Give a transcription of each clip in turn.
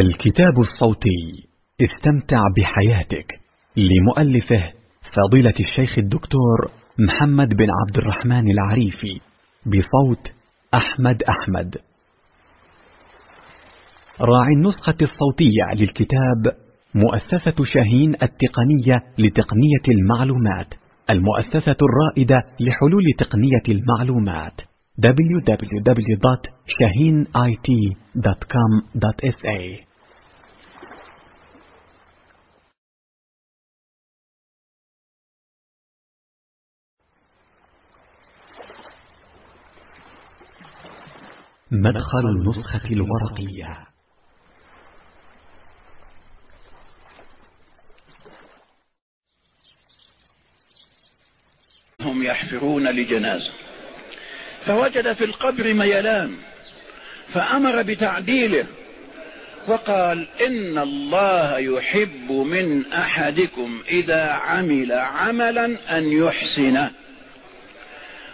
الكتاب الصوتي استمتع بحياتك لمؤلفه فضيلة الشيخ الدكتور محمد بن عبد الرحمن العريفي بصوت أحمد أحمد. راعي النسخة الصوتية للكتاب مؤسسة شاهين التقنية لتقنية المعلومات المؤسسة الرائدة لحلول تقنية المعلومات www.shahinit.com.sa مدخل النسخة الورقية. هم يحفرون لجنازة. فوجد في القبر ميلان فأمر بتعديله وقال إن الله يحب من أحدكم إذا عمل عملا أن يحسنه.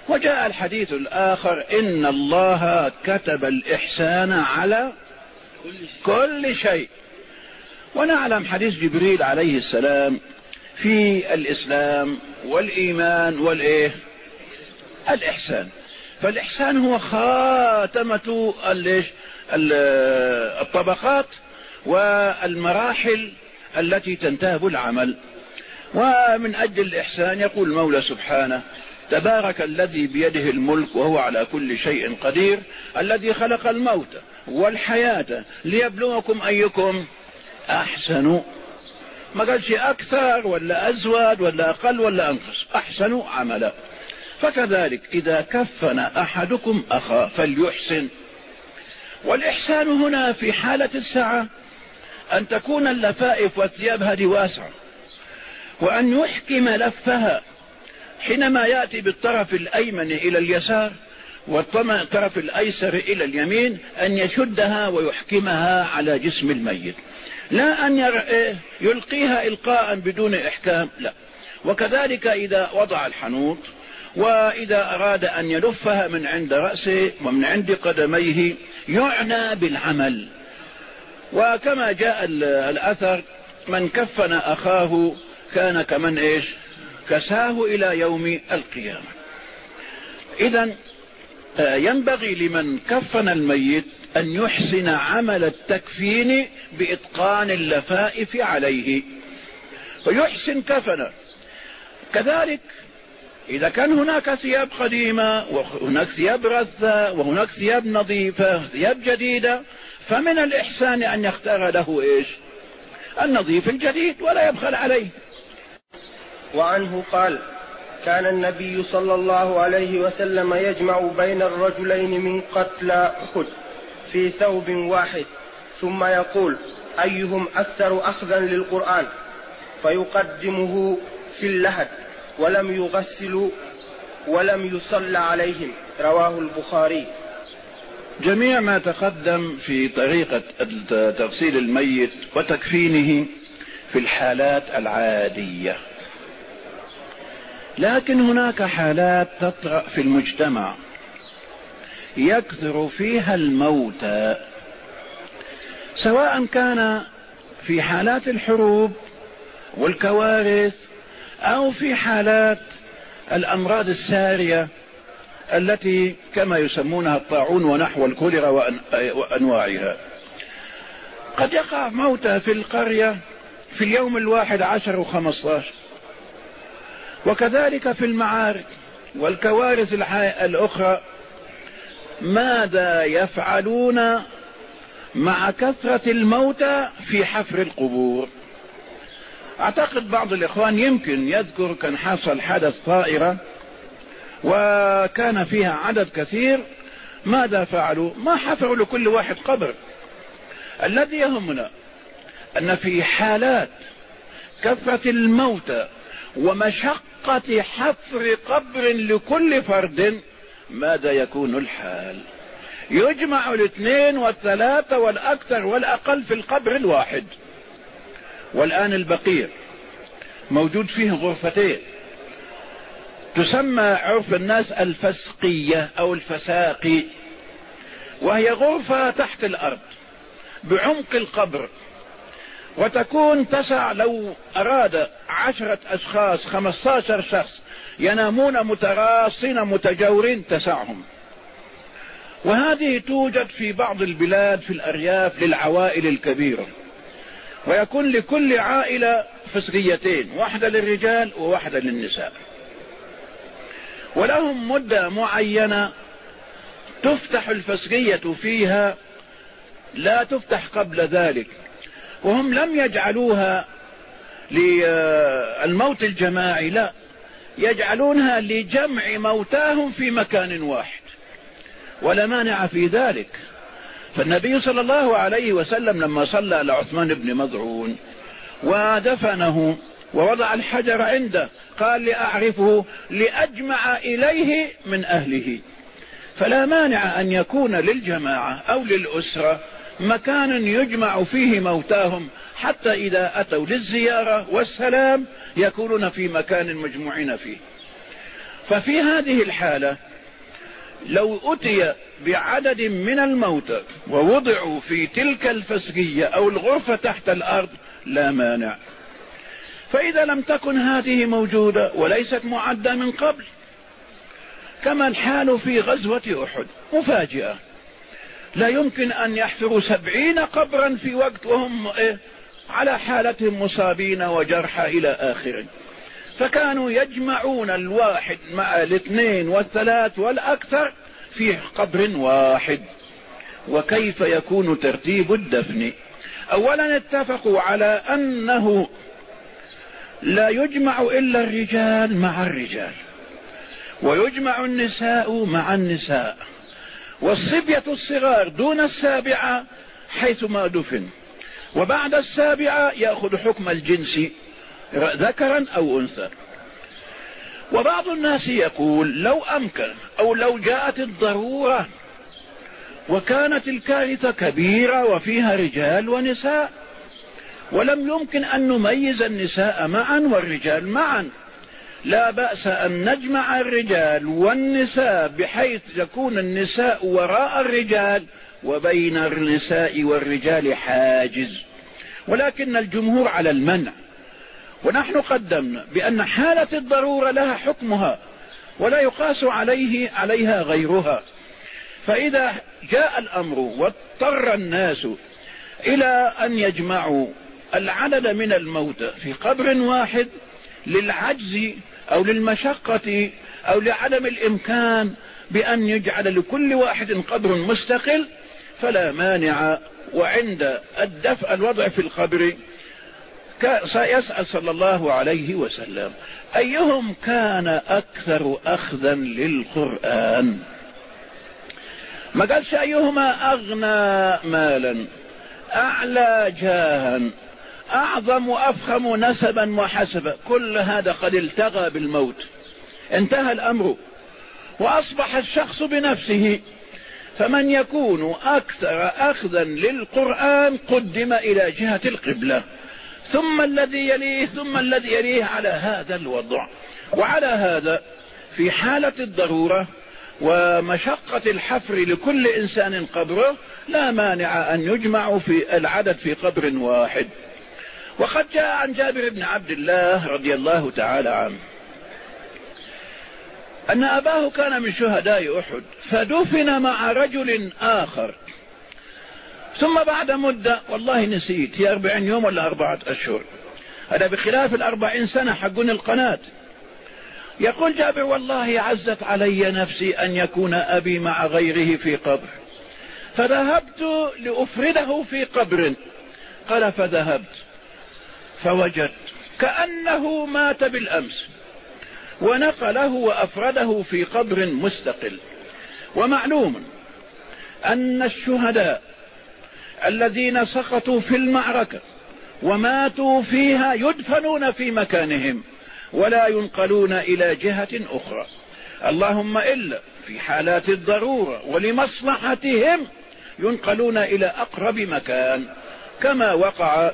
وجاء الحديث الآخر إن الله كتب الإحسان على كل شيء. ونعلم حديث جبريل عليه السلام في الإسلام والإيمان والإيه؟ الإحسان. فالإحسان هو خاتمة الطبقات والمراحل التي تنتهب العمل. ومن أجل الإحسان يقول المولى سبحانه تبارك الذي بيده الملك وهو على كل شيء قدير الذي خلق الموت والحياة ليبلوكم أيكم أحسن. ما قالش أكثر ولا أزود ولا أقل ولا أنقص أحسن عملا. فكذلك إذا كفن أحدكم أخا فليحسن. والإحسان هنا في حالة السعة أن تكون اللفائف والثياب هذه واسعة وأن يحكم لفها حينما يأتي بالطرف الأيمن إلى اليسار والطرف الأيسر إلى اليمين أن يشدها ويحكمها على جسم الميت. لا أن يلقيها إلقاء بدون إحكام لا. وكذلك إذا وضع الحنوط وإذا أراد أن يلفها من عند رأسه ومن عند قدميه يعنى بالعمل. وكما جاء الأثر من كفن أخاه كان كمن إيش؟ كساه إلى يوم القيامة. إذا ينبغي لمن كفن الميت أن يحسن عمل التكفين بإتقان اللفائف عليه. ويحسن كفنه. كذلك إذا كان هناك ثياب قديمة وهناك ثياب رثة وهناك ثياب نظيفة ثياب جديدة فمن الإحسان أن يختار له إيش؟ النظيف الجديد ولا يبخل عليه. وعنه قال كان النبي صلى الله عليه وسلم يجمع بين الرجلين من قتلى أحد في ثوب واحد ثم يقول أيهم أكثر أخذا للقرآن؟ فيقدمه في اللهد ولم يغسل ولم يصلى عليهم. رواه البخاري. جميع ما تقدم في طريقة تغسيل الميت وتكفينه في الحالات العادية. لكن هناك حالات تطرأ في المجتمع يكثر فيها الموتى سواء كان في حالات الحروب والكوارث أو في حالات الأمراض السارية التي كما يسمونها الطاعون ونحو الكوليرا وأنواعها. قد يقع موتى في القرية في اليوم الواحد عشر وخمسطاشر وكذلك في المعارك والكوارث الأخرى ماذا يفعلون مع كثرة الموتى في حفر القبور؟ أعتقد بعض الإخوان يمكن يذكر كان حصل حدث طائرة وكان فيها عدد كثير ماذا فعلوا؟ ما حفروا لكل واحد قبر. الذي يهمنا أن في حالات كثرة الموتى ومشقة حفر قبر لكل فرد ماذا يكون الحال؟ يجمع الاثنين والثلاثة والأكثر والأقل في القبر الواحد. والآن البقيع موجود فيه غرفتين. تسمى عرف الناس الفسقية أو الفساقي. وهي غرفة تحت الأرض بعمق القبر. وتكون تسع لو أراد عشرة أشخاص خمسة شخص ينامون متراصين متجورين تسعهم. وهذه توجد في بعض البلاد في الأرياف للعوائل الكبيرة. ويكون لكل عائلة فسقيتين واحدة للرجال وواحدة للنساء. ولهم مدة معينة تفتح الفسقية فيها لا تفتح قبل ذلك. وهم لم يجعلوها للموت الجماعي لا. يجعلونها لجمع موتاهم في مكان واحد. ولا مانع في ذلك. فالنبي صلى الله عليه وسلم لما صلى على عثمان بن مضعون ودفنه ووضع الحجر عنده قال لأعرفه لأجمع إليه من أهله. فلا مانع أن يكون للجماعة أو للأسرة مكان يجمع فيه موتاهم حتى إذا أتوا للزيارة والسلام يكونون في مكان مجموعين فيه. ففي هذه الحالة لو أتي بعدد من الموتى ووضعوا في تلك الفسقية أو الغرفة تحت الأرض لا مانع. فإذا لم تكن هذه موجودة وليست معدة من قبل كما الحال في غزوة أحد مفاجئة. لا يمكن أن يحفروا سبعين قبرا في وقت وهم إيه على حالتهم مصابين وجرحى إلى آخره. فكانوا يجمعون الواحد مع الاثنين والثلاث والأكثر في قبر واحد. وكيف يكون ترتيب الدفن؟ أولا اتفقوا على أنه لا يجمع إلا الرجال مع الرجال ويجمع النساء مع النساء. والصبية الصغار دون السابعة حيثما دفن. وبعد السابعة يأخذ حكم الجنس ذكرا أو أنثى. وبعض الناس يقول لو أمكن أو لو جاءت الضرورة وكانت الكارثة كبيرة وفيها رجال ونساء ولم يمكن أن نميز النساء معا والرجال معا. لا بأس أن نجمع الرجال والنساء بحيث يكون النساء وراء الرجال وبين النساء والرجال حاجز. ولكن الجمهور على المنع. ونحن قدمنا بأن حالة الضرورة لها حكمها ولا يقاس عليه عليها غيرها. فإذا جاء الأمر واضطر الناس إلى أن يجمعوا العدد من الموتى في قبر واحد للعجز أو للمشقة أو لعدم الإمكان بأن يجعل لكل واحد قبر مستقل فلا مانع. وعند الدفع الوضع في القبر سيسأل صلى الله عليه وسلم أيهم كان أكثر أخذا للقرآن؟ ما قالش أيهما أغنى مالا؟ أعلى جاها؟ أعظم وأفخم نسبا وحسبا. كل هذا قد التغى بالموت. انتهى الأمر. وأصبح الشخص بنفسه. فمن يكون أكثر أخذا للقرآن قدم إلى جهة القبلة. ثم الذي يليه ثم الذي يليه على هذا الوضع. وعلى هذا في حالة الضرورة ومشقة الحفر لكل إنسان قبره لا مانع أن يجمع في العدد في قبر واحد. وقد جاء عن جابر بن عبد الله رضي الله تعالى عنه أن أباه كان من شهداء أحد فدفن مع رجل آخر. ثم بعد مدة والله نسيت هي أربعين يوم ولا أربعة أشهر. هذا بخلاف الأربعين سنة حقون القناة. يقول جابر والله عزت علي نفسي أن يكون أبي مع غيره في قبر. فذهبت لأفرده في قبر. قال فذهبت. فوجدت كأنه مات بالأمس ونقله وأفرده في قبر مستقل. ومعلوم أن الشهداء الذين سقطوا في المعركة وماتوا فيها يدفنون في مكانهم ولا ينقلون إلى جهة أخرى. اللهم إلا في حالات الضرورة ولمصلحتهم ينقلون إلى أقرب مكان كما وقع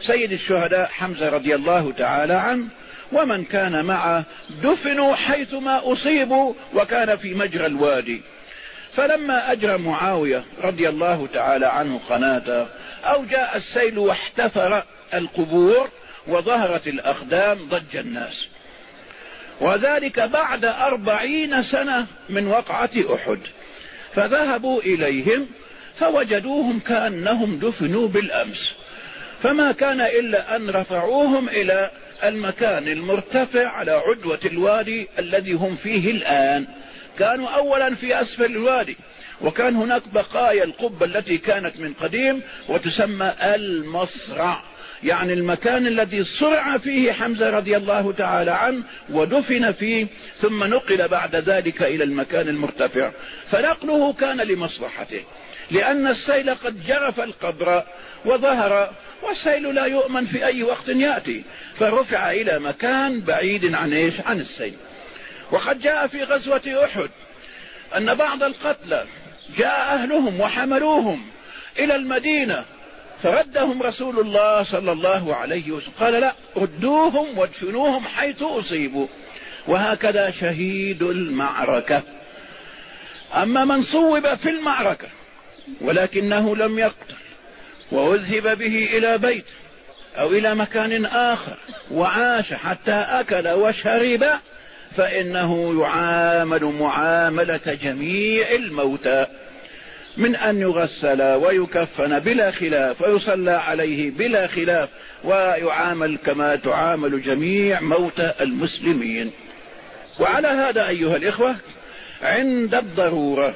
لسيد الشهداء حمزة رضي الله تعالى عنه ومن كان معه دفنوا حيثما أصيبوا وكان في مجرى الوادي. فلما أجرى معاوية رضي الله تعالى عنه قناته أو جاء السيل واحتفر القبور وظهرت الأخدام ضج الناس. وذلك بعد أربعين سنة من وقعة أحد. فذهبوا إليهم فوجدوهم كأنهم دفنوا بالأمس. فما كان إلا أن رفعوهم إلى المكان المرتفع على عدوة الوادي الذي هم فيه الآن. كانوا أولا في أسفل الوادي وكان هناك بقايا القبة التي كانت من قديم وتسمى المصرع. يعني المكان الذي صرع فيه حمزة رضي الله تعالى عنه ودفن فيه ثم نقل بعد ذلك إلى المكان المرتفع. فنقله كان لمصلحته لأن السيل قد جرف القبر وظهر والسيل لا يؤمن في أي وقت يأتي. فرفع إلى مكان بعيد عن إيش؟ عن السيل. وقد جاء في غزوة أحد أن بعض القتلى جاء أهلهم وحملوهم إلى المدينة فردهم رسول الله صلى الله عليه وسلم. قال لا ردوهم وادفنوهم حيث أصيبوا. وهكذا شهيد المعركة. أما من صوب في المعركة ولكنه لم يقتل وأذهب به إلى بيت أو إلى مكان آخر وعاش حتى أكل وشرب فإنه يعامل معاملة جميع الموتى. من أن يغسل ويكفن بلا خلاف ويصلى عليه بلا خلاف ويعامل كما تعامل جميع موتى المسلمين. وعلى هذا أيها الإخوة عند الضرورة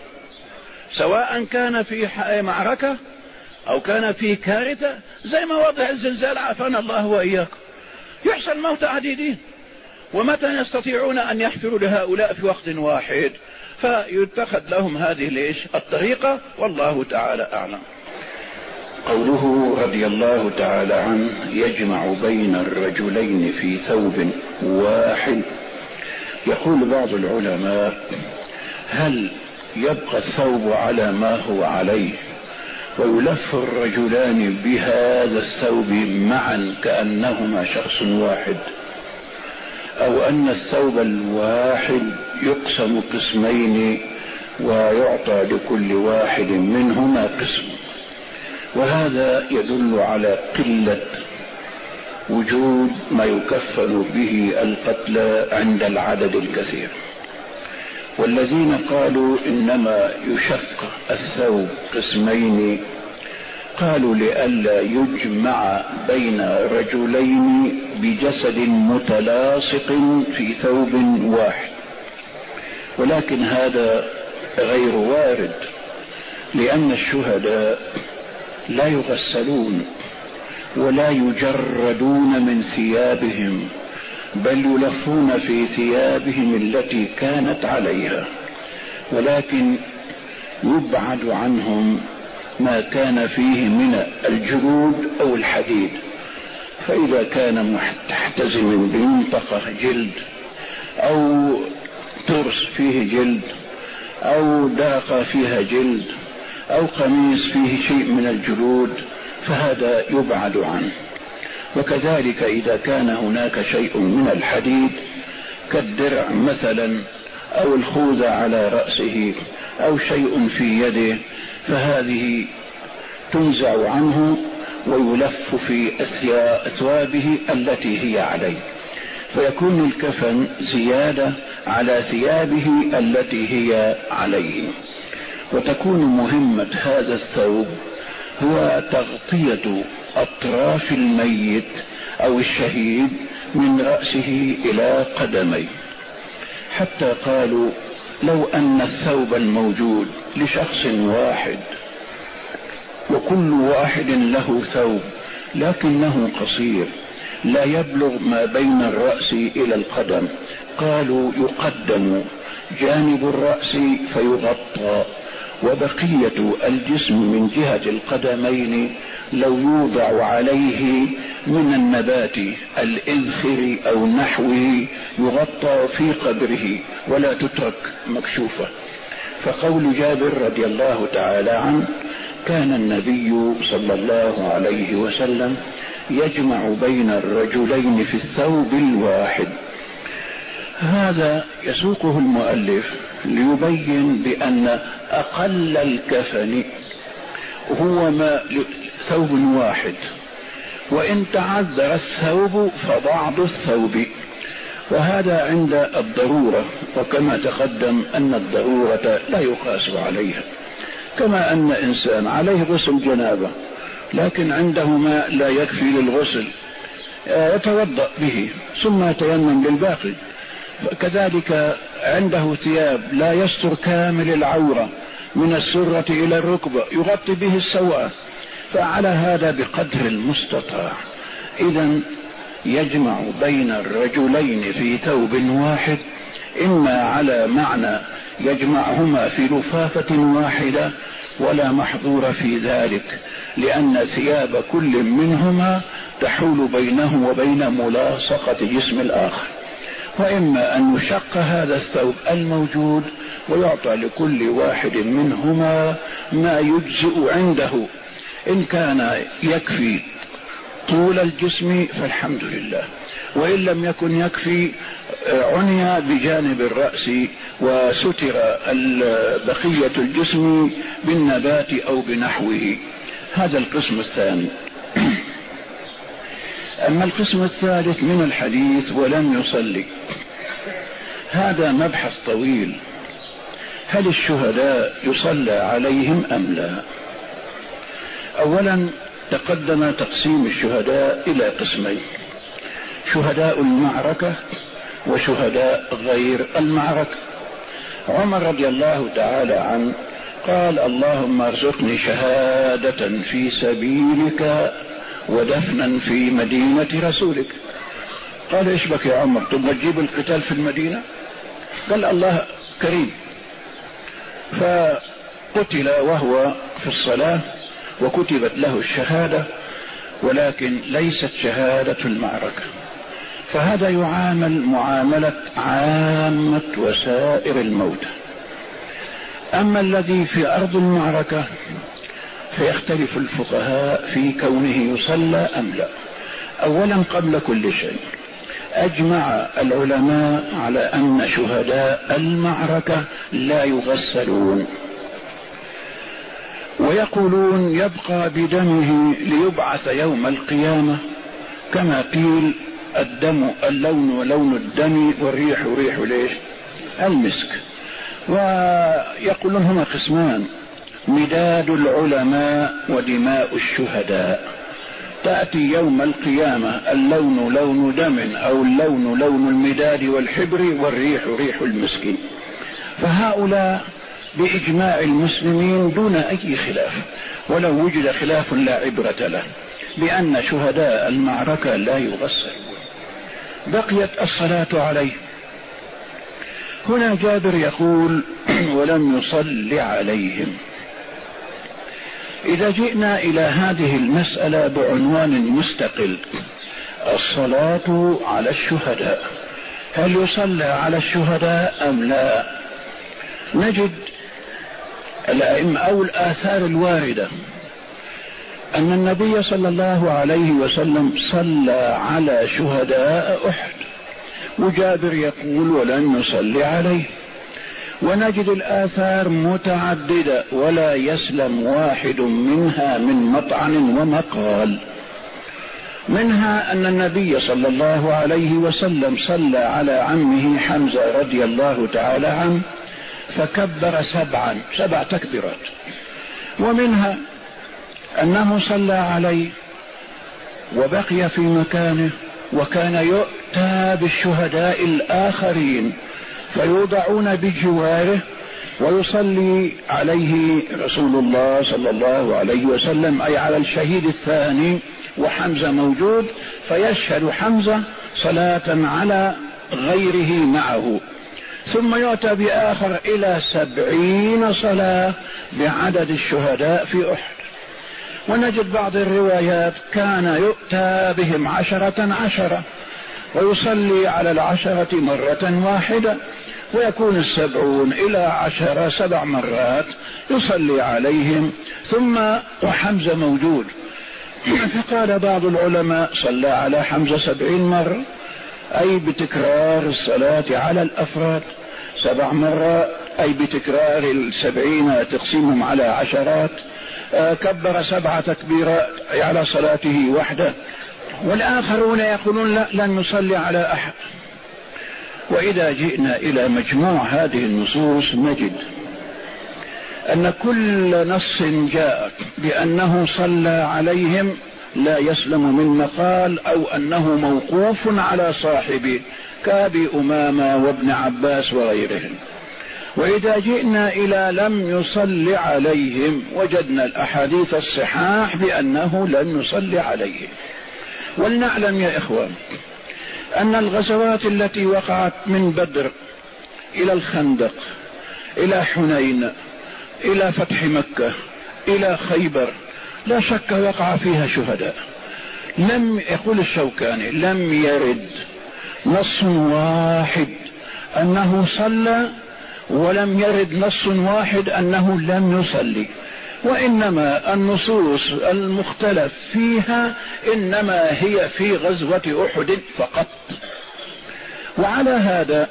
سواء كان في معركة أو كان في كارثة زي ما وضع الزلزال عافانا الله وإياكم. يحصل موت عديدين. ومتى يستطيعون أن يحفروا لهؤلاء في وقت واحد؟ فيتخذ لهم هذه ليش الطريقة والله تعالى أعلم. قوله رضي الله تعالى عنه يجمع بين الرجلين في ثوب واحد. يقول بعض العلماء هل يبقى الثوب على ما هو عليه؟ ويلف الرجلان بهذا الثوب معا كأنهما شخص واحد أو أن الثوب الواحد يقسم قسمين ويعطى لكل واحد منهما قسم. وهذا يدل على قلة وجود ما يكفل به القتلى عند العدد الكثير. والذين قالوا إنما يشق الثوب قسمين قالوا لئلا يجمع بين رجلين بجسد متلاصق في ثوب واحد. ولكن هذا غير وارد لأن الشهداء لا يغسلون ولا يجردون من ثيابهم. بل يلفون في ثيابهم التي كانت عليها ولكن يبعد عنهم ما كان فيه من الجلود أو الحديد. فإذا كان محتزم بمنطقة جلد أو ترس فيه جلد أو داقة فيها جلد أو قميص فيه شيء من الجلود فهذا يبعد عنه. وكذلك إذا كان هناك شيء من الحديد كالدرع مثلا أو الخوذة على رأسه أو شيء في يده فهذه تنزع عنه ويلف في أثوابه التي هي عليه. فيكون الكفن زيادة على ثيابه التي هي عليه. وتكون مهمة هذا الثوب هو تغطية أطراف الميت أو الشهيد من رأسه إلى قدميه. حتى قالوا لو أن الثوب الموجود لشخص واحد وكل واحد له ثوب لكنه قصير لا يبلغ ما بين الرأس إلى القدم. قالوا يقدم جانب الرأس فيغطى. وبقية الجسم من جهة القدمين لو يوضع عليه من النبات الإذخر أو نحوه يغطى في قبره ولا تترك مكشوفة. فقول جابر رضي الله تعالى عنه كان النبي صلى الله عليه وسلم يجمع بين الرجلين في الثوب الواحد. هذا يسوقه المؤلف ليبين بأن أقل الكفن هو ما ثوب واحد. وإن تعذر الثوب فبعض الثوب. وهذا عند الضرورة وكما تقدم أن الضرورة لا يقاس عليها. كما أن إنسان عليه غسل جنابة لكن عنده ماء لا يكفي للغسل آه، يتوضأ به ثم يتيمم بالباقي. كذلك عنده ثياب لا يستر كامل العورة من السرة إلى الركبة يغطي به السواء. فعلى هذا بقدر المستطاع. إذا يجمع بين الرجلين في ثوب واحد إما على معنى يجمعهما في لفافة واحدة ولا محظور في ذلك لأن ثياب كل منهما تحول بينه وبين ملاصقة جسم الآخر. وإما أن يشق هذا الثوب الموجود ويعطى لكل واحد منهما ما يجزئ عنده. إن كان يكفي طول الجسم فالحمد لله. وإن لم يكن يكفي عني بجانب الرأس وستر بقية الجسم بالنبات أو بنحوه. هذا القسم الثاني. أما القسم الثالث من الحديث ولم يصلي. هذا مبحث طويل. هل الشهداء يصلى عليهم أم لا؟ أولا تقدم تقسيم الشهداء إلى قسمين. شهداء المعركة وشهداء غير المعركة. عمر رضي الله تعالى عنه قال اللهم ارزقني شهادة في سبيلك ودفنا في مدينة رسولك. قال إيش بك يا عمر؟ تبغى تجيب القتال في المدينة؟ قال الله كريم. فقتل وهو في الصلاة وكتبت له الشهادة ولكن ليست شهادة المعركة. فهذا يعامل معاملة عامة وسائر الموتى. أما الذي في أرض المعركة فيختلف الفقهاء في كونه يصلى أم لا. أولا قبل كل شيء أجمع العلماء على أن شهداء المعركة لا يغسلون. ويقولون يبقى بدمه ليبعث يوم القيامة كما قيل الدم اللون لون الدم والريح ريح ليش؟ المسك. ويقولون هما قسمان. مداد العلماء ودماء الشهداء. تأتي يوم القيامة اللون لون دم أو اللون لون المداد والحبر والريح ريح المسك فهؤلاء بإجماع المسلمين دون أي خلاف ولو وجد خلاف لا عبرة له بأن شهداء المعركة لا يغسلون. بقيت الصلاة عليه. هنا جابر يقول ولم يصل عليهم. إذا جئنا إلى هذه المسألة بعنوان مستقل الصلاة على الشهداء. هل يصلى على الشهداء أم لا؟ نجد الأئمة أو الآثار الواردة أن النبي صلى الله عليه وسلم صلى على شهداء أحد وجابر يقول ولن يصلي عليه. ونجد الآثار متعددة ولا يسلم واحد منها من مطعن ومقال. منها أن النبي صلى الله عليه وسلم صلى على عمه حمزة رضي الله تعالى عنه فكبر سبعا سبع تكبيرات. ومنها أنه صلى عليه وبقي في مكانه وكان يؤتى بالشهداء الآخرين فيوضعون بجواره ويصلي عليه رسول الله صلى الله عليه وسلم أي على الشهيد الثاني وحمزة موجود فيشهد حمزة صلاة على غيره معه. ثم يؤتى بآخر إلى سبعين صلاة بعدد الشهداء في أحد. ونجد بعض الروايات كان يؤتى بهم عشرة عشرة ويصلي على العشرة مرة واحدة. ويكون السبعون إلى عشرة سبع مرات يصلي عليهم. ثم وحمزة موجود. فقال بعض العلماء صلى على حمزة سبعين مرة. أي بتكرار الصلاة على الأفراد. سبع مرات. أي بتكرار السبعين تقسيمهم على عشرات. آه، كبر سبع تكبيرات على صلاته وحده. والآخرون يقولون لا لن نصلي على أحد. وإذا جئنا إلى مجموع هذه النصوص نجد أن كل نص جاء بأنه صلى عليهم لا يسلم من مقال أو أنه موقوف على صاحبه كابي أمامة وابن عباس وغيرهم. وإذا جئنا إلى لم يصل عليهم وجدنا الأحاديث الصحاح بأنه لن يصلي عليهم ولنعلم يا إخوان أن الغزوات التي وقعت من بدر إلى الخندق إلى حنين إلى فتح مكة إلى خيبر لا شك وقع فيها شهداء. لم يقول الشوكاني لم يرد نص واحد أنه صلى ولم يرد نص واحد أنه لم يصلي. وإنما النصوص المختلف فيها إنما هي في غزوة أحد فقط. وعلى هذا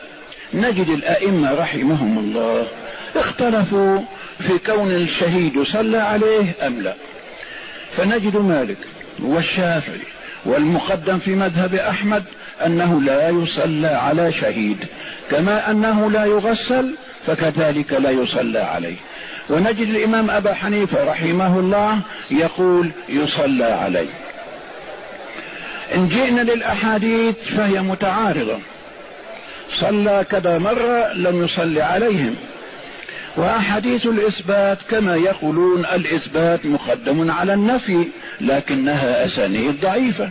نجد الأئمة رحمهم الله اختلفوا في كون الشهيد يصلى عليه أم لا. فنجد مالك والشافعي والمقدم في مذهب أحمد أنه لا يصلى على شهيد كما أنه لا يغسل فكذلك لا يصلى عليه. ونجد الإمام أبا حنيفة رحمه الله يقول يصلى عليه. إن جئنا للأحاديث فهي متعارضة. صلى كذا مرة لم يصلي عليهم. وأحاديث الإثبات كما يقولون الإثبات مقدم على النفي لكنها أسانيد ضعيفة.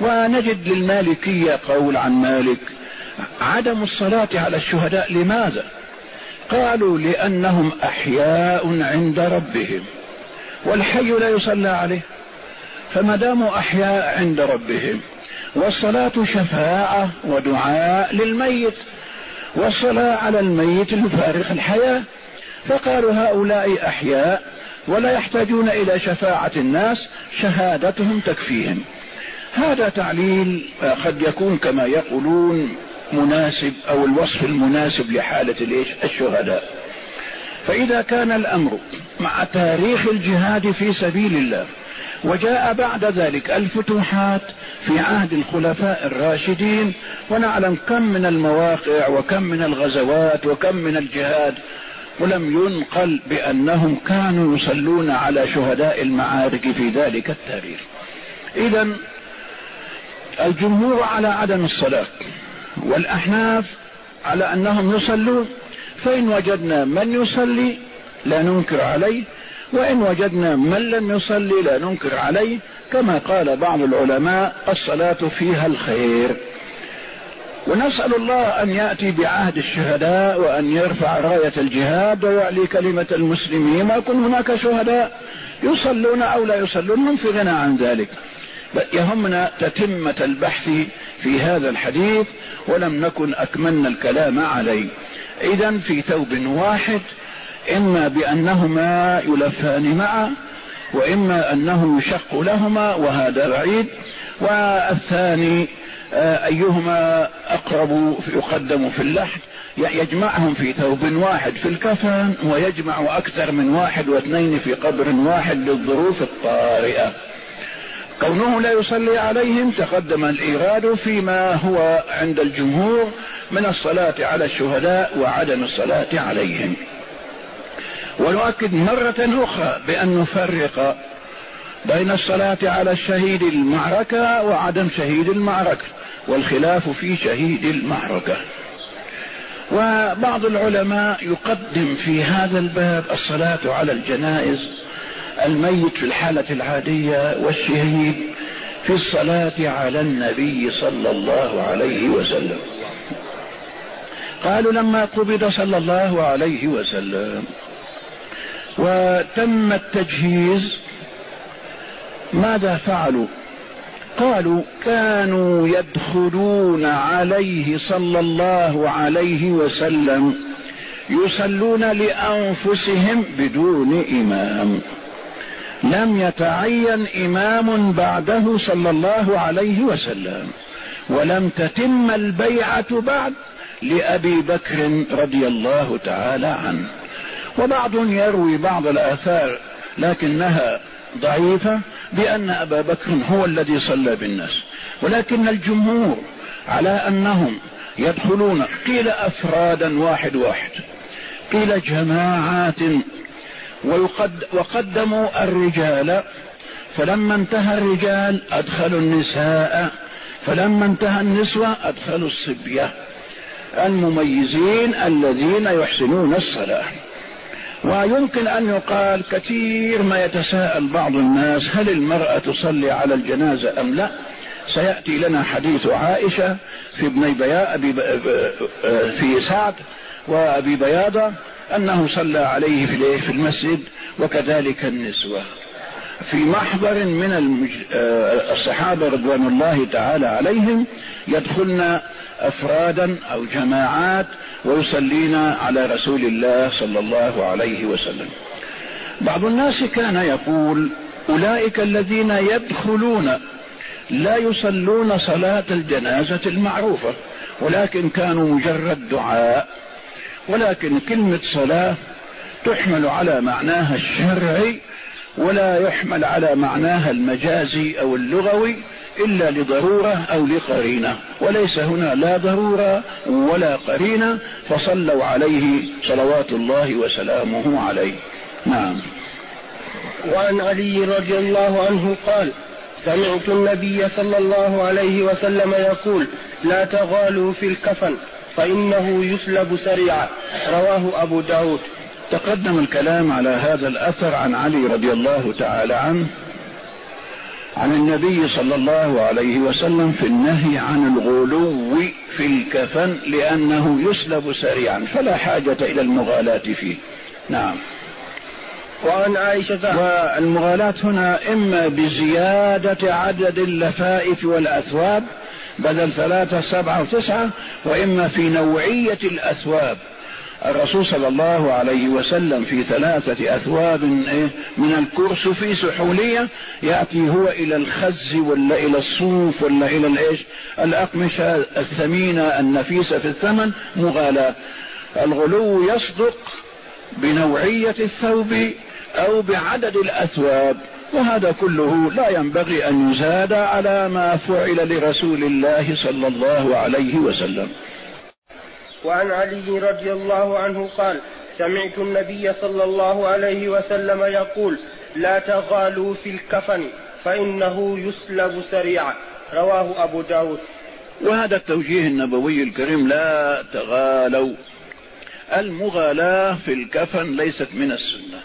ونجد للمالكية قول عن مالك عدم الصلاة على الشهداء لماذا؟ قالوا لأنهم أحياء عند ربهم والحي لا يصلى عليه فما داموا أحياء عند ربهم والصلاة شفاعة ودعاء للميت والصلاة على الميت لفارق الحياة فقالوا هؤلاء أحياء ولا يحتاجون إلى شفاعة الناس شهادتهم تكفيهم. هذا تعليل قد يكون كما يقولون مناسب أو الوصف المناسب لحالة الإيش؟ الشهداء. فإذا كان الأمر مع تاريخ الجهاد في سبيل الله وجاء بعد ذلك الفتوحات في عهد الخلفاء الراشدين ونعلم كم من المواقع وكم من الغزوات وكم من الجهاد ولم ينقل بأنهم كانوا يصلون على شهداء المعارك في ذلك التاريخ. اذا الجمهور على عدم الصلاة. والأحناف على أنهم يصلون. فإن وجدنا من يصلي لا ننكر عليه وإن وجدنا من لم يصلي لا ننكر عليه. كما قال بعض العلماء الصلاة فيها الخير. ونسأل الله أن يأتي بعهد الشهداء وأن يرفع راية الجهاد. ويعلي كلمة المسلمين. ويكون هناك شهداء يصلون أو لا يصلون هم في غنى عن ذلك. يهمنا تتمة البحث في هذا الحديث ولم نكن أكملنا الكلام عليه. إذا في ثوب واحد إما بأنهما يلفان معا وإما أنه يشق لهما وهذا بعيد والثاني آه، أيهما أقرب يقدم في اللحد يجمعهم في ثوب واحد في الكفن ويجمع أكثر من واحد واثنين في قبر واحد للظروف الطارئة. كونه لا يصلي عليهم تقدم الإيراد فيما هو عند الجمهور من الصلاة على الشهداء وعدم الصلاة عليهم. ونؤكد مرة أخرى بأن نفرق بين الصلاة على الشهيد المعركة وعدم شهيد المعركة والخلاف في شهيد المعركة. وبعض العلماء يقدم في هذا الباب الصلاة على الجنائز الميت في الحالة العادية والشهيد في الصلاة على النبي صلى الله عليه وسلم. قالوا لما قبض صلى الله عليه وسلم وتم التجهيز ماذا فعلوا؟ قالوا كانوا يدخلون عليه صلى الله عليه وسلم يصلون لأنفسهم بدون إمام. لم يتعين إمام بعده صلى الله عليه وسلم ولم تتم البيعة بعد لأبي بكر رضي الله تعالى عنه. وبعض يروي بعض الآثار لكنها ضعيفة بأن أبا بكر هو الذي صلى بالناس. ولكن الجمهور على أنهم يدخلون قيل أفرادا واحد واحد قيل جماعات ويقد وقدموا الرجال فلما انتهى الرجال أدخلوا النساء فلما انتهى النسوة أدخلوا الصبية المميزين الذين يحسنون الصلاة. ويمكن أن يقال كثير ما يتساءل بعض الناس هل المرأة تصلي على الجنازة أم لا؟ سيأتي لنا حديث عائشة في ابن بيا أبي في سعد وأبي بياضة أنه صلى عليه في المسجد وكذلك النسوة. في محضر من المج... الصحابة رضوان الله تعالى عليهم يدخلن أفرادا أو جماعات ويصلين على رسول الله صلى الله عليه وسلم. بعض الناس كان يقول أولئك الذين يدخلون لا يصلون صلاة الجنازة المعروفة ولكن كانوا مجرد دعاء. ولكن كلمة صلاة تحمل على معناها الشرعي ولا يحمل على معناها المجازي أو اللغوي إلا لضرورة أو لقرينة وليس هنا لا ضرورة ولا قرينة فصلوا عليه صلوات الله وسلامه عليه. نعم. وعن علي رضي الله عنه قال سمعت النبي صلى الله عليه وسلم يقول لا تغالوا في الكفن. فإنه يسلب سريعا. رواه أبو داود. تقدم الكلام على هذا الأثر عن علي رضي الله تعالى عنه عن النبي صلى الله عليه وسلم في النهي عن الغلو في الكفن لأنه يسلب سريعا فلا حاجة إلى المغالاة فيه. نعم. وعن عائشة. والمغالاة هنا إما بزيادة عدد اللفائف والأثواب بدل ثلاثة سبعة وتسعة وإما في نوعية الأثواب. الرسول صلى الله عليه وسلم في ثلاثة أثواب من الكرس في سحولية يأتي هو إلى الخز ولا إلى الصوف ولا إلى الإيش؟ الأقمشة الثمينة النفيسة في الثمن مغالاة. الغلو يصدق بنوعية الثوب أو بعدد الأثواب. وهذا كله لا ينبغي أن يزاد على ما فعل لرسول الله صلى الله عليه وسلم. وعن علي رضي الله عنه قال سمعت النبي صلى الله عليه وسلم يقول لا تغالوا في الكفن فإنه يسلب سريعا. رواه أبو داود. وهذا التوجيه النبوي الكريم لا تغالوا. المغالاة في الكفن ليست من السنة.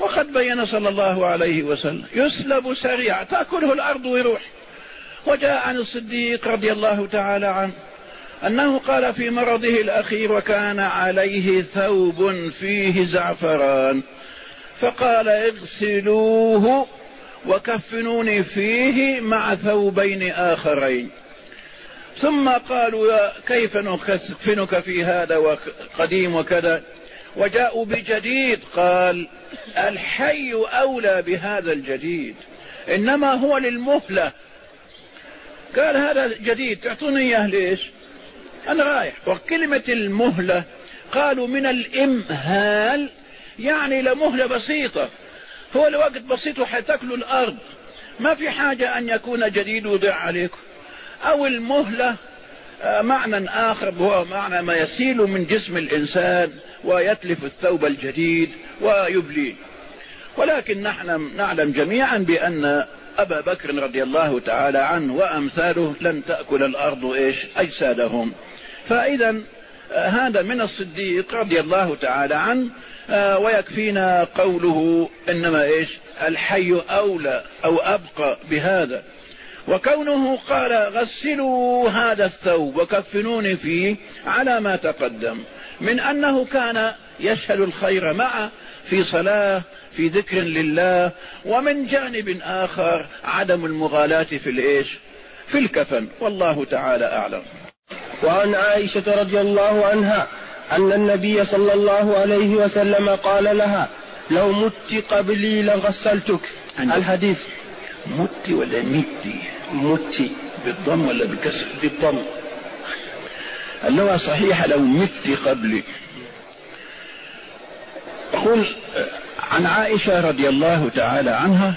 وقد بين صلى الله عليه وسلم. يسلب سريعا تأكله الأرض ويروح. وجاء عن الصديق رضي الله تعالى عنه أنه قال في مرضه الأخير وكان عليه ثوب فيه زعفران. فقال اغسلوه وكفنوني فيه مع ثوبين آخرين. ثم قالوا كيف نكفنك في هذا وقديم وكذا؟ وجاءوا بجديد. قال الحي أولى بهذا الجديد إنما هو للمهلة قال هذا جديد تعطوني إياه ليش؟ أنا رايح. وكلمة المهلة قالوا من الإمهال يعني لمهلة بسيطة. هو لوقت بسيط وحتاكلوا الأرض. ما في حاجة أن يكون جديد وضع عليكم. أو المهلة معنى آخر هو معنى ما يسيل من جسم الإنسان. ويتلف الثوب الجديد ويبليه ولكن نحن نعلم جميعا بأن أبا بكر رضي الله تعالى عنه وأمثاله لن تأكل الأرض إيش؟ أجسادهم. فإذا هذا من الصديق رضي الله تعالى عنه ويكفينا قوله إنما إيش؟ الحي أولى أو أبقى بهذا. وكونه قال غسلوا هذا الثوب وكفنوني فيه على ما تقدم. من أنه كان يشهد الخير معه في صلاة في ذكر لله ومن جانب آخر عدم المغالاة في الإيش؟ في الكفن. والله تعالى أعلم. وعن عائشة رضي الله عنها أن النبي صلى الله عليه وسلم قال لها لو مت قبلي لغسلتك. الحديث. مت ولا متي مت. بالضم ولا بالكسر؟ بالضم. اللغة صحيحة لو مت قبلي. يقول عن عائشة رضي الله تعالى عنها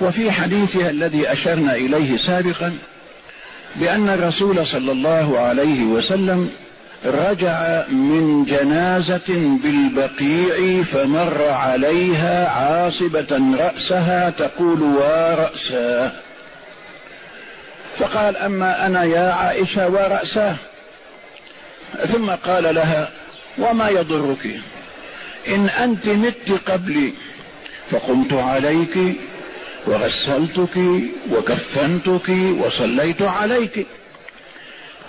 وفي حديثها الذي أشرنا إليه سابقا بأن الرسول صلى الله عليه وسلم رجع من جنازة بالبقيع فمر عليها عاصبة رأسها تقول ورأساه فقال أما أنا يا عائشة ورأساه ثم قال لها وما يضرك؟ إن أنت مت قبلي فقمت عليك وغسلتك وكفنتك وصليت عليك.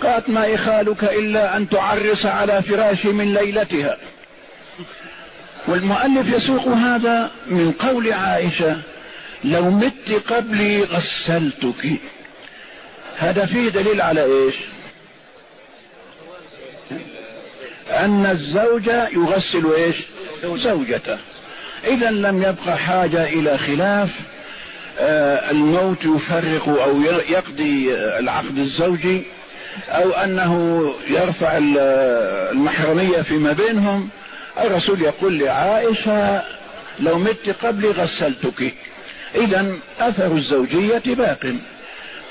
قالت ما يخالك إلا أن تعرس على فراشي من ليلتها. والمؤلف يسوق هذا من قول عائشة لو مت قبلي غسلتك. هذا فيه دليل على إيش؟ أن الزوج يغسل إيش؟ زوجته. إذا لم يبقى حاجة إلى خلاف آه الموت يفرق أو يقضي العقد الزوجي أو أنه يرفع المحرمية فيما بينهم. الرسول يقول لعائشة لو مت قبلي غسلتك. إذا أثر الزوجية باق.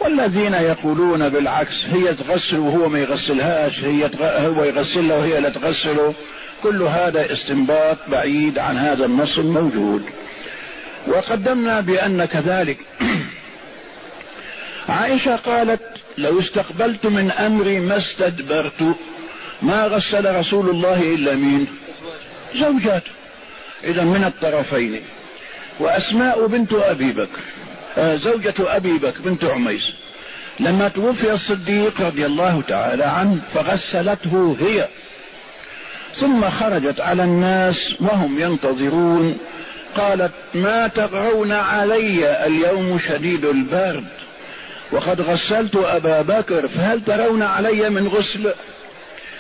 والذين يقولون بالعكس هي تغسل وهو ما يغسلهاش هي هو يغسلها وهي لا تغسله كل هذا استنباط بعيد عن هذا النص الموجود. وقدمنا بأن كذلك. عائشة قالت لو استقبلت من أمري ما استدبرت ما غسل رسول الله إلا مين زوجاته. إذا من الطرفين. وأسماء بنت أبي بكر. زوجة أبي بكر بنت عميس. لما توفي الصديق رضي الله تعالى عنه فغسلته هي. ثم خرجت على الناس وهم ينتظرون. قالت ما تقعون علي اليوم شديد البرد وقد غسلت أبا بكر فهل ترون علي من غسل؟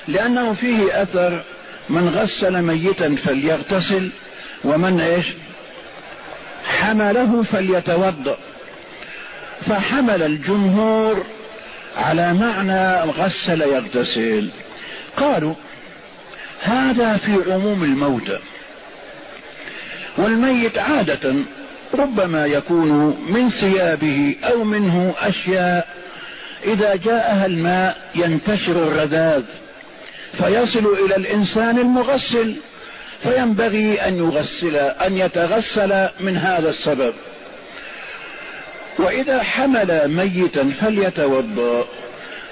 لأنه فيه أثر من غسل ميتا فليغتسل ومن إيش؟ حمله فليتوضأ. فحمل الجمهور على معنى غسل يغتسل. قالوا هذا في عموم الموتى. والميت عادة ربما يكون من ثيابه أو منه أشياء إذا جاءها الماء ينتشر الرذاذ فيصل إلى الإنسان المغسل. فينبغي أن يغسل أن يتغسل من هذا السبب. وإذا حمل ميتا فليتوضأ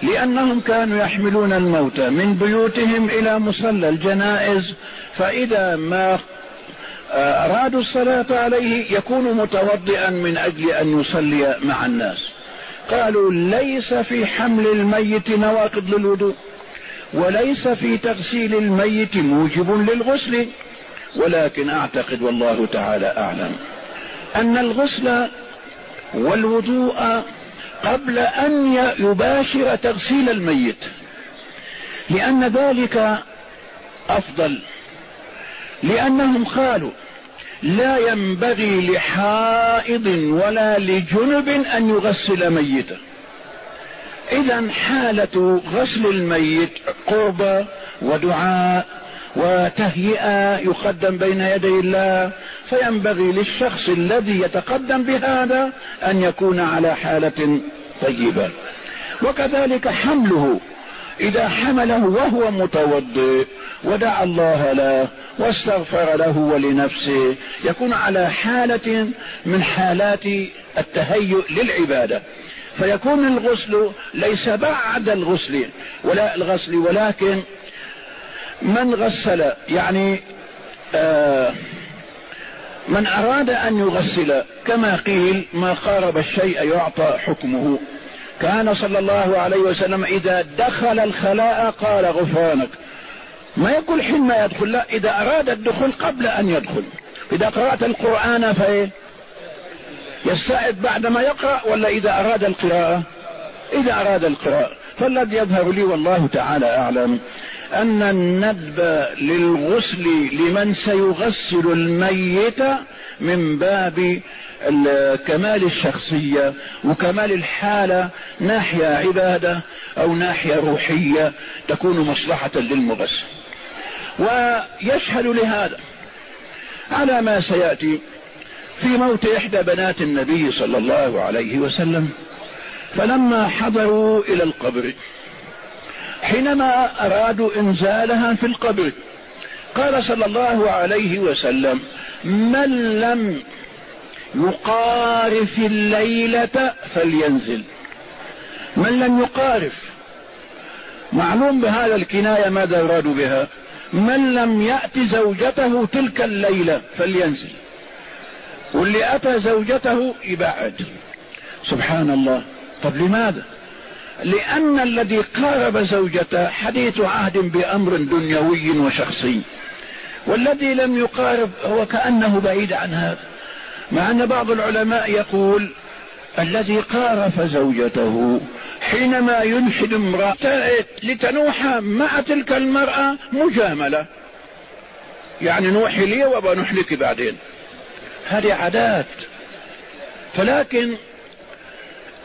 لأنهم كانوا يحملون الموتى من بيوتهم إلى مصلى الجنائز فإذا ما أرادوا الصلاة عليه يكون متوضئا من أجل أن يصلي مع الناس. قالوا ليس في حمل الميت نواقض للوضوء. وليس في تغسيل الميت موجب للغسل ولكن أعتقد والله تعالى أعلم أن الغسل والوضوء قبل أن يباشر تغسيل الميت لأن ذلك أفضل لأنهم قالوا لا ينبغي لحائض ولا لجنب أن يغسل ميتا. إذا حالة غسل الميت قربة ودعاء وتهيئة يقدم بين يدي الله فينبغي للشخص الذي يتقدم بهذا أن يكون على حالة طيبة. وكذلك حمله. إذا حمله وهو متوضئ ودعا الله له واستغفر له ولنفسه يكون على حالة من حالات التهيؤ للعبادة. فيكون الغسل ليس بعد الغسل ولا الغسل ولكن من غسل يعني آه من أراد أن يغسل كما قيل ما قارب الشيء يعطى حكمه. كان صلى الله عليه وسلم إذا دخل الخلاء قال غفرانك. ما يقول حين ما يدخل لا إذا أراد الدخول قبل أن يدخل. إذا قرأت القرآن فإيه؟ يستعد بعدما يقرأ ولا إذا أراد القراءة؟ إذا أراد القراءة. فالذي يظهر لي والله تعالى أعلم أن الندب للغسل لمن سيغسل الميت من باب كمال الشخصية وكمال الحالة ناحية عبادة أو ناحية روحية تكون مصلحة للمغسل. ويشهد لهذا على ما سيأتي في موت إحدى بنات النبي صلى الله عليه وسلم فلما حضروا إلى القبر حينما أرادوا إنزالها في القبر قال صلى الله عليه وسلم من لم يقارف الليلة فلينزل. من لم يقارف؟ معلوم بهذا الكناية ماذا أرادوا بها؟ من لم يأت زوجته تلك الليلة فلينزل. واللي أتى زوجته؟ يبعد سبحان الله. طب لماذا؟ لأن الذي قارب زوجته حديث عهد بأمر دنيوي وشخصي. والذي لم يقارب هو كأنه بعيد عن هذا. مع أن بعض العلماء يقول الذي قارف زوجته حينما ينشد امرأة لتنوح مع تلك المرأة مجاملة. يعني نوحي لي وبنوح لك بعدين. هذه عادات. فلكن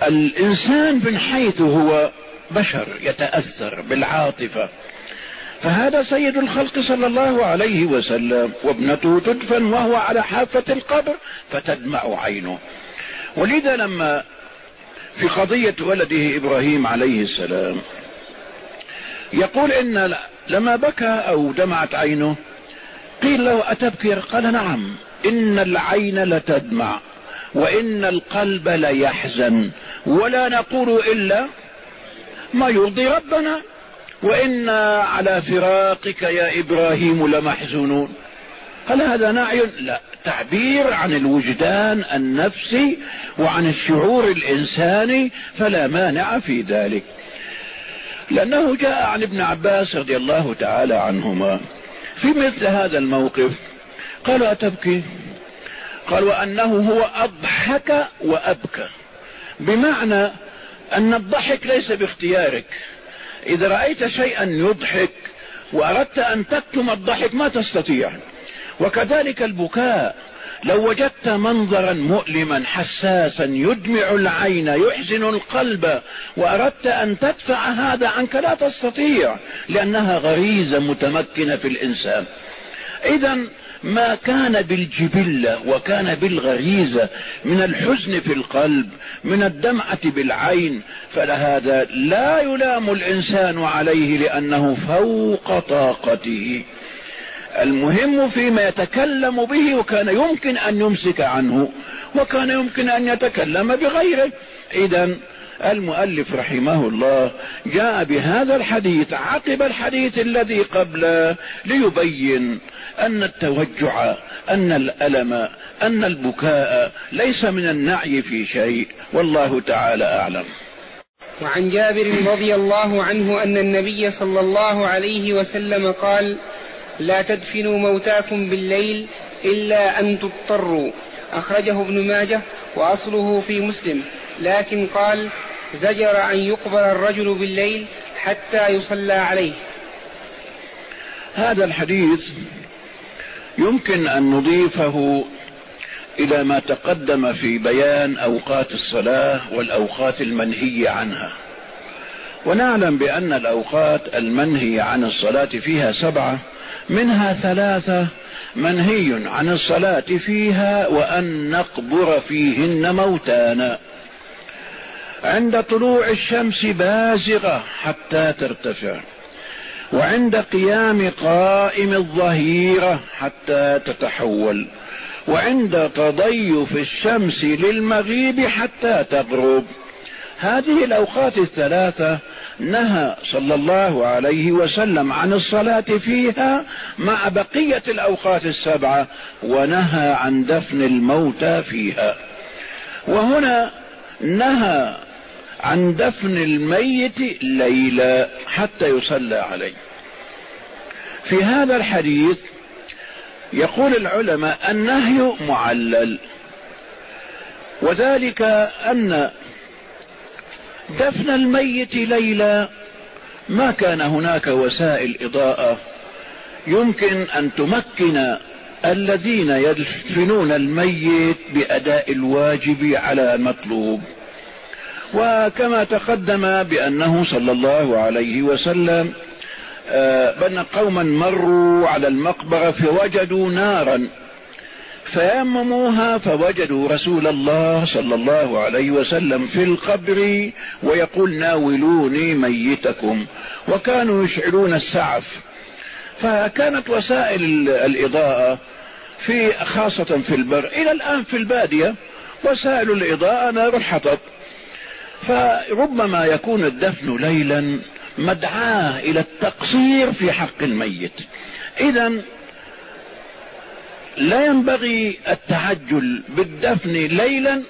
الإنسان من حيث هو بشر يتأثر بالعاطفة. فهذا سيد الخلق صلى الله عليه وسلم وابنته تدفن وهو على حافة القبر فتدمع عينه. ولذا لما في قضية ولده إبراهيم عليه السلام يقول إن لما بكى أو دمعت عينه قيل له أتبكي قال نعم. إن العين لتدمع وإن القلب ليحزن ولا نقول إلا ما يرضي ربنا وإنا على فراقك يا إبراهيم لمحزونون. هل هذا نعي؟ لا. تعبير عن الوجدان النفسي وعن الشعور الإنساني فلا مانع في ذلك. لأنه جاء عن ابن عباس رضي الله تعالى عنهما. في مثل هذا الموقف قالوا أتبكي؟ قال وأنه هو أضحك وأبكى. بمعنى أن الضحك ليس باختيارك. إذا رأيت شيئا يضحك وأردت أن تكتم الضحك ما تستطيع. وكذلك البكاء. لو وجدت منظرا مؤلما حساسا يدمع العين يحزن القلب وأردت أن تدفع هذا عنك لا تستطيع لأنها غريزة متمكنة في الإنسان. اذا ما كان بالجبلة وكان بالغريزة من الحزن في القلب من الدمعة بالعين فلهذا لا يلام الإنسان عليه لأنه فوق طاقته. المهم فيما يتكلم به وكان يمكن أن يمسك عنه وكان يمكن أن يتكلم بغيره. إذا المؤلف رحمه الله جاء بهذا الحديث عقب الحديث الذي قبله ليبين أن التوجع أن الألم أن البكاء ليس من النعي في شيء والله تعالى أعلم. وعن جابر رضي الله عنه أن النبي صلى الله عليه وسلم قال لا تدفنوا موتاكم بالليل إلا أن تضطروا. أخرجه ابن ماجه وأصله في مسلم لكن قال زجر أن يقبر الرجل بالليل حتى يصلى عليه. هذا الحديث يمكن أن نضيفه إلى ما تقدم في بيان أوقات الصلاة والأوقات المنهي عنها. ونعلم بأن الأوقات المنهي عن الصلاة فيها سبعة منها ثلاثة منهي عن الصلاة فيها وأن نقبر فيهن موتانا. عند طلوع الشمس بازغة حتى ترتفع. وعند قيام قائم الظهيرة حتى تتحول وعند تضيف الشمس للمغيب حتى تغرب. هذه الأوقات الثلاثة نهى صلى الله عليه وسلم عن الصلاة فيها مع بقية الأوقات السبعة ونهى عن دفن الموتى فيها. وهنا نهى عن دفن الميت ليلا حتى يصلى عليه. في هذا الحديث يقول العلماء النهي معلل وذلك أن دفن الميت ليلا ما كان هناك وسائل إضاءة يمكن أن تمكن الذين يدفنون الميت بأداء الواجب على المطلوب. وكما تقدم بأنه صلى الله عليه وسلم آه، بأن قوما مروا على المقبرة فوجدوا نارا فيمموها فوجدوا رسول الله صلى الله عليه وسلم في القبر ويقول ناولوني ميتكم وكانوا يشعلون السعف. فكانت وسائل الإضاءة في خاصة في البر إلى الآن في البادية وسائل الإضاءة نار الحطب فربما يكون الدفن ليلا مدعاة إلى التقصير في حق الميت. إذا لا ينبغي التعجل بالدفن ليلا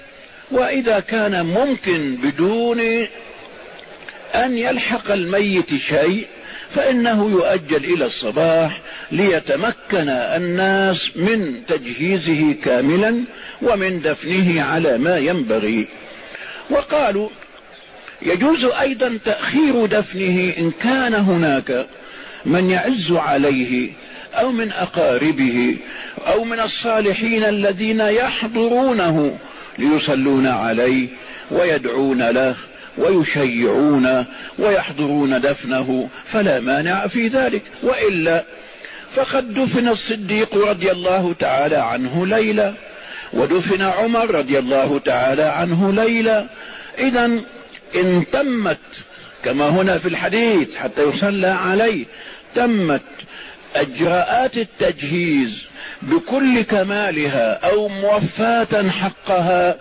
وإذا كان ممكن بدون أن يلحق الميت شيء فإنه يؤجل إلى الصباح ليتمكن الناس من تجهيزه كاملا ومن دفنه على ما ينبغي. وقالوا يجوز أيضا تأخير دفنه إن كان هناك من يعز عليه أو من أقاربه أو من الصالحين الذين يحضرونه ليصلون عليه ويدعون له ويشيعون ويحضرون دفنه فلا مانع في ذلك وإلا فقد دفن الصديق رضي الله تعالى عنه ليلة ودفن عمر رضي الله تعالى عنه ليلة. إذا إن تمت كما هنا في الحديث حتى يصلى عليه تمت أجراءات التجهيز بكل كمالها أو موفاة حقها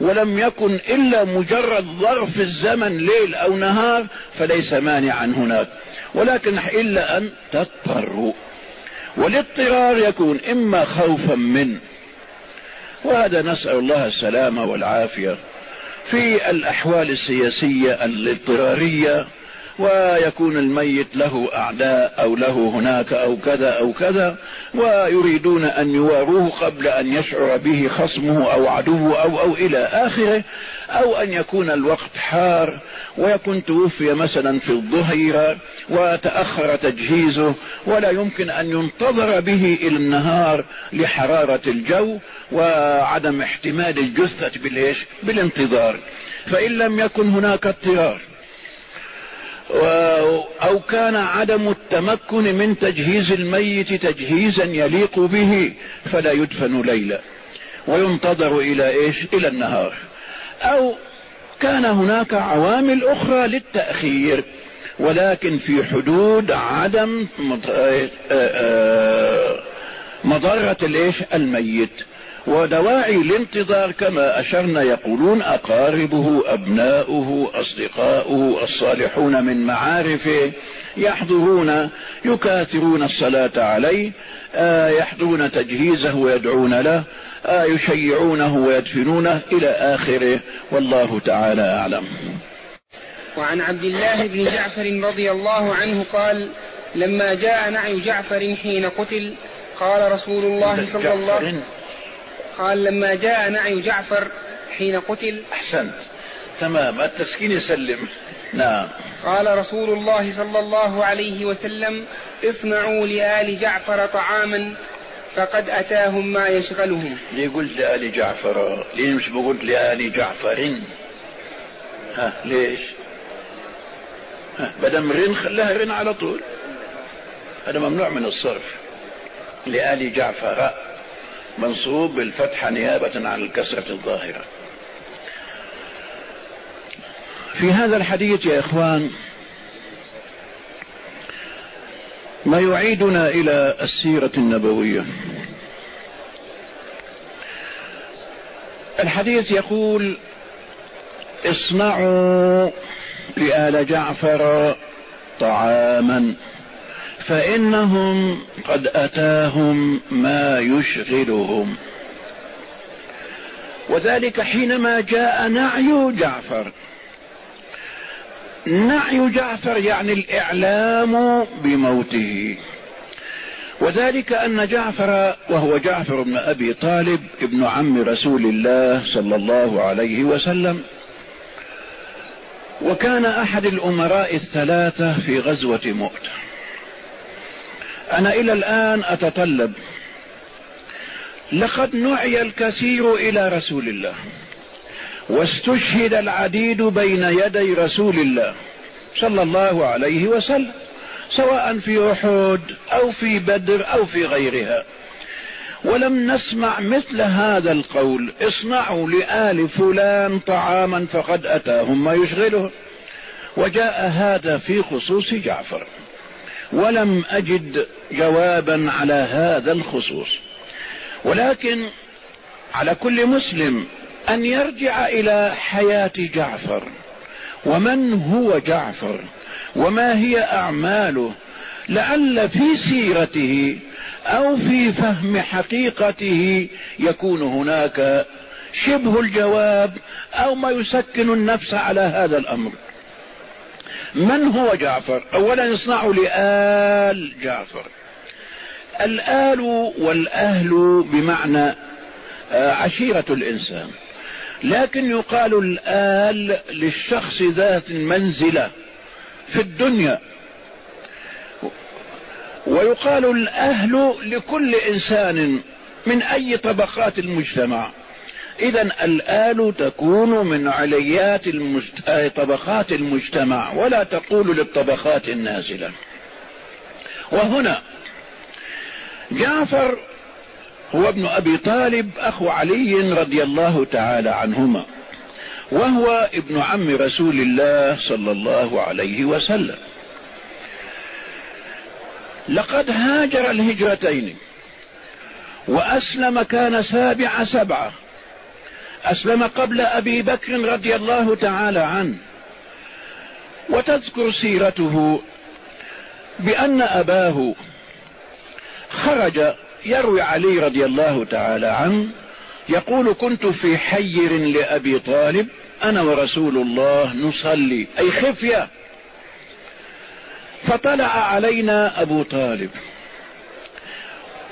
ولم يكن إلا مجرد ظرف الزمن ليل أو نهار فليس مانعا هناك. ولكن إلا أن تضطروا. والاضطرار يكون إما خوفا من. وهذا نسأل الله السلامة والعافية. في الأحوال السياسية الاضطرارية ويكون الميت له أعداء أو له هناك أو كذا أو كذا ويريدون أن يواروه قبل أن يشعر به خصمه أو عدوه أو أو إلى آخره أو أن يكون الوقت حار ويكون توفي مثلا في الظهيرة وتأخر تجهيزه ولا يمكن أن ينتظر به إلى النهار لحرارة الجو وعدم احتمال الجثة بالإيش؟ بالانتظار. فإن لم يكن هناك اضطرار أو كان عدم التمكن من تجهيز الميت تجهيزا يليق به فلا يدفن ليلا. وينتظر إلى إيش؟ إلى النهار. أو كان هناك عوامل أخرى للتأخير ولكن في حدود عدم آه، آه، مضرة الإيش؟ الميت. ودواعي الانتظار كما اشرنا يقولون أقاربه أبناؤه أصدقاؤه الصالحون من معارفه يحضرون يكاثرون الصلاة عليه آه، يحضرون تجهيزه ويدعون له آه، يشيعونه ويدفنونه إلى آخره. والله تعالى أعلم. وعن عبد الله بن جعفر رضي الله عنه قال لما جاء نعي جعفر حين قتل قال رسول الله صلى الله عليه وسلم قال لما جاء نعي جعفر حين قتل أحسنت. تمام. التسكين يسلم. نعم. قال رسول الله صلى الله عليه وسلم اصنعوا لآل جعفر طعاما فقد أتاهم ما يشغلهم. ليه قلت لآل جعفر؟ ليه مش بقول لآل جعفر؟ ها ليش؟ ها بدم رن خلاها رن على طول. هذا ممنوع من الصرف. لآل جعفر. منصوب بالفتحة نيابة عن الكسرة الظاهرة. في هذا الحديث يا إخوان ما يعيدنا إلى السيرة النبوية. الحديث يقول اصنعوا لآل جعفر طعاما. فإنهم قد أتاهم ما يشغلهم. وذلك حينما جاء نعي جعفر. نعي جعفر يعني الإعلام بموته. وذلك أن جعفر وهو جعفر بن أبي طالب ابن عم رسول الله صلى الله عليه وسلم. وكان أحد الأمراء الثلاثة في غزوة مؤتة. أنا إلى الآن أتطلب. لقد نعي الكثير إلى رسول الله. واستشهد العديد بين يدي رسول الله صلى الله عليه وسلم سواء في أحد أو في بدر أو في غيرها. ولم نسمع مثل هذا القول. اصنعوا لآل فلان طعاما فقد أتاهم ما يشغلهم. وجاء هذا في خصوص جعفر. ولم أجد جوابا على هذا الخصوص. ولكن على كل مسلم أن يرجع إلى حياة جعفر ومن هو جعفر وما هي أعماله لعل في سيرته أو في فهم حقيقته يكون هناك شبه الجواب أو ما يسكن النفس على هذا الأمر. من هو جعفر؟ اولا يصنع لآل جعفر. الآل والأهل بمعنى آه، عشيرة الإنسان. لكن يقال الآل للشخص ذات منزلة في الدنيا. ويقال الأهل لكل إنسان من أي طبقات المجتمع. اذا الآل تكون من عليات المجت... طبقات المجتمع ولا تقول للطبقات النازلة. وهنا جعفر هو ابن أبي طالب أخو علي رضي الله تعالى عنهما وهو ابن عم رسول الله صلى الله عليه وسلم. لقد هاجر الهجرتين وأسلم كان سابع سبعة. أسلم قبل أبي بكر رضي الله تعالى عنه. وتذكر سيرته بأن أباه خرج يروي علي رضي الله تعالى عنه يقول كنت في حير لأبي طالب أنا ورسول الله نصلي. أي خفية. فطلع علينا أبو طالب.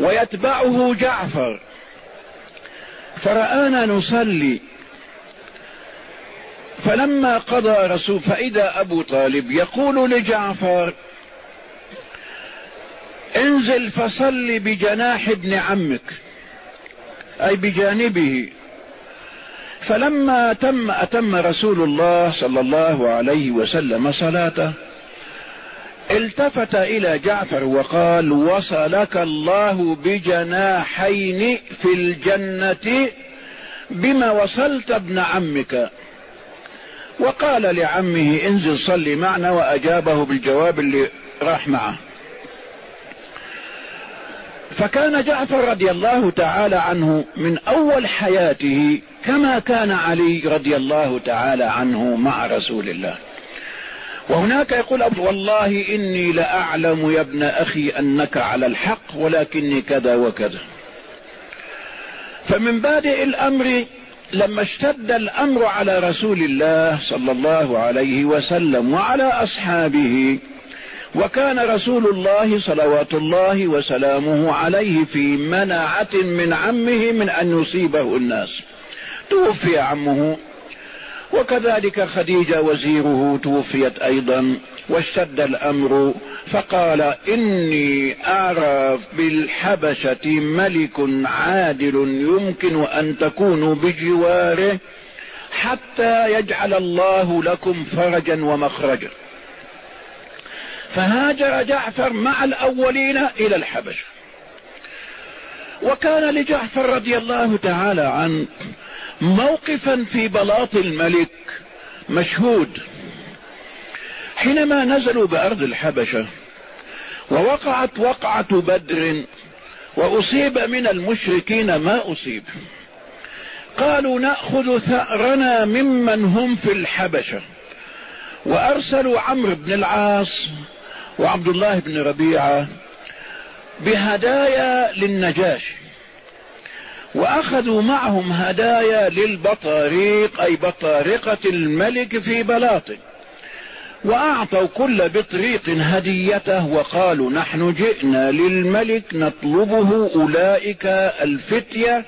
ويتبعه جعفر. فرآنا نصلي. فلما قضى رسول فإذا أبو طالب يقول لجعفر انزل فصل بجناح ابن عمك أي بجانبه. فلما تم أتم رسول الله صلى الله عليه وسلم صلاته التفت إلى جعفر وقال وصلك الله بجناحين في الجنة بما وصلت ابن عمك. وقال لعمه انزل صلي معنا وأجابه بالجواب اللي راح معه. فكان جعفر رضي الله تعالى عنه من أول حياته كما كان علي رضي الله تعالى عنه مع رسول الله. وهناك يقول أبو والله إني لأعلم يا ابن أخي أنك على الحق ولكني كذا وكذا. فمن بادئ الأمر لما اشتد الأمر على رسول الله صلى الله عليه وسلم وعلى أصحابه وكان رسول الله صلوات الله وسلامه عليه في مناعة من عمه من أن يصيبه الناس. توفي عمه. وكذلك خديجة وزيره توفيت أيضا واشتد الأمر فقال إني أرى بالحبشة ملك عادل يمكن أن تكونوا بجواره حتى يجعل الله لكم فرجا ومخرجا. فهاجر جعفر مع الأولين إلى الحبشة. وكان لجعفر رضي الله تعالى عنه موقفا في بلاط الملك مشهود. حينما نزلوا بأرض الحبشة ووقعت وقعة بدر وأصيب من المشركين ما أصيب. قالوا نأخذ ثأرنا ممن هم في الحبشة. وأرسلوا عمرو بن العاص وعبد الله بن ربيعة بهدايا للنجاشي. وأخذوا معهم هدايا للبطاريق أي بطارقة الملك في بلاطه وأعطوا كل بطريق هديته وقالوا نحن جئنا للملك نطلبه أولئك الفتية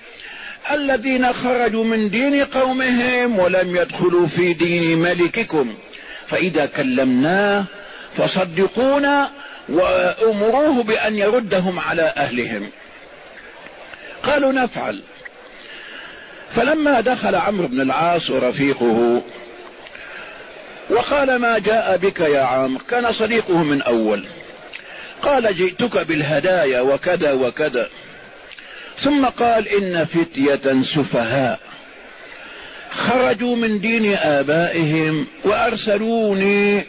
الذين خرجوا من دين قومهم ولم يدخلوا في دين ملككم. فإذا كلمناه فصدقونا وأمروه بأن يردهم على أهلهم. قالوا نفعل. فلما دخل عمرو بن العاص ورفيقه وقال ما جاء بك يا عمرو كان صديقه من أول. قال جئتك بالهدايا وكذا وكذا. ثم قال إن فتية سفهاء. خرجوا من دين آبائهم وأرسلوني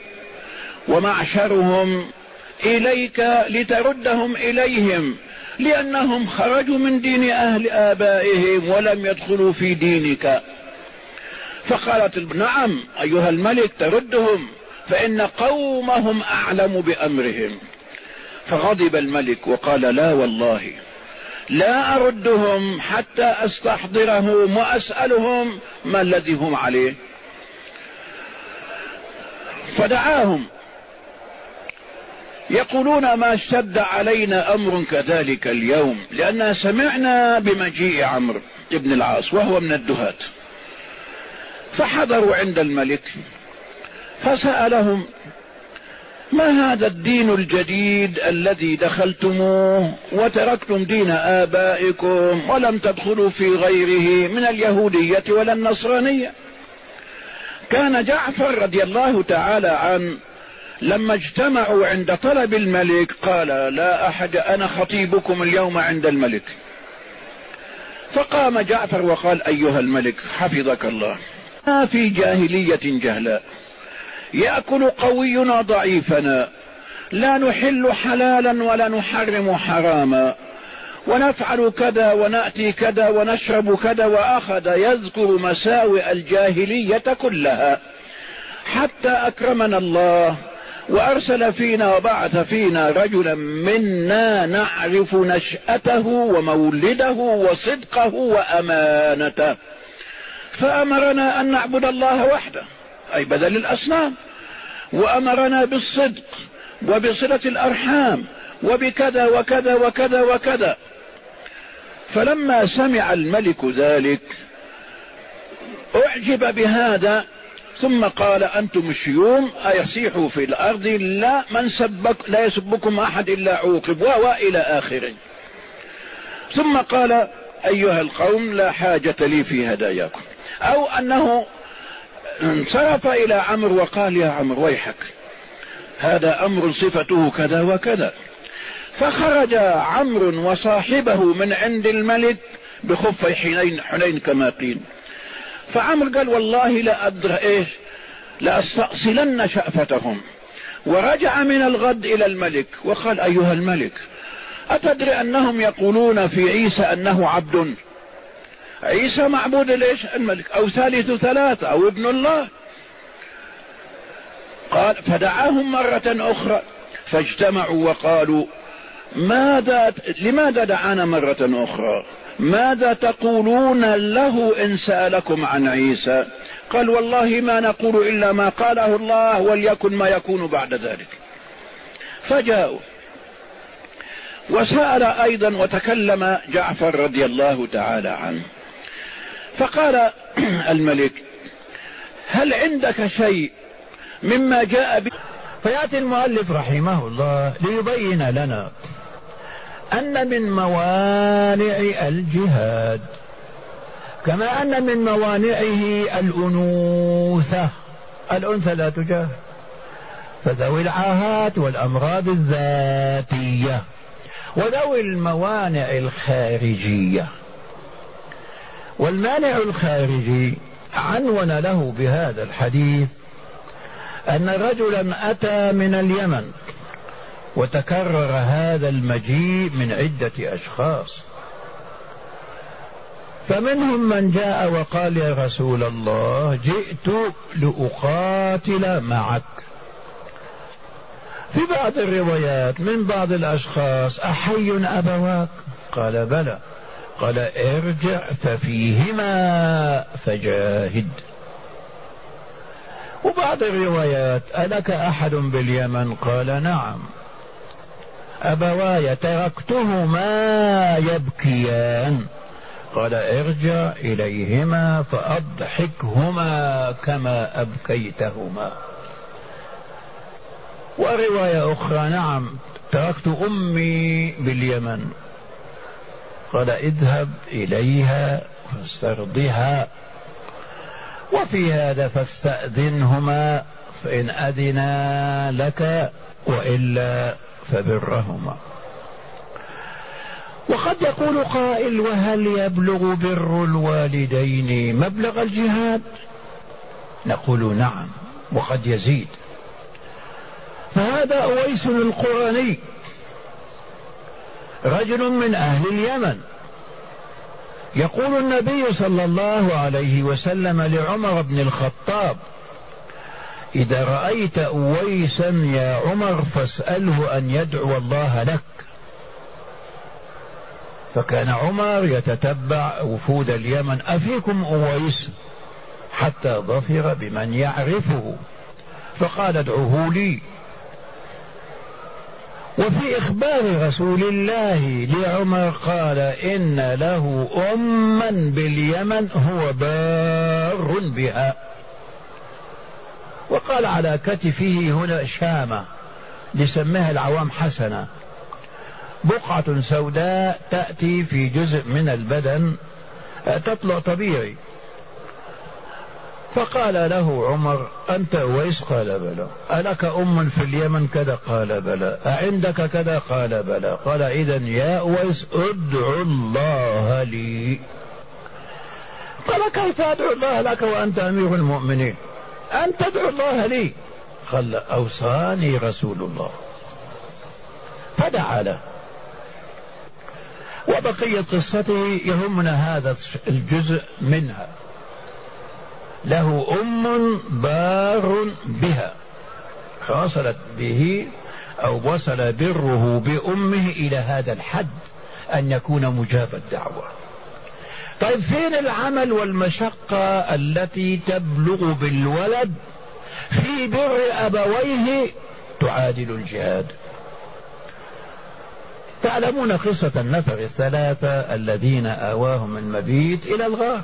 ومعشرهم إليك لتردهم إليهم. لأنهم خرجوا من دين أهل آبائهم ولم يدخلوا في دينك. فقالت نعم أيها الملك تردهم فإن قومهم أعلم بأمرهم. فغضب الملك وقال لا والله لا أردهم حتى أستحضرهم وأسألهم ما الذي هم عليه. فدعاهم يقولون ما اشتد علينا أمر كذلك اليوم لأننا سمعنا بمجيء عمرو بن العاص وهو من الدهات. فحضروا عند الملك فسألهم ما هذا الدين الجديد الذي دخلتموه وتركتم دين آبائكم ولم تدخلوا في غيره من اليهودية ولا النصرانية؟ كان جعفر رضي الله تعالى عنه لما اجتمعوا عند طلب الملك قال لا أحد أنا خطيبكم اليوم عند الملك. فقام جعفر وقال أيها الملك حفظك الله ما في جاهلية جهلاء يأكل قوينا ضعيفنا لا نحل حلالا ولا نحرم حراما. ونفعل كذا ونأتي كذا ونشرب كذا وأخذ يذكر مساوئ الجاهلية كلها. حتى أكرمنا الله وأرسل فينا وبعث فينا رجلا منا نعرف نشأته ومولده وصدقه وأمانته. فأمرنا أن نعبد الله وحده أي بدل الأصنام. وأمرنا بالصدق وبصلة الأرحام وبكذا وكذا وكذا وكذا. فلما سمع الملك ذلك أعجب بهذا ثم قال أنتم الشيوم أيصيحوا في الأرض لا من سبك لا يسبكم أحد إلا عوقب وإلى آخره. ثم قال أيها القوم لا حاجة لي في هداياكم. أو أنه انصرف إلى عمرو وقال يا عمرو ويحك هذا أمر صفته كذا وكذا. فخرج عمرو وصاحبه من عند الملك بخفي حنين, حنين كما قيل. فعمرو قال والله لا أدرى إيش لأستأصلن شأفتهم. ورجع من الغد إلى الملك وقال أيها الملك أتدري أنهم يقولون في عيسى أنه عبد؟ عيسى معبود ليش؟ الملك أو ثالث ثلاثة أو ابن الله. قال فدعاهم مرة أخرى فاجتمعوا وقالوا ماذا لماذا دعانا مرة أخرى؟ ماذا تقولون له إن سألكم عن عيسى؟ قال والله ما نقول إلا ما قاله الله وليكن ما يكون بعد ذلك. فجاءوا. وسأل أيضا وتكلم جعفر رضي الله تعالى عنه. فقال الملك هل عندك شيء مما جاء به فيأتي المؤلف رحمه الله ليبين لنا. أن من موانع الجهاد كما أن من موانعه الأنوثة. الأنثى لا تجاهد. فذوي العاهات والأمراض الذاتية وذوي الموانع الخارجية. والمانع الخارجي عنون له بهذا الحديث أن رجلا أتى من اليمن. وتكرر هذا المجيء من عدة أشخاص. فمنهم من جاء وقال يا رسول الله جئت لأقاتل معك. في بعض الروايات من بعض الأشخاص أحي أبواك؟ قال بلى. قال ارجع ففيهما فجاهد. وبعض الروايات ألك أحد باليمن؟ قال نعم. أبواي تركتهما يبكيان. قال ارجع إليهما فأضحكهما كما أبكيتهما. ورواية أخرى نعم تركت أمي باليمن. قال اذهب إليها سردها وفي هذا فاستأذنهما فإن أذنا لك وإلا فبرهما. وقد يقول قائل وهل يبلغ بر الوالدين مبلغ الجهاد؟ نقول نعم وقد يزيد. فهذا أويس القرآني. رجل من أهل اليمن. يقول النبي صلى الله عليه وسلم لعمر بن الخطاب إذا رأيت أويسا يا عمر فاسأله أن يدعو الله لك. فكان عمر يتتبع وفود اليمن. أفيكم أويس؟ حتى ظفر بمن يعرفه. فقال ادعوه لي. وفي إخبار رسول الله لعمر قال إن له أما باليمن هو بار بها. وقال على كتفه هنا شامة لسميها العوام حسنة. بقعة سوداء تأتي في جزء من البدن تطلع طبيعي. فقال له عمر أنت أويس؟ قال بلى. ألك أم في اليمن كذا؟ قال بلى. أعندك كذا؟ قال بلى. قال إذا يا أويس ادعو الله لي. قال كيف أدعو الله لك وأنت أمير المؤمنين؟ أن تدعو الله لي. قال أوصاني رسول الله. فدعا له. وبقية قصته يهمنا هذا الجزء منها. له أم بار بها. فوصلت به أو وصل بره بأمه إلى هذا الحد أن يكون مجاب الدعوة. طيب فين العمل والمشقة التي تبلغ بالولد في بر أبويه تعادل الجهاد؟ تعلمون قصة النفر الثلاثة الذين آواهم المبيت إلى الغار.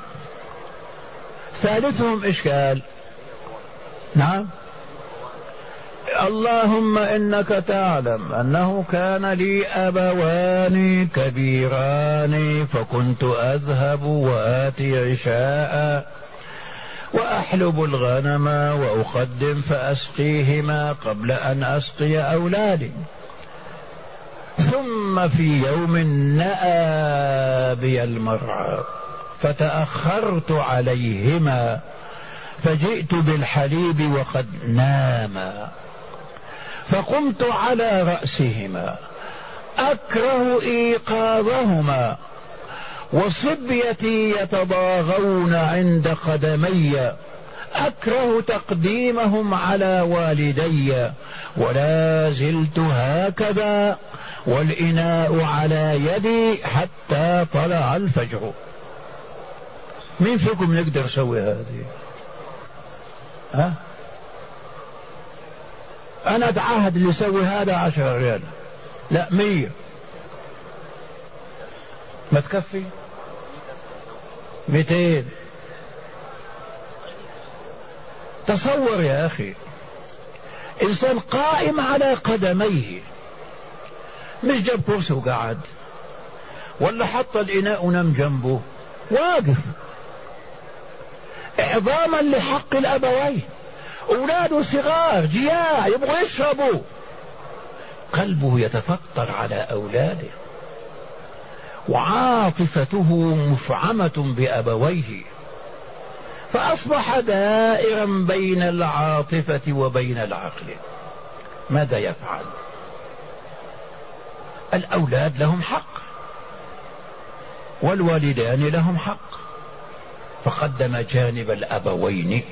ثالثهم إشكال. نعم. اللهم إنك تعلم أنه كان لي أبوان كبيران فكنت أذهب وآتي عشاء وأحلب الغنم وأقدم فأسقيهما قبل أن أسقي أولادي. ثم في يوم نأى بي المرعى فتأخرت عليهما فجئت بالحليب وقد ناما. فقمت على رأسهما. أكره إيقاظهما. وصبيتي يتضاغون عند قدمي. أكره تقديمهم على والدي. ولا زلت هكذا. والإناء على يدي حتى طلع الفجر. مين فيكم يقدر يسوي هذه؟ ها؟ أنا أتعهد اللي يسوي هذا عشرة ريال. لا مية. ما تكفي؟ ميتين. تصور يا أخي إنسان قائم على قدميه. مش جاب كرسي وقعد ولا حط الإناء ونام جنبه. واقف. إعظاما لحق الأبوين. اولاده صغار جياع يبغوا يشربوا. قلبه يتفطر على أولاده. وعاطفته مفعمة بأبويه. فأصبح دائرا بين العاطفة وبين العقل. ماذا يفعل؟ الأولاد لهم حق. والوالدان لهم حق. فقدم جانب الأبوين.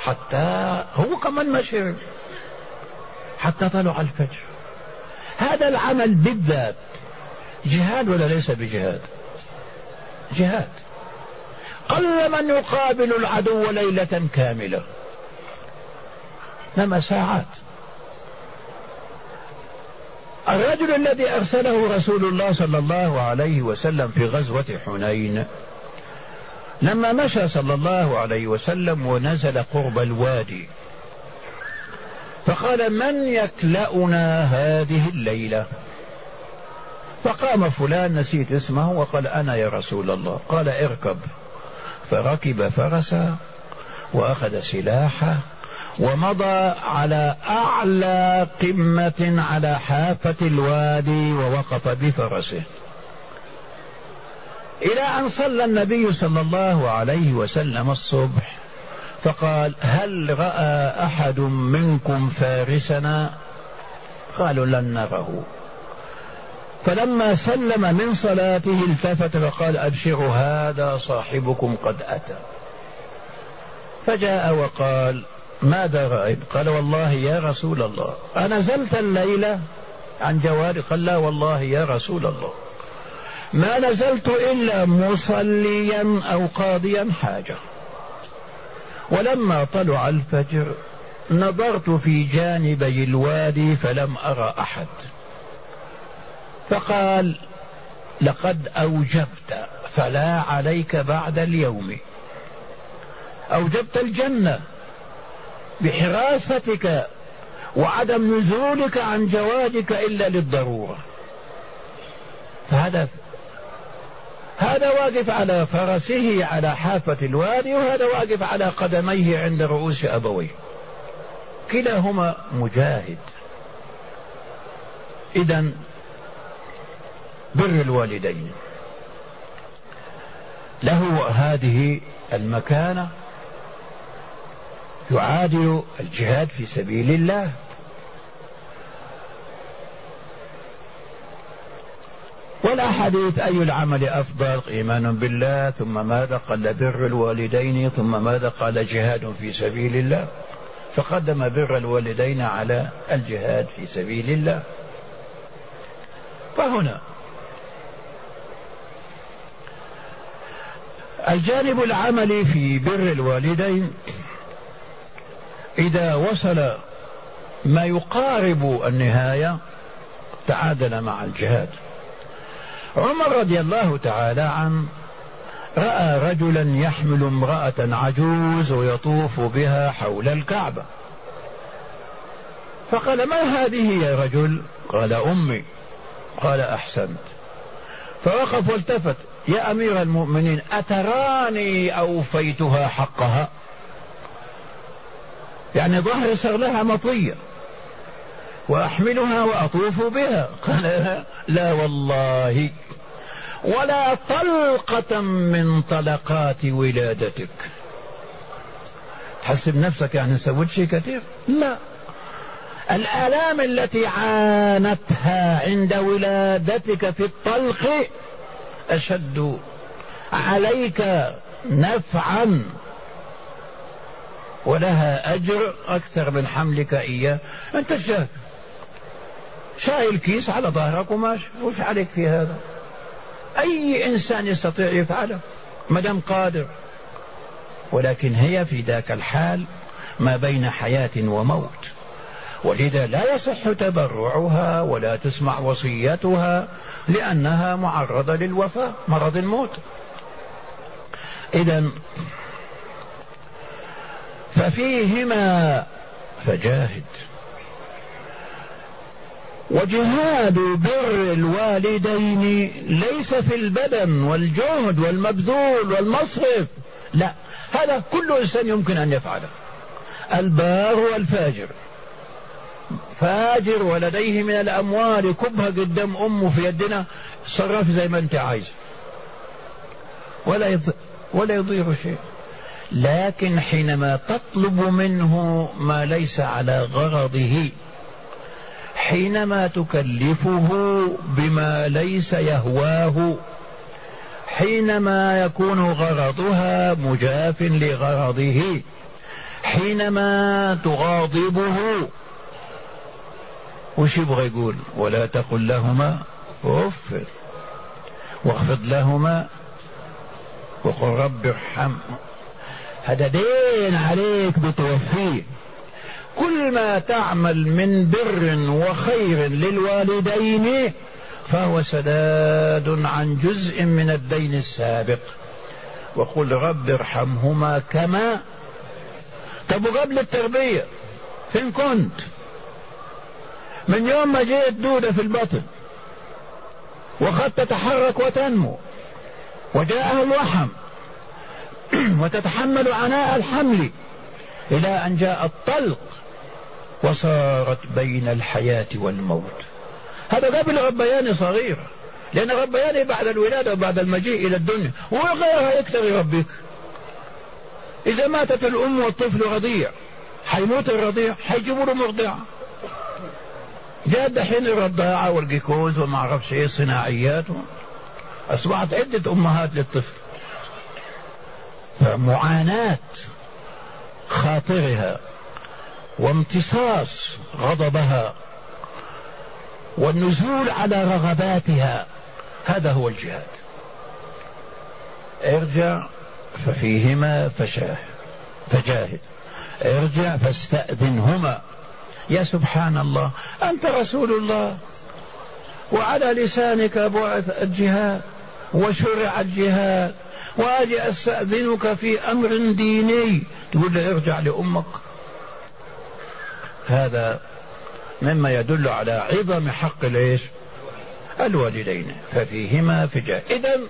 حتى هو كمان ما شرب حتى طلع الفجر. هذا العمل بالذات جهاد ولا ليس بجهاد؟ جهاد. قل من يقابل العدو ليلة كاملة؟ نما ساعات. الرجل الذي أرسله رسول الله صلى الله عليه وسلم في غزوة حنين لما مشى صلى الله عليه وسلم ونزل قرب الوادي فقال من يكلأنا هذه الليلة؟ فقام فلان نسيت اسمه وقال أنا يا رسول الله. قال اركب. فركب فرسا وأخذ سلاحه ومضى على أعلى قمة على حافة الوادي ووقف بفرسه. إلى أن صلى النبي صلى الله عليه وسلم الصبح فقال هل رأى أحد منكم فارسنا؟ قالوا لن نره. فلما سلم من صلاته التفت فقال أبشروا هذا صاحبكم قد أتى. فجاء وقال ماذا رأيت؟ قال والله يا رسول الله أنزلت الليلة عن جواري قال لا والله يا رسول الله. ما نزلت إلا مصليا أو قاضيا حاجة. ولما طلع الفجر نظرت في جانبي الوادي فلم أرى أحد. فقال لقد أوجبت فلا عليك بعد اليوم. أوجبت الجنة بحراستك وعدم نزولك عن جوادك إلا للضرورة. فهذا هذا واقف على فرسه على حافة الوادي وهذا واقف على قدميه عند رؤوس أبويه. كلاهما مجاهد. إذا بر الوالدين. له هذه المكانة يعادل الجهاد في سبيل الله. والأحاديث أي العمل أفضل؟ إيمان بالله ثم ماذا قال بر الوالدين؟ ثم ماذا قال جهاد في سبيل الله؟ فقدم بر الوالدين على الجهاد في سبيل الله. فهنا الجانب العملي في بر الوالدين إذا وصل ما يقارب النهاية تعادل مع الجهاد. عمر رضي الله تعالى عنه رأى رجلا يحمل امرأة عجوز ويطوف بها حول الكعبة. فقال ما هذه يا رجل؟ قال أمي. قال أحسنت. فوقف والتفت. يا أمير المؤمنين أتراني أوفيتها حقها؟ يعني ظهر صار لها مطية. وأحملها وأطوف بها. قال لا والله. ولا طلقة من طلقات ولادتك. تحسب نفسك يعني سويت شيء كثير؟ لا. الآلام التي عانتها عند ولادتك في الطلق أشد. عليك نفعا. ولها أجر أكثر من حملك إياه. أنت شاك شايل كيس على ظهرك وماشي وش عليك في هذا؟ أي إنسان يستطيع يفعله؟ مدام قادر. ولكن هي في ذاك الحال ما بين حياة وموت. ولذا لا يصح تبرعها ولا تسمع وصيتها لأنها معرضة للوفاة مرض الموت. إذا ففيهما فجاهد. وجهاد بر الوالدين ليس في البدن والجهد والمبذول والمصرف. لا هذا كل إنسان يمكن أن يفعله. البار والفاجر. فاجر ولديه من الأموال كبها قدام أمه في يدنا صرف زي ما أنت عايز. ولا ولا يضيع شيء. لكن حينما تطلب منه ما ليس على غرضه حينما تكلفه بما ليس يهواه حينما يكون غرضها مجاف لغرضه حينما تغاضبه. وش يبغى يقول؟ ولا تقل لهما اف واخفض لهما وقل رب ارحم. هذا دين عليك بتوفيه كل ما تعمل من بر وخير للوالدين فهو سداد عن جزء من الدين السابق. وقل رب ارحمهما كما. طب قبل التربية فين كنت؟ من يوم ما جيت دودة في البطن وقد تتحرك وتنمو وجاءها الوحم وتتحمل عناء الحمل إلى أن جاء الطلق وصارت بين الحياة والموت. هذا قبل ربياني صغير. لأن ربياني بعد الولادة وبعد المجيء إلى الدنيا. وغيرها يكثر يربيك إذا ماتت الأم والطفل رضيع. حيموت الرضيع حيجيبوا له مرضعة جاء دحين الرضاعة والجيكوز وما أعرفش إيه صناعيات. أصبحت عدة أمهات للطفل. فمعاناة خاطرها. وامتصاص غضبها والنزول على رغباتها. هذا هو الجهاد. ارجع ففيهما فشاه فجاهد. ارجع فاستأذنهما. يا سبحان الله أنت رسول الله. وعلى لسانك بعث الجهاد وشرع الجهاد. وأجي أستأذنك في أمر ديني. تقول لي ارجع لأمك. هذا مما يدل على عظم حق الايش الوالدين ففيهما فجاء. اذا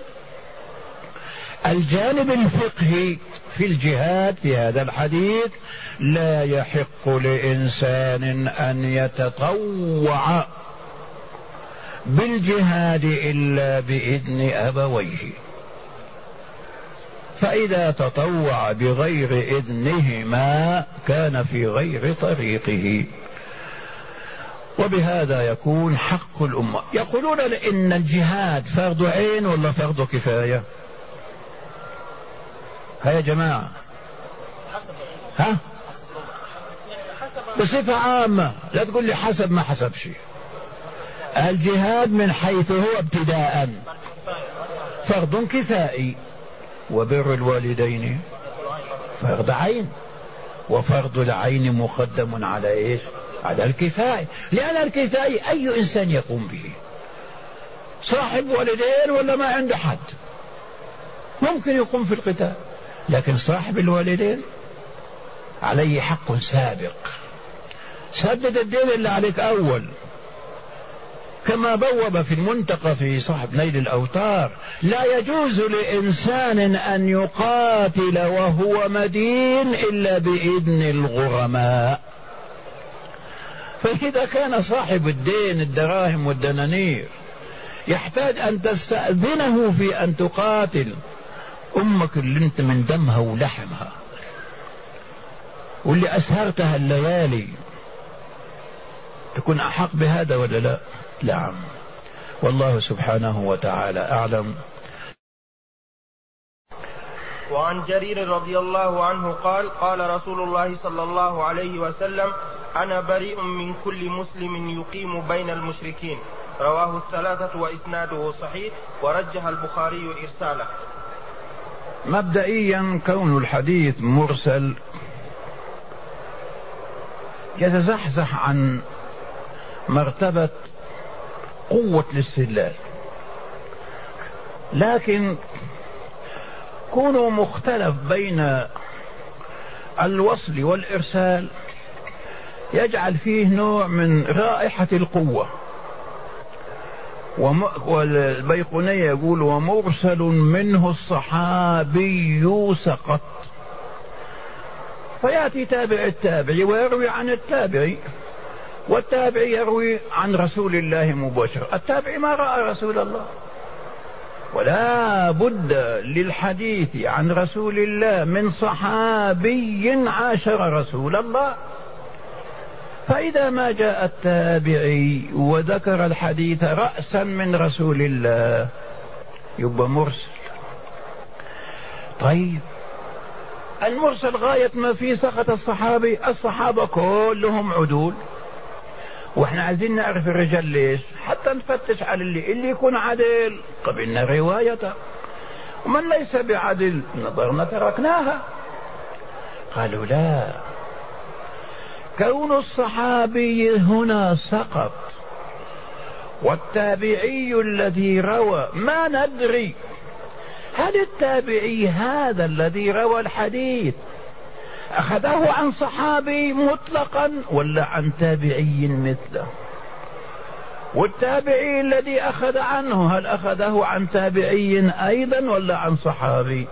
الجانب الفقهي في الجهاد في هذا الحديث لا يحق لإنسان أن يتطوع بالجهاد إلا بإذن أبويه. فإذا تطوع بغير إذنهما كان في غير طريقه. وبهذا يكون حق الأمة. يقولون إن الجهاد فرض عين ولا فرض كفاية؟ ها يا جماعة. ها؟ بصفة عامة. لا تقول لي حسب ما حسب شيء الجهاد من حيث هو ابتداء. فرض كفائي. وبر الوالدين فرض عين وفرض العين مقدم على إيش؟ على الكفاية. لأن الكفاية أي إنسان يقوم به؟ صاحب والدين ولا ما عنده حد؟ ممكن يقوم في القتال لكن صاحب الوالدين عليه حق سابق. سدد الدين اللي عليك أول. كما بوب في المنتقى في صاحب نيل الأوتار لا يجوز لإنسان أن يقاتل وهو مدين إلا بإذن الغرماء. فإذا كان صاحب الدين الدراهم والدنانير يحتاج أن تستأذنه في أن تقاتل أمك اللي انت من دمها ولحمها. واللي أسهرتها الليالي تكون أحق بهذا ولا لا؟ نعم. والله سبحانه وتعالى أعلم. وعن جرير رضي الله عنه قال قال رسول الله صلى الله عليه وسلم أنا بريء من كل مسلم يقيم بين المشركين. رواه الثلاثة وإسناده صحيح ورجح البخاري إرساله. مبدئيا كون الحديث مرسل يتزحزح عن مرتبة قوة الاستدلال. لكن كونه مختلف بين الوصل والإرسال يجعل فيه نوع من رائحة القوة. والبيقونية يقول ومرسل منه الصحابي سقط فيأتي تابع التابع ويروي عن التابعي والتابع يروي عن رسول الله مباشرة. التابع ما رأى رسول الله. ولا بد للحديث عن رسول الله من صحابي عاشر رسول الله. فإذا ما جاء التابعي وذكر الحديث رأسا من رسول الله يبقى مرسل. طيب. المرسل غاية ما فيه سقط الصحابي. الصحابة كلهم عدول. وإحنا عايزين نعرف الرجال ليش؟ حتى نفتش على اللي اللي يكون عدل قبلنا روايته ومن ليس بعدل نظرنا تركناها. قالوا لا. كون الصحابي هنا سقط. والتابعي الذي روى ما ندري. هل التابعي هذا الذي روى الحديث؟ أخذه عن صحابي مطلقا. ولا عن تابعي مثله. والتابعي الذي أخذ عنه هل أخذه عن تابعي أيضا ولا عن صحابي؟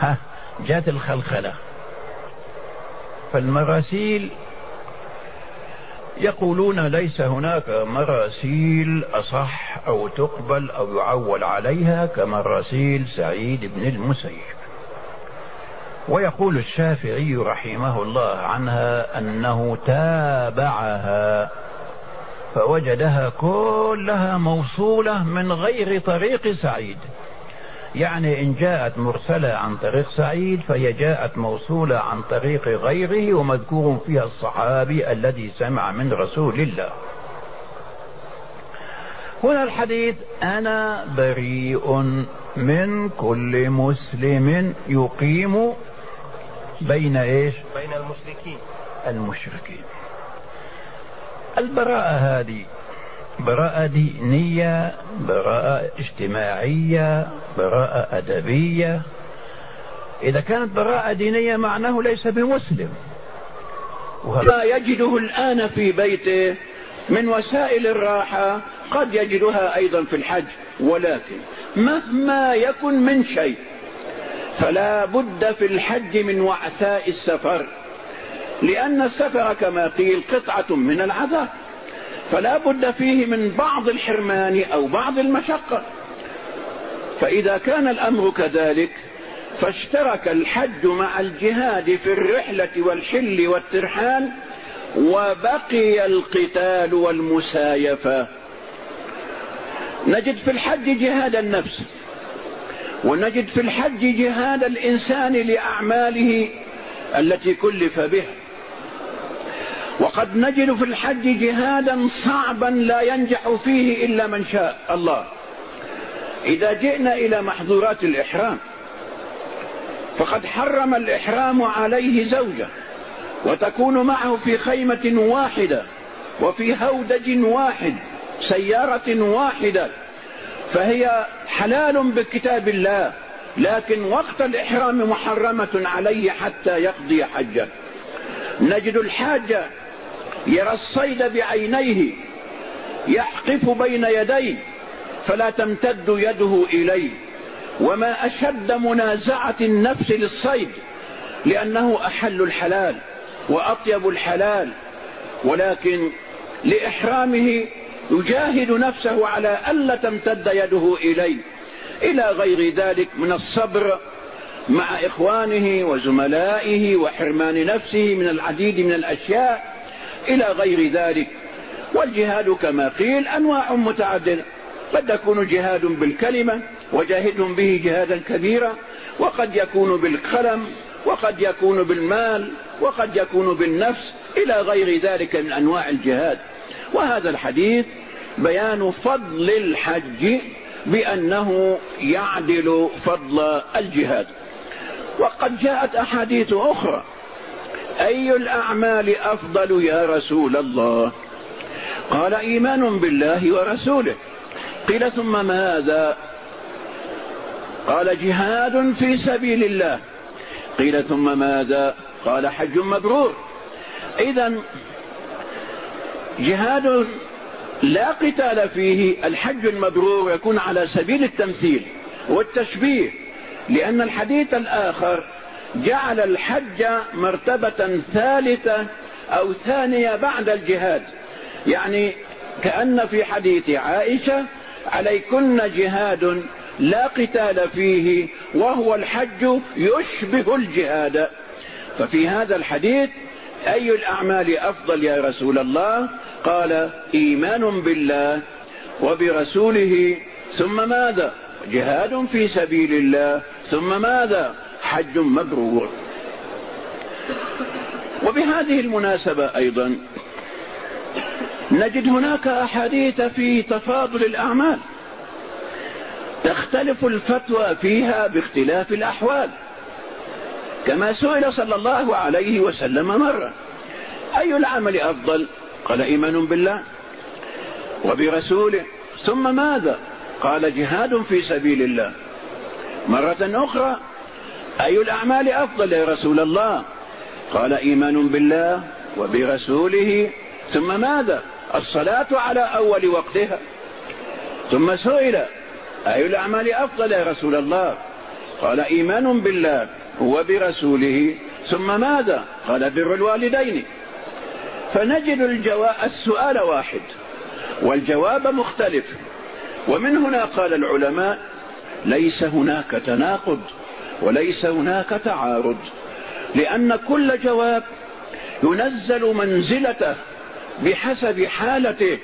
ها جات الخلخلة. فالمراسيل يقولون ليس هناك مراسيل أصح أو تقبل أو يعول عليها كمراسيل سعيد بن المسيب. ويقول الشافعي رحمه الله عنها أنه تابعها فوجدها كلها موصولة من غير طريق سعيد. يعني إن جاءت مرسلة عن طريق سعيد فهي جاءت موصولة عن طريق غيره ومذكور فيها الصحابي الذي سمع من رسول الله. هنا الحديث أنا بريء من كل مسلم يقيم بين إيش؟ بين المشركين. المشركين. البراءة هذه براءة دينية براءة اجتماعية براءة أدبية. إذا كانت براءة دينية معناه ليس بمسلم. ما يجده الآن في بيته من وسائل الراحة قد يجدها أيضا في الحج. ولكن مهما يكن من شيء فلا بد في الحج من وعثاء السفر لأن السفر كما قيل قطعة من العذاب فلا بد فيه من بعض الحرمان أو بعض المشقة. فإذا كان الأمر كذلك فاشترك الحج مع الجهاد في الرحلة والحل والترحال وبقي القتال والمسايفة. نجد في الحج جهاد النفس. ونجد في الحج جهاد الإنسان لأعماله التي كلف بها وقد نجد في الحج جهادا صعبا لا ينجح فيه إلا من شاء الله. إذا جئنا إلى محظورات الإحرام فقد حرم الإحرام عليه زوجة وتكون معه في خيمة واحدة وفي هودج واحد سيارة واحدة فهي حلال بكتاب الله لكن وقت الإحرام محرمة عليه حتى يقضي حجة. نجد الحاج يرى الصيد بعينيه يحقف بين يديه فلا تمتد يده إليه. وما أشد منازعة النفس للصيد لأنه أحل الحلال وأطيب الحلال. ولكن لإحرامه يجاهد نفسه على ألا تمتد يده إليه. إلى غير ذلك من الصبر مع إخوانه وزملائه وحرمان نفسه من العديد من الأشياء. إلى غير ذلك. والجهاد كما قيل أنواع متعددة. قد يكون جهاد بالكلمة وجاهدهم به جهادا كبيرا. وقد يكون بالقلم وقد يكون بالمال وقد يكون بالنفس. إلى غير ذلك من أنواع الجهاد. وهذا الحديث بيان فضل الحج بأنه يعدل فضل الجهاد. وقد جاءت أحاديث أخرى. أي الأعمال أفضل يا رسول الله؟ قال إيمان بالله ورسوله. قيل ثم ماذا؟ قال جهاد في سبيل الله. قيل ثم ماذا؟ قال حج مبرور. إذا جهاد لا قتال فيه الحج المبرور يكون على سبيل التمثيل والتشبيه لأن الحديث الآخر جعل الحج مرتبة ثالثة أو ثانية بعد الجهاد. يعني كأن في حديث عائشة عليكن جهاد لا قتال فيه وهو الحج يشبه الجهاد. ففي هذا الحديث أي الأعمال أفضل يا رسول الله؟ قال إيمان بالله وبرسوله ثم ماذا؟ جهاد في سبيل الله ثم ماذا؟ حج مبرور. وبهذه المناسبة أيضا نجد هناك أحاديث في تفاضل الأعمال تختلف الفتوى فيها باختلاف الأحوال. كما سئل صلى الله عليه وسلم مرة أي العمل أفضل؟ قال إيمان بالله وبرسوله. ثم ماذا؟ قال جهاد في سبيل الله. مرة أخرى أي الأعمال أفضل يا رسول الله؟ قال إيمان بالله وبرسوله. ثم ماذا؟ الصلاة على أول وقتها. ثم سئل أي الأعمال أفضل يا رسول الله؟ قال إيمان بالله وبرسوله. ثم ماذا؟ قال بر الوالدين. فنجد الجواب السؤال واحد والجواب مختلف. ومن هنا قال العلماء ليس هناك تناقض وليس هناك تعارض لأن كل جواب ينزل منزلته بحسب حالته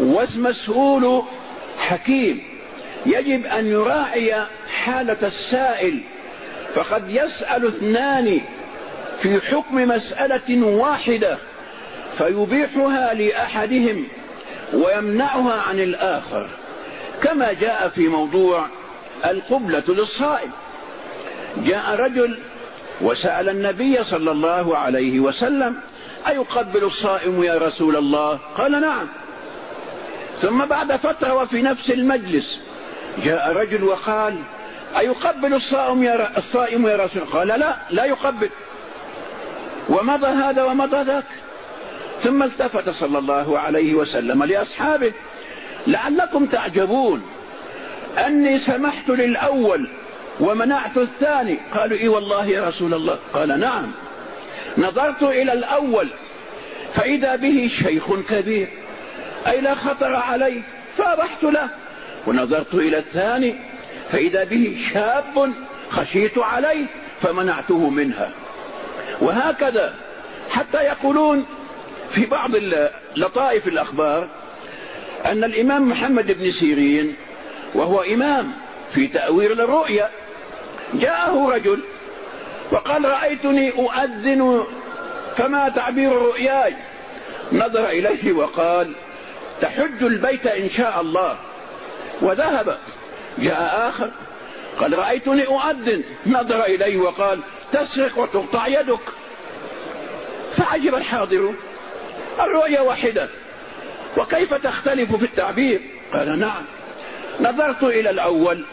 والمسؤول حكيم. يجب أن يراعي حالة السائل فقد يسأل اثنان في حكم مسألة واحدة. فيبيحها لأحدهم ويمنعها عن الآخر. كما جاء في موضوع القبلة للصائم. جاء رجل وسأل النبي صلى الله عليه وسلم أيقبل الصائم يا رسول الله؟ قال نعم. ثم بعد فترة وفي نفس المجلس جاء رجل وقال أيقبل الصائم يا الصائم يا رسول قال لا لا يقبل. ومضى هذا ومضى ذاك. ثم التفت صلى الله عليه وسلم لأصحابه. لعلكم تعجبون. أني سمحت للأول ومنعت الثاني. قالوا إي والله يا رسول الله. قال نعم. نظرت إلى الأول. فإذا به شيخ كبير. أي لا خطر عليه فأبحت له. ونظرت إلى الثاني. فإذا به شاب خشيت عليه فمنعته منها. وهكذا حتى يقولون في بعض لطائف الأخبار أن الإمام محمد بن سيرين وهو إمام في تأويل الرؤيا جاءه رجل وقال رأيتني أؤذن فما تعبير رؤياي نظر إليه وقال تحج البيت إن شاء الله. وذهب جاء آخر قال رأيتني أؤذن. نظر إليه وقال تسرق وتقطع يدك. فعجب الحاضر الرؤيا واحدة. وكيف تختلف في التعبير؟ قال نعم. نظرت إلى الأول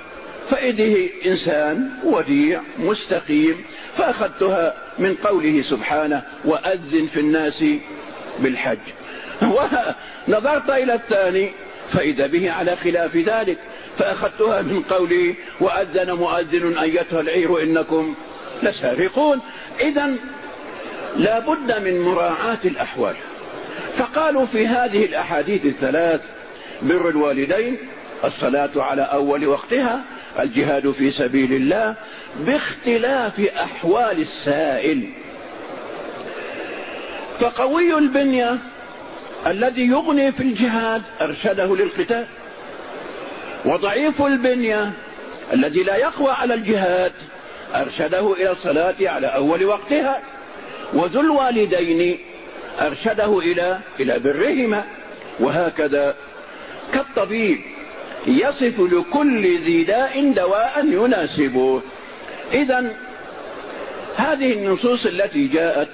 فإذه إنسان وديع مستقيم فأخذتها من قوله سبحانه وأذن في الناس بالحج. ونظرت إلى الثاني فإذا به على خلاف ذلك فأخذتها من قوله وأذن مؤذن أيتها العير إنكم لسارقون. إذا لا بد من مراعاة الأحوال. فقالوا في هذه الأحاديث الثلاث بر الوالدين الصلاة على أول وقتها الجهاد في سبيل الله باختلاف أحوال السائل. فقوي البنية الذي يغني في الجهاد أرشده للقتال. وضعيف البنية الذي لا يقوى على الجهاد أرشده إلى الصلاة على أول وقتها. وذو الوالدين أرشده إلى إلى برهما. وهكذا كالطبيب يصف لكل ذي داء دواء يناسبه. إذا هذه النصوص التي جاءت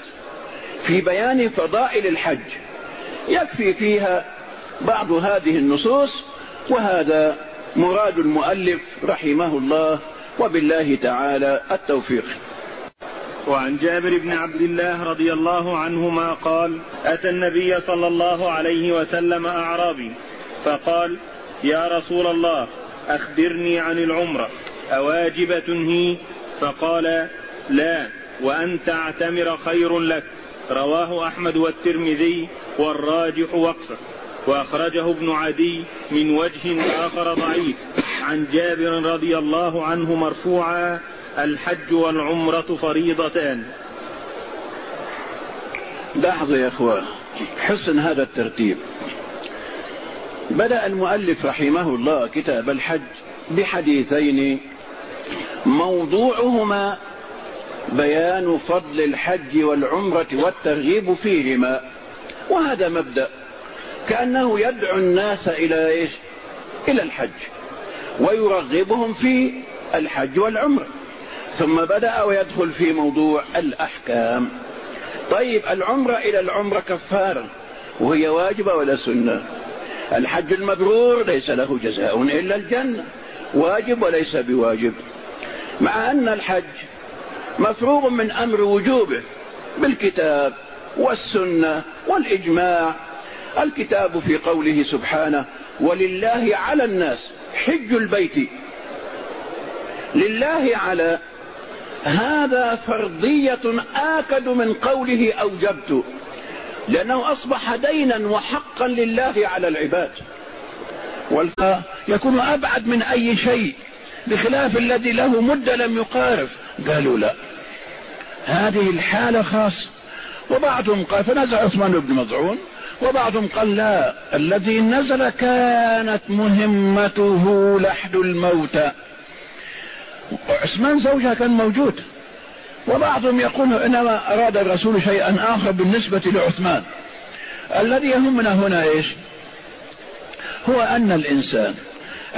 في بيان فضائل الحج يكفي فيها بعض هذه النصوص وهذا مراد المؤلف رحمه الله. وبالله تعالى التوفيق. وعن جابر بن عبد الله رضي الله عنهما قال أتى النبي صلى الله عليه وسلم أعرابي فقال يا رسول الله أخبرني عن العمرة أواجبة هي؟ فقال لا وأن تعتمر خير لك. رواه أحمد والترمذي والراجح وقفه. وأخرجه ابن عدي من وجه آخر ضعيف. عن جابر رضي الله عنه مرفوعا الحج والعمرة فريضتان. لحظة يا إخوان حسن هذا الترتيب. بدأ المؤلف رحمه الله كتاب الحج بحديثين موضوعهما بيان فضل الحج والعمرة والترغيب فيهما. وهذا مبدأ كأنه يدعو الناس إلى إيش؟ إلى الحج ويرغبهم في الحج والعمرة. ثم بدأ ويدخل في موضوع الأحكام. طيب العمرة إلى العمرة كفارة وهي واجبة ولا سنة؟ الحج المبرور ليس له جزاء إلا الجنة واجب وليس بواجب. مع أن الحج مفروغ من أمر وجوبه بالكتاب والسنة والإجماع. الكتاب في قوله سبحانه ولله على الناس حج البيت لله على هذا فرضية آكد من قوله أوجبت لأنه أصبح دينا وحقا لله على العباد. يكون أبعد من أي شيء بخلاف الذي له مدة لم يقارف. قالوا لا. هذه الحالة خاصة. وبعضهم قال فنزل عثمان بن مضعون وبعضهم قال لا الذي نزل كانت مهمته لحد الموتى عثمان زوجها كان موجود. وبعضهم يقول إنما أراد الرسول شيئا آخر بالنسبة لعثمان. الذي يهمنا هنا إيش؟ هو أن الإنسان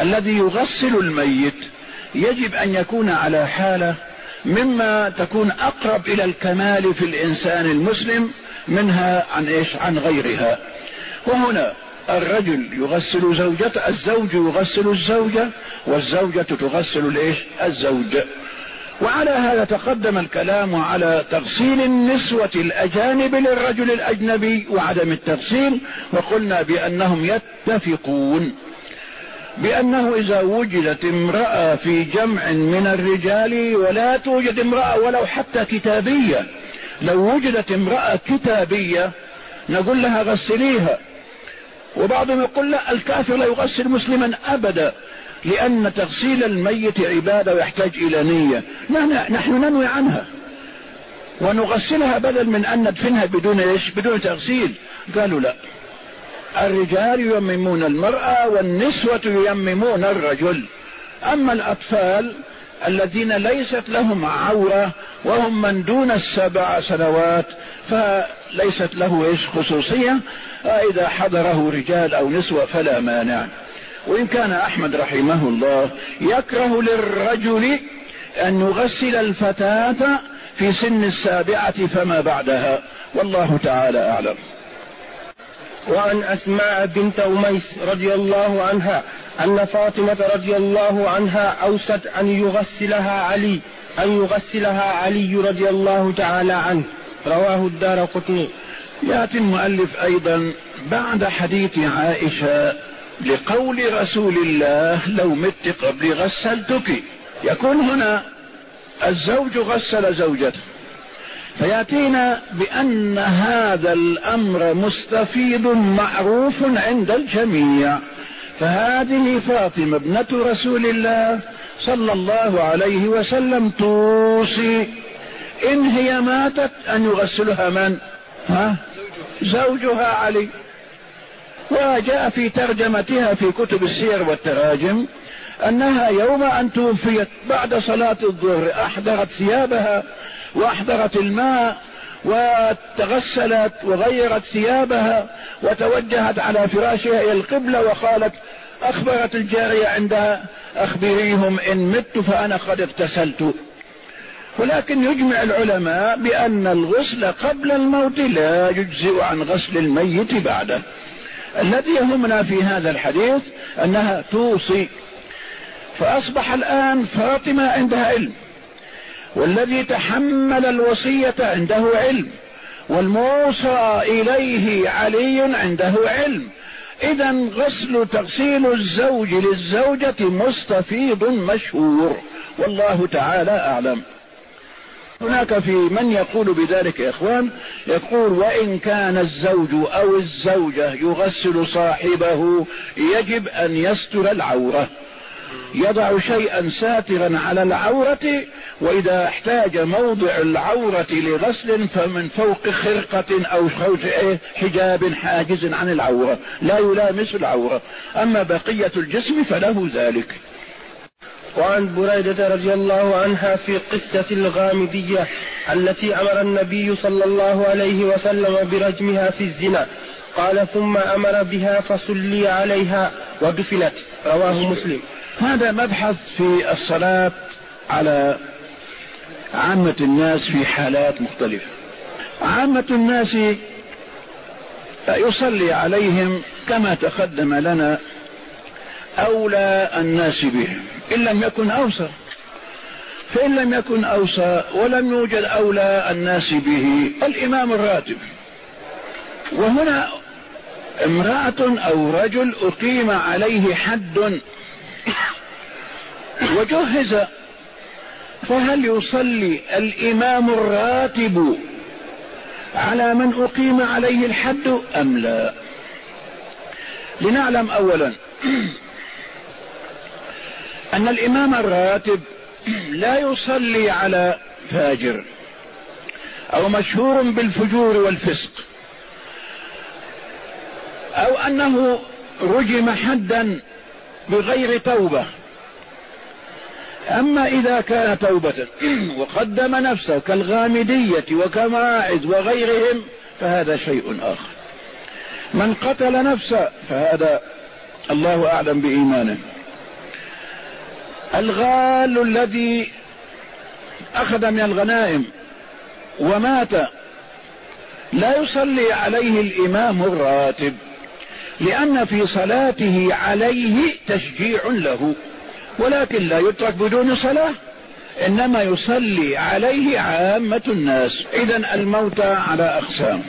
الذي يغسل الميت يجب أن يكون على حالة مما تكون أقرب إلى الكمال في الإنسان المسلم منها عن إيش؟ عن غيرها. وهنا الرجل يغسل زوجته الزوج يغسل الزوجة والزوجة تغسل الإيش؟ الزوج. وعلى هذا تقدم الكلام على تغسيل النسوة الأجانب للرجل الأجنبي وعدم التغسيل وقلنا بأنهم يتفقون. بأنه إذا وجدت امرأة في جمع من الرجال ولا توجد امرأة ولو حتى كتابية. لو وجدت امرأة كتابية نقول لها غسليها. وبعضهم يقول لا الكافر لا يغسل مسلما أبدا لأن تغسيل الميت عبادة ويحتاج إلى نية. نحن ننوي عنها. ونغسلها بدل من أن ندفنها بدون إيش؟ بدون تغسيل. قالوا لا. الرجال ييممون المرأة والنسوة ييممون الرجل. أما الأطفال الذين ليست لهم عورة وهم من دون السبع سنوات فليست له إيش؟ خصوصية. اذا حضره رجال أو نسوة فلا مانع. وإن كان أحمد رحمه الله يكره للرجل أن يغسل الفتاة في سن السابعة فما بعدها. والله تعالى أعلم. وعن أسماء بنت أميس رضي الله عنها أن فاطمة رضي الله عنها أوست أن يغسلها علي أن يغسلها علي رضي الله تعالى عنه. رواه الدار قطني. يأتي المؤلف أيضا بعد حديث عائشة لقول رسول الله لو مت قبلي غسلتك. يكون هنا الزوج غسل زوجته. فيأتينا بأن هذا الأمر مستفيض معروف عند الجميع. فهذه فاطمة ابنة رسول الله صلى الله عليه وسلم توصي إن هي ماتت أن يغسلها من؟ ها؟ زوجها علي. وجاء في ترجمتها في كتب السير والتراجم أنها يوم أن توفيت بعد صلاة الظهر أحضرت ثيابها وأحضرت الماء وتغسلت وغيرت ثيابها وتوجهت على فراشها إلى القبلة وقالت أخبرت الجارية عندها أخبريهم إن مت فأنا قد اغتسلت. ولكن يجمع العلماء بأن الغسل قبل الموت لا يجزئ عن غسل الميت بعده. الذي يهمنا في هذا الحديث أنها توصي. فأصبح الآن فاطمة عندها علم. والذي تحمل الوصية عنده علم. والموصى إليه علي عنده علم. اذا غسل تغسيل الزوج للزوجة مستفيض مشهور. والله تعالى أعلم. هناك في من يقول بذلك يا إخوان يقول وإن كان الزوج أو الزوجة يغسل صاحبه يجب أن يستر العورة يضع شيئا ساترا على العورة وإذا احتاج موضع العورة لغسل فمن فوق خرقة أو إيه؟ حجاب حاجز عن العورة لا يلامس العورة أما بقية الجسم فله ذلك وعن بريدة رضي الله عنها في قصة الغامدية التي أمر النبي صلى الله عليه وسلم برجمها في الزنا. قال ثم أمر بها فصلي عليها ودفنت رواه مسلم. هذا مبحث في الصلاة على عامة الناس في حالات مختلفة. عامة الناس يصلي عليهم كما تقدم لنا أولى الناس بهم. إن لم يكن أوسى فإن لم يكن أوسى ولم يوجد أولى الناس به الإمام الراتب. وهنا امرأة أو رجل أقيم عليه حد وجهز فهل يصلي الإمام الراتب على من أقيم عليه الحد أم لا؟ لنعلم اولا. أن الإمام الراتب لا يصلي على فاجر أو مشهور بالفجور والفسق أو أنه رجم حدا بغير توبة. أما إذا كان توبة وقدم نفسه كالغامدية وكماعز وغيرهم فهذا شيء آخر. من قتل نفسه فهذا الله أعلم بإيمانه. الغال الذي أخذ من الغنائم ومات لا يصلي عليه الإمام الراتب لأن في صلاته عليه تشجيع له ولكن لا يترك بدون صلاة إنما يصلي عليه عامة الناس. اذا الموتى على أقسام.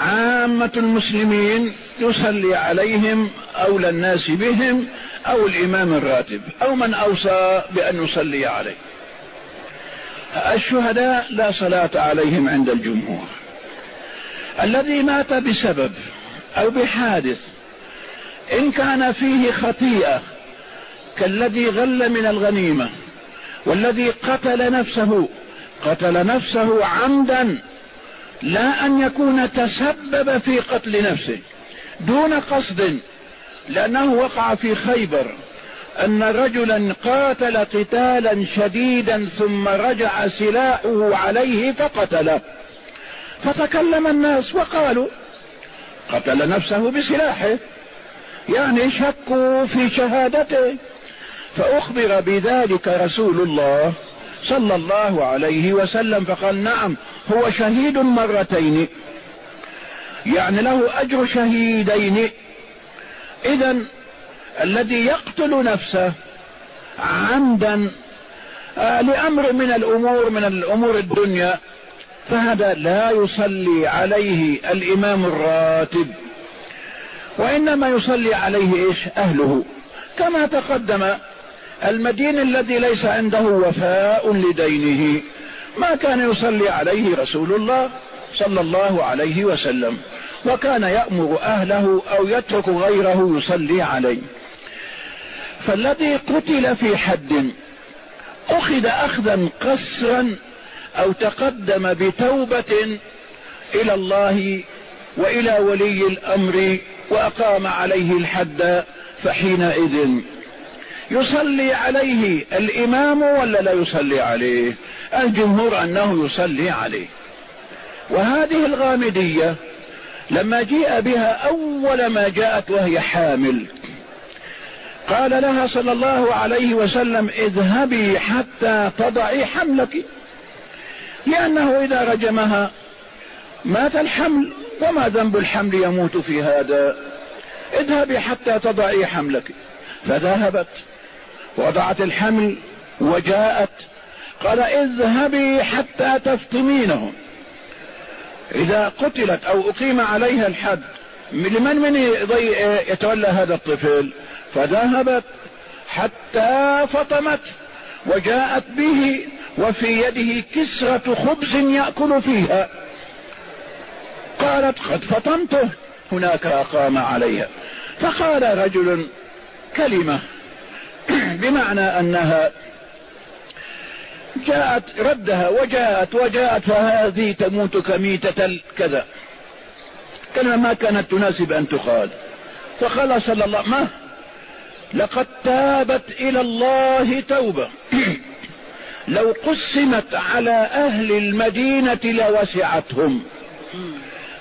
عامة المسلمين يصلي عليهم أولى الناس بهم أو الإمام الراتب أو من أوصى بأن يصلي عليه. الشهداء لا صلاة عليهم عند الجمهور. الذي مات بسبب أو بحادث إن كان فيه خطيئة كالذي غل من الغنيمة والذي قتل نفسه قتل نفسه عمدا لا أن يكون تسبب في قتل نفسه دون قصد لأنه وقع في خيبر أن رجلا قاتل قتالا شديدا ثم رجع سلاحه عليه فقتله. فتكلم الناس وقالوا قتل نفسه بسلاحه. يعني شكوا في شهادته. فأخبر بذلك رسول الله صلى الله عليه وسلم فقال نعم هو شهيد مرتين. يعني له أجر شهيدين. اذا الذي يقتل نفسه عمدا آه لأمر من الأمور من الأمور الدنيا فهذا لا يصلي عليه الإمام الراتب وإنما يصلي عليه إيش؟ أهله. كما تقدم المدين الذي ليس عنده وفاء لدينه ما كان يصلي عليه رسول الله صلى الله عليه وسلم. وكان يأمر أهله أو يترك غيره يصلي عليه. فالذي قتل في حد أخذ أخذا قسرا أو تقدم بتوبة إلى الله وإلى ولي الأمر وأقام عليه الحد فحينئذ يصلي عليه الإمام ولا لا يصلي عليه؟ الجمهور أنه يصلي عليه. وهذه الغامدية لما جيء بها أول ما جاءت وهي حامل. قال لها صلى الله عليه وسلم اذهبي حتى تضعي حملك لأنه إذا رجمها مات الحمل وما ذنب الحمل يموت في هذا. اذهبي حتى تضعي حملك. فذهبت وضعت الحمل وجاءت قال اذهبي حتى تفطمينه إذا قتلت أو أقيم عليها الحد لمن من يتولى هذا الطفل؟ فذهبت حتى فطمت وجاءت به وفي يده كسرة خبز يأكل فيها. قالت قد فطمته هناك أقام عليها. فقال رجل كلمة بمعنى أنها جاءت ردها وجاءت وجاءت فهذه تموت كميتة كذا. كلمة ما كانت تناسب أن تقال فقال صلى الله ما؟ لقد تابت إلى الله توبة. لو قسمت على أهل المدينة لوسعتهم.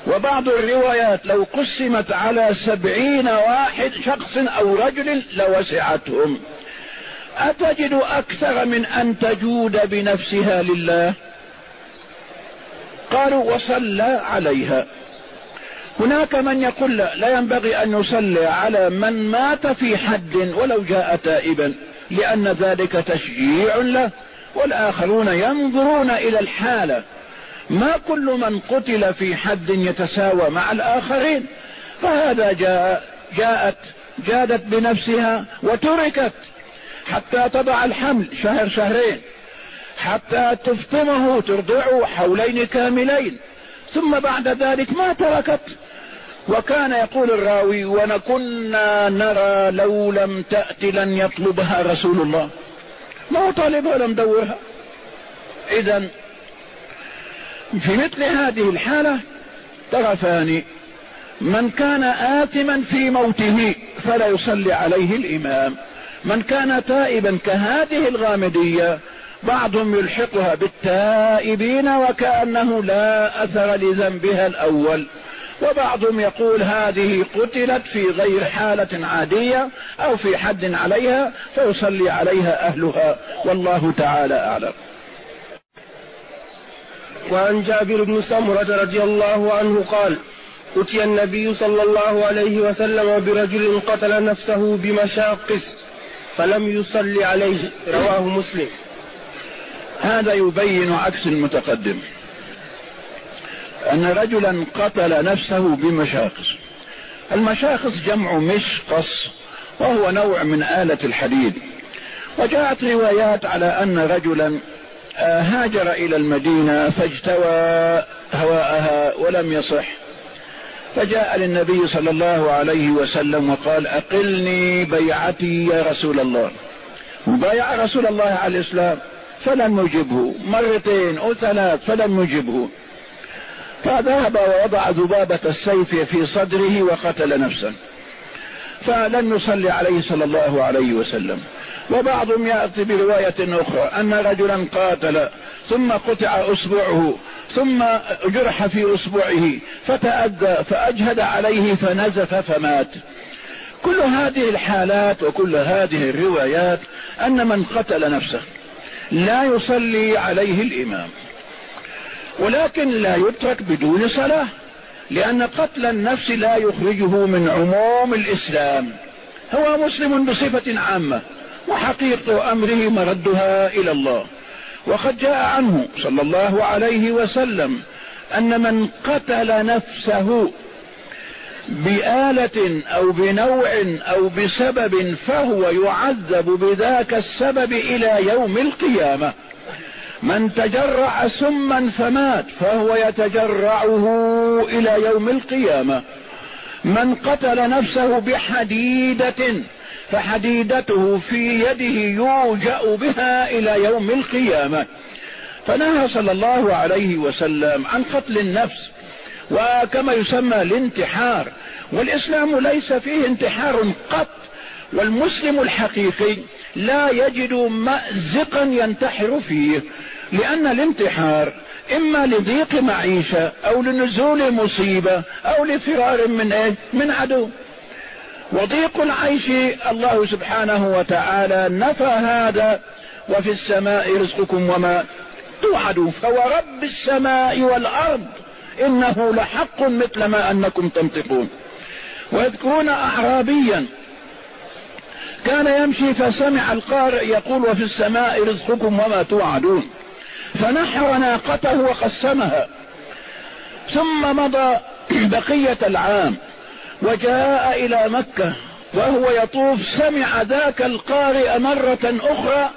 وبعض الروايات لو قسمت على سبعين واحد شخص أو رجل لوسعتهم. أتجد أكثر من أن تجود بنفسها لله؟ قالوا وصلى عليها. هناك من يقول لا, ينبغي أن يصلي على من مات في حد ولو جاء تائبا لأن ذلك تشجيع له. والآخرون ينظرون إلى الحالة. ما كل من قتل في حد يتساوى مع الآخرين. فهذا جاء جاءت جادت بنفسها وتركت. حتى تضع الحمل شهر شهرين حتى تفطمه ترضعه حولين كاملين. ثم بعد ذلك ما تركت. وكان يقول الراوي ونكنا نرى لو لم تأت لن يطلبها رسول الله. ما طالبها لم دورها. اذا في مثل هذه الحالة طرفان من كان آثما في موته فلا يصلي عليه الإمام. من كان تائبا كهذه الغامدية بعضهم يلحقها بالتائبين وكأنه لا أثر لذنبها الأول. وبعضهم يقول هذه قتلت في غير حالة عادية أو في حد عليها فيصلي عليها أهلها. والله تعالى أعلم. وعن جابر بن سمرة رضي الله عنه قال أتي النبي صلى الله عليه وسلم برجل قتل نفسه بمشاقص. فلم يصلي عليه. رواه مسلم. هذا يبين عكس المتقدم. أن رجلا قتل نفسه بمشاقص. المشاقص جمع مشقص وهو نوع من آلة الحديد. وجاءت روايات على أن رجلا آه، هاجر إلى المدينة فاجتوى هواءها ولم يصح. فجاء للنبي صلى الله عليه وسلم وقال أقلني بيعتي يا رسول الله. بايع رسول الله على الإسلام فلم يجبه. مرتين أو ثلاث فلم يجبه. فذهب ووضع ذبابة السيف في صدره وقتل نفسا فلم يصلي عليه صلى الله عليه وسلم. وبعضهم يأتي برواية أخرى أن رجلا قاتل ثم قطع أصبعه. ثم جرح في أصبعه فتأذى فأجهد عليه فنزف فمات. كل هذه الحالات وكل هذه الروايات أن من قتل نفسه لا يصلي عليه الإمام. ولكن لا يترك بدون صلاة لأن قتل النفس لا يخرجه من عموم الإسلام. هو مسلم بصفة عامة وحقيقة أمره مردها إلى الله. وقد جاء عنه صلى الله عليه وسلم أن من قتل نفسه بآلة أو بنوع أو بسبب فهو يعذب بذاك السبب إلى يوم القيامة. من تجرع سما فمات فهو يتجرعه إلى يوم القيامة. من قتل نفسه بحديدة فحديدته في يده يوجأ بها إلى يوم القيامة. فنهى صلى الله عليه وسلم عن قتل النفس وكما يسمى الانتحار. والإسلام ليس فيه انتحار قط والمسلم الحقيقي لا يجد مأزقا ينتحر فيه لأن الانتحار إما لضيق معيشة أو لنزول مصيبة أو لفرار من إيه؟ من عدو. وضيق العيش الله سبحانه وتعالى نفى هذا وفي السماء رزقكم وما توعدون. فورب السماء والأرض إنه لحق مثل ما أنكم تنطقون. ويذكرون أعرابيا كان يمشي فسمع القارئ يقول وفي السماء رزقكم وما توعدون. فنحر ناقته وقسمها. ثم مضى بقية العام. وجاء إلى مكة وهو يطوف سمع ذاك القارئ مرة أخرى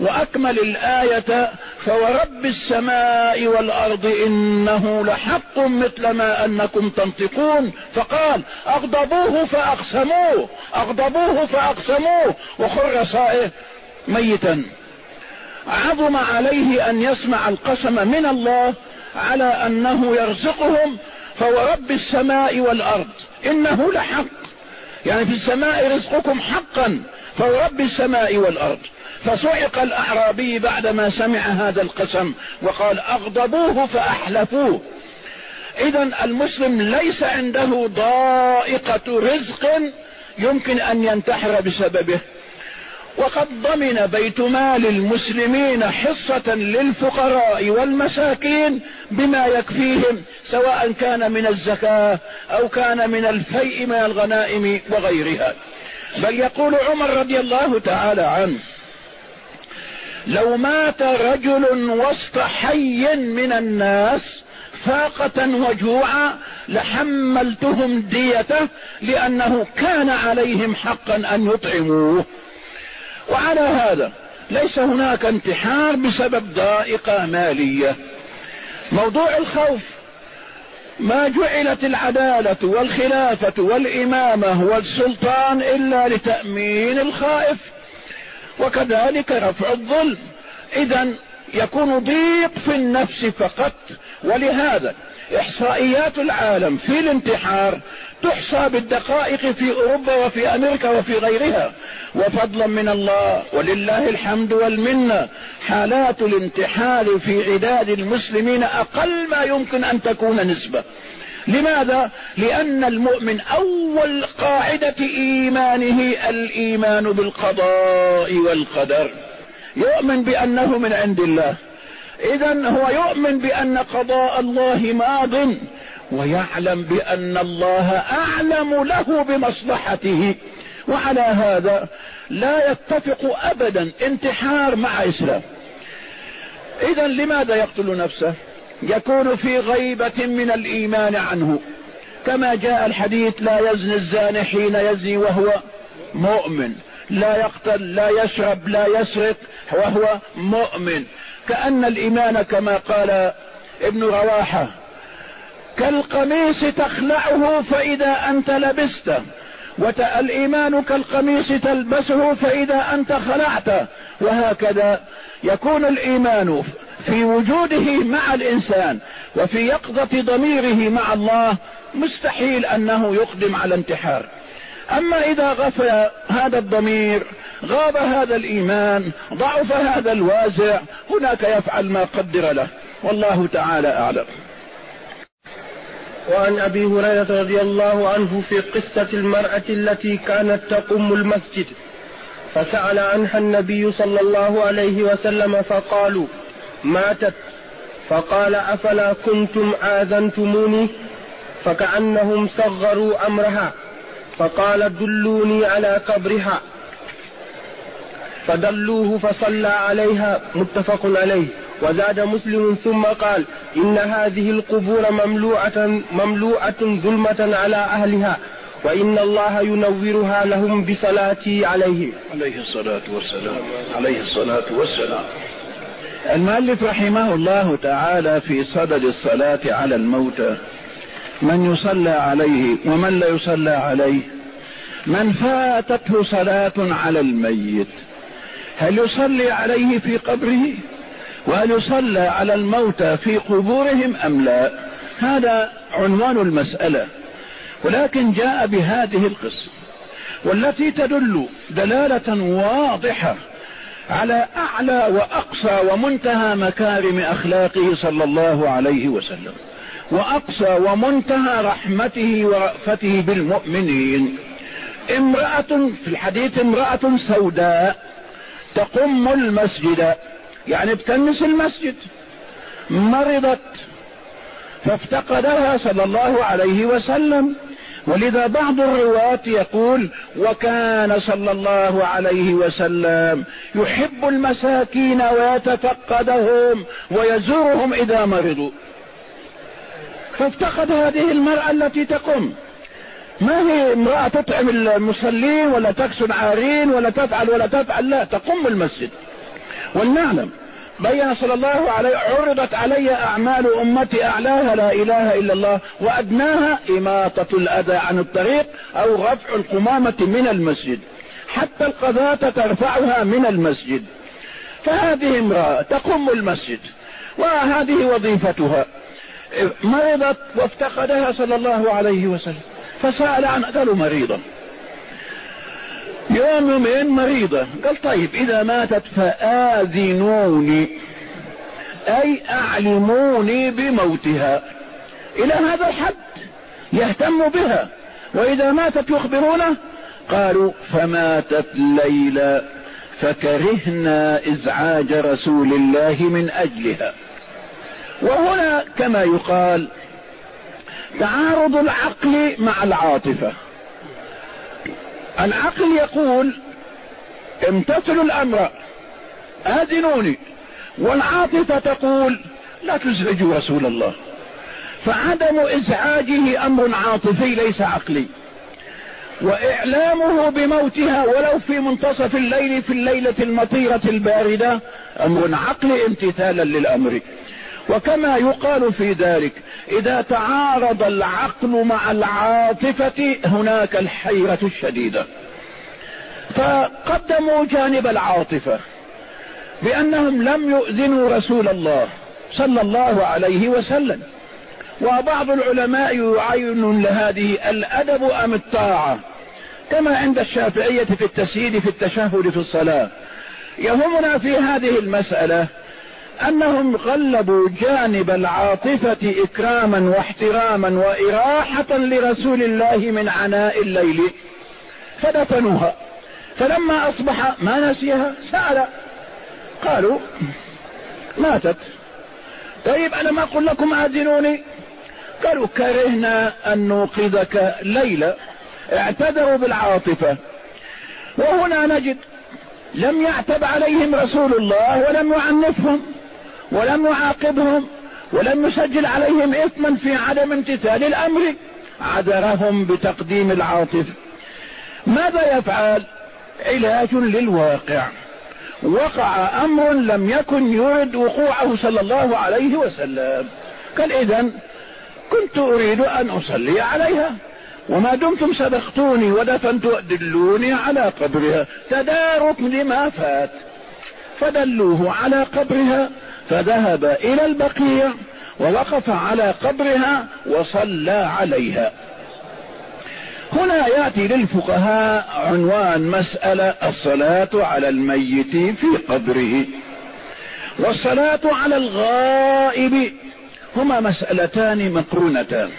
وأكمل الآية فورب السماء والأرض إنه لحق مثل ما أنكم تنطقون فقال أغضبوه فأقسموه أغضبوه فأقسموه. وخر صائه ميتا. عظم عليه أن يسمع القسم من الله على أنه يرزقهم فورب السماء والأرض. إنه لحق. يعني في السماء رزقكم حقا فورب السماء والأرض. فصعق الأعرابي بعدما سمع هذا القسم وقال أغضبوه فأحلفوه. اذا المسلم ليس عنده ضائقة رزق يمكن أن ينتحر بسببه. وقد ضمن بيت مال المسلمين حصة للفقراء والمساكين بما يكفيهم سواء كان من الزكاة أو كان من الفيء من الغنائم وغيرها. بل يقول عمر رضي الله تعالى عنه لو مات رجل وسط حي من الناس فاقة وجوعا لحملتهم ديته لأنه كان عليهم حقا أن يطعموه. وعلى هذا ليس هناك انتحار بسبب ضائقة مالية. موضوع الخوف ما جعلت العدالة والخلافة والإمامة والسلطان إلا لتأمين الخائف وكذلك رفع الظلم. إذا يكون ضيق في النفس فقط. ولهذا إحصائيات العالم في الانتحار تحصى بالدقائق في أوروبا وفي أمريكا وفي غيرها. وفضلا من الله ولله الحمد والمنة حالات الانتحار في عداد المسلمين أقل ما يمكن أن تكون نسبة. لماذا؟ لأن المؤمن أول قاعدة إيمانه الإيمان بالقضاء والقدر. يؤمن بأنه من عند الله. اذا هو يؤمن بأن قضاء الله ماض. ويعلم بأن الله أعلم له بمصلحته. وعلى هذا لا يتفق ابدا انتحار مع إسلام. اذا لماذا يقتل نفسه؟ يكون في غيبة من الإيمان عنه. كما جاء الحديث لا يزني الزاني حين يزني وهو مؤمن. لا يقتل لا يشرب لا يسرق وهو مؤمن. كأن الإيمان كما قال ابن رواحة كالقميص تخلعه فإذا أنت لبسته والايمان كالقميص تلبسه فإذا أنت خلعته وهكذا يكون الإيمان في وجوده مع الإنسان وفي يقظة ضميره مع الله مستحيل أنه يقدم على انتحار. أما إذا غفل هذا الضمير غاب هذا الإيمان ضعف هذا الوازع هناك يفعل ما قدر له والله تعالى أعلم. وعن أبي هريرة رضي الله عنه في قصة المرأة التي كانت تقم المسجد فسأل عنها النبي صلى الله عليه وسلم فقالوا ماتت. فقال أفلا كنتم آذنتموني؟ فكأنهم صغروا أمرها فقال دلوني على قبرها. فدلوه فصلى عليها متفق عليه. وزاد مسلم ثم قال إن هذه القبور مملوءة مملوءة ظلمة على أهلها وإن الله ينورها لهم بصلاتي عليهم. عليه الصلاة والسلام. عليه الصلاة والسلام. المؤلف رحمه الله تعالى في صدد الصلاة على الموتى من يصلى عليه ومن لا يصلى عليه. من فاتته صلاة على الميت. هل يصلي عليه في قبره؟ وهل يصلى على الموتى في قبورهم أم لا؟ هذا عنوان المسألة. ولكن جاء بهذه القصة والتي تدل دلالة واضحة على أعلى وأقصى ومنتهى مكارم أخلاقه صلى الله عليه وسلم وأقصى ومنتهى رحمته ورأفته بالمؤمنين. امرأة في الحديث امرأة سوداء تقم المسجد. يعني بتنس المسجد. مرضت. فافتقدها صلى الله عليه وسلم. ولذا بعض الرواة يقول وكان صلى الله عليه وسلم يحب المساكين ويتفقدهم ويزورهم إذا مرضوا. فافتقد هذه المرأة التي تقوم ما هي امرأة تطعم المصلين ولا تكسر عارين ولا تفعل ولا تفعل؟ لا تقوم المسجد. ولنعلم بين صلى الله عليه عرضت علي أعمال أمتي أعلاها لا إله إلا الله وأدناها إماطة الأذى عن الطريق أو رفع القمامة من المسجد حتى القذاة ترفعها من المسجد. فهذه امرأة تقوم المسجد وهذه وظيفتها. مرضت وافتقدها صلى الله عليه وسلم. فسأل عن قالوا مريضة يوم يومين مريضة قال طيب إذا ماتت فآذنوني أي أعلموني بموتها. إلى هذا الحد يهتم بها. وإذا ماتت يخبرونه قالوا فماتت ليلى فكرهنا إزعاج رسول الله من أجلها. وهنا كما يقال تعارض العقل مع العاطفة. العقل يقول امتثلوا الأمر آذنوني. والعاطفة تقول لا تزعجوا رسول الله. فعدم إزعاجه أمر عاطفي ليس عقلي. وإعلامه بموتها ولو في منتصف الليل في الليلة المطيرة الباردة أمر عقلي امتثالا للأمر. وكما يقال في ذلك إذا تعارض العقل مع العاطفة هناك الحيرة الشديدة. فقدموا جانب العاطفة بأنهم لم يؤذنوا رسول الله صلى الله عليه وسلم. وبعض العلماء يعين لهذه الأدب أم الطاعة؟ كما عند الشافعية في التسييد في التشهد في الصلاة. يهمنا في هذه المسألة أنهم غلبوا جانب العاطفة إكراما واحتراما وإراحة لرسول الله من عناء الليل. فدفنوها. فلما أصبح ما نسيها؟ سأل. قالوا ماتت. طيب أنا ما أقول لكم آذنوني قالوا كرهنا أن نوقظك ليلة اعتذروا بالعاطفة. وهنا نجد لم يعتب عليهم رسول الله ولم يعنفهم. ولم يعاقبهم ولم يسجل عليهم إثما في عدم امتثال الأمر عذرهم بتقديم العاطفة ماذا يفعل؟ علاج للواقع. وقع أمر لم يكن يرد وقوعه صلى الله عليه وسلم. قال اذا كنت أريد أن أصلي عليها. وما دمتم سبقتوني ودفنت دلوني على قبرها. تدارك لما فات. فدلوه على قبرها. فذهب إلى البقيع ووقف على قبرها وصلى عليها. هنا يأتي للفقهاء عنوان مسألة الصلاة على الميت في قبره. والصلاة على الغائب هما مسألتان مقرونتان.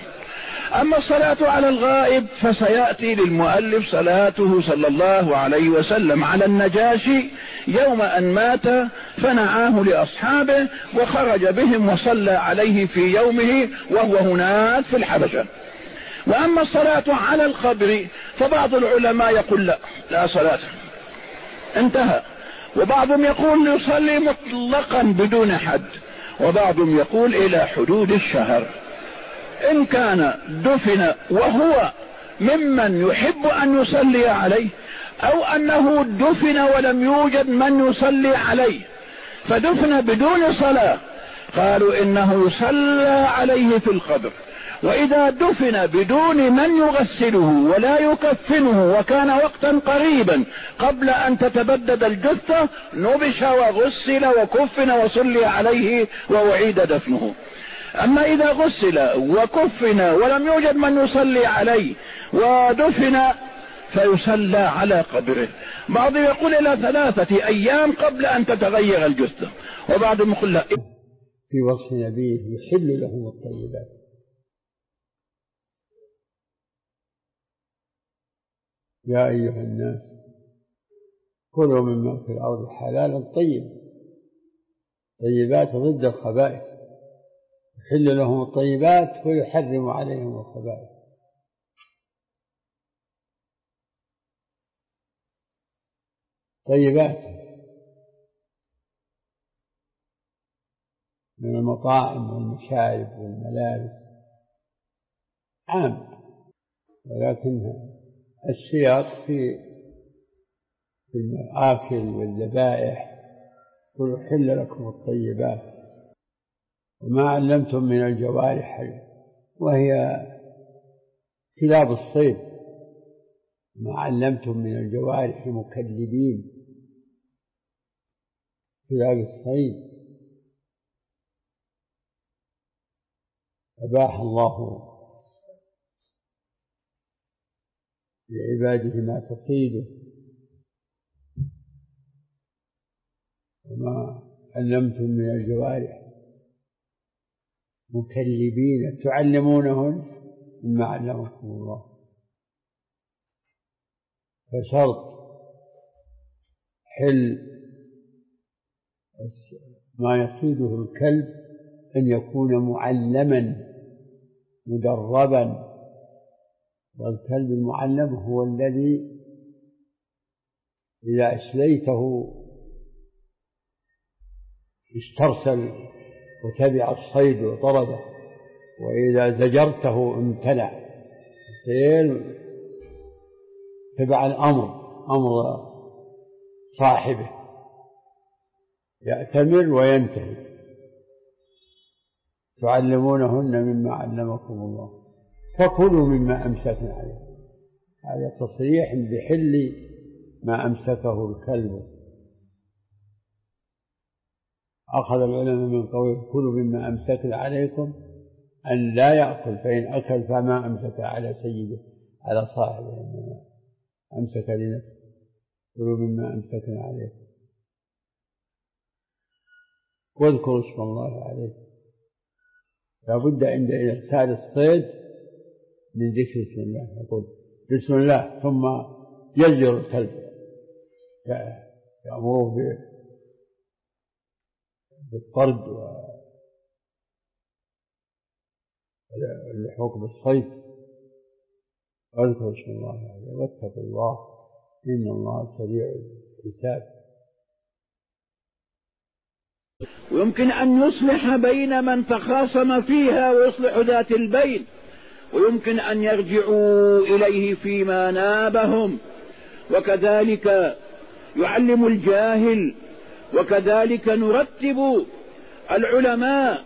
أما الصلاة على الغائب فسيأتي للمؤلف صلاته صلى الله عليه وسلم على النجاشي يوم أن مات فنعاه لأصحابه وخرج بهم وصلى عليه في يومه وهو هناك في الحبشة. وأما الصلاة على القبر فبعض العلماء يقول لا لا صلاة. انتهى. وبعضهم يقول يصلي مطلقا بدون حد. وبعضهم يقول إلى حدود الشهر. إن كان دفن وهو ممن يحب أن يصلي عليه أو أنه دفن ولم يوجد من يصلي عليه. فدفن بدون صلاة. قالوا إنه يصلى عليه في القبر. وإذا دفن بدون من يغسله ولا يكفنه وكان وقتا قريبا قبل أن تتبدد الجثة نبش وغسل وكفن وصلي عليه وأعيد دفنه. أما إذا غسل وكفن ولم يوجد من يصلي عليه ودفن فيصلى على قبره. بعض يقول إلى ثلاثة أيام قبل أن تتغير الجثة. وبعضهم يقول لا. في وصف نبيه يحل لهم الطيبات. يا أيها الناس كلوا مما في الأرض حلالا طيبا. طيبات ضد الخبائث. يحل لهم الطيبات ويحرم عليهم الخبائث. طيبات من المطاعم والمشارب والملابس. عام. ولكن السياق في في المآكل والذبائح قل حل لكم الطيبات. وما علمتم من الجوارح وهي كلاب الصيد. ما علمتم من الجوارح مكذبين. كلاب الصيد أباح الله لعباده ما تصيده وما علمتم من الجوارح. مكلبين. تعلمونهن مما علمكم الله. فشرط حل ما يصيده الكلب أن يكون معلما مدربا. والكلب المعلم هو الذي إذا أسليته استرسل وتبع الصيد وطرده وإذا زجرته امتنع يصير تبع الأمر أمر صاحبه. يأتمر وينتهي. تعلمونهن مما علمكم الله. فكلوا مما أمسكنا عليه. هذا تصريح بحل ما أمسكه الكلب. أخذ العلماء من قول كلوا مما أمسكنا عليكم أن لا يأكل فإن أكل فما أمسك على سيده على صاحبه إنما أمسك لنفسه. كلوا مما أمسكنا عليكم. واذكروا اسم الله عليه. لابد عند إرسال الصيد من ذكر بسم الله. يقول بسم الله ثم يزجر الكلب. يأمره بالطرد واللحوق بالصيد. واذكروا اسم الله عليه. واتقوا الله إن الله سريع الحساب. ويمكن أن يصلح بين من تخاصم فيها ويصلح ذات البين. ويمكن أن يرجعوا إليه فيما نابهم. وكذلك يعلم الجاهل. وكذلك نرتب العلماء.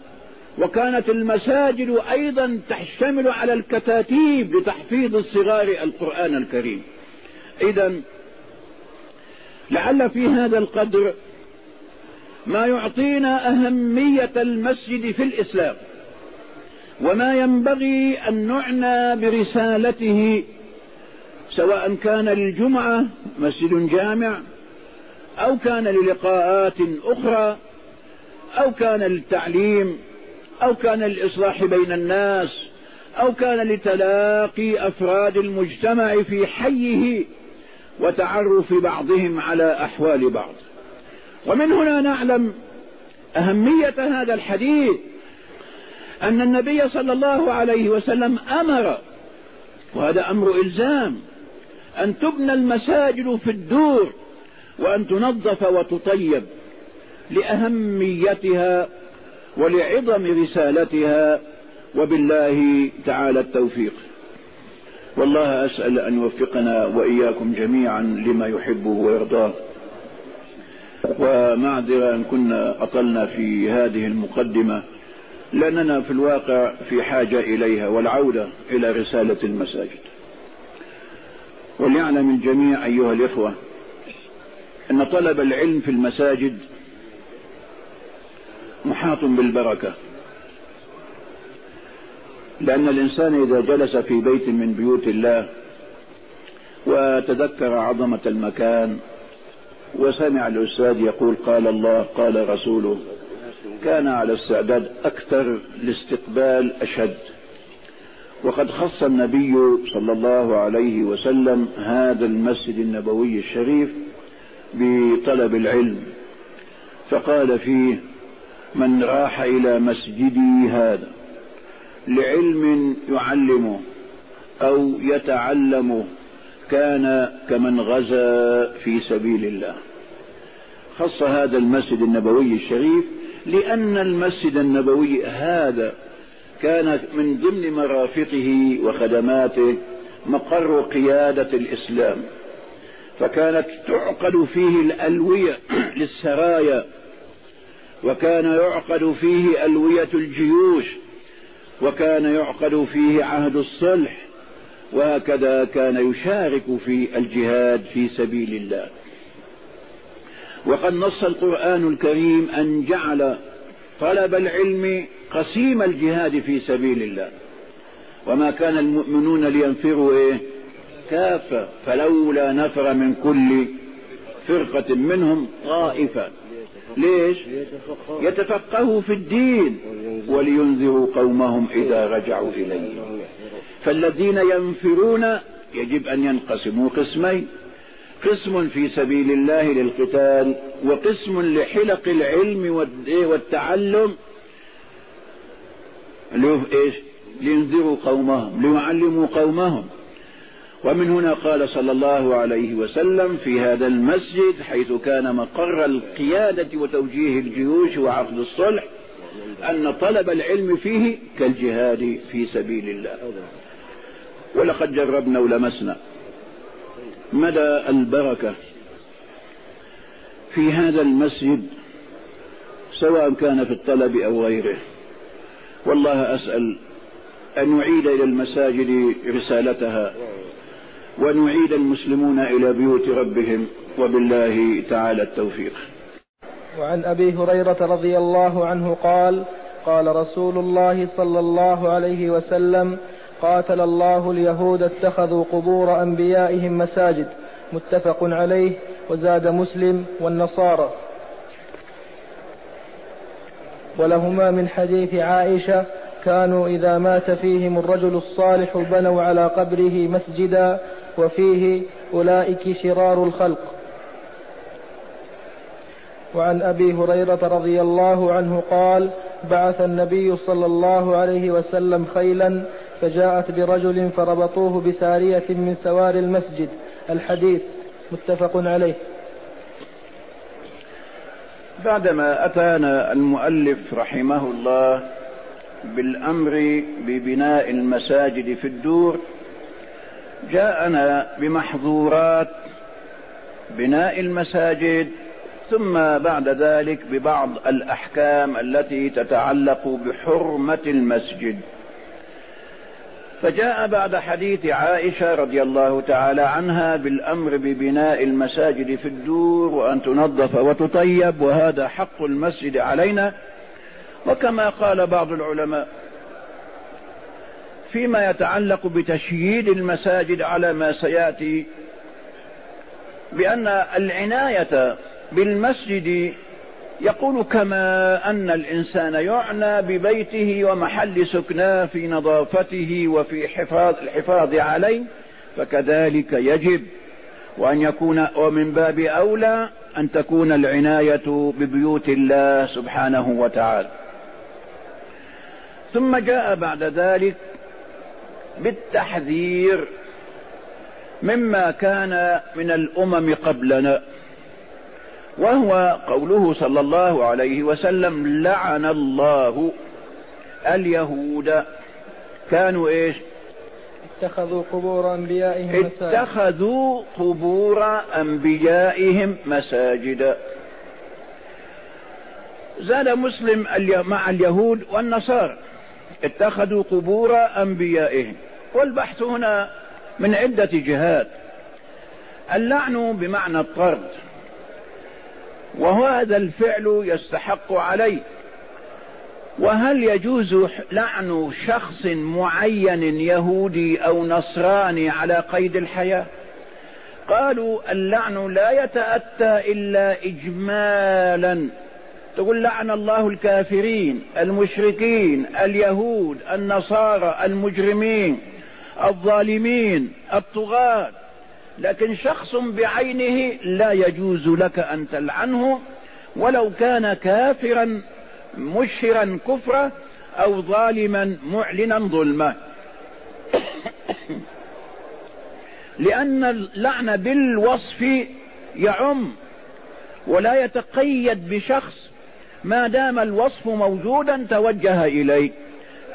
وكانت المساجد أيضا تشتمل على الكتاتيب لتحفيظ الصغار القرآن الكريم. إذا لعل في هذا القدر ما يعطينا أهمية المسجد في الإسلام وما ينبغي أن نعنى برسالته سواء كان للجمعة مسجد جامع أو كان للقاءات أخرى أو كان للتعليم أو كان للإصلاح بين الناس أو كان لتلاقي أفراد المجتمع في حيه وتعرف بعضهم على أحوال بعض. ومن هنا نعلم أهمية هذا الحديث أن النبي صلى الله عليه وسلم أمر وهذا أمر إلزام أن تبنى المساجد في الدور وأن تنظف وتطيب لأهميتها ولعظم رسالتها وبالله تعالى التوفيق. والله أسأل أن يوفقنا وإياكم جميعا لما يحبه ويرضاه. ومعذرة أن كنا أطلنا في هذه المقدمة. لأننا في الواقع في حاجة إليها والعودة إلى رسالة المساجد. وليعلم الجميع أيها الإخوة أن طلب العلم في المساجد محاط بالبركة. لأن الإنسان إذا جلس في بيت من بيوت الله وتذكر عظمة المكان وسمع الأستاذ يقول قال الله قال رسوله كان على استعداد أكثر لاستقبال أشد. وقد خص النبي صلى الله عليه وسلم هذا المسجد النبوي الشريف بطلب العلم فقال فيه من راح إلى مسجدي هذا لعلم يعلمه أو يتعلمه كان كمن غزا في سبيل الله. خص هذا المسجد النبوي الشريف لأن المسجد النبوي هذا كان من ضمن مرافقه وخدماته مقر قيادة الإسلام. فكانت تعقد فيه الألوية للسرايا وكان يعقد فيه ألوية الجيوش وكان يعقد فيه عهد الصلح وهكذا كان يشارك في الجهاد في سبيل الله. وقد نص القرآن الكريم أن جعل طلب العلم قسيم الجهاد في سبيل الله. وما كان المؤمنون لينفروا إيه؟ كافة فلولا نفر من كل فرقة منهم طائفة. ليش؟ يتفقهوا في الدين ولينذروا قومهم إذا رجعوا إليهم فالذين ينفرون يجب أن ينقسموا قسمين. قسم في سبيل الله للقتال وقسم لحلق العلم والتعلم. إيش؟ لينذروا قومهم ليعلموا قومهم. ومن هنا قال صلى الله عليه وسلم في هذا المسجد حيث كان مقر القيادة وتوجيه الجيوش وعقد الصلح أن طلب العلم فيه كالجهاد في سبيل الله. ولقد جربنا ولمسنا. مدى البركة في هذا المسجد سواء كان في الطلب أو غيره. والله أسأل أن نعيد إلى المساجد رسالتها ونعيد المسلمون إلى بيوت ربهم وبالله تعالى التوفيق. وعن أبي هريرة رضي الله عنه قال قال رسول الله صلى الله عليه وسلم قاتل الله اليهود اتخذوا قبور أنبيائهم مساجد متفق عليه وزاد مسلم والنصارى. ولهما من حديث عائشة كانوا إذا مات فيهم الرجل الصالح بنوا على قبره مسجدا وفيه أولئك شرار الخلق. وعن أبي هريرة رضي الله عنه قال بعث النبي صلى الله عليه وسلم خيلا فجاءت برجل فربطوه بسارية من سوار المسجد. الحديث متفق عليه. بعدما أتانا المؤلف رحمه الله بالأمر ببناء المساجد في الدور جاءنا بمحظورات بناء المساجد ثم بعد ذلك ببعض الأحكام التي تتعلق بحرمة المسجد. فجاء بعد حديث عائشة رضي الله تعالى عنها بالأمر ببناء المساجد في الدور وأن تنظف وتطيب وهذا حق المسجد علينا. وكما قال بعض العلماء فيما يتعلق بتشييد المساجد على ما سيأتي بأن العناية بالمسجد يقول كما أن الإنسان يعنى ببيته ومحل سكناه في نظافته وفي حفاظ الحفاظ عليه فكذلك يجب وأن يكون ومن باب أولى أن تكون العناية ببيوت الله سبحانه وتعالى. ثم جاء بعد ذلك بالتحذير مما كان من الأمم قبلنا. وهو قوله صلى الله عليه وسلم لعن الله اليهود. كانوا إيش؟ اتخذوا قبور أنبيائهم مساجد. اتخذوا قبور أنبيائهم مساجد. زاد مسلم مع اليهود والنصارى. اتخذوا قبور أنبيائهم. والبحث هنا من عدة جهات. اللعن بمعنى الطرد. وهذا الفعل يستحق عليه. وهل يجوز لعن شخص معين يهودي أو نصراني على قيد الحياة؟ قالوا اللعن لا يتأتى إلا اجمالا. تقول لعن الله الكافرين المشركين اليهود النصارى المجرمين الظالمين الطغاة. لكن شخص بعينه لا يجوز لك أن تلعنه ولو كان كافرا مشهرا كفرا أو ظالما معلنا ظلما. لأن اللعن بالوصف يعم ولا يتقيد بشخص ما دام الوصف موجودا توجه إليه.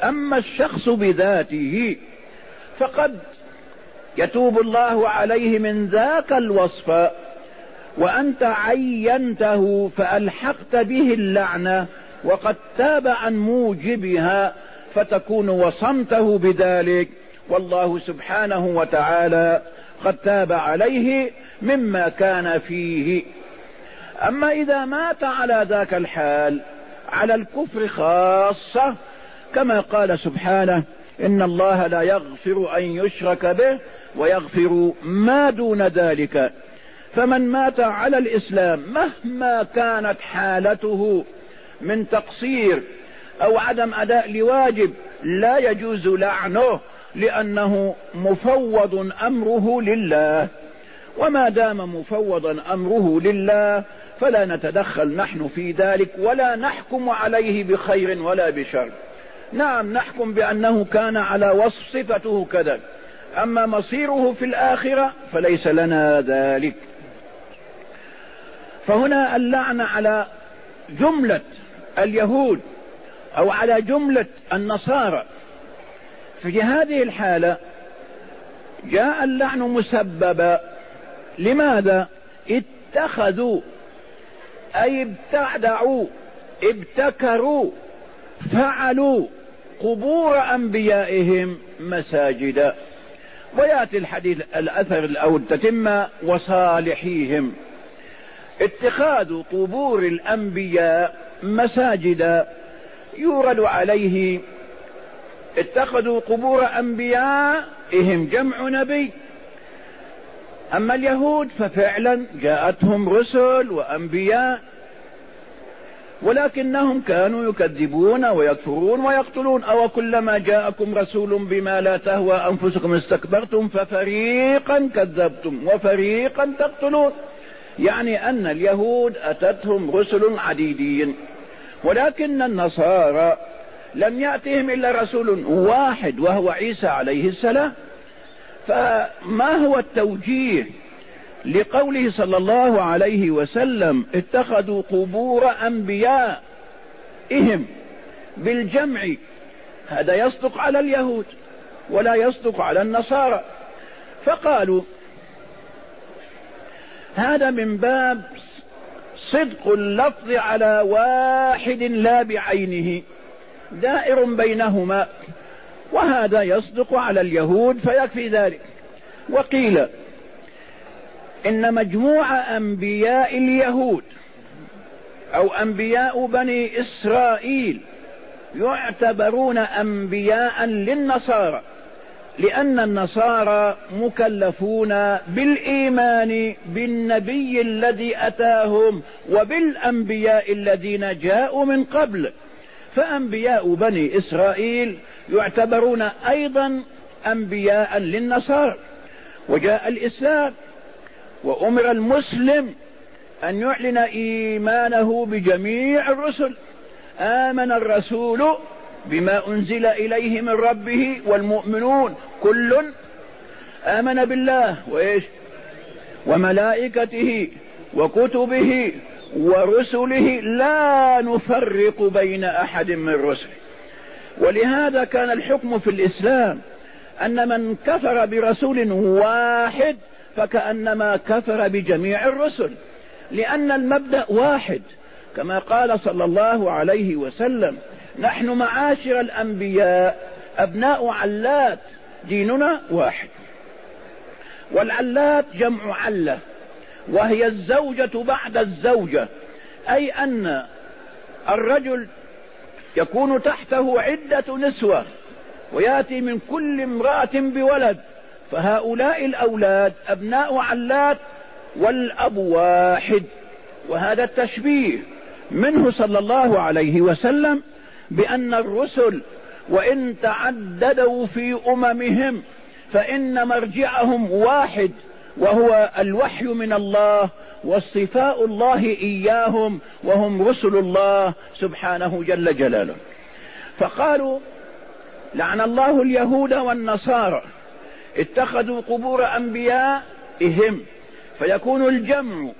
أما الشخص بذاته فقد يتوب الله عليه من ذاك الوصف وأنت عينته فألحقت به اللعنة وقد تاب عن موجبها فتكون وصمته بذلك. والله سبحانه وتعالى قد تاب عليه مما كان فيه. أما إذا مات على ذاك الحال على الكفر خاصة كما قال سبحانه إن الله لا يغفر أن يشرك به ويغفر ما دون ذلك. فمن مات على الإسلام مهما كانت حالته من تقصير أو عدم أداء لواجب لا يجوز لعنه لأنه مفوض أمره لله. وما دام مفوضا أمره لله فلا نتدخل نحن في ذلك ولا نحكم عليه بخير ولا بشر. نعم نحكم بأنه كان على وصف صفته كذا. أما مصيره في الآخرة فليس لنا ذلك. فهنا اللعنه على جملة اليهود أو على جملة النصارى. في هذه الحالة جاء اللعن مسببا. لماذا؟ اتخذوا أي ابتدعوا ابتكروا فعلوا قبور أنبيائهم مساجدا. ويأتي الحديث الأثر أو التتمة وصالحيهم. اتخاذ قبور الأنبياء مساجدا يورد عليه. اتخذوا قبور أنبيائهم جمع نبي. أما اليهود ففعلا جاءتهم رسل وأنبياء ولكنهم كانوا يكذبون ويكفرون ويقتلون. أو كلما جاءكم رسول بما لا تهوى أنفسكم استكبرتم ففريقا كذبتم وفريقا تقتلون. يعني أن اليهود أتتهم رسل عديدين. ولكن النصارى لم يأتهم إلا رسول واحد وهو عيسى عليه السلام. فما هو التوجيه لقوله صلى الله عليه وسلم اتخذوا قبور أنبيائهم بالجمع. هذا يصدق على اليهود ولا يصدق على النصارى. فقالوا هذا من باب صدق اللفظ على واحد لا بعينه دائر بينهما وهذا يصدق على اليهود فيكفي ذلك. وقيل إن مجموع أنبياء اليهود أو أنبياء بني إسرائيل يعتبرون أنبياء للنصارى لأن النصارى مكلفون بالإيمان بالنبي الذي أتاهم وبالأنبياء الذين جاءوا من قبل. فأنبياء بني إسرائيل يعتبرون أيضا أنبياء للنصارى. وجاء الإسلام وأمر المسلم أن يعلن إيمانه بجميع الرسل. آمن الرسول بما أنزل إليه من ربه والمؤمنون كل آمن بالله وإيش؟ وملائكته وكتبه ورسله لا نفرق بين أحد من رسله. ولهذا كان الحكم في الإسلام أن من كفر برسول واحد فكأنما كفر بجميع الرسل لأن المبدأ واحد كما قال صلى الله عليه وسلم نحن معاشر الأنبياء أبناء علات ديننا واحد. والعلات جمع علة وهي الزوجة بعد الزوجة أي أن الرجل يكون تحته عدة نسوة ويأتي من كل امرأة بولد. فهؤلاء الأولاد أبناء علات والأب واحد وهذا التشبيه منه صلى الله عليه وسلم بأن الرسل وإن تعددوا في أممهم فإن مرجعهم واحد وهو الوحي من الله واصطفاء الله إياهم وهم رسل الله سبحانه جل جلاله. فقالوا لعن الله اليهود والنصارى اتخذوا قبور أنبيائهم فيكون الجمع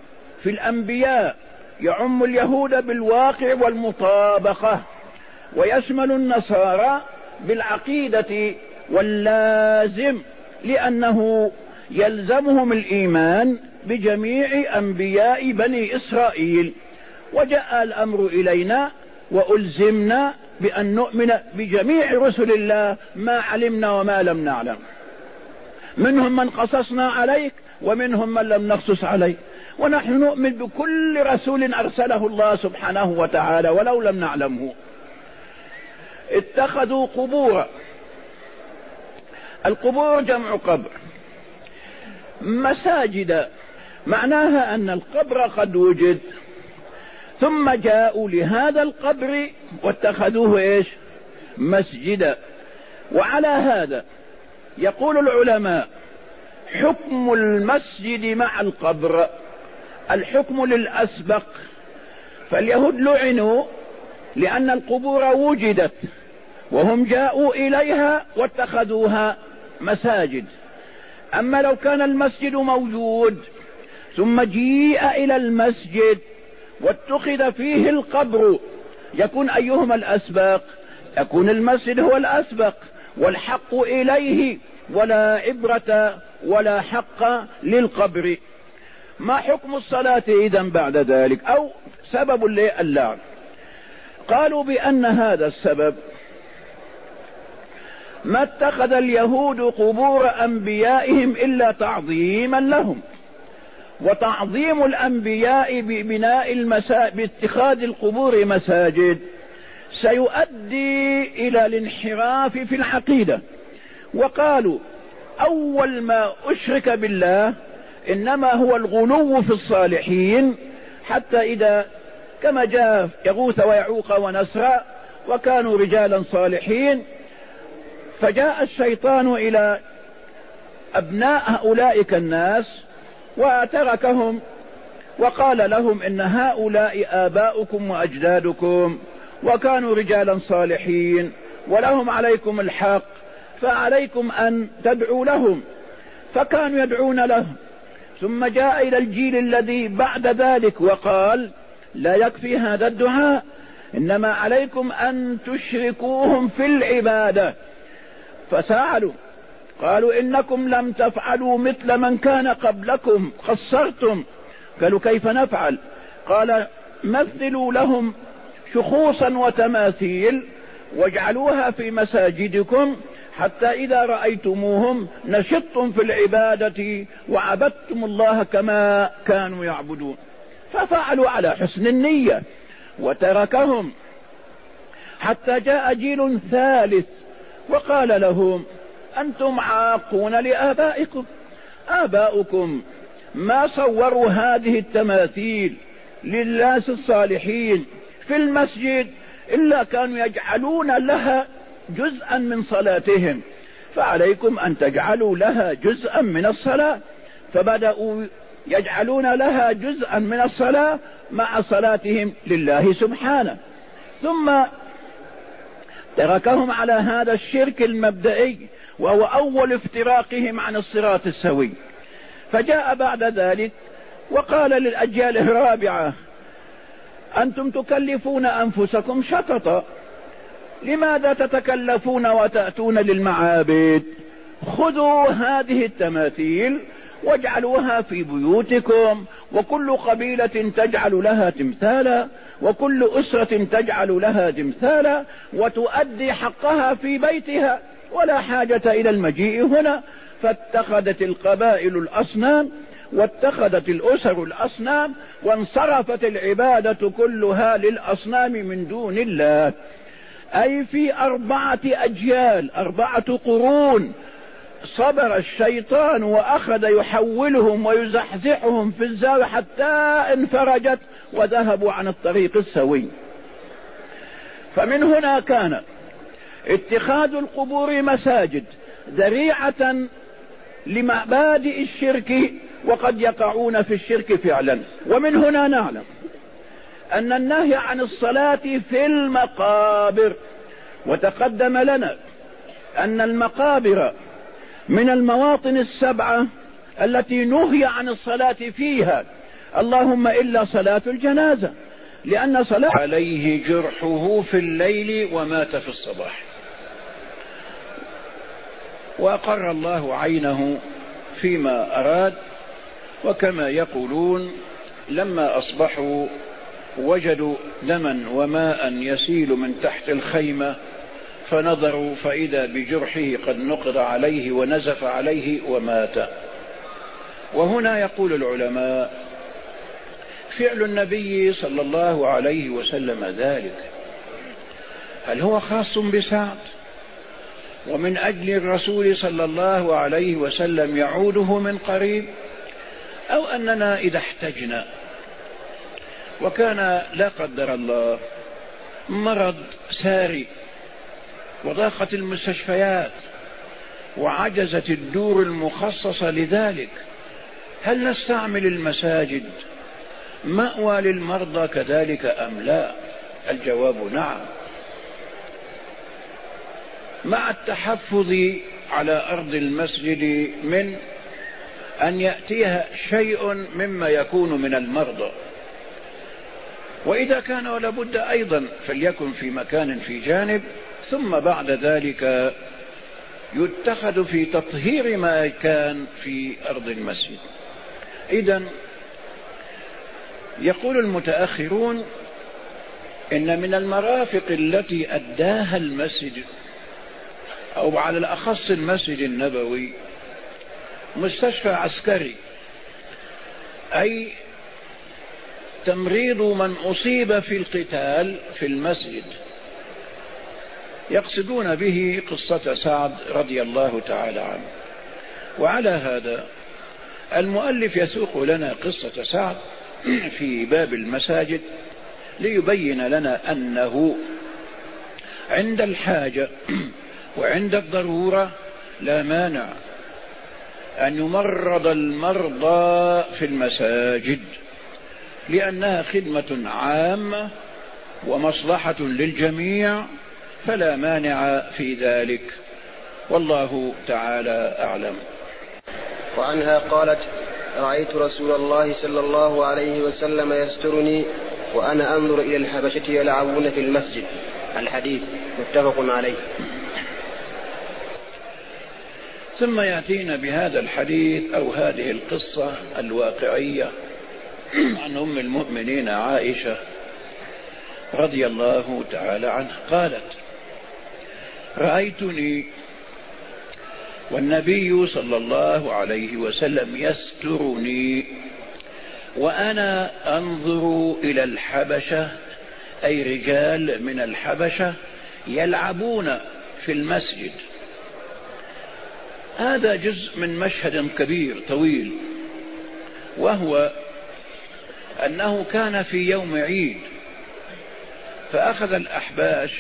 في الأنبياء يعم اليهود بالواقع والمطابقة ويشمل النصارى بالعقيدة واللازم لأنه يلزمهم الإيمان بجميع أنبياء بني إسرائيل. وجاء الأمر إلينا وألزمنا بأن نؤمن بجميع رسل الله ما علمنا وما لم نعلم. منهم من قصصنا عليك ومنهم من لم نقصص عليك. ونحن نؤمن بكل رسول أرسله الله سبحانه وتعالى ولو لم نعلمه. اتخذوا قبورا القبور جمع قبر. مساجد. معناها أن القبر قد وجد. ثم جاءوا لهذا القبر واتخذوه إيش؟ مسجدا. وعلى هذا يقول العلماء حكم المسجد مع القبر الحكم للأسبق. فاليهود لعنوا لأن القبور وجدت وهم جاءوا إليها واتخذوها مساجد. أما لو كان المسجد موجود ثم جيء إلى المسجد واتخذ فيه القبر يكون أيهما الأسبق؟ يكون المسجد هو الأسبق. والحق إليه ولا عبرة ولا حق للقبر. ما حكم الصلاة إذا بعد ذلك؟ أو سبب للعن قالوا بأن هذا السبب ما اتخذ اليهود قبور أنبيائهم إلا تعظيما لهم. وتعظيم الأنبياء ببناء المسا... باتخاذ القبور مساجد. سيؤدي إلى الانحراف في العقيدة. وقالوا أول ما أشرك بالله إنما هو الغلو في الصالحين حتى إذا كما جاء يغوث ويعوق ونسرا وكانوا رجالا صالحين فجاء الشيطان إلى أبناء أولئك الناس وتركهم وقال لهم إن هؤلاء آباؤكم وأجدادكم. وكانوا رجالا صالحين ولهم عليكم الحق فعليكم أن تدعوا لهم فكانوا يدعون لهم ثم جاء إلى الجيل الذي بعد ذلك وقال لا يكفي هذا الدعاء إنما عليكم أن تشركوهم في العبادة فسألوا قالوا إنكم لم تفعلوا مثل من كان قبلكم قصرتم قالوا كيف نفعل قال مثلوا لهم شخوصا وتماثيل واجعلوها في مساجدكم حتى إذا رأيتموهم نشطتم في العبادة وعبدتم الله كما كانوا يعبدون. ففعلوا على حسن النية وتركهم. حتى جاء جيل ثالث وقال لهم أنتم عاقون لآبائكم. آباؤكم ما صوروا هذه التماثيل للناس الصالحين. في المسجد إلا كانوا يجعلون لها جزءا من صلاتهم. فعليكم أن تجعلوا لها جزءا من الصلاة. فبدأوا يجعلون لها جزءا من الصلاة مع صلاتهم لله سبحانه. ثم تركهم على هذا الشرك المبدئي وهو أول افتراقهم عن الصراط السوي. فجاء بعد ذلك وقال للأجيال الرابعة أنتم تكلفون أنفسكم شططا. لماذا تتكلفون وتأتون للمعابد؟ خذوا هذه التماثيل واجعلوها في بيوتكم وكل قبيلة تجعل لها تمثالا وكل أسرة تجعل لها تمثالا وتؤدي حقها في بيتها. ولا حاجة إلى المجيء هنا. فاتخذت القبائل الأصنام واتخذت الأسر الأصنام وانصرفت العبادة كلها للأصنام من دون الله. أي في أربعة أجيال أربعة قرون صبر الشيطان وأخذ يحولهم ويزحزحهم في الزاوية حتى انفرجت وذهبوا عن الطريق السوي. فمن هنا كان اتخاذ القبور مساجد ذريعة لمبادئ الشرك وقد يقعون في الشرك فعلا. ومن هنا نعلم أن النهي عن الصلاة في المقابر. وتقدم لنا أن المقابر من المواطن السبعة التي نهي عن الصلاة فيها. اللهم إلا صلاة الجنازة لأن صلاة عليه جرحه في الليل ومات في الصباح. وأقر الله عينه فيما أراد. وكما يقولون لما أصبحوا وجدوا دما وماء يسيل من تحت الخيمة فنظروا فإذا بجرحه قد نقض عليه ونزف عليه ومات. وهنا يقول العلماء فعل النبي صلى الله عليه وسلم ذلك. هل هو خاص بسعد؟ ومن أجل الرسول صلى الله عليه وسلم يعوده من قريب؟ أو أننا إذا احتجنا. وكان لا قدر الله مرض ساري وضاقت المستشفيات وعجزت الدور المخصصة لذلك. هل نستعمل المساجد مأوى للمرضى كذلك أم لا؟ الجواب نعم. مع التحفظ على أرض المسجد من أن يأتيها شيء مما يكون من المرضى وإذا كان ولا بد أيضا فليكن في مكان في جانب ثم بعد ذلك يتخذ في تطهير ما كان في أرض المسجد. إذا يقول المتأخرون إن من المرافق التي أداها المسجد أو على الأخص المسجد النبوي مستشفى عسكري. أي تمريض من أصيب في القتال في المسجد. يقصدون به قصة سعد رضي الله تعالى عنه. وعلى هذا المؤلف يسوق لنا قصة سعد في باب المساجد ليبين لنا أنه عند الحاجة وعند الضرورة لا مانع أن يمرض المرضى في المساجد لأنها خدمة عامة ومصلحة للجميع فلا مانع في ذلك. والله تعالى أعلم. وعنها قالت رأيت رسول الله صلى الله عليه وسلم يسترني وأنا أنظر إلى الحبشة يلعبون في المسجد. الحديث متفق عليه. ثم يأتينا بهذا الحديث أو هذه القصة الواقعية عن أم المؤمنين عائشة رضي الله تعالى عنها. قالت رأيتني والنبي صلى الله عليه وسلم يسترني وأنا أنظر إلى الحبشة أي رجال من الحبشة يلعبون في المسجد. هذا جزء من مشهد كبير طويل وهو أنه كان في يوم عيد فأخذ الأحباش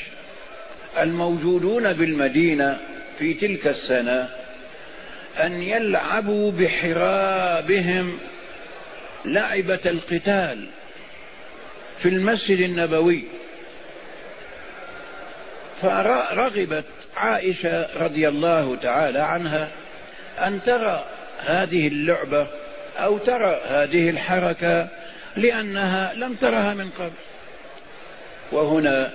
الموجودون بالمدينة في تلك السنة أن يلعبوا بحرابهم لعبة القتال في المسجد النبوي. فرغبت عائشة رضي الله تعالى عنها أن ترى هذه اللعبة أو ترى هذه الحركة لأنها لم ترها من قبل. وهنا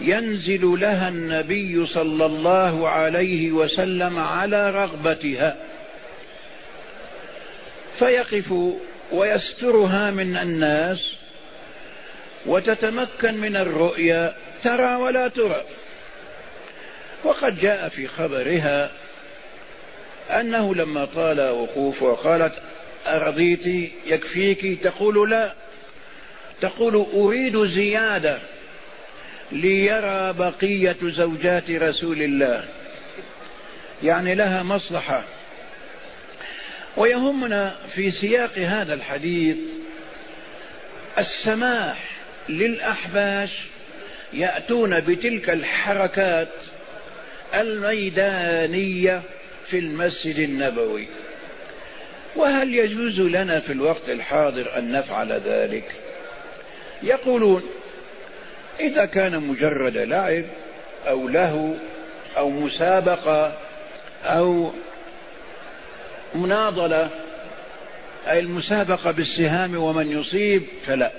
ينزل لها النبي صلى الله عليه وسلم على رغبتها. فيقف ويسترها من الناس وتتمكن من الرؤيا ترى ولا ترى. وقد جاء في خبرها أنه لما طال وقوفه قالت أرضيت يكفيك؟ تقول لا. تقول أريد زيادة ليرى بقية زوجات رسول الله. يعني لها مصلحة. ويهمنا في سياق هذا الحديث السماح للأحباش يأتون بتلك الحركات الميدانية في المسجد النبوي. وهل يجوز لنا في الوقت الحاضر أن نفعل ذلك؟ يقولون إذا كان مجرد لعب أو له أو مسابقة أو مناضلة أي المسابقة بالسهام ومن يصيب فلا.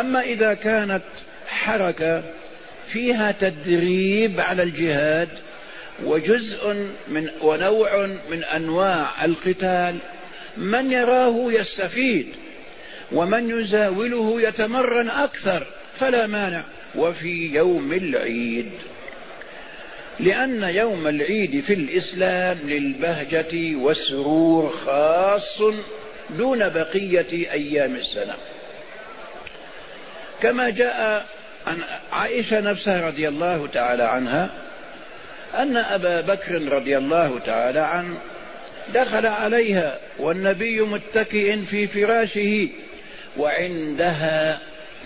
أما إذا كانت حركة فيها تدريب على الجهاد وجزء من ونوع من أنواع القتال من يراه يستفيد ومن يزاوله يتمرن أكثر فلا مانع. وفي يوم العيد لأن يوم العيد في الإسلام للبهجة والسرور خاص دون بقية أيام السنة. كما جاء عن عائشة نفسها رضي الله تعالى عنها أن أبا بكر رضي الله تعالى عنه دخل عليها والنبي متكئ في فراشه وعندها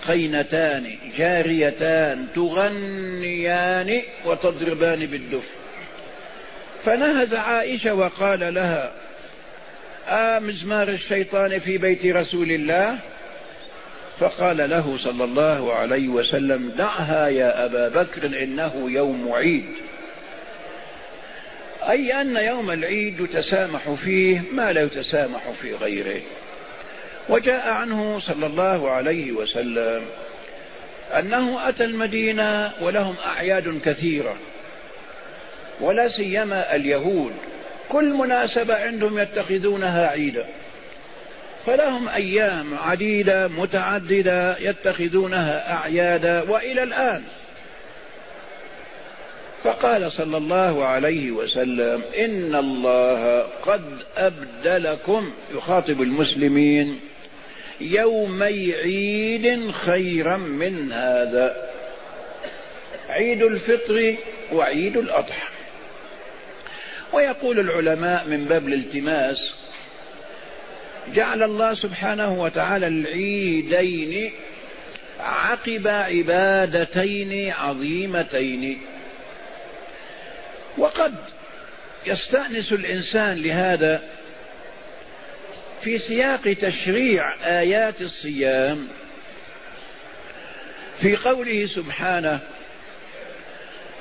قينتان جاريتان تغنيان وتضربان بالدف. فنهز عائشة وقال لها آه مزمار الشيطان في بيت رسول الله فقال له صلى الله عليه وسلم دعها يا أبا بكر إنه يوم عيد. أي أن يوم العيد يتسامح فيه ما لا يتسامح في غيره. وجاء عنه صلى الله عليه وسلم أنه أتى المدينة ولهم أعياد كثيرة ولا سيما اليهود. كل مناسبة عندهم يتخذونها عيدا. فلهم أيام عديدة متعددة يتخذونها أعيادا وإلى الآن. فقال صلى الله عليه وسلم إن الله قد أبدلكم يخاطب المسلمين يومي عيد خيرا من هذا. عيد الفطر وعيد الأضحى. ويقول العلماء من باب الالتماس جعل الله سبحانه وتعالى العيدين عقب عبادتين عظيمتين. وقد يستأنس الإنسان لهذا في سياق تشريع آيات الصيام في قوله سبحانه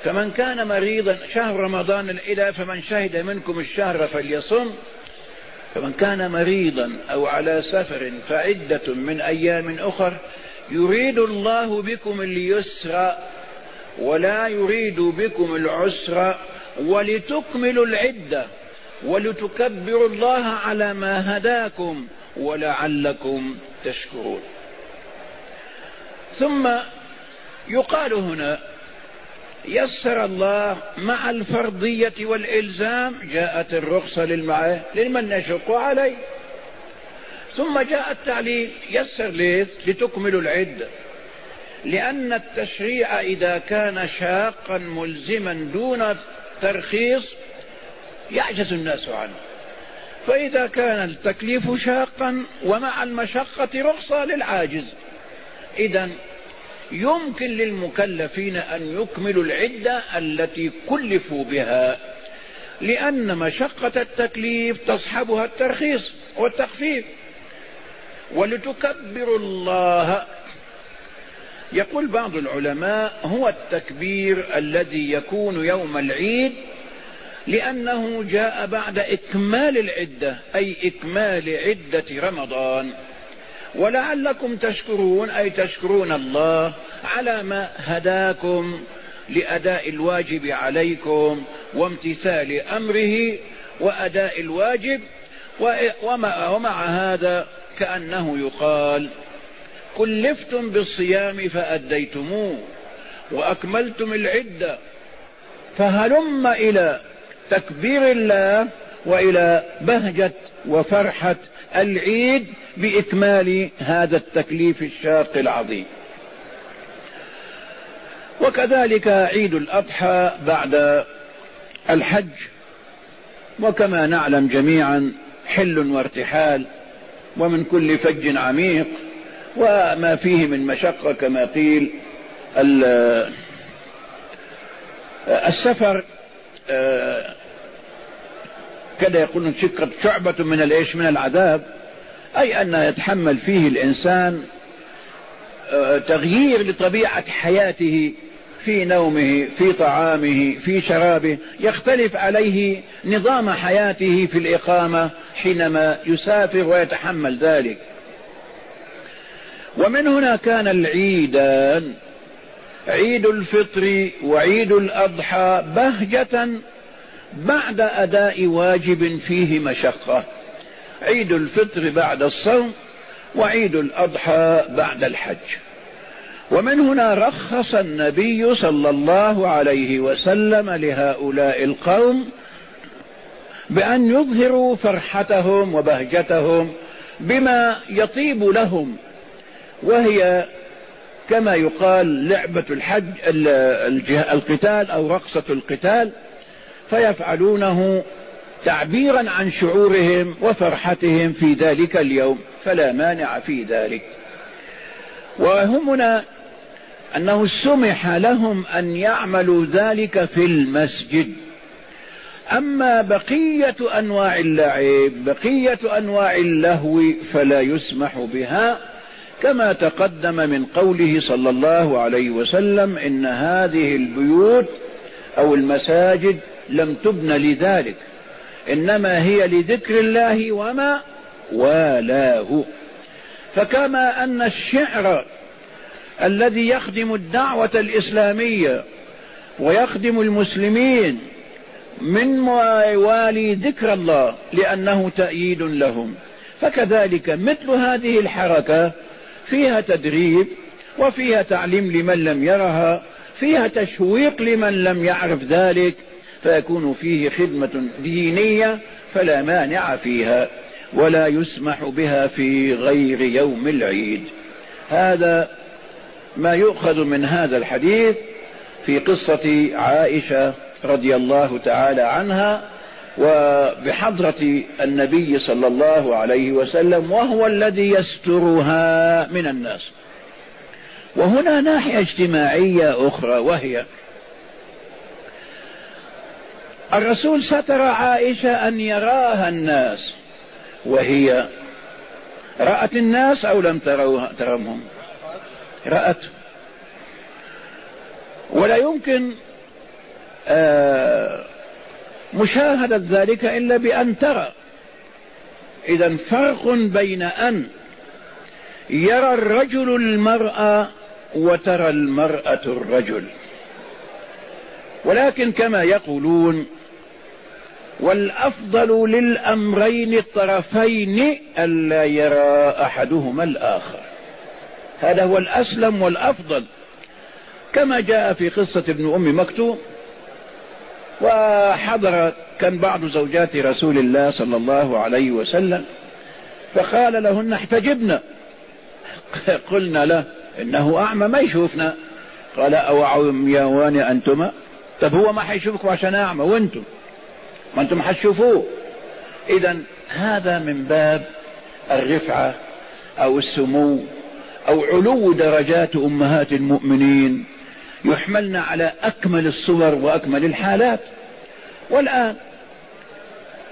فمن كان مريضا شهر رمضان الإلى فمن شهد منكم الشهر فليصم فمن كان مريضا أو على سفر فعدة من أيام أخر يريد الله بكم اليسر ولا يريد بكم العسر ولتكملوا العدة ولتكبروا الله على ما هداكم ولعلكم تشكرون. ثم يقال هنا يسر الله مع الفرضية والإلزام. جاءت الرخصة للمعاه لمن يشق عليه ثم جاء التعليل. يسر ليه لتكملوا العدة لأن التشريع إذا كان شاقا ملزما دون ترخيص يعجز الناس عنه. فإذا كان التكليف شاقا ومع المشقة رخصة للعاجز. إذا يمكن للمكلفين أن يكملوا العدة التي كلفوا بها لأن مشقة التكليف تصحبها الترخيص والتخفيف. ولتكبروا الله يقول بعض العلماء هو التكبير الذي يكون يوم العيد لأنه جاء بعد إكمال العدة أي إكمال عدة رمضان. ولعلكم تشكرون أي تشكرون الله على ما هداكم لأداء الواجب عليكم وامتثال أمره وأداء الواجب ومع, هذا كأنه يقال كلفتم بالصيام فأديتموه وأكملتم العدة فهلم إلى تكبير الله وإلى بهجة وفرحة العيد بإكمال هذا التكليف الشاق العظيم. وكذلك عيد الأضحى بعد الحج وكما نعلم جميعا حل وارتحال ومن كل فج عميق وما فيه من مشقة كما قيل السفر آه، كذا يقولون شقة شعبة من الإيش من العذاب. أي أن يتحمل فيه الإنسان آه، تغيير لطبيعة حياته في نومه في طعامه في شرابه. يختلف عليه نظام حياته في الإقامة حينما يسافر ويتحمل ذلك. ومن هنا كان العيدان عيد الفطر وعيد الأضحى بهجة بعد أداء واجب فيه مشقة. عيد الفطر بعد الصوم وعيد الأضحى بعد الحج. ومن هنا رخص النبي صلى الله عليه وسلم لهؤلاء القوم بأن يظهروا فرحتهم وبهجتهم بما يطيب لهم وهي كما يقال لعبة الحج القتال أو رقصة القتال فيفعلونه تعبيرا عن شعورهم وفرحتهم في ذلك اليوم فلا مانع في ذلك. وهمنا أنه سمح لهم أن يعملوا ذلك في المسجد. أما بقية أنواع اللعب بقية أنواع اللهو فلا يسمح بها كما تقدم من قوله صلى الله عليه وسلم إن هذه البيوت أو المساجد لم تبن لذلك. إنما هي لذكر الله وما والاه. فكما أن الشعر الذي يخدم الدعوة الإسلامية ويخدم المسلمين من موالي ذكر الله لأنه تأييد لهم. فكذلك مثل هذه الحركة فيها تدريب وفيها تعليم لمن لم يرها فيها تشويق لمن لم يعرف ذلك. فيكون فيه خدمة دينية فلا مانع فيها ولا يسمح بها في غير يوم العيد. هذا ما يؤخذ من هذا الحديث في قصة عائشة رضي الله تعالى عنها وبحضرة النبي صلى الله عليه وسلم وهو الذي يسترها من الناس. وهنا ناحية اجتماعية أخرى وهي الرسول ستر عائشة أن يراها الناس وهي رأت الناس أو لم تروها ترمهم؟ رأت. ولا يمكن آه مشاهدة ذلك إلا بأن ترى. إذا فرق بين أن يرى الرجل المرأة وترى المرأة الرجل. ولكن كما يقولون والأفضل للأمرين الطرفين ألا يرى أحدهما الآخر. هذا هو الأسلم والأفضل. كما جاء في قصة ابن أم مكتوم وحضر كان بعض زوجات رسول الله صلى الله عليه وسلم فقال لهن احتجبنا قلنا له إنه أعمى ما يشوفنا. قال أو عميان انتما طب هو ما حيشوفكم عشان أعمى وأنتم؟ ما أنتم حتشوفوه. اذا هذا من باب الرفعة أو السمو أو علو درجات أمهات المؤمنين يحملن على أكمل الصور وأكمل الحالات. والآن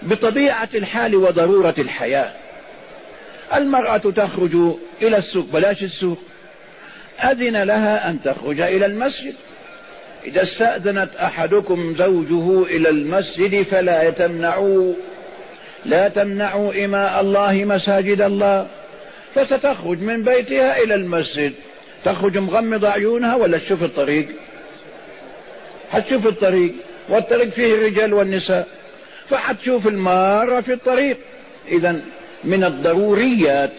بطبيعة الحال وضرورة الحياة. المرأة تخرج إلى السوق بلاش السوق. أذن لها أن تخرج إلى المسجد. إذا استأذنت أحدكم زوجه إلى المسجد فلا تمنعوا لا تمنعوا إماء الله مساجد الله فستخرج من بيتها إلى المسجد. تخرج مغمضة عيونها ولا تشوف الطريق؟ حتشوف الطريق؟ والطريق فيه الرجال والنساء. فحتشوف المارة في الطريق. اذا من الضروريات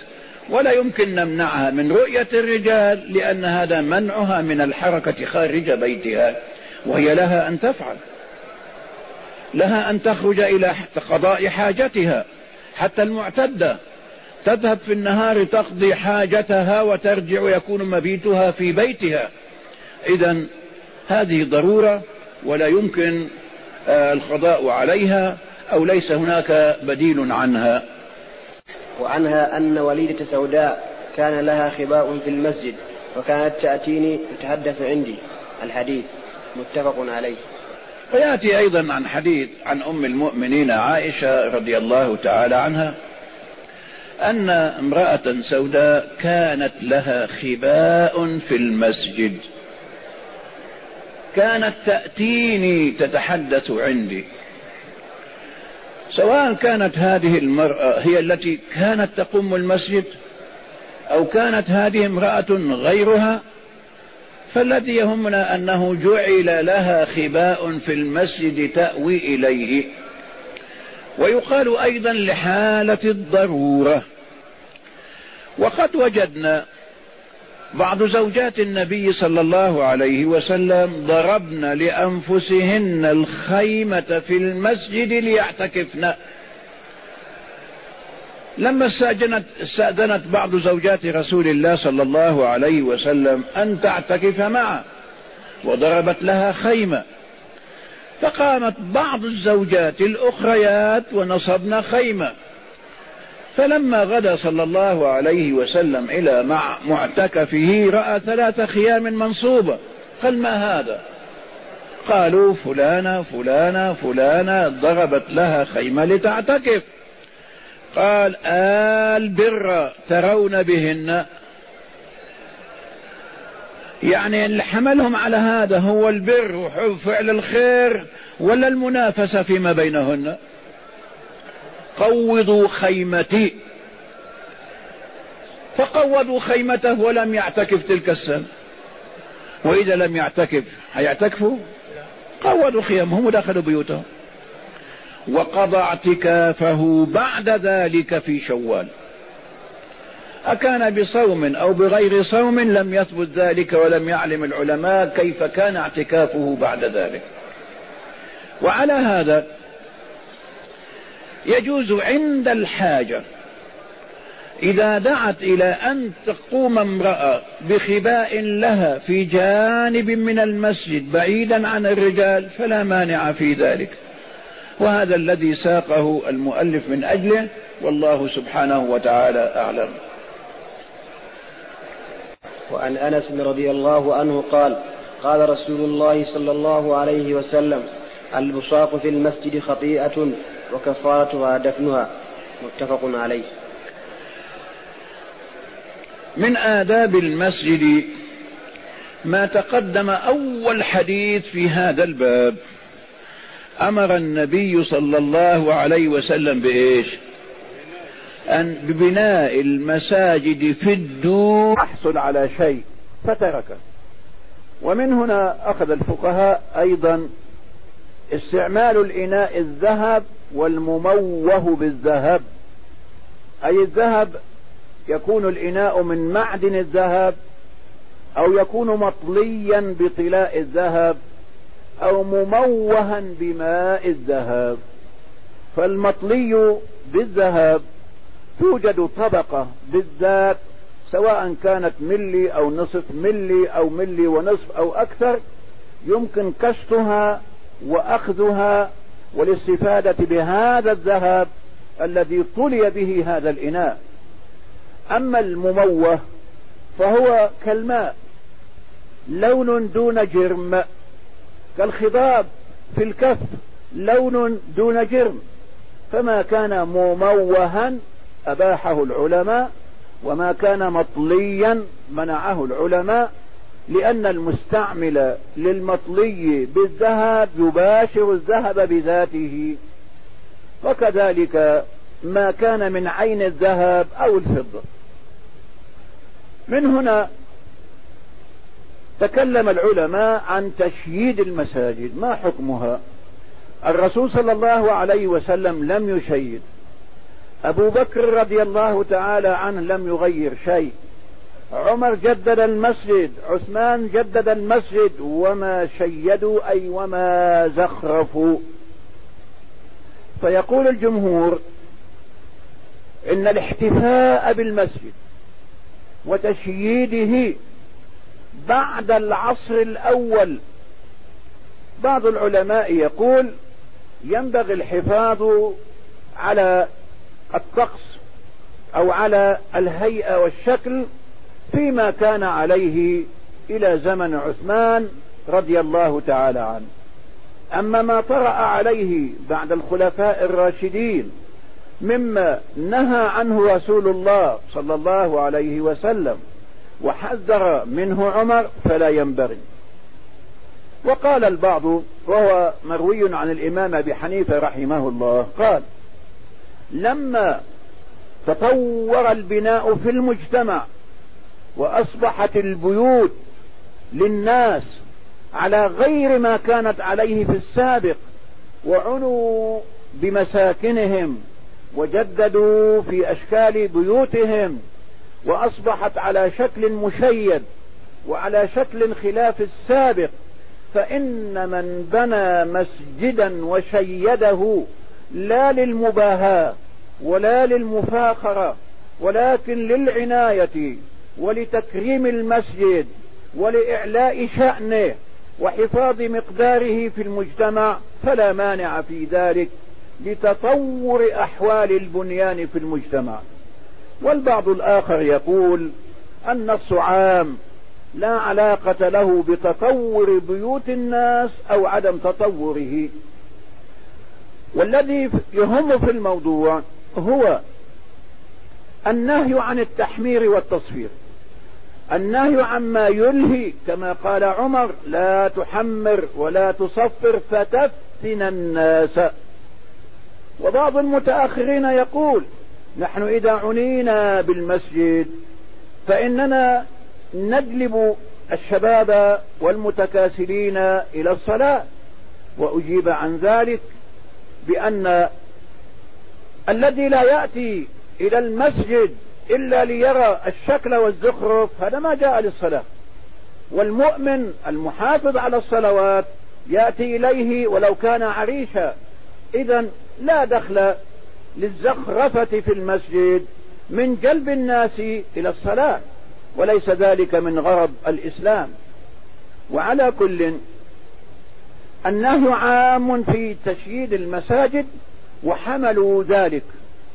ولا يمكن نمنعها من رؤية الرجال لأن هذا منعها من الحركة خارج بيتها وهي لها أن تفعل. لها أن تخرج إلى قضاء حاجتها حتى المعتدة تذهب في النهار تقضي حاجتها وترجع يكون مبيتها في بيتها. اذا هذه ضرورة ولا يمكن آه، القضاء عليها أو ليس هناك بديل عنها. وعنها أن وليدة سوداء كان لها خباء في المسجد وكانت تأتيني تتحدث عندي. الحديث متفق عليه. ويأتي أيضا عن حديث عن أم المؤمنين عائشة رضي الله تعالى عنها أن امرأة سوداء كانت لها خباء في المسجد. كانت تأتيني تتحدث عندي. سواء كانت هذه المرأة هي التي كانت تقوم المسجد أو كانت هذه امرأة غيرها فالذي يهمنا أنه جعل لها خباء في المسجد تأوي إليه. ويقال أيضا لحالة الضرورة. وقد وجدنا بعض زوجات النبي صلى الله عليه وسلم ضربن لأنفسهن الخيمة في المسجد ليعتكفن. لما استأذنت, استأذنت بعض زوجات رسول الله صلى الله عليه وسلم أن تعتكف معه وضربت لها خيمة. فقامت بعض الزوجات الأخريات ونصبن خيمة. فلما غدا صلى الله عليه وسلم إلى مع معتكفه رأى ثلاث خيام منصوبة. قال ما هذا؟ قالوا فلانة فلانة فلانة ضربت لها خيمة لتعتكف. قال آل بر ترون بهن. يعني اللي حملهم على هذا هو البر وحب فعل الخير ولا المنافسة فيما بينهن؟ قوضوا خيمتي. فقودوا خيمته ولم يعتكف تلك السنة. وإذا لم يعتكف هيعتكفوا؟ قودوا خيامهم ودخلوا بيوتهم. وقضى اعتكافه بعد ذلك في شوال. أكان بصوم أو بغير صوم لم يثبت ذلك ولم يعلم العلماء كيف كان اعتكافه بعد ذلك. وعلى هذا يجوز عند الحاجة. إذا دعت إلى أن تقوم امرأة بخباء لها في جانب من المسجد بعيدا عن الرجال فلا مانع في ذلك. وهذا الذي ساقه المؤلف من أجله والله سبحانه وتعالى أعلم. وعن أنس رضي الله عنه قال قال رسول الله صلى الله عليه وسلم البصاق في المسجد خطيئة. وكفارتها دفنها. متفق عليه. من آداب المسجد ما تقدم أول حديث في هذا الباب. أمر النبي صلى الله عليه وسلم بإيش؟ أن ببناء المساجد في الدور. يحصل على شيء فتركه. ومن هنا أخذ الفقهاء أيضا استعمال الإناء الذهب والمموه بالذهب. أي الذهب يكون الإناء من معدن الذهب أو يكون مطليا بطلاء الذهب أو مموها بماء الذهب. فالمطلي بالذهب توجد طبقة بالذات سواء كانت ملي أو نصف ملي أو ملي ونصف أو أكثر يمكن كشطها وأخذها والاستفادة بهذا الذهب الذي طلي به هذا الإناء. أما المموه فهو كالماء لون دون جرم كالخضاب في الكف لون دون جرم. فما كان مموها أباحه العلماء وما كان مطليا منعه العلماء لأن المستعمل للمطلي بالذهب يباشر الذهب بذاته. وكذلك ما كان من عين الذهب أو الفضة. من هنا تكلم العلماء عن تشييد المساجد. ما حكمها؟ الرسول صلى الله عليه وسلم لم يشيد. أبو بكر رضي الله تعالى عنه لم يغير شيء. عمر جدد المسجد عثمان جدد المسجد وما شيدوا أي وما زخرفوا. فيقول الجمهور إن الاحتفاء بالمسجد وتشييده بعد العصر الأول بعض العلماء يقول ينبغي الحفاظ على الطقس أو على الهيئة والشكل فيما كان عليه إلى زمن عثمان رضي الله تعالى عنه. أما ما طرأ عليه بعد الخلفاء الراشدين مما نهى عنه رسول الله صلى الله عليه وسلم وحذر منه عمر فلا ينبغي. وقال البعض وهو مروي عن الإمام أبي حنيفة رحمه الله قال لما تطور البناء في المجتمع وأصبحت البيوت للناس على غير ما كانت عليه في السابق وعنوا بمساكنهم وجددوا في أشكال بيوتهم وأصبحت على شكل مشيد وعلى شكل خلاف السابق. فإن من بنى مسجدا وشيده لا للمباهاة ولا للمفاخرة ولكن للعناية ولتكريم المسجد ولإعلاء شأنه وحفاظ مقداره في المجتمع فلا مانع في ذلك لتطور أحوال البنيان في المجتمع. والبعض الآخر يقول النص عام لا علاقة له بتطور بيوت الناس أو عدم تطوره. والذي يهم في الموضوع هو النهي عن التحمير والتصفير. النهي عما يلهي كما قال عمر لا تحمر ولا تصفر فتفتن الناس. وبعض المتأخرين يقول نحن إذا عنينا بالمسجد فإننا نجلب الشباب والمتكاسلين إلى الصلاة. وأجيب عن ذلك بأن الذي لا يأتي إلى المسجد إلا ليرى الشكل والزخرف هذا ما جاء للصلاة. والمؤمن المحافظ على الصلوات يأتي إليه ولو كان عريشا. إذا لا دخل للزخرفة في المسجد من جلب الناس إلى الصلاة وليس ذلك من غرض الإسلام. وعلى كل النهي عام في تشييد المساجد وحملوا ذلك.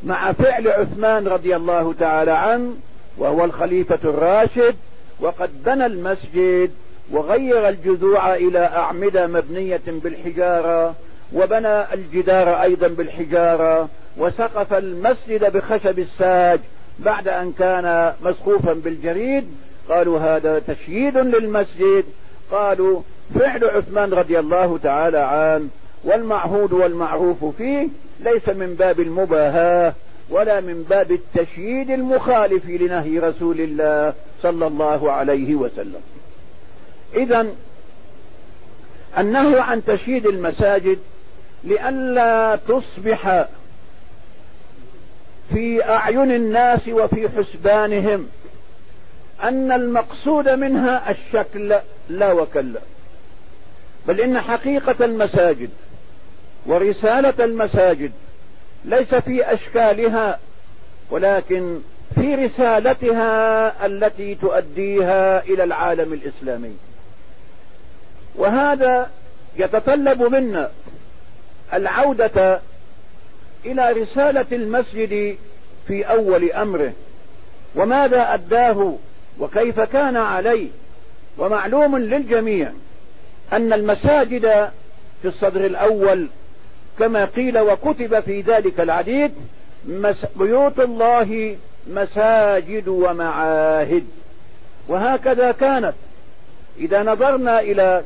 مع فعل عثمان رضي الله تعالى عنه وهو الخليفة الراشد وقد بنى المسجد وغير الجذوع إلى أعمدة مبنية بالحجارة وبنى الجدار أيضا بالحجارة وسقف المسجد بخشب الساج بعد أن كان مسقوفا بالجريد. قالوا هذا تشييد للمسجد. قالوا فعل عثمان رضي الله تعالى عنه والمعهود والمعروف فيه ليس من باب المباهاة ولا من باب التشييد المخالف لنهي رسول الله صلى الله عليه وسلم. اذا النهي عن تشييد المساجد لئلا تصبح في أعين الناس وفي حسبانهم أن المقصود منها الشكل لا وكلا بل إن حقيقة المساجد ورسالة المساجد ليس في أشكالها ولكن في رسالتها التي تؤديها إلى العالم الإسلامي. وهذا يتطلب منا العودة إلى رسالة المسجد في أول أمره. وماذا أداه وكيف كان عليه؟ ومعلوم للجميع أن المساجد في الصدر الأول كما قيل وكتب في ذلك العديد بيوت الله مساجد ومعاهد. وهكذا كانت. إذا نظرنا إلى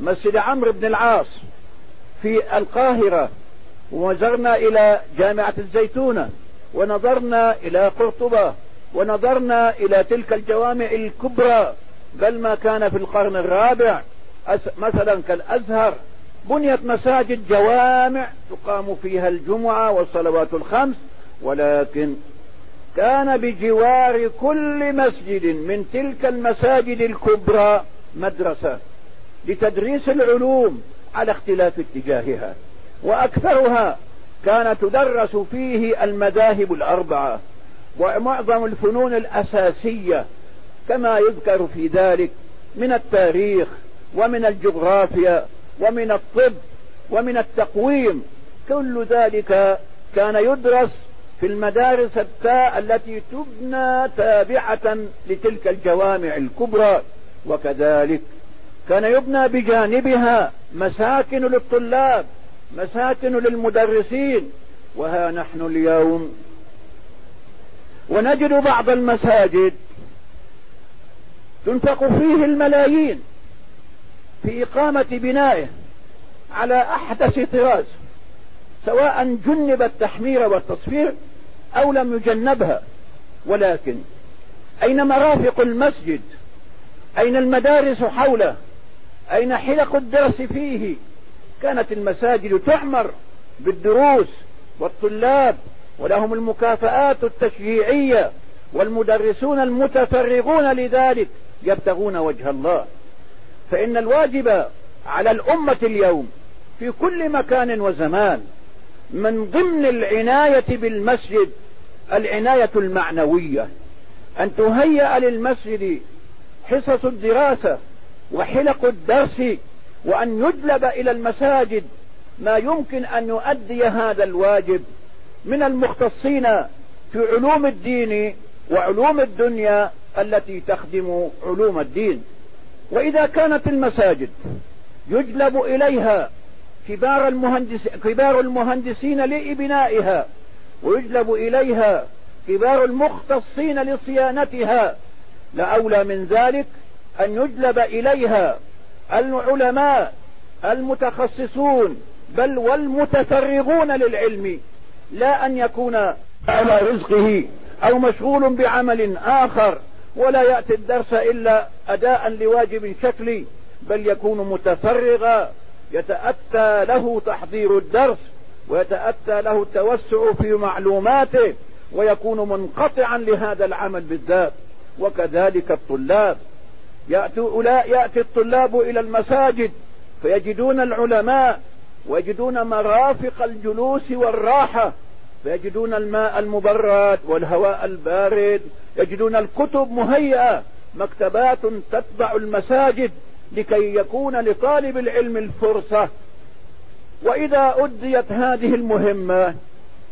مسجد عمرو بن العاص في القاهرة ونظرنا إلى جامعة الزيتونة ونظرنا إلى قرطبة ونظرنا إلى تلك الجوامع الكبرى بل ما كان في القرن الرابع مثلا كالأزهر بنيت مساجد جوامع تقام فيها الجمعة والصلوات الخمس ولكن كان بجوار كل مسجد من تلك المساجد الكبرى مدرسة لتدريس العلوم على اختلاف اتجاهها وأكثرها كانت تدرس فيه المذاهب الأربعة ومعظم الفنون الأساسية كما يذكر في ذلك من التاريخ ومن الجغرافيا ومن الطب ومن التقويم. كل ذلك كان يدرس في المدارس التاء التي تبنى تابعة لتلك الجوامع الكبرى. وكذلك كان يبنى بجانبها مساكن للطلاب مساكن للمدرسين. وها نحن اليوم ونجد بعض المساجد تنفق فيه الملايين. في إقامة بنائه على أحدث طراز سواء جنب التحمير والتصفير أو لم يجنبها ولكن أين مرافق المسجد؟ أين المدارس حوله؟ أين حلق الدرس فيه؟ كانت المساجد تعمر بالدروس والطلاب ولهم المكافآت التشجيعية والمدرسون المتفرغون لذلك يبتغون وجه الله. فإن الواجب على الأمة اليوم في كل مكان وزمان من ضمن العناية بالمسجد العناية المعنوية. أن تهيأ للمسجد حصص الدراسة وحلق الدرس وأن يجلب إلى المساجد ما يمكن أن يؤدي هذا الواجب. من المختصين في علوم الدين وعلوم الدنيا التي تخدم علوم الدين. وإذا كانت المساجد يجلب إليها كبار, المهندس كبار المهندسين لإبنائها ويجلب إليها كبار المختصين لصيانتها لأولى من ذلك أن يجلب إليها العلماء المتخصصون بل والمتفرغون للعلم لا أن يكون على رزقه أو مشغول بعمل آخر. ولا يأتي الدرس إلا أداء لواجب شكلي بل يكون متفرغا. يتأتى له تحضير الدرس ويتأتى له التوسع في معلوماته ويكون منقطعا لهذا العمل بالذات. وكذلك الطلاب. يأتي, يأتي الطلاب إلى المساجد فيجدون العلماء ويجدون مرافق الجلوس والراحة. فيجدون الماء المبرد والهواء البارد يجدون الكتب مهيئة مكتبات تتبع المساجد لكي يكون لطالب العلم الفرصة. وإذا أديت هذه المهمة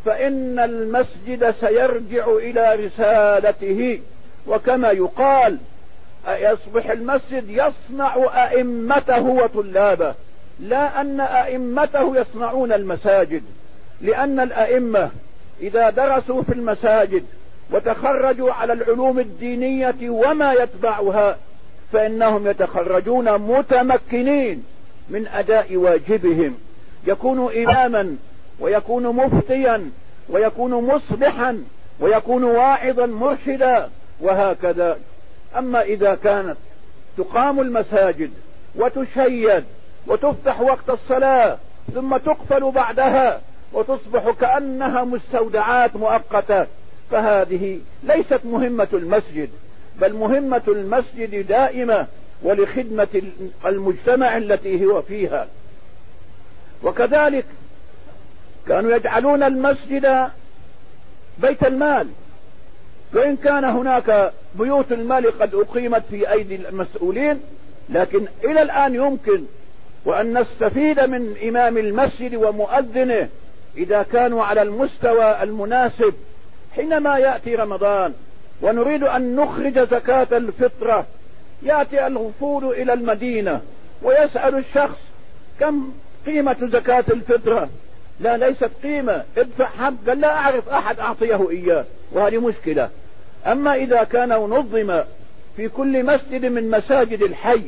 فإن المسجد سيرجع إلى رسالته. وكما يقال يصبح المسجد يصنع أئمته وطلابه لا أن أئمته يصنعون المساجد. لأن الأئمة إذا درسوا في المساجد وتخرجوا على العلوم الدينية وما يتبعها فإنهم يتخرجون متمكنين من أداء واجبهم. يكون إماما ويكون مفتيا ويكون مصلحا ويكون واعظا مرشدا وهكذا. أما إذا كانت تقام المساجد وتشيد وتفتح وقت الصلاة ثم تقفل بعدها وتصبح كأنها مستودعات مؤقتة. فهذه ليست مهمة المسجد بل مهمة المسجد دائمة ولخدمة المجتمع التي هو فيها. وكذلك كانوا يجعلون المسجد بيت المال. وإن كان هناك بيوت المال قد أقيمت في أيدي المسؤولين لكن إلى الآن يمكن وأن نستفيد من إمام المسجد ومؤذنه إذا كانوا على المستوى المناسب حينما يأتي رمضان ونريد أن نخرج زكاة الفطرة يأتي الغفول إلى المدينة ويسأل الشخص كم قيمة زكاة الفطرة؟ لا ليست قيمة. ادفع حب قال لا أعرف أحد أعطيه إياه وهذه مشكلة. أما إذا كان نظم في كل مسجد من مساجد الحي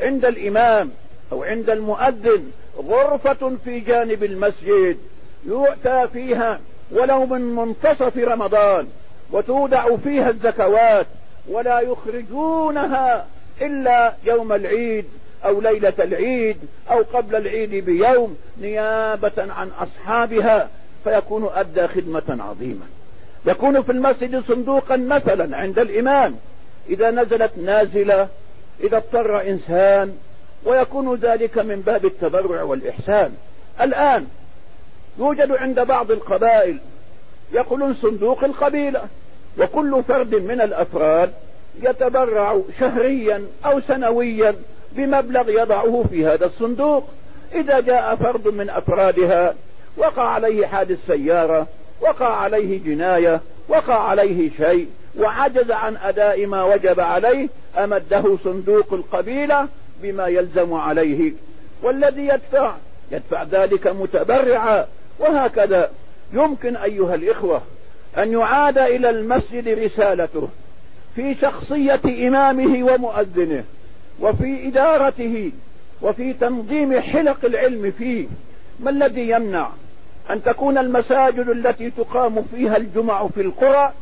عند الإمام أو عند المؤذن غرفة في جانب المسجد يؤتى فيها ولو من منتصف رمضان وتودع فيها الزكوات ولا يخرجونها إلا يوم العيد أو ليلة العيد أو قبل العيد بيوم نيابة عن أصحابها فيكون أدى خدمة عظيمة. يكون في المسجد صندوقا مثلا عند الإمام. إذا نزلت نازلة إذا اضطر إنسان ويكون ذلك من باب التبرع والإحسان. الآن يوجد عند بعض القبائل يقولون صندوق القبيلة وكل فرد من الأفراد يتبرع شهريا أو سنويا بمبلغ يضعه في هذا الصندوق. إذا جاء فرد من أفرادها وقع عليه حادث سيارة وقع عليه جناية وقع عليه شيء وعجز عن أداء ما وجب عليه أمده صندوق القبيلة بما يلزم عليه. والذي يدفع يدفع ذلك متبرعا وهكذا يمكن أيها الإخوة أن يعاد إلى المسجد رسالته في شخصية إمامه ومؤذنه وفي إدارته وفي تنظيم حلق العلم فيه ما الذي يمنع أن تكون المساجد التي تقام فيها الجمع في القرى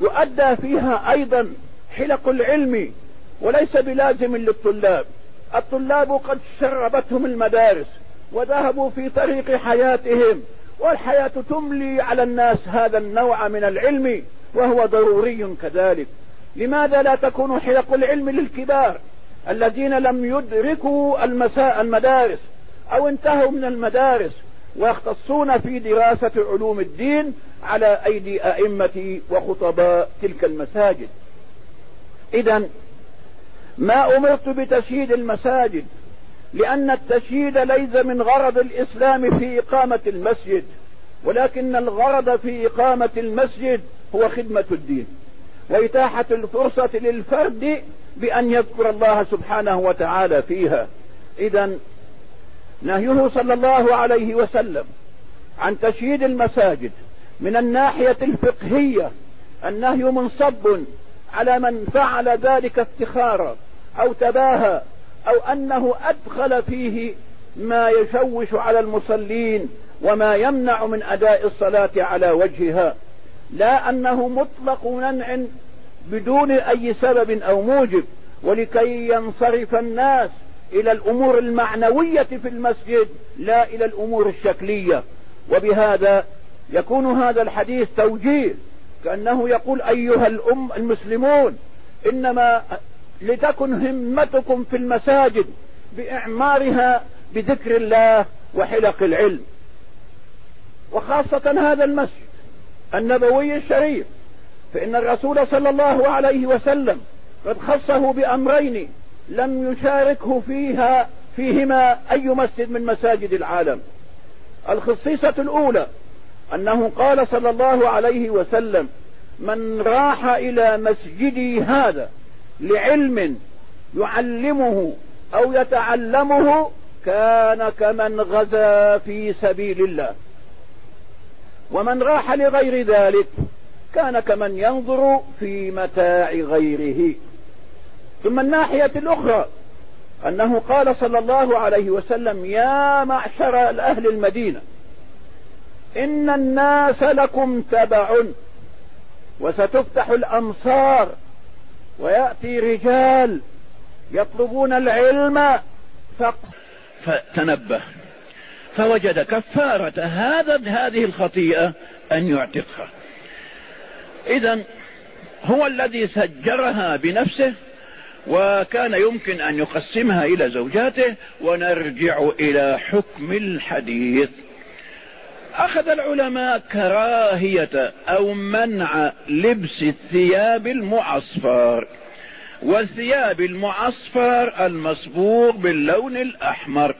يؤدى فيها أيضا حلق العلم وليس بلازم للطلاب؟ الطلاب قد شربتهم المدارس وذهبوا في طريق حياتهم والحياة تملي على الناس هذا النوع من العلم وهو ضروري كذلك. لماذا لا تكون حلق العلم للكبار الذين لم يدركوا المساء المدارس أو انتهوا من المدارس ويختصون في دراسة علوم الدين على أيدي أئمة وخطباء تلك المساجد؟ اذا ما أمرت بتشييد المساجد لأن التشييد ليس من غرض الإسلام في إقامة المسجد ولكن الغرض في إقامة المسجد هو خدمة الدين وإتاحة الفرصة للفرد بأن يذكر الله سبحانه وتعالى فيها. إذا نهيه صلى الله عليه وسلم عن تشييد المساجد من الناحية الفقهية النهي منصب على من فعل ذلك افتخارا أو تباهى أو أنه أدخل فيه ما يشوش على المصلين وما يمنع من أداء الصلاة على وجهها لا أنه مطلق منع بدون أي سبب أو موجب ولكي ينصرف الناس إلى الأمور المعنوية في المسجد لا إلى الأمور الشكلية. وبهذا يكون هذا الحديث توجيه كأنه يقول أيها الأم المسلمون إنما لتكن همتكم في المساجد بإعمارها بذكر الله وحلق العلم. وخاصة هذا المسجد النبوي الشريف فإن الرسول صلى الله عليه وسلم قد خصه بأمرين لم يشاركه فيها فيهما أي مسجد من مساجد العالم. الخصيصة الأولى أنه قال صلى الله عليه وسلم من راح إلى مسجدي هذا لعلم يعلمه أو يتعلمه كان كمن غزا في سبيل الله. ومن راح لغير ذلك كان كمن ينظر في متاع غيره. ثم الناحية الأخرى أنه قال صلى الله عليه وسلم يا معشر الأهل المدينة إن الناس لكم تبع وستفتح الأمصار ويأتي رجال يطلبون العلم فتنبه. فوجد كفارة هذا هذه الخطيئة أن يعتقها. إذا هو الذي سجرها بنفسه وكان يمكن أن يقسمها إلى زوجاته ونرجع إلى حكم الحديث. أخذ العلماء كراهية أو منع لبس الثياب المعصفر والثياب المعصفر المصبوغ باللون الأحمر.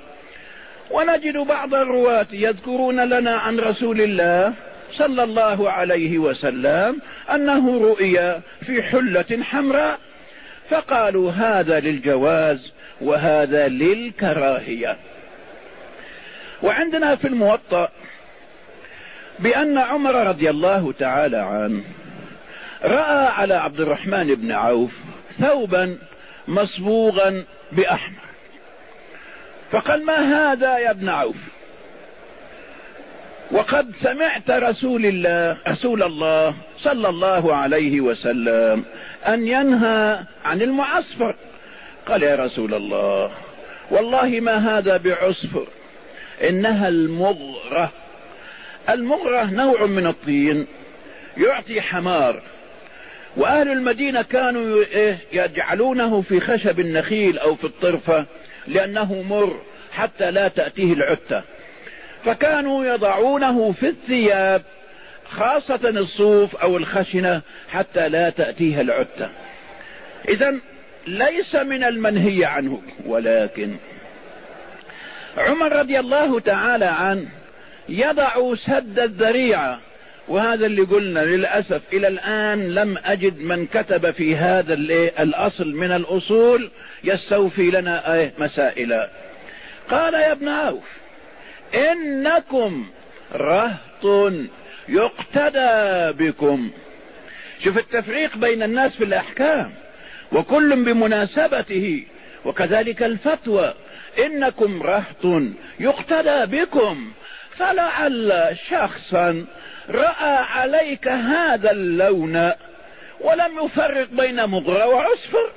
ونجد بعض الرواة يذكرون لنا عن رسول الله صلى الله عليه وسلم أنه رؤيا في حلة حمراء فقالوا هذا للجواز وهذا للكراهية. وعندنا في الموطأ بأن عمر رضي الله تعالى عنه رأى على عبد الرحمن بن عوف ثوبا مصبوغا بأحمر. فقال ما هذا يا ابن عوف؟ وقد سمعت رسول الله رسول الله صلى الله عليه وسلم أن ينهى عن المعصفر. قال يا رسول الله والله ما هذا بعصفر إنها المغرة. المغرة نوع من الطين يعطي حمار. وأهل المدينة كانوا إيه، يجعلونه في خشب النخيل أو في الطرفة لأنه مر حتى لا تأتيه العتة. فكانوا يضعونه في الثياب خاصة الصوف أو الخشنة حتى لا تأتيها العتة. اذا ليس من المنهي عنه ولكن عمر رضي الله تعالى عنه يضع سد الذريعة. وهذا اللي قلنا للأسف إلى الآن لم أجد من كتب في هذا الأصل من الأصول يستوفي لنا إيه مسائل قال يا ابن عوف إنكم رهط يقتدى بكم. شوف التفريق بين الناس في الأحكام وكل بمناسبته. وكذلك الفتوى إنكم رهط يقتدى بكم. فلعل شخصا رأى عليك هذا اللون ولم يفرق بين مغرى وعصفر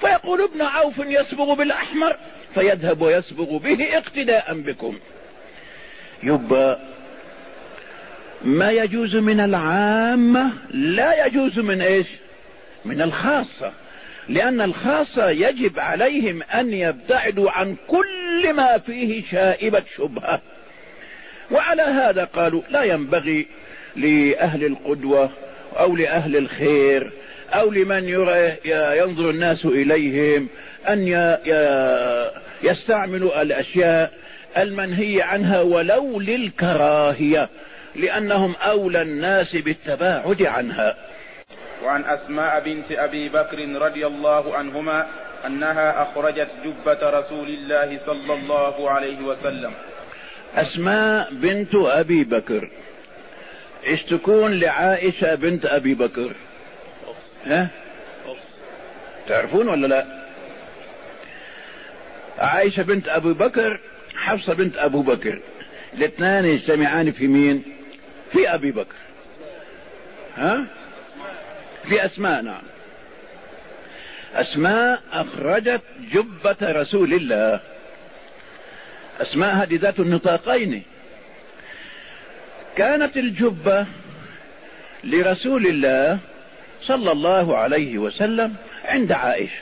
فيقول ابن عوف يصبغ بالأحمر فيذهب ويصبغ به اقتداء بكم. يبقى ما يجوز من العامة لا يجوز من إيش؟ من الخاصة. لأن الخاصة يجب عليهم أن يبتعدوا عن كل ما فيه شائبة شبهة. وعلى هذا قالوا لا ينبغي لأهل القدوة أو لأهل الخير أو لمن يرى ينظر الناس إليهم أن يستعملوا الأشياء المنهي عنها ولو للكراهية لأنهم أولى الناس بالتباعد عنها. وعن أسماء بنت أبي بكر رضي الله عنهما أنها أخرجت جبة رسول الله صلى الله عليه وسلم. أسماء بنت أبي بكر. إيش تكون لعائشة بنت أبي بكر. ها؟ تعرفون ولا لا؟ عائشة بنت أبي بكر حفصة بنت أبو بكر. الاثنان يجتمعان في مين؟ في أبي بكر. ها؟ في أسماء نعم. أسماء أخرجت جبة رسول الله. أسماء هذه ذات النطاقين. كانت الجبة لرسول الله صلى الله عليه وسلم عند عائشة.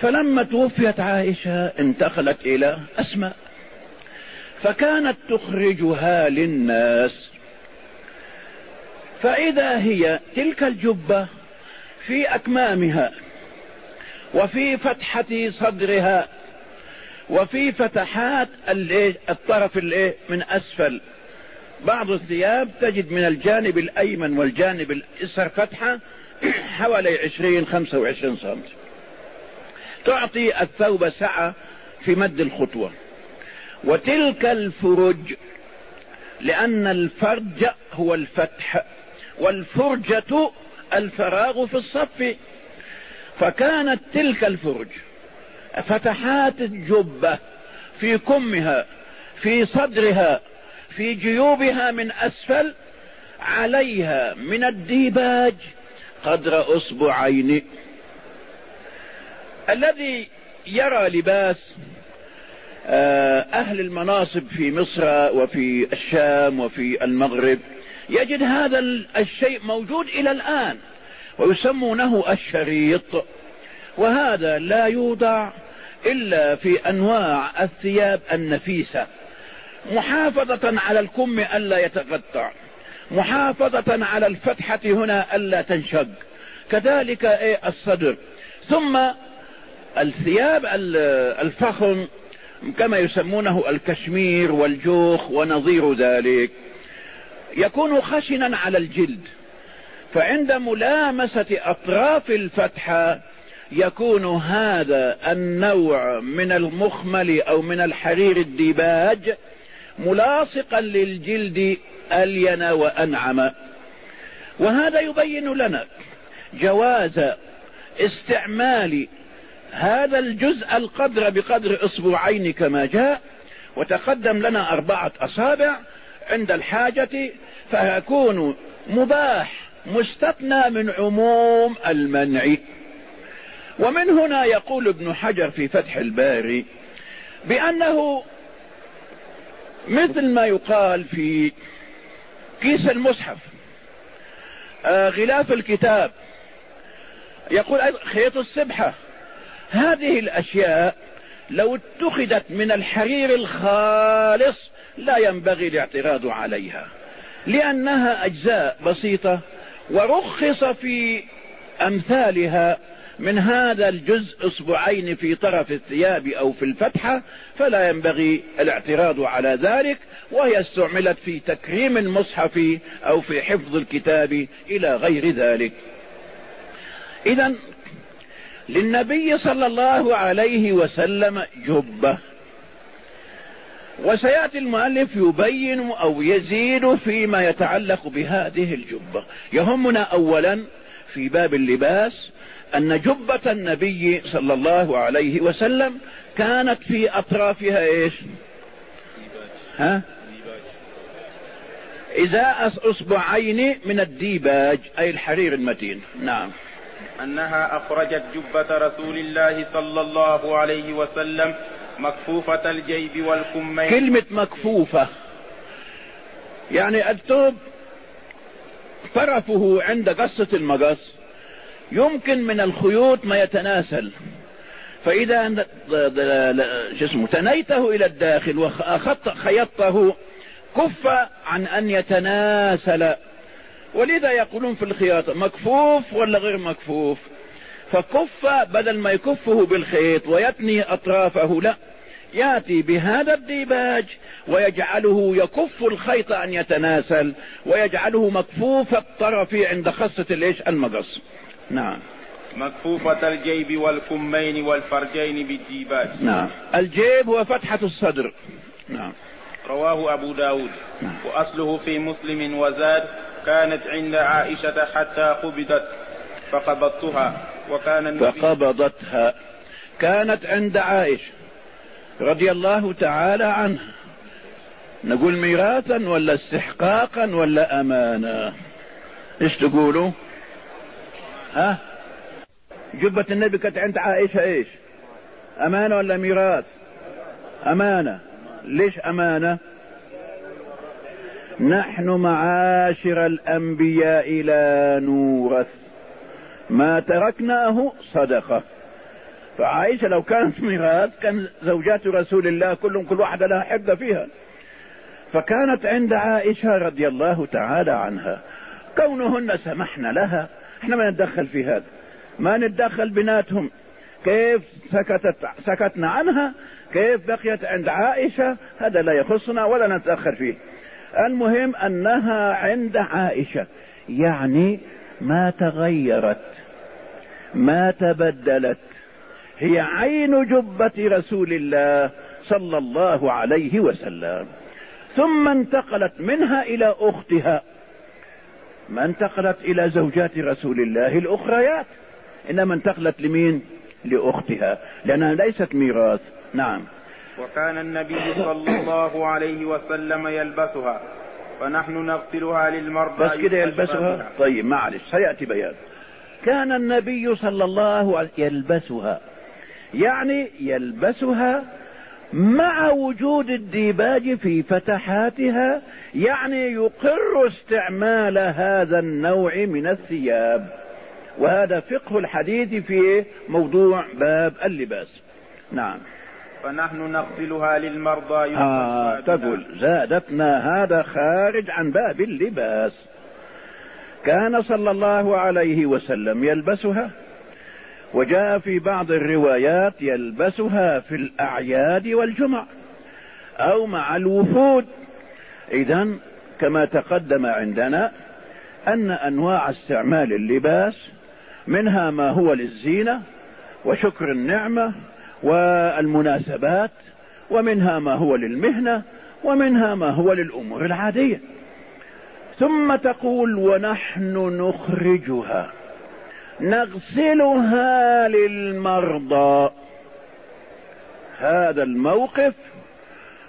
فلما توفيت عائشة انتقلت إلى أسماء. فكانت تخرجها للناس. فإذا هي تلك الجبة في أكمامها وفي فتحة صدرها وفي فتحات الطرف من أسفل. بعض الثياب تجد من الجانب الأيمن والجانب الأيسر فتحة حوالي عشرين خمسة وعشرين سنتي. تعطي الثوب سعة في مد الخطوة. وتلك الفرج لأن الفرج هو الفتح والفرجة الفراغ في الصف. فكانت تلك الفرج فتحات الجبة في كمها في صدرها في جيوبها من أسفل عليها من الديباج قدر أصبعين. الذي يرى لباس آه، أهل المناصب في مصر وفي الشام وفي المغرب يجد هذا الشيء موجود إلى الآن ويسمونه الشريط وهذا لا يوضع إلا في أنواع الثياب النفيسة. محافظة على الكم ألا يتقطع. محافظة على الفتحة هنا ألا تنشق. كذلك إيه الصدر. ثم الثياب الفخم كما يسمونه الكشمير والجوخ ونظير ذلك. يكون خشنا على الجلد. فعند ملامسة أطراف الفتحة يكون هذا النوع من المخمل أو من الحرير الديباج ملاصقا للجلد ألين وأنعم. وهذا يبين لنا جواز استعمال هذا الجزء القدر بقدر اصبعين كما جاء وتقدم لنا أربعة أصابع عند الحاجة فيكون مباح مستثنى من عموم المنع. ومن هنا يقول ابن حجر في فتح الباري بأنه مثل ما يقال في كيس المصحف آه غلاف الكتاب. يقول خيط السبحة. هذه الأشياء لو اتخذت من الحرير الخالص لا ينبغي الاعتراض عليها لأنها أجزاء بسيطة ورخص في أمثالها. من هذا الجزء اصبعين في طرف الثياب أو في الفتحة فلا ينبغي الاعتراض على ذلك وهي استعملت في تكريم المصحف أو في حفظ الكتاب إلى غير ذلك. اذا للنبي صلى الله عليه وسلم جبة. وسيأتي المؤلف يبين أو يزيد فيما يتعلق بهذه الجبة. يهمنا اولا في باب اللباس أن جبة النبي صلى الله عليه وسلم كانت في أطرافها إيش؟ ها؟ ازاء أصبعين من الديباج أي الحرير المتين. نعم. أنها أخرجت جبة رسول الله صلى الله عليه وسلم مكفوفة الجيب والكمين. كلمة مكفوفة. يعني الثوب طرفه عند قصة المقص. يمكن من الخيوط ما يتناسل. فإذا جسمه تنيته إلى الداخل وأخذت خيطته كف عن أن يتناسل. ولذا يقولون في الخياطة مكفوف ولا غير مكفوف؟ فكف بدل ما يكفه بالخيط ويتني أطرافه لا. يأتي بهذا الديباج ويجعله يكف الخيط أن يتناسل ويجعله مكفوف الطرف عند قصة المقص. نعم. مكفوفة الجيب والكمين والفرجين بالديباج نعم. الجيب هو فتحة الصدر. نعم. رواه أبو داود. نعم. وأصله في مسلم وزاد كانت عند عائشة حتى قبضت فقبضتها وكان النبي فقبضتها. كانت عند عائشة رضي الله تعالى عنها. نقول ميراثا ولا استحقاقا ولا أمانة إيش تقولوا؟ ها؟ جبة النبي كانت عند عائشة إيش؟ أمانة ولا ميراث؟ أمانة. ليش أمانة؟ نحن معاشر الأنبياء لا نورث. ما تركناه صدقة. فعائشة لو كانت ميراث كان زوجات رسول الله كلهم كل واحدة لها حقة فيها. فكانت عند عائشة رضي الله تعالى عنها. كونهن سمحنا لها. إحنا ما نتدخل في هذا. ما نتدخل بناتهم كيف سكتت سكتنا عنها؟ كيف بقيت عند عائشة؟ هذا لا يخصنا ولا نتأخر فيه. المهم أنها عند عائشة. يعني ما تغيرت. ما تبدلت. هي عين جبة رسول الله صلى الله عليه وسلم. ثم انتقلت منها إلى أختها. ما انتقلت إلى زوجات رسول الله الأخريات. إنما انتقلت لمين؟ لأختها. لأنها ليست ميراث. نعم. وكان النبي صلى الله عليه وسلم يلبسها فنحن نغسلها للمرضى بس كده يلبسها؟ طيب معلش سيأتي بيان. كان النبي صلى الله عليه يلبسها. يعني يلبسها مع وجود الديباج في فتحاتها يعني يقر استعمال هذا النوع من الثياب. وهذا فقه الحديث في موضوع باب اللباس. نعم. فنحن نغسلها للمرضى آه تقول زادتنا هذا خارج عن باب اللباس. كان صلى الله عليه وسلم يلبسها. وجاء في بعض الروايات يلبسها في الأعياد والجمع أو مع الوفود. اذا كما تقدم عندنا أن أنواع استعمال اللباس منها ما هو للزينة وشكر النعمة والمناسبات ومنها ما هو للمهنة ومنها ما هو للأمور العادية. ثم تقول ونحن نخرجها. نغسلها للمرضى. هذا الموقف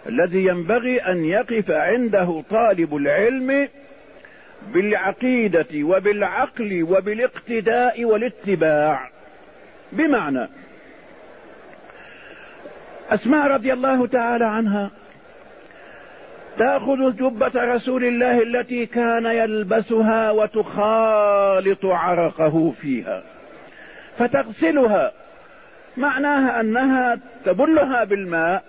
الذي ينبغي أن يقف عنده طالب العلم بالعقيدة وبالعقل وبالاقتداء والاتباع. بمعنى أسماء رضي الله تعالى عنها تأخذ جبة رسول الله التي كان يلبسها وتخالط عرقه فيها. فتغسلها. معناها أنها تبلها بالماء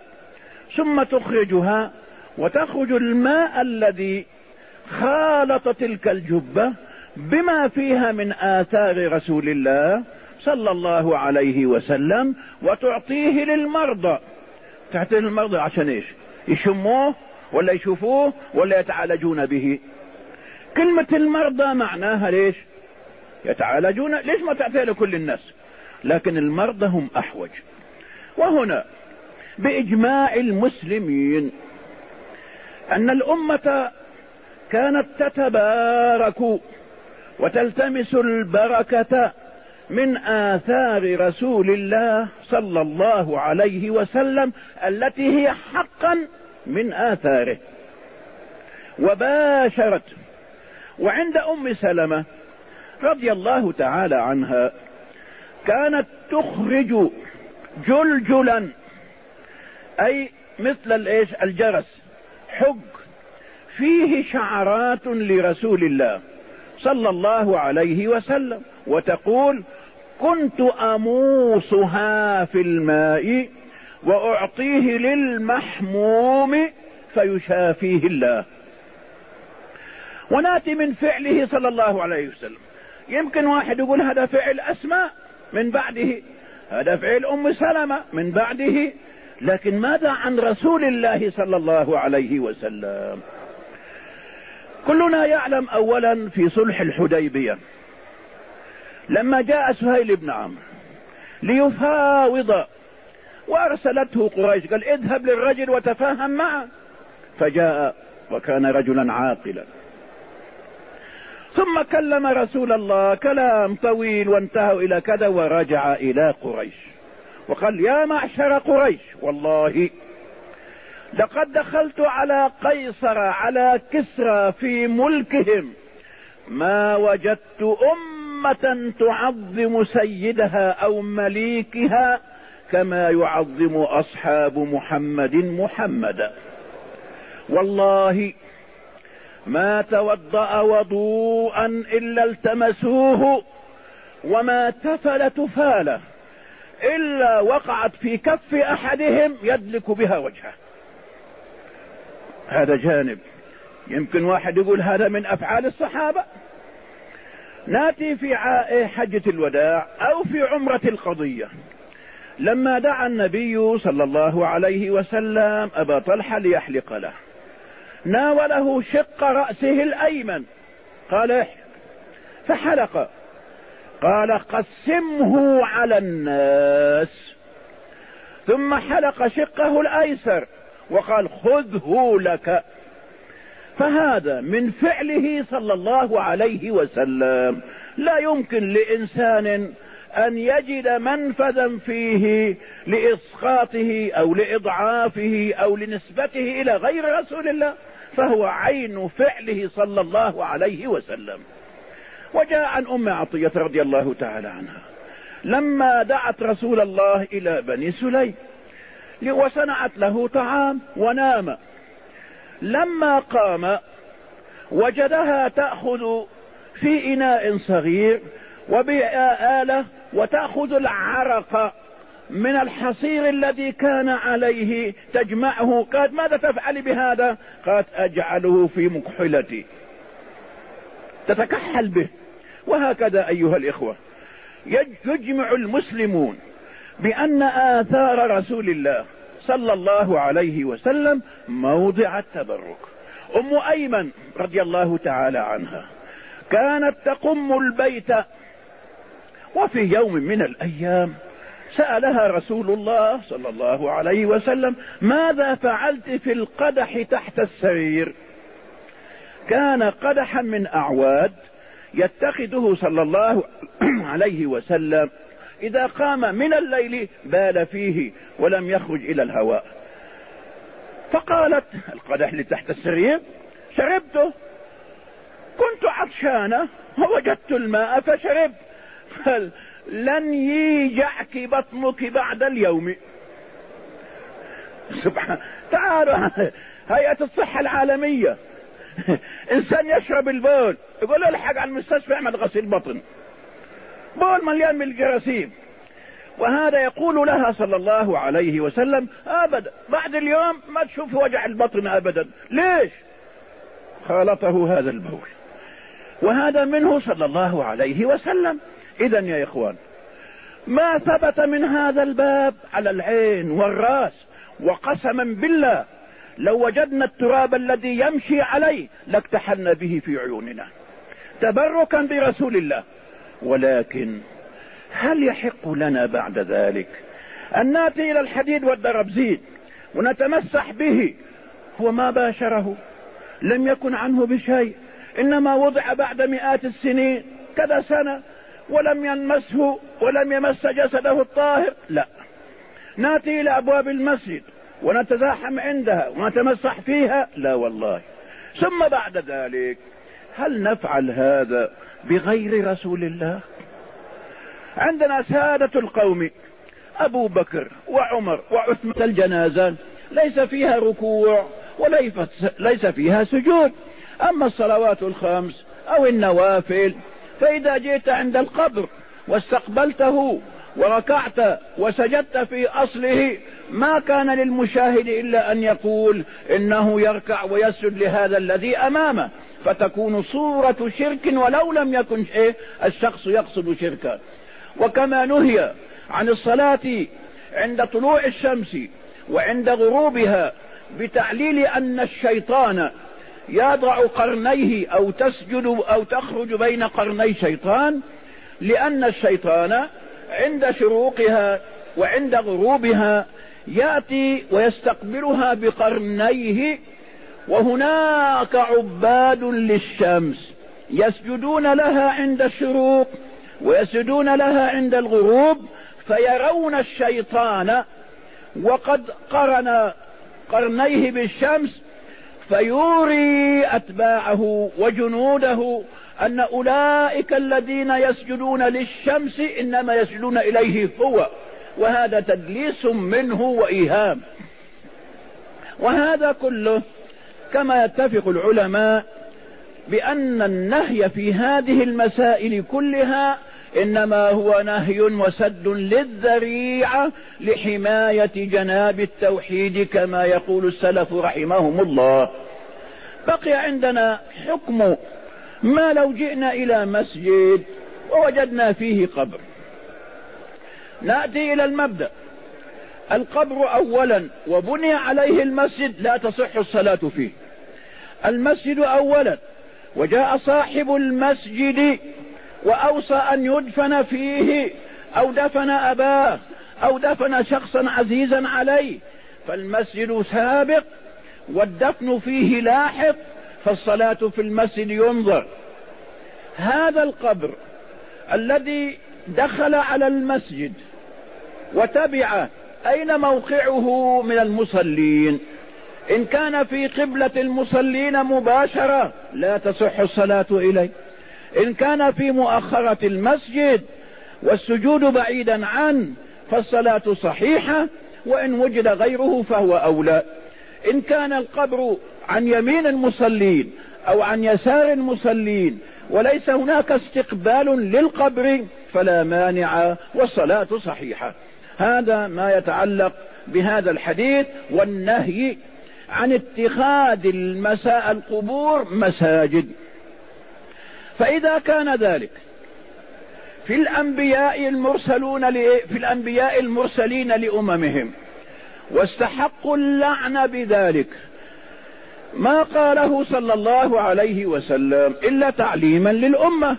ثم تخرجها وتخرج الماء الذي خالط تلك الجبة بما فيها من آثار رسول الله صلى الله عليه وسلم وتعطيه للمرضى. تعطيه للمرضى عشان إيش؟ يشموه ولا يشوفوه ولا يتعالجون به. كلمة المرضى معناها ليش؟ يتعالجون ليش ما تعطيها لكل الناس؟ لكن المرضى هم أحوج. وهنا بإجماع المسلمين أن الأمة كانت تتبارك وتلتمس البركة من آثار رسول الله صلى الله عليه وسلم التي هي حقا من آثاره. وباشرت. وعند أم سلمة رضي الله تعالى عنها كانت تخرج جلجلا. أي مثل الإيش؟ الجرس. حق فيه شعرات لرسول الله صلى الله عليه وسلم. وتقول كنت أموسها في الماء وأعطيه للمحموم فيشافيه الله. ونأتي من فعله صلى الله عليه وسلم. يمكن واحد يقول هذا فعل أسماء من بعده. هذا فعل أم سلمة من بعده. لكن ماذا عن رسول الله صلى الله عليه وسلم؟ كلنا يعلم اولا في صلح الحديبية. لما جاء سهيل بن عمرو ليفاوض وأرسلته قريش. قال اذهب للرجل وتفاهم معه. فجاء وكان رجلا عاقلا. ثم كلم رسول الله. كلام طويل وانتهوا إلى كذا ورجع إلى قريش. وقال يا معشر قريش والله لقد دخلت على قيصر على كسرى في ملكهم. ما وجدت أمة تعظم سيدها أو مليكها كما يعظم أصحاب محمد محمدا والله ما توضأ وضوءا إلا التمسوه وما تفل تفاله إلا وقعت في كف أحدهم يدلك بها وجهه. هذا جانب. يمكن واحد يقول هذا من أفعال الصحابة. ناتي في حجة الوداع أو في عمرة القضية. لما دعا النبي صلى الله عليه وسلم أبا طلحة ليحلق له. ناوله شق رأسه الأيمن. قال احلق فحلق. قال قسمه على الناس. ثم حلق شقه الأيسر. وقال خذه لك. فهذا من فعله صلى الله عليه وسلم. لا يمكن لإنسان أن يجد منفذا فيه لإسقاطه أو لإضعافه أو لنسبته إلى غير رسول الله فهو عين فعله صلى الله عليه وسلم. وجاء عن أم عطية رضي الله تعالى عنها لما دعت رسول الله إلى بني سليم وصنعت له طعام ونام. لما قام وجدها تأخذ في إناء صغير وبآلة وتأخذ العرق من الحصير الذي كان عليه تجمعه. قالت ماذا تفعل بهذا؟ قالت أجعله في مكحلتي تتكحل به. وهكذا أيها الإخوة يجمع المسلمون بأن آثار رسول الله صلى الله عليه وسلم موضع التبرك. أم أيمن رضي الله تعالى عنها كانت تقم البيت وفي يوم من الأيام سألها رسول الله صلى الله عليه وسلم ماذا فعلت في القدح تحت السرير؟ كان قدحا من أعواد يتخذه صلى الله عليه وسلم. إذا قام من الليل بال فيه ولم يخرج إلى الهواء. فقالت القدح اللي تحت السرير؟ شربته. كنت عطشانة ووجدت الماء فشربت. لن يجعك بطنك بعد اليوم. سبحان تعالوا هيئة الصحة العالمية. إنسان يشرب البول يقول له الحق على المستشفى اعمل غسيل بطن. بول مليان من الجراثيم وهذا يقول لها صلى الله عليه وسلم أبدا بعد اليوم ما تشوف وجع البطن أبدا. ليش؟ خالطه هذا البول. وهذا منه صلى الله عليه وسلم. اذا يا إخوان ما ثبت من هذا الباب على العين والرأس وقسما بالله لو وجدنا التراب الذي يمشي عليه لاكتحلنا به في عيوننا تبركا برسول الله. ولكن هل يحق لنا بعد ذلك أن نأتي إلى الحديد والدربزين ونتمسح به؟ هو ما باشره لم يكن عنه بشيء إنما وضع بعد مئات السنين كذا سنة ولم ينمسه ولم يمس جسده الطاهر لا. ناتي إلى أبواب المسجد ونتزاحم عندها ونتمسح فيها لا والله. ثم بعد ذلك هل نفعل هذا بغير رسول الله؟ عندنا سادة القوم أبو بكر وعمر وعثمان. الجنازة ليس فيها ركوع وليس فيها سجود. أما الصلوات الخمس أو النوافل فإذا جئت عند القبر واستقبلته وركعت وسجدت في أصله ما كان للمشاهد إلا أن يقول إنه يركع ويسجد لهذا الذي أمامه. فتكون صورة شرك ولو لم يكن إيه الشخص يقصد شركا وكما نهي عن الصلاة عند طلوع الشمس وعند غروبها بتعليل أن الشيطان يضع قرنيه أو تسجد أو تخرج بين قرني شيطان لأن الشيطان عند شروقها وعند غروبها يأتي ويستقبلها بقرنيه وهناك عباد للشمس يسجدون لها عند الشروق ويسجدون لها عند الغروب فيرون الشيطان وقد قرن قرنيه بالشمس فيوري أتباعه وجنوده أن أولئك الذين يسجدون للشمس إنما يسجدون إليه هو وهذا تدليس منه وإيهام. وهذا كله كما يتفق العلماء بأن النهي في هذه المسائل كلها إنما هو نهي وسد للذريعة لحماية جناب التوحيد كما يقول السلف رحمهم الله. بقي عندنا حكم ما لو جئنا إلى مسجد ووجدنا فيه قبر. نأتي إلى المبدأ. القبر أولا وبني عليه المسجد لا تصح الصلاة فيه. المسجد أولا وجاء صاحب المسجد وأوصى أن يدفن فيه أو دفن أباه أو دفن شخصا عزيزا عليه. فالمسجد سابق والدفن فيه لاحق فالصلاة في المسجد ينظر. هذا القبر الذي دخل على المسجد وتبع أين موقعه من المصلين؟ إن كان في قبلة المصلين مباشرة لا تصح الصلاة إليه. إن كان في مؤخرة المسجد والسجود بعيدا عنه فالصلاة صحيحة وإن وجد غيره فهو أولى. إن كان القبر عن يمين المصلين أو عن يسار المصلين وليس هناك استقبال للقبر فلا مانع والصلاة صحيحة. هذا ما يتعلق بهذا الحديث والنهي عن اتخاذ المساء القبور مساجد. فإذا كان ذلك في الأنبياء المرسلون في الأنبياء المرسلين لأممهم واستحقوا اللعن بذلك ما قاله صلى الله عليه وسلم إلا تعليما للأمة.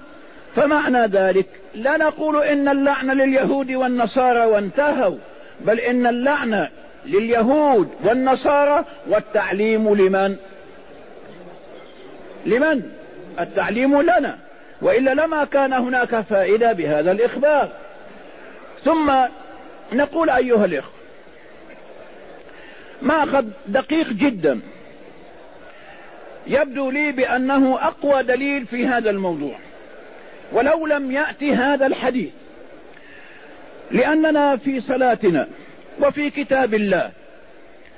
فمعنى ذلك لا نقول إن اللعن لليهود والنصارى وانتهوا بل إن اللعن لليهود والنصارى والتعليم لمن؟ لمن؟ التعليم لنا وإلا لما كان هناك فائدة بهذا الإخبار. ثم نقول أيها الإخوة ما أخذ دقيق جدا. يبدو لي بأنه أقوى دليل في هذا الموضوع ولو لم يأتي هذا الحديث. لأننا في صلاتنا وفي كتاب الله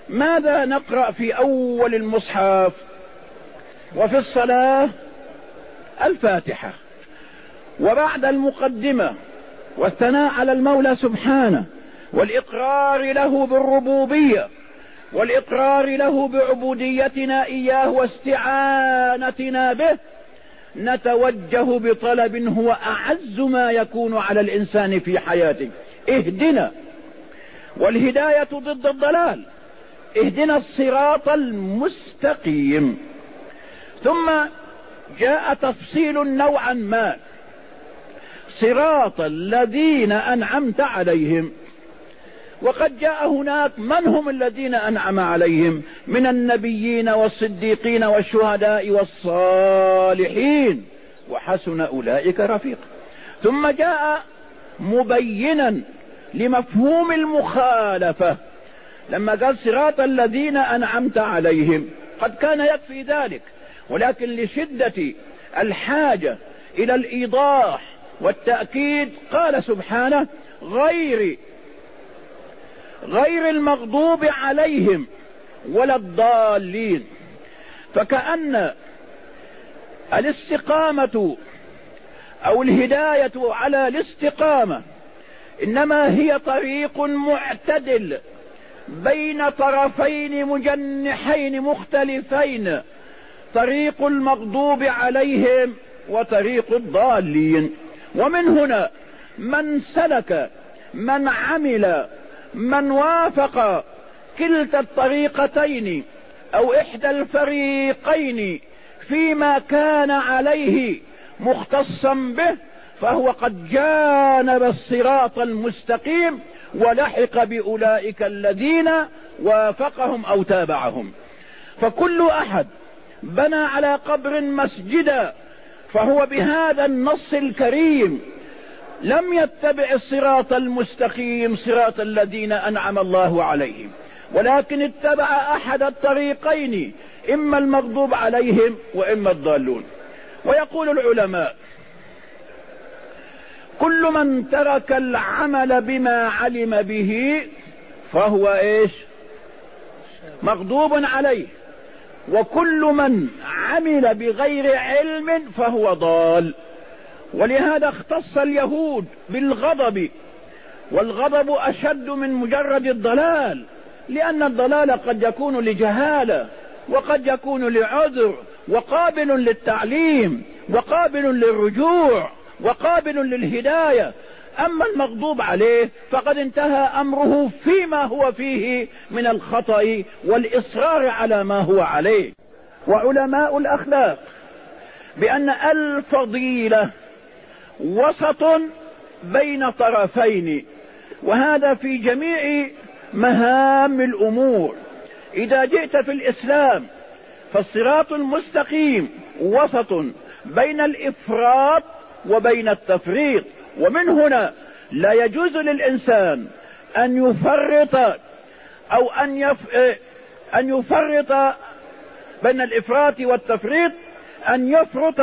ماذا نقرأ في أول المصحف؟ وفي الصلاة الفاتحة وبعد المقدمة والثناء على المولى سبحانه والإقرار له بالربوبية والإقرار له بعبوديتنا إياه واستعانتنا به نتوجه بطلب هو أعز ما يكون على الإنسان في حياته. اهدنا. والهداية ضد الضلال. اهدنا الصراط المستقيم. ثم جاء تفصيل نوعا ما. صراط الذين أنعمت عليهم. وقد جاء هناك من هم الذين أنعم عليهم؟ من النبيين والصديقين والشهداء والصالحين. وحسن أولئك رفيقا ثم جاء مبينا لمفهوم المخالفة. لما قال صراط الذين أنعمت عليهم قد كان يكفي ذلك. ولكن لشدة الحاجة إلى الإيضاح والتأكيد قال سبحانه غير غير المغضوب عليهم ولا الضالين. فكأن الاستقامة أو الهداية على الاستقامة إنما هي طريق معتدل بين طرفين مجنحين مختلفين طريق المغضوب عليهم وطريق الضالين. ومن هنا من سلك من عمل من وافق كلتا الطريقتين أو إحدى الفريقين فيما كان عليه مختصا به فهو قد جانب الصراط المستقيم ولحق بأولئك الذين وافقهم أو تابعهم. فكل أحد بنى على قبر مسجدا فهو بهذا النص الكريم. لم يتبع الصراط المستقيم صراط الذين أنعم الله عليهم. ولكن اتبع أحد الطريقين إما المغضوب عليهم وإما الضالون. ويقول العلماء كل من ترك العمل بما علم به فهو إيش؟ مغضوب عليه. وكل من عمل بغير علم فهو ضال. ولهذا اختص اليهود بالغضب. والغضب أشد من مجرد الضلال. لأن الضلال قد يكون لجهالة وقد يكون لعذر وقابل للتعليم وقابل للرجوع وقابل للهداية. أما المغضوب عليه فقد انتهى أمره فيما هو فيه من الخطأ والإصرار على ما هو عليه. وعلماء الأخلاق بأن الفضيله وسط بين طرفين وهذا في جميع مهام الأمور. إذا جئت في الإسلام فالصراط المستقيم وسط بين الإفراط وبين التفريط. ومن هنا لا يجوز للإنسان أن يفرط أو أن يف... أن يفرط بين الإفراط والتفريط أن يفرط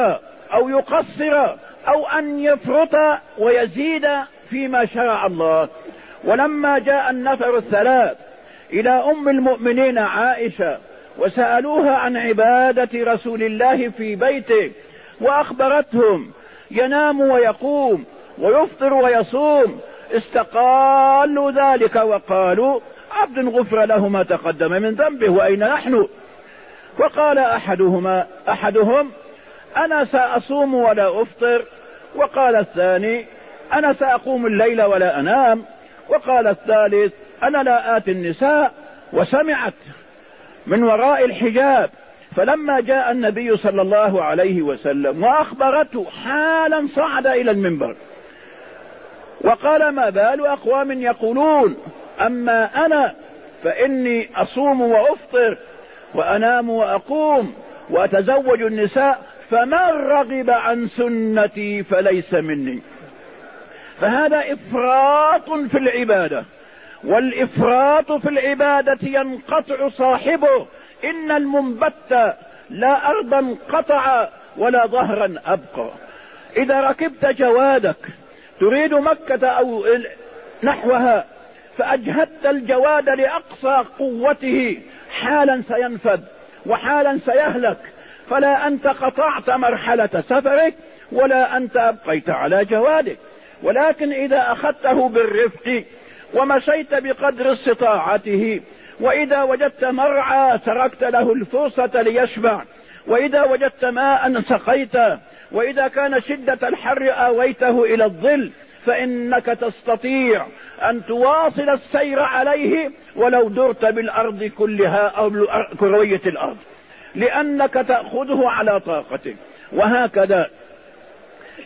أو يقصر أو أن يفرط ويزيد فيما شرع الله. ولما جاء النفر الثلاث إلى أم المؤمنين عائشة وسألوها عن عبادة رسول الله في بيته وأخبرتهم ينام ويقوم ويفطر ويصوم. استقالوا ذلك وقالوا عبد غفر له ما تقدم من ذنبه وأين نحن؟ وقال أحدهما أحدهم أنا سأصوم ولا أفطر. وقال الثاني أنا سأقوم الليل ولا أنام. وقال الثالث أنا لا آتي النساء وسمعت من وراء الحجاب. فلما جاء النبي صلى الله عليه وسلم وأخبرته حالا صعد إلى المنبر. وقال ما بال أقوام يقولون أما أنا فإني أصوم وأفطر وأنام وأقوم وأتزوج النساء فمن رغب عن سنتي فليس مني. فهذا إفراط في العبادة والإفراط في العبادة ينقطع صاحبه. إن المنبت لا أرضا قطع ولا ظهرا أبقى. إذا ركبت جوادك تريد مكة أو نحوها فأجهدت الجواد لأقصى قوته. حالا سينفد وحالا سيهلك. فلا أنت قطعت مرحلة سفرك ولا أنت أبقيت على جوادك. ولكن إذا أخذته بالرفق ومشيت بقدر استطاعته وإذا وجدت مرعى تركت له الفرصة ليشبع وإذا وجدت ماء سقيته وإذا كان شدة الحر آويته إلى الظل فإنك تستطيع أن تواصل السير عليه ولو درت بالأرض كلها أو كروية الأرض. لأنك تأخذه على طاقتك. وهكذا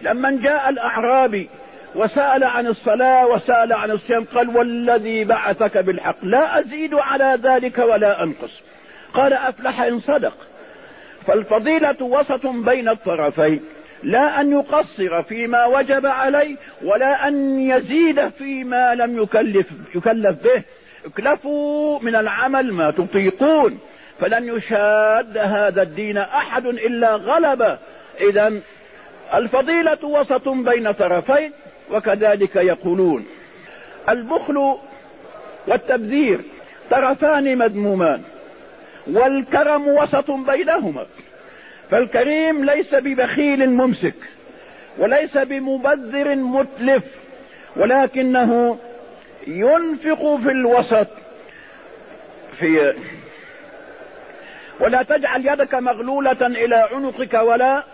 لما جاء الأعرابي وسأل عن الصلاة وسأل عن الصيام قال والذي بعثك بالحق لا أزيد على ذلك ولا أنقص. قال أفلح إن صدق. فالفضيلة وسط بين الطرفين. لا أن يقصر فيما وجب عليه ولا أن يزيد فيما لم يكلف, يكلف به. اكلفوا من العمل ما تطيقون. فلن يشاد هذا الدين أحد إلا غلبه. إذا الفضيلة وسط بين طرفين وكذلك يقولون. البخل والتبذير طرفان مذمومان والكرم وسط بينهما. فالكريم ليس ببخيل ممسك وليس بمبذر متلف ولكنه ينفق في الوسط في ولا تجعل يدك مغلولة إلى عنقك ولا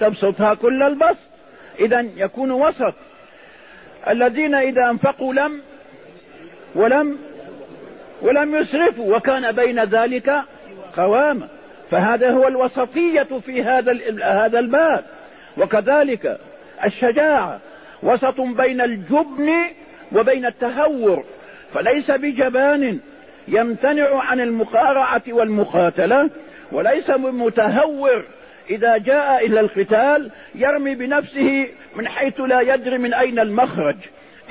تبسطها كل البسط. إذا يكون وسط. الذين إذا أنفقوا لم ولم ولم يسرفوا وكان بين ذلك قواما. فهذا هو الوسطية في هذا هذا الباب. وكذلك الشجاعة. وسط بين الجبن وبين التهور. فليس بجبان يمتنع عن المقارعة والمقاتلة وليس بمتهور إذا جاء إلى القتال يرمي بنفسه من حيث لا يدري من أين المخرج.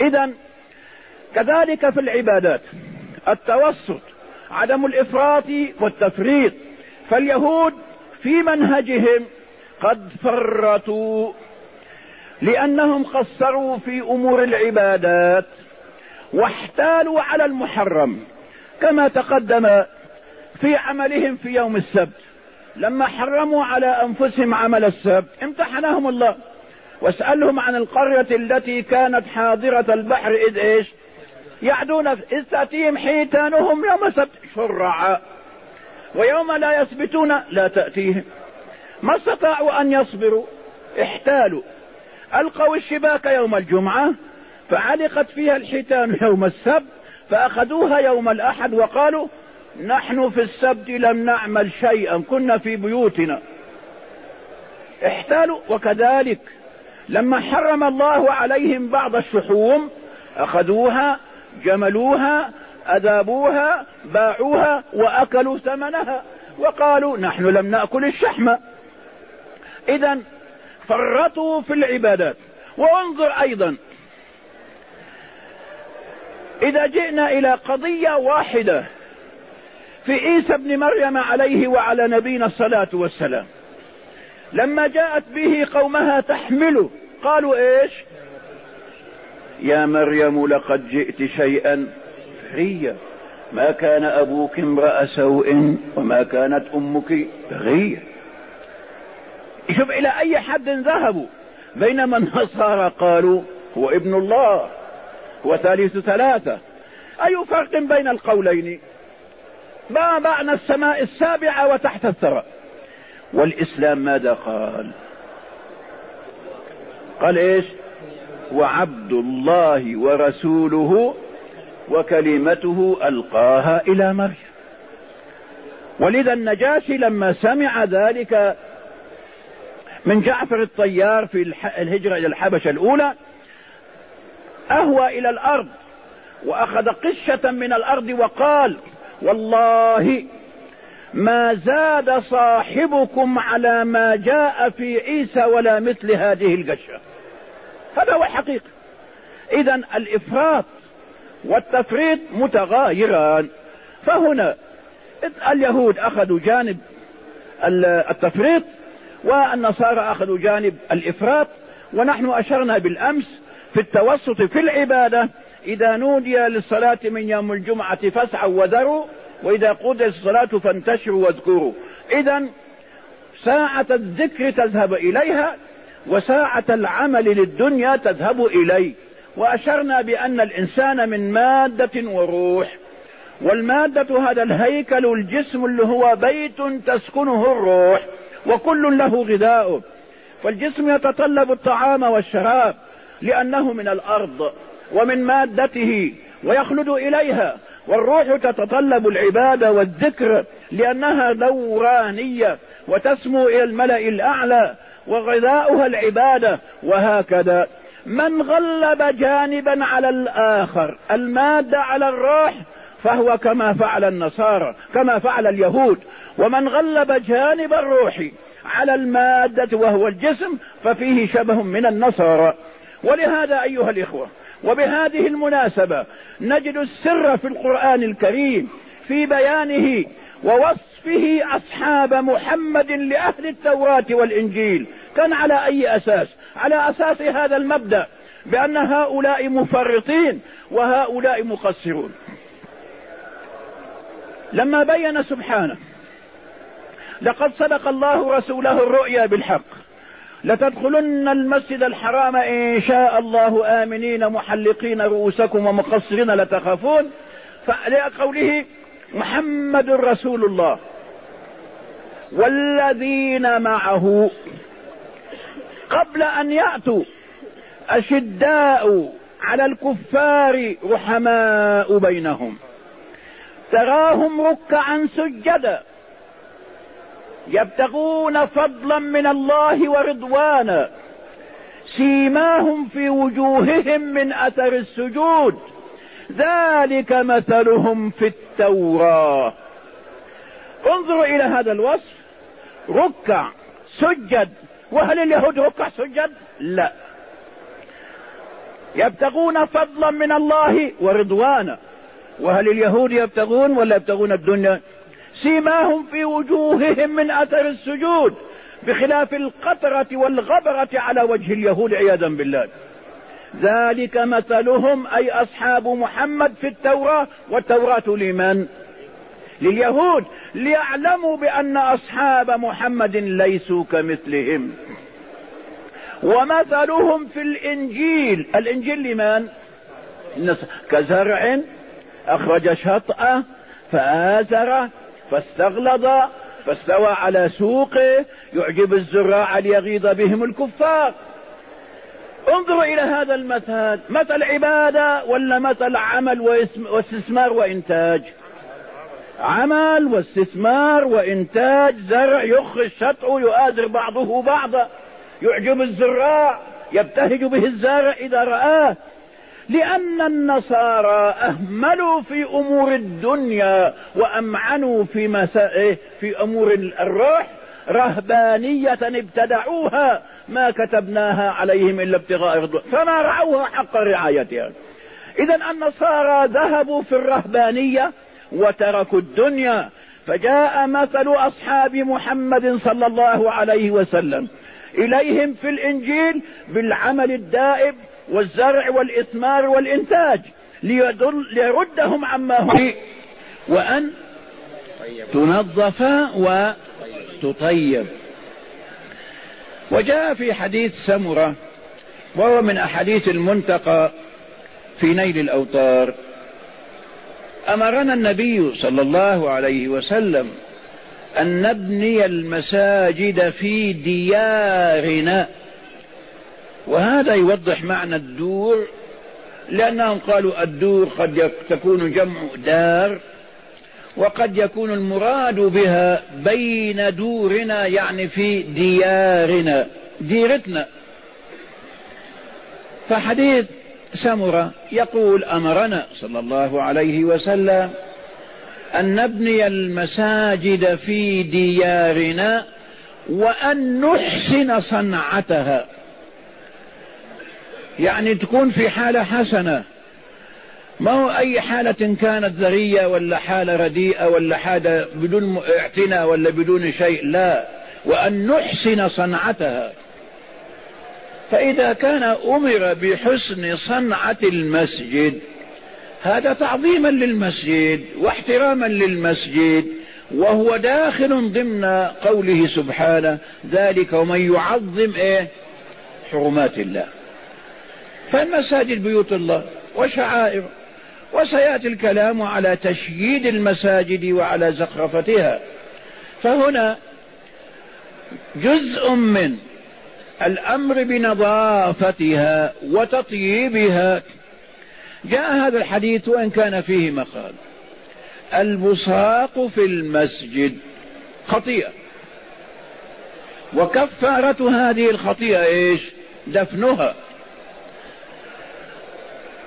إذا كذلك في العبادات. التوسط عدم الإفراط والتفريط. فاليهود في منهجهم قد فرطوا لأنهم قصروا في أمور العبادات واحتالوا على المحرم كما تقدم في عملهم في يوم السبت. لما حرموا على أنفسهم عمل السبت امتحنهم الله. واسألهم عن القرية التي كانت حاضرة البحر إذ إيش؟ يعدون إذ تأتيهم حيتانهم يوم سبت شرعا. ويوم لا يثبتون لا تأتيهم. ما استطاعوا أن يصبروا احتالوا. ألقوا الشباك يوم الجمعة فعلقت فيها الحيتان يوم السبت فأخذوها يوم الأحد وقالوا نحن في السبت لم نعمل شيئا كنا في بيوتنا. احتالوا وكذلك لما حرم الله عليهم بعض الشحوم أخذوها جملوها أذابوها باعوها وأكلوا ثمنها وقالوا نحن لم نأكل الشحم. إذا فرطوا في العبادات. وانظر أيضا. إذا جئنا إلى قضية واحدة في عيسى ابن مريم عليه وعلى نبينا الصلاة والسلام. لما جاءت به قومها تحمله قالوا إيش؟ يا مريم لقد جئت شيئا. فريا ما كان أبوك امرأ سوء وما كانت أمك بغية. شوف إلى أي حد ذهبوا. بينما النصارى قالوا هو ابن الله هو ثالث ثلاثة. أي فرق بين القولين؟ ما معنى السماء السابعة وتحت الثرى. والإسلام ماذا قال؟ قال إيش؟ وعبد الله ورسوله وكلمته ألقاها إلى مريم. ولذا النجاشي لما سمع ذلك من جعفر الطيار في الهجرة إلى الحبشة الأولى أهوى إلى الأرض وأخذ قشة من الأرض وقال والله ما زاد صاحبكم على ما جاء في عيسى ولا مثل هذه القشة. هذا هو الحقيقة. اذا الإفراط والتفريط متغايران. فهنا اليهود أخذوا جانب التفريط والنصارى أخذوا جانب الإفراط ونحن أشرنا بالأمس في التوسط في العبادة إذا نودي للصلاة من يوم الجمعة فاسعوا وذروا وإذا قضيت الصلاة فانتشروا واذكروا. اذا ساعة الذكر تذهب إليها وساعة العمل للدنيا تذهب اليه وأشرنا بأن الإنسان من مادة وروح والمادة هذا الهيكل الجسم اللي هو بيت تسكنه الروح وكل له غذاؤه فالجسم يتطلب الطعام والشراب لأنه من الأرض ومن مادته ويخلد إليها والروح تتطلب العبادة والذكر لأنها دورانية وتسمو إلى الملأ الأعلى وغذاؤها العبادة وهكذا. من غلب جانبا على الآخر المادة على الروح فهو كما فعل النصارى كما فعل اليهود. ومن غلب جانب الروح على المادة وهو الجسم ففيه شبه من النصارى. ولهذا أيها الإخوة وبهذه المناسبة نجد السر في القرآن الكريم في بيانه ووصفه أصحاب محمد لأهل التوراة والإنجيل. كان على أي أساس؟ على أساس هذا المبدأ بأن هؤلاء مفرطين وهؤلاء مقصرون. لما بين سبحانه لقد صدق الله رسوله الرؤيا بالحق لتدخلن المسجد الحرام إن شاء الله آمنين محلقين رؤوسكم ومقصرين لتخافون. قوله محمد رسول الله والذين معه قبل أن يأتوا. أشداء على الكفار رحماء بينهم. تراهم ركعا سجدا. يبتغون فضلا من الله ورضوانا سيماهم في وجوههم من أثر السجود. ذلك مثلهم في التوراة. انظروا إلى هذا الوصف. ركع سجد وهل اليهود ركع سجد لا. يبتغون فضلا من الله ورضوانا. وهل اليهود يبتغون ولا يبتغون الدنيا؟ سيماهم في وجوههم من أثر السجود بخلاف القطرة والغبرة على وجه اليهود عياذا بالله. ذلك مثلهم أي أصحاب محمد في التوراة والتوراة لمن لليهود ليعلموا بأن أصحاب محمد ليسوا كمثلهم. ومثلهم في الإنجيل. الإنجيل لمن؟ كزرع أخرج شطأه فآزره فاستغلظ فاستوى على سوقه. يعجب الزراع ليغيظ بهم الكفار. انظروا إلى هذا المثل. مثل عبادة ولا مثل عمل واستثمار وإنتاج؟ عمل واستثمار وإنتاج زرع يخرج شطعه يؤازر بعضه بعضا. يعجب الزراع يبتهج به الزارع إذا رآه. لأن النصارى أهملوا في أمور الدنيا وأمعنوا في مسائل في أمور الروح. رهبانية ابتدعوها. ما كتبناها عليهم إلا ابتغاء رضوان. فما رعوها حق رعايتها. إذا النصارى ذهبوا في الرهبانية. وتركوا الدنيا. فجاء مثل أصحاب محمد صلى الله عليه وسلم. إليهم في الإنجيل بالعمل الدائب والزرع والإثمار والإنتاج ليدل ليردهم عما هم وأن تنظف وتطيب. وجاء في حديث سمرة وهو من أحاديث المنتقى في نيل الأوتار. أمرنا النبي صلى الله عليه وسلم أن نبني المساجد في ديارنا. وهذا يوضح معنى الدور لأنهم قالوا الدور قد تكون جمع دار وقد يكون المراد بها بين دورنا يعني في ديارنا ديرتنا. فحديث سمرة يقول أمرنا صلى الله عليه وسلم أن نبني المساجد في ديارنا وأن نحسن صنعتها. يعني تكون في حالة حسنة. ما هو أي حالة كانت ذرية ولا حالة رديئة ولا حالة بدون اعتناء ولا بدون شيء لا. وأن نحسن صنعتها. فإذا كان أمر بحسن صنعة المسجد هذا تعظيما للمسجد واحتراما للمسجد وهو داخل ضمن قوله سبحانه ذلك ومن يعظم إيه؟ حرمات الله. فالمساجد بيوت الله وشعائر وسيأتي الكلام على تشييد المساجد وعلى زخرفتها. فهنا جزء من الأمر بنظافتها وتطييبها. جاء هذا الحديث وإن كان فيه مقال. البصاق في المسجد خطيئة. وكفارة هذه الخطيئة إيش؟ دفنها.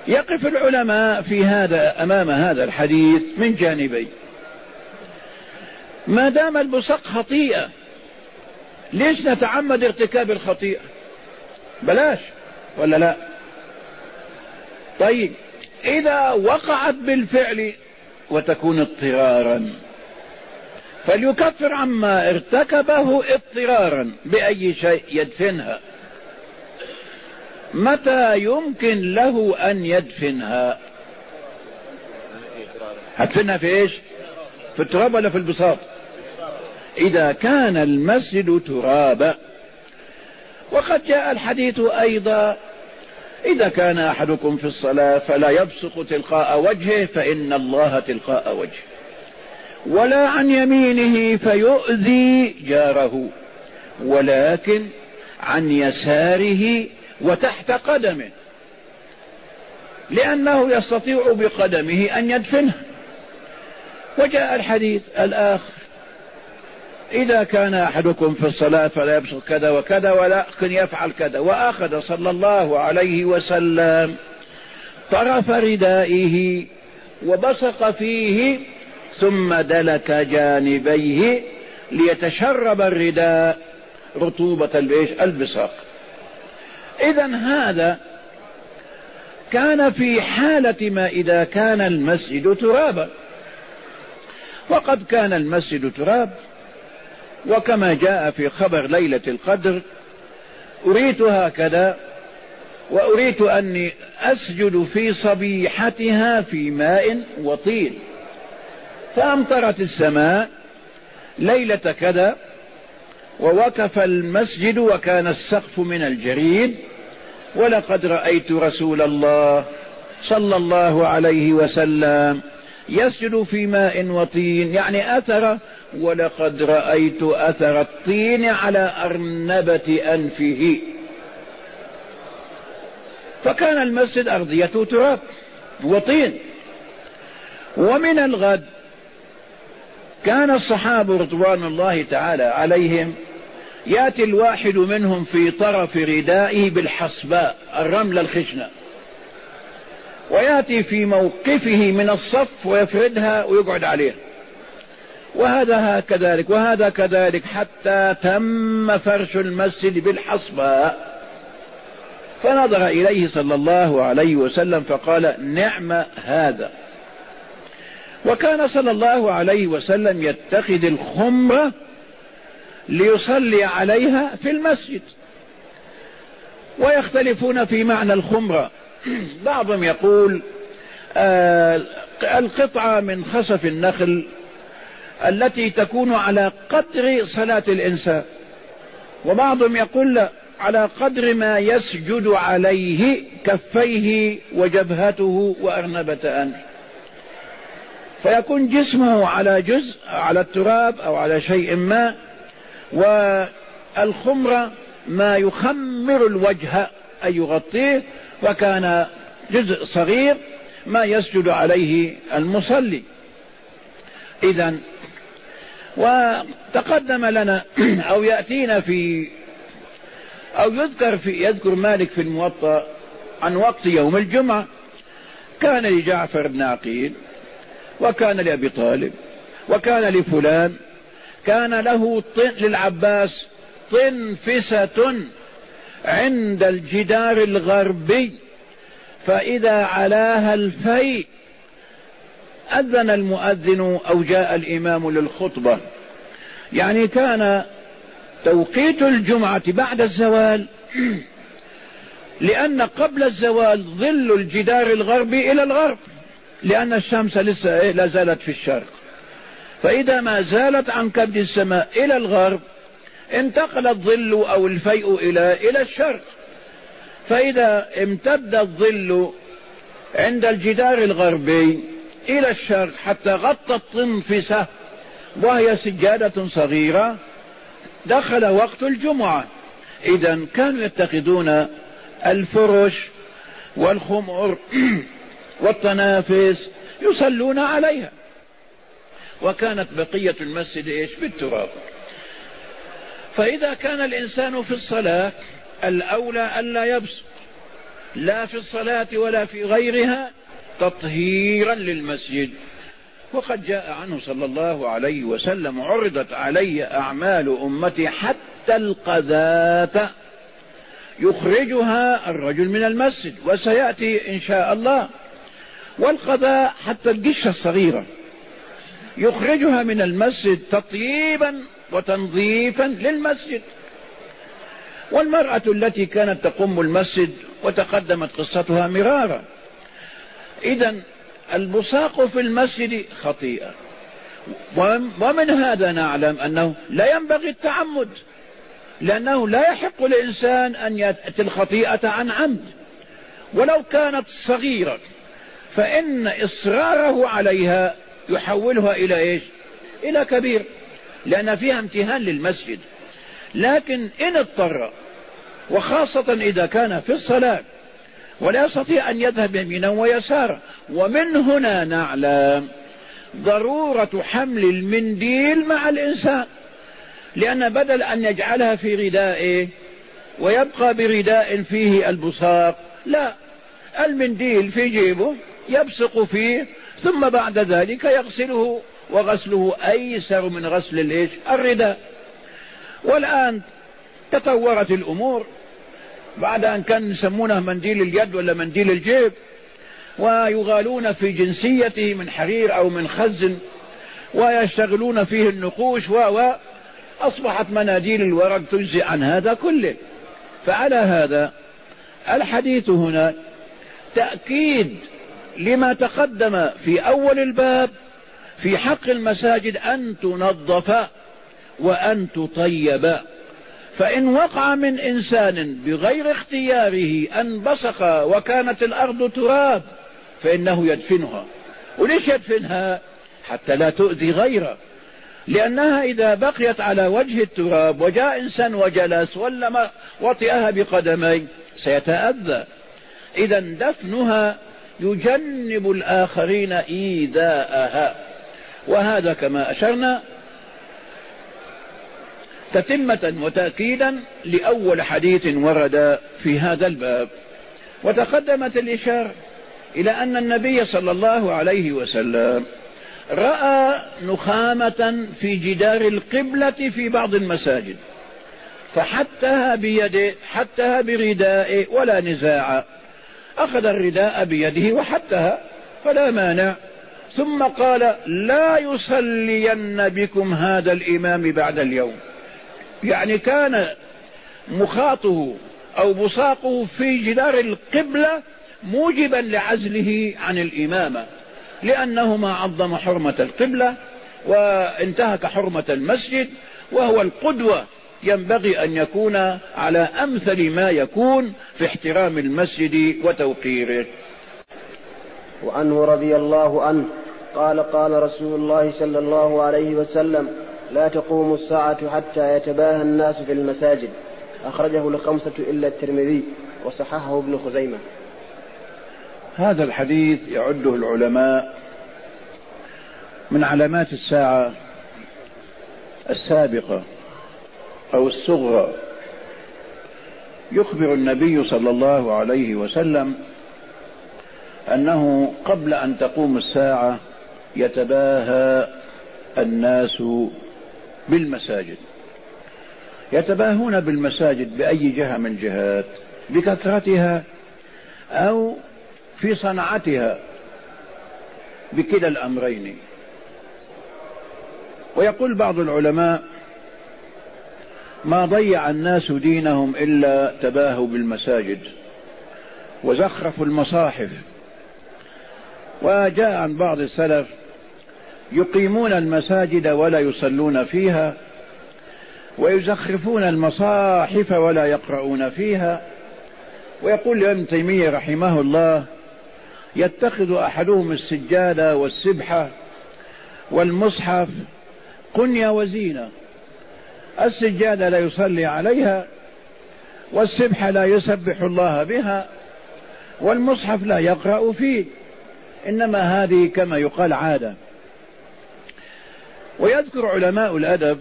يقف العلماء في هذا أمام هذا الحديث من جانبين. ما دام البصق خطيئة ليش نتعمد ارتكاب الخطيئة؟ بلاش ولا لا؟ طيب إذا وقعت بالفعل وتكون اضطرارا فليكفر عما ارتكبه اضطرارا بأي شيء يدفنها. متى يمكن له أن يدفنها؟ هدفنها في إيش؟ في التراب ولا في البساط؟ إذا كان المسجد ترابا. وقد جاء الحديث أيضا إذا كان أحدكم في الصلاة فلا يبصق تلقاء وجهه فإن الله تلقاء وجهه. ولا عن يمينه فيؤذي جاره. ولكن عن يساره وتحت قدمه. لأنه يستطيع بقدمه أن يدفنه. وجاء الحديث الآخر. إذا كان أحدكم في الصلاة فلا يبصق كذا وكذا ولكن يفعل كذا. وأخذ صلى الله عليه وسلم طرف ردائه وبصق فيه ثم دلك جانبيه ليتشرب الرداء رطوبة البصاق. اذا هذا كان في حالة ما إذا كان المسجد ترابا. وقد كان المسجد تراب وكما جاء في خبر ليلة القدر أريت هكذا وأريت أني أسجد في صبيحتها في ماء وطين. فأمطرت السماء ليلة كذا ووقف المسجد وكان السقف من الجريد ولقد رأيت رسول الله صلى الله عليه وسلم يسجد في ماء وطين. يعني أثر ولقد رأيت أثر الطين على أرنبة أنفه. فكان المسجد أرضيته تراب وطين. ومن الغد كان الصحابة رضوان الله تعالى عليهم يأتي الواحد منهم في طرف ردائه بالحصباء الرمل الخشنة. ويأتي في موقفه من الصف ويفردها ويقعد عليها. وهذا كذلك وهذا كذلك حتى تم فرش المسجد بالحصباء. فنظر إليه صلى الله عليه وسلم فقال نعم هذا. وكان صلى الله عليه وسلم يتخذ الخمرة ليصلي عليها في المسجد. ويختلفون في معنى الخمرة. بعضهم يقول آه القطعة من خسف النخل التي تكون على قدر صلاة الإنسان. وبعضهم يقول على قدر ما يسجد عليه كفيه وجبهته وأرنبة أنف فيكون جسمه على جزء على التراب أو على شيء ما والخمرة ما يخمر الوجه أي يغطيه وكان جزء صغير ما يسجد عليه المصلي. إذا وتقدم لنا أو يأتينا في أو يذكر في يذكر مالك في الموطأ عن وقت يوم الجمعة. كان لجعفر بن عقيل وكان لأبي طالب وكان لفلان كان له طن للعباس طنفسة عند الجدار الغربي فإذا علاها الفيء أذن المؤذن أو جاء الإمام للخطبة. يعني كان توقيت الجمعة بعد الزوال لأن قبل الزوال ظل الجدار الغربي إلى الغرب لأن الشمس لسه إيه لا زالت في الشرق. فإذا ما زالت عن كبد السماء إلى الغرب انتقل الظل أو الفيء إلى إلى الشرق. فإذا امتد الظل عند الجدار الغربي إلى الشرق حتى غطت طنفسة وهي سجادة صغيرة. دخل وقت الجمعة. إذا كانوا يتخذون الفرش والخمر والتنافس يصلون عليها. وكانت بقية المسجد إيش؟ بالتراب. فإذا كان الإنسان في الصلاة الأولى ألا يبصق لا في الصلاة ولا في غيرها. تطهيرا للمسجد. وقد جاء عنه صلى الله عليه وسلم عرضت علي أعمال أمتي حتى القذاة. يخرجها الرجل من المسجد وسيأتي إن شاء الله. والقضاء حتى القشة الصغيرة. يخرجها من المسجد تطييبا وتنظيفا للمسجد. والمرأة التي كانت تقوم المسجد وتقدمت قصتها مرارا. إذا البصاق في المسجد خطيئة. ومن هذا نعلم أنه لا ينبغي التعمد لأنه لا يحق لإنسان أن يأتي الخطيئة عن عمد. ولو كانت صغيرة فإن إصراره عليها يحولها إلى إيش؟ إلى كبير لأن فيها امتهان للمسجد. لكن إن اضطر وخاصة إذا كان في الصلاة ولا يستطيع أن يذهب يمينا ويسارا ومن هنا نعلم ضرورة حمل المنديل مع الإنسان. لأن بدل أن يجعلها في ردائه ويبقى برداء فيه البصاق لا المنديل في جيبه يبصق فيه ثم بعد ذلك يغسله وغسله أيسر من غسل الإيش؟ الرداء. والآن تطورت الأمور. بعد أن كان يسمونه منديل اليد ولا منديل الجيب ويغالون في جنسيته من حرير أو من خز ويشتغلون فيه النقوش و أصبحت مناديل الورق تجزي عن هذا كله. فعلى هذا الحديث هنا تأكيد لما تقدم في أول الباب في حق المساجد أن تنظف وأن تطيب. فإن وقع من إنسان بغير اختياره أن بصق وكانت الأرض تراب فإنه يدفنها. وليش يدفنها؟ حتى لا تؤذي غيره. لأنها إذا بقيت على وجه التراب وجاء إنسان وجلس ولا وطئها بقدمي سيتأذى. إذا دفنها يجنب الآخرين إيذاءها. وهذا كما أشرنا تتمة وتأكيدا لأول حديث ورد في هذا الباب. وتقدمت الإشارة إلى أن النبي صلى الله عليه وسلم رأى نخامة في جدار القبلة في بعض المساجد فحتها بيده حتها بردائه ولا نزاع. أخذ الرداء بيده وحتها فلا مانع. ثم قال لا يصلين بكم هذا الإمام بعد اليوم. يعني كان مخاطه أو بصاقه في جدار القبلة موجبا لعزله عن الإمامة لأنه ما عظم حرمة القبلة وانتهك حرمة المسجد وهو القدوة ينبغي أن يكون على أمثل ما يكون في احترام المسجد وتوقيره. وعنه رضي الله عنه قال قال رسول الله صلى الله عليه وسلم لا تقوم الساعة حتى يتباهى الناس في المساجد. أخرجه الخمسة إلا الترمذي وصححه ابن خزيمة. هذا الحديث يعده العلماء من علامات الساعة السابقة أو الصغرى. يخبر النبي صلى الله عليه وسلم أنه قبل أن تقوم الساعة يتباهى الناس بالمساجد. يتباهون بالمساجد بأي جهة من جهات؟ بكثرتها أو في صنعتها بكلا الأمرين. ويقول بعض العلماء ما ضيع الناس دينهم إلا تباهوا بالمساجد وزخرفوا المصاحف. وجاء عن بعض السلف يقيمون المساجد ولا يصلون فيها ويزخرفون المصاحف ولا يقرؤون فيها. ويقول ابن تيمية رحمه الله يتخذ أحدهم السجادة والسبحة والمصحف قنية وزينة. السجادة لا يصلي عليها والسبحة لا يسبح الله بها والمصحف لا يقرأ فيه. إنما هذه كما يقال عادة. ويذكر علماء الأدب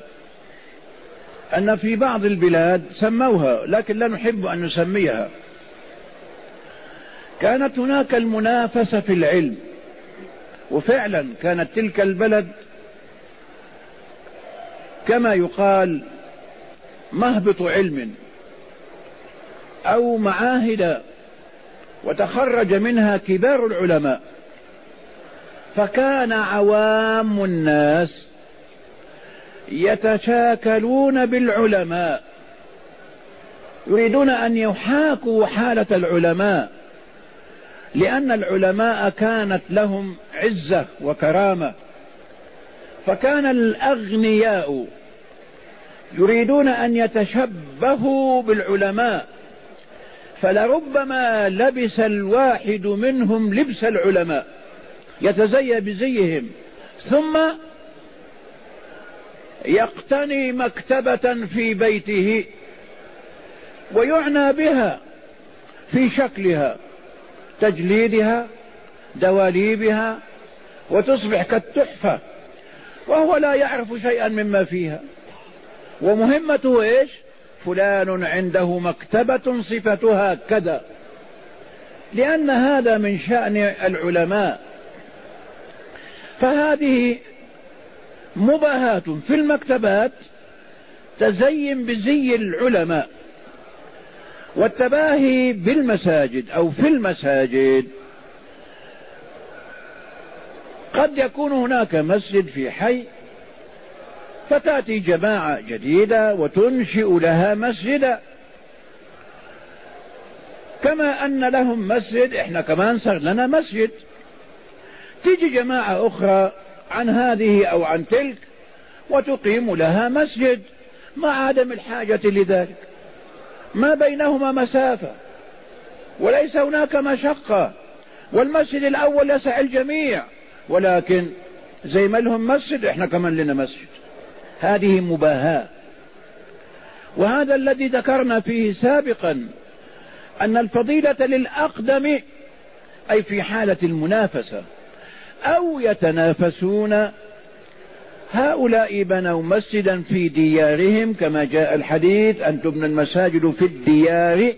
أن في بعض البلاد سموها لكن لا نحب أن نسميها. كانت هناك المنافسة في العلم وفعلا كانت تلك البلد كما يقال مهبط علم أو معاهد وتخرج منها كبار العلماء. فكان عوام الناس يتشاكلون بالعلماء. يريدون أن يحاكوا حالة العلماء. لأن العلماء كانت لهم عزة وكرامة. فكان الأغنياء يريدون أن يتشبهوا بالعلماء. فلربما لبس الواحد منهم لبس العلماء. يتزي بزيهم. ثم يقتني مكتبة في بيته ويعنى بها في شكلها تجليدها دواليبها وتصبح كالتحفة وهو لا يعرف شيئا مما فيها. ومهمته إيش؟ فلان عنده مكتبة صفتها كذا. لأن هذا من شأن العلماء. فهذه مباهات في المكتبات تزين بزي العلماء والتباهي بالمساجد أو في المساجد. قد يكون هناك مسجد في حي فتأتي جماعة جديدة وتنشئ لها مسجدا. كما أن لهم مسجد إحنا كمان صار لنا مسجد. تيجي جماعة أخرى عن هذه أو عن تلك وتقيم لها مسجد مع عدم الحاجة لذلك. ما بينهما مسافة وليس هناك مشقة. والمسجد الأول يسع الجميع ولكن زي ما لهم مسجد إحنا كمان لنا مسجد. هذه مباهاة. وهذا الذي ذكرنا فيه سابقا أن الفضيلة للأقدم أي في حالة المنافسة أو يتنافسون. هؤلاء بنوا مسجدا في ديارهم كما جاء الحديث أن تبنى المساجد في الديار.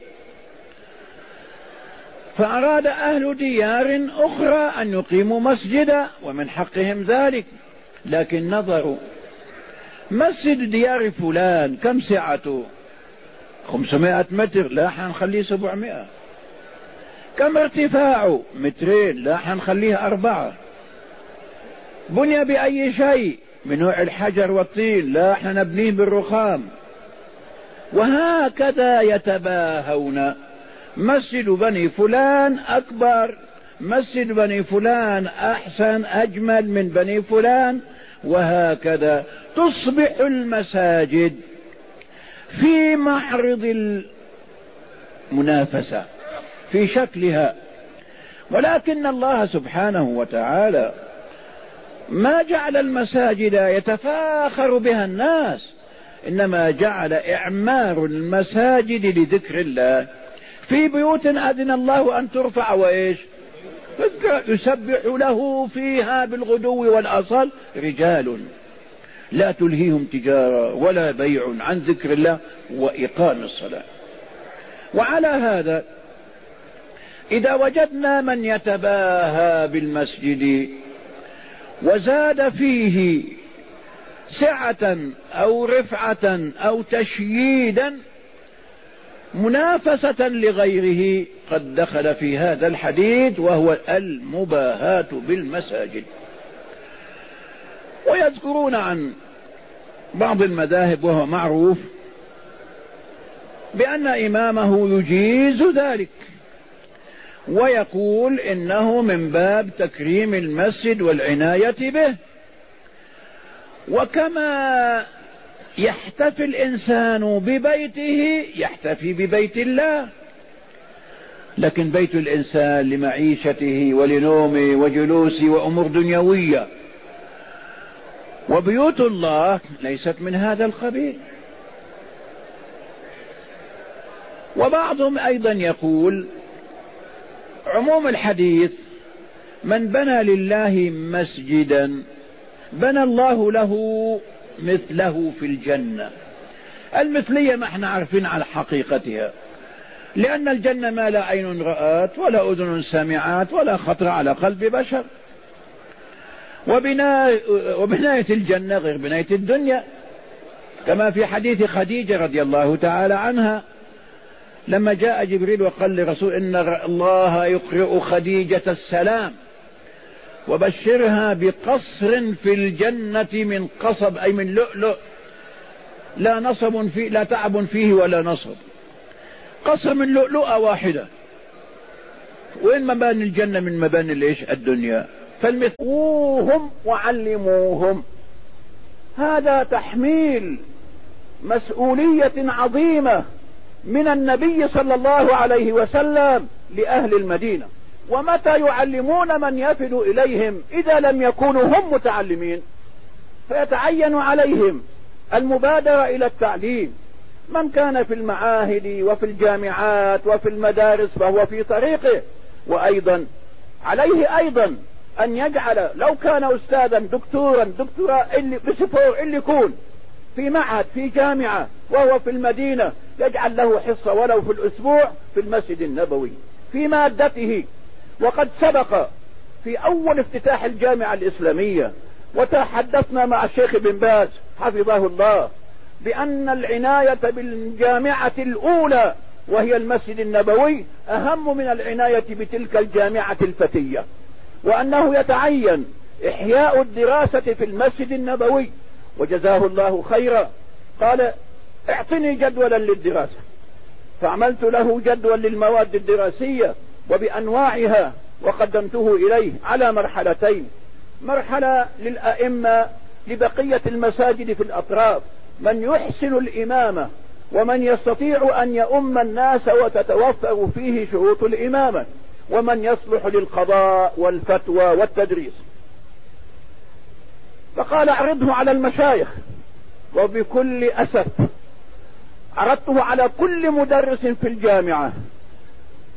فأراد أهل ديار أخرى أن يقيموا مسجدا ومن حقهم ذلك. لكن نظروا مسجد ديار فلان كم سعته خمسمائة متر لا حنخليه سبعمائة. كم ارتفاعه؟ مترين لا حنخليه أربعة. بني بأي شيء من نوع الحجر والطين لا إحنا نبنيه بالرخام. وهكذا يتباهون. مسجد بني فلان أكبر مسجد بني فلان أحسن أجمل من بني فلان وهكذا. تصبح المساجد في معرض المنافسة في شكلها. ولكن الله سبحانه وتعالى ما جعل المساجد يتفاخر بها الناس إنما جعل إعمار المساجد لذكر الله. في بيوت أذن الله أن ترفع وإيش؟ يسبح له فيها بالغدو والأصل رجال. لا تلهيهم تجارة ولا بيع عن ذكر الله وإقام الصلاة. وعلى هذا إذا وجدنا من يتباهى بالمسجد وزاد فيه سعة أو رفعة أو تشييدا منافسة لغيره. قد دخل في هذا الحديث وهو المباهاة بالمساجد. ويذكرون عن بعض المذاهب وهو معروف بأن إمامه يجيز ذلك. ويقول إنه من باب تكريم المسجد والعناية به. وكما يحتفي الإنسان ببيته يحتفي ببيت الله. لكن بيت الإنسان لمعيشته ولنومه وجلوسه وأمور دنيوية. وبيوت الله ليست من هذا القبيل. وبعضهم أيضا يقول عموم الحديث من بنى لله مسجدا بنى الله له مثله في الجنة. المثلية ما إحنا عارفين على حقيقتها. لأن الجنة ما لا عين رأت ولا أذن سمعت ولا خطر على قلب بشر. وبناء وبناية الجنة غير بناية الدنيا. كما في حديث خديجة رضي الله تعالى عنها لما جاء جبريل وقال لرسول إن الله يقرئ خديجة السلام وبشرها بقصر في الجنة من قصب أي من لؤلؤ لا نصب فيه لا تعب فيه ولا نصب. قصر من لؤلؤة واحدة. وين مباني الجنة؟ من مباني ليش الدنيا. فالمثوهم وعلموهم. هذا تحميل مسؤولية عظيمة. من النبي صلى الله عليه وسلم لأهل المدينة. ومتى يعلمون من يفد إليهم إذا لم يكونوا هم متعلمين؟ فيتعين عليهم المبادرة إلى التعليم. من كان في المعاهد وفي الجامعات وفي المدارس فهو في طريقه. وأيضا عليه أيضا أن يجعل لو كان أستاذا دكتورا دكتورا إللي بسفور إللي يكون في معهد في جامعة وهو في المدينة يجعل له حصة ولو في الأسبوع في المسجد النبوي في مادته. وقد سبق في أول افتتاح الجامعة الإسلامية وتحدثنا مع الشيخ بن باز حفظه الله بأن العناية بالجامعة الأولى وهي المسجد النبوي أهم من العناية بتلك الجامعة الفتية وأنه يتعين إحياء الدراسة في المسجد النبوي. وجزاه الله خيرا. قال اعطني جدولا للدراسة. فعملت له جدول للمواد الدراسية وبأنواعها وقدمته إليه على مرحلتين. مرحلة للأئمة لبقية المساجد في الأطراف. من يحسن الإمامة ومن يستطيع أن يؤم الناس وتتوفر فيه شروط الإمامة. ومن يصلح للقضاء والفتوى والتدريس. فقال اعرضه على المشايخ وبكل أسف عرضته على كل مدرس في الجامعة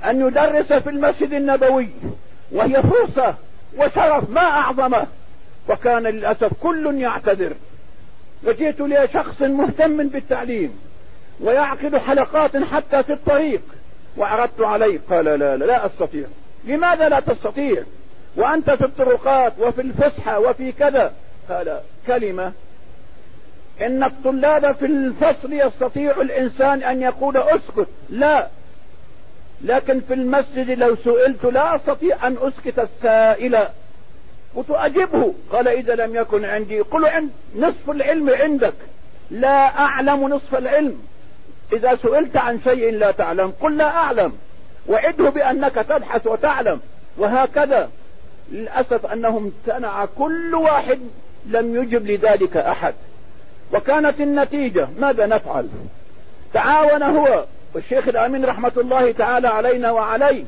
أن يدرس في المسجد النبوي وهي فرصة وشرف ما أعظمه وكان للأسف كل يعتذر وجئت لشخص مهتم بالتعليم ويعقد حلقات حتى في الطريق وعرضت عليه قال لا لا لا أستطيع لماذا لا تستطيع وأنت في الطرقات وفي الفسحة وفي كذا قال كلمة. إن الطلاب في الفصل يستطيع الإنسان أن يقول أسكت. لا. لكن في المسجد لو سئلت لا أستطيع أن أسكت السائل. قلت أجبه قال إذا لم يكن عندي. قل عند نصف العلم عندك. لا أعلم نصف العلم. إذا سئلت عن شيء لا تعلم. قل لا أعلم. وعده بأنك تبحث وتعلم. وهكذا. للأسف أنهم امتنع كل واحد لم يجب لذلك أحد. وكانت النتيجة ماذا نفعل؟ تعاون هو والشيخ الأمين رحمة الله تعالى علينا وعليه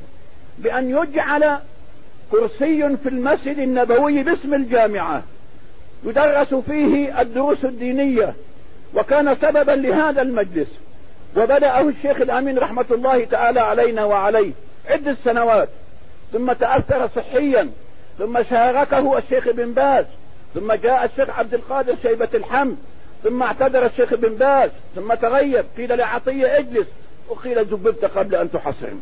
بأن يجعل كرسي في المسجد النبوي باسم الجامعة. يدرس فيه الدروس الدينية. وكان سببا لهذا المجلس. وبدأه الشيخ الأمين رحمة الله تعالى علينا وعليه عدة سنوات. ثم تأثر صحيا. ثم شاركه الشيخ بن باز. ثم جاء الشيخ عبد القادر شيبة الحمد ثم اعتذر الشيخ بن باز ثم تغيب قيل لعطية اجلس وقيل زببت قبل أن تحصن.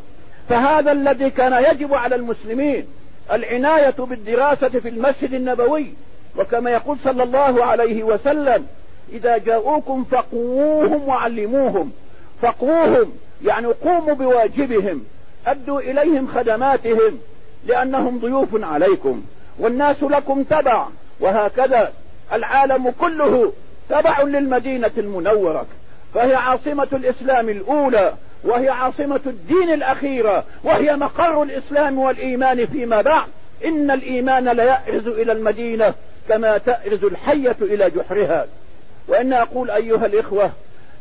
فهذا الذي كان يجب على المسلمين العناية بالدراسة في المسجد النبوي وكما يقول صلى الله عليه وسلم إذا جاءوكم فقووهم وعلموهم فقووهم يعني قوموا بواجبهم أدوا إليهم خدماتهم لأنهم ضيوف عليكم والناس لكم تبع. وهكذا العالم كله تبع للمدينة المنورة فهي عاصمة الإسلام الأولى وهي عاصمة الدين الأخيرة وهي مقر الإسلام والإيمان فيما بعد. إن الإيمان ليأرز إلى المدينة كما تأرز الحية إلى جحرها. وإن أقول أيها الإخوة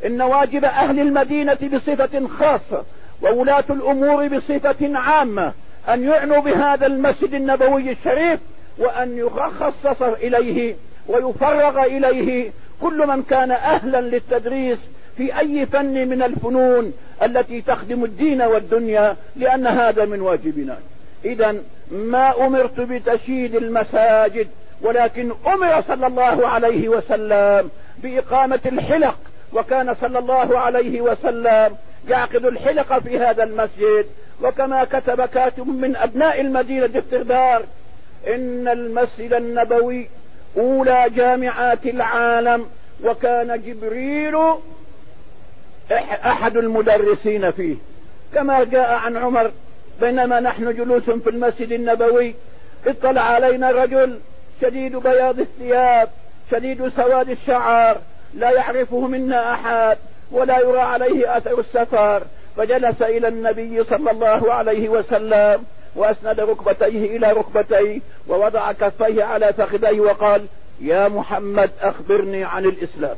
إن واجب أهل المدينة بصفة خاصة وولاة الأمور بصفة عامة أن يعنوا بهذا المسجد النبوي الشريف وأن يخصص إليه ويفرغ إليه كل من كان أهلا للتدريس في أي فن من الفنون التي تخدم الدين والدنيا لأن هذا من واجبنا. إذا ما أمرت بتشييد المساجد ولكن أمر صلى الله عليه وسلم بإقامة الحلق وكان صلى الله عليه وسلم يعقد الحلق في هذا المسجد. وكما كتب كاتب من أبناء المدينة باختبار إن المسجد النبوي أولى جامعات العالم وكان جبريل أحد المدرسين فيه. كما جاء عن عمر بينما نحن جلوس في المسجد النبوي اطلع علينا رجل شديد بياض الثياب شديد سواد الشعر لا يعرفه منا أحد ولا يرى عليه أثر السفر فجلس إلى النبي صلى الله عليه وسلم وأسند ركبتيه إلى ركبتيه ووضع كفيه على فخذيه وقال يا محمد أخبرني عن الإسلام.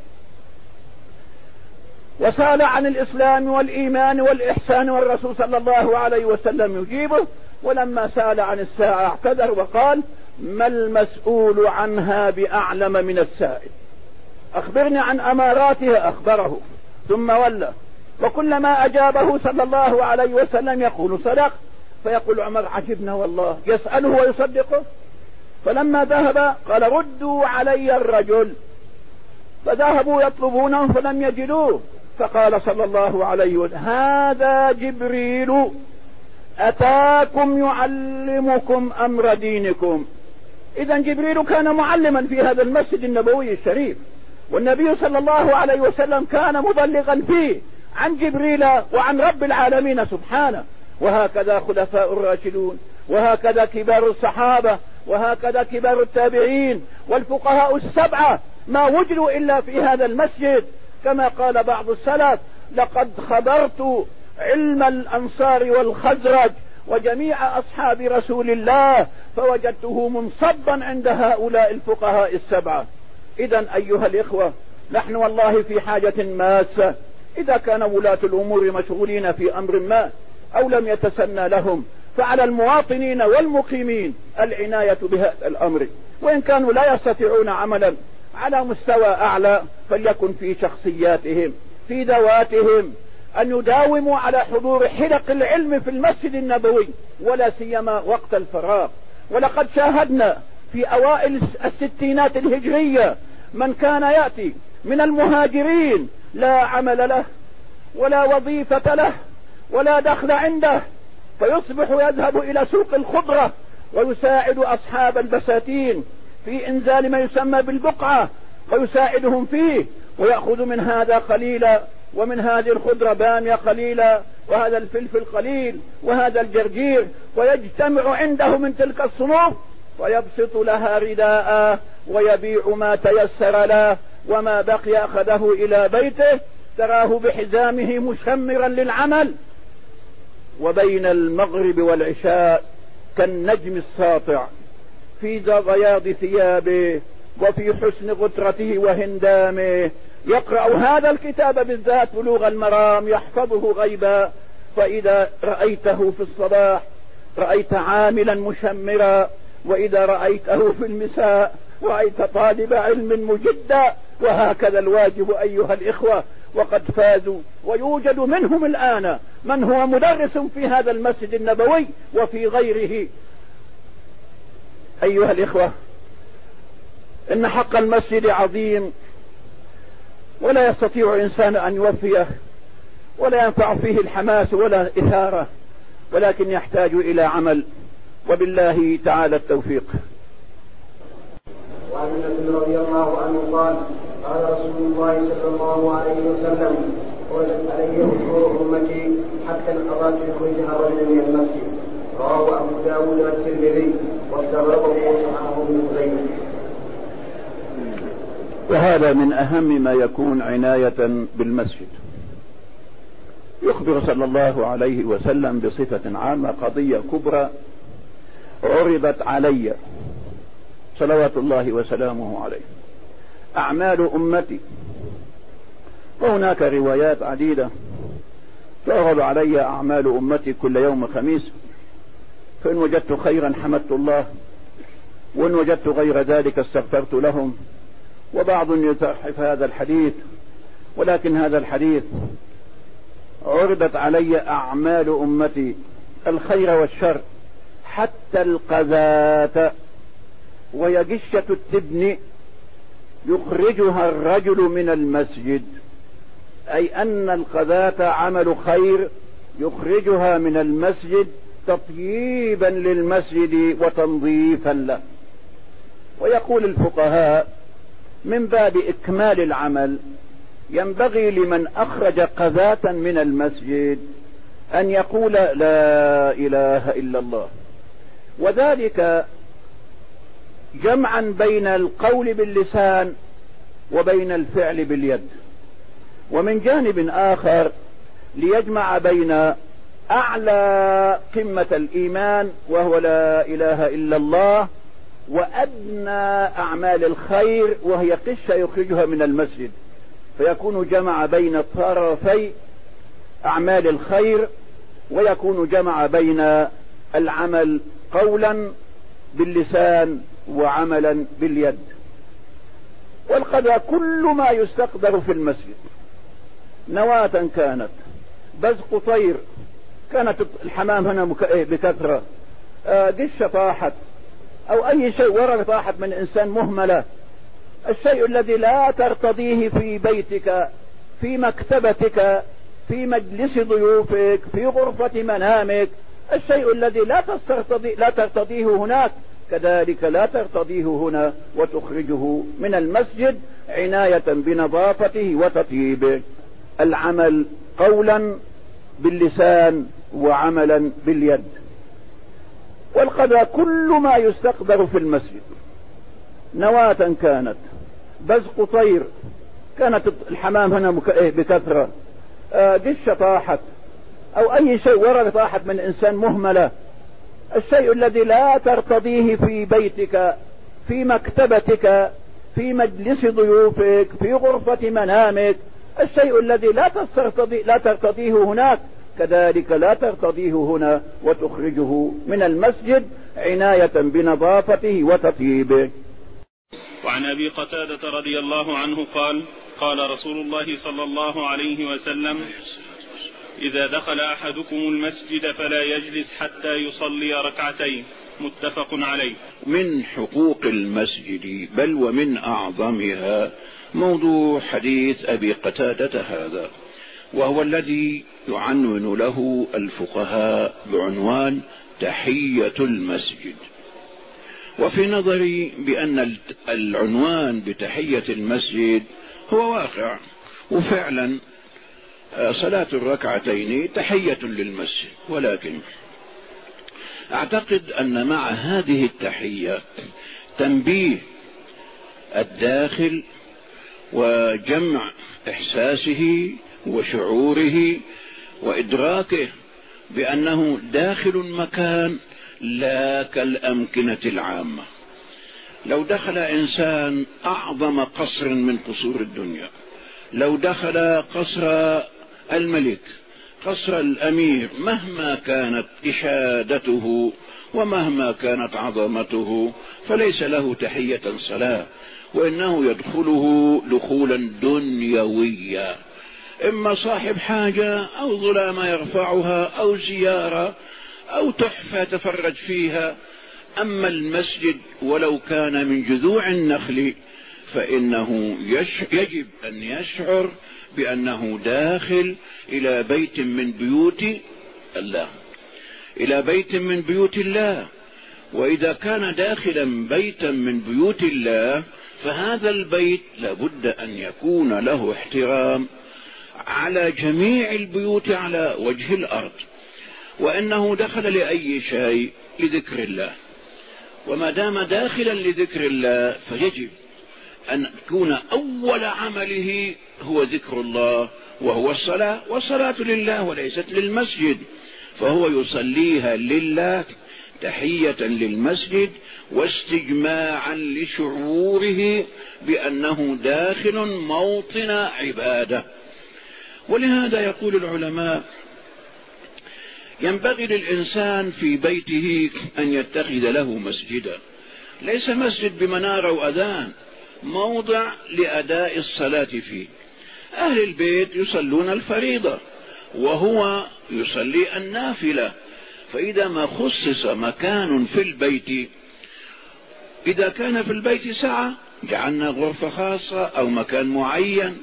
وسأل عن الإسلام والإيمان والإحسان والرسول صلى الله عليه وسلم يجيبه. ولما سأل عن الساعة اعتذر وقال ما المسؤول عنها بأعلم من السائل؟ أخبرني عن أماراتها. أخبره. ثم ولى. وكلما أجابه صلى الله عليه وسلم يقول صدق. فيقول عمر عجبنا والله يسأله ويصدقه. فلما ذهب قال ردوا علي الرجل. فذهبوا يطلبونه فلم يجدوه. فقال صلى الله عليه وسلم هذا جبريل أتاكم يعلمكم أمر دينكم. إذا جبريل كان معلما في هذا المسجد النبوي الشريف والنبي صلى الله عليه وسلم كان مبلغا فيه عن جبريل وعن رب العالمين سبحانه. وهكذا خلفاء الراشدون وهكذا كبار الصحابة وهكذا كبار التابعين والفقهاء السبعة ما وجدوا إلا في هذا المسجد. كما قال بعض السلف لقد خبرت علم الأنصار والخزرج وجميع أصحاب رسول الله فوجدته منصبا عند هؤلاء الفقهاء السبعة. إذا أيها الإخوة نحن والله في حاجة ماسة. إذا كان ولاة الأمور مشغولين في أمر ما أو لم يتسنى لهم. فعلى المواطنين والمقيمين العناية بهذا الأمر. وإن كانوا لا يستطيعون عملا على مستوى أعلى فليكن في شخصياتهم في ذواتهم أن يداوموا على حضور حلق العلم في المسجد النبوي ولا سيما وقت الفراغ. ولقد شاهدنا في أوائل الستينات الهجرية من كان يأتي من المهاجرين لا عمل له ولا وظيفة له ولا دخل عنده فيصبح يذهب إلى سوق الخضرة ويساعد أصحاب البساتين في إنزال ما يسمى بالبقعة ويساعدهم فيه ويأخذ من هذا قليلا ومن هذه الخضرة بامية قليلا وهذا الفلفل قليل وهذا الجرجير ويجتمع عنده من تلك الصنوف ويبسط لها رداء ويبيع ما تيسر له وما بقي أخذه إلى بيته تراه بحزامه مشمرا للعمل. وبين المغرب والعشاء كالنجم الساطع في بياض ثيابه وفي حسن غترته وهندامه. يقرأ هذا الكتاب بالذات بلوغ المرام يحفظه غيبا. فإذا رأيته في الصباح رأيت عاملا مشمرا. وإذا رأيته في المساء رأيت طالب علم مجدا وهكذا الواجب أيها الإخوة وقد فازوا ويوجد منهم الآن من هو مدرس في هذا المسجد النبوي وفي غيره. أيها الإخوة إن حق المسجد عظيم ولا يستطيع إنسان أن يوفيه ولا ينفع فيه الحماس ولا إثارة ولكن يحتاج إلى عمل. وبالله تعالى التوفيق. وعن انس رضي الله عنه قال قال رسول الله صلى الله عليه وسلم وجدت علي اصول أمتي حتى انقضت بخروجها رجلا من المسجد. رواه أبو داود والترمذي واستغربه وصححه ابن خزيمة. وهذا من أهم ما يكون عناية بالمسجد. يخبر صلى الله عليه وسلم بصفة عامة قضية كبرى عرضت علي صلوات الله وسلامه عليه. أعمال أمتي. وهناك روايات عديدة تعرض علي أعمال أمتي كل يوم خميس. فإن وجدت خيرا حمدت الله وإن وجدت غير ذلك استغفرت لهم. وبعض يتحف هذا الحديث ولكن هذا الحديث عرضت علي أعمال أمتي الخير والشر. حتى القذاة وهي قشة التبن يخرجها الرجل من المسجد. أي أن القذاة عمل خير يخرجها من المسجد تطييبا للمسجد وتنظيفا له. ويقول الفقهاء من باب إكمال العمل ينبغي لمن أخرج قذاة من المسجد أن يقول لا إله إلا الله. وذلك جمعا بين القول باللسان وبين الفعل باليد. ومن جانب آخر ليجمع بين أعلى قمة الإيمان وهو لا إله إلا الله وأدنى أعمال الخير وهي قشة يخرجها من المسجد. فيكون جمع بين طرفي أعمال الخير ويكون جمع بين العمل قولا باللسان وعملا باليد. والقضاء كل ما يستقدر في المسجد. نواة كانت. بزق طير كانت الحمام هنا بكثرة. آه، قشة طاحت. أو أي شيء ورقة طاحت من إنسان مهملة. الشيء الذي لا ترتضيه في بيتك في مكتبتك في مجلس ضيوفك في غرفة منامك الشيء الذي لا ترتضي لا ترتضيه هناك. كذلك لا ترتضيه هنا وتخرجه من المسجد عناية بنظافته وتطيبه العمل قولا باللسان وعملا باليد. والقضاء كل ما يستقدر في المسجد. نواة كانت. بزق طير. كانت الحمام هنا إيه، بكثرة. آه، دشة طاحت أو أي شيء ورقة طاحت من إنسان مهملة. الشيء الذي لا ترتضيه في بيتك في مكتبتك في مجلس ضيوفك في غرفة منامك. الشيء الذي لا ترتضي لا ترتضيه هناك. كذلك لا ترتضيه هنا وتخرجه من المسجد عناية بنظافته وتطيبه. وعن أبي قتادة رضي الله عنه قال قال رسول الله صلى الله عليه وسلم إذا دخل أحدكم المسجد فلا يجلس حتى يصلي ركعتين متفق عليه. من حقوق المسجد بل ومن أعظمها موضوع حديث أبي قتادة هذا وهو الذي يعنون له الفقهاء بعنوان تحية المسجد. وفي نظري بأن العنوان بتحية المسجد هو واقع وفعلا صلاة الركعتين تحية للمسجد. ولكن أعتقد أن مع هذه التحية تنبيه الداخل وجمع إحساسه وشعوره وإدراكه بأنه داخل مكان لا كالأمكنة العامة. لو دخل إنسان أعظم قصر من قصور الدنيا لو دخل قصر الملك. قصر الأمير مهما كانت إشادته ومهما كانت عظمته فليس له تحية صلاة وإنه يدخله دخولا دنيويا. إما صاحب حاجة أو ظلام يرفعها أو زيارة أو تحفة تفرج فيها. أما المسجد ولو كان من جذوع النخل فإنه يجب أن يشعر بأنه داخل إلى بيت من بيوت الله. إلى بيت من بيوت الله. وإذا كان داخلا بيتا من بيوت الله فهذا البيت لابد أن يكون له احترام على جميع البيوت على وجه الأرض. وأنه دخل لأي شيء لذكر الله. وما دام داخلا لذكر الله فيجب أن يكون أول عمله هو ذكر الله وهو الصلاة والصلاة لله وليست للمسجد. فهو يصليها لله تحية للمسجد واستجماعا لشعوره بأنه داخل موطن عبادة. ولهذا يقول العلماء ينبغي للإنسان في بيته أن يتخذ له مسجدا. ليس مسجد بمنارة وأذان موضع لأداء الصلاة فيه. أهل البيت يصلون الفريضة وهو يصلي النافلة. فإذا ما خصص مكان في البيت إذا كان في البيت سعة جعلنا غرفة خاصة أو مكان معين.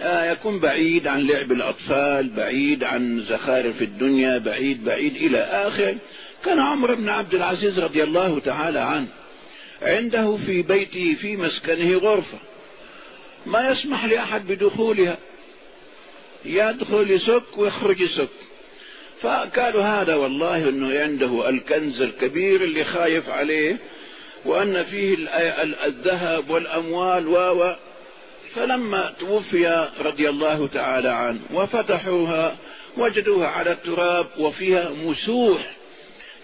آه يكون بعيد عن لعب الأطفال بعيد عن زخارف الدنيا بعيد بعيد إلى آخر. كان عمر بن عبد العزيز رضي الله تعالى عنه عنده في بيته في مسكنه غرفة. ما يسمح لأحد بدخولها. يدخل يسك ويخرج يسك. فقالوا هذا والله إنه عنده الكنز الكبير اللي خايف عليه وأن فيه الذهب والأموال و فلما توفي رضي الله تعالى عنه وفتحوها وجدوها على التراب وفيها مسوح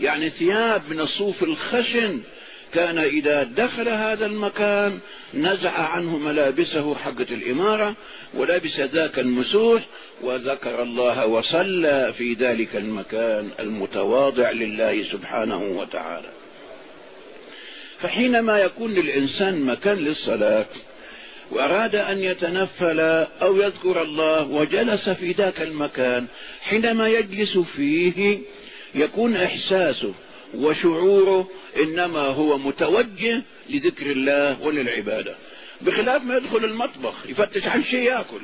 يعني ثياب من الصوف الخشن كان إذا دخل هذا المكان نزع عنه ملابسه حقة الإمارة ولبس ذاك المسوح وذكر الله وصلى في ذلك المكان المتواضع لله سبحانه وتعالى. فحينما يكون للإنسان مكان للصلاة وأراد أن يتنفل أو يذكر الله وجلس في ذاك المكان حينما يجلس فيه يكون إحساسه وشعوره إنما هو متوجه لذكر الله وللعبادة. بخلاف ما يدخل المطبخ يفتش عن شيء يأكل.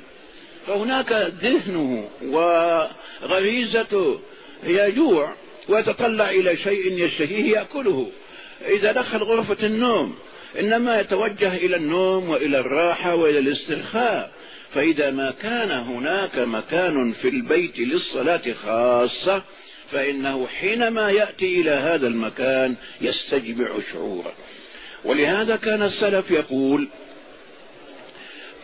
فهناك ذهنه وغريزته يجوع ويتطلع إلى شيء يشتهيه يأكله. إذا دخل غرفة النوم إنما يتوجه إلى النوم وإلى الراحة وإلى الاسترخاء. فإذا ما كان هناك مكان في البيت للصلاة خاصة فإنه حينما يأتي إلى هذا المكان يستجمع شعورا ولهذا كان السلف يقول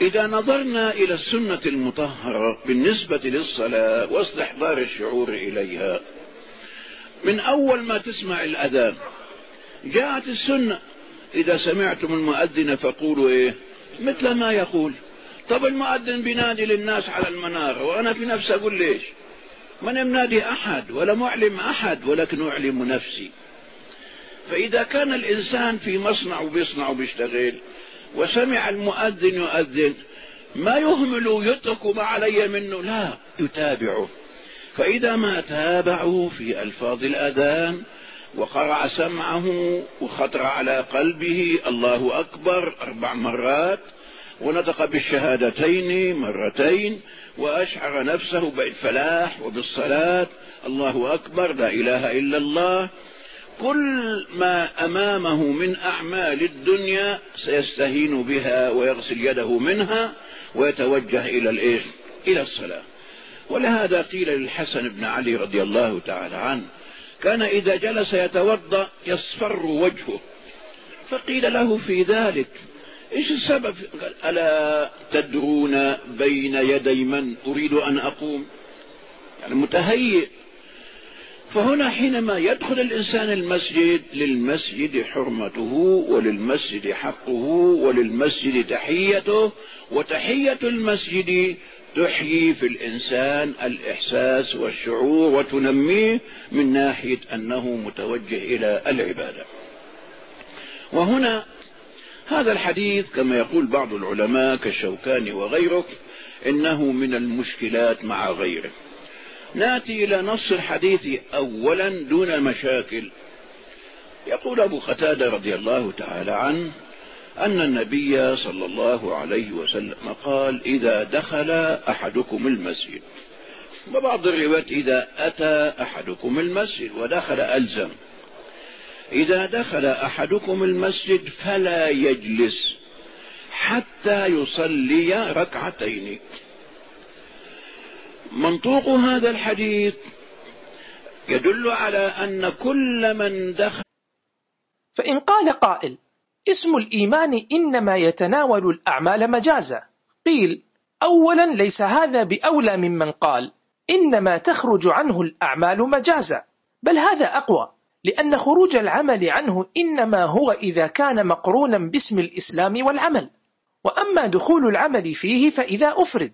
إذا نظرنا إلى السنة المطهرة بالنسبة للصلاة واستحضار الشعور إليها من أول ما تسمع الأذان جاءت السنة إذا سمعتم المؤذن فقولوا إيه؟ مثل ما يقول طب المؤذن بينادي للناس على المنارة وأنا في نفسي أقول ليش؟ من منادي أحد ولا معلم أحد ولكن أعلم نفسي. فإذا كان الإنسان في مصنع وبيصنع وبيشتغل وسمع المؤذن يؤذن ما يهمل يترك ما علي منه لا يتابعه. فإذا ما تابعوا في ألفاظ الأذان وقرع سمعه وخطر على قلبه الله أكبر أربع مرات ونطق بالشهادتين مرتين وأشعر نفسه بالفلاح وبالصلاة. الله أكبر. لا إله إلا الله. كل ما أمامه من أعمال الدنيا سيستهين بها ويغسل يده منها ويتوجه إلى الإيش إلى الصلاة. ولهذا قيل للحسن بن علي رضي الله تعالى عنه كان إذا جلس يتوضأ يصفر وجهه فقيل له في ذلك إيش السبب؟ قال ألا تدرون بين يدي من أريد أن أقوم؟ يعني متهيئ. فهنا حينما يدخل الإنسان المسجد للمسجد حرمته وللمسجد حقه وللمسجد تحيته وتحية المسجد تحيي في الإنسان الإحساس والشعور وتنميه من ناحية أنه متوجه إلى العبادة. وهنا هذا الحديث كما يقول بعض العلماء كالشوكاني وغيره إنه من المشكلات مع غيره. نأتي إلى نص الحديث اولا دون مشاكل. يقول أبو قتادة رضي الله تعالى عنه أن النبي صلى الله عليه وسلم قال إذا دخل أحدكم المسجد. وبعض الروايات إذا أتى أحدكم المسجد ودخل ألزم. إذا دخل أحدكم المسجد فلا يجلس حتى يصلي ركعتين. منطوق هذا الحديث يدل على أن كل من دخل فإن قال قائل اسم الإيمان إنما يتناول الأعمال مجازا. قيل أولا ليس هذا بأولى ممن قال إنما تخرج عنه الأعمال مجازا. بل هذا أقوى لأن خروج العمل عنه إنما هو إذا كان مقرونا باسم الإسلام والعمل. وأما دخول العمل فيه فإذا أفرد.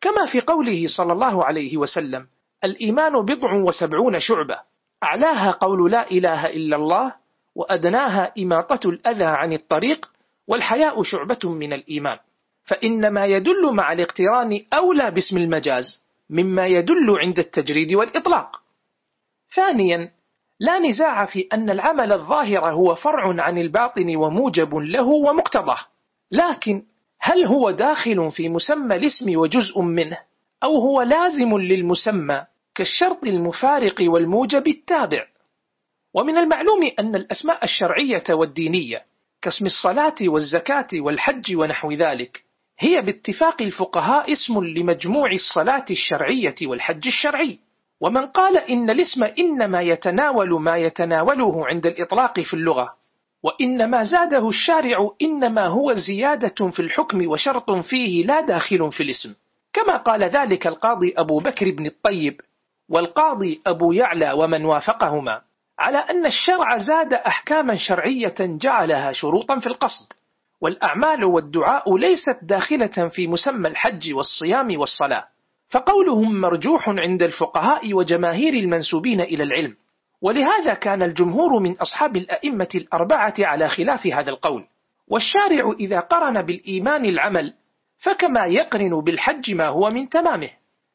كما في قوله صلى الله عليه وسلم الإيمان بضع وسبعون شعبة. أعلاها قول لا إله إلا الله وأدناها إماطة الأذى عن الطريق والحياء شعبة من الإيمان. فإنما يدل مع الاقتران أولى باسم المجاز مما يدل عند التجريد والإطلاق. ثانيا لا نزاع في أن العمل الظاهر هو فرع عن الباطن وموجب له ومقتضاه. لكن هل هو داخل في مسمى الاسم وجزء منه؟ أو هو لازم للمسمى كالشرط المفارق والموجب التابع؟ ومن المعلوم أن الأسماء الشرعية والدينية كاسم الصلاة والزكاة والحج ونحو ذلك هي باتفاق الفقهاء اسم لمجموع الصلاة الشرعية والحج الشرعي. ومن قال إن الاسم إنما يتناول ما يتناوله عند الإطلاق في اللغة وإنما زاده الشارع إنما هو زيادة في الحكم وشرط فيه لا داخل في الاسم. كما قال ذلك القاضي أبو بكر بن الطيب والقاضي أبو يعلى ومن وافقهما على أن الشرع زاد أحكاما شرعية جعلها شروطا في القصد والأعمال والدعاء ليست داخلة في مسمى الحج والصيام والصلاة. فقولهم مرجوح عند الفقهاء وجماهير المنسوبين إلى العلم. ولهذا كان الجمهور من أصحاب الأئمة الأربعة على خلاف هذا القول. والشارع إذا قرن بالإيمان العمل فكما يقرن بالحج ما هو من تمامه.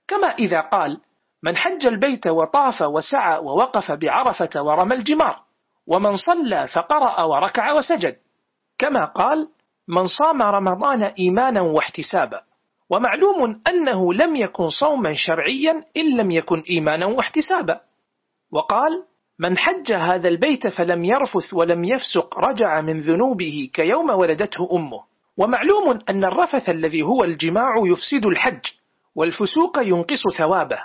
كما إذا قال من حج البيت وطاف وسعى ووقف بعرفة ورمى الجمار ومن صلى فقرأ وركع وسجد. كما قال من صام رمضان إيمانا واحتسابا. ومعلوم أنه لم يكن صوما شرعيا إن لم يكن إيمانا واحتسابا. وقال من حج هذا البيت فلم يرفث ولم يفسق رجع من ذنوبه كيوم ولدته أمه. ومعلوم أن الرفث الذي هو الجماع يفسد الحج والفسوق ينقص ثوابه.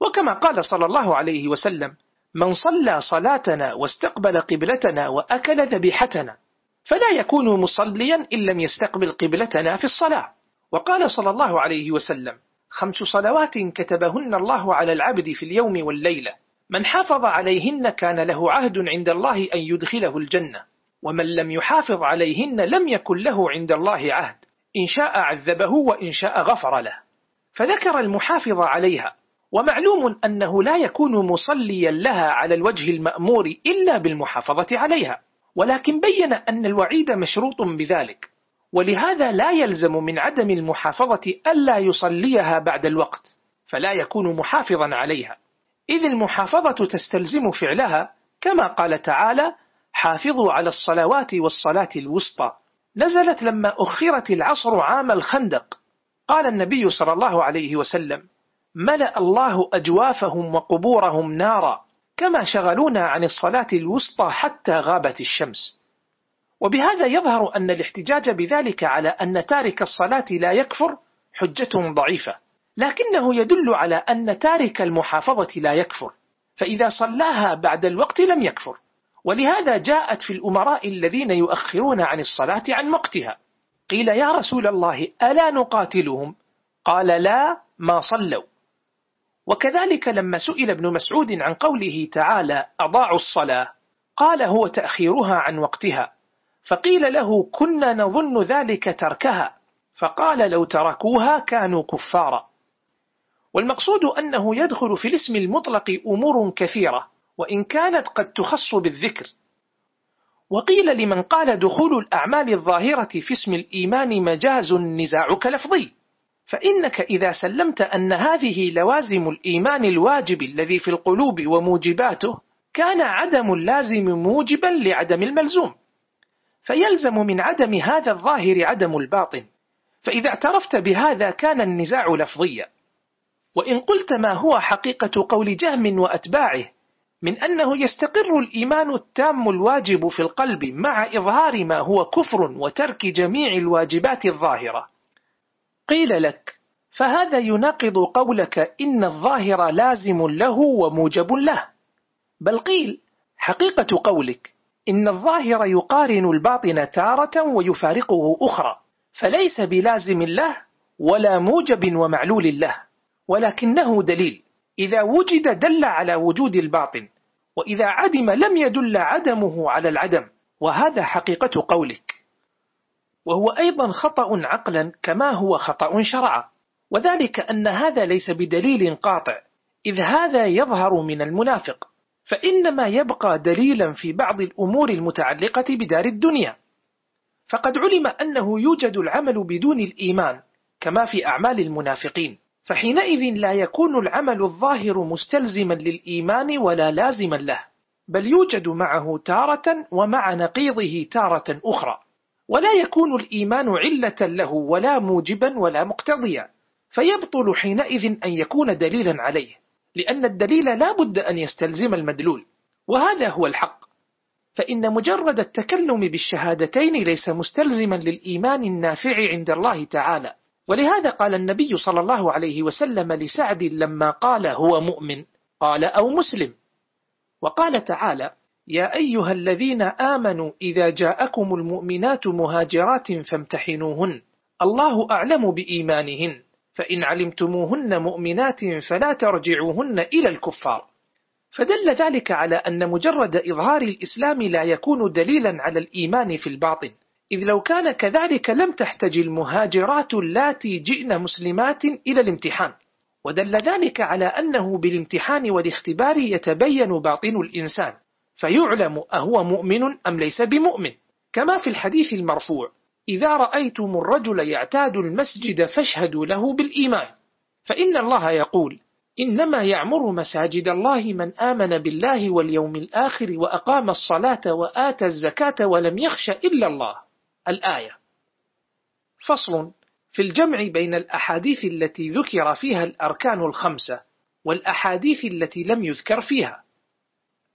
وكما قال صلى الله عليه وسلم من صلى صلاتنا واستقبل قبلتنا وأكل ذبيحتنا فلا يكون مصليا إن لم يستقبل قبلتنا في الصلاة. وقال صلى الله عليه وسلم خمس صلوات كتبهن الله على العبد في اليوم والليلة. من حافظ عليهن كان له عهد عند الله أن يدخله الجنة ومن لم يحافظ عليهن لم يكن له عند الله عهد. إن شاء عذبه وإن شاء غفر له. فذكر المحافظ عليها ومعلوم أنه لا يكون مصليا لها على الوجه المأمور إلا بالمحافظة عليها. ولكن بين أن الوعيد مشروط بذلك. ولهذا لا يلزم من عدم المحافظة ألا يصليها بعد الوقت فلا يكون محافظا عليها. إذ المحافظة تستلزم فعلها كما قال تعالى حافظوا على الصلوات والصلاة الوسطى نزلت لما أخرت العصر عام الخندق. قال النبي صلى الله عليه وسلم ملأ الله أجوافهم وقبورهم نارا كما شغلونا عن الصلاة الوسطى حتى غابت الشمس وبهذا يظهر أن الاحتجاج بذلك على أن تارك الصلاة لا يكفر حجة ضعيفة لكنه يدل على أن تارك المحافظة لا يكفر فإذا صلاها بعد الوقت لم يكفر ولهذا جاءت في الأمراء الذين يؤخرون عن الصلاة عن وقتها قيل يا رسول الله ألا نقاتلهم؟ قال لا ما صلوا. وكذلك لما سئل ابن مسعود عن قوله تعالى أضاعوا الصلاة قال هو تأخيرها عن وقتها. فقيل له كنا نظن ذلك تركها. فقال لو تركوها كانوا كفارا. والمقصود أنه يدخل في الاسم المطلق أمور كثيرة وإن كانت قد تخص بالذكر. وقيل لمن قال دخول الأعمال الظاهرة في اسم الإيمان مجاز نزاعك لفظي. فإنك إذا سلمت أن هذه لوازم الإيمان الواجب الذي في القلوب وموجباته كان عدم اللازم موجبا لعدم الملزوم. فيلزم من عدم هذا الظاهر عدم الباطن. فإذا اعترفت بهذا كان النزاع لفظيا. وإن قلت ما هو حقيقة قول جهم وأتباعه من أنه يستقر الإيمان التام الواجب في القلب مع إظهار ما هو كفر وترك جميع الواجبات الظاهرة. قيل لك فهذا يناقض قولك إن الظاهر لازم له وموجب له. بل قيل حقيقة قولك إن الظاهر يقارن الباطن تارة ويفارقه أخرى فليس بلازم له ولا موجب ومعلول له ولكنه دليل. إذا وجد دل على وجود الباطن وإذا عدم لم يدل عدمه على العدم وهذا حقيقة قولك. وهو أيضا خطأ عقلا كما هو خطأ شرعا. وذلك أن هذا ليس بدليل قاطع إذ هذا يظهر من المنافق. فإنما يبقى دليلا في بعض الأمور المتعلقة بدار الدنيا. فقد علم أنه يوجد العمل بدون الإيمان كما في أعمال المنافقين. فحينئذ لا يكون العمل الظاهر مستلزما للإيمان ولا لازما له بل يوجد معه تارة ومع نقيضه تارة أخرى. ولا يكون الإيمان علة له ولا موجبا ولا مقتضيا. فيبطل حينئذ أن يكون دليلا عليه. لأن الدليل لا بد أن يستلزم المدلول وهذا هو الحق. فإن مجرد التكلم بالشهادتين ليس مستلزما للإيمان النافع عند الله تعالى. ولهذا قال النبي صلى الله عليه وسلم لسعد لما قال هو مؤمن قال أو مسلم. وقال تعالى يا أيها الذين آمنوا إذا جاءكم المؤمنات مهاجرات فامتحنوهن الله أعلم بإيمانهن. فإن علمتموهن مؤمنات فلا ترجعوهن إلى الكفار. فدل ذلك على أن مجرد إظهار الإسلام لا يكون دليلا على الإيمان في الباطن. إذ لو كان كذلك لم تحتج المهاجرات اللاتي جئن مسلمات إلى الامتحان. ودل ذلك على أنه بالامتحان والاختبار يتبين باطن الإنسان. فيعلم أهو مؤمن أم ليس بمؤمن. كما في الحديث المرفوع إذا رأيتم الرجل يعتاد المسجد فاشهدوا له بالإيمان. فإن الله يقول إنما يعمر مساجد الله من آمن بالله واليوم الآخر وأقام الصلاة وآتى الزكاة ولم يخش إلا الله. الآية. فصل في الجمع بين الأحاديث التي ذكر فيها الأركان الخمسة والأحاديث التي لم يذكر فيها.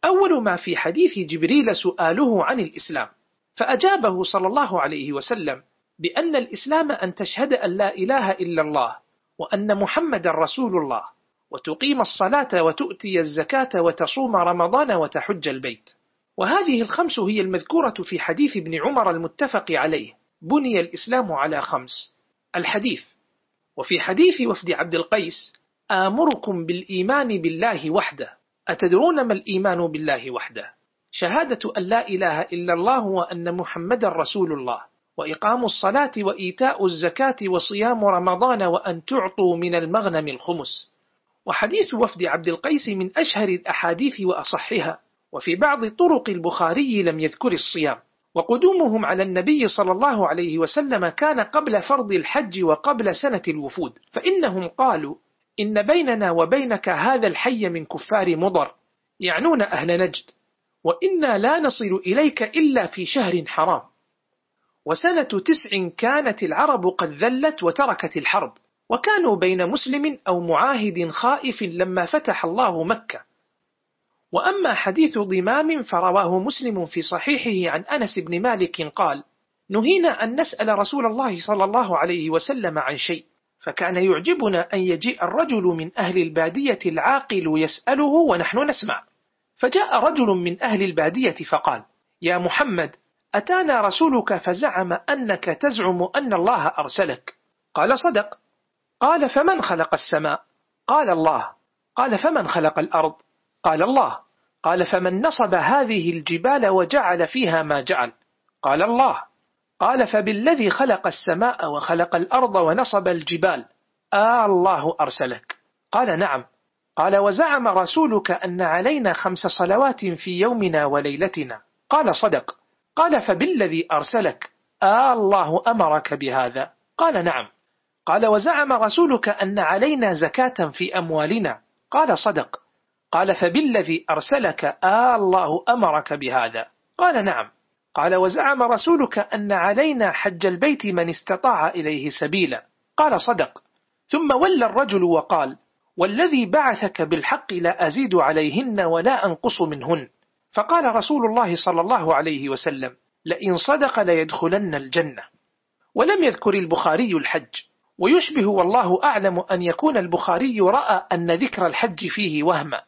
أول ما في حديث جبريل سؤاله عن الإسلام. فأجابه صلى الله عليه وسلم بأن الإسلام أن تشهد أن لا إله إلا الله وأن محمد رسول الله وتقيم الصلاة وتؤتي الزكاة وتصوم رمضان وتحج البيت. وهذه الخمس هي المذكورة في حديث ابن عمر المتفق عليه. بني الإسلام على خمس. الحديث وفي حديث وفد عبد القيس آمركم بالإيمان بالله وحده. أتدرون ما الإيمان بالله وحده؟ شهادة أن لا إله إلا الله وأن محمد رسول الله وإقام الصلاة وإيتاء الزكاة وصيام رمضان وأن تعطوا من المغنم الخمس. وحديث وفد عبد القيس من أشهر الأحاديث وأصحها وفي بعض طرق البخاري لم يذكر الصيام. وقدومهم على النبي صلى الله عليه وسلم كان قبل فرض الحج وقبل سنة الوفود فإنهم قالوا إن بيننا وبينك هذا الحي من كفار مضر يعنون أهل نجد. وإنا لا نصل إليك إلا في شهر حرام. وسنة تسع كانت العرب قد ذلت وتركت الحرب. وكانوا بين مسلم أو معاهد خائف لما فتح الله مكة. وأما حديث ضمام فرواه مسلم في صحيحه عن أنس بن مالك قال نهينا أن نسأل رسول الله صلى الله عليه وسلم عن شيء. فكان يعجبنا أن يجيء الرجل من أهل البادية العاقل يسأله ونحن نسمع. فجاء رجل من أهل البادية فقال يا محمد أتانا رسولك فزعم أنك تزعم أن الله أرسلك. قال صدق. قال فمن خلق السماء؟ قال الله. قال فمن خلق الأرض؟ قال الله. قال فمن نصب هذه الجبال وجعل فيها ما جعل؟ قال الله. قال فبالذي خلق السماء وخلق الأرض ونصب الجبال؟ آه الله أرسلك. قال نعم. قال وزعم رسولك أن علينا خمس صلوات في يومنا وليلتنا. قال صدق. قال فبالذي أرسلك؟ آه الله أمرك بهذا. قال نعم. قال وزعم رسولك أن علينا زكاة في أموالنا. قال صدق. قال فبالذي أرسلك؟ آه الله أمرك بهذا. قال نعم. قال وزعم رسولك أن علينا حج البيت من استطاع إليه سبيلا. قال صدق. ثم ولى الرجل وقال والذي بعثك بالحق لا أزيد عليهن ولا أنقص منهن. فقال رسول الله صلى الله عليه وسلم لئن صدق ليدخلن الجنة. ولم يذكر البخاري الحج. ويشبه والله أعلم أن يكون البخاري رأى أن ذكر الحج فيه وهما.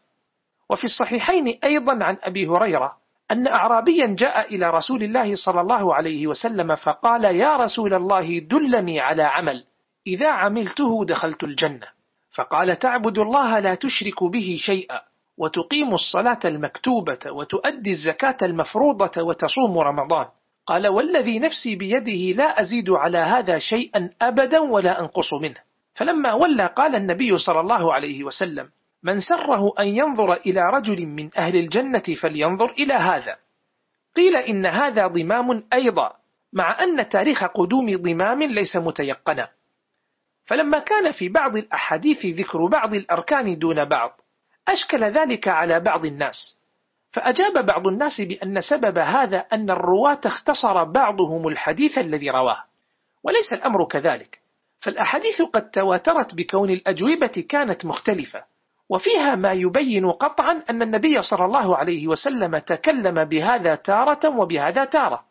وفي الصحيحين أيضا عن أبي هريرة أن أعرابيا جاء إلى رسول الله صلى الله عليه وسلم فقال يا رسول الله دلني على عمل. إذا عملته دخلت الجنة. فقال تعبد الله لا تشرك به شيئا وتقيم الصلاة المكتوبة وتؤدي الزكاة المفروضة وتصوم رمضان. قال والذي نفسي بيده لا أزيد على هذا شيئا أبدا ولا أنقص منه. فلما ولى قال النبي صلى الله عليه وسلم من سره أن ينظر إلى رجل من أهل الجنة فلينظر إلى هذا. قيل إن هذا ضمام أيضا مع أن تاريخ قدوم ضمام ليس متيقنا. فلما كان في بعض الأحاديث ذكر بعض الأركان دون بعض أشكل ذلك على بعض الناس. فأجاب بعض الناس بأن سبب هذا أن الرواة اختصر بعضهم الحديث الذي رواه. وليس الأمر كذلك. فالأحاديث قد تواترت بكون الأجوبة كانت مختلفة وفيها ما يبين قطعا أن النبي صلى الله عليه وسلم تكلم بهذا تارة وبهذا تارة.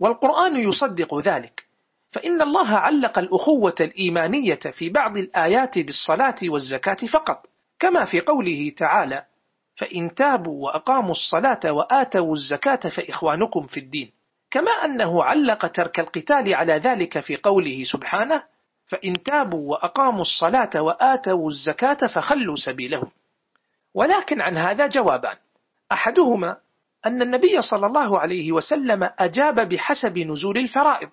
والقرآن يصدق ذلك. فإن الله علق الأخوة الإيمانية في بعض الآيات بالصلاة والزكاة فقط كما في قوله تعالى فإن تابوا وأقاموا الصلاة وآتوا الزكاة فإخوانكم في الدين. كما أنه علق ترك القتال على ذلك في قوله سبحانه فإن تابوا وأقاموا الصلاة وآتوا الزكاة فخلوا سبيلهم. ولكن عن هذا جوابان. أحدهما أن النبي صلى الله عليه وسلم أجاب بحسب نزول الفرائض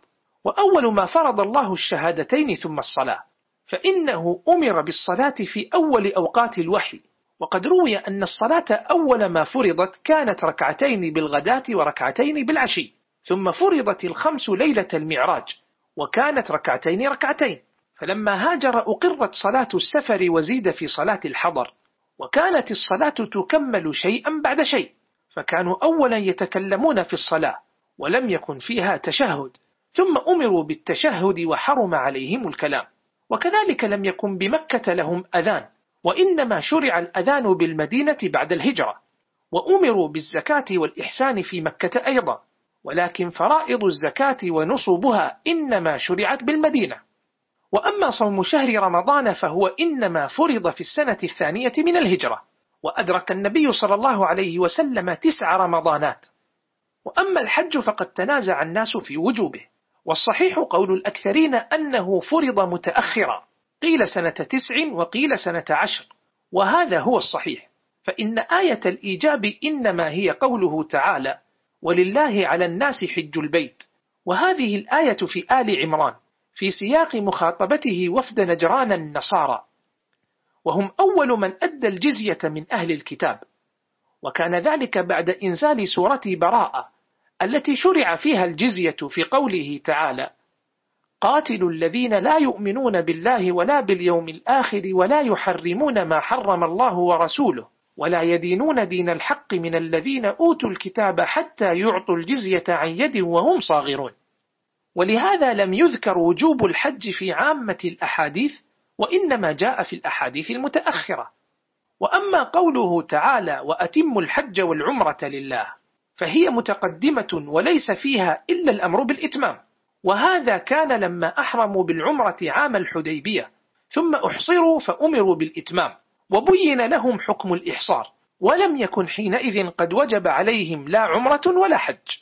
وأول ما فرض الله الشهادتين ثم الصلاة فإنه أمر بالصلاة في أول أوقات الوحي. وقد روي أن الصلاة أول ما فرضت كانت ركعتين بالغداة وركعتين بالعشي ثم فرضت الخمس ليلة المعراج وكانت ركعتين ركعتين. فلما هاجر أقرت صلاة السفر وزيد في صلاة الحضر وكانت الصلاة تكمل شيئا بعد شيء فكانوا أولا يتكلمون في الصلاة ولم يكن فيها تشهد. ثم أمروا بالتشهد وحرم عليهم الكلام. وكذلك لم يكن بمكة لهم أذان وإنما شرع الأذان بالمدينة بعد الهجرة. وأمروا بالزكاة والإحسان في مكة أيضا. ولكن فرائض الزكاة ونصبها إنما شرعت بالمدينة. وأما صوم شهر رمضان فهو إنما فرض في السنة الثانية من الهجرة. وأدرك النبي صلى الله عليه وسلم تسع رمضانات. وأما الحج فقد تنازع الناس في وجوبه. والصحيح قول الأكثرين أنه فرض متأخرا. قيل سنة تسع وقيل سنة عشر. وهذا هو الصحيح. فإن آية الإيجاب إنما هي قوله تعالى ولله على الناس حج البيت وهذه الآية في آل عمران في سياق مخاطبته وفد نجران النصارى. وهم أول من أدى الجزية من أهل الكتاب. وكان ذلك بعد إنزال سورة براءة. التي شرع فيها الجزية في قوله تعالى قاتلوا الذين لا يؤمنون بالله ولا باليوم الآخر ولا يحرمون ما حرم الله ورسوله ولا يدينون دين الحق من الذين أوتوا الكتاب حتى يعطوا الجزية عن يد وهم صاغرون. ولهذا لم يذكر وجوب الحج في عامة الأحاديث وإنما جاء في الأحاديث المتأخرة. وأما قوله تعالى وأتم الحج والعمرة لله فهي متقدمة وليس فيها إلا الأمر بالإتمام. وهذا كان لما أحرموا بالعمرة عام الحديبية. ثم أحصروا فأمروا بالإتمام. وبين لهم حكم الإحصار. ولم يكن حينئذ قد وجب عليهم لا عمرة ولا حج.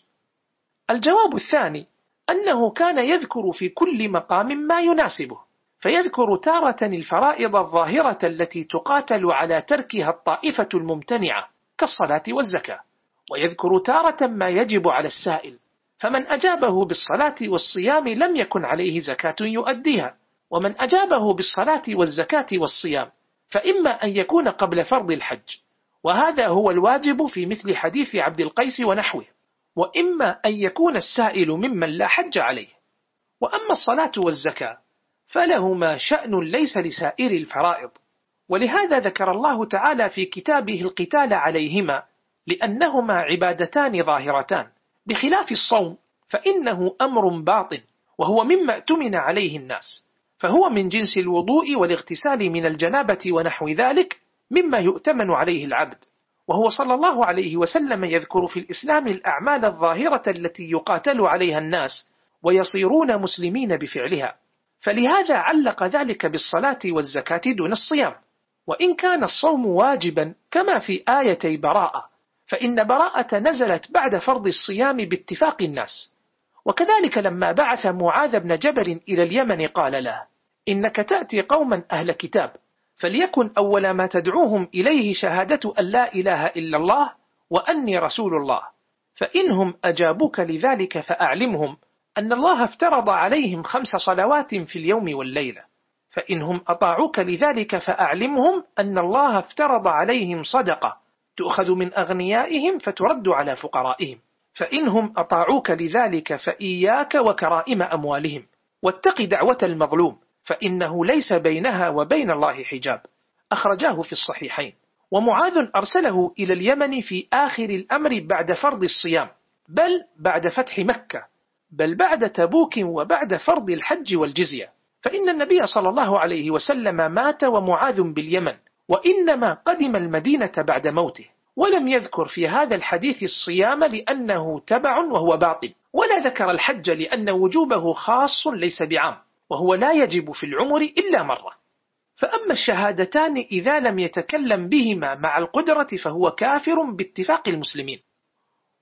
الجواب الثاني أنه كان يذكر في كل مقام ما يناسبه. فيذكر تارة الفرائض الظاهرة التي تقاتل على تركها الطائفة الممتنعة كالصلاة والزكاة. ويذكر تارة ما يجب على السائل فمن أجابه بالصلاة والصيام لم يكن عليه زكاة يؤديها ومن أجابه بالصلاة والزكاة والصيام فإما أن يكون قبل فرض الحج وهذا هو الواجب في مثل حديث عبد القيس ونحوه وإما أن يكون السائل ممن لا حج عليه. وأما الصلاة والزكاة فلهما شأن ليس لسائر الفرائض. ولهذا ذكر الله تعالى في كتابه القتال عليهما لأنهما عبادتان ظاهرتان. بخلاف الصوم فإنه أمر باطن وهو مما اؤتمن عليه الناس. فهو من جنس الوضوء والاغتسال من الجنابة ونحو ذلك مما يؤتمن عليه العبد. وهو صلى الله عليه وسلم يذكر في الإسلام الأعمال الظاهرة التي يقاتل عليها الناس ويصيرون مسلمين بفعلها. فلهذا علق ذلك بالصلاة والزكاة دون الصيام. وإن كان الصوم واجبا كما في آيتي براءة فإن براءة نزلت بعد فرض الصيام باتفاق الناس. وكذلك لما بعث معاذ بن جبل إلى اليمن قال له إنك تأتي قوما أهل كتاب فليكن أول ما تدعوهم إليه شهادة أن لا إله إلا الله وأني رسول الله. فإنهم أجابوك لذلك فأعلمهم أن الله افترض عليهم خمس صلوات في اليوم والليلة. فإنهم أطاعوك لذلك فأعلمهم أن الله افترض عليهم صدقة. تؤخذ من أغنيائهم فترد على فقرائهم. فإنهم أطاعوك لذلك فإياك وكرائم أموالهم. واتق دعوة المظلوم فإنه ليس بينها وبين الله حجاب. أخرجاه في الصحيحين. ومعاذ أرسله إلى اليمن في آخر الأمر بعد فرض الصيام بل بعد فتح مكة بل بعد تبوك وبعد فرض الحج والجزية. فإن النبي صلى الله عليه وسلم مات ومعاذ باليمن. وإنما قدم المدينة بعد موته ولم يذكر في هذا الحديث الصيام لأنه تبع وهو باطل ولا ذكر الحج لأن وجوبه خاص ليس بعام وهو لا يجب في العمر إلا مرة. فأما الشهادتان إذا لم يتكلم بهما مع القدرة فهو كافر باتفاق المسلمين.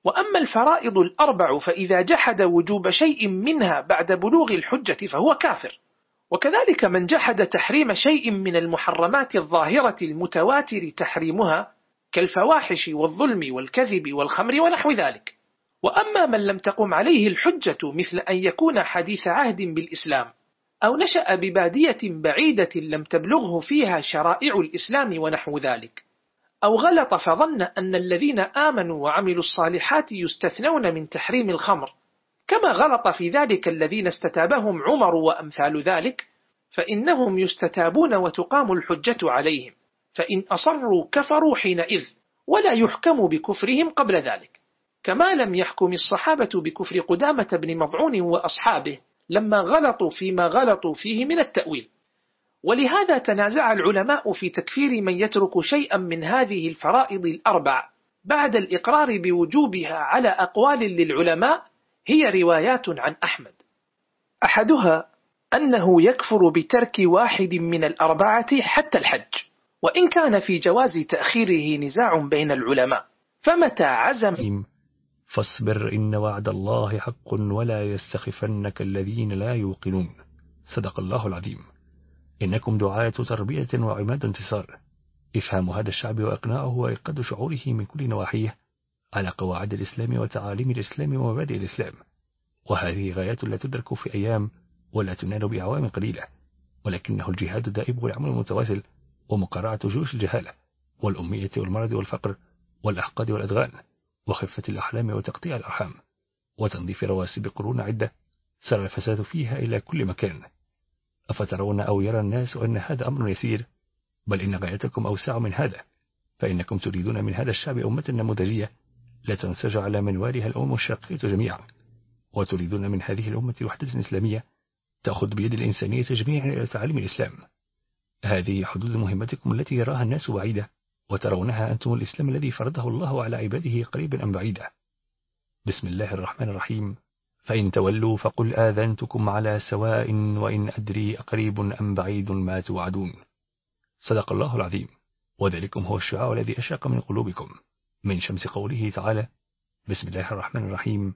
وأما الفرائض الأربع فإذا جحد وجوب شيء منها بعد بلوغ الحجة فهو كافر. وكذلك من جحد تحريم شيء من المحرمات الظاهرة المتواتر تحريمها كالفواحش والظلم والكذب والخمر ونحو ذلك. وأما من لم تقم عليه الحجة مثل أن يكون حديث عهد بالإسلام أو نشأ ببادية بعيدة لم تبلغه فيها شرائع الإسلام ونحو ذلك. أو غلط فظن أن الذين آمنوا وعملوا الصالحات يستثنون من تحريم الخمر كما غلط في ذلك الذين استتابهم عمر وأمثال ذلك فإنهم يستتابون وتقام الحجة عليهم فإن أصروا كفروا حينئذ ولا يحكم بكفرهم قبل ذلك. كما لم يحكم الصحابة بكفر قدامة بن مضعون وأصحابه لما غلطوا فيما غلطوا فيه من التأويل. ولهذا تنازع العلماء في تكفير من يترك شيئا من هذه الفرائض الأربع بعد الإقرار بوجوبها على أقوال للعلماء هي روايات عن أحمد. أحدها أنه يكفر بترك واحد من الأربعة حتى الحج وإن كان في جواز تأخيره نزاع بين العلماء. فمتى عزم؟ فاصبر إن وعد الله حق ولا يستخفنك الذين لا يوقنون. صدق الله العظيم. إنكم دعاة تربية وعماد انتصار. إفهام هذا الشعب وإقناعه وإيقاد شعوره من كل نواحيه. على قواعد الإسلام وتعاليم الإسلام ومبادئ الإسلام. وهذه غايات لا تدرك في أيام ولا تنال بأعوام قليلة ولكنه الجهاد الدائب والعمل المتواصل ومقارعة جيوش الجهالة والأمية والمرض والفقر والأحقاد والأدغال وخفة الأحلام وتقطيع الأرحام وتنظيف رواسب قرون عدة سر الفساد فيها إلى كل مكان. أفترون أو يرى الناس أن هذا أمر يسير؟ بل إن غايتكم أوسع من هذا فإنكم تريدون من هذا الشعب أمة نموذجية لا تنسج على منوالها الأمم الشرقية جميعا. وتريدون من هذه الأمة وحدة إسلامية تأخذ بيد الإنسانية جميعا إلى تعاليم الإسلام. هذه حدود مهمتكم التي يراها الناس بعيدة وترونها أنتم الإسلام الذي فرضه الله على عباده قريبا أم بعيدا بسم الله الرحمن الرحيم. فإن تولوا فقل آذنتكم على سواء وإن أدري أقريب أم بعيد ما توعدون. صدق الله العظيم. وذلكم هو الشعاع الذي أشرق من قلوبكم. من شمس قوله تعالى بسم الله الرحمن الرحيم.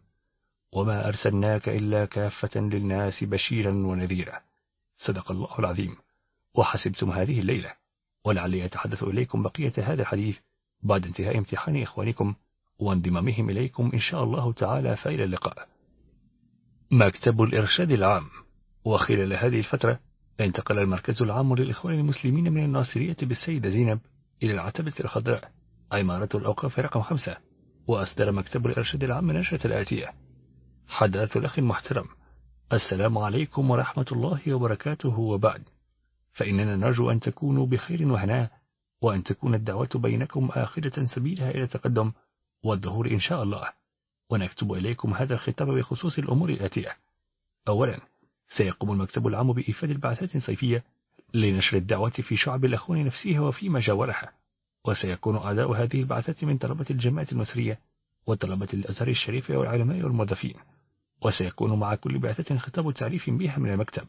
وما أرسلناك إلا كافة للناس بشيرا ونذيرا. صدق الله العظيم. وحسبتم هذه الليلة. ولعلي أتحدث إليكم بقية هذا الحديث بعد انتهاء امتحان إخوانكم وانضمامهم إليكم إن شاء الله تعالى فإلى اللقاء. مكتب الإرشاد العام. وخلال هذه الفترة انتقل المركز العام للإخوان المسلمين من الناصرية بالسيدة زينب إلى العتبة الخضراء. عمارة الأوقاف رقم خمسة وأصدر مكتب الإرشاد العام نشرة الآتية. حضرة الأخ المحترم السلام عليكم ورحمة الله وبركاته. وبعد فإننا نرجو أن تكونوا بخير وهناء وأن تكون الدعوة بينكم آخرة سبيلها إلى التقدم والظهور إن شاء الله. ونكتب إليكم هذا الخطاب بخصوص الأمور الآتية. أولا سيقوم المكتب العام بإيفاد البعثات صيفية لنشر الدعوة في شعب الأخوان نفسها وفيما جاورها وسيكون أعداء هذه البعثات من طلبة الجماعة المصرية وطلبة الأزهر الشريف والعلماء والموظفين. وسيكون مع كل بعثة خطاب تعريف بها من المكتب.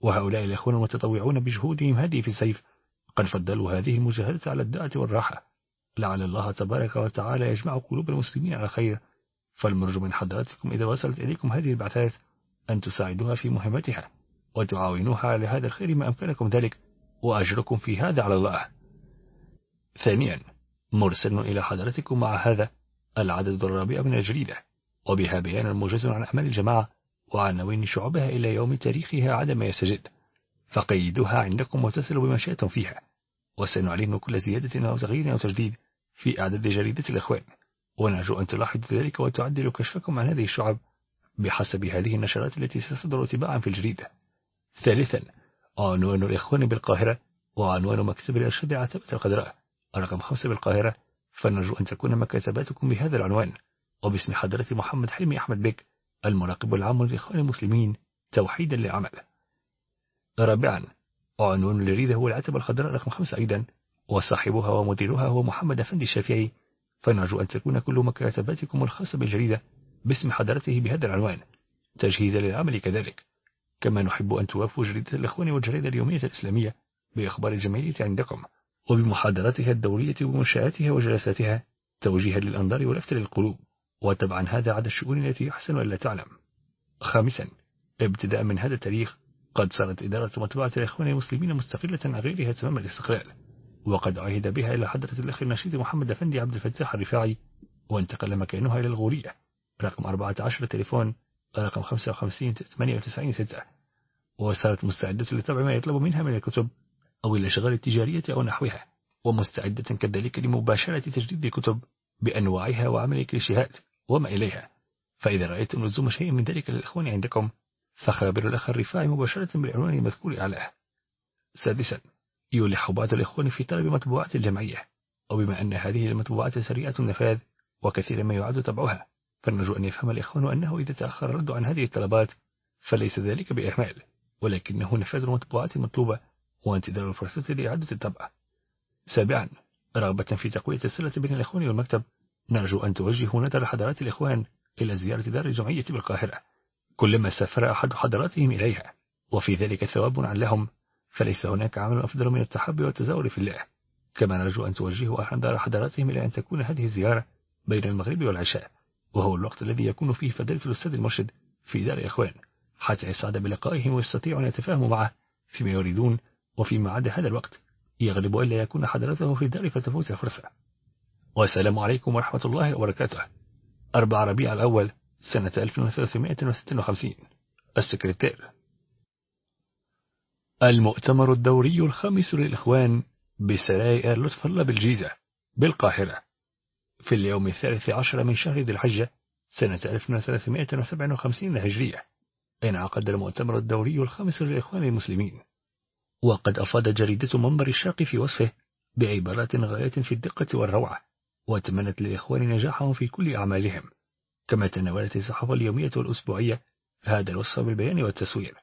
وهؤلاء الأخوان المتطوعون بجهودهم هذه في السيف قد فضلوا هذه المجاهدة على الدعة والراحة. لعل الله تبارك وتعالى يجمع قلوب المسلمين على خير. فالمرجو من حضراتكم إذا وصلت إليكم هذه البعثات أن تساعدوها في مهمتها. وتعاونوها على هذا الخير ما أمكنكم ذلك. وأجركم في هذا على الله. ثانيا مرسل إلى حضرتكم مع هذا العدد الرابع من الجريدة وبها بيان موجز عن أعمال الجماعة وعناوين شعوبها إلى يوم تاريخها عدم يستجد فقيدوها عندكم وتسلوا بما شئتم فيها وسنعلن كل زيادة أو تغيير أو تجديد في أعداد جريدة الإخوان. ونرجو أن تلاحظوا ذلك وتعدلوا كشفكم عن هذه الشعب بحسب هذه النشرات التي ستصدر تباعا في الجريدة. ثالثا عنوان الإخوان بالقاهرة وعنوان مكتب الإرشاد عتبة القدراء. رقم خمسة بالقاهرة فنرجو أن تكون مكاتباتكم بهذا العنوان. وباسم حضرة محمد حلمي أحمد بك المراقب العام للإخوان المسلمين توحيدا للعمل. رابعا عنوان الجريدة هو العتبة الخضراء رقم خمسة أيضا وصاحبها ومديرها هو محمد أفندي الشافعي. فنرجو أن تكون كل مكاتباتكم الخاصة بالجريدة باسم حضرته بهذا العنوان. تجهيزا للعمل كذلك. كما نحب أن توافوا جريدة الإخوان والجريدة اليومية الإسلامية بإخبار الجمعية عندكم. وبمحاضراتها الدورية ومنشآتها وجلساتها توجيها للأنظار ولفت للقلوب وتبعا هذا عدا الشؤون التي يحسن ألا تعلم. خامسا ابتداء من هذا التاريخ قد صارت إدارة مطبعة الإخوان المسلمين مستقلة عن غيرها تمام الاستقلال وقد عهد بها إلى حضرة الأخ النشيد محمد أفندي عبد الفتاح الرفاعي وانتقل مكانها إلى الغورية. رقم 14 تليفون رقم 55 98 6 وصارت مستعدة لطبع ما يطلب منها من الكتب. أو الأشغال التجارية أو نحوها ومستعدة كذلك لمباشرة تجديد الكتب بأنواعها وعمل الكليشيهات وما إليها. فإذا رأيتم لزوم شيء من ذلك للإخوان عندكم فخابروا الأخ الرفاعي مباشرة بالعنوان المذكور أعلاه سادسا يلح بعض الإخوان في طلب مطبوعات الجمعية وبما أن هذه المطبوعات سريعة النفاذ وكثيرا ما يعد طبعها فنرجو أن يفهم الإخوان أنه إذا تأخر الرد عن هذه الطلبات فليس ذلك بإهمال ولكنه نفاذ المطبوعات المطلوبة وانتظار الفرصة لإعادة الطبع سابعا رغبة في تقوية الصلة بين الإخوان والمكتب. نرجو أن توجهوا نظر حضرات الإخوان إلى زيارة دار الجمعية بالقاهرة. كلما سافر أحد حضراتهم إليها وفي ذلك ثواب عن لهم فليس هناك عمل أفضل من التحب والتزاور في الله. كما نرجو أن توجهوا أحد حضراتهم إلى أن تكون هذه الزيارة بين المغرب والعشاء. وهو الوقت الذي يكون فيه فضيلة الأستاذ المرشد في دار الإخوان حتى يسعد بلقائهم ويستطيع أن يتفاهموا معه فيما يريدون وفيما عدا هذا الوقت. يغلب ألا يكون حضرته في الدار فتفوت الفرصة والسلام عليكم ورحمة الله وبركاته. أربع ربيع الأول سنة 1356 السكرتير. المؤتمر الدوري الخامس للإخوان بسرايا لطف الله بالجيزة بالقاهرة. في اليوم الثالث عشر من شهر ذي الحجة سنة 1357 هجرية. انعقد المؤتمر الدوري الخامس للإخوان المسلمين. وقد أفاد جريدة منبر الشرق في وصفه بعبارات غاية في الدقة والروعة وتمنت للإخوان نجاحهم في كل أعمالهم كما تناولت الصحافة اليومية والأسبوعية هذا الوصف بالبيان والتسوير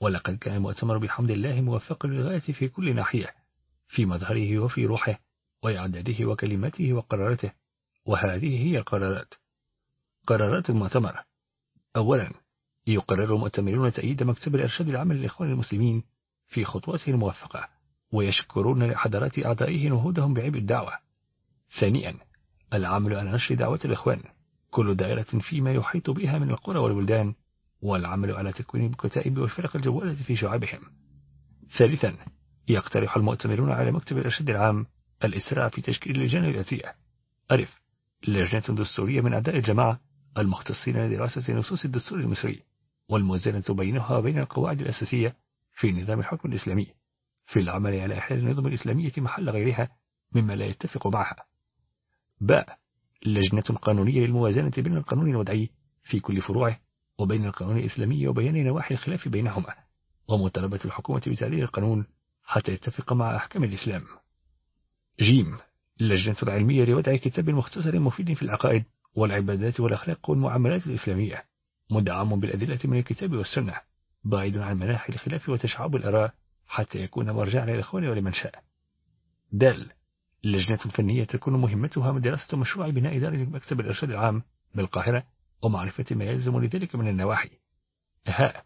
ولقد كان المؤتمر بحمد الله موفقا للغاية في كل ناحية في مظهره وفي روحه وإعداده وكلماته وقرارته وهذه هي القرارات. قرارات المؤتمر أولا يقرر المؤتمرون تأييد مكتب الإرشاد العام للإخوان المسلمين في خطوته الموفقة ويشكرون لحضرات أعضائه نهوضهم بعبء الدعوة. ثانيا العمل على نشر دعوة الإخوان. كل دائرة فيما يحيط بها من القرى والبلدان والعمل على تكوين الكتائب والفرق الجوالة في شعابهم. ثالثا يقترح المؤتمرون على مكتب الإرشاد العام الإسراع في تشكيل اللجان الآتية ألف لجنة دستورية من أعداء الجماعة المختصين لدراسة نصوص الدستور المصري والموازنة بينها وبين القواعد الأساسية في نظام الحكم الإسلامي في العمل على إحلال النظم الإسلامية محل غيرها مما لا يتفق معها. باء لجنة قانونية للموازنة بين القانون الوضعي في كل فروعه وبين القانون الإسلامي وبيان نواحي الخلاف بينهما ومطالبة الحكومة بتعديل القانون حتى يتفق مع أحكام الإسلام. جيم اللجنة العلمية لوضع كتاب مختصر مفيد في العقائد والعبادات والأخلاق والمعاملات الإسلامية مدعم بالأدلة من الكتاب والسنة. بعيد عن مناحي الخلاف وتشعب الأراء حتى يكون مرجعا للإخوان ولمن شاء. دال لجنة فنية تكون مهمتها دراسة مشروع بناء دار مكتب الإرشاد العام بالقاهرة ومعرفة ما يلزم لذلك من النواحي. هاء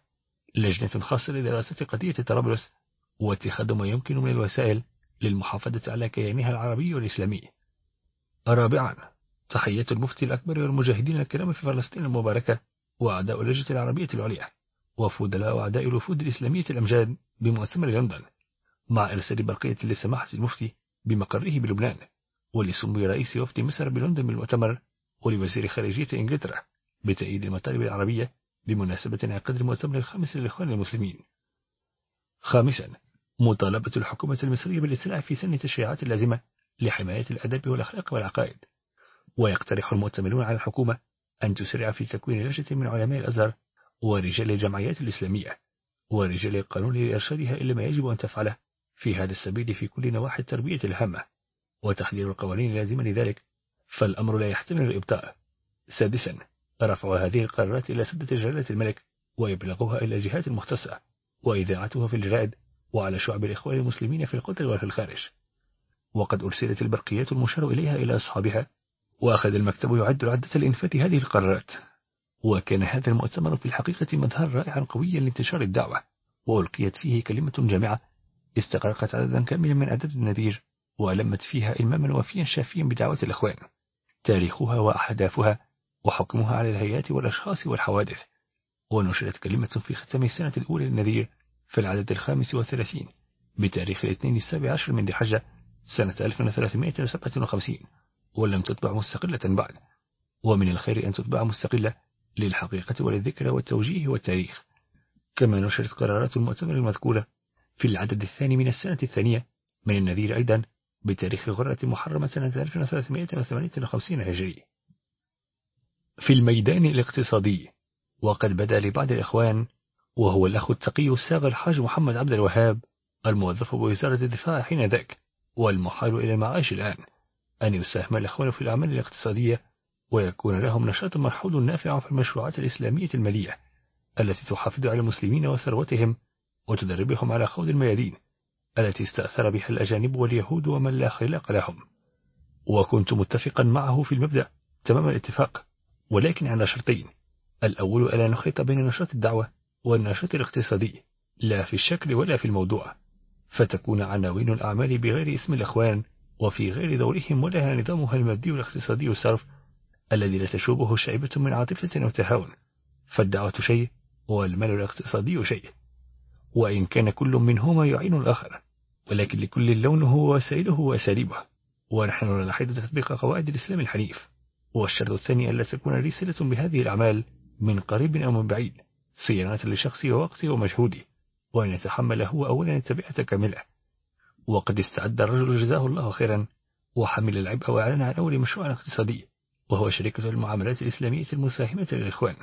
لجنة خاصة لدراسة قضية طرابلس واتخاذ ما يمكن من الوسائل للمحافظة على كيانها العربي والإسلامي. رابعا تحية المفتي الأكبر والمجاهدين الكرام في فلسطين المباركة وأعداء اللجنة العربية العليا. وفودلاء وأعداء الوفود الإسلامية الأمجاد بمؤتمر لندن مع إرسال برقية لسماحة المفتي بمقره بلبنان ولسمو رئيس وفد مصر بلندن بالمؤتمر ولوزير خارجية إنجلترا بتأييد المطالب العربية بمناسبة انعقاد المؤتمر الخامس للإخوان المسلمين. خامسا مطالبة الحكومة المصرية بالإسراع في سن تشريعات اللازمة لحماية الأدب والأخلاق والعقائد ويقترح المؤتمرون على الحكومة أن تسرع في تكوين لجنة من علماء الأزهر ورجال الجمعيات الإسلامية ورجال القانون لإرشادها إلى ما يجب أن تفعله في هذا السبيل في كل نواحي التربية الهامة وتحضير القوانين اللازمة لذلك فالأمر لا يحتمل الإبطاء. سادسا رفع هذه القرارات إلى سدة جلالة الملك وإبلاغها إلى الجهات المختصة وإذاعتها في الجرائد وعلى شعب الإخوان المسلمين في القطر وفي الخارج. وقد أرسلت البرقيات المشار إليها إلى أصحابها وأخذ المكتب يعد العدة لإنفاذ هذه القرارات. وكان هذا المؤتمر في الحقيقة مظهر رائعا قويا لانتشار الدعوة وألقيت فيه كلمة جامعة استغرقت عددا كاملا من عدد النذير وألمت فيها إماما وفيا شافيا بدعوة الإخوان تاريخها وأحداثها وحكمها على الهيئات والأشخاص والحوادث. ونشرت كلمة في ختام السنة الأولى للنذير في العدد الخامس والثلاثين بتاريخ الاثنين السابع عشر من ذي الحجة سنة 1357 ولم تطبع مستقلة بعد. ومن الخير أن تطبع مستقلة للحقيقة وللذكرى والتوجيه والتاريخ. كما نشرت قرارات المؤتمر المذكورة في العدد الثاني من السنة الثانية من النذير أيضا بتاريخ غرة محرمة سنة 1358 هجري في الميدان الاقتصادي وقد بدا لبعض الإخوان وهو الأخ التقي الساغ الحاج محمد عبد الوهاب الموظف بوزارة الدفاع حين ذاك والمحال إلى المعاش الآن أن يساهم الإخوان في الأعمال الاقتصادية ويكون لهم نشاط مرحول نافع في المشروعات الإسلامية المالية التي تحافظ على المسلمين وثروتهم وتدربهم على خوض الميادين التي استأثر بها الأجانب واليهود ومن لا خلاق لهم. وكنت متفقا معه في المبدأ تمام الاتفاق ولكن على شرطين. الأول ألا نخلط بين نشاط الدعوة والنشاط الاقتصادي لا في الشكل ولا في الموضوع فتكون عناوين الأعمال بغير اسم الأخوان وفي غير دورهم ولها نظامها المادي والاقتصادي الصرف الذي لا تشوبه شعبة من عاطفة أو تهاون. فالدعوة شيء والمال الاقتصادي شيء. وإن كان كل منهما يعين الآخر ولكن لكل لونه ووسائله وأساليبه. ونحن نلاحظ تطبيق قواعد الإسلام الحنيف. والشرط الثاني ألا تكون رسالة بهذه الأعمال من قريب أو من بعيد صيانة لشخصي ووقتي ومجهودي وأن يتحمل هو أولا التبعة كاملة. وقد استعد الرجل جزاه الله خيرا وحمل العبء وأعلن عن أول مشروع اقتصادي. وهو شركة المعاملات الإسلامية المساهمة للإخوان.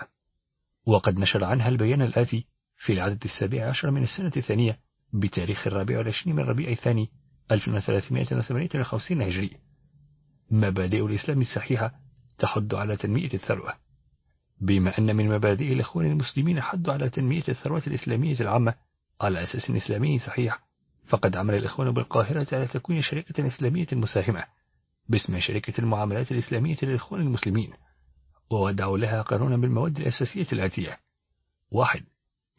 وقد نشر عنها البيان الآتي في العدد السابع عشر من السنة الثانية بتاريخ الرابع والعشرين من ربيع الثاني 1358 هجري. مبادئ الإسلام الصحيحة تحض على تنمية الثروة. بما أن من مبادئ الإخوان المسلمين حد على تنمية الثروة الإسلامية العامة على أساس إسلامي صحيح فقد عمل الإخوان بالقاهرة على تكوين شركة إسلامية مساهمة. باسم شركة المعاملات الإسلامية للإخوان المسلمين وودعوا لها قانونا بالمواد الأساسية الآتية. واحد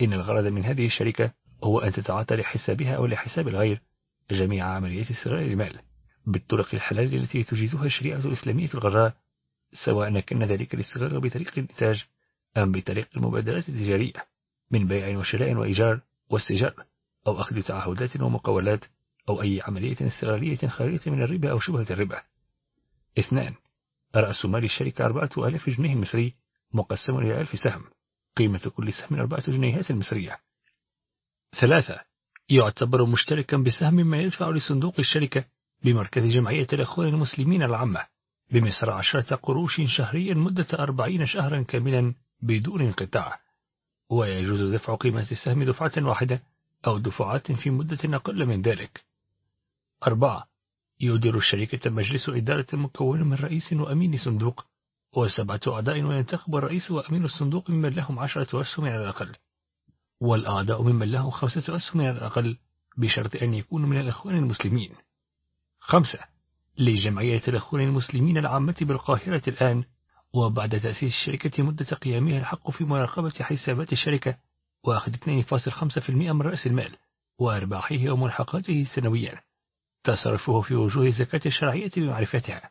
إن الغرض من هذه الشركة هو أن تتعاطى لحسابها أو لحساب الغير جميع عمليات استغلال المال بالطرق الحلال التي تجيزها الشريعة الإسلامية الغراء سواء كان ذلك الاستغلال بطريق الإنتاج أم بطريق المبادرات التجارية من بيع وشراء وإيجار واستجار أو أخذ تعهدات ومقاولات أو أي عملية استغلالية خارجة من الربا أو شبهة الربا. اثنان. رأس مال الشركة أربعة آلاف جنيه مصري مقسم إلى ألف سهم. قيمة كل سهم أربعة جنيهات مصرية. ثلاثة يعتبر مشتركا بسهم ما يدفع لصندوق الشركة بمركز جمعية الأخوان المسلمين العامة بمصر عشرة قروش شهريا مدة أربعين شهرا كاملا بدون انقطاع. ويجوز دفع قيمة السهم دفعة واحدة أو دفعات في مدة أقل من ذلك. أربعة يدير الشركة مجلس إدارة مكون من رئيس وأمين صندوق وسبعة أعضاء وينتخب الرئيس وأمين الصندوق ممن لهم عشرة أسهم على الأقل. والأعضاء ممن لهم خمسة أسهم على الأقل بشرط أن يكونوا من الإخوان المسلمين. خمسة لجمعية الأخوان المسلمين العامة بالقاهرة الآن وبعد تأسيس الشركة مدة قيامها الحق في مراقبة حسابات الشركة وأخذ 2.5% من رأس المال وأرباحه وملحقاته سنويا. تصرفه في وجوه الزكاة الشرعية بمعرفتها.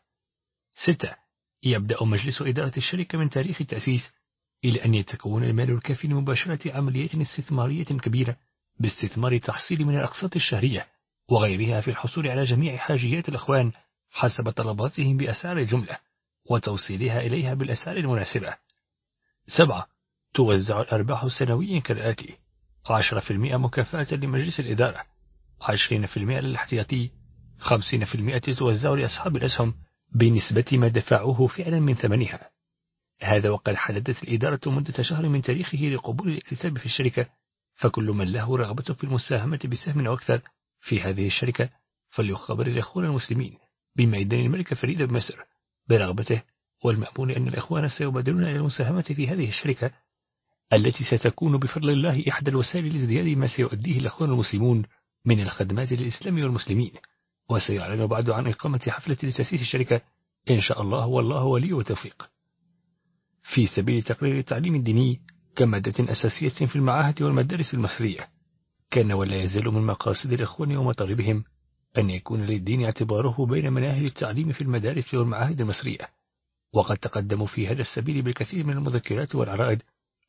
ستة يبدأ مجلس إدارة الشركة من تاريخ التأسيس إلى أن يتكون المال الكافي لمباشرة عمليات استثمارية كبيرة باستثمار تحصيل من الأقساط الشهرية وغيرها في الحصول على جميع حاجيات الأخوان حسب طلباتهم بأسعار الجملة وتوصيلها إليها بالأسعار المناسبة. سبعة توزع الأرباح سنويا كالآتي. عشرة في المئة مكافأة لمجلس الإدارة. عشرين في المئة للاحتياطي. خمسين في المئة لأصحاب الأسهم بنسبة ما دفعوه فعلا من ثمنها. هذا وقد حددت الإدارة مدة شهر من تاريخه لقبول الاكتساب في الشركة فكل من له رغبة في المساهمة بسهم أو أكثر في هذه الشركة فليخبر الإخوان المسلمين بميدان الملك فريد بمصر برغبته والمأمون أن الإخوان سيبادرون إلى المساهمة في هذه الشركة التي ستكون بفضل الله إحدى الوسائل لازدياد ما سيؤديه الأخوان المسلمون من الخدمات للإسلام والمسلمين. وسيعلن بعد عن إقامة حفلة لتأسيس الشركة إن شاء الله. والله ولي وتوفيق. في سبيل تقرير التعليم الديني كمادة أساسية في المعاهد والمدارس المصرية كان ولا يزال من مقاصد الإخوان ومطالبهم أن يكون للدين اعتباره بين مناهج التعليم في المدارس والمعاهد المصرية. وقد تقدموا في هذا السبيل بالكثير من المذكرات والعرائد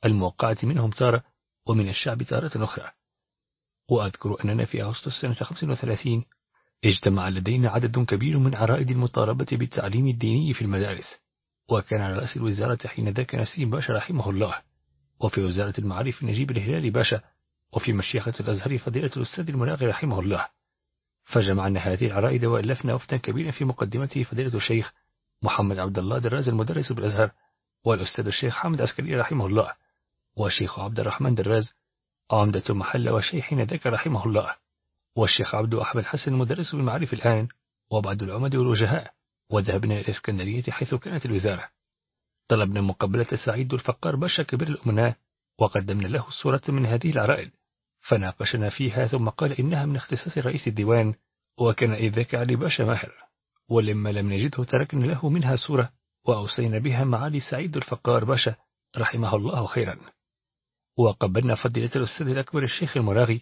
الموقعة منهم تارة ومن الشعب تارة أخرى. وأذكر أننا في أغسطس سنة 35 اجتمع لدينا عدد كبير من عرائد المطالبة بالتعليم الديني في المدارس وكان على رأس الوزارة حينذاك نسيم باشا رحمه الله وفي وزارة المعارف نجيب الهلال باشا وفي مشيخة الأزهر فضيلة الأستاذ المناغي رحمه الله. فجمعنا هذه العرائد وألفنا وفدا كبيرا في مقدمته فضيلة الشيخ محمد عبد الله دراز المدرس بالأزهر والأستاذ الشيخ حامد عسكري رحمه الله والشيخ عبد الرحمن دراز عمدة المحل وشيخنا ذاك رحمه الله. والشيخ عبد أحمد حسن المدرس بالمعارف الآن وبعد العمد والوجهاء وذهبنا إلى الإسكندرية حيث كانت الوزارة. طلبنا مقابلة سعيد ذو الفقار باشا كبير الأمناء وقدمنا له الصورة من هذه العرائد فناقشنا فيها ثم قال إنها من اختصاص رئيس الديوان وكان إذ ذاك علي باشا ماهر. ولما لم نجده تركنا له منها صورة وأوصينا بها معالي سعيد الفقار باشا رحمه الله خيرا. وقبلنا فضيلة الأستاذ الأكبر الشيخ المراغي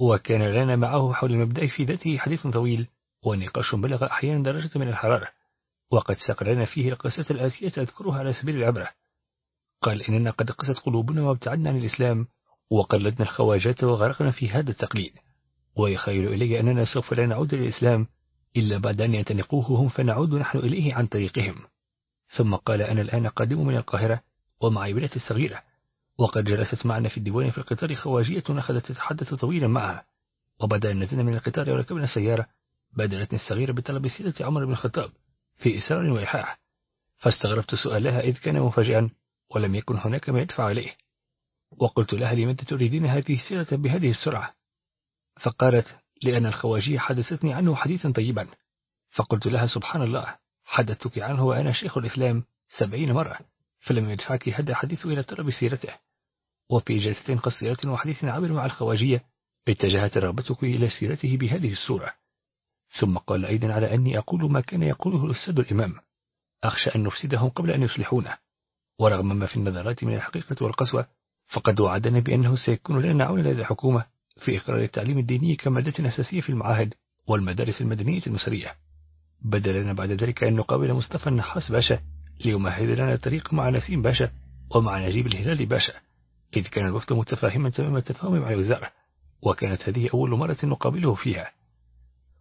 وكان لنا معه حول المبدأ في ذاته حديث طويل ونقاش بلغ أحيانا درجة من الحرارة وقد ساق لنا فيه القصة الآتية أذكرها على سبيل العبرة. قال إننا قد قست قلوبنا وابتعدنا عن الإسلام وقلدنا الخواجات وغرقنا في هذا التقليد. ويخيل إلي أننا سوف لا نعود للإسلام إلا بعد أن يتنقوه هم فنعود نحن إليه عن طريقهم. ثم قال أنا الآن قادم من القاهرة ومعي بنتي الصغيرة. وقد جلست معنا في الديوان في القطار خواجية أخذت تتحدث طويلا معها وبعد أن نزلنا من القطار وركبنا سيارة بادرتني الصغيرة بطلب سيرة عمر بن الخطاب في إسرار وإيحاح. فاستغربت سؤالها إذ كان مفاجئا ولم يكن هناك ما يدفع عليه وقلت لها لماذا تريدين هذه السيرة بهذه السرعة؟ فقالت لأن الخواجية حدثتني عنه حديثا طيبا. فقلت لها سبحان الله حدثتك عنه وأنا شيخ الإسلام سبعين مرة. فلم يدفعك هذا الحديث إلى طلب سيرته. وفي جلسة قصيرة وحديث عابر مع الخواجية اتجهت رغبتك إلى سيرته بهذه الصورة. ثم قال أيضا على أني أقول ما كان يقوله الأستاذ الإمام. أخشى أن نفسدهم قبل أن يصلحونه ورغم ما في النظرات من الحقيقة والقسوة فقد وعدنا بأنه سيكون لنا عون لدى الحكومة في إقرار التعليم الديني كمادة أساسية في المعاهد والمدارس المدنية المصرية. بدلنا بعد ذلك أن نقابل مصطفى النحاس باشا ليمهد لنا الطريق مع نسيم باشا ومع نجيب الهلال باشا إذ كان الوفد متفاهما تمام التفاهم مع الوزارة وكانت هذه أول مرة نقابله فيها.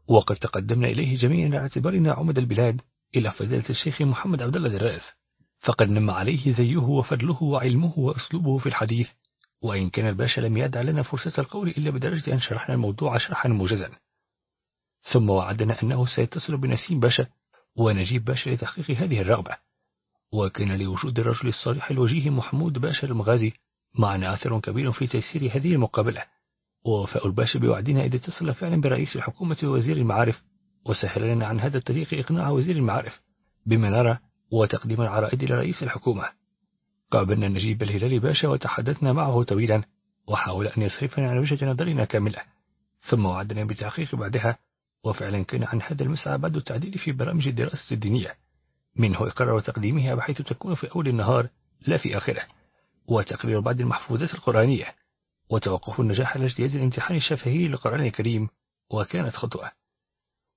وقد تقدمنا إليه جميعا لاعتبارنا عمد البلاد إلى فضيلة الشيخ محمد عبد الله دراس فقد نم عليه زيه وفضله وعلمه وأسلوبه في الحديث وإن كان الباشا لم يدع لنا فرصة القول إلا بدرجة أن شرحنا الموضوع شرحا موجزا. ثم وعدنا أنه سيتصل بنسيم باشا ونجيب باشا لتحقيق هذه الرغبة. وكان لوجود الرجل الصالح الوجيه محمود باشا المغازي معنا أثر كبير في تيسير هذه المقابلة. ووفاء الباشا بوعدنا إذا اتصل فعلا برئيس الحكومة ووزير المعارف وسهل لنا عن هذا الطريق إقناع وزير المعارف بما نرى وتقديم العرائد لرئيس الحكومة. قابلنا نجيب الهلال باشا وتحدثنا معه طويلا وحاول أن يصرفنا عن وجهة نظرنا كاملة ثم وعدنا بالتحقيق بعدها وفعلا كان عن هذا المسعى بعد التعديل في برامج الدراسة الدينية. منه إقرار تقديمها بحيث تكون في أول النهار لا في آخره وتقرير بعض المحفوظات القرآنية وتوقف النجاح على اجتياز الامتحان الشفهي للقرآن الكريم وكانت خطوة.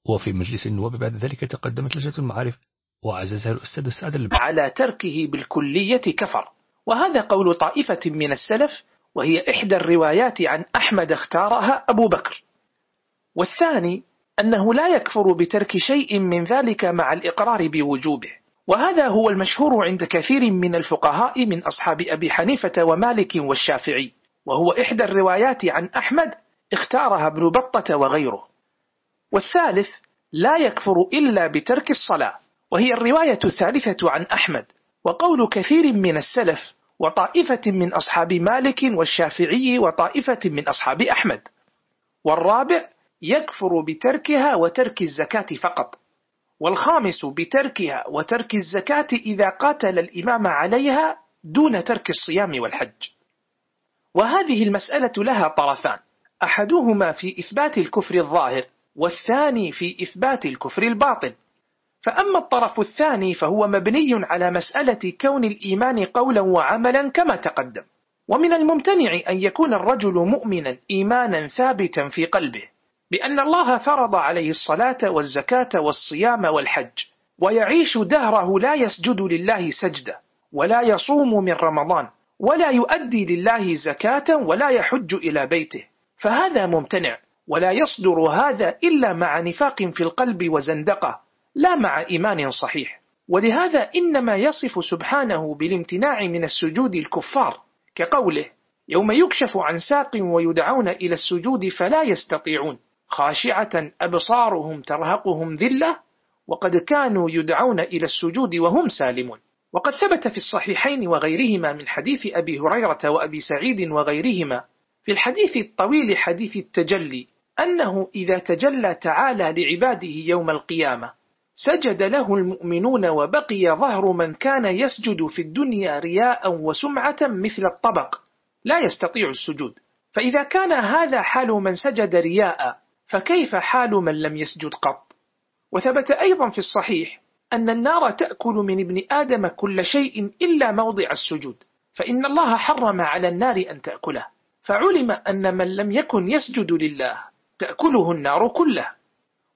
وفي مجلس النواب بعد ذلك تقدمت لجنة المعارف وعززها الأستاذ السعد على تركه بالكلية كفر وهذا قول طائفة من السلف وهي إحدى الروايات عن أحمد اختارها أبو بكر. والثاني أنه لا يكفر بترك شيء من ذلك مع الإقرار بوجوبه. وهذا هو المشهور عند كثير من الفقهاء من أصحاب أبي حنيفة ومالك والشافعي. وهو إحدى الروايات عن أحمد اختارها ابن بطة وغيره. والثالث لا يكفر إلا بترك الصلاة. وهي الرواية الثالثة عن أحمد. وقول كثير من السلف وطائفة من أصحاب مالك والشافعي وطائفة من أصحاب أحمد. والرابع يكفر بتركها وترك الزكاة فقط والخامس بتركها وترك الزكاة إذا قاتل الإمام عليها دون ترك الصيام والحج. وهذه المسألة لها طرفان أحدهما في إثبات الكفر الظاهر والثاني في إثبات الكفر الباطن. فأما الطرف الثاني فهو مبني على مسألة كون الإيمان قولا وعملا كما تقدم. ومن الممتنع أن يكون الرجل مؤمنا إيمانا ثابتا في قلبه. بأن الله فرض عليه الصلاة والزكاة والصيام والحج ويعيش دهره لا يسجد لله سجدة ولا يصوم من رمضان ولا يؤدي لله زكاة ولا يحج إلى بيته. فهذا ممتنع ولا يصدر هذا إلا مع نفاق في القلب وزندقة لا مع إيمان صحيح. ولهذا إنما يصف سبحانه بالامتناع من السجود الكفار كقوله يوم يكشف عن ساق ويدعون إلى السجود فلا يستطيعون. خاشعة أبصارهم ترهقهم ذلة وقد كانوا يدعون إلى السجود وهم سالمون. وقد ثبت في الصحيحين وغيرهما من حديث أبي هريرة وأبي سعيد وغيرهما في الحديث الطويل حديث التجلي أنه إذا تجلى تعالى لعباده يوم القيامة سجد له المؤمنون وبقي ظهر من كان يسجد في الدنيا رياء وسمعة مثل الطبق لا يستطيع السجود. فإذا كان هذا حال من سجد رياء فكيف حال من لم يسجد قط؟ وثبت أيضا في الصحيح أن النار تأكل من ابن آدم كل شيء إلا موضع السجود فإن الله حرم على النار أن تأكله. فعلم أن من لم يكن يسجد لله تأكله النار كله.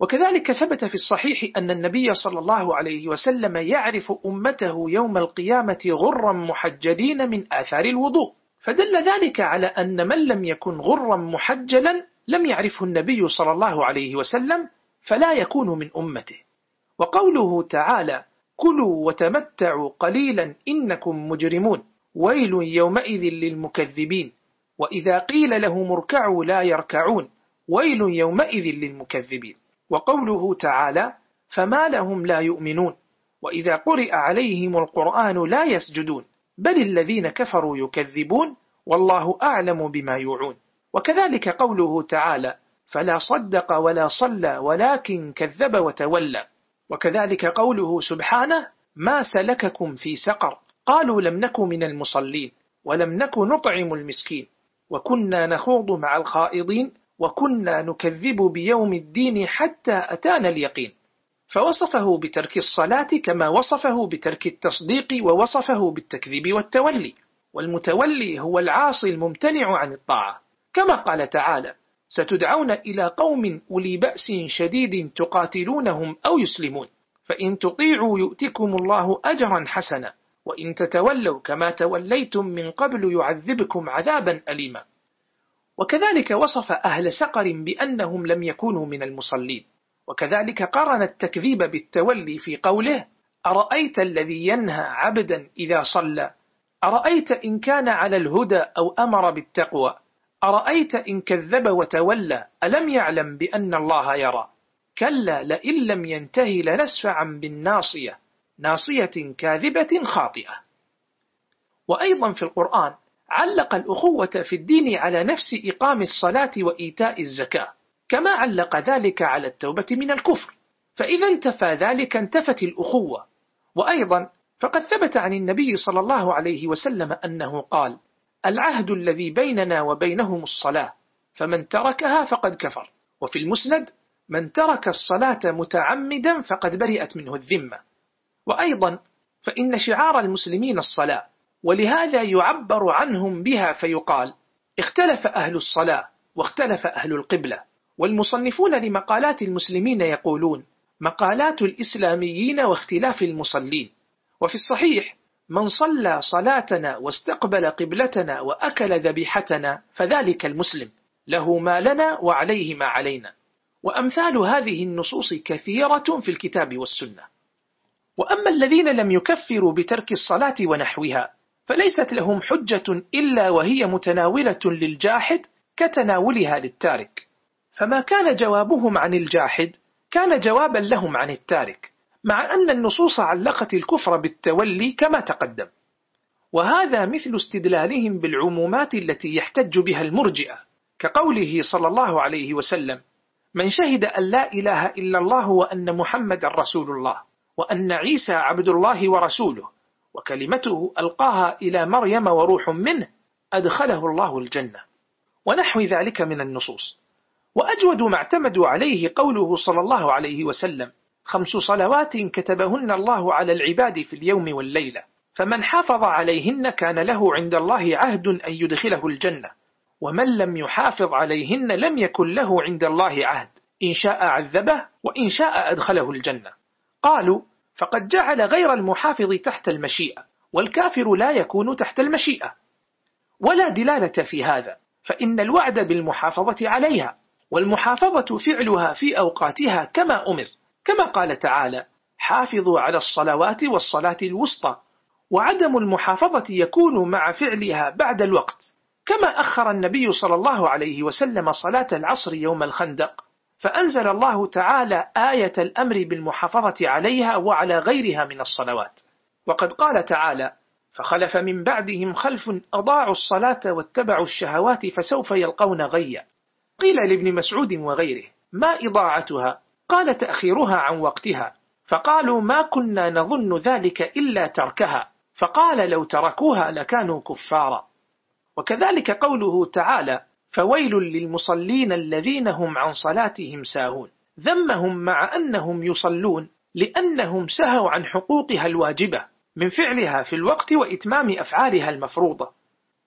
وكذلك ثبت في الصحيح أن النبي صلى الله عليه وسلم يعرف أمته يوم القيامة غرا محجلين من آثار الوضوء. فدل ذلك على أن من لم يكن غرا محجلا لم يعرفه النبي صلى الله عليه وسلم فلا يكون من أمته. وقوله تعالى كلوا وتمتعوا قليلا إنكم مجرمون. ويل يومئذ للمكذبين. وإذا قيل لهم اركعوا لا يركعون. ويل يومئذ للمكذبين. وقوله تعالى فما لهم لا يؤمنون. وإذا قرئ عليهم القرآن لا يسجدون. بل الذين كفروا يكذبون والله أعلم بما يوعون. وكذلك قوله تعالى فلا صدق ولا صلى ولكن كذب وتولى. وكذلك قوله سبحانه ما سلككم في سقر. قالوا لم نك من المصلين ولم نك نطعم المسكين. وكنا نخوض مع الخائضين وكنا نكذب بيوم الدين حتى أتانا اليقين. فوصفه بترك الصلاة كما وصفه بترك التصديق ووصفه بالتكذيب والتولي. والمتولي هو العاصي الممتنع عن الطاعة. كما قال تعالى ستدعون إلى قوم أولي بأس شديد تقاتلونهم أو يسلمون. فإن تطيعوا يؤتكم الله أجرا حسنا وإن تتولوا كما توليتم من قبل يعذبكم عذابا أليما. وكذلك وصف أهل سقر بأنهم لم يكونوا من المصلين. وكذلك قرن التكذيب بالتولي في قوله أرأيت الذي ينهى عبدا إذا صلى؟ أرأيت إن كان على الهدى أو أمر بالتقوى؟ أرأيت إن كذب وتولى ألم يعلم بأن الله يرى؟ كلا لئن لم ينتهي لنسفعا بالناصية ناصية كاذبة خاطئة. وأيضا في القرآن علق الأخوة في الدين على نفس إقام الصلاة وإيتاء الزكاة كما علق ذلك على التوبة من الكفر. فإذا انتفى ذلك انتفت الأخوة. وأيضا فقد ثبت عن النبي صلى الله عليه وسلم أنه قال العهد الذي بيننا وبينهم الصلاة فمن تركها فقد كفر. وفي المسند من ترك الصلاة متعمدا فقد برئت منه الذمة. وأيضا فإن شعار المسلمين الصلاة ولهذا يعبر عنهم بها فيقال اختلف أهل الصلاة واختلف أهل القبلة. والمصنفون لمقالات المسلمين يقولون مقالات الإسلاميين واختلاف المصلين. وفي الصحيح من صلى صلاتنا واستقبل قبلتنا وأكل ذبيحتنا فذلك المسلم. له ما لنا وعليه ما علينا. وأمثال هذه النصوص كثيرة في الكتاب والسنة. وأما الذين لم يكفروا بترك الصلاة ونحوها فليست لهم حجة إلا وهي متناولة للجاحد كتناولها للتارك. فما كان جوابهم عن الجاحد كان جوابا لهم عن التارك. مع أن النصوص علقت الكفر بالتولي كما تقدم. وهذا مثل استدلالهم بالعمومات التي يحتج بها المرجئة كقوله صلى الله عليه وسلم من شهد أن لا إله إلا الله وأن محمد رسول الله وأن عيسى عبد الله ورسوله وكلمته ألقاها إلى مريم وروح منه أدخله الله الجنة. ونحو ذلك من النصوص. وأجود ما اعتمدوا عليه قوله صلى الله عليه وسلم خمس صلوات كتبهن الله على العباد في اليوم والليلة. فمن حافظ عليهن كان له عند الله عهد أن يدخله الجنة. ومن لم يحافظ عليهن لم يكن له عند الله عهد. إن شاء عذبه وإن شاء أدخله الجنة. قالوا فقد جعل غير المحافظ تحت المشيئة والكافر لا يكون تحت المشيئة. ولا دلالة في هذا فإن الوعد بالمحافظة عليها والمحافظة فعلها في أوقاتها كما أمر. كما قال تعالى حافظوا على الصلوات والصلاة الوسطى وعدم المحافظة يكون مع فعلها بعد الوقت كما أخر النبي صلى الله عليه وسلم صلاة العصر يوم الخندق. فأنزل الله تعالى آية الأمر بالمحافظة عليها وعلى غيرها من الصلوات. وقد قال تعالى فخلف من بعدهم خلف أضاعوا الصلاة واتبعوا الشهوات فسوف يلقون غيا قيل لابن مسعود وغيره ما إضاعتها؟ قال تأخيرها عن وقتها. فقالوا ما كنا نظن ذلك إلا تركها. فقال لو تركوها لكانوا كفارا. وكذلك قوله تعالى فويل للمصلين الذين هم عن صلاتهم ساهون. ذمهم مع أنهم يصلون لأنهم سهوا عن حقوقها الواجبة من فعلها في الوقت وإتمام أفعالها المفروضة.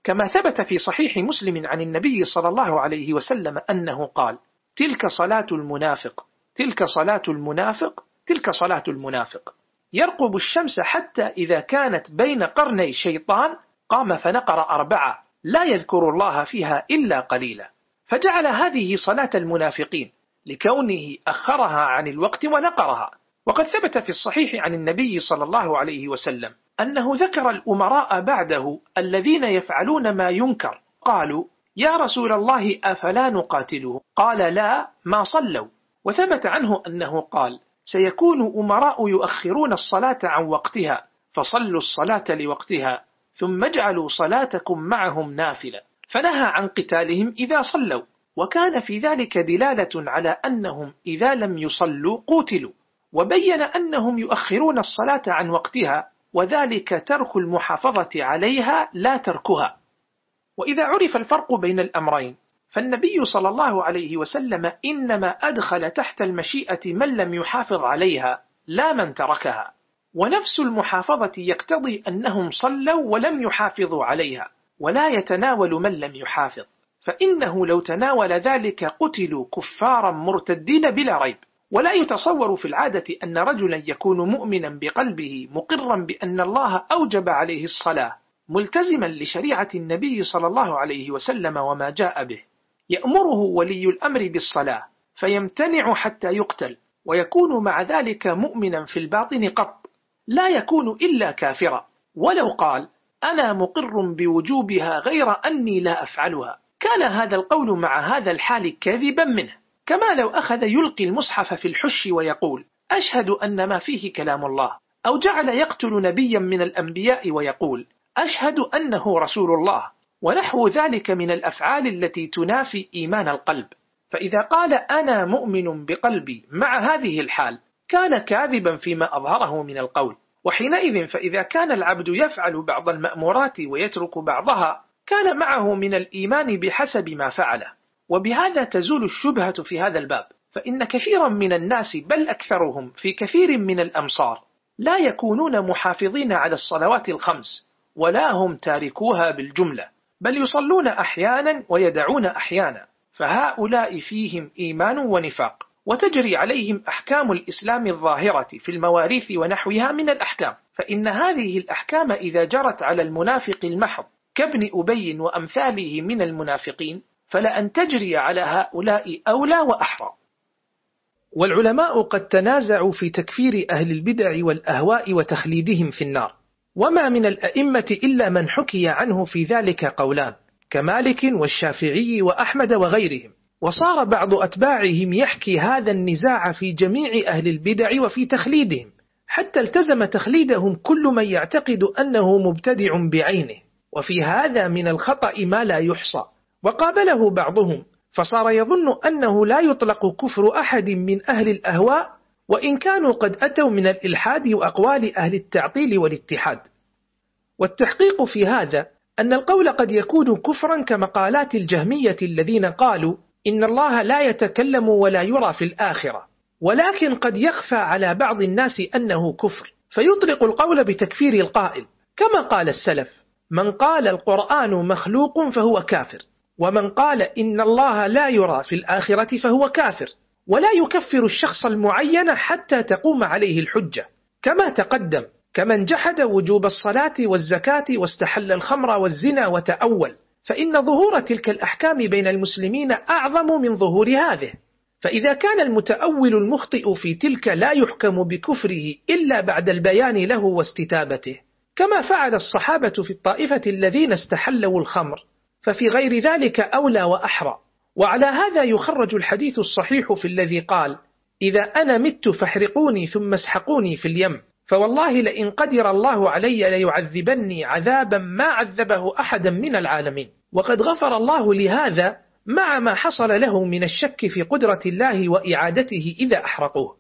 كما ثبت في صحيح مسلم عن النبي صلى الله عليه وسلم أنه قال تلك صلاة المنافق. تلك صلاة المنافق تلك صلاة المنافق. يرقب الشمس حتى إذا كانت بين قرني شيطان قام فنقر أربعة. لا يذكر الله فيها إلا قليلا. فجعل هذه صلاة المنافقين لكونه أخرها عن الوقت ونقرها. وقد ثبت في الصحيح عن النبي صلى الله عليه وسلم أنه ذكر الأمراء بعده الذين يفعلون ما ينكر. قالوا يا رسول الله أفلا نقاتله قال لا ما صلوا. وثبت عنه أنه قال سيكون أمراء يؤخرون الصلاة عن وقتها فصلوا الصلاة لوقتها ثم اجعلوا صلاتكم معهم نافلة. فنهى عن قتالهم إذا صلوا وكان في ذلك دلالة على أنهم إذا لم يصلوا قوتلوا وبين أنهم يؤخرون الصلاة عن وقتها وذلك ترك المحافظة عليها لا تركها. وإذا عرف الفرق بين الأمرين فالنبي صلى الله عليه وسلم إنما أدخل تحت المشيئة من لم يحافظ عليها لا من تركها. ونفس المحافظة يقتضي أنهم صلوا ولم يحافظوا عليها ولا يتناول من لم يحافظ. فإنه لو تناول ذلك قتلوا كفارا مرتدين بلا ريب. ولا يتصور في العادة أن رجلا يكون مؤمنا بقلبه مقرا بأن الله أوجب عليه الصلاة ملتزما لشريعة النبي صلى الله عليه وسلم وما جاء به. يأمره ولي الأمر بالصلاة فيمتنع حتى يقتل ويكون مع ذلك مؤمنا في الباطن قط لا يكون إلا كافرا. ولو قال أنا مقر بوجوبها غير أني لا أفعلها. كان هذا القول مع هذا الحال كذبا منه. كما لو أخذ يلقي المصحف في الحش ويقول أشهد أن ما فيه كلام الله. أو جعل يقتل نبيا من الأنبياء ويقول أشهد أنه رسول الله. ونحو ذلك من الأفعال التي تنافي إيمان القلب. فإذا قال أنا مؤمن بقلبي مع هذه الحال كان كاذبا فيما أظهره من القول. وحينئذ فإذا كان العبد يفعل بعض المأمورات ويترك بعضها كان معه من الإيمان بحسب ما فعله. وبهذا تزول الشبهة في هذا الباب. فإن كثيرا من الناس بل أكثرهم في كثير من الأمصار لا يكونون محافظين على الصلوات الخمس ولا هم تاركوها بالجملة. بل يصلون أحيانا ويدعون أحيانا فهؤلاء فيهم إيمان ونفاق وتجري عليهم أحكام الإسلام الظاهرة في المواريث ونحوها من الأحكام فإن هذه الأحكام إذا جرت على المنافق المحض كابن أبي وأمثاله من المنافقين فلأن تجري على هؤلاء أولى وأحرى. والعلماء قد تنازعوا في تكفير أهل البدع والأهواء وتخليدهم في النار. وما من الأئمة إلا من حكي عنه في ذلك قولان كمالك والشافعي وأحمد وغيرهم. وصار بعض أتباعهم يحكي هذا النزاع في جميع أهل البدع وفي تخليدهم حتى التزم تخليدهم كل من يعتقد أنه مبتدع بعينه. وفي هذا من الخطأ ما لا يحصى. وقابله بعضهم فصار يظن أنه لا يطلق كفر أحد من أهل الأهواء وإن كانوا قد أتوا من الإلحاد وأقوال أهل التعطيل والاتحاد. والتحقيق في هذا أن القول قد يكون كفرا كمقالات الجهمية الذين قالوا إن الله لا يتكلم ولا يرى في الآخرة ولكن قد يخفى على بعض الناس أنه كفر. فيطلق القول بتكفير القائل. كما قال السلف من قال القرآن مخلوق فهو كافر ومن قال إن الله لا يرى في الآخرة فهو كافر. ولا يكفر الشخص المعين حتى تقوم عليه الحجة. كما تقدم كمن جحد وجوب الصلاة والزكاة واستحل الخمر والزنا وتأول فإن ظهور تلك الأحكام بين المسلمين أعظم من ظهور هذه. فإذا كان المتأول المخطئ في تلك لا يحكم بكفره إلا بعد البيان له واستتابته. كما فعل الصحابة في الطائفة الذين استحلوا الخمر ففي غير ذلك أولى وأحرى. وعلى هذا يخرج الحديث الصحيح في الذي قال إذا أنا مت فاحرقوني ثم اسحقوني في اليم فوالله لئن قدر الله علي ليعذبني عذابا ما عذبه أحدا من العالمين. وقد غفر الله لهذا مع ما حصل له من الشك في قدرة الله وإعادته إذا أحرقوه.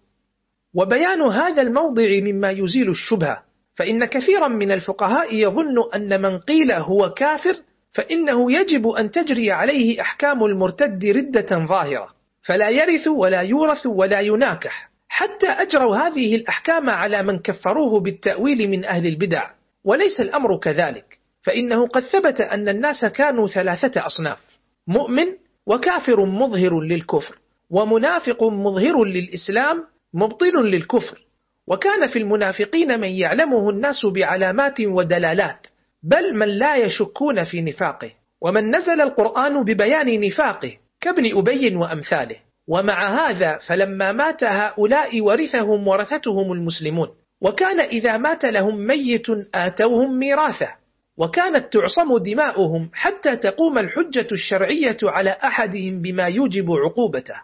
وبيان هذا الموضع مما يزيل الشبهة فإن كثيرا من الفقهاء يظن أن من قيل هو كافر فإنه يجب أن تجري عليه أحكام المرتد ردة ظاهرة فلا يرث ولا يورث ولا يناكح حتى أجروا هذه الأحكام على من كفروه بالتأويل من أهل البدع وليس الأمر كذلك فإنه قد ثبت أن الناس كانوا ثلاثة أصناف مؤمن وكافر مظهر للكفر ومنافق مظهر للإسلام مبطل للكفر وكان في المنافقين من يعلمه الناس بعلامات ودلالات بل من لا يشكون في نفاقه ومن نزل القرآن ببيان نفاقه كابن أبي وأمثاله. ومع هذا فلما مات هؤلاء ورثهم ورثتهم المسلمون. وكان إذا مات لهم ميت آتوهم ميراثه. وكانت تعصم دماؤهم حتى تقوم الحجة الشرعية على أحدهم بما يوجب عقوبته.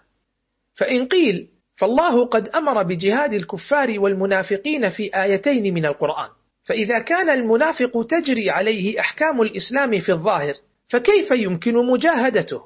فإن قيل فالله قد أمر بجهاد الكفار والمنافقين في آيتين من القرآن فإذا كان المنافق تجري عليه أحكام الإسلام في الظاهر فكيف يمكن مجاهدته؟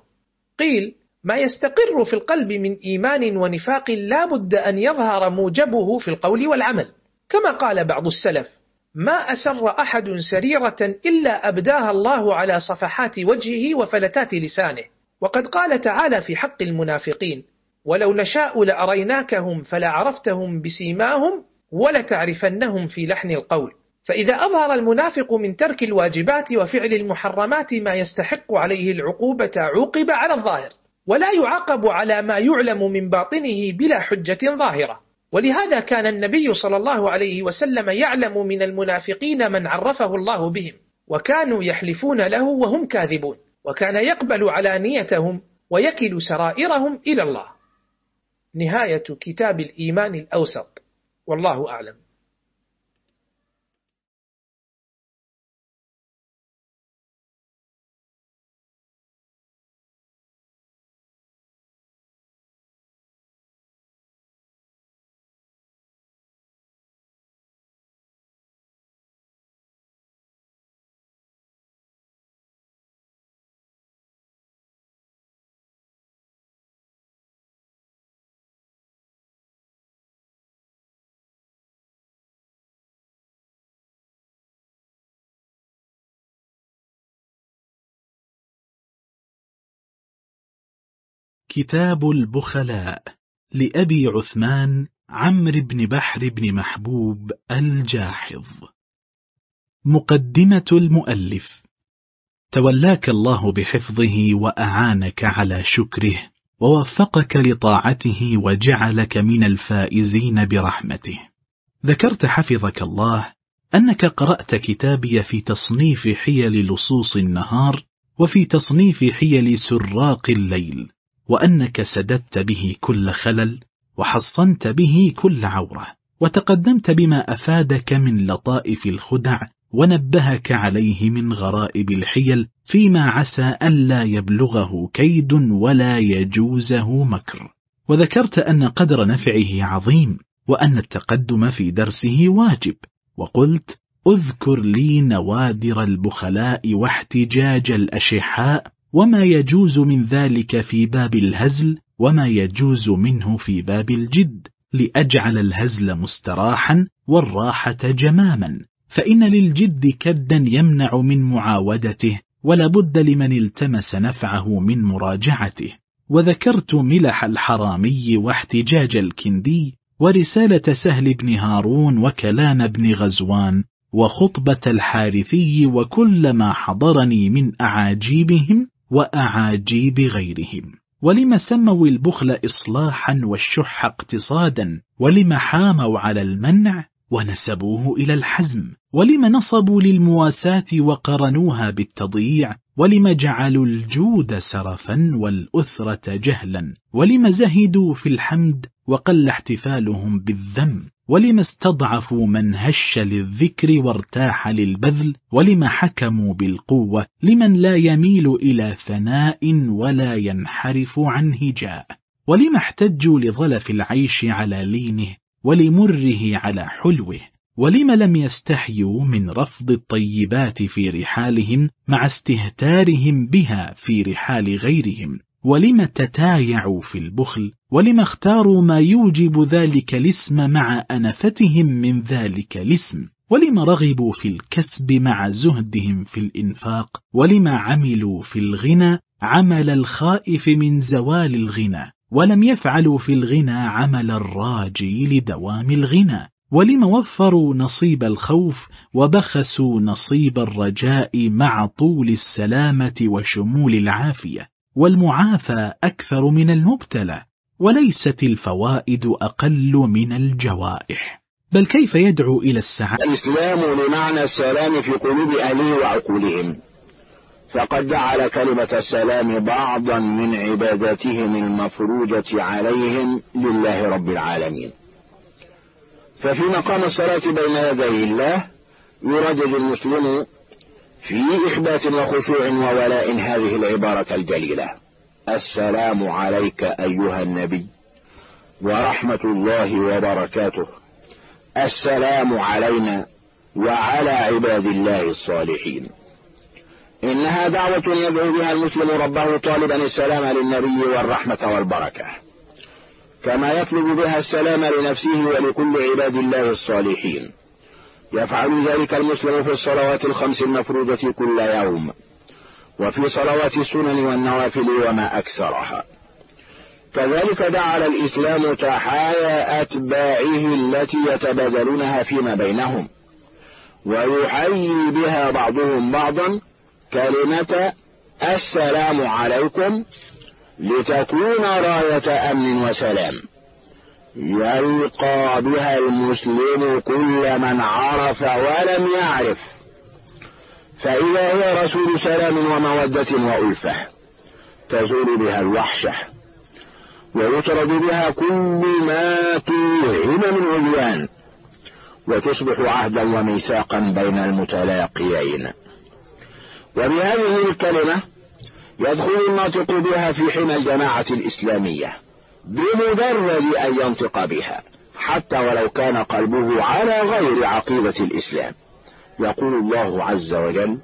قيل ما يستقر في القلب من إيمان ونفاق لا بد أن يظهر موجبه في القول والعمل. كما قال بعض السلف ما أسر أحد سريرة إلا أبداها الله على صفحات وجهه وفلتات لسانه. وقد قال تعالى في حق المنافقين ولو نشاء لأريناكهم فلعرفتهم بسيماهم ولتعرفنهم في لحن القول فإذا أظهر المنافق من ترك الواجبات وفعل المحرمات ما يستحق عليه العقوبة عوقب على الظاهر ولا يعاقب على ما يعلم من باطنه بلا حجة ظاهرة. ولهذا كان النبي صلى الله عليه وسلم يعلم من المنافقين من عرفه الله بهم وكانوا يحلفون له وهم كاذبون وكان يقبل علانيتهم ويكل سرائرهم إلى الله. نهاية كتاب الإيمان الأوسط والله أعلم. كتاب البخلاء لأبي عثمان عمرو بن بحر بن محبوب الجاحظ. مقدمة المؤلف. تولاك الله بحفظه وأعانك على شكره ووفقك لطاعته وجعلك من الفائزين برحمته. ذكرت حفظك الله أنك قرأت كتابي في تصنيف حيل لصوص النهار وفي تصنيف حيل سراق الليل. وأنك سددت به كل خلل وحصنت به كل عورة وتقدمت بما أفادك من لطائف الخدع ونبهك عليه من غرائب الحيل فيما عسى ألا يبلغه كيد ولا يجوزه مكر. وذكرت أن قدر نفعه عظيم وأن التقدم في درسه واجب. وقلت اذكر لي نوادر البخلاء واحتجاج الأشحاء وما يجوز من ذلك في باب الهزل وما يجوز منه في باب الجد لأجعل الهزل مستراحا والراحة جماما. فإن للجد كدا يمنع من معاودته ولا بد لمن التمس نفعه من مراجعته. وذكرت ملح الحرامي واحتجاج الكندي ورسالة سهل بن هارون وكلام بن غزوان وخطبة الحارثي وكل ما حضرني من أعاجيبهم وأعاجيب غيرهم. ولم سموا البخل إصلاحا والشح اقتصادا؟ ولم حاموا على المنع ونسبوه إلى الحزم؟ ولم نصبوا للمواساة وقرنوها بالتضييع؟ ولم جعلوا الجود سرفا والأثرة جهلا؟ ولم زهدوا في الحمد وقل احتفالهم بالذم؟ ولم استضعفوا من هش للذكر وارتاح للبذل؟ ولم حكموا بالقوة؟ لمن لا يميل إلى ثناء ولا ينحرف عن هجاء؟ ولم احتجوا لظلف العيش على لينه؟ ولمره على حلوة؟ ولم لم يستحيوا من رفض الطيبات في رحالهم مع استهتارهم بها في رحال غيرهم؟ ولم تتايعوا في البخل؟ ولم اختاروا ما يوجب ذلك الاسم مع أنفتهم من ذلك الاسم؟ ولم رغبوا في الكسب مع زهدهم في الإنفاق؟ ولم عملوا في الغنى عمل الخائف من زوال الغنى؟ ولم يفعلوا في الغنى عمل الراجي لدوام الغنى؟ ولم وفروا نصيب الخوف وبخسوا نصيب الرجاء مع طول السلامة وشمول العافية؟ والمعافى أكثر من المبتلى وليست الفوائد أقل من الجوائح. بل كيف يدعو إلى السعادة؟ الإسلام لمعنى السلام في قلوب أهله وعقولهم. فقد جعل كلمة السلام بعضا من عباداتهم المفروضة عليهم لله رب العالمين. ففي مقام الصلاة بين يدي الله يردد المسلم في إخبات وخشوع وولاء هذه العبارة الجليلة. السلام عليك أيها النبي ورحمة الله وبركاته. السلام علينا وعلى عباد الله الصالحين. إنها دعوة يدعو بها المسلم ربه طالبا السلام للنبي والرحمة والبركة. كما يطلب بها السلام لنفسه ولكل عباد الله الصالحين. يفعل ذلك المسلم في الصلوات الخمس المفروضة كل يوم وفي صلوات السنن والنوافل وما أكثرها. كذلك جعل الإسلام تحايا أتباعه التي يتبادلونها فيما بينهم ويحيي بها بعضهم بعضا كلمة السلام عليكم لتكون راية أمن وسلام. يلقى بها المسلم كل من عرف ولم يعرف. فإذا هي رسول سلام ومودة وألفة تزول بها الوحشة ويطرد بها كل ما توهم من عدوان وتصبح عهدا وميثاقا بين المتلاقيين. وبهذه الكلمة يدخل الناطق بها في حمى الجماعة الإسلامية. بمجرد أن ينطق بها حتى ولو كان قلبه على غير عقيدة الإسلام. يقول الله عز وجل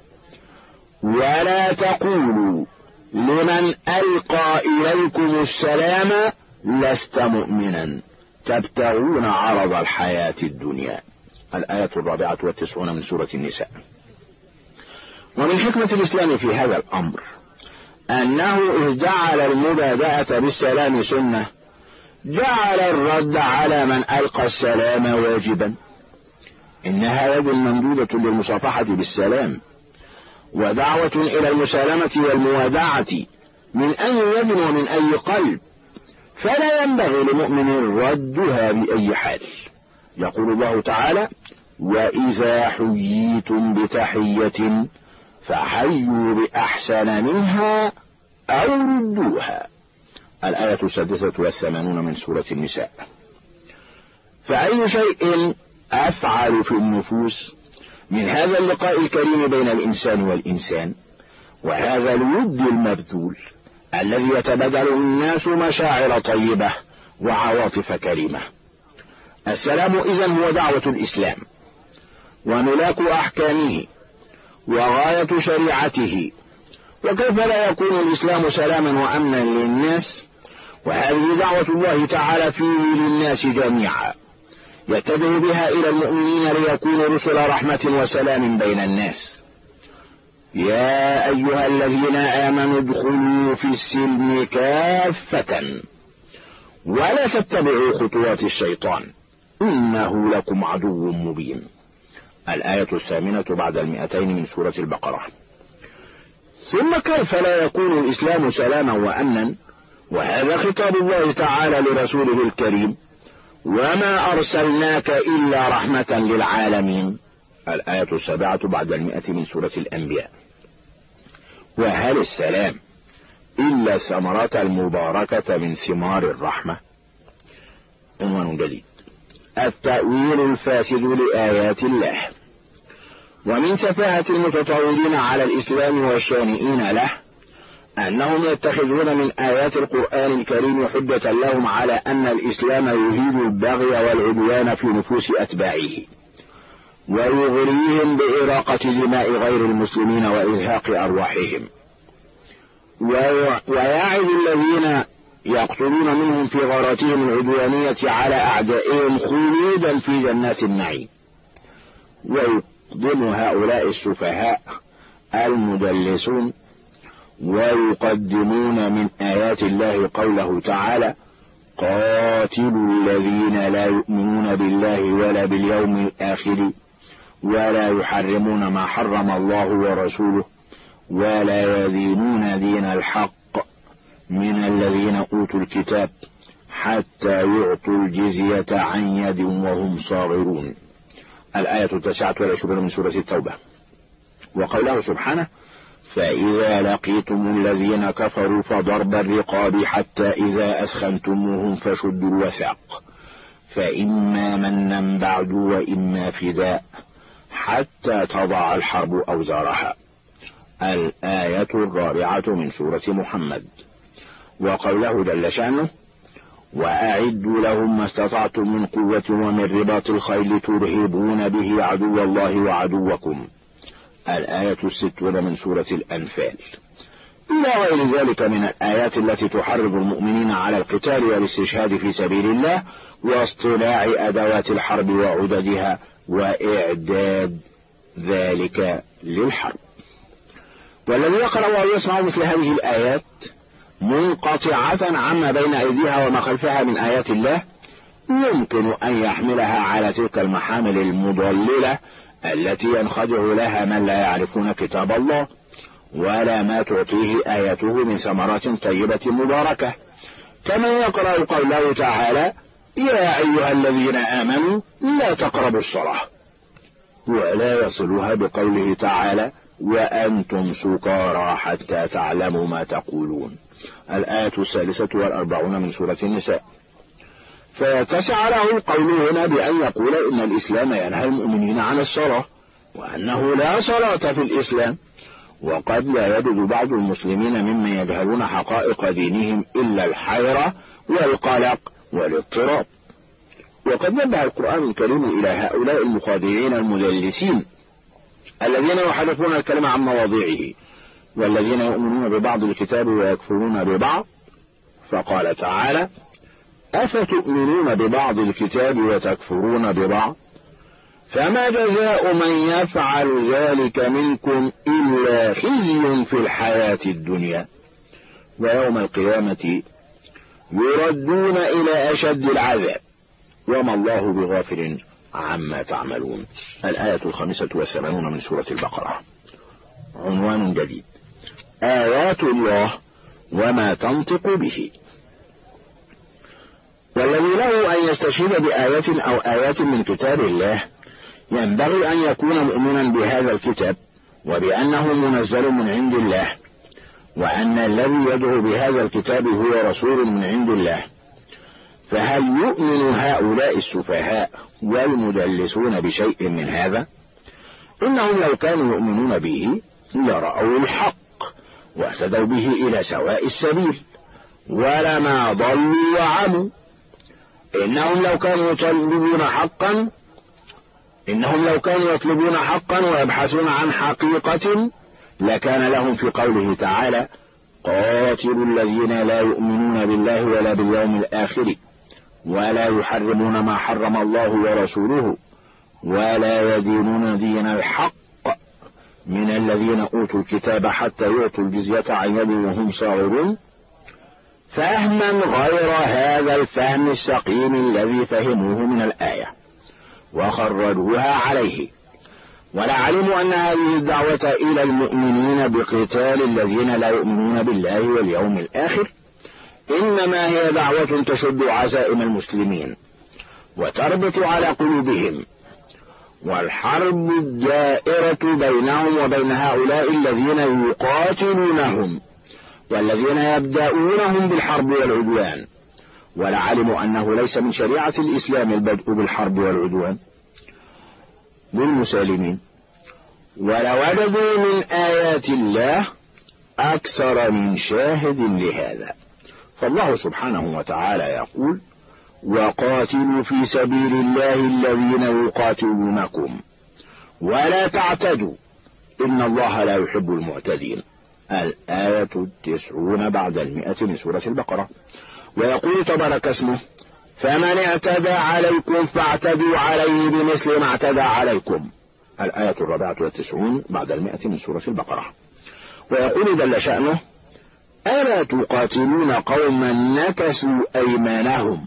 ولا تقولوا لمن ألقى إليكم السلام لست مؤمنا. تبتغون عرض الحياة الدنيا. الآية الرابعة والتسعون من سورة النساء. ومن حكمة الإسلام في هذا الأمر أنه إذ جعل المبادأة بالسلام سنة جعل الرد على من ألقى السلام واجبا. إنها يد ممدودة للمصافحة بالسلام ودعوة إلى المسالمة والموادعة من أي يد ومن أي قلب فلا ينبغي لمؤمن ردها بأي حال. يقول الله تعالى وإذا حييتم بتحية فحيوا بأحسن منها أو ردوها. الآية السادسة والثمانون من سورة النساء. فأي شيء أفعل في النفوس من هذا اللقاء الكريم بين الإنسان والإنسان وهذا الود المبذول الذي يتبادله الناس مشاعر طيبة وعواطف كريمة. السلام إذن هو دعوة الإسلام وملاك أحكامه وغاية شريعته. وكيف لا يكون الإسلام سلاما وأمنا للناس؟ وهذه دعوة الله تعالى فيه للناس جميعا. يتبع بها إلى المؤمنين ليكونوا رسل رحمة وسلام بين الناس. يا أيها الذين آمنوا ادخلوا في السلم كافة. ولا تتبعوا خطوات الشيطان. إنه لكم عدو مبين. الآية الثامنة بعد المئتين من سورة البقرة. ثم كيف لا يكون الإسلام سلاما وأمنا؟ وهذا خطاب الله تعالى لرسوله الكريم. وما أرسلناك إلا رحمة للعالمين. الآية السابعة بعد المئة من سورة الأنبياء. وهل السلام إلا ثمرة المباركة من ثمار الرحمة؟ عنوان جديد. التأويل الفاسد لآيات الله. ومن سفاهة المتطاولين على الإسلام والشانئين له أنهم يتخذون من آيات القرآن الكريم حجة لهم على أن الإسلام يهيد البغي والعدوان في نفوس أتباعه ويغريهم بإراقة دماء غير المسلمين وإزهاق أرواحهم. ويعد الذين يقتلون منهم في غاراتهم العدوانية على أعدائهم خلودا في جنات النعيم. ويقدم هؤلاء السفهاء المدلسون ويقدمون من آيات الله قوله تعالى قاتلوا الذين لا يؤمنون بالله ولا باليوم الآخر ولا يحرمون ما حرم الله ورسوله ولا يدينون دين الحق من الذين أوتوا الكتاب حتى يعطوا الجزية عن يد وهم صاغرون الآية التاسعة والعشرون من سورة التوبة. وقوله سبحانه فإذا لقيتم الذين كفروا فضرب الرقاب حتى إذا أثخنتموهم فشدوا الوثاق. فإما منا بعد وإما فداء حتى تضع الحرب أوزارها. الآية الرابعة من سورة محمد. وقوله جل شأنه وأعدوا لهم ما استطعتم من قوة ومن رباط الخيل ترهبون به عدو الله وعدوكم. الآية الستون من سورة الأنفال. إلى غير ذلك من الآيات التي تحرض المؤمنين على القتال والاستشهاد في سبيل الله واصطناع أدوات الحرب وعددها وإعداد ذلك للحرب. والذي يقرأ أو يسمع مثل هذه الآيات منقطعة عما بين أيديها وما خلفها من آيات الله يمكن أن يحملها على تلك المحامل المضللة التي ينخدع لها من لا يعرفون كتاب الله ولا ما تعطيه آياته من ثمرات طيبة مباركة. كما يقرأ قوله تعالى يا أيها الذين آمنوا لا تقربوا الصلاة ولا يصلها بقوله تعالى وأنتم سكارى حتى تعلموا ما تقولون. الآية الثالثة والأربعون من سورة النساء. فيتسع له قوله هنا بأن يقول إن الإسلام ينهى المؤمنين عن الصلاة وأنه لا صلاة في الإسلام وقد لا يجد بعض المسلمين ممن يجهلون حقائق دينهم إلا الحيرة والقلق والاضطراب. وقد نبه القرآن الكريم إلى هؤلاء المخادعين المدلسين الذين يحرفون الكلمة عن مواضيعه. والذين يؤمنون ببعض الكتاب ويكفرون ببعض فقال تعالى أفتؤمنون ببعض الكتاب وتكفرون ببعض؟ فما جزاء من يفعل ذلك منكم إلا خزي في الحياة الدنيا. ويوم القيامة يردون إلى أشد العذاب. وما الله بغافل عما تعملون. الآية الخامسة والثمانون من سورة البقرة. عنوان جديد. آيات الله وما تنطق به. والذي له أن يستشهد بآية أو آيات من كتاب الله ينبغي أن يكون مؤمنا بهذا الكتاب وبأنه منزل من عند الله وأن الذي يدعو بهذا الكتاب هو رسول من عند الله. فهل يؤمن هؤلاء السفهاء والمدلسون بشيء من هذا؟ إنهم لو كانوا يؤمنون به لرأوا الحق. واهتدوا به إلى سواء السبيل ولما ضلوا وعموا. إنهم لو كانوا يطلبون حقا إنهم لو كانوا يطلبون حقا ويبحثون عن حقيقة لكان لهم في قوله تعالى قاتلوا الذين لا يؤمنون بالله ولا باليوم الآخر ولا يحرمون ما حرم الله ورسوله ولا يدينون دين الحق من الذين أوتوا الكتاب حتى يعطوا الجزية عن يد وهم صاغرون فهما غير هذا الفهم السقيم الذي فهموه من الآية وخرجوها عليه. ولعلموا أن هذه الدعوة إلى المؤمنين بقتال الذين لا يؤمنون بالله واليوم الآخر إنما هي دعوة تشد عزائم المسلمين وتربط على قلوبهم والحرب الدائرة بينهم وبين هؤلاء الذين يقاتلونهم والذين يبدأونهم بالحرب والعدوان. ولعلموا أنه ليس من شريعة الإسلام البدء بالحرب والعدوان. للمسالمين. ولوجدوا من آيات الله أكثر من شاهد لهذا. فالله سبحانه وتعالى يقول وقاتلوا في سبيل الله الذين يقاتلونكم. ولا تعتدوا. إن الله لا يحب المعتدين. الآية التسعون بعد المئة من سورة البقرة. ويقول تبارك اسمه فمن اعتدى عليكم فاعتدوا عليه بمثل ما اعتدى عليكم. الآية الرابعة والتسعون بعد المئة من سورة البقرة. ويقول جل شأنه ألا تقاتلون قوما نكثوا أيمانهم؟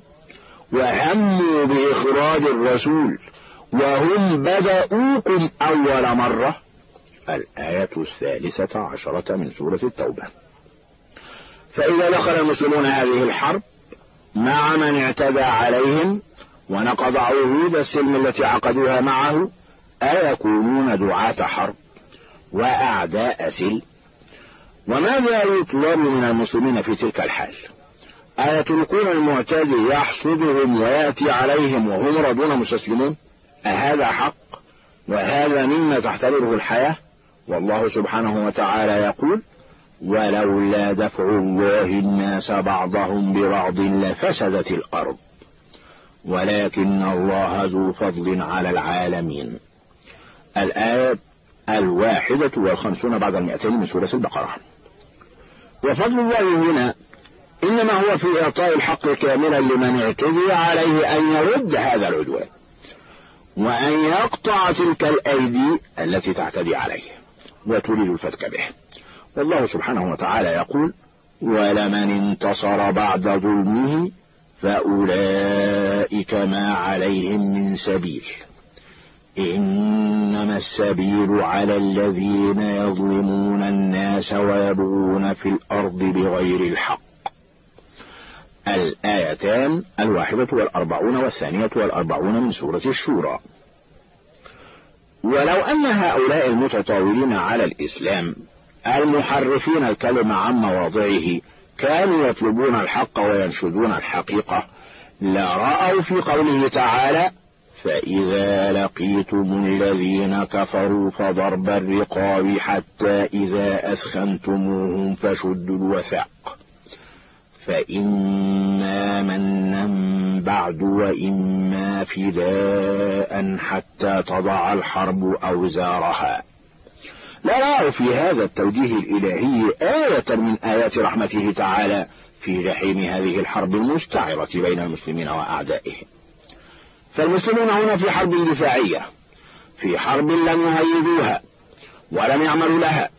وهموا بإخراج الرسول وهم بدأوكم أول مرة. الآية الثالثة عشرة من سورة التوبة. فإذا دخل المسلمون هذه الحرب مع من اعتدى عليهم ونقض عهود السلم التي عقدوها معه أيكونون دعاة حرب وأعداء سلم؟ وماذا يطلب من المسلمين في تلك الحال؟ أيتركون المعتدي يحصدهم ويأتي عليهم وهم راضون مستسلمون أهذا حق وهذا مما تحتمله الحياة؟ والله سبحانه وتعالى يقول ولولا دفع الله الناس بعضهم ببعض لفسدت الأرض. ولكن الله ذو فضل على العالمين. الآية الواحدة والخمسون بعد المئتين من سورة البقرة. وفضل الله هنا إنما هو في إعطاء الحق كاملا لمن اعتدي عليه أن يرد هذا العدوان وأن يقطع تلك الأيدي التي تعتدي عليه وتريد الفتك به. والله سبحانه وتعالى يقول ولمن انتصر بعد ظلمه فأولئك ما عليهم من سبيل إنما السبيل على الذين يظلمون الناس ويبغون في الأرض بغير الحق. الآيتان الواحدة والأربعون والثانية والأربعون من سورة الشورى. ولو أن هؤلاء المتطاولين على الإسلام المحرفين الكلمة عن مواضعه كانوا يطلبون الحق وينشدون الحقيقة لرأوا في قوله تعالى فإذا لقيتم الذين كفروا فضرب الرقاب حتى إذا أثخنتموهم فشدوا الوثاق فإما منا بعد وإما فداء حتى تضع الحرب أوزارها. لا نرى في هذا التوجيه الإلهي آية من آيات رحمته تعالى في جحيم هذه الحرب المستعرة بين المسلمين وأعدائهم فالمسلمون هنا في حرب دفاعية في حرب لم يهيدوها ولم يعملوا لها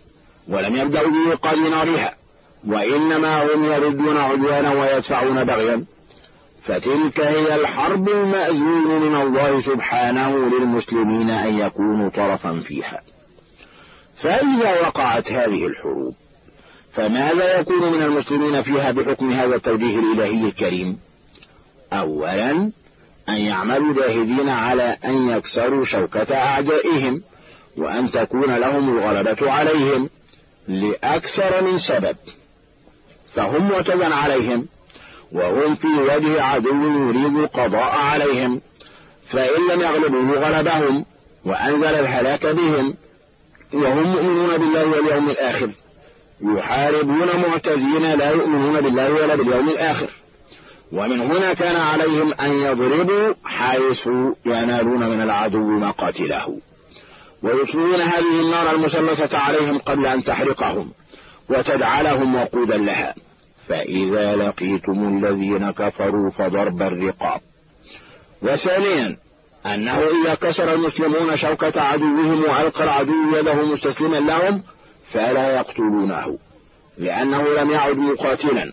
ولم يبدأوا بإيقاد نارها. وإنما هم يردون عدوانا ويدفعون بغيا. فتلك هي الحرب المأذون من الله سبحانه للمسلمين أن يكونوا طرفا فيها. فإذا وقعت هذه الحروب فماذا يكون من المسلمين فيها بحكم هذا التوجيه الإلهي الكريم؟ أولا أن يعملوا جاهدين على أن يكسروا شوكة أعدائهم وأن تكون لهم الغلبة عليهم لأكثر من سبب. فهم معتدى عليهم وهم في وجه عدو يريد القضاء عليهم. فإن لم يغلبوه غلبهم وأنزل الهلاك بهم. وهم مؤمنون بالله واليوم الآخر. يحاربون معتدين لا يؤمنون بالله ولا باليوم الآخر. ومن هنا كان عليهم أن يضربوا حيث ينالون من العدو مقاتله ويطلبون هذه النار المسلطة عليهم قبل أن تحرقهم. وتجعلهم وقودا لها. فإذا لقيتم الذين كفروا فضرب الرقاب. وثانيا أنه إذا كسر المسلمون شوكة عدوهم وألقى العدو يده مستسلما لهم فلا يقتلونه لأنه لم يعد مقاتلا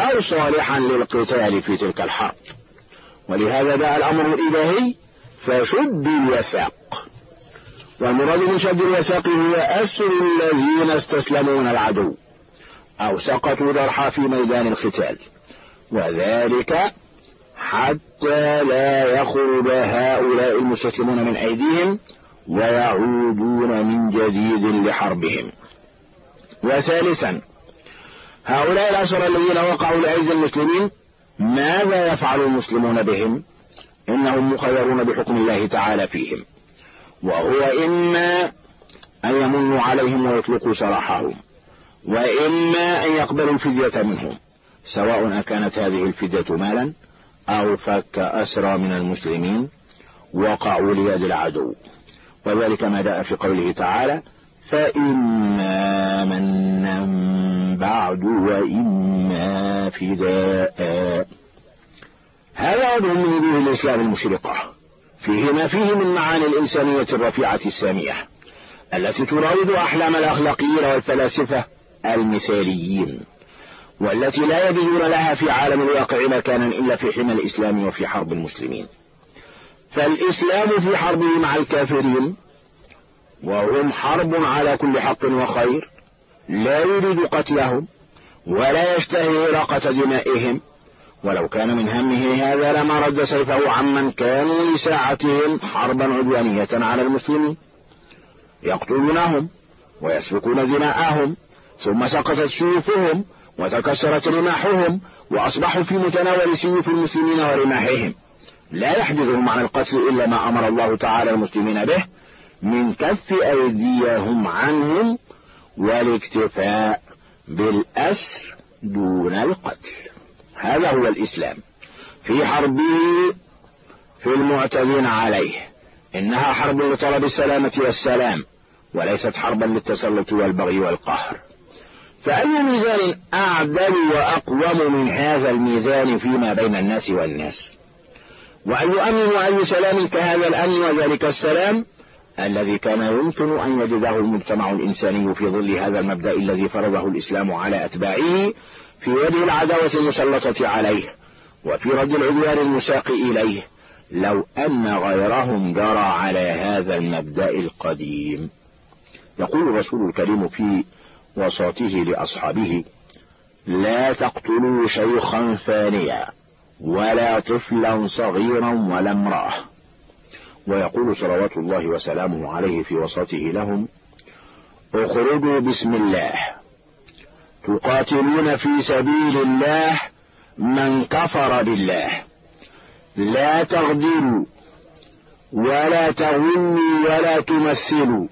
أو صالحا للقتال في تلك الحرب. ولهذا جاء الأمر الإلهي فشد الوثاق. والمراد من شد الوثاق هو أسر الذين استسلمون العدو. أو سقطوا ضرحا في ميدان القتال. وذلك حتى لا يخرج هؤلاء المستسلمون من أيديهم ويعودون من جديد لحربهم. وثالثا هؤلاء الأسرى الذين وقعوا لعز المسلمين ماذا يفعل المسلمون بهم؟ إنهم مخيرون بحكم الله تعالى فيهم. وهو إما أن يمنوا عليهم ويطلقوا سراحهم وإما أن يقبلوا الفدية منهم سواء أكانت هذه الفدية مالا أو فك أسرى من المسلمين وقعوا ليد العدو. وذلك ما جاء في قوله تعالى فإما منا بعد وإما فداء. هذا وجه من وجوه الإسلام المشرقة. فيه ما فيه من معاني الإنسانية الرفيعة السامية التي تراود أحلام الأخلاقيين والفلاسفة المثاليين والتي لا يجدون لها في عالم الواقع مكانا إلا في حمى الإسلام وفي حرب المسلمين. فالإسلام في حربه مع الكافرين وهم حرب على كل حق وخير لا يريد قتلهم ولا يشتهي إراقة دمائهم ولو كان من همه هذا لما رد سيفه عمن كانوا لساعتهم حربا عدوانية على المسلمين. يقتلونهم ويسفكون دماءهم ثم سقطت سيوفهم وتكسرت رماحهم وأصبحوا في متناول سيوف المسلمين ورماحهم. لا يحدثهم عن القتل إلا ما أمر الله تعالى المسلمين به من كف أيديهم عنهم والاكتفاء بالأسر دون القتل. هذا هو الإسلام. في حربه في المعتدين عليه. إنها حرب لطلب السلامة والسلام وليست حربا للتسلط والبغي والقهر. فأي ميزان أعدل وأقوم من هذا الميزان فيما بين الناس والناس؟ وأي أمن وأي سلام كهذا الأمن وذلك السلام الذي كان يمكن أن يجده المجتمع الإنساني في ظل هذا المبدأ الذي فرضه الإسلام على أتباعه في وجه العداوة المسلطة عليه وفي رد العدوان المساق إليه لو أن غيرهم جرى على هذا المبدأ القديم. يقول الرسول الكريم في وصاته لأصحابه لا تقتلوا شيخا فانيا ولا طفلا صغيرا ولا امرأة. ويقول صلوات الله وسلامه عليه في وصاته لهم اخرجوا بسم الله تقاتلون في سبيل الله من كفر بالله. لا تغدروا ولا تغلوا ولا تمثلوا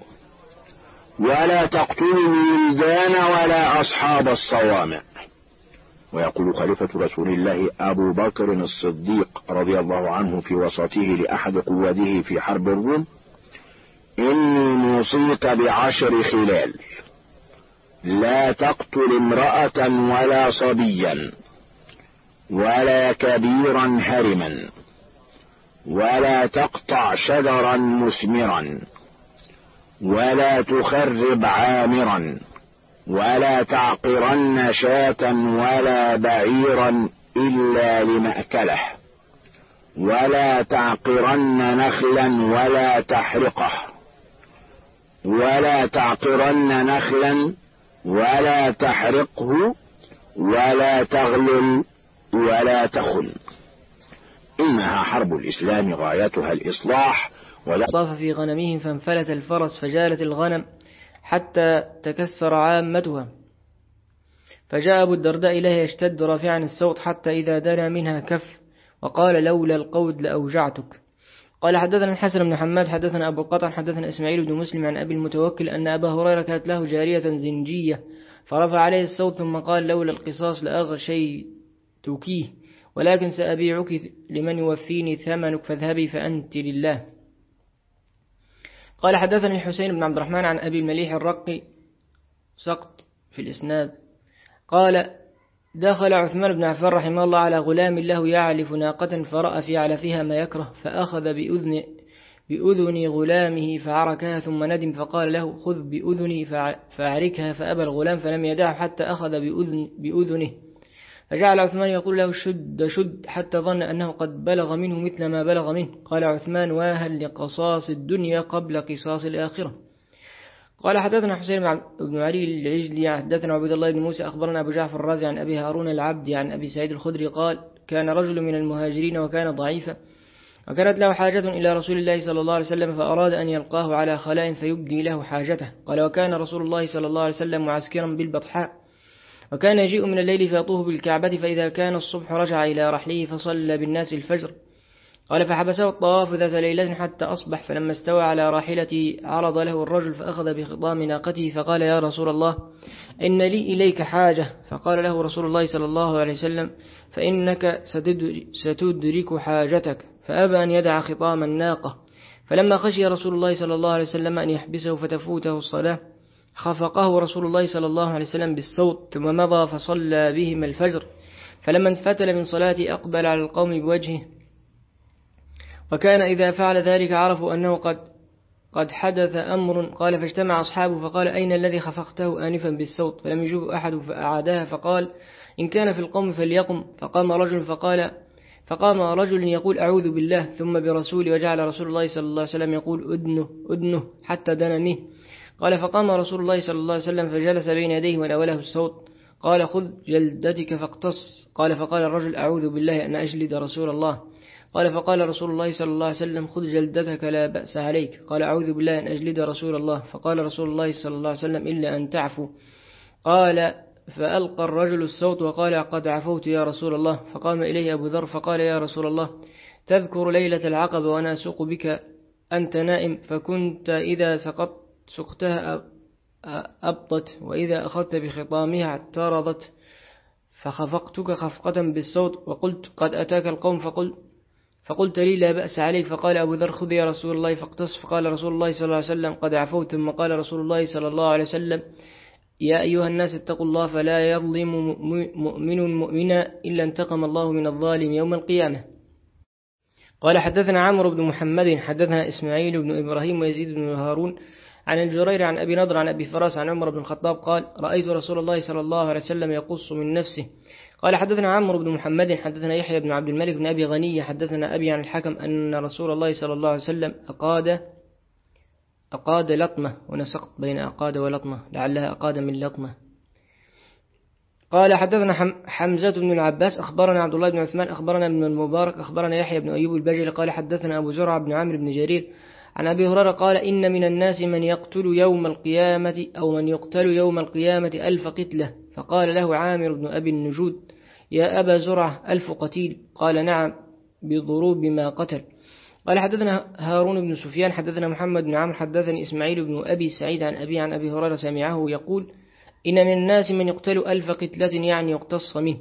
ولا تقتلوا الولدان ولا أصحاب الصوامع. ويقول خليفة رسول الله أبو بكر الصديق رضي الله عنه في وسطه لأحد قواده في حرب الروم إني موصيك بعشر خلال. لا تقتل امرأة ولا صبيا ولا كبيرا هرما ولا تقطع شجرا مثمرا ولا تخرب عامرا ولا تعقرن شاة ولا بعيرا إلا لمأكله ولا تعقرن نخلا ولا تحرقه ولا تعقرن نخلا ولا تحرقه ولا تغلل ولا تخن إنها حرب الإسلام غايتها الإصلاح طاف في غنمهم فانفلت الفرس فجالت الغنم حتى تكسر عامتها. فجاء أبو الدرداء إليه يشتد رافعا الصوت حتى إذا دنا منها كف وقال لولا القود لأوجعتك. قال حدثنا الحسن بن حماد حدثنا أبو القطن حدثنا إسماعيل بن مسلم عن أبي المتوكل أن أبا هريرة كانت له جارية زنجية فرفع عليه الصوت ثم قال لولا القصاص لأغشيتكيه ولكن سأبيعك لمن يوفيني ثمنك فاذهبي فأنت لله. قال حدثني الحسين بن عبد الرحمن عن أبي المليح الرقي سقط في الإسناد. قال دخل عثمان بن عفان رحمه الله على غلام له يعلف ناقة فرأى في علفها ما يكره فأخذ بأذن بأذن غلامه فعركها ثم ندم فقال له خذ بأذني فأعركها فأبى الغلام فلم يدعه حتى أخذ بأذن بأذنه. فجعل عثمان يقول له شد شد حتى ظن أنه قد بلغ منه مثل ما بلغ منه. قال عثمان واهل لقصاص الدنيا قبل قصاص الآخرة قال حدثنا حسين بن علي العجلي حدثنا عبد الله بن موسى أخبرنا أبو جعفر الرازي عن أبي هارون العبد عن أبي سعيد الخدري قال كان رجل من المهاجرين وكان ضعيفا وكانت له حاجة إلى رسول الله صلى الله عليه وسلم فأراد أن يلقاه على خلاء فيبدي له حاجته. قال وكان رسول الله صلى الله عليه وسلم معسكرا بالبطحاء وكان يجيء من الليل فيطوف بالكعبة فإذا كان الصبح رجع إلى رحله فصلى بالناس الفجر. قال فحبسه الطواف ذات ليلة حتى أصبح فلما استوى على راحلته عرض له الرجل فأخذ بخطام ناقته فقال يا رسول الله إن لي إليك حاجة. فقال له رسول الله صلى الله عليه وسلم فإنك ستدرك حاجتك. فأبى أن يدع خطام الناقة. فلما خشي رسول الله صلى الله عليه وسلم أن يحبسه فتفوته الصلاة خفقه رسول الله صلى الله عليه وسلم بالصوت ثم مضى فصلى بهم الفجر. فلما انفتل من صلاته أقبل على القوم بوجهه وكان إذا فعل ذلك عرفوا أنه قد قد حدث أمر قال فاجتمع أصحابه فقال أين الذي خفقته آنفا بالصوت؟ فلم يجب أحد فأعادها فقال إن كان في القوم فليقم. فقام رجل فقال فقام رجل يقول أعوذ بالله ثم برسول وجعل رسول الله صلى الله عليه وسلم يقول أدنه أدنه حتى دنا منه. قال فقام رسول الله صلى الله عليه وسلم فجلس بين يديه وناوله الصوت. قال خذ جلدتك فاقتص. قال فقال الرجل أعوذ بالله أن أجلد رسول الله. قال فقال رسول الله صلى الله عليه وسلم خذ جلدتك لا بأس عليك. قال أعوذ بالله أن أجلد رسول الله. فقال رسول الله صلى الله عليه وسلم إلا أن تعفو. قال فألقى الرجل الصوت وقال قد عفوت يا رسول الله. فقام إليه أبو ذر فقال يا رسول الله تذكر ليلة العقبة وأنا أسوق بك أنت نائم فكنت إذا سقط سقتها أبطت وإذا أخذت بخطامها اعترضت فخفقتك خفقة بالصوت وقلت قد أتاك القوم فقلت فقلت لي لا بأس عليك. فقال أبو ذر خذ يا رسول الله فاقتص. فقال رسول الله صلى الله عليه وسلم قد عفوت. ثم قال رسول الله صلى الله عليه وسلم يا أيها الناس اتقوا الله فلا يظلم مؤمن مؤمنا إلا انتقم الله من الظالم يوم القيامة. قال حدثنا عمرو بن محمد حدثنا إسماعيل بن إبراهيم ويزيد بن هارون عن الجرير عن أبي نضر عن أبي فراس عن عمر بن الخطاب قال رأيت رسول الله صلى الله عليه وسلم يقص من نفسه قال حدثنا عمرو بن محمد حدثنا يحيى بن عبد الملك بن أبي غني حدثنا أبي عن الحكم أن رسول الله صلى الله عليه وسلم أقاد أقاد لطمة ونسقط بين أقاد ولطمة لعلها أقاد من لطمة. قال حدثنا حمزة بن العباس أخبرنا عبد الله بن عثمان أخبرنا ابن المبارك أخبرنا يحيى بن أيوب البجلي قال حدثنا أبو زرع بن عامر بن جرير عن أبي هريرة قال إن من الناس من يقتل يوم القيامة أو من يقتل يوم القيامة ألف قتلة. فقال له عامر بن أبي النجود يا أبا زرع ألف قتيل. قال نعم بضروب ما قتل. قال حدثنا هارون بن سفيان حدثنا محمد بن عمرو حدثني إسماعيل بن أبي سعيد عن أبي عن أبي هريرة سمعه يقول إن من الناس من يقتل ألف قتلة يعني يقتص منه.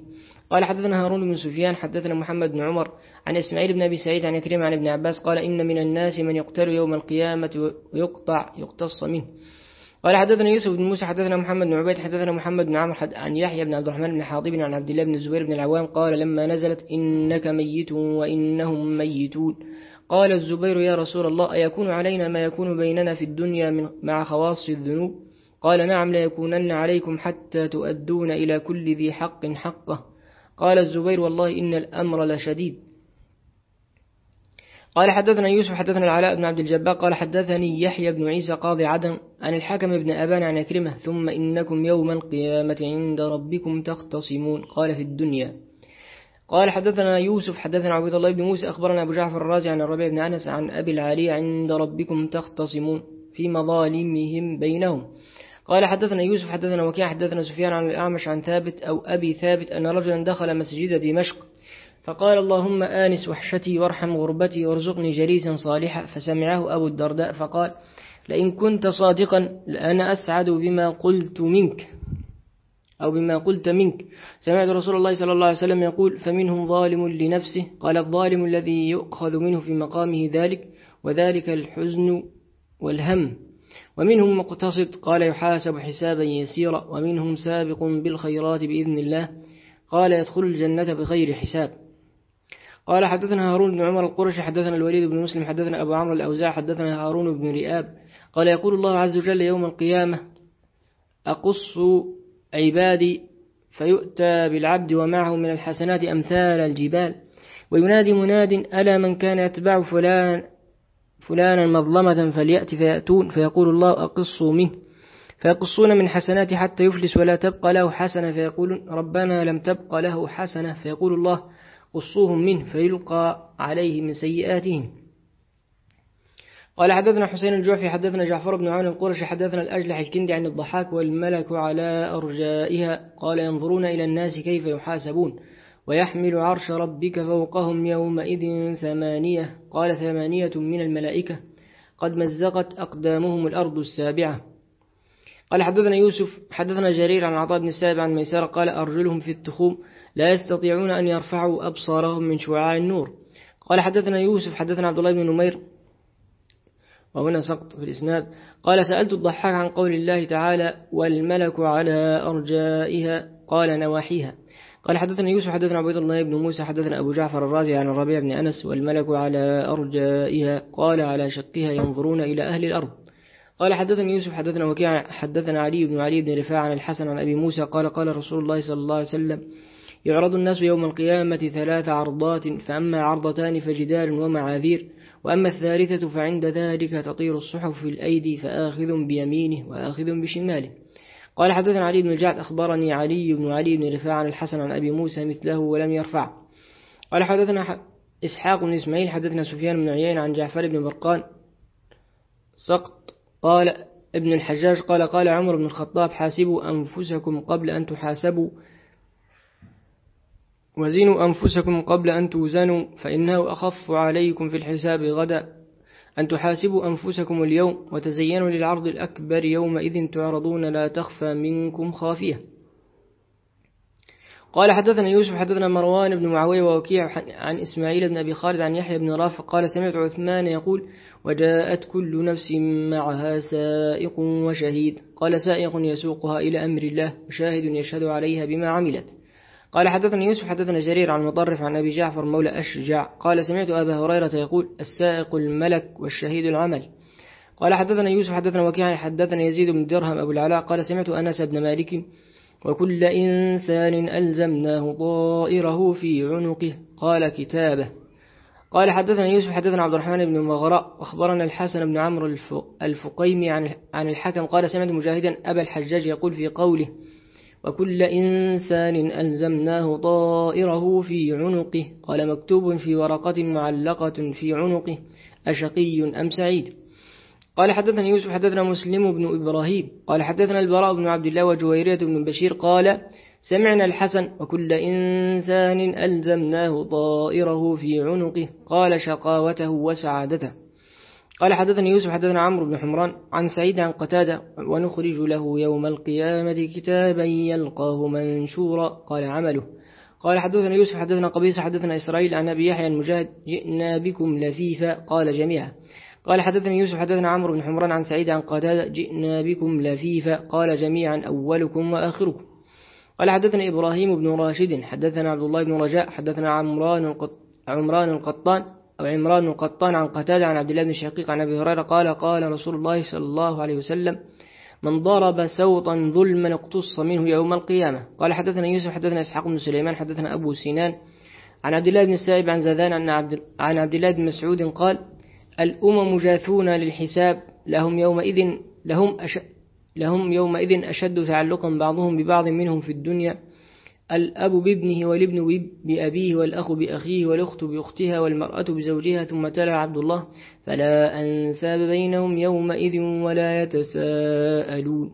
قال حدثنا هارون بن سفيان حدثنا محمد بن عمر عن إسماعيل بن أبي سعيد عن كريم عن ابن عباس قال إن من الناس من يقتل يوم القيامة ويقطع يقتص منه. قال حدثنا يوسف بن موسى حدثنا محمد بن عبيد حدثنا محمد بن عمرو عن يحيى بن عبد الرحمن بن حاطب عن عبد الله بن الزبير بن العوام قال لما نزلت إنك ميت وإنهم ميتون. قال الزبير يا رسول الله أيكون علينا ما يكون بيننا في الدنيا من مع خواص الذنوب؟ قال نعم ليكونن عليكم حتى تؤدون إلى كل ذي حق حقه. قال الزبير والله إن الأمر لشديد. قال حدثنا يوسف حدثنا العلاء بن عبد الجبار قال حدثني يحيى بن عيسى قاضي عدن عن الحكم بن أبان عن أكرمه ثم إنكم يوم القيامة عند ربكم تختصمون. قال في الدنيا. قال حدثنا يوسف حدثنا عبد الله بن موسى أخبرنا أبو جعفر الرازي عن الربيع بن أنس عن أبي العالي عند ربكم تختصمون في مظالمهم بينهم. قال حدثنا يوسف حدثنا وكيع حدثنا سفيان عن الأعمش عن ثابت أو أبي ثابت أن رجلا دخل مسجد دمشق. فقال اللهم آنس وحشتي وارحم غربتي وارزقني جليسا صالحا فسمعه أبو الدرداء فقال لئن كنت صادقا لأنا أسعد بما قلت منك. أو بما قلت منك. سمعت رسول الله صلى الله عليه وسلم يقول فمنهم ظالم لنفسه. قال الظالم الذي يؤخذ منه في مقامه ذلك وذلك الحزن والهم. ومنهم مقتصد قال يحاسب حسابا يسيرا. ومنهم سابق بالخيرات بإذن الله قال يدخل الجنة بغير حساب. قال حدثنا هارون بن عمر القرشي حدثنا الوليد بن مسلم حدثنا أبو عمرو الأوزاع حدثنا هارون بن رئاب. قال يقول الله عز وجل يوم القيامة أقص عبادي فيؤتى بالعبد ومعه من الحسنات أمثال الجبال. وينادي مناد ألا من كان يتبع فلان فلانا مظلمة فليأتي فيأتون. فيقول الله أقصوا منه. فيقصون من حسنات حتى يفلس ولا تبقى له حسنة. فيقولون ربنا لم تبقى له حسنة. فيقول الله قصوهم منه فيلقى عليه من سيئاتهم. قال حدثنا حسين الجعفي حدثنا جعفر بن عون القرشي حدثنا الأجلح الكندي عن الضحاك والملك على أرجائها. قال ينظرون إلى الناس كيف يحاسبون ويحمل عرش ربك فوقهم يومئذ ثمانية. قال ثمانية من الملائكة. قد مزقت أقدامهم الأرض السابعة. قال حدثنا يوسف حدثنا جرير عن عطاء بن السائب عن ميسرة قال أرجلهم في التخوم. لا يستطيعون أن يرفعوا أبصارهم من شعاع النور. قال حدثنا يوسف حدثنا عبد الله بن نمير وهنا سقط في الإسناد. قال سألت الضحاك عن قول الله تعالى والملك على أرجائها قال نواحيها. قال حدثنا يوسف حدثنا عبيد الله بن موسى حدثنا أبو جعفر الرازي عن الربيع بن أنس والملك على أرجائها قال على شقها ينظرون إلى أهل الأرض. قال حدثنا يوسف حدثنا وكيع حدثنا علي بن علي بن رفاعة عن الحسن عن أبي موسى قال قال رسول الله صلى الله عليه وسلم يعرض الناس يوم القيامة ثلاث عرضات فأما عرضتان فجدال ومعاذير وأما الثالثة فعند ذلك تطير الصحف في الأيدي فآخذ بيمينه وآخذ بشماله. قال حدثنا علي بن الجعد أخبرني علي بن علي بن رفاعة عن الحسن عن أبي موسى مثله ولم يرفع. قال حدثنا إسحاق بن إسماعيل حدثنا سفيان بن عيين عن جعفر بن برقان سقط. قال ابن الحجاج قال قال عمر بن الخطاب حاسبوا أنفسكم قبل أن تحاسبوا وزنوا أنفسكم قبل أن توزنوا فإنه أخف عليكم في الحساب غدا. أن تحاسبوا أنفسكم اليوم وتزينوا للعرض الأكبر يومئذ تعرضون لا تخفى منكم خافية. قال حدثنا يوسف حدثنا مروان بن معاوية ووكيع عن إسماعيل بن أبي خالد عن يحيى بن رافع قال سمعت عثمان يقول وجاءت كل نفس معها سائق وشهيد قال سائق يسوقها إلى أمر الله وشاهد يشهد عليها بما عملت قال حدثنا يوسف حدثنا جرير عن مطرف عن أبي جعفر مولى أشجع. قال سمعت أبا هريرة يقول السائق الملك والشهيد العمل. قال حدثنا يوسف حدثنا وكيع حدثنا يزيد بن درهم أبو العلاء. قال سمعت أنس بن مالك وكل إنسان ألزمناه طائره في عنقه. قال كتابه. قال حدثنا يوسف حدثنا عبد الرحمن بن مغراء. أخبرنا الحسن بن عمرو الفقيمي عن الحكم. قال سمعت مجاهدا أبا الحجاج يقول في قوله وكل إنسان ألزمناه طائره في عنقه. قال مكتوب في ورقة معلقة في عنقه. أشقي أم سعيد؟ قال حدثنا يوسف حدثنا مسلم بن إبراهيم. قال حدثنا البراء بن عبد الله وجويرية بن بشير. قال سمعنا الحسن. وكل إنسان ألزمناه طائره في عنقه. قال شقاوته وسعادته. قال حدثني يوسف حدثنا عمرو بن حمران عن سعيد عن قتادة ونخرج له يوم القيامة كتابا يلقاه منشورا قال عمله. قال حدثنا يوسف حدثنا قبيصة حدثنا إسرائيل عن أبي يحيى المجاهد جئنا بكم لفيفا قال جميعا. قال حدثني يوسف حدثنا عمرو بن حمران عن سعيد عن قتادة جئنا بكم لفيفا قال جميعا أولكم وآخركم. قال حدثنا إبراهيم بن راشد حدثنا عبد الله بن رجاء حدثنا عمران عمران القطان عمران القطان عن قتادة عن عبد الله بن شقيق عن أبي هريرة قال قال رسول الله صلى الله عليه وسلم من ضرب سوطا ظلما اقتص منه يوم القيامة. قال حدثنا يوسف حدثنا إسحاق بن سليمان حدثنا أبو سنان عن عبد الله بن السائب عن زادان عن عبد, عن عبد الله بن مسعود قال الأمم جاثون للحساب لهم يومئذ لهم أش لهم يومئذ أشد تعلقا بعضهم ببعض منهم في الدنيا الأب بابنه والابن بأبيه والأخ بأخيه والأخت بأختها والمرأة بزوجها ثم تلا عبد الله فلا أنساب بينهم يومئذ ولا يتساءلون.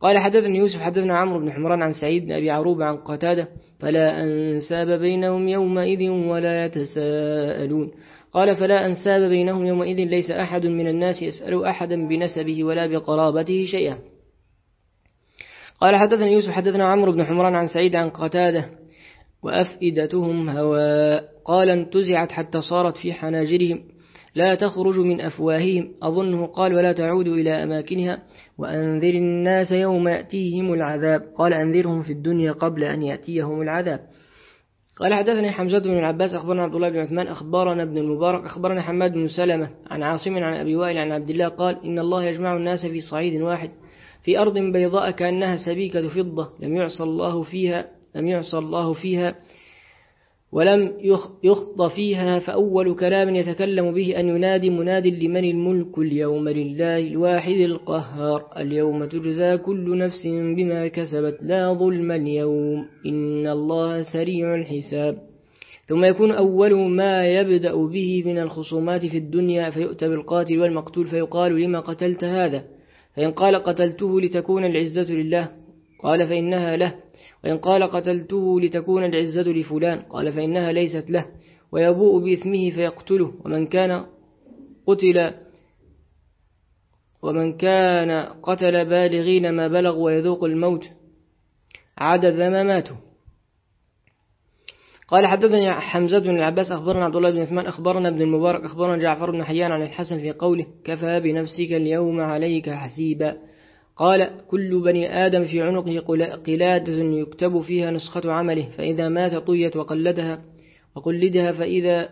قال حدثني يوسف حدثنا عمرو بن حمران عن سعيد بن أبي عروبة عن قتادة فلا أنساب بينهم يومئذ ولا يتساءلون. قال فلا أنساب بينهم يومئذ ليس أحد من الناس يسأل أحدا بنسبه ولا بقرابته شيئا. قال حدثنا يوسف حدثنا عمرو بن حمران عن سعيد عن قتادة وأفئدتهم هواء. قال انتزعت حتى صارت في حناجرهم. لا تخرج من أفواههم. أظنه قال ولا تعود إلى أماكنها وأنذر الناس يوم يأتيهم العذاب. قال أنذرهم في الدنيا قبل أن يأتيهم العذاب. قال حدثني حمزة بن العباس أخبرنا عبد الله بن عثمان أخبرنا ابن المبارك أخبرنا حماد بن سلمة عن عاصم عن أبي وائل عن عبد الله قال إن الله يجمع الناس في صعيد واحد في أرض بيضاء كأنها سبيكة فضة لم يعصى الله فيها لم يعصى الله فيها ولم يخط فيها فأول كلام يتكلم به أن ينادي مناد لمن الملك اليوم لله الواحد القهار اليوم تجزى كل نفس بما كسبت لا ظلم اليوم إن الله سريع الحساب. ثم يكون أول ما يبدأ به من الخصومات في الدنيا فيؤتى بالقاتل والمقتول فيقال لما قتلت هذا؟ فإن قال قتلته لتكون العزة لله قال فإنها له. وإن قال قتلته لتكون العزة لفلان قال فإنها ليست له. ويبوء بإثمه فيقتله. ومن كان قتل ومن كان قتل بالغين ما بلغ ويذوق الموت عدد ما ماتوا قال حدثني حمزة بن العباس أخبرنا عبد الله بن عثمان أخبرنا ابن المبارك أخبرنا جعفر بن حيان عن الحسن في قوله كفى بنفسك اليوم عليك حسيبا قال كل بني آدم في عنقه قلادة يكتب فيها نسخة عمله فإذا مات طيت وقلدها وقلدها فإذا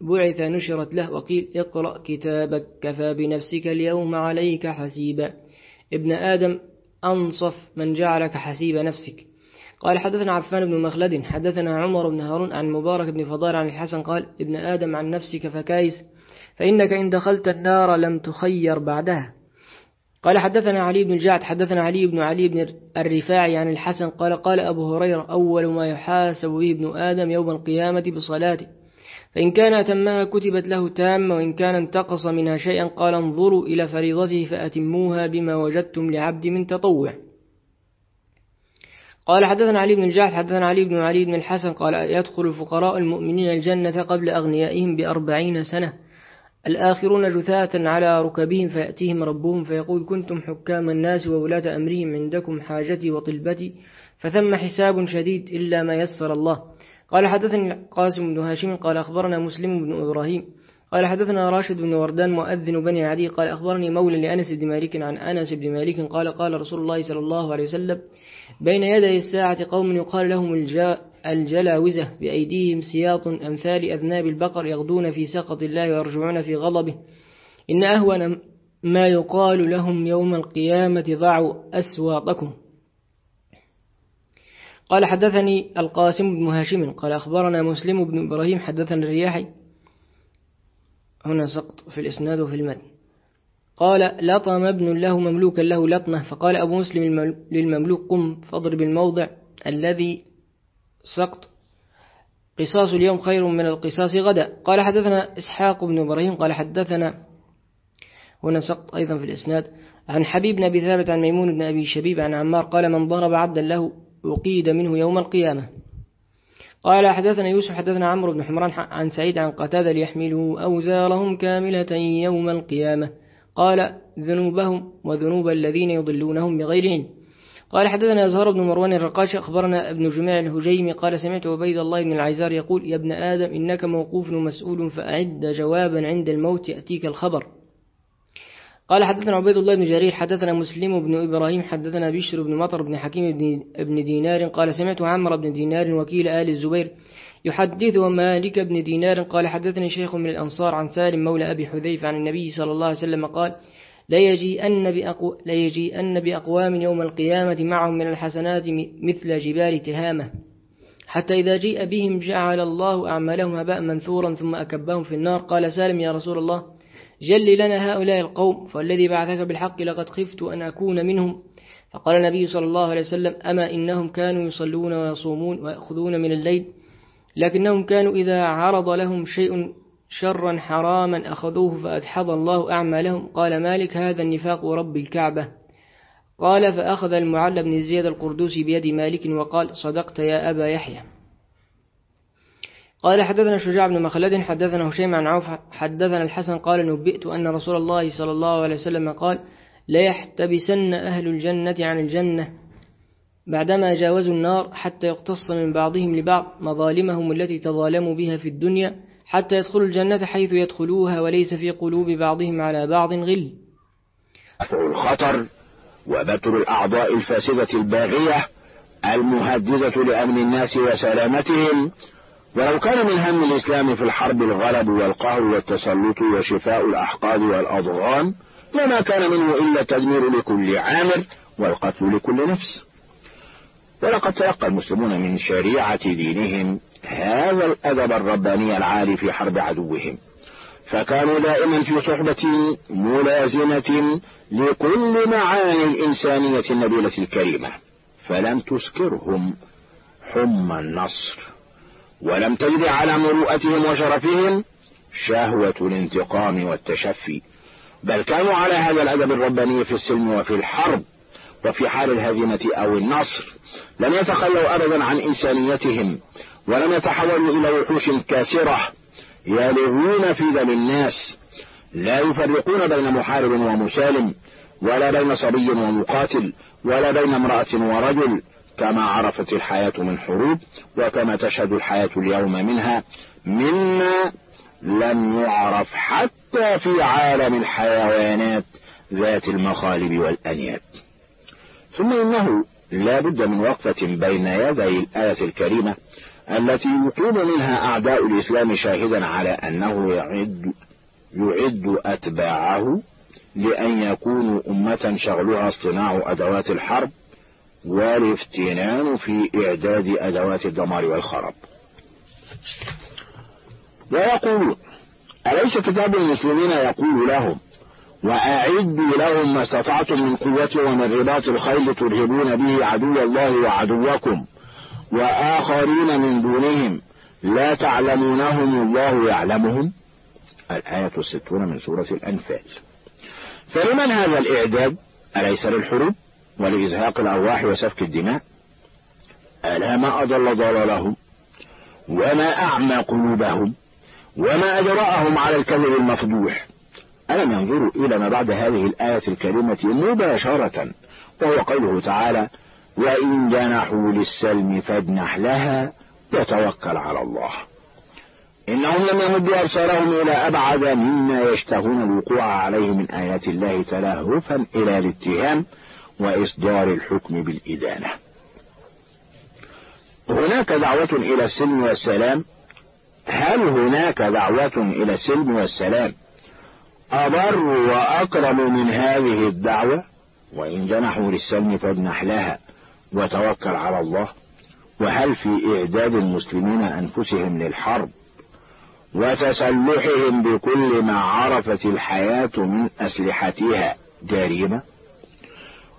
بعث نشرت له وقيل اقرأ كتابك كفى بنفسك اليوم عليك حسيبا ابن آدم أنصف من جعلك حسيب نفسك قال حدثنا عفان بن مخلد حدثنا عمر بن هارون عن مبارك بن فضال عن الحسن قال ابن آدم عن نفسك فكايس فإنك إن دخلت النار لم تخير بعدها. قال حدثنا علي بن الجعد حدثنا علي بن علي بن الرفاعي عن الحسن قال قال أبو هريرة أول ما يحاسب به ابن آدم يوم القيامة بصلاته فإن كان أتمها كتبت له تامة وإن كان انتقص منها شيئا قال انظروا إلى فريضته فأتموها بما وجدتم لعبد من تطوع. قال حدثنا علي بن الجعد حدثنا علي بن علي بن الحسن قال يدخل الفقراء المؤمنين الجنة قبل أغنيائهم بأربعين سنة. الآخرون جثاة على ركبهم فيأتيهم ربهم فيقول كنتم حكام الناس وولاة أمرهم عندكم حاجتي وطلبتي فثم حساب شديد إلا ما يسر الله. قال حدثني قاسم بن هاشم قال أخبرنا مسلم بن إبراهيم قال حدثنا راشد بن وردان مؤذن بني عدي قال أخبرني مولى لأنس بن مالك عن أنس بن مالك قال قال رسول الله صلى الله عليه وسلم بين يدي الساعة قوم يقال لهم الجلاوزة بأيديهم سياط أمثال أذناب البقر يغدون في سخط الله ويرجعون في غضبه. إن أهون ما يقال لهم يوم القيامة ضعوا أسواطكم. قال حدثني القاسم بن هاشم قال أخبرنا مسلم بن إبراهيم حدثنا الرياحي. هنا سقط في الإسناد وفي المتن. قال لطم ابن له مملوكا له لطمة فقال أبو مسلم للمملوك قم فاضرب الموضع الذي سقط. قصاص اليوم خير من القصاص غدا. قال حدثنا إسحاق بن إبراهيم قال حدثنا هنا سقط أيضا في الإسناد عن حبيب بن أبي ثابت عن ميمون بن أبي شبيب عن عمار قال من ضرب عبدا له أقيد منه يوم القيامة. قال حدثنا يوسف حدثنا عمرو بن حمران عن سعيد عن قتادة ليحملوا أوزارهم كاملة يوم القيامة. قال ذنوبهم وذنوب الذين يضلونهم بغير علم. قال حدثنا زهر بن مروان الرقاش أخبرنا ابن جماع الهجيمي قال سمعت عبيد الله بن العيزار يقول يا ابن آدم إنك موقوف ومسؤول فأعد جوابا عند الموت يأتيك الخبر. قال حدثنا عبيد الله بن جرير حدثنا مسلم بن إبراهيم حدثنا بشر بن مطر بن حكيم بن دينار قال سمعت عمرو بن دينار وكيل آل الزبير يحدث مالك بن دينار قال حدثني شيخ من الأنصار عن سالم مولى أبي حذيفة عن النبي صلى الله عليه وسلم قال لا يجيئن بأقو لا يجيئن بأقوام يوم القيامة معهم من الحسنات مثل جبال تهامة. حتى إذا جيء بهم جعل الله أعمالهم هباء منثورا ثم أكبهم في النار. قال سالم يا رسول الله جل لنا هؤلاء القوم فالذي بعثك بالحق لقد خفت أن أكون منهم. فقال النبي صلى الله عليه وسلم أما إنهم كانوا يصلون ويصومون ويأخذون من الليل لكنهم كانوا إذا عرض لهم شيء شرا حراما أخذوه فأدحض الله أعمالهم. قال مالك هذا النفاق رب الكعبة. قال فأخذ المعلى بن زياد القردوسي بيد مالك وقال صدقت يا أبا يحيى. قال حدثنا شجاع بن مخلد حدثنا هشيم عن عوف حدثنا الحسن قال نبئت أن رسول الله صلى الله عليه وسلم قال لا يحتبسن أهل الجنة عن الجنة. بعدما جاوزوا النار حتى يقتص من بعضهم لبعض مظالمهم التي تظالموا بها في الدنيا حتى يدخلوا الجنة حيث يدخلوها وليس في قلوب بعضهم على بعض غل. الخطر وبتر الأعضاء الفاسدة الباغية المهددة لأمن الناس وسلامتهم. ولو كان من هم الإسلام في الحرب الغلب والقهر والتسلط وشفاء الأحقاد والأضغان لما كان منه إلا التدمير لكل عامر والقتل لكل نفس. ولقد تلقى المسلمون من شريعة دينهم هذا الأدب الرباني العالي في حرب عدوهم. فكانوا دائما في صحبة ملازمة لكل معاني الإنسانية النبيلة الكريمة. فلم تسكرهم حمى النصر. ولم تجد على مروءتهم وشرفهم شهوة الانتقام والتشفي. بل كانوا على هذا الأدب الرباني في السلم وفي الحرب. وفي حال الهزيمة أو النصر لم يتخلوا أبدا عن إنسانيتهم ولم يتحولوا إلى وحوش كاسرة يلغون في دم الناس. لا يفرقون بين محارب ومسالم ولا بين صبي ومقاتل ولا بين امرأة ورجل كما عرفت الحياة من حروب وكما تشهد الحياة اليوم منها مما لم يعرف حتى في عالم الحيوانات ذات المخالب والأنياب. ثم إنه لا بد من وقفة بين يدي الآية الكريمة التي يقيم منها أعداء الإسلام شاهدا على أنه يعد, يعد أتباعه لأن يكونوا أمة شغلها اصطناع أدوات الحرب والافتنان في إعداد أدوات الدمار والخراب. ويقولون أليس كتاب المسلمين يقول لهم وأعدوا لهم ما استطعتم من قوة ومن رباط الخيل ترهبون به عدو الله وعدوكم وآخرين من دونهم لا تعلمونهم الله يعلمهم. الآية الستون من سورة الأنفال. فلمن هذا الإعداد؟ أليس للحروب ولإزهاق الأرواح وسفك الدماء؟ ألا ما أضل ضلالهم؟ وما أعمى قلوبهم؟ وما أجرأهم على الكذب المفضوح؟ ألم ينظروا إلى ما بعد هذه الآية الكريمة مباشرة؟ وهو قوله تعالى وإن جنحوا للسلم فاجنح لها وتوكل على الله إنهم لم يمدوا أبصارهم إلى أبعد مما يشتهون الوقوع عليه من آيات الله تلهفا إلى الاتهام وإصدار الحكم بالإدانة. هناك دعوة إلى السلم والسلام؟ هل هناك دعوة إلى السلم والسلام؟ أبر وأكرم من هذه الدعوة وإن جنحوا للسلم فاجنح لها وتوكل على الله. وهل في إعداد المسلمين أنفسهم للحرب وتسلحهم بكل ما عرفت الحياة من أسلحتها جريمة؟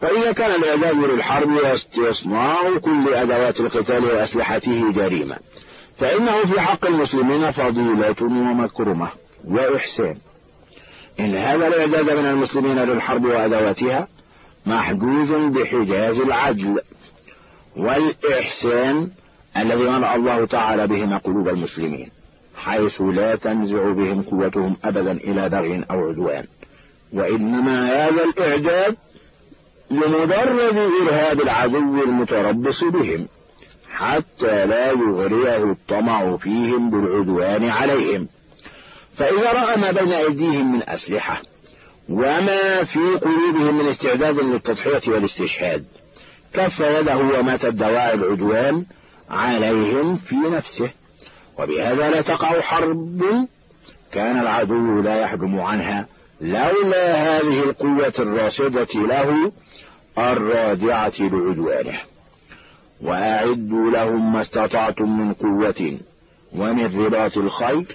وإذا كان الإعداد للحرب واستصناع كل أدوات القتال وأسلحته جريمة فإنه في حق المسلمين فضيلة ومكرمة وإحسان. إن هذا الإعداد من المسلمين للحرب وأدواتها محجوز بحجاز العدل والإحسان الذي منع الله تعالى بهما قلوب المسلمين حيث لا تنزع بهم قوتهم أبدا إلى بغي أو عدوان. وإنما هذا الإعداد لمجرد إرهاب العدو المتربص بهم حتى لا يغريه الطمع فيهم بالعدوان عليهم. فإذا رأى ما بين أيديهم من أسلحة وما في قلوبهم من استعداد للتضحية والاستشهاد كف يده ومات دواعي العدوان عليهم في نفسه وبهذا لا تقع حرب كان العدو لا يحجم عنها لولا هذه القوة الراصدة له الرادعة لعدوانه. وأعدوا لهم ما استطعتم من قوة ومن رباط الخيل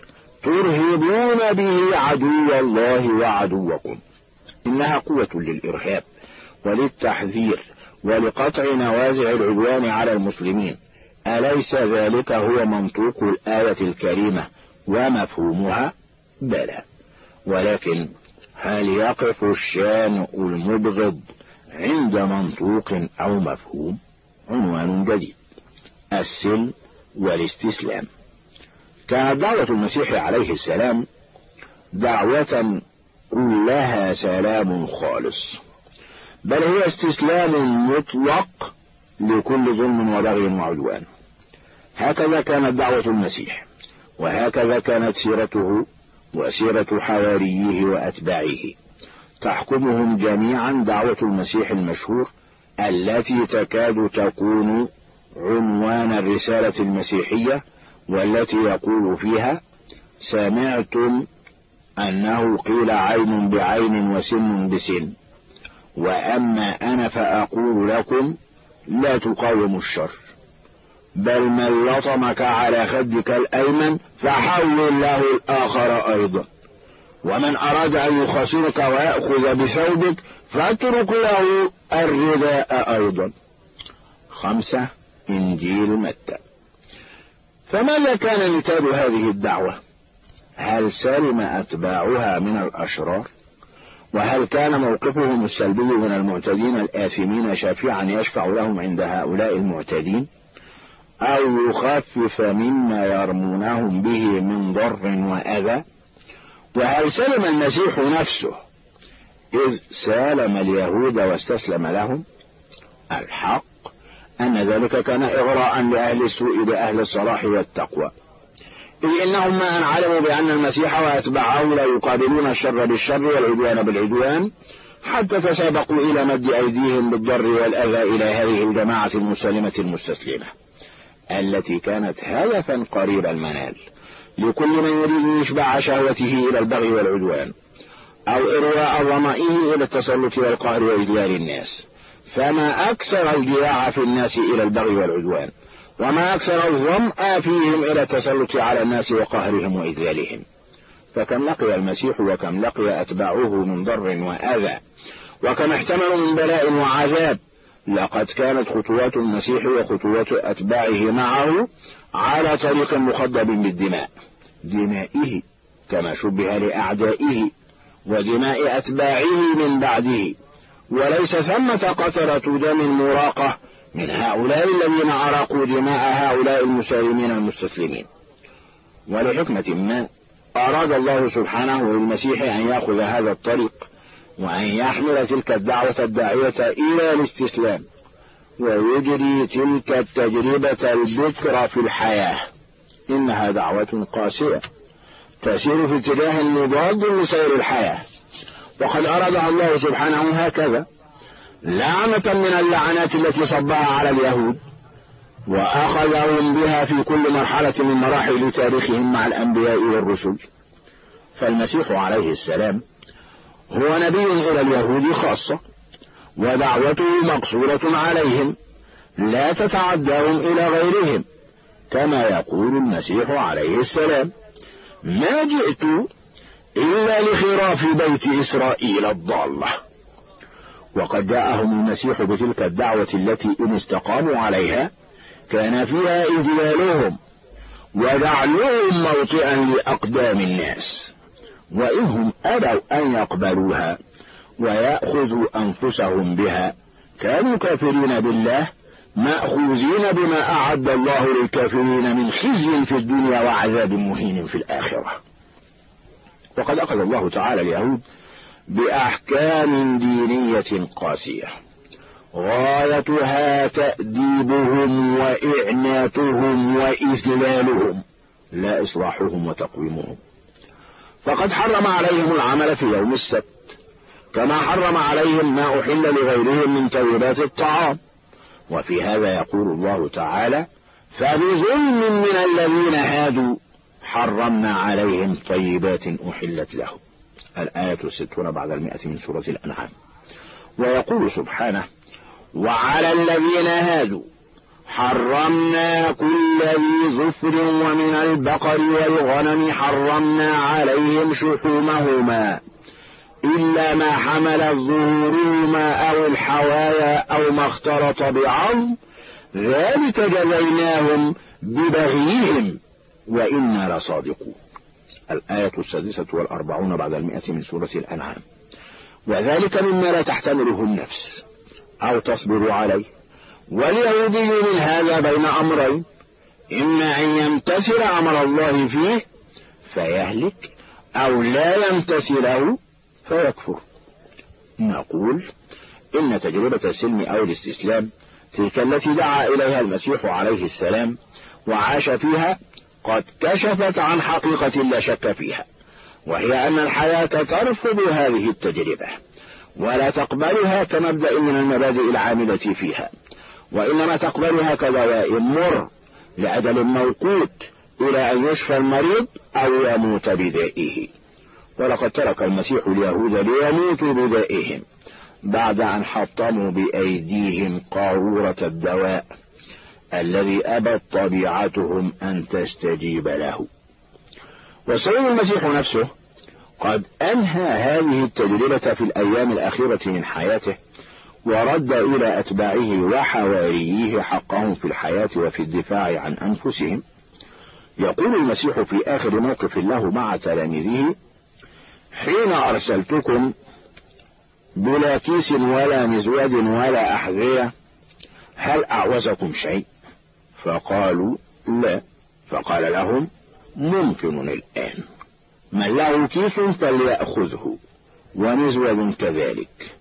ترهبون به عدو الله وعدوكم. إنها قوة للإرهاب وللتحذير ولقطع نوازع العدوان على المسلمين. أليس ذلك هو منطوق الآية الكريمة ومفهومها؟ بلى. ولكن هل يقف الشان المبغض عند منطوق أو مفهوم؟ عنوان جديد. السلم والاستسلام. كانت دعوة المسيح عليه السلام دعوة كلها سلام خالص. بل هي استسلام مطلق لكل ظلم وبغي وعدوان. هكذا كانت دعوة المسيح وهكذا كانت سيرته وسيرة حواريه وأتباعه. تحكمهم جميعا دعوة المسيح المشهور التي تكاد تكون عنوان الرسالة المسيحية والتي يقول فيها سمعتم أنه قيل عين بعين وسن بسن. وأما أنا فأقول لكم لا تقاوموا الشر. بل من لطمك على خدك الأيمن فحول له الآخر أيضا. ومن أراد أن يخاصمك ويأخذ بثوبك فاترك له الرداء أيضا. خمسة إنجيل متى. فماذا كان نتاج هذه الدعوة؟ هل سلم أتباعها من الأشرار؟ وهل كان موقفهم السلبي من المعتدين الآثمين شافعا يشفع لهم عند هؤلاء المعتدين؟ أو يخفف مما يرمونهم به من ضر وأذى؟ وهل سلم المسيح نفسه إذ سالم اليهود واستسلم لهم؟ الحق أن ذلك كان إغراء لأهل السوء بأهل الصلاح والتقوى. إذ إنهم ما أن علموا بأن المسيح وأتباعه لا يقابلون الشر بالشر والعدوان بالعدوان حتى تسابقوا إلى مد أيديهم بالضر والأذى إلى هذه الجماعة المسلمة المستسلمة التي كانت هدفا قريب المنال. لكل من يريد يشبع شهوته إلى البغي والعدوان أو إرواء ظمائه إلى التسلط والقهر وإذلال الناس. فما أكثر الجياع في الناس إلى البغي والعدوان وما أكثر الظمأ فيهم إلى التسلط على الناس وقهرهم وإذلالهم. فكم لقي المسيح وكم لقي أتباعه من ضر وأذى وكم احتملوا من بلاء وعذاب لقد كانت خطوات المسيح وخطوات أتباعه معه على طريق مخضب بالدماء دمائه كما شبه لأعدائه ودماء أتباعه من بعده. وليس ثمة قطرة دم مراقة من هؤلاء الذين أراقوا دماء هؤلاء المسالمين المستسلمين. ولحكمة ما أراد الله سبحانه للمسيح أن يأخذ هذا الطريق وأن يحمل تلك الدعوة الداعية إلى الاستسلام. ويجري تلك التجربة البكرة في الحياة. إنها دعوة قاسية تسير في اتجاه مضاد لسير الحياة. وقد أرادها الله سبحانه هكذا. لعنة من اللعنات التي صبها على اليهود وأخذهم بها في كل مرحلة من مراحل تاريخهم مع الأنبياء والرسل. فالمسيح عليه السلام هو نبي إلى اليهود خاصة ودعوته مقصورة عليهم. لا تتعداهم إلى غيرهم كما يقول المسيح عليه السلام ما جئت إلا لخراف بيت إسرائيل الضالة. وقد جاءهم المسيح بتلك الدعوة التي إن استقاموا عليها كان فيها إذلالهم وجعلهم موطئا لأقدام الناس. وإنهم أبوا أن يقبلوها ويأخذوا أنفسهم بها كانوا كافرين بالله مأخوذين بما أعد الله للكافرين من خزي في الدنيا وعذاب مهين في الآخرة. وقد أخذ الله تعالى اليهود بأحكام دينية قاسية. غايتها تأديبهم وإعناتهم وإذلالهم لا إصلاحهم وتقويمهم. فقد حرم عليهم العمل في يوم السبت. كما حرم عليهم ما أحل لغيرهم من طيبات الطعام. وفي هذا يقول الله تعالى فبظلم من الذين هادوا حرمنا عليهم طيبات أحلت لهم. الآية الستون بعد المئة من سورة الأنعام. ويقول سبحانه وعلى الذين هادوا حرمنا كل ذي ظفر ومن البقر والغنم حرمنا عليهم شحومهما إلا ما حمل ظهورهما أو الحوايا أو ما اختلط بعظم ذلك جزيناهم ببغيهم. وإنا لصادقون. الآية السادسة والأربعون بعد المئة من سورة الأنعام. وذلك مما لا تحتمله النفس. أو تصبر عليه. واليهودي من هذا بين أمرين. إما أن يمتثل أمر الله فيه فيهلك أو لا يمتثله فيكفر. نقول إن تجربة السلم أو الاستسلام تلك التي دعا إليها المسيح عليه السلام وعاش فيها قد كشفت عن حقيقة لا شك فيها وهي أن الحياة ترفض هذه التجربة ولا تقبلها كمبدأ من المبادئ العاملة فيها وإنما تقبلها كدواء مر لأجل موقوت إلى أن يشفى المريض أو يموت بدائه. ولقد ترك المسيح اليهود ليموتوا بدائهم بعد أن حطموا بأيديهم قارورة الدواء. الذي أبت طبيعتهم أن تستجيب له. والسيد المسيح نفسه قد أنهى هذه التجربة في الأيام الأخيرة من حياته ورد إلى أتباعه وحواريه حقهم في الحياة وفي الدفاع عن أنفسهم. يقول المسيح في آخر موقف له مع تلاميذه حين أرسلتكم بلا كيس ولا مزود ولا أحذية هل أعوزكم شيء؟ فقالوا لا. فقال لهم ممكن الآن. من له كيس فليأخذه ومزود كذلك.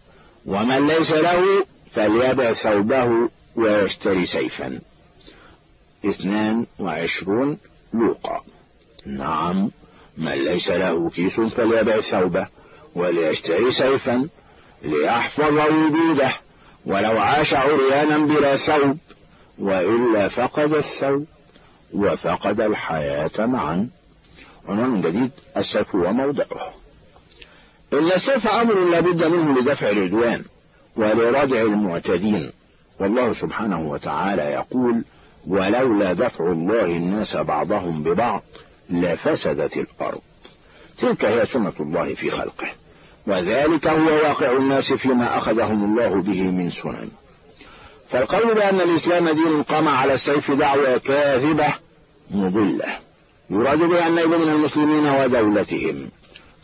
ومن ليس له فليبع ثوبه ويشتري سيفا. اثنان وعشرون لوقا. نعم من ليس له كيس فليبع ثوبه وليشتري سيفا ليحفظ وجوده ولو عاش عريانا بلا ثوب وإلا فقد الثوب وفقد الحياة معا. عنوان جديد السيف وموضعه إن السيف أمر لابد منه لدفع العدوان ولردع المعتدين. والله سبحانه وتعالى يقول ولولا دفع الله الناس بعضهم ببعض لفسدت الأرض تلك هي سنة الله في خلقه. وذلك هو واقع الناس فيما أخذهم الله به من سنن فالقول بأن الإسلام دين قام على السيف دعوة كاذبة مضلة. يراد بها النيل من المسلمين ودولتهم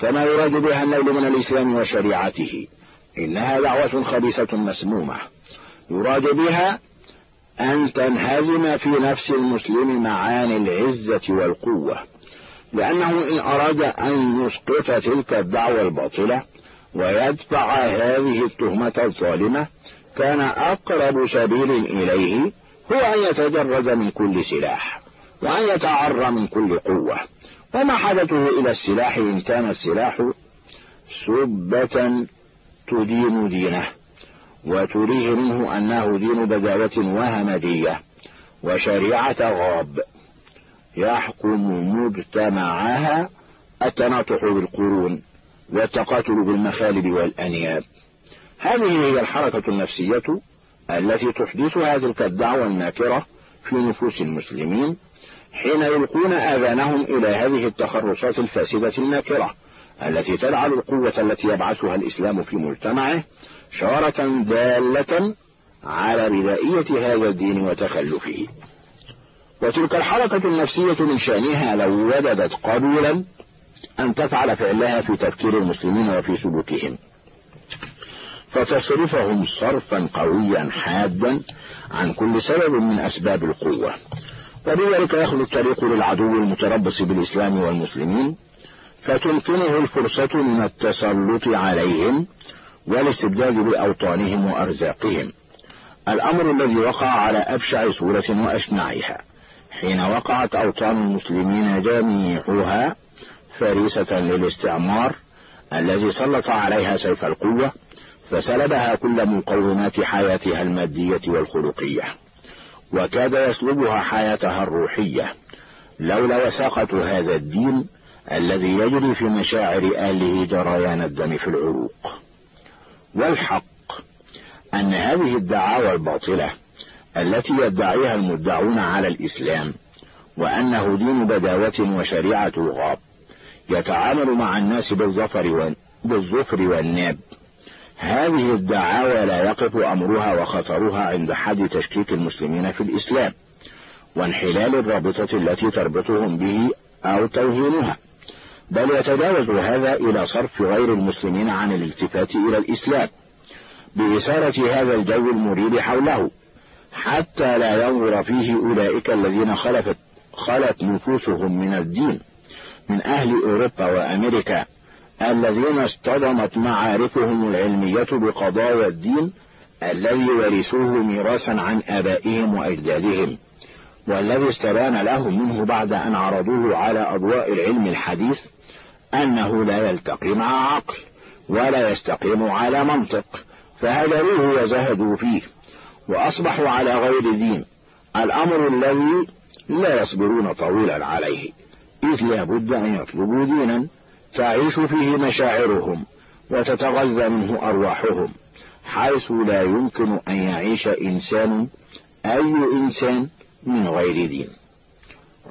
كما يراد بها النيل من الإسلام وشريعته. إنها دعوة خبيثة مسمومة. يراد بها أن تنهزم في نفس المسلم معاني العزة والقوة. لأنه إن أراد أن يسقط تلك الدعوة الباطلة ويدفع هذه التهمة الظالمة كان أقرب سبيل إليه هو أن يتجرد من كل سلاح وأن يتعرى من كل قوة. وما حاجته إلى السلاح إن كان السلاح سبة تدين دينه وتريه منه أنه دين بداوة وهمجية وشريعة غاب. يحكم مجتمعها التناطح بالقرون والتقاتل بالمخالب والأنياب. هذه هي الحركة النفسية التي تحدثها تلك الدعوة الماكرة في نفوس المسلمين حين يلقون آذانهم إلى هذه التخرصات الفاسدة الماكرة التي تجعل القوة التي يبعثها الإسلام في مجتمعه شارة دالة على بدائية هذا الدين وتخلفه. وتلك الحركة النفسية من شأنها لو وجدت قبولا أن تفعل فعلها في تفكير المسلمين وفي سلوكهم. فتصرفهم صرفا قويا حادا عن كل سبب من أسباب القوة. وبذلك يخلو الطريق للعدو المتربص بالإسلام والمسلمين فتمكنه الفرصة من التسلط عليهم والاستبداد بأوطانهم وأرزاقهم. الأمر الذي وقع على أبشع صورة وأشنعها. حين وقعت أوطان المسلمين جميعها فريسة للاستعمار الذي سلط عليها سيف القوة فسلبها كل مقومات حياتها المادية والخلقية. وكاد يسلبها حياتها الروحية لولا وثاقة هذا الدين الذي يجري في مشاعر أهله جريان الدم في العروق. والحق أن هذه الدعاوى الباطلة التي يدعيها المدعون على الإسلام وأنه دين بداوة وشريعة غاب يتعامل مع الناس بالظفر والناب هذه الدعاوى لا يقف أمرها وخطرها عند حد تشكيك المسلمين في الإسلام وانحلال الرابطة التي تربطهم به أو توهينها بل يتجاوز هذا إلى صرف غير المسلمين عن الالتفات إلى الإسلام بإثارة هذا الجو المريب حوله حتى لا ينظر فيه أولئك الذين خلفت خلت نفوسهم من الدين من أهل أوروبا وأمريكا. الذين اصطدمت معارفهم العلمية بقضايا الدين الذي ورثوه ميراثا عن آبائهم وأجدادهم والذي استبان لهم منه بعد أن عرضوه على أضواء العلم الحديث أنه لا يلتقي مع عقل ولا يستقيم على منطق فهجروه وزهدوا فيه وأصبحوا على غير دين الأمر الذي لا يصبرون طويلا عليه إذ لابد أن يطلبوا دينا. تعيش فيه مشاعرهم وتتغذى منه أرواحهم حيث لا يمكن أن يعيش إنسان أي إنسان من غير دين.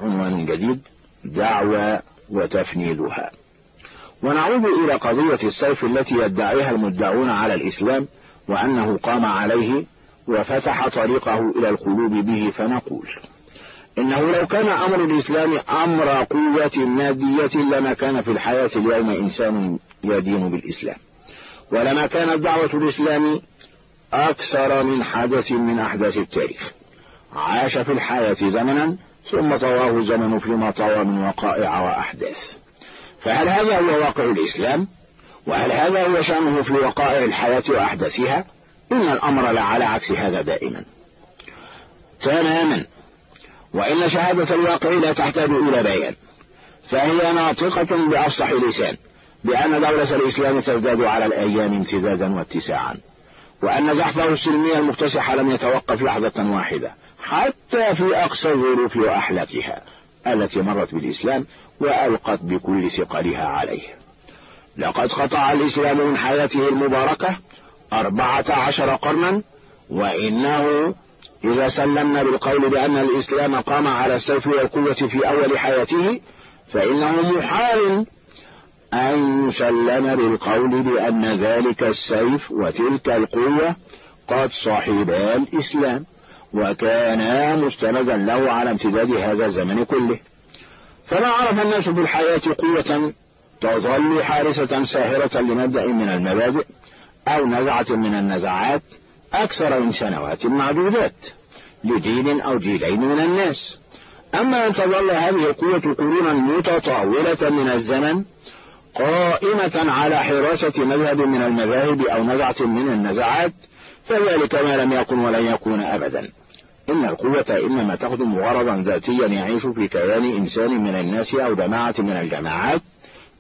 عنوان جديد دعوة وتفنيدها. ونعود إلى قضية السيف التي يدعيها المدعون على الإسلام وأنه قام عليه وفتح طريقه إلى القلوب به فنقول إنه لو كان أمر الإسلام أمر قوة مادية لما كان في الحياة اليوم إنسان يدين بالإسلام. ولما كانت دعوة الإسلام أكثر من حدث من أحداث التاريخ. عاش في الحياة زمنا ثم طواه الزمن فيما طوى من وقائع وأحداث. فهل هذا هو واقع الإسلام؟ وهل هذا هو شأنه في وقائع الحياة وأحداثها؟ إن الأمر لعلى عكس هذا دائما. تماما. وإن شهادة الواقع لا تحتاج إلى بيان فهي ناطقة بأفصح لسان بأن دولة الإسلام تزداد على الأيام امتدادا واتساعا وأن زحفه السلمي المكتسح لم يتوقف لحظة واحدة حتى في أقصى الظروف وأحلكها التي مرت بالإسلام وألقت بكل ثقلها عليه. لقد قطع الإسلام من حياته المباركة أربعة عشر قرنا وإنه إذا سلمنا بالقول بأن الإسلام قام على السيف والقوة في أول حياته فإنه محال أن يسلم بالقول بأن ذلك السيف وتلك القوة قد صحبا الإسلام وكانا مستندا له على امتداد هذا الزمن كله. فما عرف الناس في الحياة قوة تظل حارسة ساهرة لمبدأ من المبادئ أو نزعة من النزعات أكثر من سنوات معدودات لجيل أو جيلين من الناس. أما أن تظل هذه القوة قرونا متطاولة من الزمن قائمة على حراسة مذهب من المذاهب أو نزعة من النزعات فذلك ما لم يكن ولن يكون أبدا. إن القوة إنما تخدم غرضا ذاتيا يعيش في كيان إنسان من الناس أو جماعة من الجماعات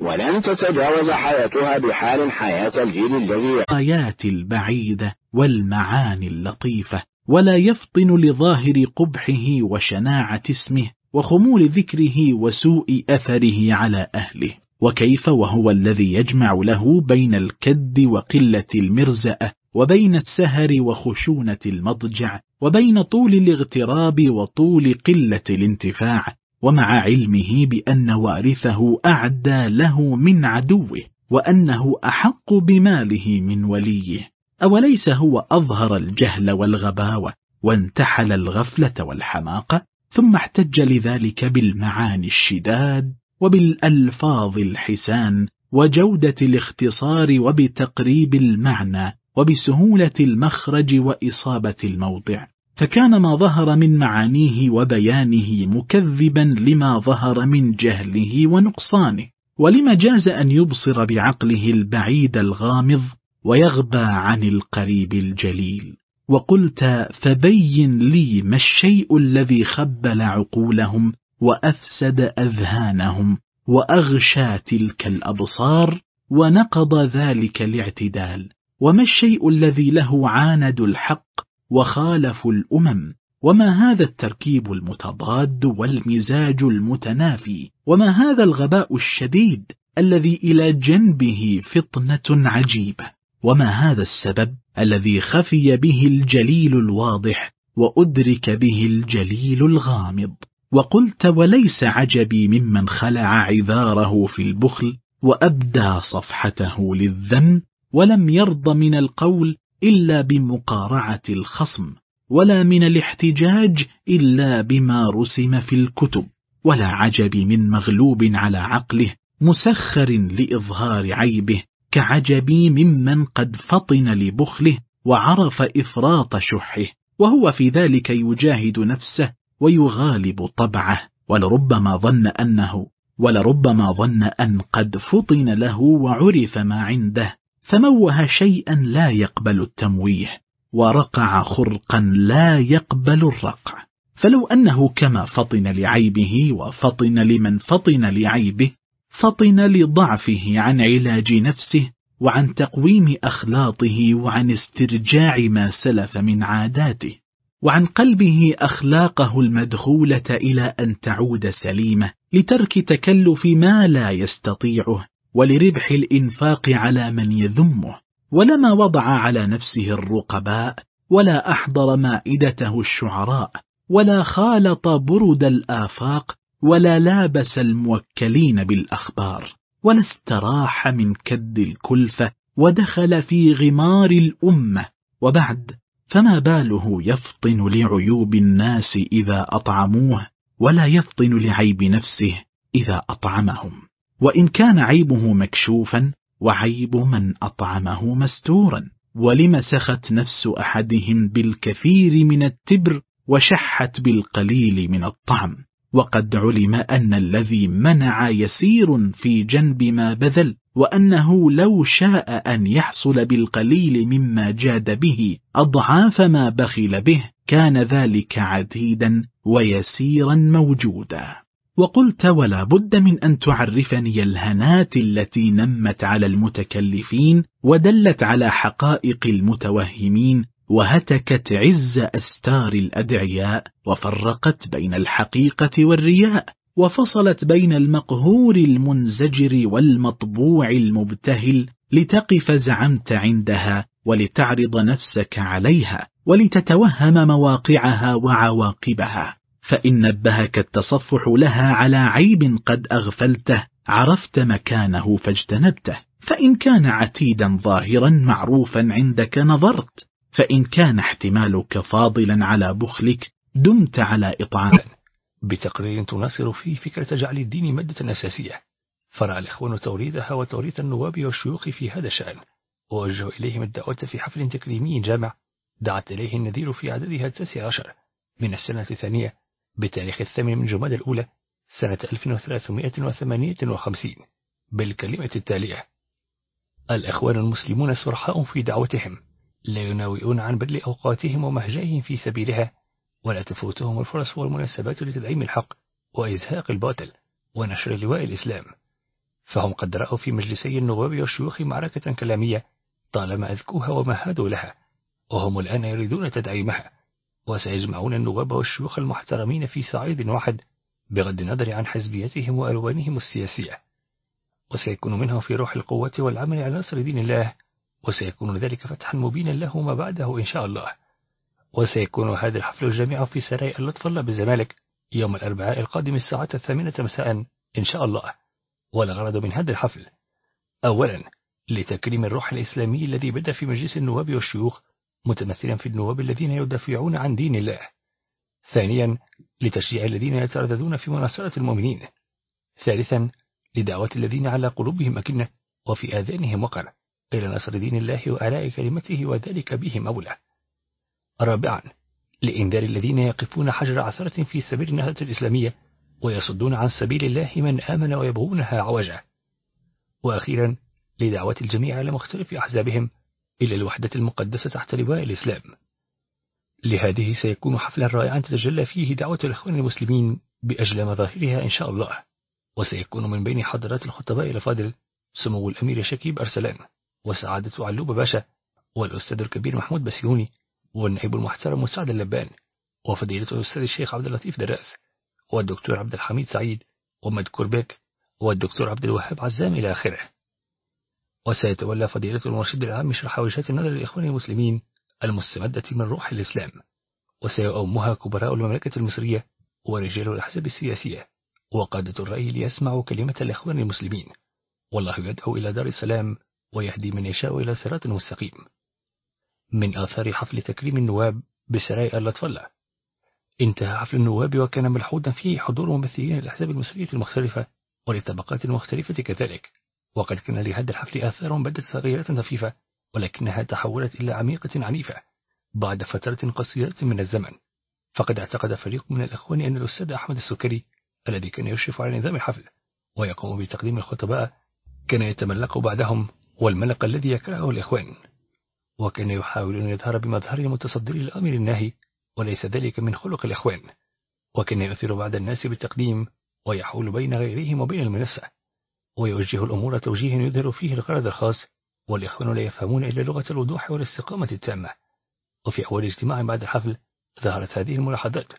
ولن تتجاوز حياتها بحال حياة الجيل الذي الآيات البعيدة. والمعاني اللطيفة ولا يفطن لظاهر قبحه وشناعة اسمه وخمول ذكره وسوء أثره على أهله. وكيف وهو الذي يجمع له بين الكد وقلة المرزأة وبين السهر وخشونة المضجع وبين طول الاغتراب وطول قلة الانتفاع ومع علمه بأن وارثه أعدى له من عدوه وأنه أحق بماله من وليه. أوليس هو أظهر الجهل والغباوة وانتحل الغفلة والحماقة ثم احتج لذلك بالمعاني الشداد وبالألفاظ الحسان وجودة الاختصار وبتقريب المعنى وبسهولة المخرج وإصابة الموضع. فكان ما ظهر من معانيه وبيانه مكذبا لما ظهر من جهله ونقصانه. ولما جاز أن يبصر بعقله البعيد الغامض ويغبى عن القريب الجليل. وقلت فبين لي ما الشيء الذي خبل عقولهم وأفسد أذهانهم وأغشى تلك الأبصار ونقض ذلك الاعتدال. وما الشيء الذي له عاند الحق وخالف الأمم؟ وما هذا التركيب المتضاد والمزاج المتنافي؟ وما هذا الغباء الشديد الذي إلى جنبه فطنة عجيبة؟ وما هذا السبب الذي خفي به الجليل الواضح وأدرك به الجليل الغامض؟ وقلت وليس عجبي ممن خلع عذاره في البخل وأبدى صفحته للذم ولم يرض من القول إلا بمقارعة الخصم ولا من الاحتجاج إلا بما رسم في الكتب ولا عجب من مغلوب على عقله مسخر لإظهار عيبه كعجبي ممن قد فطن لبخله وعرف إفراط شحه وهو في ذلك يجاهد نفسه ويغالب طبعه ولربما ظن أنه ولربما ظن أن قد فطن له وعرف ما عنده فموه شيئا لا يقبل التمويه ورقع خرقا لا يقبل الرقع فلو أنه كما فطن لعيبه وفطن لمن فطن لعيبه فطن لضعفه عن علاج نفسه وعن تقويم أخلاطه وعن استرجاع ما سلف من عاداته وعن قلبه أخلاقه المدخولة إلى أن تعود سليمة لترك تكلف ما لا يستطيعه ولربح الإنفاق على من يذمه ولما وضع على نفسه الرقباء ولا أحضر مائدته الشعراء ولا خالط برد الآفاق ولا لابس الموكلين بالأخبار ولا استراح من كد الكلفة ودخل في غمار الأمة. وبعد فما باله يفطن لعيوب الناس إذا أطعموه ولا يفطن لعيب نفسه إذا أطعمهم. وإن كان عيبه مكشوفا وعيب من أطعمه مستورا. ولم سخت نفس أحدهم بالكثير من التبر وشحت بالقليل من الطعم. وقد علم أن الذي منع يسير في جنب ما بذل وأنه لو شاء أن يحصل بالقليل مما جاد به أضعاف ما بخل به كان ذلك عديدا ويسيرا موجودا. وقلت ولا بد من أن تعرفني الهنات التي نمت على المتكلفين ودلت على حقائق المتوهمين وهتكت عز أستار الأدعياء وفرقت بين الحقيقة والرياء وفصلت بين المقهور المنزجر والمطبوع المبتهل لتقف زعمت عندها ولتعرض نفسك عليها ولتتوهم مواقعها وعواقبها. فإن نبهك التصفح لها على عيب قد أغفلته عرفت مكانه فاجتنبته. فإن كان عتيدا ظاهرا معروفا عندك نظرت. فإن كان احتمالك فاضلا على بخلك دمت على إطعام. بتقرير تناصر فيه فكرة جعل الدين مادة أساسية. فرأى الإخوان توريدها وتوريث النواب والشيوخ في هذا الشأن. ووجهوا إليهم الدعوة في حفل تكريمي جامع. دعت إليه النذير في عددها التاسع عشر. من السنة الثانية بتاريخ الثامن من جماد الأولى سنة 1358 بالكلمة التالية الإخوان المسلمون سرحاء في دعوتهم. لا يناوئون عن بذل أوقاتهم ومهجائهم في سبيلها ولا تفوتهم الفرص والمناسبات لتدعيم الحق وإزهاق الباطل ونشر لواء الإسلام. فهم قد رأوا في مجلسي النواب والشيوخ معركة كلامية طالما أذكوها ومهدوا لها وهم الآن يريدون تدعيمها. وسيجمعون النواب والشيوخ المحترمين في صعيد واحد بغض النظر عن حزبيتهم وألوانهم السياسية. وسيكون منهم في روح القوة والعمل على نصر دين الله وسيكون ذلك فتحا مبينا له ما بعده إن شاء الله. وسيكون هذا الحفل الجامع في سراي اللطف الله بزمالك يوم الأربعاء القادم الساعة الثامنة مساء إن شاء الله. والغرض من هذا الحفل. أولا لتكريم الروح الإسلامي الذي بدأ في مجلس النواب والشيوخ متمثلا في النواب الذين يدافعون عن دين الله. ثانيا لتشجيع الذين يترددون في مناصرة المؤمنين. ثالثا لدعوة الذين على قلوبهم أكنة وفي آذانهم وقر. إلى نصر دين الله وآلاء كلمته وذلك بهم أولى رابعا لإنذار الذين يقفون حجر عثرة في سبيل النهضة الإسلامية ويصدون عن سبيل الله من آمن ويبغونها عوجا. وأخيرا لدعوة الجميع على مختلف أحزابهم إلى الوحدة المقدسة تحت لواء الإسلام. لهذه سيكون حفلا رائعا تتجلى فيه دعوة الإخوان المسلمين بأجل مظاهرها إن شاء الله. وسيكون من بين حضرات الخطباء الفاضل سمو الأمير شكيب أرسلان. وسعادة علوب باشا والأستاذ الكبير محمود بسيوني والنائب المحترم مساعد اللبان وفضيلة الأستاذ الشيخ عبد اللطيف دراس والدكتور عبد الحميد سعيد ومذكور بك والدكتور عبد الوهاب عزام إلى آخره. وسيتولى فضيلة المرشد العام شرح وجهات النظر للإخوان المسلمين المستمدة من روح الإسلام وسيؤمها كبراء المملكة المصرية ورجال الأحزاب السياسية وقادة الرأي ليسمعوا كلمة الإخوان المسلمين. والله يدعو إلى دار السلام ويهدي من يشاء إلى صراط مستقيم. من آثار حفل تكريم النواب بسراء اللطفلة انتهى حفل النواب وكان ملحوظا فيه حضور ممثلين الأحزاب المصرية المختلفة وللطبقات المختلفة كذلك. وقد كان لهذا الحفل آثار بدت تغييرات خفيفة ولكنها تحولت إلى عميقة عنيفة بعد فترة قصيرة من الزمن. فقد اعتقد فريق من الأخوان أن الأستاذ أحمد السكري الذي كان يشرف على نظام الحفل ويقوم بتقديم الخطباء كان يتملق بعدهم. والملق الذي يكرهه الإخوان. وكان يحاول أن يظهر بمظهر المتصدر للأمر الناهي وليس ذلك من خلق الإخوان. وكان يؤثر بعد الناس بالتقديم ويحول بين غيرهم وبين المنسة ويوجه الأمور توجيه يظهر فيه الغرض الخاص والإخوان لا يفهمون إلا لغة الوضوح والاستقامة التامة. وفي أول اجتماع بعد الحفل ظهرت هذه الملاحظات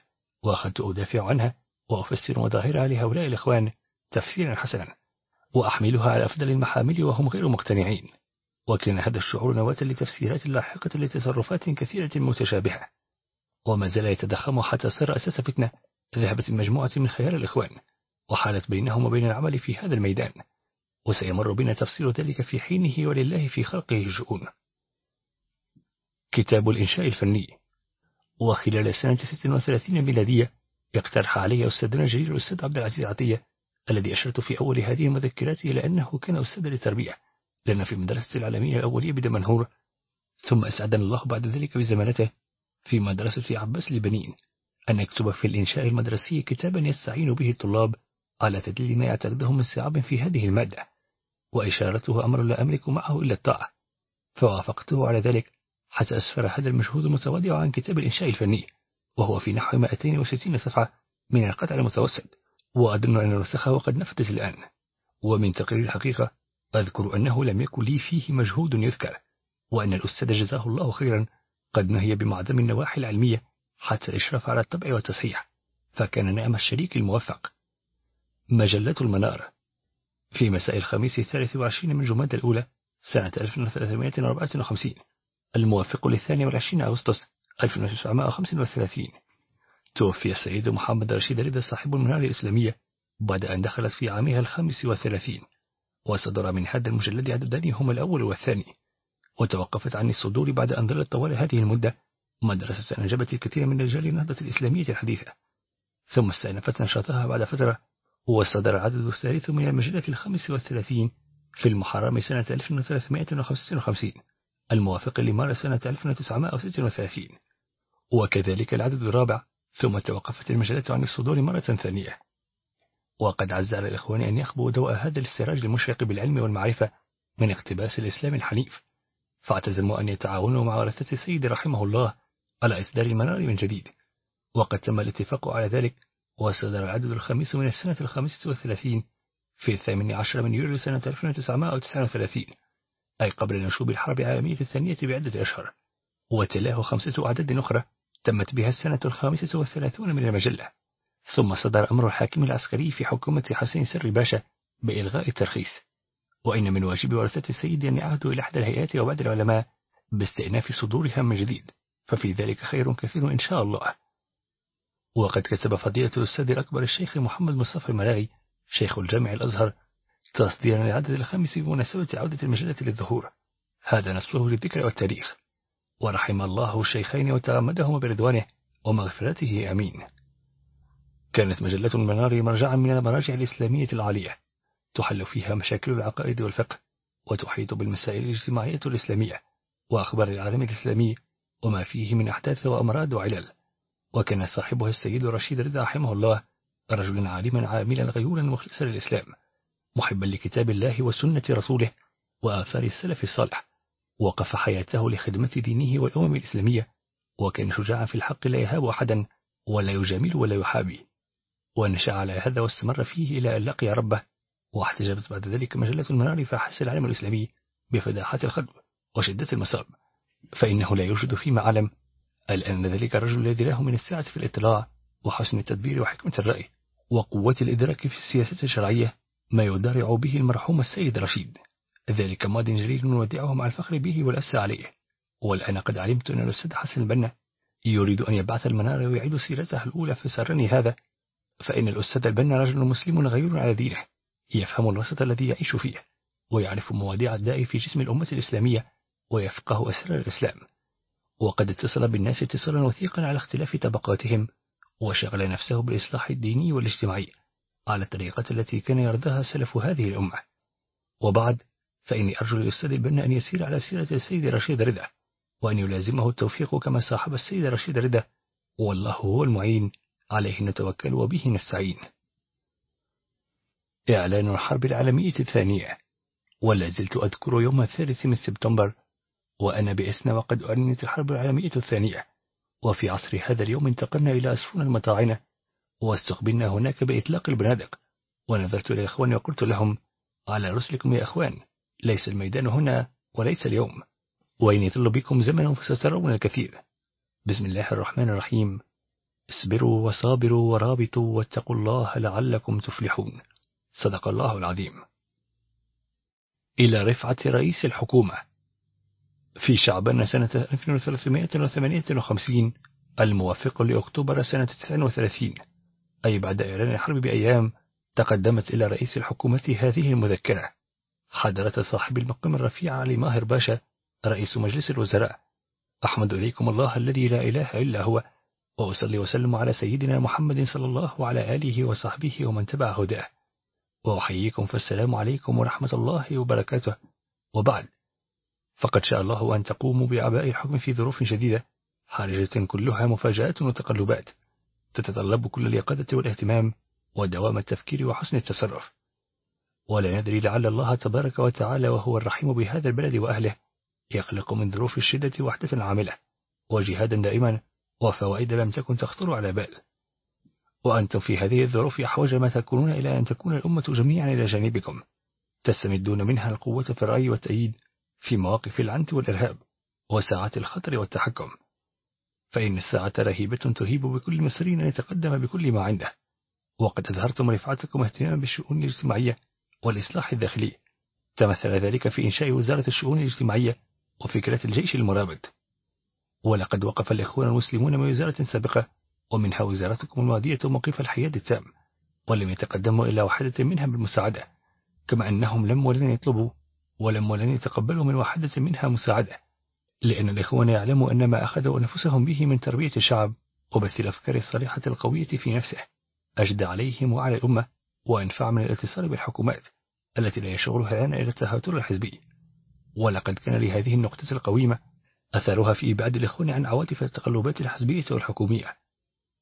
وأخذت أدافع عنها وأفسر مظاهرها لهؤلاء الإخوان تفسيرا حسنا. وأحملها على أفضل المحامل وهم غير مقتنعين. وكان هذا الشعور نواة لتفسيرات لاحقة لتصرفات كثيرة متشابهة. وما زال يتضخم حتى صار أساس فتنة ذهبت المجموعة من خيار الإخوان وحالت بينهم وبين العمل في هذا الميدان. وسيمر بنا تفسير ذلك في حينه ولله في خلقه شؤون كتاب الإنشاء الفني. وخلال سنة 36 ميلادية اقترح علي أستاذنا الجليل الأستاذ عبد العزيز عطية الذي أشرت في أول هذه المذكرات إلى أنه كان أستاذ للتربية لأن في المدرسة العالمية الأولية بدمنهور ثم أسعدنا الله بعد ذلك بزمانته في مدرسة عباس لبنين أن نكتب في الإنشاء المدرسي كتابا يستعين به الطلاب على تدليل ما يعتقده من صعاب في هذه المادة وإشارته أمر لا أملك معه إلا الطاعة فوافقته على ذلك حتى أسفر هذا المجهود المتواضع عن كتاب الإنشاء الفني وهو في نحو 260 صفحة من القطع المتوسط. وأظن أن النسخة وقد نفذت الآن. ومن تقرير الحقيقة أذكر أنه لم يكن لي فيه مجهود يذكر وأن الأستاذ جزاه الله خيرا قد نهي بمعظم النواحي العلمية حتى الإشراف على الطبع والتصحيح فكان نعم الشريك الموفق. مجلة المنار. في مساء الخميس الثالث وعشرين من جماد الأولى سنة 1354 الموافق للثاني والعشرين أغسطس 1935 توفي السيد محمد رشيد رضا صاحب المنار الإسلامية بعد أن دخلت في عامها الخامس والثلاثين وصدر من هذا المجلد عددان هما الأول والثاني وتوقفت عن الصدور بعد أن ظلت طوال هذه المدة مدرسة أنجبت الكثير من رجال النهضة الإسلامية الحديثة ثم استأنفت نشاطها بعد فترة وصدر العدد الثالث من المجلة الخامس والثلاثين في المحرم سنة 1355 الموافق لمارس سنة 1936 وكذلك العدد الرابع ثم توقفت المجلة عن الصدور مرة ثانية. وقد عز على الإخوان أن يخبوا دواء هذا الاستراج المشرق بالعلم والمعرفة من اقتباس الإسلام الحنيف. فاعتزموا أن يتعاونوا مع ورثة السيد رحمه الله على إصدار المنار من جديد. وقد تم الاتفاق على ذلك وصدر العدد الخامس من السنة الخامسة والثلاثين في الثامن عشر من يوليو سنة 1939 أي قبل نشوب الحرب العالمية الثانية بعدة أشهر وتلاه خمسة أعداد أخرى تمت بها السنة الخامسة والثلاثون من المجلة ثم صدر أمر الحاكم العسكري في حكومة حسين سر باشا بإلغاء الترخيص. وإن من واجب ورثة السيد أن يعهدوا إلى إحدى الهيئات وبعد العلماء باستئناف صدورها من جديد ففي ذلك خير كثير إن شاء الله. وقد كتب فضيلة الأستاذ الأكبر الشيخ محمد مصطفى الملاغي شيخ الجامع الأزهر تصديرا للعدد الخامس بمناسبة عودة المجلة للظهور. هذا نفسه للذكر والتاريخ. ورحم الله الشيخين وتغمدهما برضوانه ومغفرته أمين. كانت مجلة المنار مرجعا من المراجع الإسلامية العالية تحل فيها مشاكل العقائد والفقه وتحيط بالمسائل الاجتماعية الإسلامية وأخبار العالم الإسلامي وما فيه من أحداث وأمراض وعلل. وكان صاحبها السيد رشيد رضا رحمه الله رجلا عالما عاملا غيورا مخلصا للإسلام محبا لكتاب الله وسنة رسوله وآثار السلف الصالح. وقف حياته لخدمة دينه والأمم الإسلامية وكان شجاعا في الحق لا يهاب أحدا ولا يجامل ولا يحابي. ونشأ على هذا واستمر فيه إلى أن لقي ربه واحتجبت بعد ذلك مجلة المنار فحس العالم الإسلامي بفداحة الخدم وشدة المصاب. فإنه لا يوجد فيما علم الآن ذلك الرجل الذي له من السعة في الاطلاع وحسن التدبير وحكمة الرأي وقوة الإدراك في السياسة الشرعية ما يدارع به المرحوم السيد رشيد. ذلك ماض جليل نودعه مع الفخر به والأسى عليه. والآن قد علمت أن الأستاذ حسن البنا يريد أن يبعث المنار ويعيد سيرته الأولى فسرني هذا فإن الأستاذ البنا رجل مسلم غيور على دينه يفهم الوسط الذي يعيش فيه ويعرف مواضيع الداء في جسم الأمة الإسلامية ويفقه أسرار الإسلام. وقد اتصل بالناس اتصالا وثيقا على اختلاف طبقاتهم وشغل نفسه بالإصلاح الديني والاجتماعي على الطريقة التي كان يرضاها سلف هذه الأمة. وبعد فإني أرجو للأستاذ البنا أن يسير على سيرة السيد رشيد رضا وأن يلازمه التوفيق كما صاحب السيد رشيد رضا والله هو المعين عليه نتوكل وبه نستعين. إعلان الحرب العالمية الثانية. ولا زلت أذكر يوم الثالث من سبتمبر وأنا بإسنا وقد أعلنت الحرب العالمية الثانية. وفي عصر هذا اليوم انتقلنا إلى أسفون المطاعنة واستقبلنا هناك بإطلاق البنادق. ونظرت إلى إخواني وقلت لهم على رسلكم يا إخوان ليس الميدان هنا وليس اليوم. وإن يظل بكم زمن فسترون الكثير. بسم الله الرحمن الرحيم. اصبروا وصابروا ورابطوا واتقوا الله لعلكم تفلحون. صدق الله العظيم. إلى رفعة رئيس الحكومة. في شعبان سنة 1358 الموافق لأكتوبر سنة 39 أي بعد إعلان الحرب بأيام تقدمت إلى رئيس الحكومة هذه المذكرة. حضرة صاحب المقام الرفيع علي ماهر باشا رئيس مجلس الوزراء. أحمد إليكم الله الذي لا إله إلا هو وأصلي وسلم على سيدنا محمد صلى الله على آله وصحبه ومن تبع هداه. وأحييكم فالسلام عليكم ورحمة الله وبركاته. وبعد فقد شاء الله أن تقوموا بأعباء الحكم في ظروف شديدة حرجة كلها مفاجآت وتقلبات. تتطلب كل اليقظة والاهتمام ودوام التفكير وحسن التصرف. ولا ندري لعل الله تبارك وتعالى وهو الرحيم بهذا البلد وأهله يخلق من ظروف الشدة وحدة عاملة وجهادا دائما وفوائد لم تكن تخطر على بال. وأنتم في هذه الظروف أحوج ما تكونون إلى أن تكون الأمة جميعا إلى جانبكم تستمدون منها القوة في الرأي والتأييد في مواقف العنت والإرهاب وساعات الخطر والتحكم. فإن الساعة رهيبة تهيب بكل مصري أن يتقدم بكل ما عنده. وقد أظهرتم رفعتكم اهتماما بالشؤون الاجتماعية والإصلاح الداخلي. تمثل ذلك في إنشاء وزارة الشؤون الاجتماعية وفكرة الجيش المرابط. ولقد وقف الإخوان المسلمون من وزارة سابقة ومنها وزارتكم الماضية موقف الحياد التام ولم يتقدموا إلى واحدة منها بالمساعدة. كما أنهم لم ولن يطلبوا ولم ولن يتقبلوا من واحدة منها مساعدة. لأن الإخوان يعلموا أن ما أخذوا أنفسهم به من تربية الشعب وبث الأفكار الصالحة القوية في نفسه أجد عليهم وعلى الأمة وأنفع من الاتصال بالحكومات التي لا يشغلها الآن إلى التهاتر الحزبي. ولقد كان لهذه النقطة القويمة أثرها في إبعاد الإخوان عن عواطف التقلبات الحزبية والحكومية.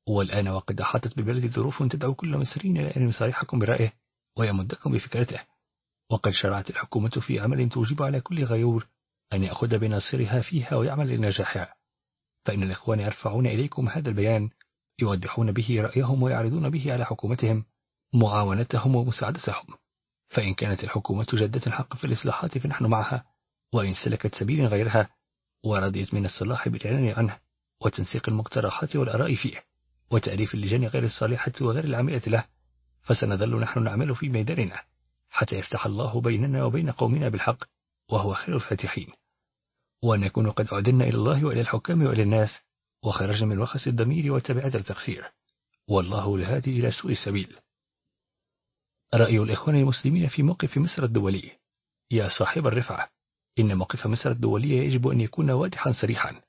والآن وقد أحاطت ببلد ظروف تدعو كل مصريين إلى أن يصارحكم برأيه ويمدكم بفكرته. وقد شرعت الحكومة في عمل توجب على كل غيور أن يأخذ بناصرها فيها ويعمل لنجاحها. فإن الإخوان يرفعون إليكم هذا البيان يوضحون به رأيهم ويعرضون به على حكومتهم معاونتهم ومساعدتهم. فإن كانت الحكومة جدة حق في الإصلاحات فنحن معها وإن سلكت سبيل غيرها ورضيت من الصلاح بالإعلان عنه وتنسيق المقترحات والأراء فيه وتأليف اللجان غير الصالحة وغير العاملة له فسنظل نحن نعمل في ميداننا حتى يفتح الله بيننا وبين قومنا بالحق وهو خير الفاتحين. ونكون قد أعدنا إلى الله وإلى الحكام وإلى الناس وخرجنا من وخس الضمير وتبعة التقصير. والله الهادي إلى سوء السبيل. رأي الإخوان المسلمين في موقف مصر الدولي. يا صاحب الرفعة إن موقف مصر الدولي يجب أن يكون واضحا صريحا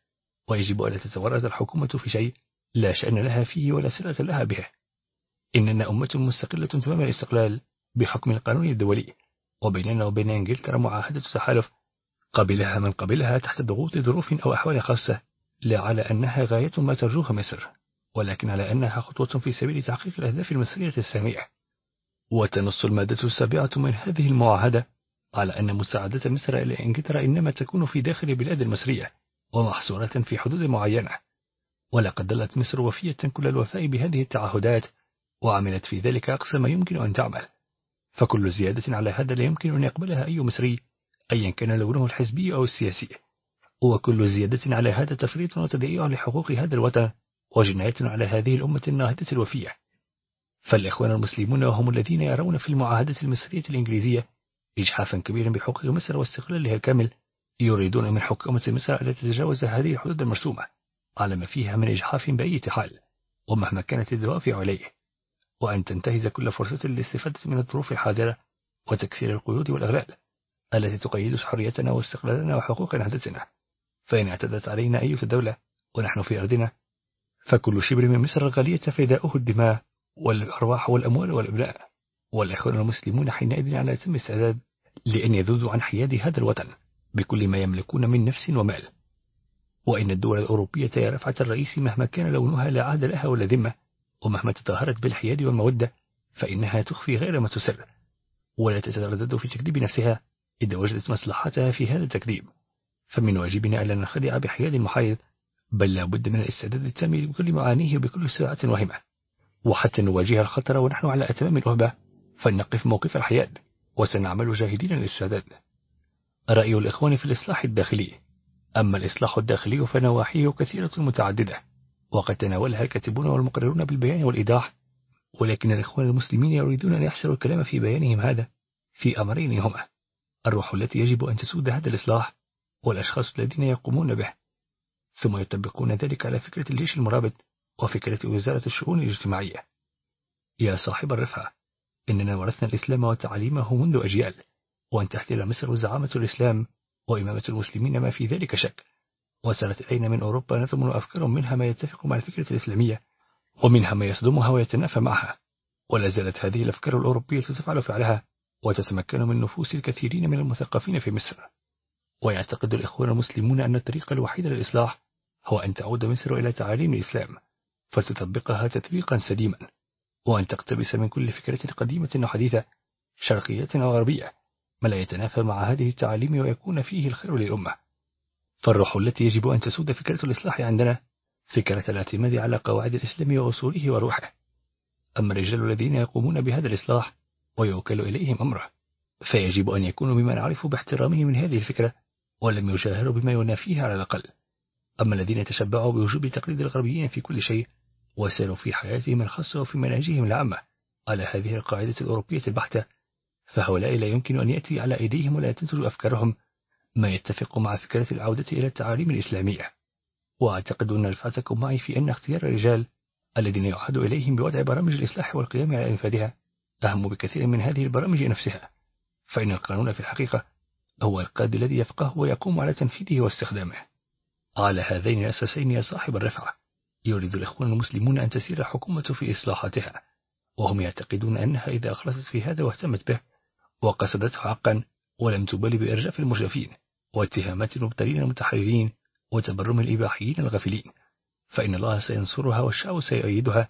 ويجب أن تتورط الحكومة في شيء لا شأن لها فيه ولا سرة لها به. إننا أمة مستقلة تمام الاستقلال بحكم القانون الدولي وبيننا وبين إنجلترا معاهدة تحالف قبلها من قبلها تحت ضغوط ظروف أو أحوال خاصة لا على أنها غاية ما ترجوها مصر ولكن على أنها خطوة في سبيل تحقيق الأهداف المصرية السامية وتنص المادة السابعة من هذه المعاهدة. على أن مساعدة مصر إلى إنجلترا إنما تكون في داخل البلاد المصرية ومحصورة في حدود معينة. ولقد دلت مصر وفية كل الوفاء بهذه التعهدات وعملت في ذلك أقصى ما يمكن أن تعمل. فكل زيادة على هذا لا يمكن أن يقبلها أي مصري أيا كان لونه الحزبي أو السياسي. وكل زيادة على هذا تفريط وتضييع لحقوق هذا الوطن وجناية على هذه الأمة الناهدة الوفية. فالإخوان المسلمون وهم الذين يرون في المعاهدة المصرية الإنجليزية إجحافا كبيرا بحقوق مصر واستقلالها الكامل يريدون من حكومة مصر أن تتجاوز هذه الحدود المرسومة على ما فيها من إجحاف بأي حال ومهما كانت الدوافع عليه. وأن تنتهز كل فرصة للاستفادة من الظروف الحاضرة وتكسير القيود والأغلال التي تقيد حريتنا واستقلالنا وحقوق نهضتنا. فإن اعتدت علينا أي دولة ونحن في أرضنا فكل شبر من مصر الغالية فداؤه الدماء. والأرواح والأموال والأبناء والإخوان المسلمون حينئذ على أتم استعداد لأن يذودوا عن حياد هذا الوطن بكل ما يملكون من نفس ومال. وإن الدول الأوروبية يا رفعة الرئيس مهما كان لونها لا عهد لها ولا ذمة ومهما تظاهرت بالحياد والمودة فإنها تخفي غير ما تسر. ولا تتردد في تكذيب نفسها إذا وجدت مصلحتها في هذا التكذيب. فمن واجبنا ألا ننخدع بحياد المحايد بل لا بد من الاستعداد التام بكل معانيه وبكل ساعة وهمة. وحتى نواجه الخطر ونحن على أتمام الأهبة فلنقف موقف الحياد وسنعمل جاهدين للاستعداد رأي الإخوان في الإصلاح الداخلي. أما الإصلاح الداخلي فنواحيه كثيرة متعددة وقد تناولها الكاتبون والمقررون بالبيان والإيضاح. ولكن الإخوان المسلمين يريدون أن يحصروا الكلام في بيانهم هذا في أمرين هما. الروح التي يجب أن تسود هذا الإصلاح والأشخاص الذين يقومون به. ثم يطبقون ذلك على فكرة الجيش المرابط. وفكرة وزارة الشؤون الاجتماعية. يا صاحب الرفعة إننا ورثنا الإسلام وتعليمه منذ أجيال وأن تحتل مصر زعامة الإسلام وإمامة المسلمين ما في ذلك شك. وصلت إلينا من أوروبا نظم وأفكار منها ما يتفق مع الفكرة الإسلامية ومنها ما يصدمها ويتنافى معها. ولا زالت هذه الأفكار الأوروبية تفعل فعلها وتتمكن من نفوس الكثيرين من المثقفين في مصر. ويعتقد الإخوان المسلمون أن الطريق الوحيد للإصلاح هو أن تعود مصر إلى تعاليم الإسلام. فتطبقها تطبيقا سليما وأن تقتبس من كل فكرة قديمة وحديثة شرقية أو غربية ما لا يتنافى مع هذه التعاليم ويكون فيه الخير للأمة. فالروح التي يجب أن تسود فكرة الإصلاح عندنا فكرة الاعتماد على قواعد الإسلام وأصوله وروحه. أما الرجال الذين يقومون بهذا الإصلاح ويوكل إليهم أمره فيجب أن يكونوا ممن عرفوا باحترامه من هذه الفكرة ولم يجاهروا بما ينافيها على الأقل. أما الذين تشبعوا بوجوب تقليد الغربيين في كل شيء وساروا في حياتهم الخاصة وفي مناهجهم العامة على هذه القاعدة الأوروبية البحتة فهؤلاء لا يمكن أن يأتي على أيديهم ولا تنتج أفكارهم ما يتفق مع فكرة العودة إلى التعاليم الإسلامية. وأعتقد أن رفعتكم معي في أن اختيار الرجال الذين يعهد إليهم بوضع برامج الإصلاح والقيام على إنفاذها أهم بكثير من هذه البرامج نفسها فإن القانون في الحقيقة هو القاد الذي يفقه ويقوم على تنفيذه واستخدامه. على هذين الأساسين يا صاحب الرفعة. يريد الإخوان المسلمون أن تسير الحكومة في إصلاحاتها وهم يعتقدون أنها إذا أخلصت في هذا واهتمت به وقصدته حقا ولم تبالي بإرجاف المرجفين واتهامات المبتلين المتحررين وتبرم الإباحيين الغافلين فإن الله سينصرها والشعب سيؤيدها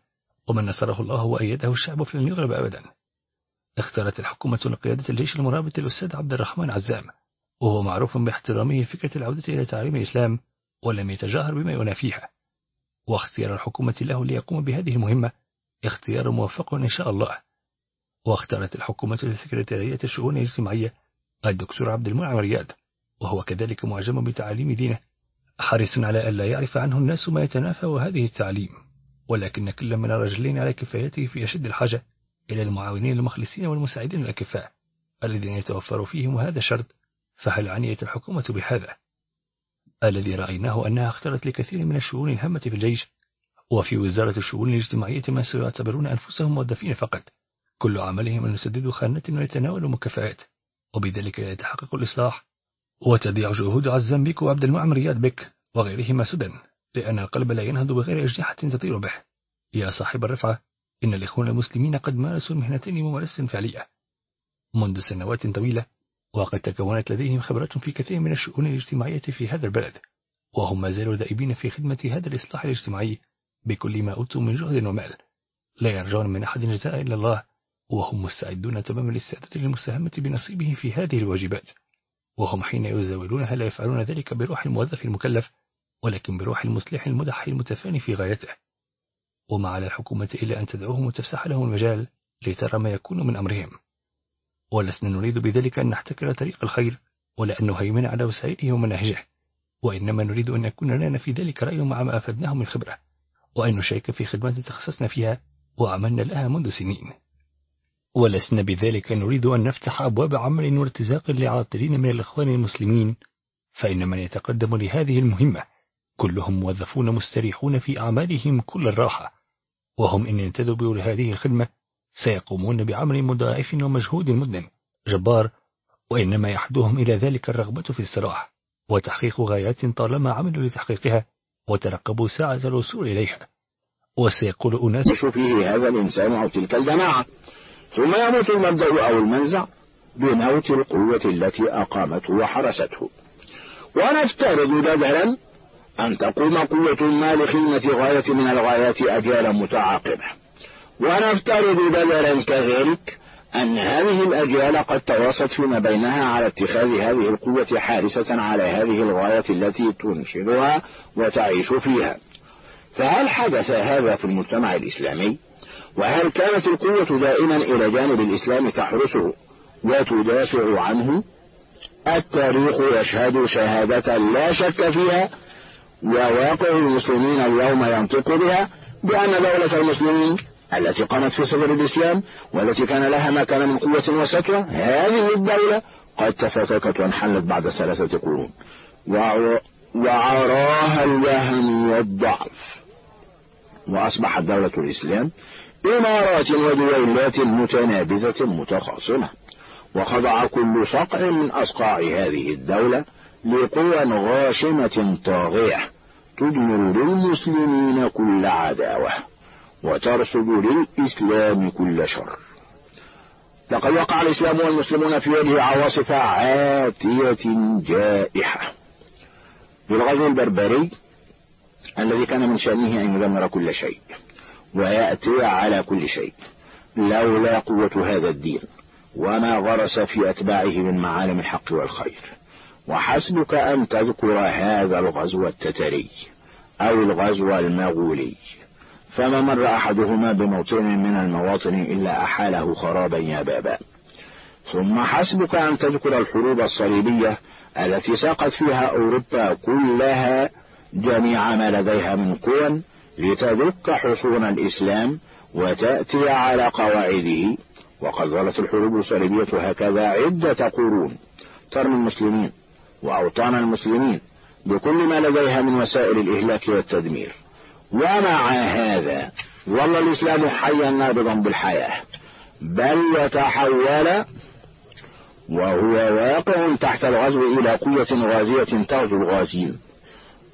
ومن نصره الله وأيده الشعب فلن يغلب أبدا. اختارت الحكومة لقيادة الجيش المرابط الأستاذ عبد الرحمن عزام وهو معروف باحترامه فكرة العودة إلى تعليم الإسلام ولم يتجاهر بما ينافيها. واختيار الحكومة له ليقوم بهذه المهمة. اختيار موفق إن شاء الله. واختارت الحكومة لسكرتارية الشؤون الاجتماعية الدكتور عبد المنعم رياض وهو كذلك معجم بتعاليم دينه حريص على ألا يعرف عنه الناس ما يتنافى هذه التعليم. ولكن كل من الرجلين على كفايته في أشد الحاجة إلى المعاونين المخلصين والمساعدين الأكفاء الذين يتوفر فيهم هذا الشرط. فهل عنيت الحكومة بهذا؟ الذي رأيناه أنها اختارت لكثير من الشؤون الهامة في الجيش وفي وزارة الشؤون الاجتماعية ما سيعتبرون أنفسهم موظفين فقط. كل عملهم أن يسددوا خانة ويتناولوا مكافآت وبذلك يتحقق الإصلاح. وتضيع جهود عزام بك وعبد المعمر رياض بك وغيرهما سدى لأن القلب لا ينهض بغير أجنحة تطير به. يا صاحب الرفعة إن الإخوان المسلمين قد مارسوا المهنتين ممارسة فعلية منذ سنوات طويلة وقد تكونت لديهم خبرات في كثير من الشؤون الاجتماعية في هذا البلد وهم ما زالوا دائبين في خدمة هذا الإصلاح الاجتماعي بكل ما أوتوا من جهد ومال. لا يرجون من أحد جزاء إلا الله وهم مستعدون تمام الاستعداد للمساهمة بنصيبهم في هذه الواجبات. وهم حين يزاولونها لا يفعلون ذلك بروح الموظف المكلف ولكن بروح المصلح المضحي المتفاني في غايته. وما على الحكومة إلا أن تدعوهم وتفسح لهم المجال لترى ما يكون من أمرهم. ولسنا نريد بذلك أن نحتكر طريق الخير ولا أن نهيمن على وسائله ومناهجه. وإنما نريد أن يكون لنا في ذلك رأي مع ما أفدناه من خبرة. وأن نشارك في خدمات تخصصنا فيها وعملنا لها منذ سنين. ولسنا بذلك نريد أن نفتح أبواب عمل وارتزاق لعاطلين من الإخوان المسلمين. فإن من يتقدم لهذه المهمة كلهم موظفون مستريحون في أعمالهم كل الراحة. وهم إن انتدبوا لهذه الخدمة سيقومون بعمل مضاعف ومجهود مدن جبار وإنما يحدهم إلى ذلك الرغبة في السراح وتحقيق غايات طالما عملوا لتحقيقها وترقبوا ساعة الوصول إليها. وسيقول أناس فيه هذا الإنسان أو تلك الجماعة. ثم يموت المبدأ أو المنزع بموت القوة التي أقامته وحرسته. ونفترض بدلا أن تقوم قوة ما لخدمة غاية من الغايات أجيالا متعاقبة. ونفترض بدلا كذلك أن هذه الأجيال قد تواصت فيما بينها على اتخاذ هذه القوة حارسة على هذه الغاية التي تنشدها وتعيش فيها فهل حدث هذا في المجتمع الإسلامي؟ وهل كانت القوة دائما إلى جانب الإسلام تحرسه وتدافع عنه التاريخ يشهد شهادة لا شك فيها وواقع المسلمين اليوم ينطق بها بأن دولة المسلمين التي قامت في صدر الإسلام والتي كان لها ما كان من قوة وسطوة هذه الدولة قد تفككت وانحلت بعد ثلاثة قرون. وعراها الوهن والضعف. وأصبحت دولة الإسلام إمارات ودولات متنابذة متخاصمة. وخضع كل صقع من أصقاع هذه الدولة لقوى غاشمة طاغية تدمر للمسلمين كل عداوة. وترصد للإسلام كل شر. لقد وقع الإسلام والمسلمون في وجه عواصف عاتية جائحة. بالغزو البربري الذي كان من شأنه أن يدمر كل شيء ويأتي على كل شيء. لولا قوة هذا الدين وما غرس في أتباعه من معالم الحق والخير. وحسبك أن تذكر هذا الغزو التتري أو الغزو المغولي. فما مر أحدهما بموطن من المواطن إلا أحاله خرابا يا بابا. ثم حسبك أن تذكر الحروب الصليبية التي ساقت فيها أوروبا كلها جميع ما لديها من قوى لتدك حصون الإسلام وتأتي على قواعده. وقد ظلت الحروب الصليبية هكذا عدة قرون. ترمي المسلمين وأوطان المسلمين بكل ما لديها من وسائل الإهلاك والتدمير. ومع هذا؟ ظل الإسلام حيا نابضا بالحياة. بل وتحول وهو واقع تحت الغزو إلى قوة غازية تغزو الغازين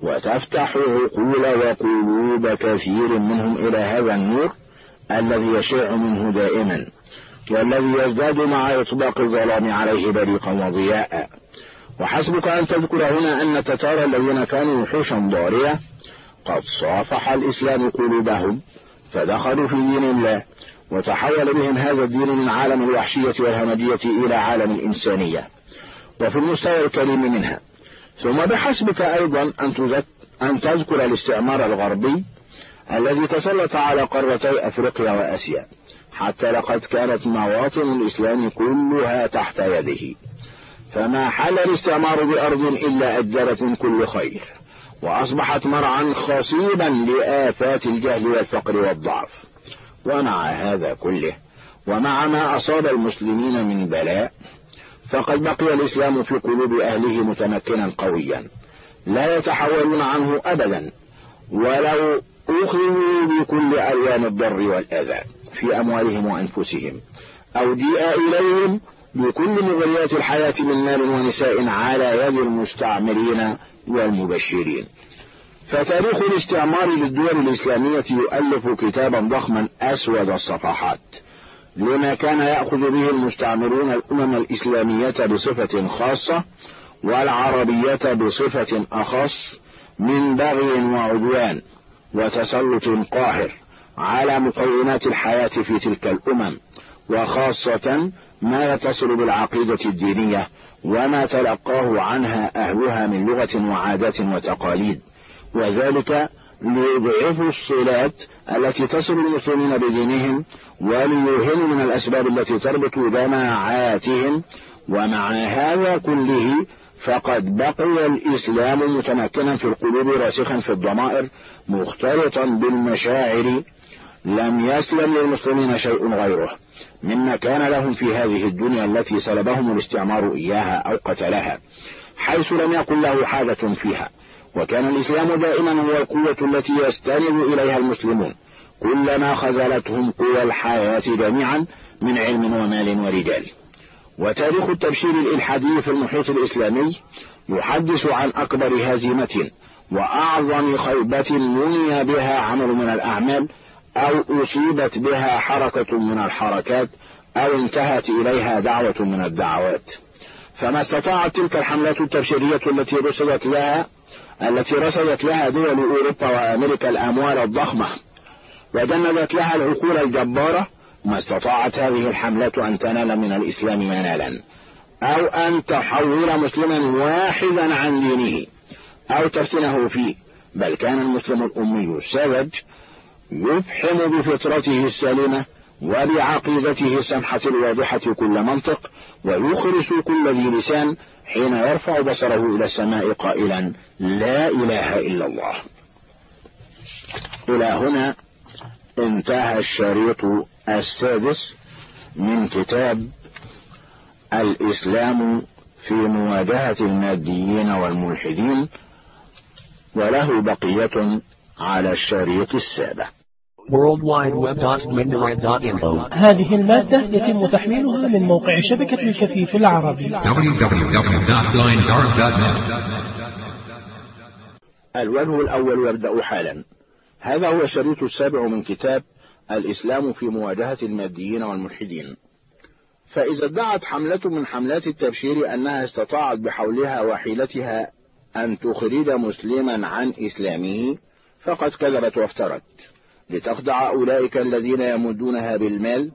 وتفتح عقول وقلوب كثير منهم إلى هذا النور الذي يشع منه دائما والذي يزداد مع إطباق الظلام عليه بريقا وضياء. وحسبك أن تذكر هنا أن التتار الذين كانوا وحوشا ضارية قد صافح الإسلام قلوبهم فدخلوا في دين الله وتحول بهم هذا الدين من عالم الوحشية والهمجية إلى عالم الإنسانية وفي المستوى الكريم منها. ثم بحسبك أيضا أن, أن تذكر الاستعمار الغربي الذي تسلط على قارتي أفريقيا وآسيا حتى لقد كانت مواطن الإسلام كلها تحت يده. فما حل الاستعمار بأرض إلا أجرت من كل خير. وأصبحت مرعا خصيبا لآفات الجهل والفقر والضعف. ومع هذا كله ومع ما أصاب المسلمين من بلاء فقد بقي الإسلام في قلوب أهله متمكنا قويا. لا يتحولون عنه أبدا ولو أخذوا بكل ألوان الضر والأذى في أموالهم وأنفسهم أو جيء إليهم بكل مغريات الحياة من مال ونساء على يد المستعمرين والمبشرين. فتاريخ الاستعمار للدول الإسلامية يؤلف كتابا ضخما أسود الصفحات لما كان يأخذ به المستعمرون الأمم الإسلامية بصفة خاصة والعربية بصفة أخص من بغي وعدوان وتسلط قاهر على مقومات الحياة في تلك الأمم وخاصة ما يتصل بالعقيدة الدينية وما تلقاه عنها أهلها من لغة وعادات وتقاليد. وذلك ليضعفوا الصلات التي تصل المسلمين بدينهم وليوهنوا من الأسباب التي تربط جماعاتهم. ومع هذا كله فقد بقي الإسلام متمكنا في القلوب راسخا في الضمائر مختلطا بالمشاعر. لم يسلم للمسلمين شيء غيره. مما كان لهم في هذه الدنيا التي سلبهم الاستعمار إياها أو قتلها حيث لم يكن له حاجة فيها وكان الإسلام دائما هو القوة التي يستند إليها المسلمون كلما خذلتهم قوى الحياة جميعا من علم ومال ورجال. وتاريخ التبشير الإلحادي في المحيط الإسلامي يحدث عن أكبر هزيمة وأعظم خيبة مني بها عمل من الأعمال أو أصيبت بها حركة من الحركات أو انتهت إليها دعوة من الدعوات. فما استطاعت تلك الحملات التبشيرية التي رصدت لها التي رصدت لها دول أوروبا وأمريكا الأموال الضخمة وجندت لها العقول الجبارة ما استطاعت هذه الحملات أن تنال من الإسلام منالا. أو أن تحول مسلما واحدا عن دينه أو تفتنه فيه. بل كان المسلم الأمي الساذج يفحم بفطرته السليمة وبعقيدته السمحة الواضحة كل منطق ويخرس كل ذي لسان حين يرفع بصره إلى السماء قائلا لا إله إلا الله. إلى هنا انتهى الشريط السادس من كتاب الإسلام في مواجهة الماديين والملحدين وله بقية على الشريط السابع. هذه المادة يتم تحميلها من موقع شبكة الكفيف العربي. الوجه الأول يبدأ حالا. هذا هو الشريط السابع من كتاب الإسلام في مواجهة الماديين والملحدين. فإذا ادعت حملة من حملات التبشير أنها استطاعت بحولها وحيلتها أن تخرج مسلما عن إسلامه فقد كذبت وافترت. لتخدع أولئك الذين يمدونها بالمال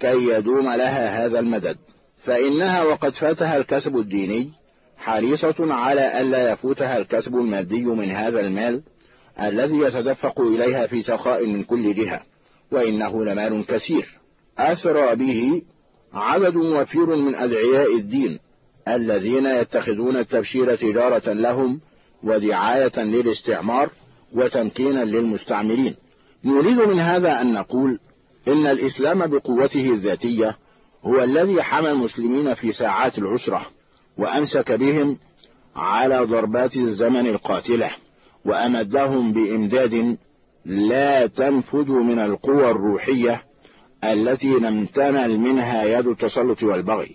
كي يدوم لها هذا المدد. فإنها وقد فاتها الكسب الديني حريصة على ألا يفوتها الكسب المادي من هذا المال الذي يتدفق إليها في سخاء من كل جهة وإنه لمال كثير. أسرى به عدد وفير من أدعياء الدين الذين يتخذون التبشير تجارة لهم ودعاية للاستعمار وتمكينا للمستعمرين نريد من هذا أن نقول إن الإسلام بقوته الذاتية هو الذي حمى المسلمين في ساعات العسرة وأمسك بهم على ضربات الزمن القاتلة وأمدهم بإمداد لا تنفذ من القوى الروحية التي لم تنل منها يد التسلط والبغي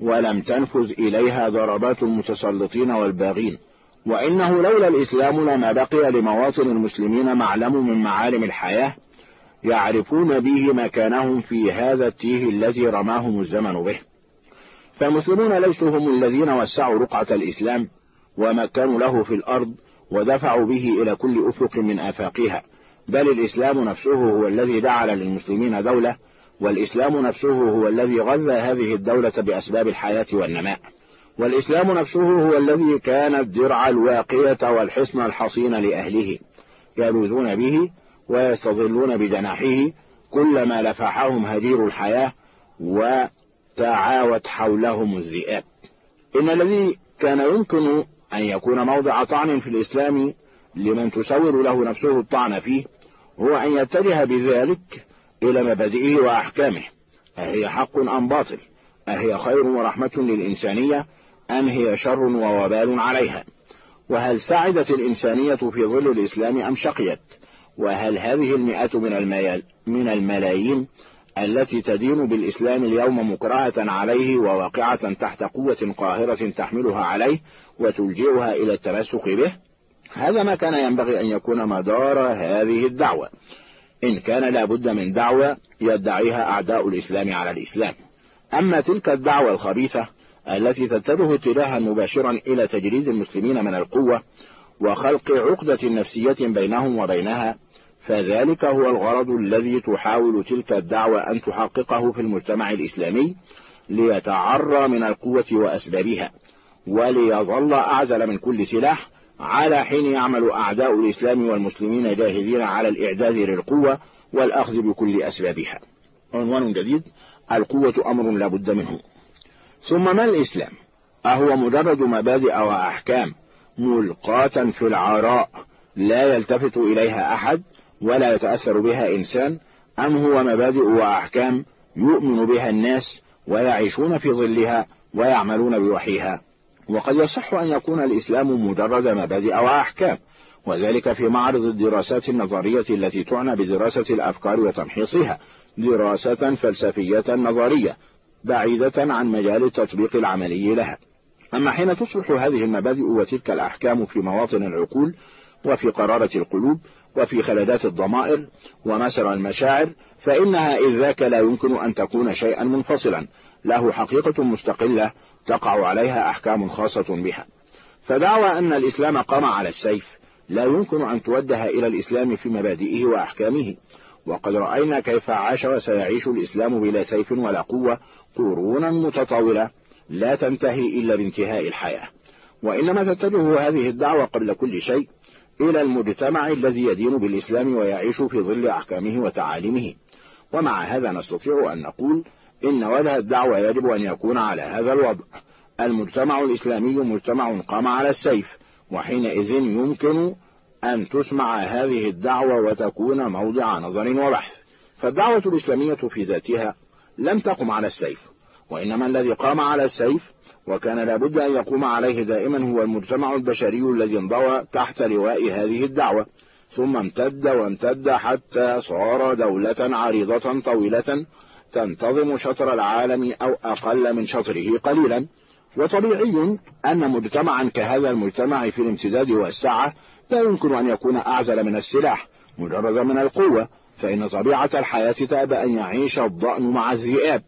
ولم تنفذ إليها ضربات المتسلطين والباغين. وإنه لولا الإسلام لما بقي لمواطن المسلمين معلم من معالم الحياة يعرفون به مكانهم في هذا التيه الذي رماهم الزمن به. فالمسلمون ليسوا هم الذين وسعوا رقعة الإسلام ومكنوا له في الأرض ودفعوا به إلى كل أفق من آفاقها. بل الإسلام نفسه هو الذي جعل للمسلمين دولة والإسلام نفسه هو الذي غذى هذه الدولة بأسباب الحياة والنماء. والإسلام نفسه هو الذي كان الدرع الواقية والحصن الحصين لأهله يلوذون به ويستظلون بجناحه كلما لفحهم هدير الحياة وتعاوت حولهم الذئاب. إن الذي كان يمكن أن يكون موضع طعن في الإسلام لمن تسور له نفسه الطعن فيه هو أن يتجه بذلك إلى مبادئه وأحكامه. أهي حق أم باطل؟ أهي خير ورحمة للإنسانية؟ أم هي شر ووبال عليها؟ وهل سعدت الإنسانية في ظل الإسلام أم شقيت؟ وهل هذه المئات من, من الملايين التي تدين بالإسلام اليوم مكرهة عليه وواقعة تحت قوة قاهرة تحملها عليه وتلجئها إلى التمسك به؟ هذا ما كان ينبغي أن يكون مدار هذه الدعوة. إن كان لابد من دعوة يدعيها أعداء الإسلام على الإسلام. أما تلك الدعوة الخبيثة التي تتجه اتجاها مباشرا إلى تجريد المسلمين من القوة وخلق عقدة نفسية بينهم وبينها فذلك هو الغرض الذي تحاول تلك الدعوة أن تحققه في المجتمع الإسلامي ليتعرى من القوة وأسبابها وليظل أعزل من كل سلاح على حين يعمل أعداء الإسلام والمسلمين جاهزين على الإعداد للقوة والأخذ بكل أسبابها. عنوان جديد القوة أمر لا بد منه. ثم ما الإسلام؟ أهو مجرد مبادئ وأحكام ملقاة في العراء لا يلتفت إليها أحد ولا يتأثر بها إنسان أم هو مبادئ وأحكام يؤمن بها الناس ويعيشون في ظلها ويعملون بوحيها؟ وقد يصح أن يكون الإسلام مجرد مبادئ وأحكام وذلك في معرض الدراسات النظرية التي تعنى بدراسة الأفكار وتمحيصها دراسة فلسفية نظرية. بعيدة عن مجال التطبيق العملي لها. أما حين تصبح هذه المبادئ وتلك الأحكام في مواطن العقول وفي قرارة القلوب وفي خلدات الضمائر ومسر المشاعر فإنها إذ ذاك لا يمكن أن تكون شيئا منفصلا. له حقيقة مستقلة تقع عليها أحكام خاصة بها. فدعوى أن الإسلام قام على السيف. لا يمكن أن توجه إلى الإسلام في مبادئه وأحكامه. وقد رأينا كيف عاش وسيعيش الإسلام بلا سيف ولا قوة قرونا متطاولة لا تنتهي إلا بانتهاء الحياة. وإنما تتجه هذه الدعوة قبل كل شيء إلى المجتمع الذي يدين بالإسلام ويعيش في ظل أحكامه وتعاليمه. ومع هذا نستطيع أن نقول إن وجه الدعوة يجب أن يكون على هذا الوضع. المجتمع الإسلامي مجتمع قام على السيف وحينئذ يمكن أن تسمع هذه الدعوة وتكون موضع نظر وبحث. فالدعوة الإسلامية في ذاتها لم تقم على السيف وإنما الذي قام على السيف وكان لابد أن يقوم عليه دائما هو المجتمع البشري الذي انضوى تحت لواء هذه الدعوة ثم امتد وامتد حتى صار دولة عريضة طويلة تنتظم شطر العالم أو أقل من شطره قليلا. وطبيعي أن مجتمعا كهذا المجتمع في الامتداد والسعة لا يمكن أن يكون أعزل من السلاح مجرد من القوة فإن طبيعة الحياة تأبى أن يعيش الضأن مع الذئاب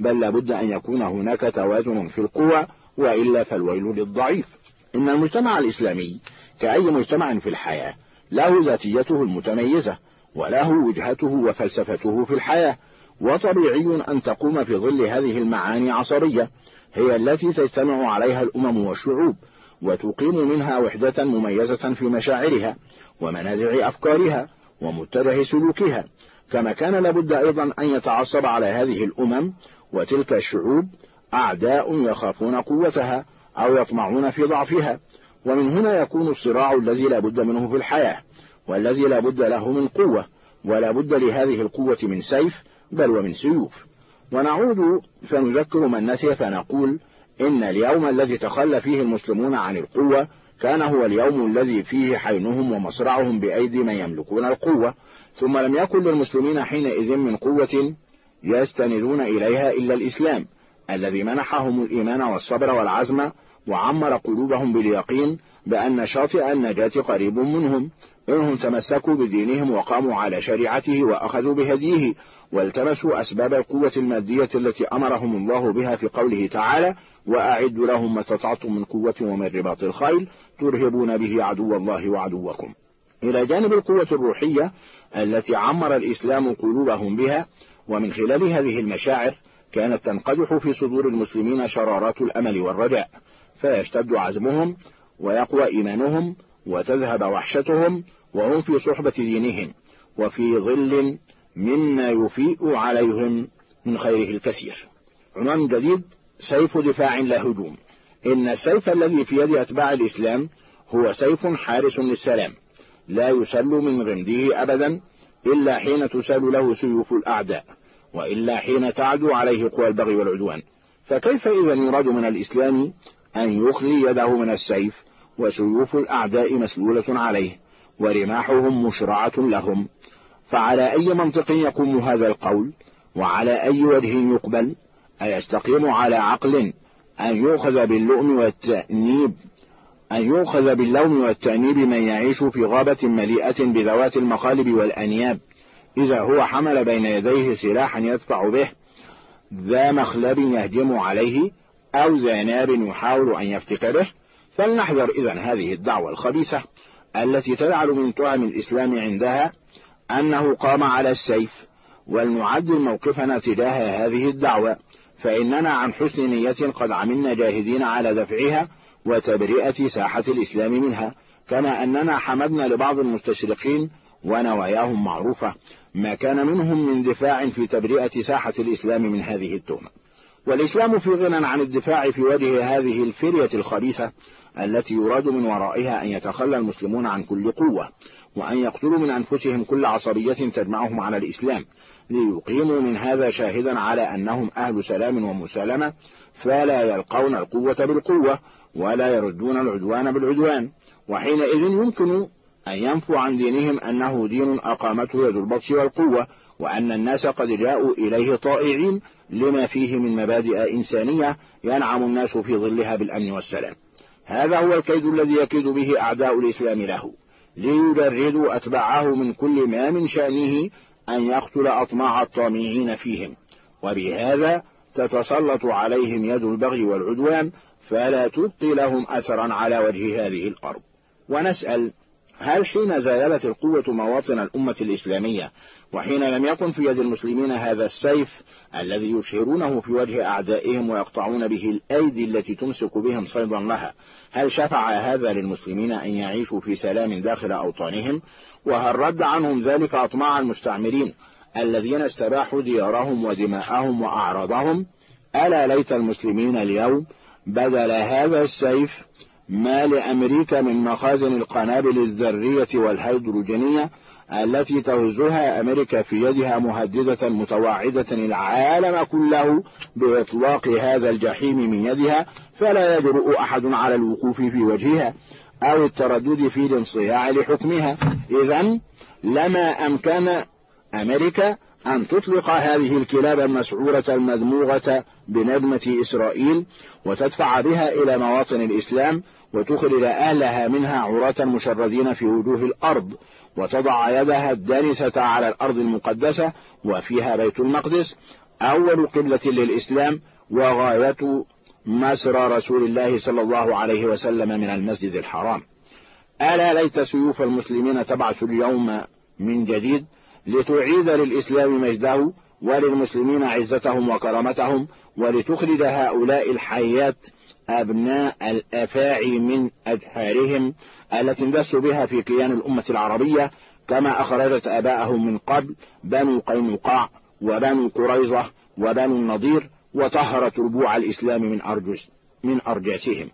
بل لابد أن يكون هناك توازن في القوى وإلا فالويل للضعيف. إن المجتمع الإسلامي كأي مجتمع في الحياة له ذاتيته المتميزة وله وجهته وفلسفته في الحياة وطبيعي أن تقوم في ظل هذه المعاني عصرية هي التي تجتمع عليها الأمم والشعوب وتقيم منها وحدة مميزة في مشاعرها ومنازع أفكارها ومتجه سلوكها. كما كان لابد أيضا أن يتعصب على هذه الأمم وتلك الشعوب أعداء يخافون قوتها أو يطمعون في ضعفها. ومن هنا يكون الصراع الذي لا بد منه في الحياة والذي لا بد له من قوة ولا بد لهذه القوة من سيف بل ومن سيوف. ونعود فنذكر من نسي فنقول إن اليوم الذي تخلى فيه المسلمون عن القوة كان هو اليوم الذي فيه حينهم ومصرعهم بأيدي من يملكون القوة ثم لم يكن للمسلمين حينئذ من قوة يستندون إليها إلا الإسلام الذي منحهم الإيمان والصبر والعزم وعمر قلوبهم باليقين بأن شاطئ النجاة قريب منهم إنهم تمسكوا بدينهم وقاموا على شريعته وأخذوا بهديه والتمسوا أسباب القوة المادية التي أمرهم الله بها في قوله تعالى وأعدوا لهم ما استطعتم من قوة ومن رباط الخيل ترهبون به عدو الله وعدوكم. إلى جانب القوة الروحية التي عمر الإسلام قلوبهم بها ومن خلال هذه المشاعر كانت تنقدح في صدور المسلمين شرارات الأمل والرجاء فيشتد عزمهم ويقوى إيمانهم وتذهب وحشتهم وهم في صحبة دينهم وفي ظل مما يفيء عليهم من خيره الكثير. عنوان جديد سيف دفاع لا هجوم. إن السيف الذي في يد أتباع الإسلام هو سيف حارس للسلام. لا يسل من غمده أبدا إلا حين تسال له سيوف الأعداء وإلا حين تعدو عليه قوى البغي والعدوان. فكيف إذا يراد من الإسلام أن يخلي يده من السيف وسيوف الأعداء مسلولة عليه ورماحهم مشرعة لهم؟ فعلى أي منطق يقوم هذا القول؟ وعلى أي وجه يقبل؟ أيستقيم على عقل أن يؤخذ باللؤم والتأنيب أن يؤخذ باللوم والتأنيب من يعيش في غابة مليئة بذوات المقالب والأنياب. إذا هو حمل بين يديه سلاحا يدفع به ذا مخلب يهجم عليه أو ذا ناب يحاول أن يفتك به. فلنحذر إذا هذه الدعوة الخبيثة التي تجعل من تهم الإسلام عندها أنه قام على السيف ولنعدل موقفنا تجاه هذه الدعوة. فإننا عن حسن نية قد عملنا جاهدين على دفعها وتبرئة ساحة الإسلام منها كما أننا حمدنا لبعض المستشرقين ونواياهم معروفة ما كان منهم من دفاع في تبرئة ساحة الإسلام من هذه التهمة. والإسلام في غنى عن الدفاع في وجه هذه الفرية الخبيثة التي يراد من ورائها أن يتخلى المسلمون عن كل قوة وأن يقتلوا من أنفسهم كل عصبية تجمعهم على الإسلام. ليقيموا من هذا شاهدا على أنهم أهل سلام ومسالمة فلا يلقون القوة بالقوة ولا يردون العدوان بالعدوان. وحينئذ يمكن أن ينفوا عن دينهم أنه دين أقامته يد البطش والقوة وأن الناس قد جاءوا إليه طائعين لما فيه من مبادئ إنسانية ينعم الناس في ظلها بالأمن والسلام. هذا هو الكيد الذي يكيد به أعداء الإسلام له ليجردوا أتباعه من كل ما من شأنه أن يقتل أطماع الطامعين فيهم. وبهذا تتسلط عليهم يد البغي والعدوان فلا تبقي لهم أثرا على وجه هذه الأرض. ونسأل هل حين زايلت القوة مواطن الأمة الإسلامية وحين لم يكن في يد المسلمين هذا السيف الذي يشهرونه في وجه أعدائهم ويقطعون به الأيدي التي تمسك بهم صيدا لها هل شفع هذا للمسلمين أن يعيشوا في سلام داخل أوطانهم؟ وهل رد عنهم ذلك أطماع المستعمرين الذين استباحوا ديارهم ودماءهم وأعراضهم؟ ألا ليت المسلمين اليوم بدل هذا السيف ما لأمريكا من مخازن القنابل الذرية والهيدروجينية التي تهزها أمريكا في يدها مهددة متوعدة العالم كله بإطلاق هذا الجحيم من يدها فلا يجرؤ أحد على الوقوف في وجهها. أو التردد في الانصياع لحكمها إذا لما أمكن أمريكا أن تطلق هذه الكلاب المسعورة المدموغة بندمة إسرائيل وتدفع بها إلى مواطن الإسلام وتخرج أهلها منها عراة مشردين في وجوه الأرض وتضع يدها الدانسة على الأرض المقدسة وفيها بيت المقدس أول قبلة للإسلام وغاية مسرى رسول الله صلى الله عليه وسلم من المسجد الحرام. ألا ليت سيوف المسلمين تبعث اليوم من جديد لتعيد للإسلام مجده وللمسلمين عزتهم وكرامتهم ولتخرج هؤلاء الحيات أبناء الأفاعي من أجهارهم التي اندسوا بها في كيان الأمة العربية كما أخرجت أباءهم من قبل بنو قينقاع وبنو قريظة وبنو النضير وطهرت ربوع الإسلام من أرجس من أرجاسهم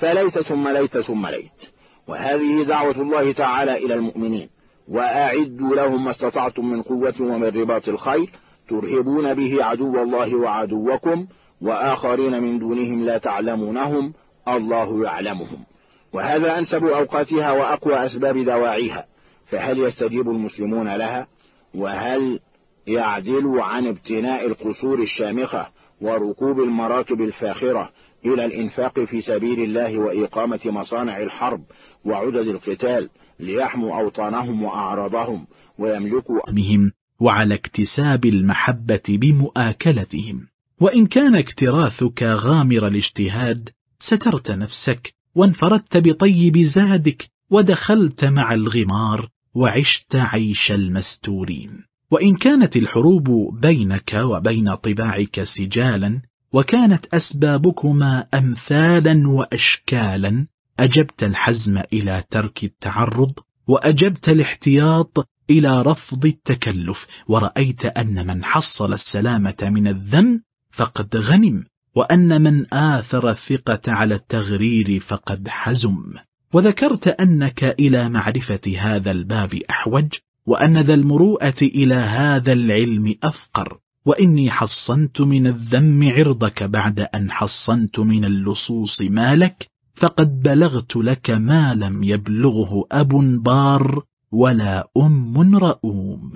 فليت ثم ليت ثم ليت. وهذه دعوة الله تعالى إلى المؤمنين. وأعدوا لهم ما استطعتم من قوة ومن رباط الخير ترهبون به عدو الله وعدوكم وآخرين من دونهم لا تعلمونهم الله يعلمهم. وهذا أنسب أوقاتها وأقوى أسباب دواعيها. فهل يستجيب المسلمون لها؟ وهل يعدل عن ابتناء القصور الشامخة وركوب المراكب الفاخرة إلى الإنفاق في سبيل الله وإقامة مصانع الحرب وعدد القتال ليحموا أوطانهم وأعراضهم ويملكوا بهم وعلى اكتساب المحبة بمؤاكلتهم. وإن كان اكتراثك غامر الاجتهاد سترت نفسك وانفردت بطيب زادك ودخلت مع الغمار وعشت عيش المستورين. وإن كانت الحروب بينك وبين طباعك سجالا وكانت أسبابكما أمثالا وأشكالا أجبت الحزم إلى ترك التعرض وأجبت الاحتياط إلى رفض التكلف ورأيت أن من حصل السلامة من الذم فقد غنم وأن من آثر الثقة على التغرير فقد حزم. وذكرت أنك إلى معرفة هذا الباب أحوج وأن ذا المروءة إلى هذا العلم أفقر. وإني حصنت من الذم عرضك بعد أن حصنت من اللصوص مالك فقد بلغت لك ما لم يبلغه أب بار ولا أم رؤوم.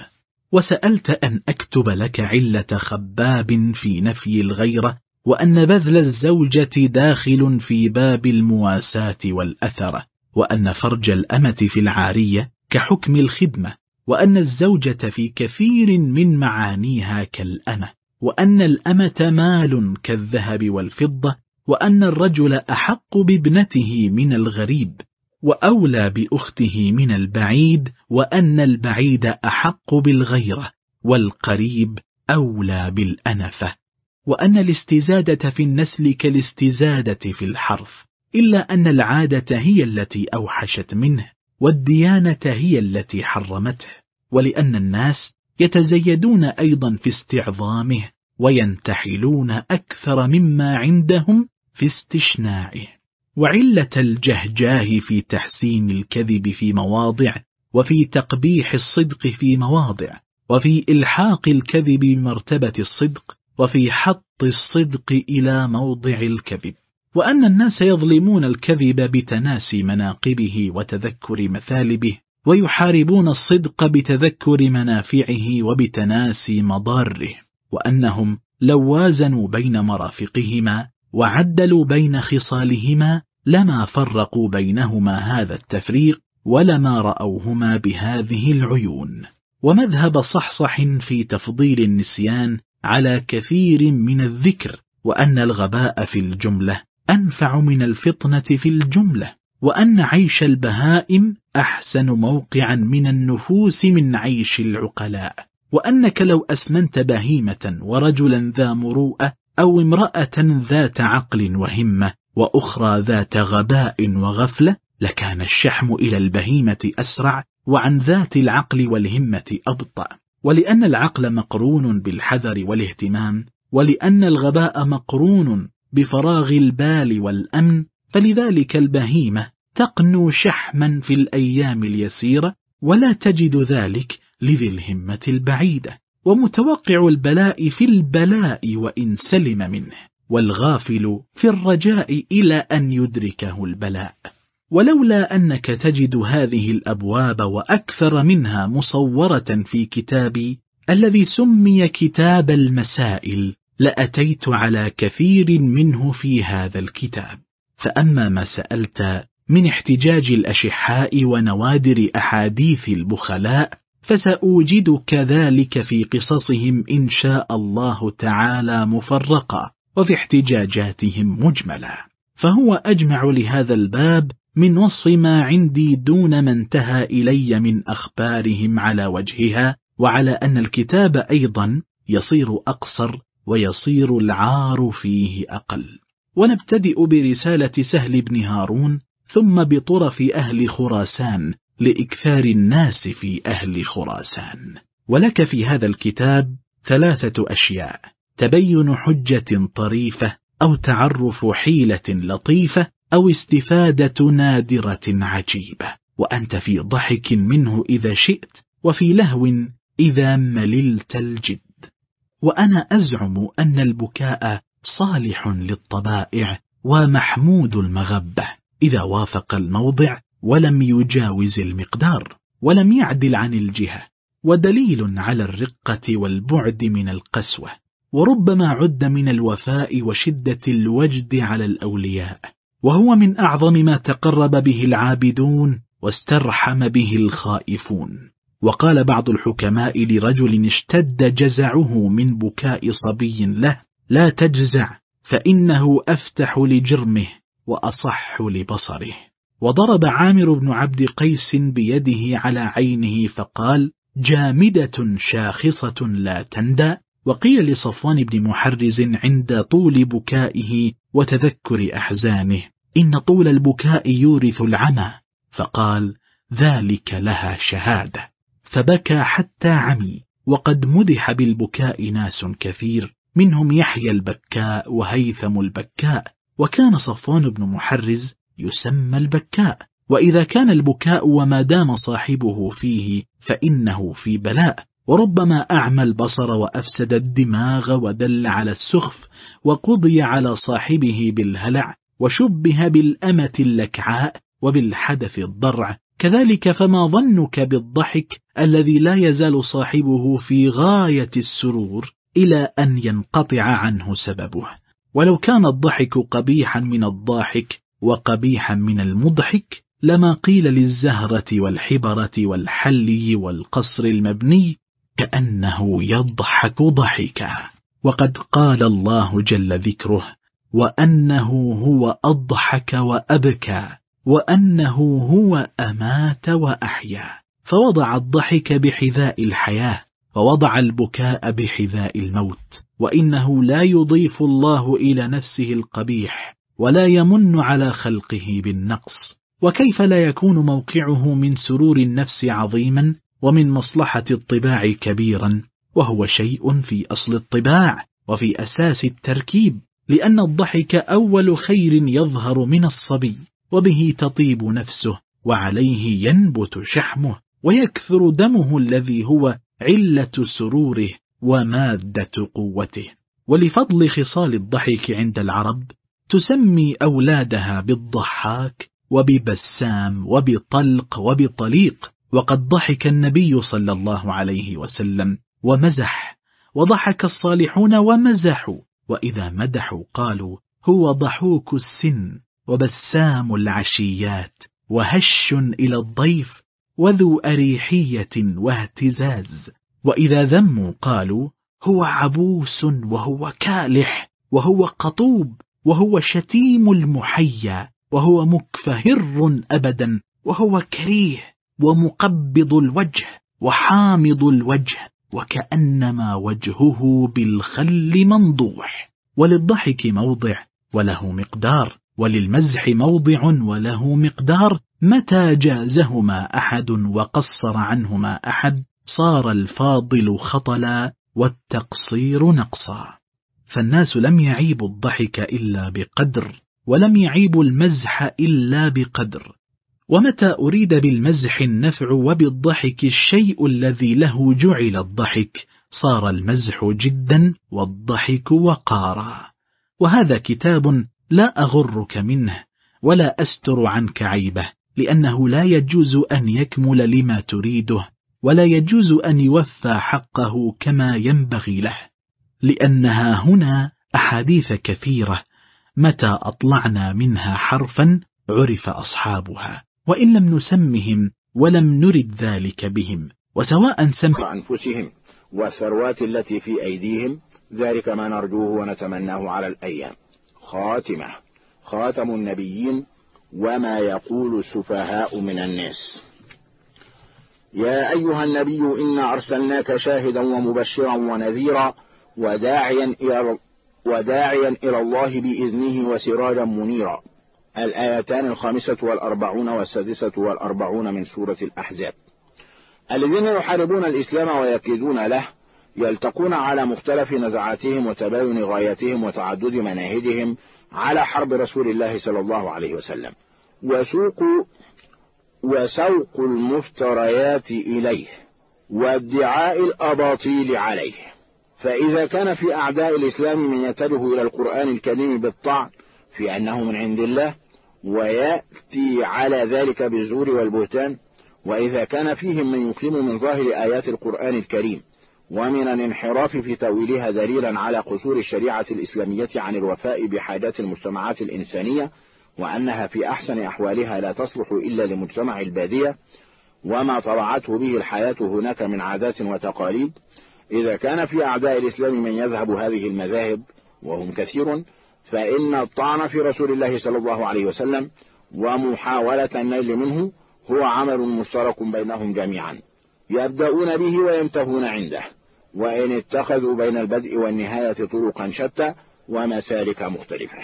وسألت أن أكتب لك علة خباب في نفي الغيرة وأن بذل الزوجة داخل في باب المواساة والأثرة وأن فرج الأمة في العارية كحكم الخدمة. وأن الزوجة في كثير من معانيها كالأمة وأن الأمة مال كالذهب والفضة وأن الرجل أحق بابنته من الغريب وأولى بأخته من البعيد وأن البعيد أحق بالغيرة والقريب أولى بالأنفة وأن الاستزادة في النسل كالاستزادة في الحرث إلا أن العادة هي التي أوحشت منه والديانة هي التي حرمته. ولأن الناس يتزيدون أيضا في استعظامه وينتحلون أكثر مما عندهم في استشناعه وعلة الجهجاه في تحسين الكذب في مواضع وفي تقبيح الصدق في مواضع وفي إلحاق الكذب بمرتبة الصدق وفي حط الصدق إلى موضع الكذب. وأن الناس يظلمون الكذب بتناسي مناقبه وتذكر مثالبه ويحاربون الصدق بتذكر منافعه وبتناسي مضاره وأنهم لو وازنوا بين مرافقهما وعدلوا بين خصالهما لما فرقوا بينهما هذا التفريق ولما رأوهما بهذه العيون. ومذهب صحصح في تفضيل النسيان على كثير من الذكر وأن الغباء في الجملة أنفع من الفطنة في الجملة. وأن عيش البهائم أحسن موقعا من النفوس من عيش العقلاء. وأنك لو أسمنت بهيمة ورجلا ذا مروءة أو امرأة ذات عقل وهمة وأخرى ذات غباء وغفلة لكان الشحم إلى البهيمة أسرع وعن ذات العقل والهمة أبطأ. ولأن العقل مقرون بالحذر والاهتمام ولأن الغباء مقرون بفراغ البال والأمن فلذلك البهيمة تقنو شحما في الأيام اليسيرة ولا تجد ذلك لذي الهمة البعيدة ومتوقع البلاء في البلاء وإن سلم منه والغافل في الرجاء إلى أن يدركه البلاء. ولولا أنك تجد هذه الأبواب وأكثر منها مصورة في كتابي الذي سمي كتاب المسائل لأتيت على كثير منه في هذا الكتاب. فأما ما سألت من احتجاج الأشحاء ونوادر أحاديث البخلاء فسأوجد كذلك في قصصهم إن شاء الله تعالى مفرقا وفي احتجاجاتهم مجملا. فهو أجمع لهذا الباب من وصف ما عندي دون ما انتهى إلي من أخبارهم على وجهها وعلى أن الكتاب أيضا يصير أقصر ويصير العار فيه أقل. ونبتدئ برسالة سهل بن هارون ثم بطرف أهل خراسان لإكثار الناس في أهل خراسان. ولك في هذا الكتاب ثلاثة أشياء تبين حجة طريفة أو تعرف حيلة لطيفة أو استفادة نادرة عجيبة. وأنت في ضحك منه إذا شئت وفي لهو إذا مللت الجد. وأنا أزعم أن البكاء صالح للطبائع ومحمود المغبة إذا وافق الموضع ولم يجاوز المقدار ولم يعدل عن الجهة ودليل على الرقة والبعد من القسوة وربما عد من الوفاء وشدة الوجد على الأولياء. وهو من أعظم ما تقرب به العابدون واسترحم به الخائفون. وقال بعض الحكماء لرجل اشتد جزعه من بكاء صبي له لا تجزع فإنه أفتح لجرمه وأصح لبصره. وضرب عامر بن عبد قيس بيده على عينه فقال جامدة شاخصة لا تندى. وقيل لصفوان بن محرز عند طول بكائه وتذكر أحزانه إن طول البكاء يورث العمى. فقال ذلك لها شهادة. فبكى حتى عمي وقد مدح بالبكاء ناس كثير. منهم يحيى البكاء وهيثم البكاء وكان صفوان بن محرز يسمى البكاء. وإذا كان البكاء وما دام صاحبه فيه فإنه في بلاء. وربما أعمى البصر وأفسد الدماغ ودل على السخف وقضي على صاحبه بالهلع وشبه بالأمة اللكعاء وبالحدث الضرع. كذلك فما ظنك بالضحك الذي لا يزال صاحبه في غاية السرور؟ إلى أن ينقطع عنه سببه. ولو كان الضحك قبيحا من الضاحك وقبيحا من المضحك لما قيل للزهرة والحبرة والحلي والقصر المبني كأنه يضحك ضحكا. وقد قال الله جل ذكره وأنه هو أضحك وأبكى وأنه هو أمات وأحيا. فوضع الضحك بحذاء الحياة ووضع البكاء بحذاء الموت وإنه لا يضيف الله إلى نفسه القبيح ولا يمن على خلقه بالنقص. وكيف لا يكون موقعه من سرور النفس عظيما ومن مصلحة الطباع كبيرا؟ وهو شيء في أصل الطباع وفي أساس التركيب لأن الضحك أول خير يظهر من الصبي وبه تطيب نفسه وعليه ينبت شحمه ويكثر دمه الذي هو علة سروره ومادة قوته. ولفضل خصال الضحك عند العرب تسمي أولادها بالضحاك وببسام وبطلق وبطليق وقد ضحك النبي صلى الله عليه وسلم ومزح وضحك الصالحون ومزحوا وإذا مدحوا قالوا هو ضحوك السن وبسام العشيات وهش إلى الضيف وذو أريحية واهتزاز. وإذا ذموا قالوا هو عبوس وهو كالح وهو قطوب وهو شتيم المحيا وهو مكفهر أبدا وهو كريه ومقبض الوجه وحامض الوجه وكأنما وجهه بالخل منضوح. وللضحك موضع وله مقدار وللمزح موضع وله مقدار متى جازهما أحد وقصر عنهما أحد؟ صار الفاضل خطلا والتقصير نقصا. فالناس لم يعيبوا الضحك إلا بقدر ولم يعيبوا المزح إلا بقدر. ومتى أريد بالمزح النفع وبالضحك الشيء الذي له جعل الضحك؟ صار المزح جدا والضحك وقارا. وهذا كتاب لا أغرك منه ولا أستر عنك عيبه. لأنه لا يجوز أن يكمل لما تريده ولا يجوز أن يوفى حقه كما ينبغي له لأنها هنا أحاديث كثيرة متى أطلعنا منها حرفا عرف أصحابها وإن لم نسمهم ولم نرد ذلك بهم وسواء سمع أنفسهم والثروات التي في أيديهم ذلك ما نرجوه ونتمناه على الأيام. خاتمة. خاتم النبيين وما يقول السفهاء من الناس. يا أيها النبي إنا أرسلناك شاهدا ومبشرا ونذيرا وداعيا إلى وداعيا إلى الله بإذنه وسراجا منيرا. الآيتان الخامسة والأربعون والسادسة والأربعون من سورة الأحزاب. الذين يحاربون الإسلام ويكيدون له يلتقون على مختلف نزعاتهم وتباين غايتهم وتعدد مناهجهم على حرب رسول الله صلى الله عليه وسلم. وسوق وسوق المفتريات إليه وادعاء الأباطيل عليه. فإذا كان في أعداء الإسلام من يتجه إلى القرآن الكريم بالطعن في أنه من عند الله ويأتي على ذلك بالزور والبهتان وإذا كان فيهم من يقيم من ظاهر آيات القرآن الكريم. ومن الانحراف في تأويلها دليلا على قصور الشريعة الإسلامية عن الوفاء بحاجات المجتمعات الإنسانية وأنها في أحسن أحوالها لا تصلح إلا لمجتمع البادية وما طبعته به الحياة هناك من عادات وتقاليد. إذا كان في أعداء الإسلام من يذهب هذه المذاهب وهم كثير فإن الطعن في رسول الله صلى الله عليه وسلم ومحاولة النيل منه هو عمل مشترك بينهم جميعا يبدأون به وينتهون عنده. وإن اتخذوا بين البدء والنهاية طرقا شتى ومسالك مختلفة.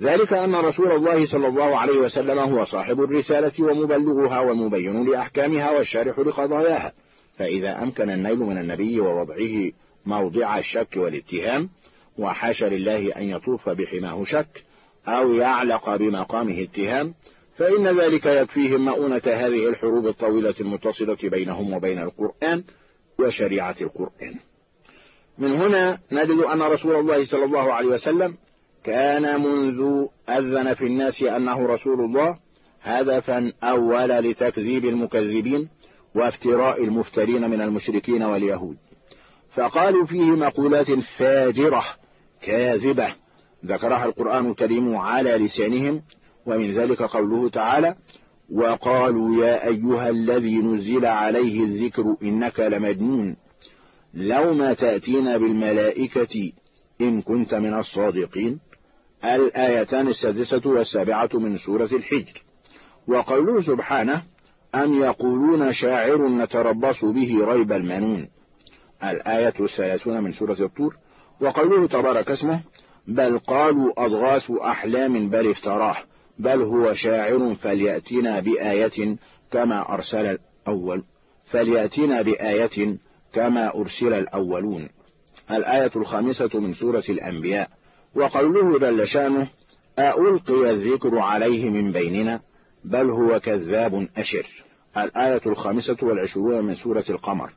ذلك أن رسول الله صلى الله عليه وسلم هو صاحب الرسالة ومبلغها والمبين لأحكامها والشارح لقضاياها. فإذا أمكن النيل من النبي ووضعه موضع الشك والاتهام وحاشا لله أن يطوف بحماه شك أو يعلق بمقامه اتهام فإن ذلك يكفيهم مؤونة هذه الحروب الطويلة المتصلة بينهم وبين القرآن وشريعة القرآن. من هنا نجد أن رسول الله صلى الله عليه وسلم كان منذ أذن في الناس أنه رسول الله هدفا أول لتكذيب المكذبين وافتراء المفترين من المشركين واليهود. فقالوا فيه مقولات فاجرة كاذبة. ذكرها القرآن الكريم على لسانهم ومن ذلك قوله تعالى وقالوا يا أيها الذي نزل عليه الذكر إنك لمجنون لو ما تأتينا بالملائكة إن كنت من الصادقين. الآيتان السادسة والسابعة من سورة الحجر. وقوله سبحانه أم يقولون شاعر نتربص به ريب المنون. الآية الثلاثون من سورة الطور. وقوله تبارك اسمه بل قالوا أضغاث أحلام بل افتراه. بل هو شاعر فليأتنا بآية كما أرسل الأول فليأتنا بآية كما أرسل الأولون. الآية الخامسة من سورة الأنبياء. وقوله جل شأنه ألقي الذكر عليه من بيننا؟ بل هو كذاب أشر. الآية الخامسة والعشرون من سورة القمر.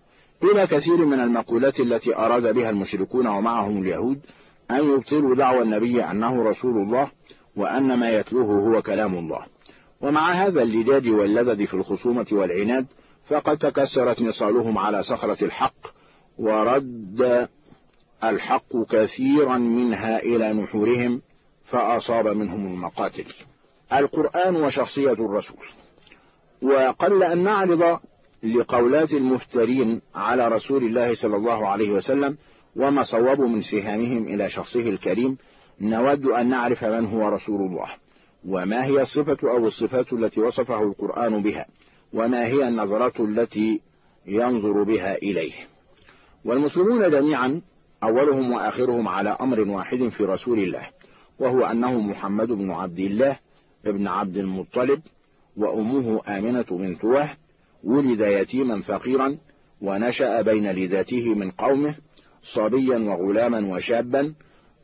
إلى كثير من المقولات التي أراد بها المشركون ومعهم اليهود أن يبطلوا دعوى النبي أنه رسول الله وأن ما يتلوه هو كلام الله. ومع هذا اللداد واللدد في الخصومة والعناد فقد تكسرت نصالهم على صخرة الحق ورد الحق كثيرا منها إلى نحورهم فأصاب منهم المقاتل. القرآن وشخصية الرسول. وقل أن نعرض لقولات المفترين على رسول الله صلى الله عليه وسلم وما صوبوا من سهامهم إلى شخصه الكريم نود أن نعرف من هو رسول الله وما هي الصفة أو الصفات التي وصفه القرآن بها وما هي النظرة التي ينظر بها إليه. والمسلمون جميعا أولهم وآخرهم على أمر واحد في رسول الله وهو أنه محمد بن عبد الله ابن عبد المطلب وأمه آمنة بنت وهب ولد يتيما فقيرا ونشأ بين لذاته من قومه صبيا وغلاما وشابا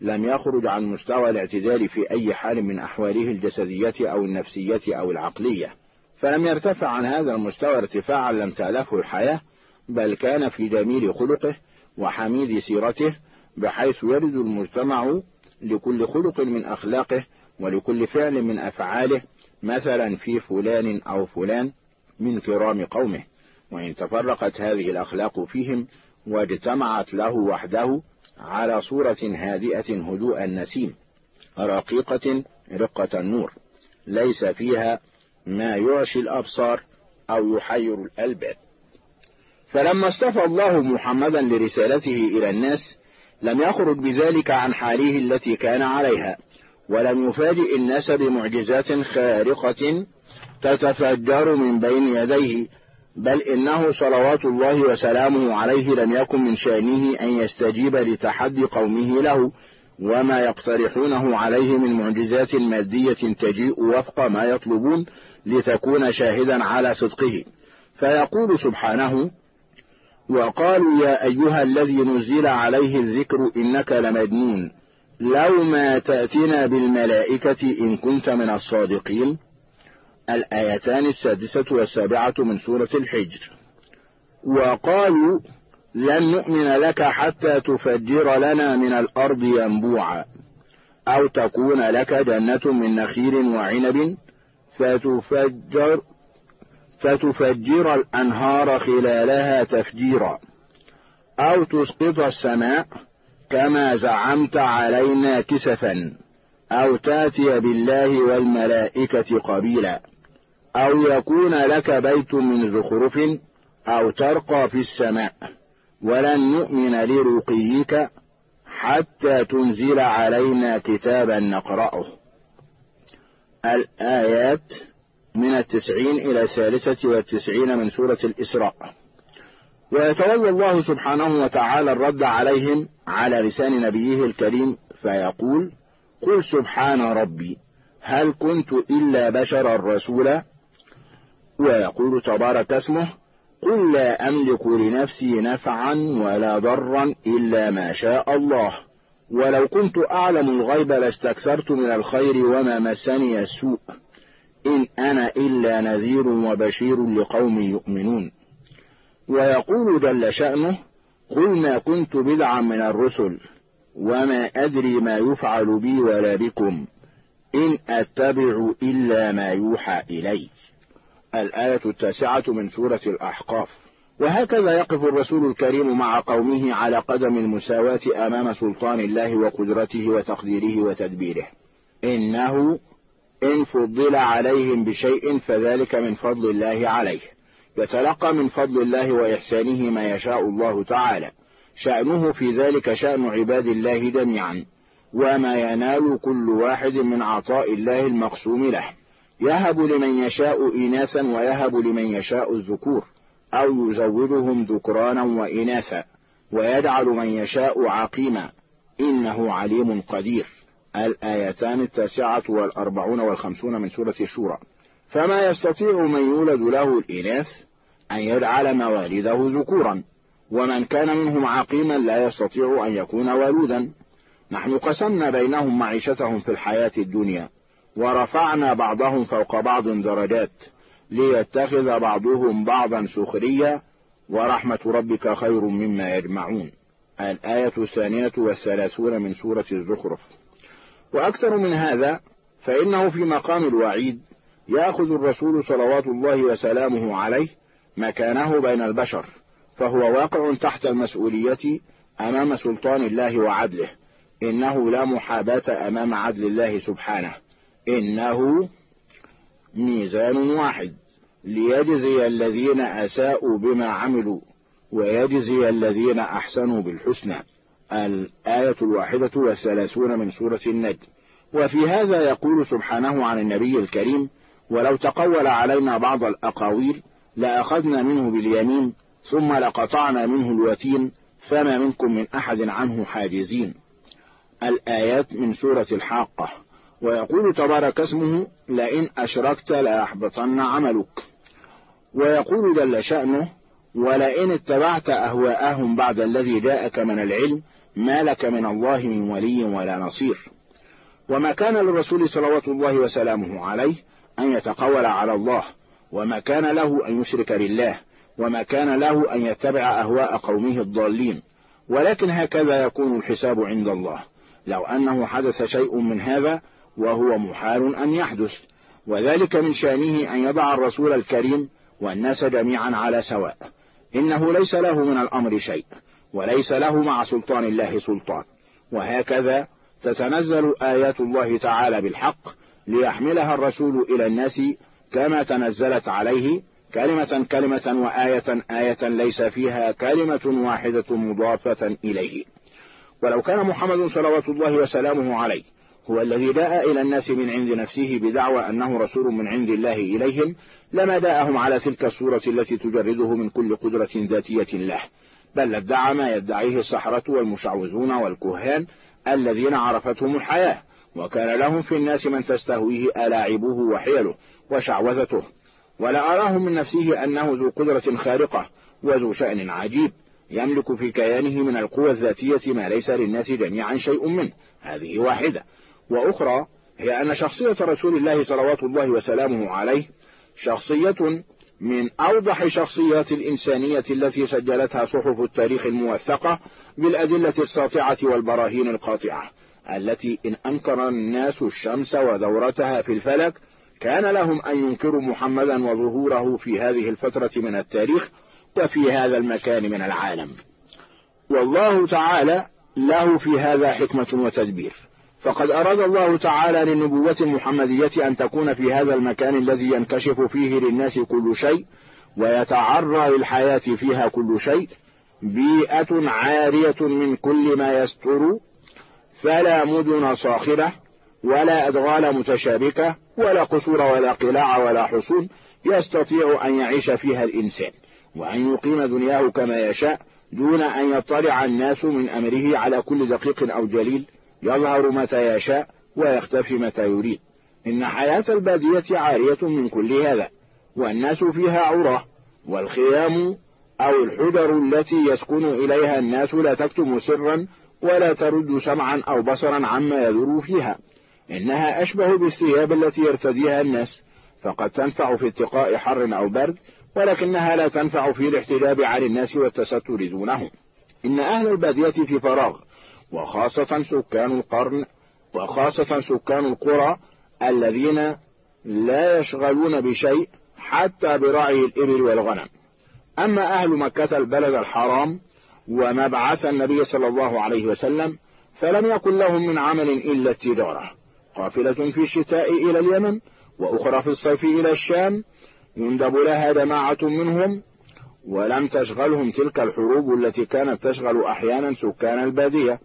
لم يخرج عن مستوى الاعتدال في أي حال من أحواله الجسدية أو النفسية أو العقلية. فلم يرتفع عن هذا المستوى ارتفاعا لم تألفه الحياة بل كان في جميل خلقه وحميد سيرته بحيث يرد المجتمع لكل خلق من أخلاقه ولكل فعل من أفعاله مثلا في فلان أو فلان من كرام قومه. وإن تفرقت هذه الأخلاق فيهم واجتمعت له وحده على صورة هادئة هدوء النسيم رقيقة رقة النور ليس فيها ما يعشي الأبصار أو يحير الألباب. فلما اصطفى الله محمدا لرسالته إلى الناس لم يخرج بذلك عن حاله التي كان عليها ولم يفاجئ الناس بمعجزات خارقة تتفجر من بين يديه بل إنه صلوات الله وسلامه عليه لم يكن من شأنه أن يستجيب لتحدي قومه له وما يقترحونه عليه من معجزات مادية تجيء وفق ما يطلبون لتكون شاهدا على صدقه. فيقول سبحانه وقالوا يا أيها الذي نزل عليه الذكر إنك لمجنون لو ما تأتنا بالملائكة إن كنت من الصادقين. الآيتان السادسة والسابعة من سورة الحجر. وقالوا لن نؤمن لك حتى تفجر لنا من الأرض ينبوعا. أو تكون لك جنة من نخيل وعنب فتفجر فتفجر الأنهار خلالها تفجيرا. أو تسقط السماء كما زعمت علينا كسفا. أو تأتي بالله والملائكة قبيلا. أو يكون لك بيت من زخرف أو ترقى في السماء ولن نؤمن لرقيك حتى تنزل علينا كتابا نقرأه. الآيات من التسعين إلى الثالثة والتسعين من سورة الإسراء. ويتولى الله سبحانه وتعالى الرد عليهم على لسان نبيه الكريم فيقول قل سبحان ربي هل كنت إلا بشرا رسولا؟ ويقول تبارك اسمه قل لا أملك لنفسي نفعا ولا ضرا إلا ما شاء الله. ولو كنت أعلم الغيب لاستكثرت من الخير وما مسني السوء. إن أنا إلا نذير وبشير لقوم يؤمنون. ويقول جل شأنه قل ما كنت بدعا من الرسل وما أدري ما يفعل بي ولا بكم. إن أتبع إلا ما يوحى إلي. الآية التاسعة من سورة الأحقاف. وهكذا يقف الرسول الكريم مع قومه على قدم المساواة أمام سلطان الله وقدرته وتقديره وتدبيره. إنه إن فضل عليهم بشيء فذلك من فضل الله عليه. يتلقى من فضل الله وإحسانه ما يشاء الله تعالى. شأنه في ذلك شأن عباد الله جميعا. وما ينال كل واحد من عطاء الله المقسوم له. يهب لمن يشاء إناثا ويهب لمن يشاء الذكور أو يزودهم ذكرانا وإناثا ويجعل من يشاء عقيما. إنه عليم قدير. الآيتان التاسعة والأربعون والخمسون من سورة الشورى. فما يستطيع من يولد له الإناث أن يجعل موالده ذكورا ومن كان منهم عقيما لا يستطيع أن يكون والودا نحن قسمنا بينهم معيشتهم في الحياة الدنيا. ورفعنا بعضهم فوق بعض درجات ليتخذ بعضهم بعضا سخريا ورحمة ربك خير مما يجمعون. الآية الثانية والثلاثون من سورة الزخرف. وأكثر من هذا فإنه في مقام الوعيد يأخذ الرسول صلوات الله وسلامه عليه مكانه بين البشر فهو واقع تحت المسؤولية أمام سلطان الله وعدله إنه لا محاباة أمام عدل الله سبحانه. إنه ميزان واحد ليجزي الذين أساءوا بما عملوا ويجزي الذين أحسنوا بالحسنى. الآية الواحدة والثلاثون من سورة النجم. وفي هذا يقول سبحانه عن النبي الكريم ولو تقول علينا بعض الأقاويل لأخذنا منه باليمين ثم لقطعنا منه الوتين فما منكم من أحد عنه حاجزين. الآيات من سورة الحاقة. ويقول تبارك اسمه لئن أشركت ليحبطن عملك. ويقول جل شأنه ولئن اتبعت أهواءهم بعد الذي جاءك من العلم ما لك من الله من ولي ولا نصير. وما كان للرسول صلوات الله وسلامه عليه أن يتقول على الله وما كان له أن يشرك بالله وما كان له أن يتبع أهواء قومه الضالين. ولكن هكذا يكون الحساب عند الله. لو أنه حدث شيء من هذا وهو محال أن يحدث. وذلك من شأنه أن يضع الرسول الكريم والناس جميعا على سواء. إنه ليس له من الأمر شيء وليس له مع سلطان الله سلطان. وهكذا تتنزل آيات الله تعالى بالحق ليحملها الرسول إلى الناس كما تنزلت عليه كلمة كلمة وآية آية ليس فيها كلمة واحدة مضافة إليه. ولو كان محمد صلوات الله وسلامه عليه هو الذي جاء إلى الناس من عند نفسه بدعوى أنه رسول من عند الله إليهم لما داءهم على تلك الصورة التي تجرده من كل قدرة ذاتية له. بل ادعى ما يدعيه السحرة والمشعوذون والكهان الذين عرفتهم الحياة وكان لهم في الناس من تستهويه ألاعبه وحيله وشعوذته. ولا أراه من نفسه أنه ذو قدرة خارقة وذو شأن عجيب يملك في كيانه من القوى الذاتية ما ليس للناس جميعا شيء منه. هذه واحدة. وأخرى هي أن شخصية رسول الله صلوات الله وسلامه عليه شخصية من أوضح شخصيات الإنسانية التي سجلتها صحف التاريخ الموثقة بالأدلة الساطعة والبراهين القاطعة التي إن أنكر الناس الشمس ودورتها في الفلك كان لهم أن ينكروا محمدا وظهوره في هذه الفترة من التاريخ وفي هذا المكان من العالم. والله تعالى له في هذا حكمة وتدبير. فقد أراد الله تعالى للنبوة المحمدية أن تكون في هذا المكان الذي ينكشف فيه للناس كل شيء ويتعرى للحياة فيها كل شيء بيئة عارية من كل ما يستر فلا مدن صاخرة ولا أدغال متشابكة ولا قصور ولا قلاع ولا حصون يستطيع أن يعيش فيها الإنسان وأن يقيم دنياه كما يشاء دون أن يطلع الناس من أمره على كل دقيق أو جليل. يظهر متى يشاء ويختفي متى يريد. إن حياة البادية عارية من كل هذا والناس فيها عراه والخيام أو الحجر التي يسكن إليها الناس لا تكتم سرا ولا ترد سمعا أو بصرا عما يدور فيها. إنها أشبه بالثياب التي يرتديها الناس فقد تنفع في اتقاء حر أو برد ولكنها لا تنفع في الاحتجاب عن الناس والتستر دونهم. إن أهل البادية في فراغ وخاصة سكان القرن وخاصة سكان القرى الذين لا يشغلون بشيء حتى برعي الإبل والغنم. أما أهل مكة البلد الحرام ومبعث النبي صلى الله عليه وسلم فلم يكن لهم من عمل إلا التجارة. قافلة في الشتاء إلى اليمن وأخرى في الصيف إلى الشام. يندب لها جماعة منهم ولم تشغلهم تلك الحروب التي كانت تشغل أحيانا سكان البادية.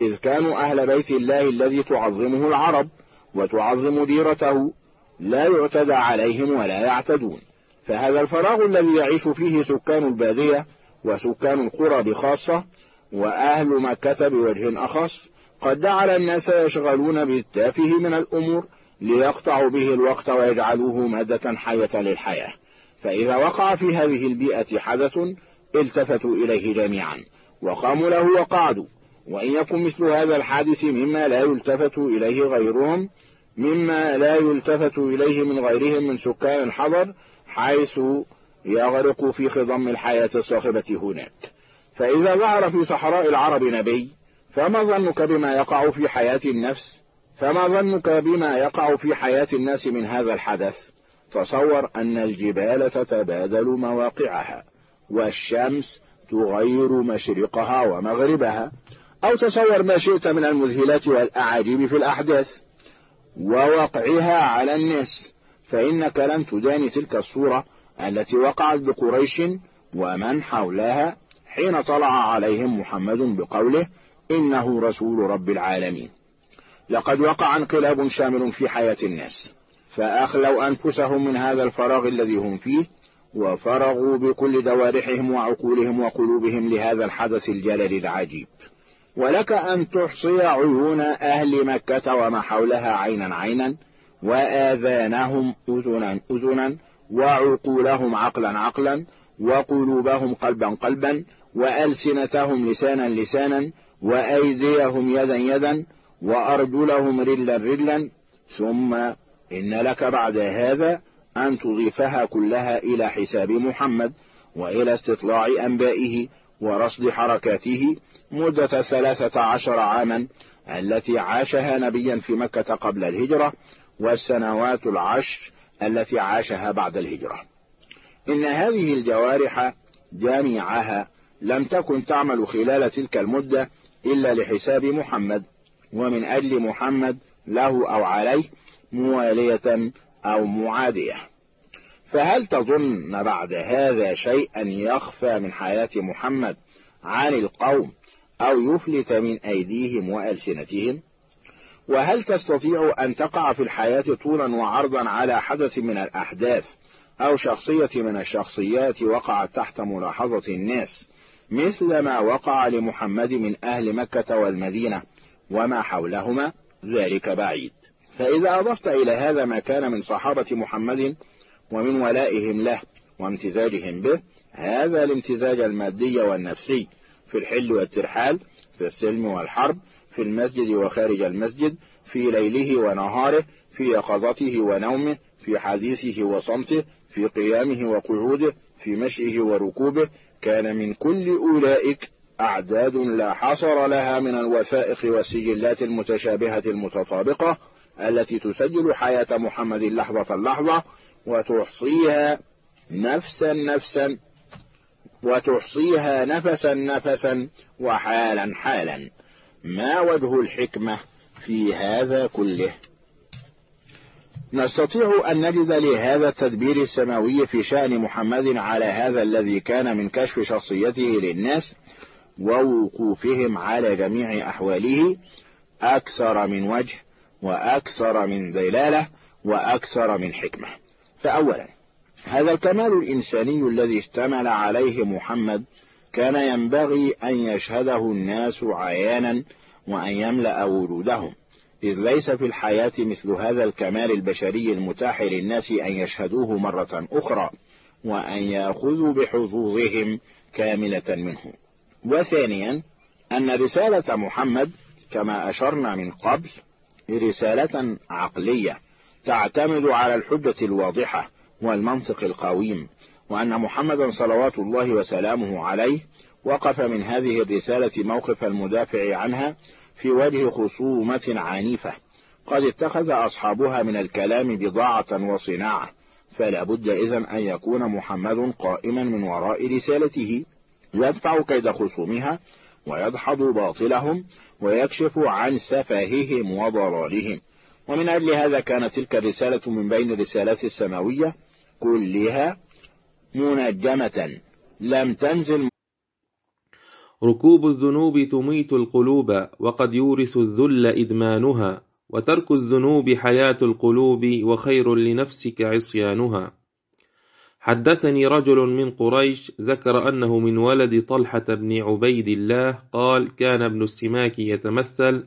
إذ كانوا أهل بيت الله الذي تعظمه العرب وتعظم ديرته لا يعتدى عليهم ولا يعتدون. فهذا الفراغ الذي يعيش فيه سكان البادية وسكان القرى بخاصة وأهل مكة بوجه أخص قد جعل الناس يشغلون بالتافه من الأمور ليقطعوا به الوقت ويجعلوه مادة حية للحياة. فإذا وقع في هذه البيئة حدث التفتوا إليه جميعا وقاموا له وقعدوا. وإن يكن مثل هذا الحادث مما لا يلتفت إليه غيرهم مما لا يلتفت إليه من غيرهم من سكان الحضر حيث يغرق في خضم الحياة الصاخبة هناك. فإذا ظهر في صحراء العرب نبي فما ظنك بما يقع في حياة النفس؟ فما ظنك بما يقع في حياة الناس من هذا الحدث؟ تصور أن الجبال تتبادل مواقعها والشمس تغير مشرقها ومغربها. أو تصور ما شئت من المذهلات والأعاجيب في الأحداث ووقعها على الناس فإنك لن تداني تلك الصورة التي وقعت بقريش ومن حولها حين طلع عليهم محمد بقوله إنه رسول رب العالمين. لقد وقع انقلاب شامل في حياة الناس فأخلوا أنفسهم من هذا الفراغ الذي هم فيه وفرغوا بكل دوارحهم وعقولهم وقلوبهم لهذا الحدث الجلل العجيب. ولك أن تحصي عيون أهل مكة وما حولها عينا عينا وآذانهم أذنا أذنا وعقولهم عقلا عقلا وقلوبهم قلبا قلبا وألسنتهم لسانا لسانا وأيديهم يدا يدا وأرجلهم رلا رلا. ثم إن لك بعد هذا أن تضيفها كلها إلى حساب محمد وإلى استطلاع أنبائه ورصد حركاته مدة ثلاثة عشر عاما التي عاشها نبيا في مكة قبل الهجرة والسنوات العشر التي عاشها بعد الهجرة. إن هذه الجوارح جميعها لم تكن تعمل خلال تلك المدة إلا لحساب محمد ومن أجل محمد له أو عليه موالية أو معادية. فهل تظن بعد هذا شيئا يخفى من حياة محمد عن القوم أو يفلت من أيديهم وألسنتهم؟ وهل تستطيع أن تقع في الحياة طولا وعرضا على حدث من الأحداث أو شخصية من الشخصيات وقعت تحت ملاحظة الناس مثل ما وقع لمحمد من أهل مكة والمدينة وما حولهما؟ ذلك بعيد. فإذا أضفت إلى هذا ما كان من صحابة محمد ومن ولائهم له وامتزاجهم به هذا الامتزاج المادي والنفسي في الحل والترحال في السلم والحرب في المسجد وخارج المسجد في ليله ونهاره في يقظته ونومه في حديثه وصمته في قيامه وقعوده في مشيه وركوبه. كان من كل أولئك أعداد لا حصر لها من الوثائق والسجلات المتشابهة المتطابقة التي تسجل حياة محمد لحظة لحظة وتحصيها نفسا نفسا وتحصيها نفسا نفسا وحالا حالا. ما وجه الحكمة في هذا كله؟ نستطيع أن نجد لهذا التدبير السماوي في شأن محمد على هذا الذي كان من كشف شخصيته للناس ووقوفهم على جميع أحواله أكثر من وجه وأكثر من دلالة وأكثر من حكمة. فأولا هذا الكمال الإنساني الذي اشتمل عليه محمد كان ينبغي أن يشهده الناس عيانا وأن يملأ وجودهم إذ ليس في الحياة مثل هذا الكمال البشري المتاح للناس أن يشهدوه مرة أخرى وأن يأخذوا بحظوظهم كاملة منه. وثانيا أن رسالة محمد كما أشرنا من قبل رسالة عقلية تعتمد على الحجة الواضحة والمنطق القويم وأن محمدا صلوات الله وسلامه عليه وقف من هذه الرسالة موقف المدافع عنها في وجه خصومة عنيفة. قد اتخذ أصحابها من الكلام بضاعة وصناعة فلا بد إذن أن يكون محمد قائما من وراء رسالته. يدفع كيد خصومها ويدحض باطلهم ويكشف عن سفاههم وضلالهم ومن أجل هذا كانت تلك الرسالة من بين الرسالات السماوية كلها منجمة. لم تنزل ركوب الذنوب تميت القلوب وقد يورث الذل إدمانها وترك الذنوب حياة القلوب وخير لنفسك عصيانها. حدثني رجل من قريش ذكر أنه من ولد طلحة بن عبيد الله قال كان ابن السماك يتمثل.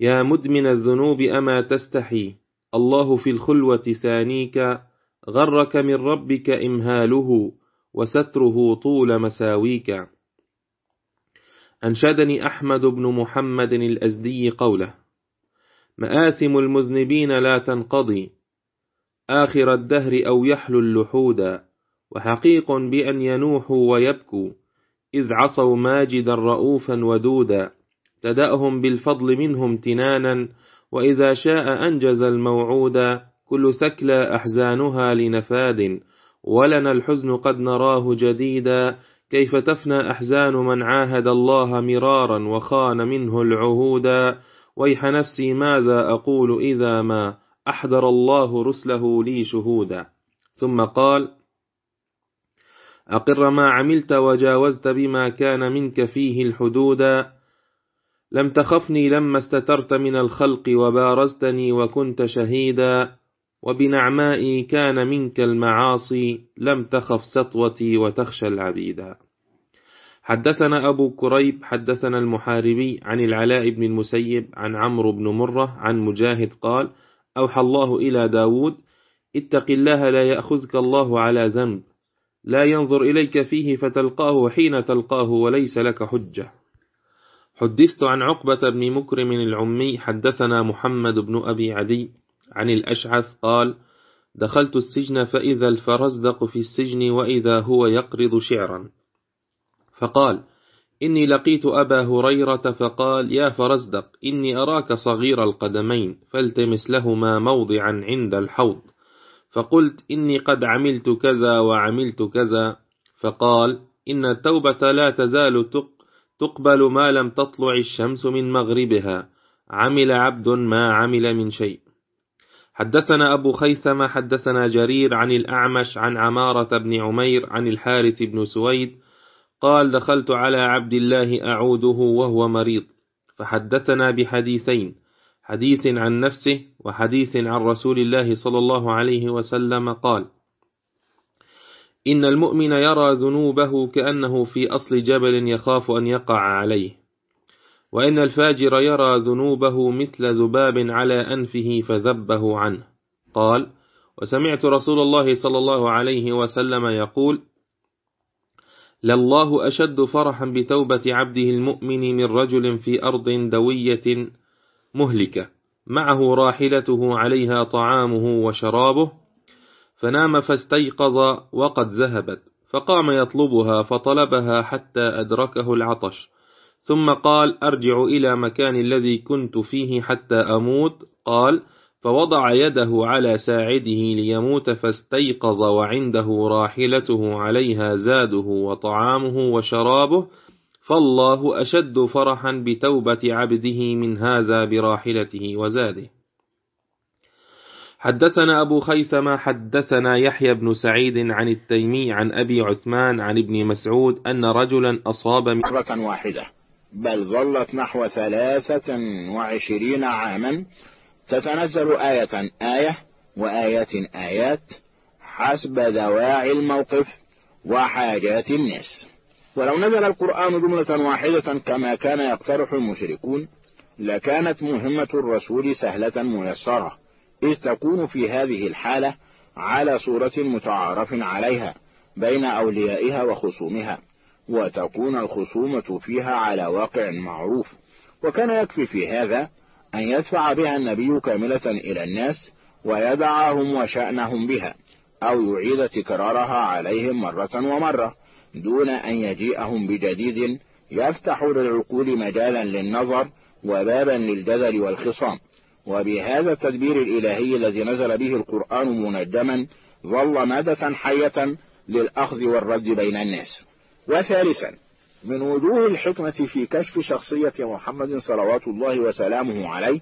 يا مدمن الذنوب أما تستحي. الله في الخلوة ثانيك غرك من ربك إمهاله وستره طول مساويك. أنشدني أحمد بن محمد الأزدي قوله مآثم المذنبين لا تنقضي آخر الدهر أو يحلو اللحودا وحقيق بأن ينوحوا ويبكوا إذ عصوا ماجدا رؤوفا ودودا تدأهم بالفضل منهم تنانا وإذا شاء أنجز الموعودا كل ثكلى أحزانها لنفاد ولنا الحزن قد نراه جديدا. كيف تفنى أحزان من عاهد الله مرارا وخان منه العهودا ويح نفسي ماذا أقول إذا ما أحضر الله رسله لي شهودا؟ ثم قال أقر ما عملت وجاوزت بما كان منك فيه الحدودا لم تخفني لما استترت من الخلق وبارزتني وكنت شهيدا. وبنعمائي كان منك المعاصي لم تخف سطوتي وتخشى العبيدا حدثنا أبو كريب حدثنا المحاربي عن العلاء بن المسيب عن عمرو بن مرة عن مجاهد قال أوحى الله إلى داود اتق الله لا يأخذك الله على ذنب لا ينظر إليك فيه فتلقاه حين تلقاه وليس لك حجة. حدثت عن عقبة بن مكرم العمي حدثنا محمد بن أبي عدي عن الأشعث قال دخلت السجن فإذا الفرزدق في السجن وإذا هو يقرض شعرا. فقال إني لقيت أبا هريرة فقال يا فرزدق إني أراك صغير القدمين فالتمس لهما موضعا عند الحوض. فقلت إني قد عملت كذا وعملت كذا. فقال إن التوبة لا تزال تقبل ما لم تطلع الشمس من مغربها. عمل عبد ما عمل من شيء. حدثنا أبو خيثمة حدثنا جرير عن الأعمش عن عمارة بن عمير عن الحارث بن سويد قال دخلت على عبد الله أعوده وهو مريض فحدثنا بحديثين حديث عن نفسه وحديث عن رسول الله صلى الله عليه وسلم قال إن المؤمن يرى ذنوبه كأنه في أصل جبل يخاف أن يقع عليه وإن الفاجر يرى ذنوبه مثل ذباب على أنفه فذبه عنه. قال وسمعت رسول الله صلى الله عليه وسلم يقول لله أشد فرحا بتوبة عبده المؤمن من رجل في أرض دوية مهلكة معه راحلته عليها طعامه وشرابه فنام فاستيقظ وقد ذهبت فقام يطلبها فطلبها حتى أدركه العطش ثم قال أرجع إلى مكان الذي كنت فيه حتى أموت. قال فوضع يده على ساعده ليموت فاستيقظ وعنده راحلته عليها زاده وطعامه وشرابه. فالله أشد فرحا بتوبة عبده من هذا براحلته وزاده. حدثنا أبو خيثمة حدثنا يحيى بن سعيد عن التيمي عن أبي عثمان عن ابن مسعود أن رجلا أصاب مرة واحدة. بل ظلت نحو ثلاثة وعشرين عاما تتنزل آية آية وآيات آيات حسب دواعي الموقف وحاجات الناس. ولو نزل القرآن جملة واحدة كما كان يقترح المشركون لكانت مهمة الرسول سهلة ميسرة إذ تكون في هذه الحالة على صورة متعارف عليها بين أوليائها وخصومها. وتكون الخصومة فيها على واقع معروف. وكان يكفي في هذا أن يدفع بها النبي كاملة إلى الناس ويدعهم وشأنهم بها أو يعيد تكرارها عليهم مرة ومرة دون أن يجيئهم بجديد يفتح للعقول مجالا للنظر وبابا للجدل والخصام. وبهذا التدبير الإلهي الذي نزل به القرآن منجما ظل مادة حية للأخذ والرد بين الناس. وثالثا من وجوه الحكمة في كشف شخصية محمد صلوات الله وسلامه عليه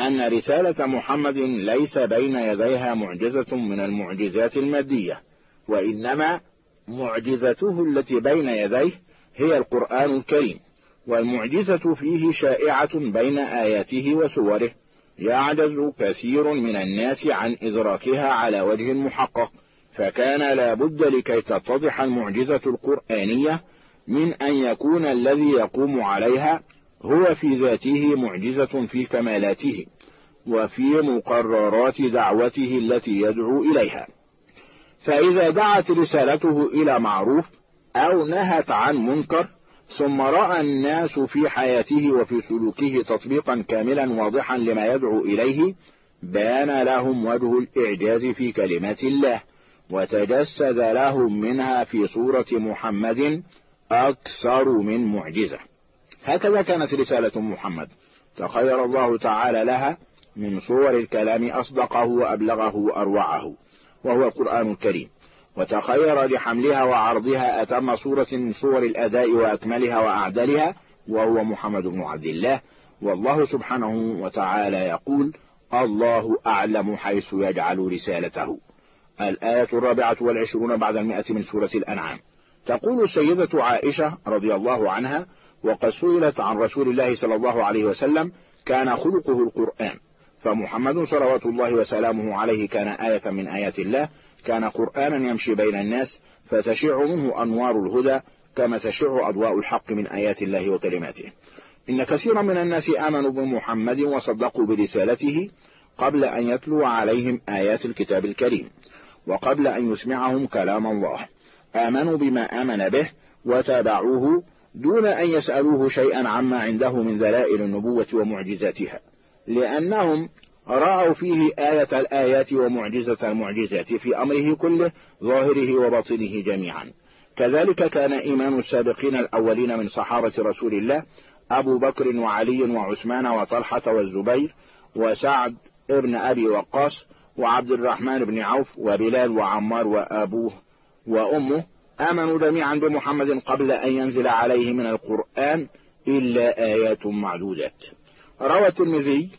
أن رسالة محمد ليس بين يديها معجزة من المعجزات المادية وإنما معجزته التي بين يديه هي القرآن الكريم والمعجزة فيه شائعة بين آياته وسوره يعجز كثير من الناس عن إدراكها على وجه محقق. فكان لا بد لكي تتضح المعجزة القرآنية من أن يكون الذي يقوم عليها هو في ذاته معجزة في كمالاته وفي مقررات دعوته التي يدعو إليها. فإذا دعت رسالته إلى معروف أو نهت عن منكر ثم رأى الناس في حياته وفي سلوكه تطبيقا كاملا واضحا لما يدعو إليه بان لهم وجه الإعجاز في كلمات الله. وتجسد لهم منها في صورة محمد أكثر من معجزة. هكذا كانت رسالة محمد. تخير الله تعالى لها من صور الكلام أصدقه وأبلغه وأروعه وهو القرآن الكريم. وتخير لحملها وعرضها أتم صورة من صور الأداء وأكملها وأعدلها وهو محمد بن عبد الله. والله سبحانه وتعالى يقول الله أعلم حيث يجعل رسالته. الآية الرابعة والعشرون بعد المئة من سورة الأنعام. تقول السيدة عائشة رضي الله عنها وقد سئلت عن رسول الله صلى الله عليه وسلم كان خلقه القرآن. فمحمد صلوات الله وسلامه عليه كان آية من آيات الله كان قرآنا يمشي بين الناس فتشع منه أنوار الهدى كما تشع أضواء الحق من آيات الله وكلماته. إن كثيرا من الناس آمنوا بمحمد وصدقوا برسالته قبل أن يتلو عليهم آيات الكتاب الكريم. وقبل أن يسمعهم كلام الله. آمنوا بما آمن به وتابعوه دون أن يسألوه شيئا عما عنده من دلائل النبوة ومعجزاتها. لأنهم رأوا فيه آية الآيات ومعجزة المعجزات في أمره كله ظاهره وباطنه جميعا. كذلك كان إيمان السابقين الأولين من صحابة رسول الله أبو بكر وعلي وعثمان وطلحة والزبير وسعد ابن أبي وقاص وعبد الرحمن بن عوف وبلال وعمار وأبوه وأمه آمنوا جميعا بمحمد قبل أن ينزل عليه من القرآن إلا آيات معدودات. روى الترمذي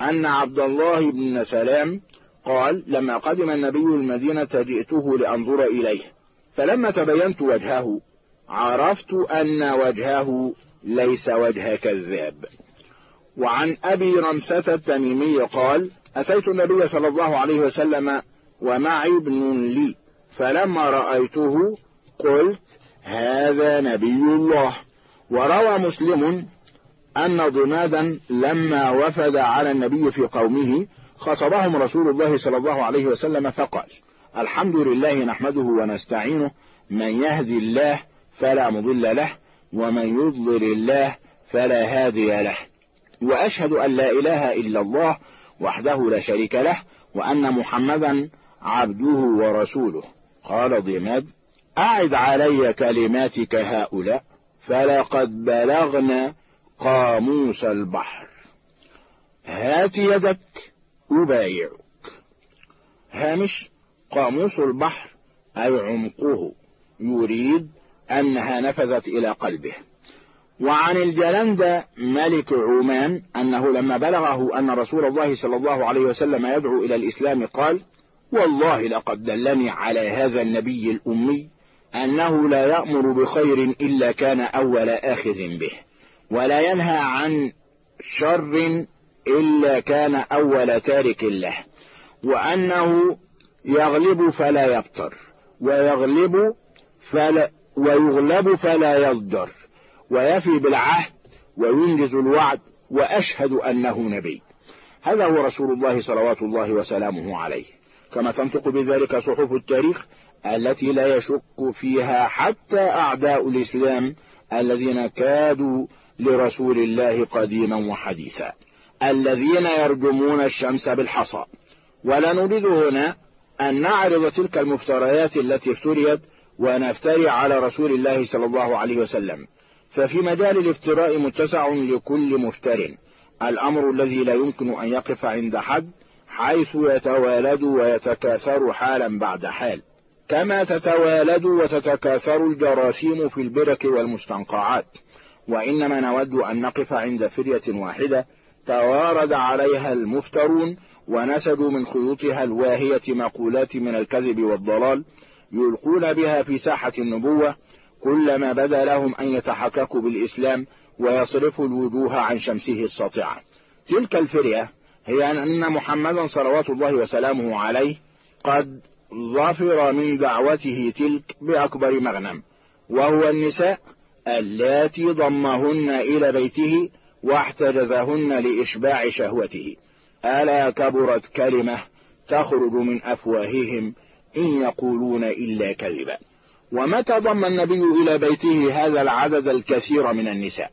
أن عبد الله بن سلام قال لما قدم النبي المدينة جئته لأنظر إليه فلما تبينت وجهه عرفت أن وجهه ليس وجه كذاب. وعن أبي رمسة التميمي قال أتيت النبي صلى الله عليه وسلم ومعي ابن لي فلما رأيته قلت هذا نبي الله. وروى مسلم أن ضمادا لما وفد على النبي في قومه خطبهم رسول الله صلى الله عليه وسلم فقال الحمد لله نحمده ونستعينه من يهدي الله فلا مضل له ومن يضلل الله فلا هادي له. وأشهد أن لا إله إلا الله وحده لا شريك له وأن محمدا عبده ورسوله. قال ضماد أعد علي كلماتك هؤلاء فلقد بلغنا قاموس البحر. هات يدك أبايعك. هامش قاموس البحر أي عمقه يريد أنها نفذت إلى قلبه. وعن الجلند ملك عمان أنه لما بلغه أن رسول الله صلى الله عليه وسلم يدعو إلى الإسلام قال والله لقد دلني على هذا النبي الأمي أنه لا يأمر بخير إلا كان أول آخذ به ولا ينهى عن شر إلا كان أول تارك له وأنه يغلب فلا يبتر ويغلب فلا ويغلب فلا يضجر ويفي بالعهد وينجز الوعد وأشهد أنه نبي. هذا هو رسول الله صلوات الله وسلامه عليه. كما تنطق بذلك صحف التاريخ التي لا يشك فيها حتى أعداء الإسلام الذين كادوا لرسول الله قديما وحديثا. الذين يرجمون الشمس بالحصى. ولا نريد هنا أن نعرض تلك المفتريات التي افتريت ونفتري على رسول الله صلى الله عليه وسلم. ففي مجال الافتراء متسع لكل مفتر. الأمر الذي لا يمكن أن يقف عند حد حيث يتوالد ويتكاثر حالا بعد حال. كما تتوالد وتتكاثر الجراثيم في البرك والمستنقعات. وإنما نود أن نقف عند فرية واحدة توارد عليها المفترون ونسجوا من خيوطها الواهية مقولات من الكذب والضلال يلقون بها في ساحة النبوة كلما بدا لهم أن يتحققوا بالإسلام ويصرفوا الوجوه عن شمسه الساطعة. تلك الفرية هي أن محمدا صلوات الله وسلامه عليه قد ظفر من دعوته تلك بأكبر مغنم وهو النساء اللاتي ضمهن إلى بيته واحتجزهن لإشباع شهوته. ألا كبرت كلمة تخرج من أفواههم إن يقولون إلا كذبا. ومتى ضم النبي إلى بيته هذا العدد الكثير من النساء؟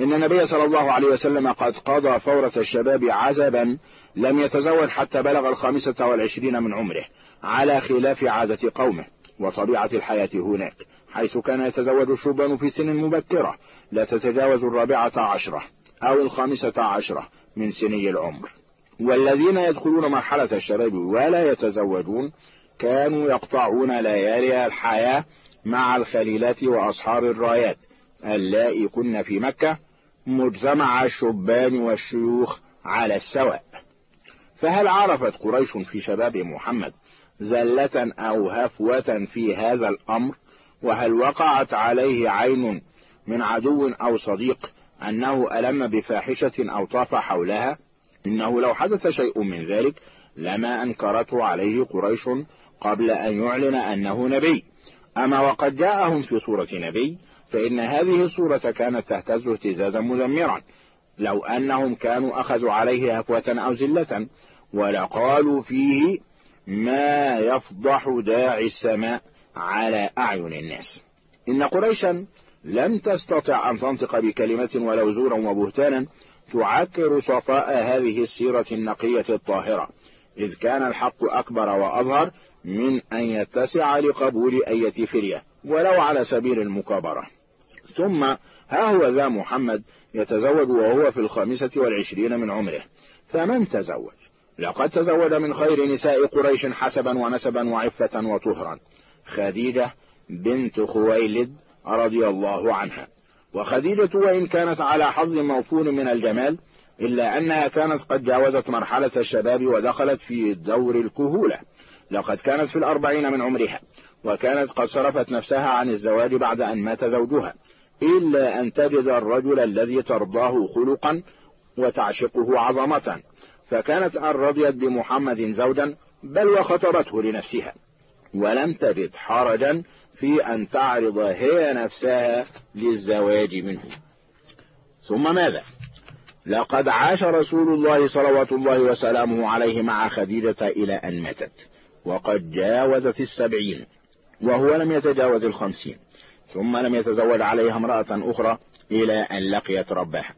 إن النبي صلى الله عليه وسلم قد قضى فورة الشباب عزبا لم يتزوج حتى بلغ الخامسة والعشرين من عمره على خلاف عادة قومه وطبيعة الحياة هناك حيث كان يتزوج الشبان في سن مبكرة لا تتجاوز الرابعة عشرة أو الخامسة عشرة من سني العمر. والذين يدخلون مرحلة الشباب ولا يتزوجون كانوا يقطعون ليالي الحياة مع الخليلات وأصحاب الرايات اللائي كن في مكة مجتمع الشبان والشيوخ على السواء فهل عرفت قريش في شباب محمد زلة أو هفوة في هذا الأمر؟ وهل وقعت عليه عين من عدو أو صديق أنه ألم بفاحشة أو طاف حولها؟ إنه لو حدث شيء من ذلك لما أنكرته عليه قريش قبل أن يعلن أنه نبي. أما وقد جاءهم في صورة نبي فإن هذه الصورة كانت تهتز اهتزازا مدمرا لو أنهم كانوا أخذوا عليه هفوة أو زلة ولقالوا فيه ما يفضح داعي السماء على أعين الناس. إن قريشا لم تستطع أن تنطق بكلمة ولو زورا وبهتانا تعكر صفاء هذه السيرة النقية الطاهرة. إذ كان الحق أكبر وأظهر من أن يتسع لقبول أية فرية ولو على سبيل المكابرة. ثم ها هو ذا محمد يتزوج وهو في الخامسة والعشرين من عمره. فمن تزوج؟ لقد تزوج من خير نساء قريش حسبا ونسبا وعفة وطهرا. خديجة بنت خويلد رضي الله عنها. وخديجة وإن كانت على حظ موفون من الجمال إلا أنها كانت قد جاوزت مرحلة الشباب ودخلت في دور الكهولة. لقد كانت في الأربعين من عمرها وكانت قد صرفت نفسها عن الزواج بعد أن مات زوجها إلا أن تجد الرجل الذي ترضاه خلقا وتعشقه عظمة. فكانت أن رضيت بمحمد زوجا بل وخطبته لنفسها. ولم تجد حرجا في أن تعرض هي نفسها للزواج منه. ثم ماذا؟ لقد عاش رسول الله صلوات الله وسلامه عليه مع خديجة إلى أن ماتت. وقد جاوزت السبعين وهو لم يتجاوز الخمسين ثم لم يتزوج عليها امرأة أخرى إلى أن لقيت ربها.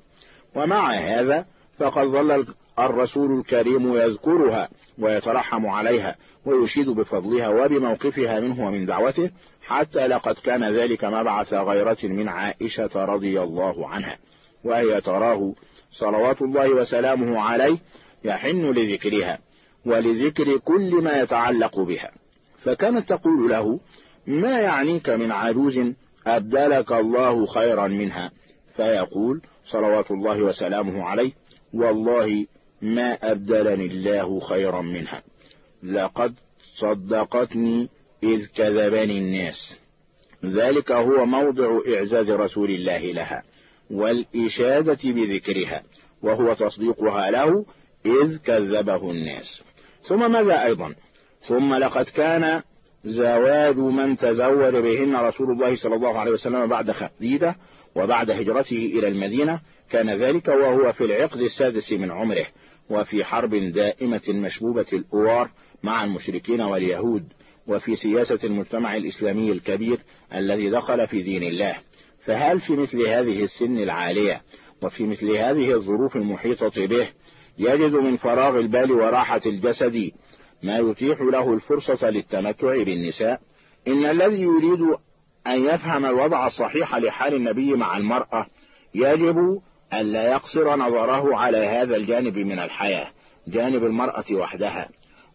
ومع هذا فقد ظل الرسول الكريم يذكرها ويترحم عليها ويشيد بفضلها وبموقفها منه ومن دعوته حتى لقد كان ذلك مبعث غيرة من عائشة رضي الله عنها وهي تراه صلوات الله وسلامه عليه يحن لذكرها. ولذكر كل ما يتعلق بها. فكانت تقول له ما يعنيك من عجوز أبدلك الله خيرا منها؟ فيقول صلوات الله وسلامه عليه والله ما أبدلني الله خيرا منها. لقد صدقتني إذ كذبني الناس. ذلك هو موضع إعزاز رسول الله لها والإشادة بذكرها وهو تصديقها له إذ كذبه الناس. ثم ماذا أيضا؟ ثم لقد كان زواج من تزوج بهن رسول الله صلى الله عليه وسلم بعد خديجة وبعد هجرته إلى المدينة. كان ذلك وهو في العقد السادس من عمره وفي حرب دائمة مشبوبة الأوار مع المشركين واليهود وفي سياسة المجتمع الإسلامي الكبير الذي دخل في دين الله. فهل في مثل هذه السن العالية وفي مثل هذه الظروف المحيطة به يجد من فراغ البال وراحة الجسد ما يتيح له الفرصة للتمتع بالنساء. إن الذي يريد أن يفهم الوضع الصحيح لحال النبي مع المرأة يجب ألا يقصر نظره على هذا الجانب من الحياة جانب المرأة وحدها.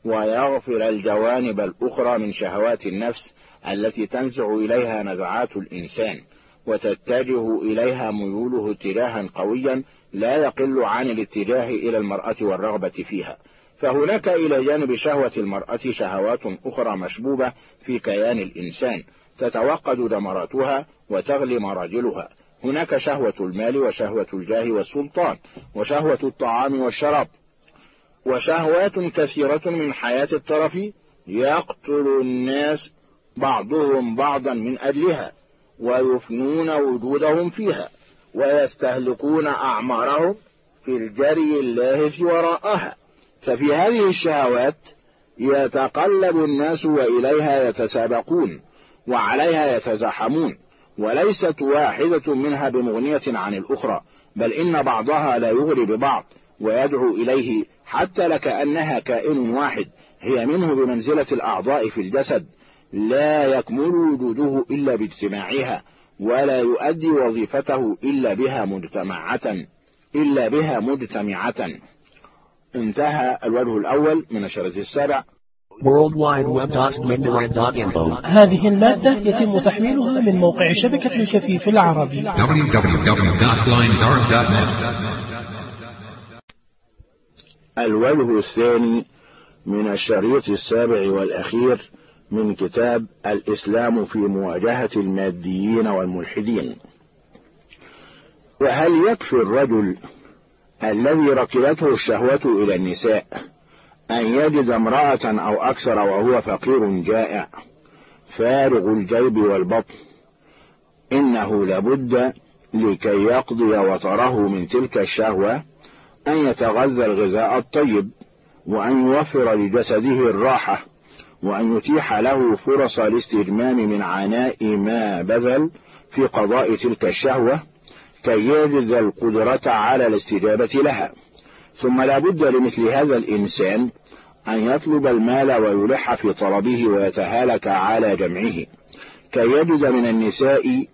ويغفر الجوانب الأخرى من شهوات النفس التي تنزع إليها نزعات الإنسان. وتتجه إليها ميوله اتجاها قويا لا يقل عن الاتجاه إلى المرأة والرغبة فيها. فهناك إلى جانب شهوة المرأة شهوات أخرى مشبوبة في كيان الإنسان تتوقد دمراتها وتغلي مراجلها هناك شهوة المال وشهوة الجاه والسلطان وشهوة الطعام والشراب. وشهوات كثيرة من حياة الترف يقتل الناس بعضهم بعضا من أجلها. ويفنون وجودهم فيها ويستهلكون أعمارهم في الجري اللاهث وراءها ففي هذه الشهوات يتقلب الناس وإليها يتسابقون وعليها يتزاحمون وليست واحدة منها بمغنية عن الأخرى بل إن بعضها لا يغري ببعض ويدعو إليه حتى لكأنها كائن واحد هي منه بمنزلة الأعضاء في الجسد. لا يكمل وجوده إلا باجتماعها ولا يؤدي وظيفته إلا بها مجتمعة إلا بها مجتمعة. انتهى الوجه الأول من الشريط السابع. هذه المادة يتم تحميلها من موقع شبكة الكفيف العربي. الوجه الثاني من الشريط السابع والأخير من كتاب الإسلام في مواجهة الماديين والملحدين. وهل يكفي الرجل الذي ركبته الشهوة إلى النساء أن يجد امرأة أو أكثر وهو فقير جائع فارغ الجيب والبطن؟ إنه لابد لكي يقضي وطره من تلك الشهوة أن يتغذى الغذاء الطيب وأن يوفر لجسده الراحة. وأن يتيح له فرص الاستجمام من عناء ما بذل في قضاء تلك الشهوة كي يجد القدرة على الاستجابة لها. ثم لا بد لمثل هذا الإنسان أن يطلب المال ويلح في طلبه ويتهالك على جمعه. كي يجد من النساء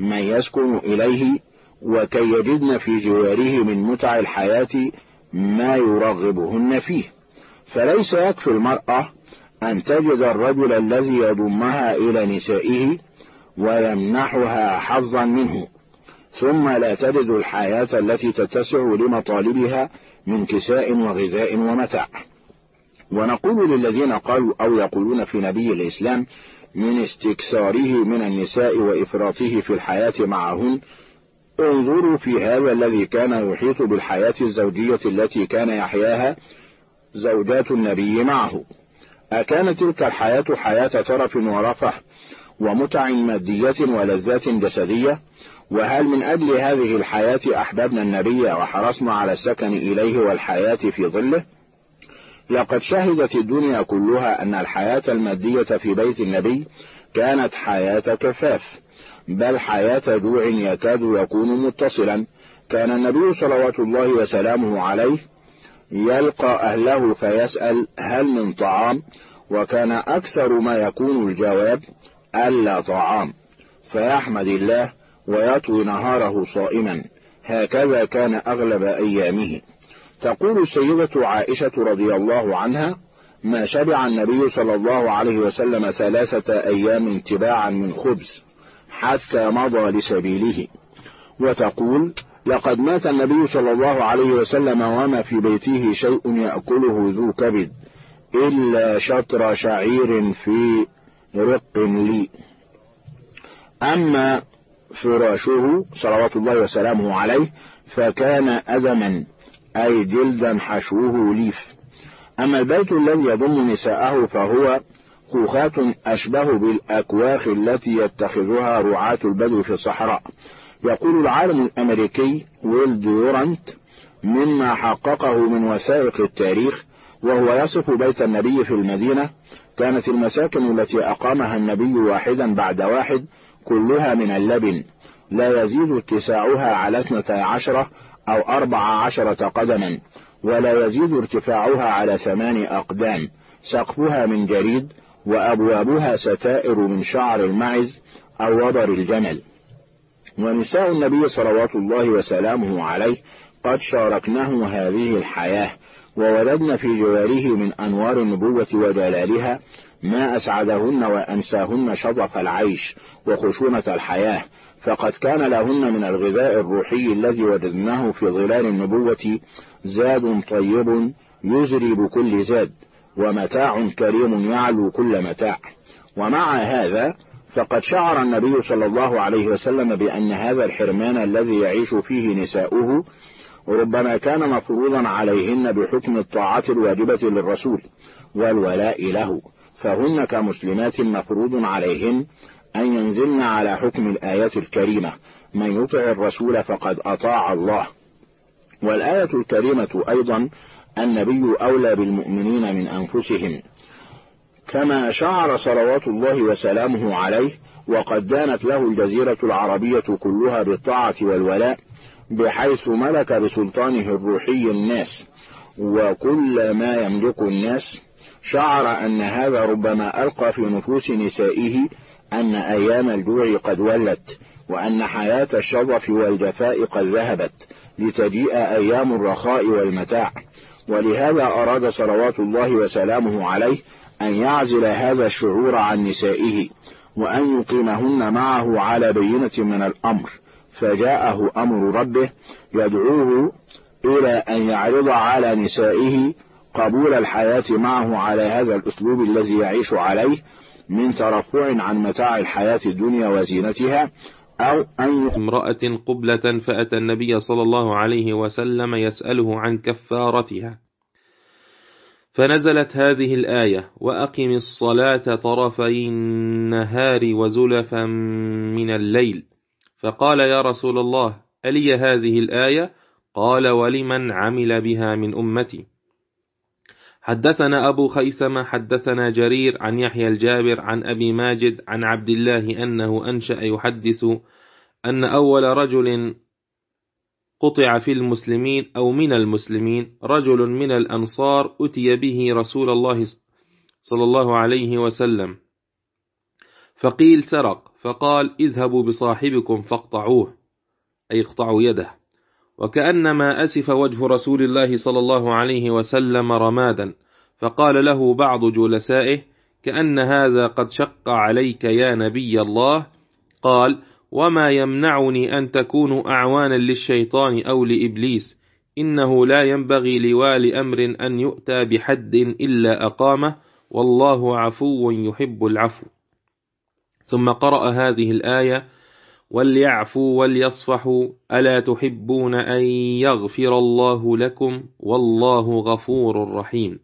من يسكن إليه وكي يجدن في جواره من متع الحياة ما يرغبهن فيه. فليس يكفي المرأة أن تجد الرجل الذي يضمها إلى نسائه ويمنحها حظا منه ثم لا تجد الحياة التي تتسع لمطالبها من كساء وغذاء ومتاع. ونقول للذين قالوا أو يقولون في نبي الإسلام من استكثاره من النساء وإفراطه في الحياة معهن انظروا في هذا الذي كان يحيط بالحياة الزوجية التي كان يحياها زوجات النبي معه. أكانت تلك الحياة حياة ترف ورفح ومتع مادية ولذات جسدية؟ وهل من أجل هذه الحياة أحببنا النبي وحرصنا على السكن إليه والحياة في ظله؟ لقد شهدت الدنيا كلها أن الحياة المادية في بيت النبي كانت حياة كفاف بل حياة جوع يكاد يكون متصلا. كان النبي صلوات الله وسلامه عليه يلقى أهله فيسأل هل من طعام وكان أكثر ما يكون الجواب ألا طعام. فيحمد الله ويطوي نهاره صائما. هكذا كان أغلب أيامه. تقول السيدة عائشة رضي الله عنها ما شبع النبي صلى الله عليه وسلم ثلاثة أيام تباعا من خبز حتى مضى لسبيله وتقول لقد مات النبي صلى الله عليه وسلم وما في بيته شيء يأكله ذو كبد إلا شطر شعير في رق لي. أما فراشه صلوات الله وسلامه عليه فكان أدما أي جلدا حشوه ليف. أما البيت الذي يضم نساءه فهو خوخات أشبه بالأكواخ التي يتخذها رعاة البدو في الصحراء. يقول العالم الأمريكي ويل ديورانت مما حققه من وثائق التاريخ وهو يصف بيت النبي في المدينة كانت المساكن التي أقامها النبي واحدا بعد واحد كلها من اللبن لا يزيد اتساعها على اثنتي عشرة أو أربع عشرة قدما ولا يزيد ارتفاعها على ثمان أقدام سقفها من جريد وأبوابها ستائر من شعر المعز أو وبر الجمل. ونساء النبي صلوات الله وسلامه عليه قد شاركناه هذه الحياة وولدن في جواره من أنوار النبوة وجلالها ما أسعدهن وأنساهن شظف العيش وخشونة الحياة فقد كان لهن من الغذاء الروحي الذي وجدناه في ظلال النبوة زاد طيب يزري بكل زاد ومتاع كريم يعلو كل متاع. ومع هذا فقد شعر النبي صلى الله عليه وسلم بأن هذا الحرمان الذي يعيش فيه نساؤه ربما كان مفروضا عليهن بحكم الطاعة الواجبة للرسول والولاء له فهن كمسلمات مفروض عليهن أن ينزلن على حكم الآية الكريمة من يطع الرسول فقد أطاع الله والآية الكريمة أيضا النبي أولى بالمؤمنين من أنفسهم كما شعر صلوات الله وسلامه عليه وقد دانت له الجزيرة العربية كلها بالطاعة والولاء بحيث ملك بسلطانه الروحي الناس وكل ما يملك الناس. شعر أن هذا ربما ألقى في نفوس نسائه أن أيام الجوع قد ولت وأن حياة الشظف والجفاء قد ذهبت لتجيء أيام الرخاء والمتاع. ولهذا أراد صلوات الله وسلامه عليه أن يعزل هذا الشعور عن نسائه وأن يقيمهن معه على بينة من الأمر. فجاءه أمر ربه يدعوه إلى أن يعرض على نسائه قبول الحياة معه على هذا الأسلوب الذي يعيش عليه من ترفع عن متاع الحياة الدنيا وزينتها أو أن امرأة قبلة فأتى النبي صلى الله عليه وسلم يسأله عن كفارتها. فنزلت هذه الآية وأقم الصلاة طرفي النهار وزلفا من الليل. فقال يا رسول الله ألي هذه الآية؟ قال ولمن عمل بها من أمتي. حدثنا أبو خيثمة حدثنا جرير عن يحيى الجابر عن أبي ماجد عن عبد الله أنه أنشأ يحدث أن أول رجل قطع في المسلمين أو من المسلمين رجل من الأنصار أتي به رسول الله صلى الله عليه وسلم. فقيل سرق فقال اذهبوا بصاحبكم فاقطعوه أي اقطعوا يده. وكأنما أسف وجه رسول الله صلى الله عليه وسلم رمادا. فقال له بعض جلسائه كأن هذا قد شق عليك يا نبي الله. قال وما يمنعني أن تكونوا أعوانا للشيطان أو لإبليس إنه لا ينبغي لوال أمر أن يؤتى بحد إلا أقامه والله عفو يحب العفو. ثم قرأ هذه الآية وليعفوا وليصفحوا ألا تحبون أن يغفر الله لكم والله غفور رحيم.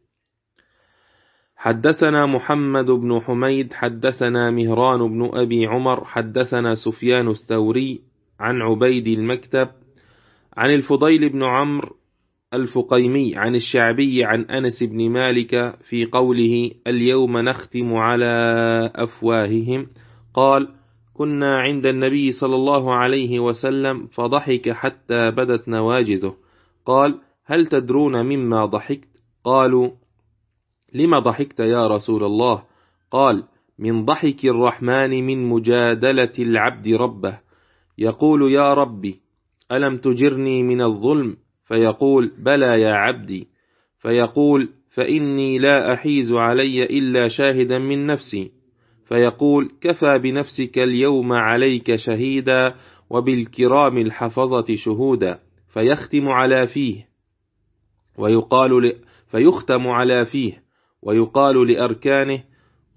حدثنا محمد بن حميد حدثنا مهران بن أبي عمر حدثنا سفيان الثوري عن عبيد المكتب عن الفضيل بن عمرو الفقيمي عن الشعبي عن أنس بن مالك في قوله اليوم نختم على أفواههم قال كنا عند النبي صلى الله عليه وسلم فضحك حتى بدت نواجذه قال هل تدرون مما ضحكت؟ قالوا لما ضحكت يا رسول الله؟ قال من ضحك الرحمن من مجادلة العبد ربه. يقول يا ربي ألم تجرني من الظلم؟ فيقول بلى يا عبدي. فيقول فإني لا أحيز علي إلا شاهدا من نفسي. فيقول كفى بنفسك اليوم عليك شهيدا وبالكرام الحفظة شهودا. فيختم على فيه. ويقال. فيختم على فيه. ويقال لأركانه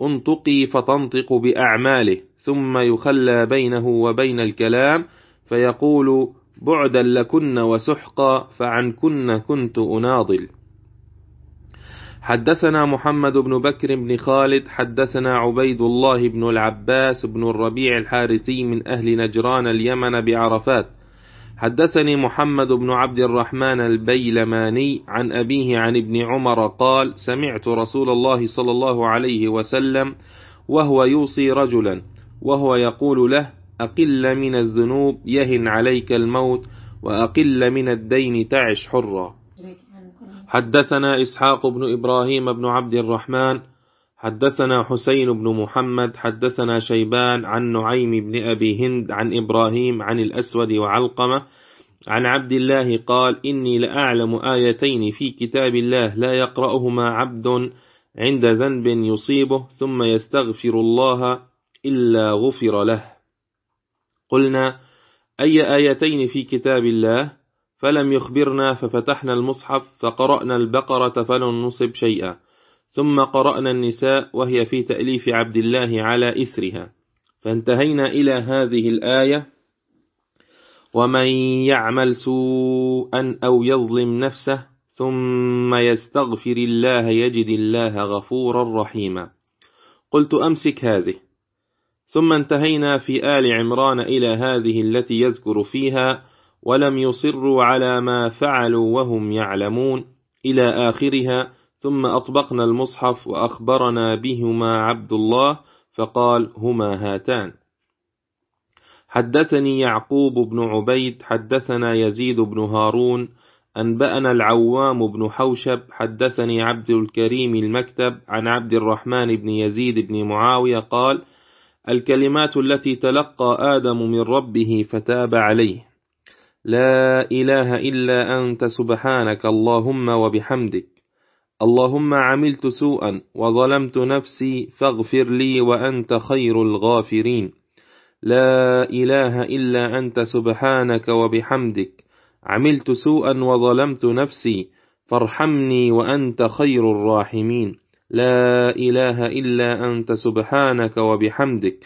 انطقي فتنطق بأعماله ثم يخلى بينه وبين الكلام فيقول بعدا لكن وسحقا فعنكن كنت أناضل. حدثنا محمد بن بكر بن خالد حدثنا عبيد الله بن العباس بن الربيع الحارثي من أهل نجران اليمن بعرفات حدثني محمد بن عبد الرحمن البيلماني عن أبيه عن ابن عمر قال سمعت رسول الله صلى الله عليه وسلم وهو يوصي رجلا وهو يقول له أقل من الذنوب يهن عليك الموت وأقل من الدين تعش حرا. حدثنا إسحاق بن إبراهيم بن عبد الرحمن حدثنا حسين بن محمد حدثنا شيبان عن نعيم بن أبي هند عن إبراهيم عن الأسود وعلقمة عن عبد الله قال إني لأعلم آيتين في كتاب الله لا يقرأهما عبد عند ذنب يصيبه ثم يستغفر الله إلا غفر له. قلنا أي آيتين في كتاب الله؟ فلم يخبرنا ففتحنا المصحف فقرأنا البقرة فلم نصب شيئا. ثم قرأنا النساء وهي في تأليف عبد الله على إثرها. فانتهينا إلى هذه الآية. ومن يعمل سوءا أو يظلم نفسه ثم يستغفر الله يجد الله غفورا رحيما. قلت أمسك هذه. ثم انتهينا في آل عمران إلى هذه التي يذكر فيها ولم يصروا على ما فعلوا وهم يعلمون إلى آخرها. ثم أطبقنا المصحف وأخبرنا بهما عبد الله فقال هما هاتان. حدثني يعقوب بن عبيد حدثنا يزيد بن هارون أنبأنا العوام بن حوشب حدثني عبد الكريم المكتب عن عبد الرحمن بن يزيد بن معاوية قال الكلمات التي تلقى آدم من ربه فتاب عليه. لا إله إلا أنت سبحانك اللهم وبحمدك. اللهم عملت سوءا وظلمت نفسي فاغفر لي وأنت خير الغافرين. لا إله إلا أنت سبحانك وبحمدك. عملت سوءا وظلمت نفسي فارحمني وأنت خير الراحمين. لا إله إلا أنت سبحانك وبحمدك.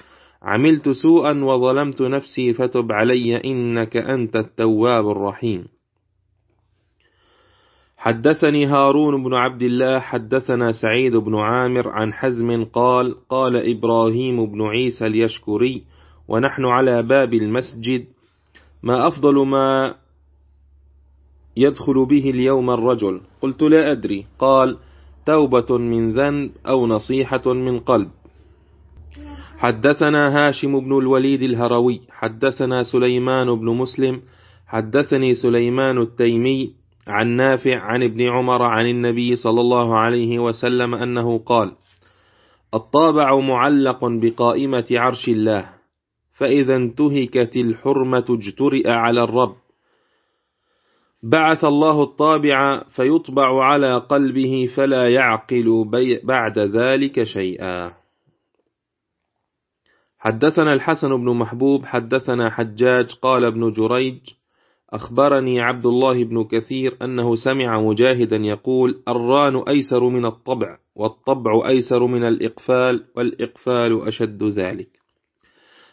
عملت سوءا وظلمت نفسي فتب علي إنك أنت التواب الرحيم. حدثني هارون بن عبد الله حدثنا سعيد بن عامر عن حزم قال قال إبراهيم بن عيسى اليشكري ونحن على باب المسجد. ما أفضل ما يدخل به اليوم الرجل؟ قلت لا أدري. قال توبة من ذنب أو نصيحة من قلب. حدثنا هاشم بن الوليد الهروي حدثنا سليمان بن مسلم حدثني سليمان التيمي عن نافع عن ابن عمر عن النبي صلى الله عليه وسلم أنه قال الطابع معلق بقائمة عرش الله فإذا انتهكت الحرمة اجترئ على الرب. بعث الله الطابع فيطبع على قلبه فلا يعقل بعد ذلك شيئا. حدثنا الحسن بن محبوب حدثنا حجاج قال ابن جريج أخبرني عبد الله بن كثير أنه سمع مجاهدا يقول الران أيسر من الطبع والطبع أيسر من الإقفال والإقفال أشد ذلك.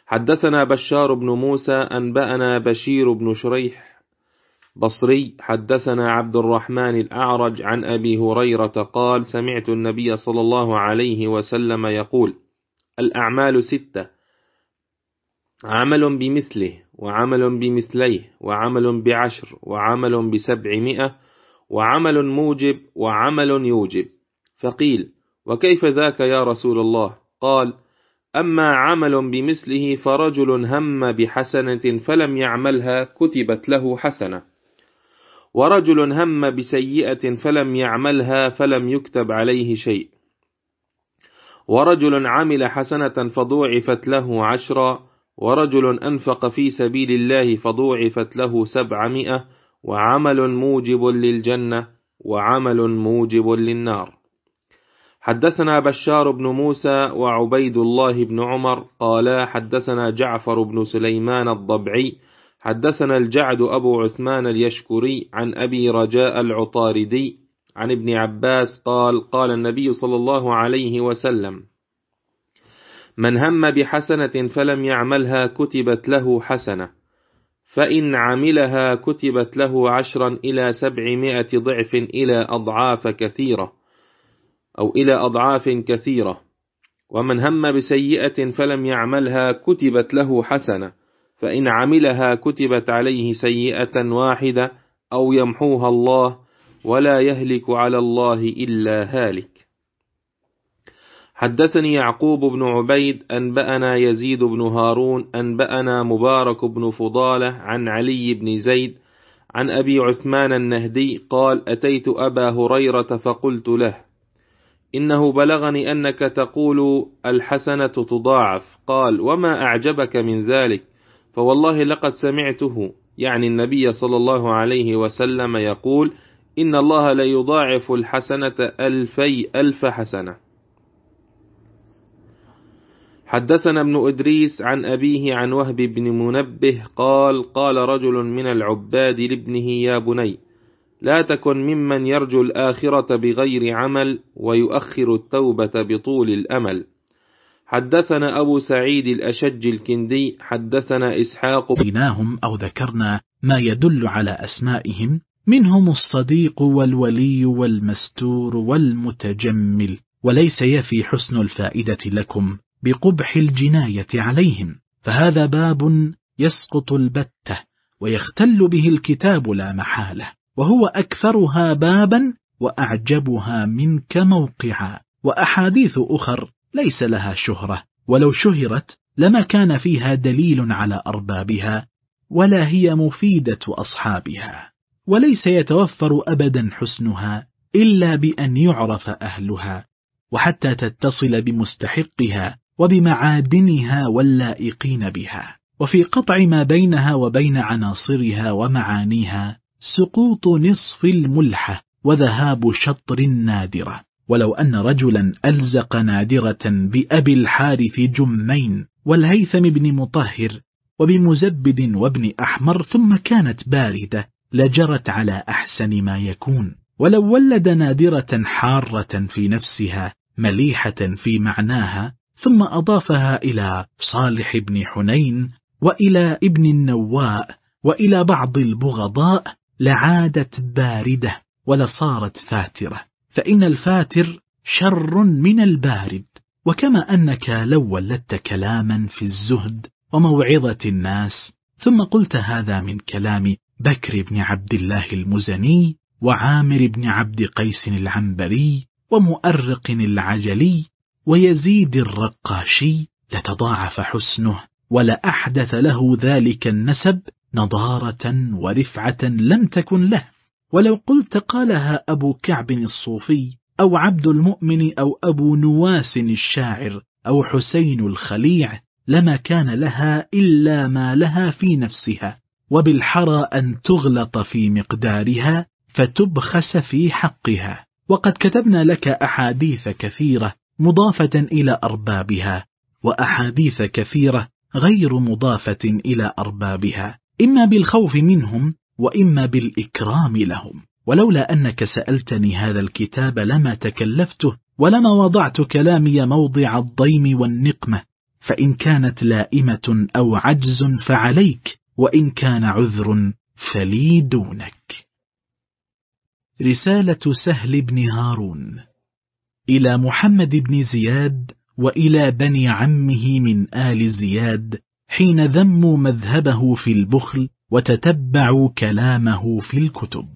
حدثنا بشار بن موسى أنبأنا بشير بن شريح بصري حدثنا عبد الرحمن الأعرج عن أبي هريرة قال سمعت النبي صلى الله عليه وسلم يقول الأعمال ستة عمل بمثله وعمل بمثليه وعمل بعشر وعمل بسبعمائة وعمل موجب وعمل يوجب. فقيل وكيف ذاك يا رسول الله؟ قال أما عمل بمثله فرجل هم بحسنة فلم يعملها كتبت له حسنة. ورجل هم بسيئة فلم يعملها فلم يكتب عليه شيء. ورجل عمل حسنة فضوعفت له عشرا ورجل أنفق في سبيل الله فضوعفت له سبعمائة وعمل موجب للجنة وعمل موجب للنار. حدثنا بشار بن موسى وعبيد الله بن عمر قالا حدثنا جعفر بن سليمان الضبعي حدثنا الجعد أبو عثمان اليشكري عن أبي رجاء العطاردي عن ابن عباس قال قال النبي صلى الله عليه وسلم من هم بحسنة فلم يعملها كتبت له حسنة فإن عملها كتبت له عشرا إلى سبعمائة ضعف إلى أضعاف كثيرة أو إلى أضعاف كثيرة. ومن هم بسيئة فلم يعملها كتبت له حسنة فإن عملها كتبت عليه سيئة واحدة أو يمحوها الله ولا يهلك على الله إلا هالك. حدثني يعقوب بن عبيد أنبأنا يزيد بن هارون أنبأنا مبارك بن فضالة عن علي بن زيد عن أبي عثمان النهدي قال أتيت أبا هريرة فقلت له إنه بلغني أنك تقول الحسنة تضاعف. قال وما أعجبك من ذلك؟ فوالله لقد سمعته. يعني النبي صلى الله عليه وسلم يقول إن الله ليضاعف الحسنة ألفي ألف حسنة. حدثنا ابن إدريس عن أبيه عن وهب بن منبه قال قال رجل من العباد لابنه يا بني لا تكن ممن يرجو الآخرة بغير عمل ويؤخر التوبة بطول الأمل. حدثنا أبو سعيد الأشج الكندي حدثنا إسحاق بيناهم أو ذكرنا ما يدل على أسمائهم منهم الصديق والولي والمستور والمتجمل وليس يفي حسن الفائدة لكم. بقبح الجناية عليهم فهذا باب يسقط البتة ويختل به الكتاب لا محالة وهو أكثرها بابا وأعجبها منك موقعا. وأحاديث أخر ليس لها شهرة ولو شهرت لما كان فيها دليل على أربابها ولا هي مفيدة أصحابها. وليس يتوفر أبدا حسنها إلا بأن يعرف أهلها وحتى تتصل بمستحقها وبمعادنها واللائقين بها. وفي قطع ما بينها وبين عناصرها ومعانيها سقوط نصف الملحة وذهاب شطر النادرة ولو أن رجلا ألزق نادرة بأبي الحارث جمين والهيثم بن مطهر وبمزبد وابن أحمر ثم كانت باردة لجرت على أحسن ما يكون. ولو ولد نادرة حارة في نفسها مليحة في معناها ثم أضافها إلى صالح بن حنين وإلى ابن النواء وإلى بعض البغضاء لعادت باردة ولصارت فاترة فإن الفاتر شر من البارد وكما أنك لو ولدت كلاما في الزهد وموعظة الناس ثم قلت هذا من كلام بكر بن عبد الله المزني وعامر بن عبد قيس العنبري ومؤرق العجلي ويزيد الرقاشي لتضاعف حسنه ولأحدث له ذلك النسب نضارة ورفعة لم تكن له. ولو قلت قالها أبو كعب الصوفي أو عبد المؤمن أو أبو نواس الشاعر أو حسين الخليع لما كان لها إلا ما لها في نفسها وبالحرى أن تغلط في مقدارها فتبخس في حقها. وقد كتبنا لك أحاديث كثيرة مضافة إلى أربابها وأحاديث كثيرة غير مضافة إلى أربابها إما بالخوف منهم وإما بالإكرام لهم. ولولا أنك سألتني هذا الكتاب لما تكلفته ولما وضعت كلامي موضع الضيم والنقمة فإن كانت لائمة أو عجز فعليك وإن كان عذر فلي دونك. رسالة سهل بن هارون إلى محمد بن زياد وإلى بني عمه من آل زياد حين ذموا مذهبه في البخل وتتبعوا كلامه في الكتب.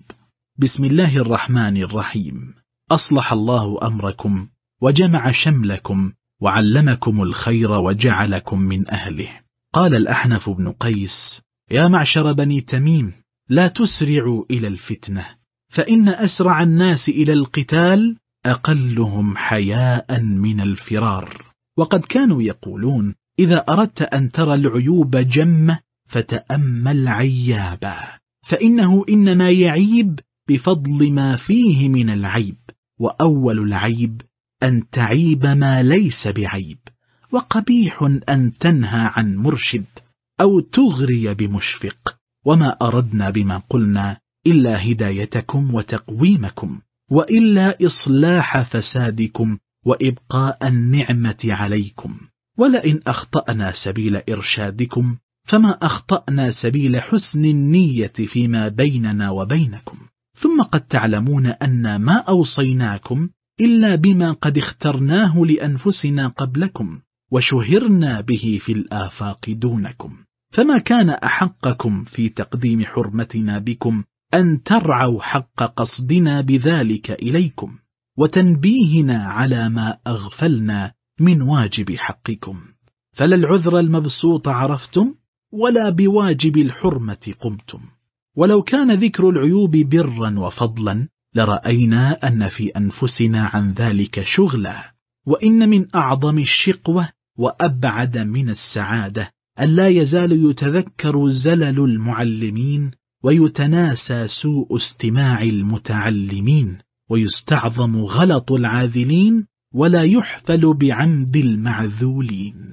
بسم الله الرحمن الرحيم. أصلح الله أمركم وجمع شملكم وعلمكم الخير وجعلكم من أهله. قال الأحنف بن قيس يا معشر بني تميم لا تسرعوا إلى الفتنة فإن أسرع الناس إلى القتال أقلهم حياء من الفرار. وقد كانوا يقولون إذا أردت أن ترى العيوب جمة فتأمل عيابا. فإنه إنما يعيب بفضل ما فيه من العيب. وأول العيب أن تعيب ما ليس بعيب. وقبيح أن تنهى عن مرشد أو تغري بمشفق. وما أردنا بما قلنا إلا هدايتكم وتقويمكم. وإلا إصلاح فسادكم وإبقاء النعمة عليكم. ولئن أخطأنا سبيل إرشادكم فما أخطأنا سبيل حسن النية فيما بيننا وبينكم. ثم قد تعلمون أن ما أوصيناكم إلا بما قد اخترناه لأنفسنا قبلكم وشهرنا به في الآفاق دونكم. فما كان أحقكم في تقديم حرمتنا بكم أن ترعوا حق قصدنا بذلك إليكم وتنبيهنا على ما أغفلنا من واجب حقكم. فلا العذر المبسوط عرفتم ولا بواجب الحرمة قمتم. ولو كان ذكر العيوب برا وفضلا لرأينا أن في أنفسنا عن ذلك شغلا وإن من أعظم الشقوة وأبعد من السعادة أن لا يزال يتذكر زلل المعلمين ويتناسى سوء استماع المتعلمين ويستعظم غلط العاذلين ولا يحفل بعمد المعذولين.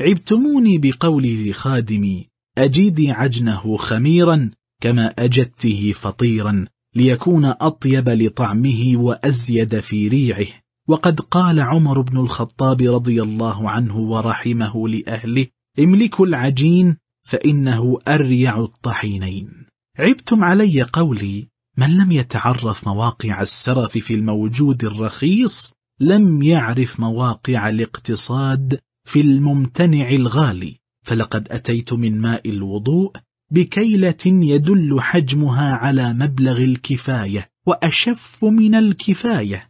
عبتموني بقولي لخادمي أجيدي عجنه خميرا كما أجدته فطيرا ليكون أطيب لطعمه وأزيد في ريعه. وقد قال عمر بن الخطاب رضي الله عنه ورحمه لأهله املكوا العجين فإنه أريع الطحينين. عبتم علي قولي من لم يتعرف مواقع السرف في الموجود الرخيص لم يعرف مواقع الاقتصاد في الممتنع الغالي فلقد أتيت من ماء الوضوء بكيلة يدل حجمها على مبلغ الكفاية وأشف من الكفاية.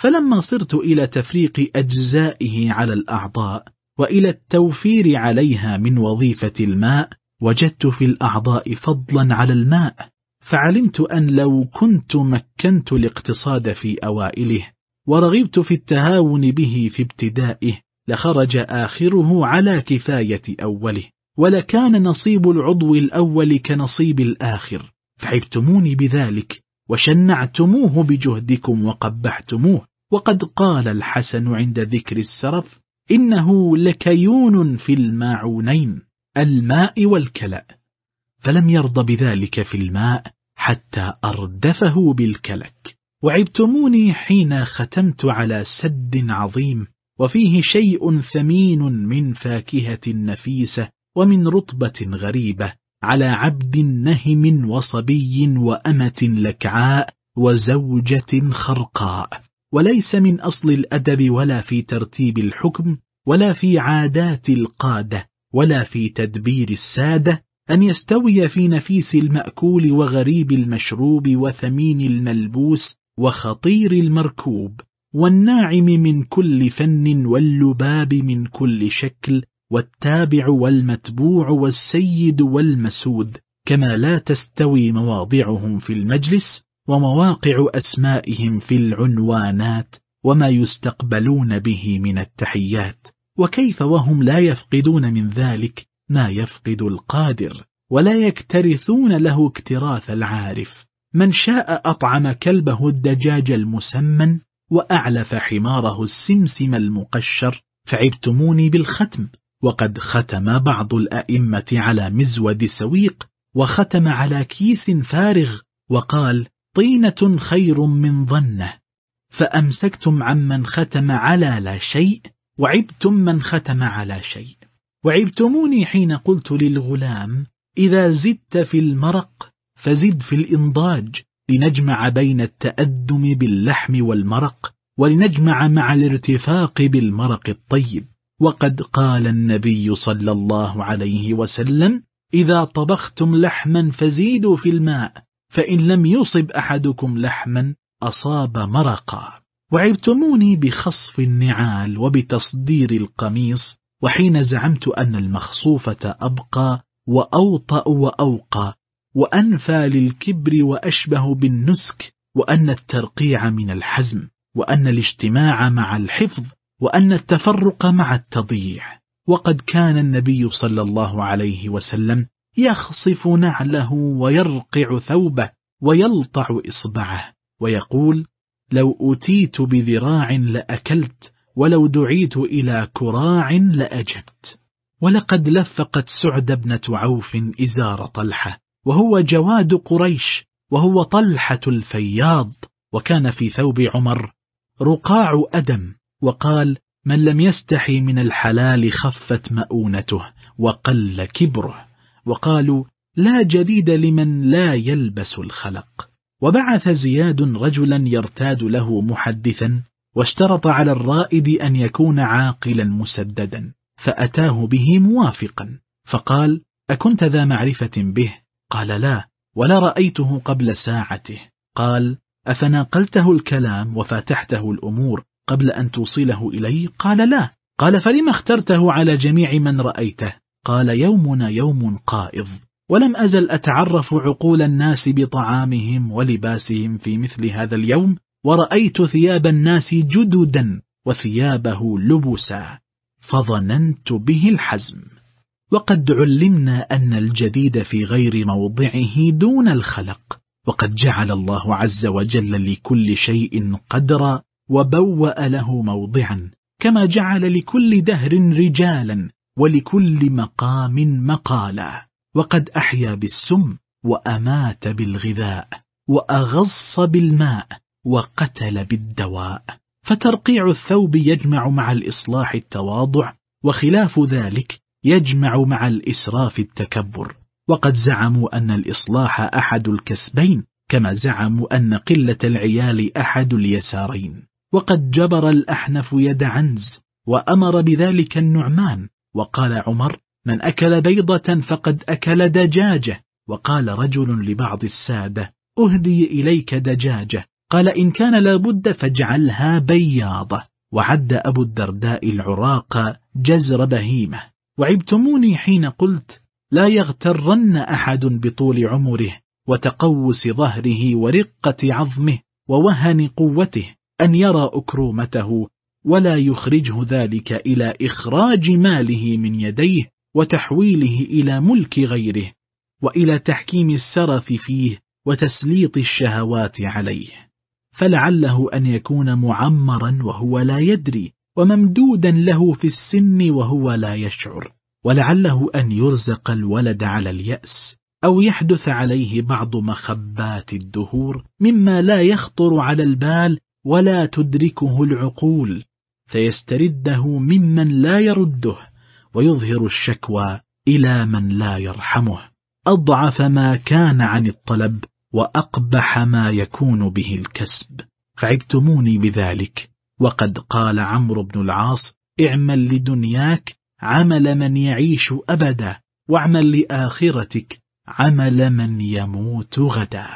فلما صرت إلى تفريق أجزائه على الأعضاء وإلى التوفير عليها من وظيفة الماء وجدت في الأعضاء فضلا على الماء فعلمت أن لو كنت مكنت الاقتصاد في أوائله ورغبت في التهاون به في ابتدائه لخرج آخره على كفاية أوله ولكان نصيب العضو الأول كنصيب الآخر فعبتموني بذلك وشنعتموه بجهدكم وقبحتموه وقد قال الحسن عند ذكر السرف إنه لكيون في الماعونين. الماء والكلأ فلم يرض بذلك في الماء حتى أردفه بالكلك. وعبتموني حين ختمت على سد عظيم وفيه شيء ثمين من فاكهة نفيسة ومن رطبة غريبة على عبد نهم وصبي وأمة لكعاء وزوجة خرقاء. وليس من أصل الأدب ولا في ترتيب الحكم ولا في عادات القادة ولا في تدبير السادة أن يستوي في نفيس المأكول وغريب المشروب وثمين الملبوس وخطير المركوب والناعم من كل فن واللباب من كل شكل والتابع والمتبوع والسيد والمسود كما لا تستوي مواضعهم في المجلس ومواقع أسمائهم في العنوانات وما يستقبلون به من التحيات وكيف وهم لا يفقدون من ذلك ما يفقد القادر ولا يكترثون له اكتراث العارف. من شاء أطعم كلبه الدجاج المسمن وأعلف حماره السمسم المقشر فعبتموني بالختم وقد ختم بعض الأئمة على مزود سويق وختم على كيس فارغ وقال طينة خير من ظنة. فأمسكتم عمن ختم على لا شيء وعبتم من ختم على شيء. وعبتموني حين قلت للغلام إذا زدت في المرق فزد في الإنضاج لنجمع بين التأدم باللحم والمرق ولنجمع مع الارتفاق بالمرق الطيب. وقد قال النبي صلى الله عليه وسلم إذا طبختم لحما فزيدوا في الماء فإن لم يصب أحدكم لحما أصاب مرقا. وعبتموني بخصف النعال وبتصدير القميص وحين زعمت أن المخصوفة أبقى وأوطأ وأوقى وأنفى للكبر وأشبه بالنسك وأن الترقيع من الحزم وأن الاجتماع مع الحفظ وأن التفرق مع التضييع. وقد كان النبي صلى الله عليه وسلم يخصف نعله ويرقع ثوبه ويلطع إصبعه ويقول لو أتيت بذراع لأكلت ولو دعيت إلى كراع لأجبت. ولقد لفقت سعد ابنة عوف إزار طلحة وهو جواد قريش وهو طلحة الفياض وكان في ثوب عمر رقاع أدم وقال من لم يستحي من الحلال خفت مؤونته وقل كبره وقالوا لا جديد لمن لا يلبس الخلق وبعث زياد رجلا يرتاد له محدثا واشترط على الرائد أن يكون عاقلا مسددا فأتاه به موافقا. فقال أكنت ذا معرفة به؟ قال لا ولا رأيته قبل ساعته. قال أفناقلته الكلام وفاتحته الأمور قبل أن توصله إلي قال لا. قال فلما اخترته على جميع من رأيته؟ قال يومنا يوم قائض. ولم أزل أتعرف عقول الناس بطعامهم ولباسهم في مثل هذا اليوم ورأيت ثياب الناس جددا وثيابه لبسا فظننت به الحزم. وقد علمنا أن الجديد في غير موضعه دون الخلق وقد جعل الله عز وجل لكل شيء قدرا وبوأ له موضعا كما جعل لكل دهر رجالا ولكل مقام مقالا. وقد أحيا بالسم وأمات بالغذاء وأغص بالماء وقتل بالدواء. فترقيع الثوب يجمع مع الإصلاح التواضع وخلاف ذلك يجمع مع الإسراف التكبر. وقد زعموا أن الإصلاح أحد الكسبين كما زعموا أن قلة العيال أحد اليسارين. وقد جبر الأحنف يد عنز وأمر بذلك النعمان. وقال عمر من أكل بيضة فقد أكل دجاجة. وقال رجل لبعض السادة أهدي إليك دجاجة. قال إن كان لابد فاجعلها بياضة. وعد أبو الدرداء العراق جزر بهيمة. وعبتموني حين قلت لا يغترن أحد بطول عمره وتقوس ظهره ورقة عظمه ووهن قوته أن يرى أكرومته ولا يخرجه ذلك إلى إخراج ماله من يديه. وتحويله إلى ملك غيره وإلى تحكيم السرف فيه وتسليط الشهوات عليه. فلعله أن يكون معمرا وهو لا يدري وممدودا له في السن وهو لا يشعر. ولعله أن يرزق الولد على اليأس أو يحدث عليه بعض مخبات الدهور مما لا يخطر على البال ولا تدركه العقول فيسترده ممن لا يرده. ويظهر الشكوى إلى من لا يرحمه. أضعف ما كان عن الطلب وأقبح ما يكون به الكسب. فعبتموني بذلك. وقد قال عمرو بن العاص اعمل لدنياك عمل من يعيش أبدا واعمل لآخرتك عمل من يموت غدا.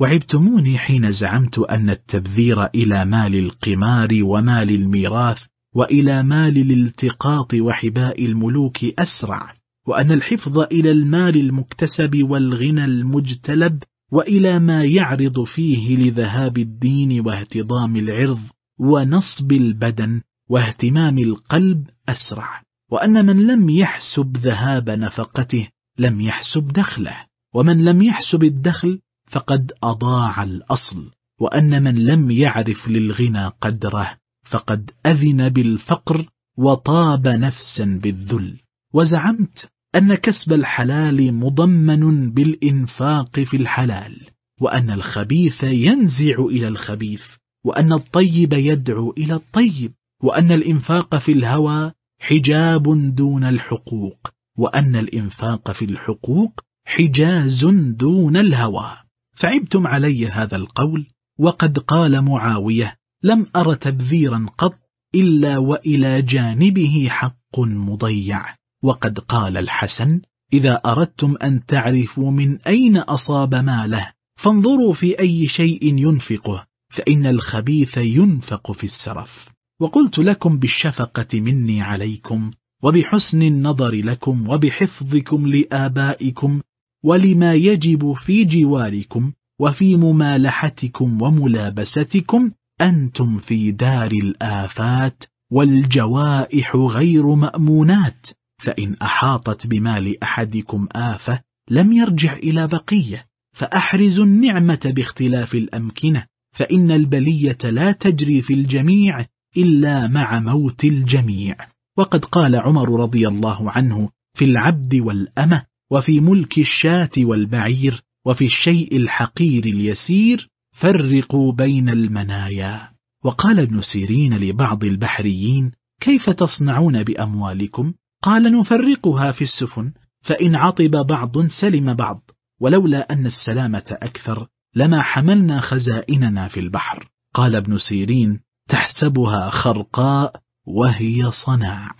وعبتموني حين زعمت أن التبذير إلى مال القمار ومال الميراث وإلى مال الالتقاط وحباء الملوك أسرع وأن الحفظ إلى المال المكتسب والغنى المجتلب وإلى ما يعرض فيه لذهاب الدين واهتضام العرض ونصب البدن واهتمام القلب أسرع وأن من لم يحسب ذهاب نفقته لم يحسب دخله ومن لم يحسب الدخل فقد أضاع الأصل وأن من لم يعرف للغنى قدره فقد أذن بالفقر وطاب نفسا بالذل. وزعمت أن كسب الحلال مضمن بالإنفاق في الحلال وأن الخبيث ينزع إلى الخبيث وأن الطيب يدعو إلى الطيب وأن الإنفاق في الهوى حجاب دون الحقوق وأن الإنفاق في الحقوق حجاز دون الهوى. فعبتم علي هذا القول وقد قال معاوية لم أر تبذيرا قط إلا وإلى جانبه حق مضيع. وقد قال الحسن إذا أردتم أن تعرفوا من أين أصاب ماله فانظروا في أي شيء ينفقه فإن الخبيث ينفق في السرف. وقلت لكم بالشفقة مني عليكم وبحسن النظر لكم وبحفظكم لآبائكم ولما يجب في جواركم وفي ممالحتكم وملابستكم أنتم في دار الآفات والجوائح غير مأمونات فإن أحاطت بمال أحدكم آفة لم يرجع إلى بقية فأحرزوا النعمة باختلاف الأمكنة فإن البلية لا تجري في الجميع إلا مع موت الجميع. وقد قال عمر رضي الله عنه في العبد والأمة وفي ملك الشاة والبعير وفي الشيء الحقير اليسير فرقوا بين المنايا. وقال ابن سيرين لبعض البحريين كيف تصنعون بأموالكم؟ قال نفرقها في السفن فإن عطب بعض سلم بعض ولولا أن السلامة أكثر لما حملنا خزائننا في البحر. قال ابن سيرين تحسبها خرقاء وهي صناع.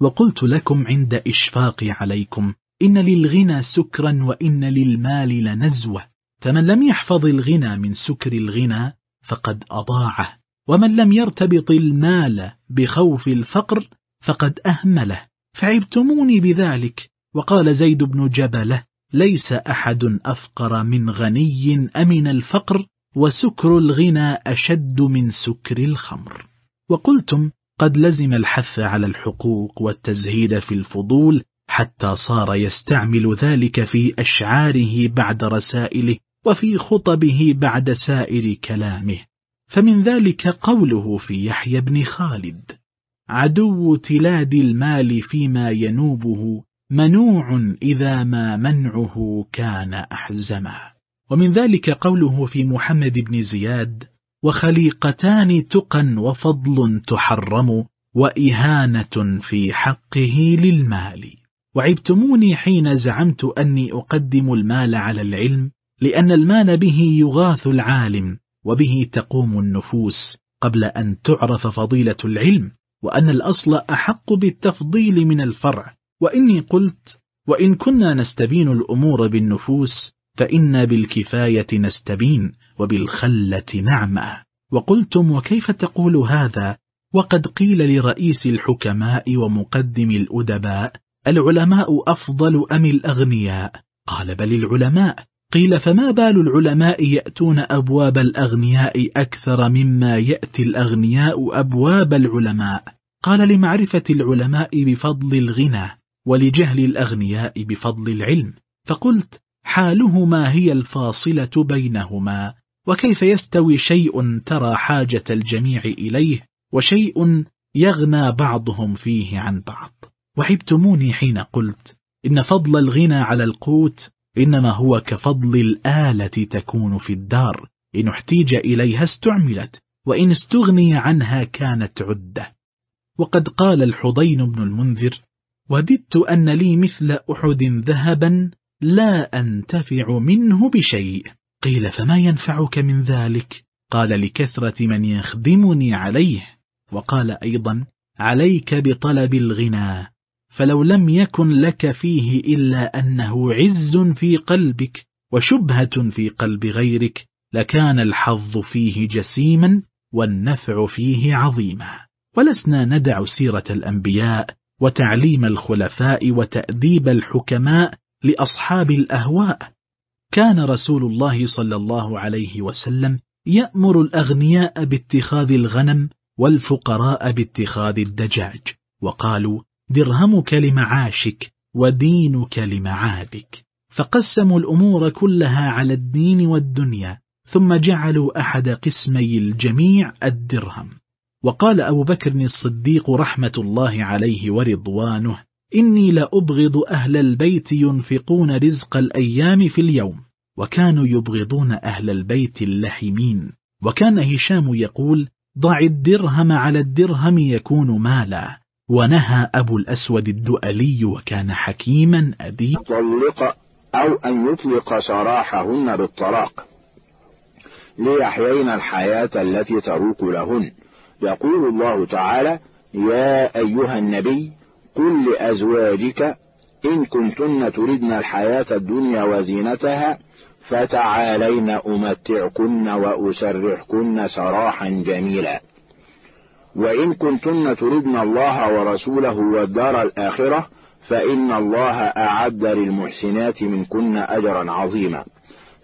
وقلت لكم عند إشفاقي عليكم إن للغنى سكرا وإن للمال لنزوة. فمن لم يحفظ الغنى من سكر الغنى فقد أضاعه ومن لم يرتبط المال بخوف الفقر فقد أهمله. فعبتموني بذلك وقال زيد بن جبله ليس أحد أفقر من غني أمن الفقر وسكر الغنى أشد من سكر الخمر. وقلتم قد لزم الحث على الحقوق والتزهيد في الفضول حتى صار يستعمل ذلك في أشعاره بعد رسائله. وفي خطبه بعد سائر كلامه. فمن ذلك قوله في يحيى بن خالد عدو تلاد المال فيما ينوبه منوع إذا ما منعه كان أحزما. ومن ذلك قوله في محمد بن زياد وخليقتان تقى وفضل تحرم وإهانة في حقه للمال. وعبتموني حين زعمت أني أقدم المال على العلم لأن المال به يغاث العالم وبه تقوم النفوس قبل أن تعرف فضيلة العلم وأن الأصل أحق بالتفضيل من الفرع. وإني قلت وإن كنا نستبين الأمور بالنفوس فإنا بالكفاية نستبين وبالخلة نعمة. وقلتم وكيف تقول هذا؟ وقد قيل لرئيس الحكماء ومقدم الأدباء العلماء أفضل أم الأغنياء؟ قال بل العلماء قيل فما بال العلماء يأتون أبواب الأغنياء أكثر مما يأتي الأغنياء أبواب العلماء؟ قال لمعرفة العلماء بفضل الغنى ولجهل الأغنياء بفضل العلم. فقلت حالهما هي الفاصلة بينهما وكيف يستوي شيء ترى حاجة الجميع إليه وشيء يغنى بعضهم فيه عن بعض؟ وحبتموني حين قلت إن فضل الغنى على القوت إنما هو كفضل الآلة تكون في الدار. إن احتيج إليها استعملت وإن استغني عنها كانت عدة. وقد قال الحضين بن المنذر وددت أن لي مثل أحد ذهبا لا أنتفع منه بشيء. قيل فما ينفعك من ذلك؟ قال لكثرة من يخدمني عليه. وقال أيضا عليك بطلب الغنى فلو لم يكن لك فيه إلا أنه عز في قلبك وشبهة في قلب غيرك لكان الحظ فيه جسيما والنفع فيه عظيما. ولسنا ندع سيرة الأنبياء وتعليم الخلفاء وتأديب الحكماء لأصحاب الأهواء. كان رسول الله صلى الله عليه وسلم يأمر الأغنياء باتخاذ الغنم والفقراء باتخاذ الدجاج وقالوا درهمك لمعاشك ودينك لمعادك فقسموا الأمور كلها على الدين والدنيا ثم جعلوا أحد قسمي الجميع الدرهم. وقال أبو بكر الصديق رحمة الله عليه ورضوانه إني لأبغض أهل البيت ينفقون رزق الأيام في اليوم وكانوا يبغضون أهل البيت اللحمين. وكان هشام يقول ضع الدرهم على الدرهم يكون مالا. ونهى أبو الأسود الدؤلي وكان حكيما أدي طلق أو أن يطلق سراحهن بالطلاق. ليحيين الحياة التي تروق لهن. يقول الله تعالى يا أيها النبي قل لأزواجك إن كنتن تردن الحياة الدنيا وزينتها فتعالين أمتعكن وأسرحكن سراحا جميلا. وإن كنتن تردن الله ورسوله والدار الآخرة فإن الله أعد للمحسنات منكن أجرا عظيما.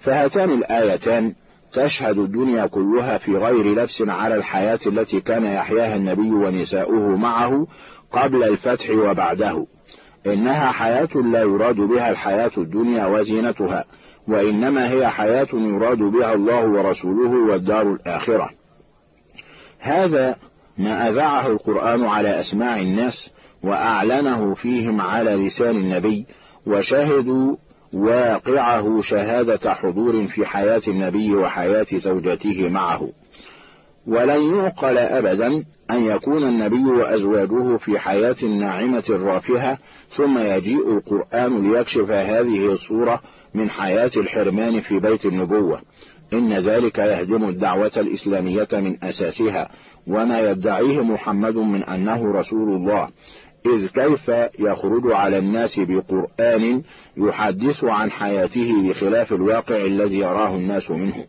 فهاتان الآيتان تشهد الدنيا كلها في غير لبس على الحياة التي كان يحياها النبي ونساؤه معه قبل الفتح وبعده. إنها حياة لا يراد بها الحياة الدنيا وزينتها وإنما هي حياة يراد بها الله ورسوله والدار الآخرة. هذا ما أذاعه القرآن على أسماع الناس وأعلنه فيهم على لسان النبي وشهدوا واقعه شهادة حضور في حياة النبي وحياة زوجته معه. ولن يعقل أبدا أن يكون النبي وأزواجه في حياة ناعمة رافهة ثم يجيء القرآن ليكشف هذه الصورة من حياة الحرمان في بيت النبوة. إن ذلك يهدم الدعوة الإسلامية من أساسها. وما يدعيه محمد من أنه رسول الله. إذ كيف يخرج على الناس بقرآن يحدث عن حياته بخلاف الواقع الذي يراه الناس منه.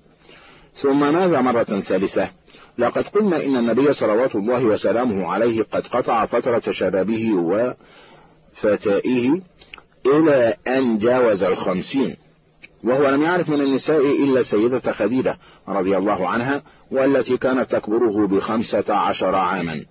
ثم ماذا مرة ثالثة؟ لقد قلنا إن النبي صلوات الله وسلامه عليه قد قطع فترة شبابه وفتائه إلى أن جاوز الخمسين. وهو لم يعرف من النساء إلا السيدة خديجة رضي الله عنها والتي كانت تكبره بخمسة عشر عاما.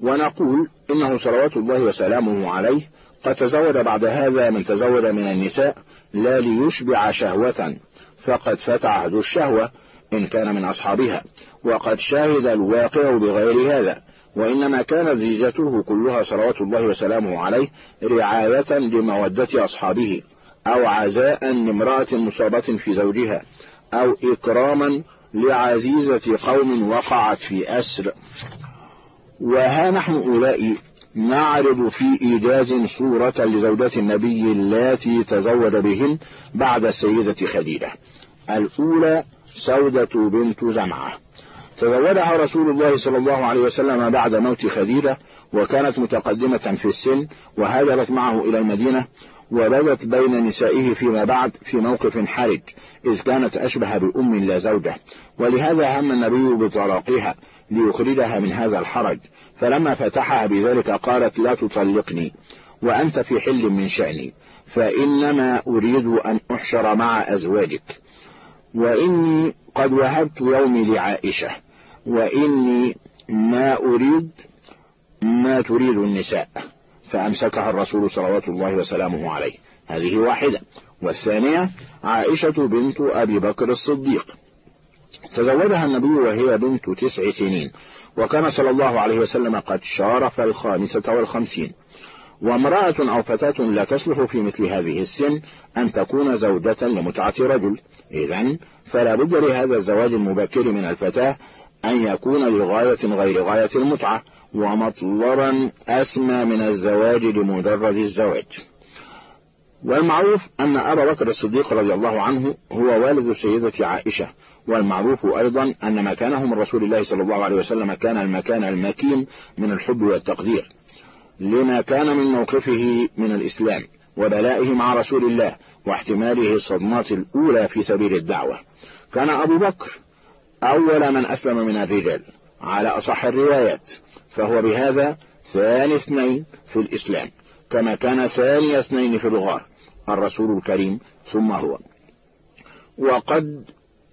ونقول إنه صلوات الله وسلامه عليه قد تزوج بعد هذا من تزوج من النساء لا ليشبع شهوة. فقد فتح عهد الشهوة إن كان من أصحابها وقد شاهد الواقع بغير هذا. وإنما كانت زيجته كلها صلوات الله وسلامه عليه رعاية لمودة أصحابه أو عزاء لامرأة مصابة في زوجها أو إكراما لعزيزة قوم وقعت في أسر. وها نحن أولئك نعرض في إيجاز صورة لزوجات النبي اللاتي تزوج بهن بعد السيدة خديجة. الأولى سودة بنت زمعة. تزوجها رسول الله صلى الله عليه وسلم بعد موت خديجة وكانت متقدمة في السن وهاجرت معه إلى المدينة وبدت بين نسائه فيما بعد في موقف حرج إذ كانت أشبه بأم لا زوجة. ولهذا هم النبي بطلاقها ليخرجها من هذا الحرج. فلما فتحها بذلك قالت لا تطلقني وأنت في حل من شأني فإنما أريد أن أحشر مع أزواجك. وإني قد وهبت يومي لعائشة وإني ما أريد ما تريد النساء. فأمسكها الرسول صلوات الله وسلامه عليه. هذه واحدة. والثانية عائشة بنت أبي بكر الصديق. تزوجها النبي وهي بنت تسع سنين وكان صلى الله عليه وسلم قد شارف الخامسة والخمسين. وامرأة أو فتاة لا تصلح في مثل هذه السن أن تكون زوجة لمتعة رجل. إذا فلا بد لهذا الزواج المبكر من الفتاة أن يكون لغاية غير غاية المتعة. ومطلبا أسمى من الزواج لمجرد الزواج. والمعروف أن أبا بكر الصديق رضي الله عنه هو والد السيدة عائشة والمعروف أيضا أن مكانه من رسول الله صلى الله عليه وسلم كان المكان المكين من الحب والتقدير لما كان من موقفه من الإسلام وبلائه مع رسول الله واحتماله الصدمات الأولى في سبيل الدعوة. كان أبو بكر أول من أسلم من الرجال على أصح الروايات فهو بهذا ثاني اثنين في الإسلام كما كان ثاني اثنين في الغار الرسول الكريم ثم هو. وقد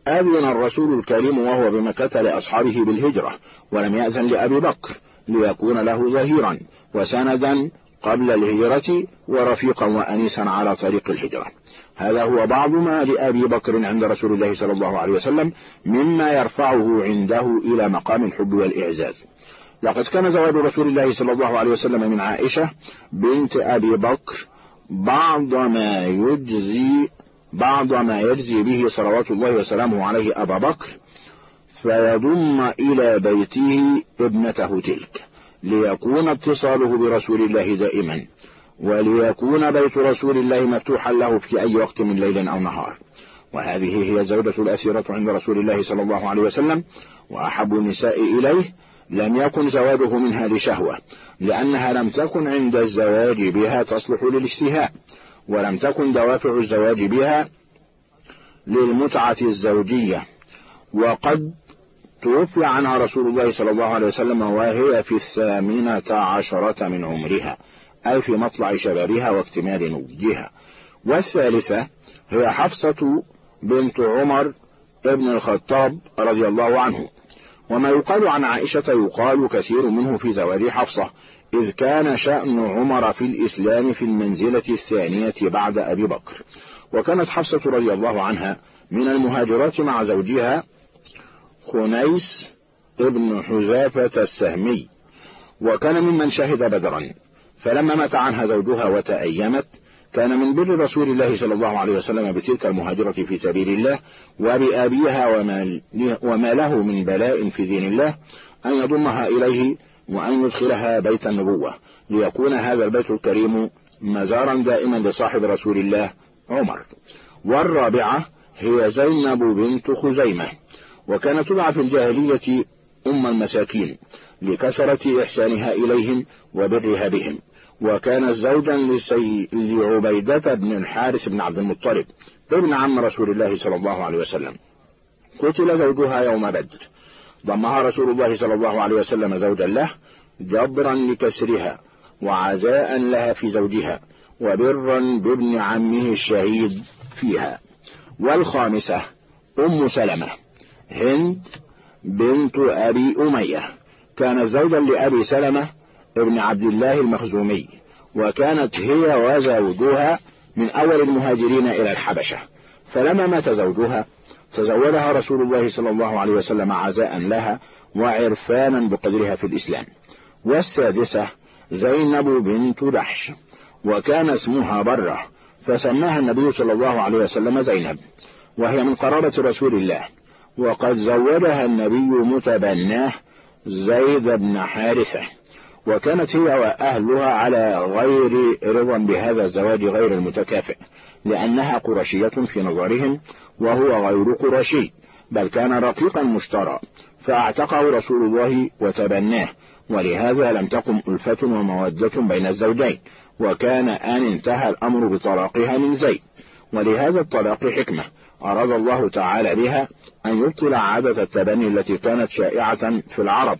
أذن الرسول الكريم وهو بمكة لأصحابه بالهجرة ولم يأذن لأبي بكر ليكون له ظهيرا وسندا قبل الهجرة ورفيقا وأنيسا على طريق الهجرة. هذا هو بعض ما لأبي بكر عند رسول الله صلى الله عليه وسلم مما يرفعه عنده إلى مقام الحب والإعزاز. لقد كان زواج رسول الله صلى الله عليه وسلم من عائشة بنت أبي بكر بعض ما يجزي بعض ما يجزي به صلوات الله وسلامه عليه أبا بكر فيضم إلى بيته ابنته تلك ليكون اتصاله برسول الله دائما وليكون بيت رسول الله مفتوحا له في أي وقت من ليل أو نهار. وهذه هي زوجة الأسيرة عند رسول الله صلى الله عليه وسلم وأحب النساء إليه. لم يكن زواجه منها لشهوة لأنها لم تكن عند الزواج بها تصلح للاشتهاء ولم تكن دوافع الزواج بها للمتعة الزوجية. وقد توفي عنها رسول الله صلى الله عليه وسلم وهي في الثامنة عشرة من عمرها أي في مطلع شبابها واكتمال نضجها والثالثة هي حفصة بنت عمر ابن الخطاب رضي الله عنه. وما يقال عن عائشة يقال كثير منه في زواج حفصة إذ كان شأن عمر في الإسلام في المنزلة الثانية بعد أبي بكر. وكانت حفصة رضي الله عنها من المهاجرات مع زوجها خنيس ابن حذافة السهمي وكان ممن شهد بدرا. فلما مات عنها زوجها وتأيمت كان من بر رسول الله صلى الله عليه وسلم بتلك المهاجرة في سبيل الله وبأبيها وما, وما له من بلاء في دين الله أن يضمها إليه وأن يدخلها بيت النبوة ليكون هذا البيت الكريم مزارا دائما لصاحب رسول الله عمر. والرابعة هي زينب بنت خزيمة وكانت تدعى في الجاهلية أم المساكين لكثرة إحسانها إليهم وبرها بهم. وكانت زوجا لسي... لعبيدة بن الحارث بن عبد المطلب ابن عم رسول الله صلى الله عليه وسلم. قتل زوجها يوم بدر. ضمها رسول الله صلى الله عليه وسلم زوجا له جبرا لكسرها وعزاء لها في زوجها وبرا بابن عمه الشهيد فيها. والخامسة أم سلمة هند بنت أبي أمية. كانت زوجا لأبي سلمة ابن عبد الله المخزومي وكانت هي وزوجها من أول المهاجرين إلى الحبشة. فلما مات زوجها تزوجها رسول الله صلى الله عليه وسلم عزاء لها وعرفانا بقدرها في الإسلام. والسادسة زينب بنت دحش وكان اسمها برة فسماها النبي صلى الله عليه وسلم زينب وهي من قرابة رسول الله. وقد زوجها النبي متبناه زيد بن حارثة. وكانت هي وأهلها على غير رضا بهذا الزواج غير المتكافئ لأنها قرشية في نظرهم وهو غير قرشي بل كان رقيقا مشترى فأعتقه رسول الله وتبناه ولهذا لم تقم ألفة ومودة بين الزوجين وكان أن انتهى الأمر بطلاقها من زيد ولهذا الطلاق حكمة أراد الله تعالى بها أن يبطل عادة التبني التي كانت شائعة في العرب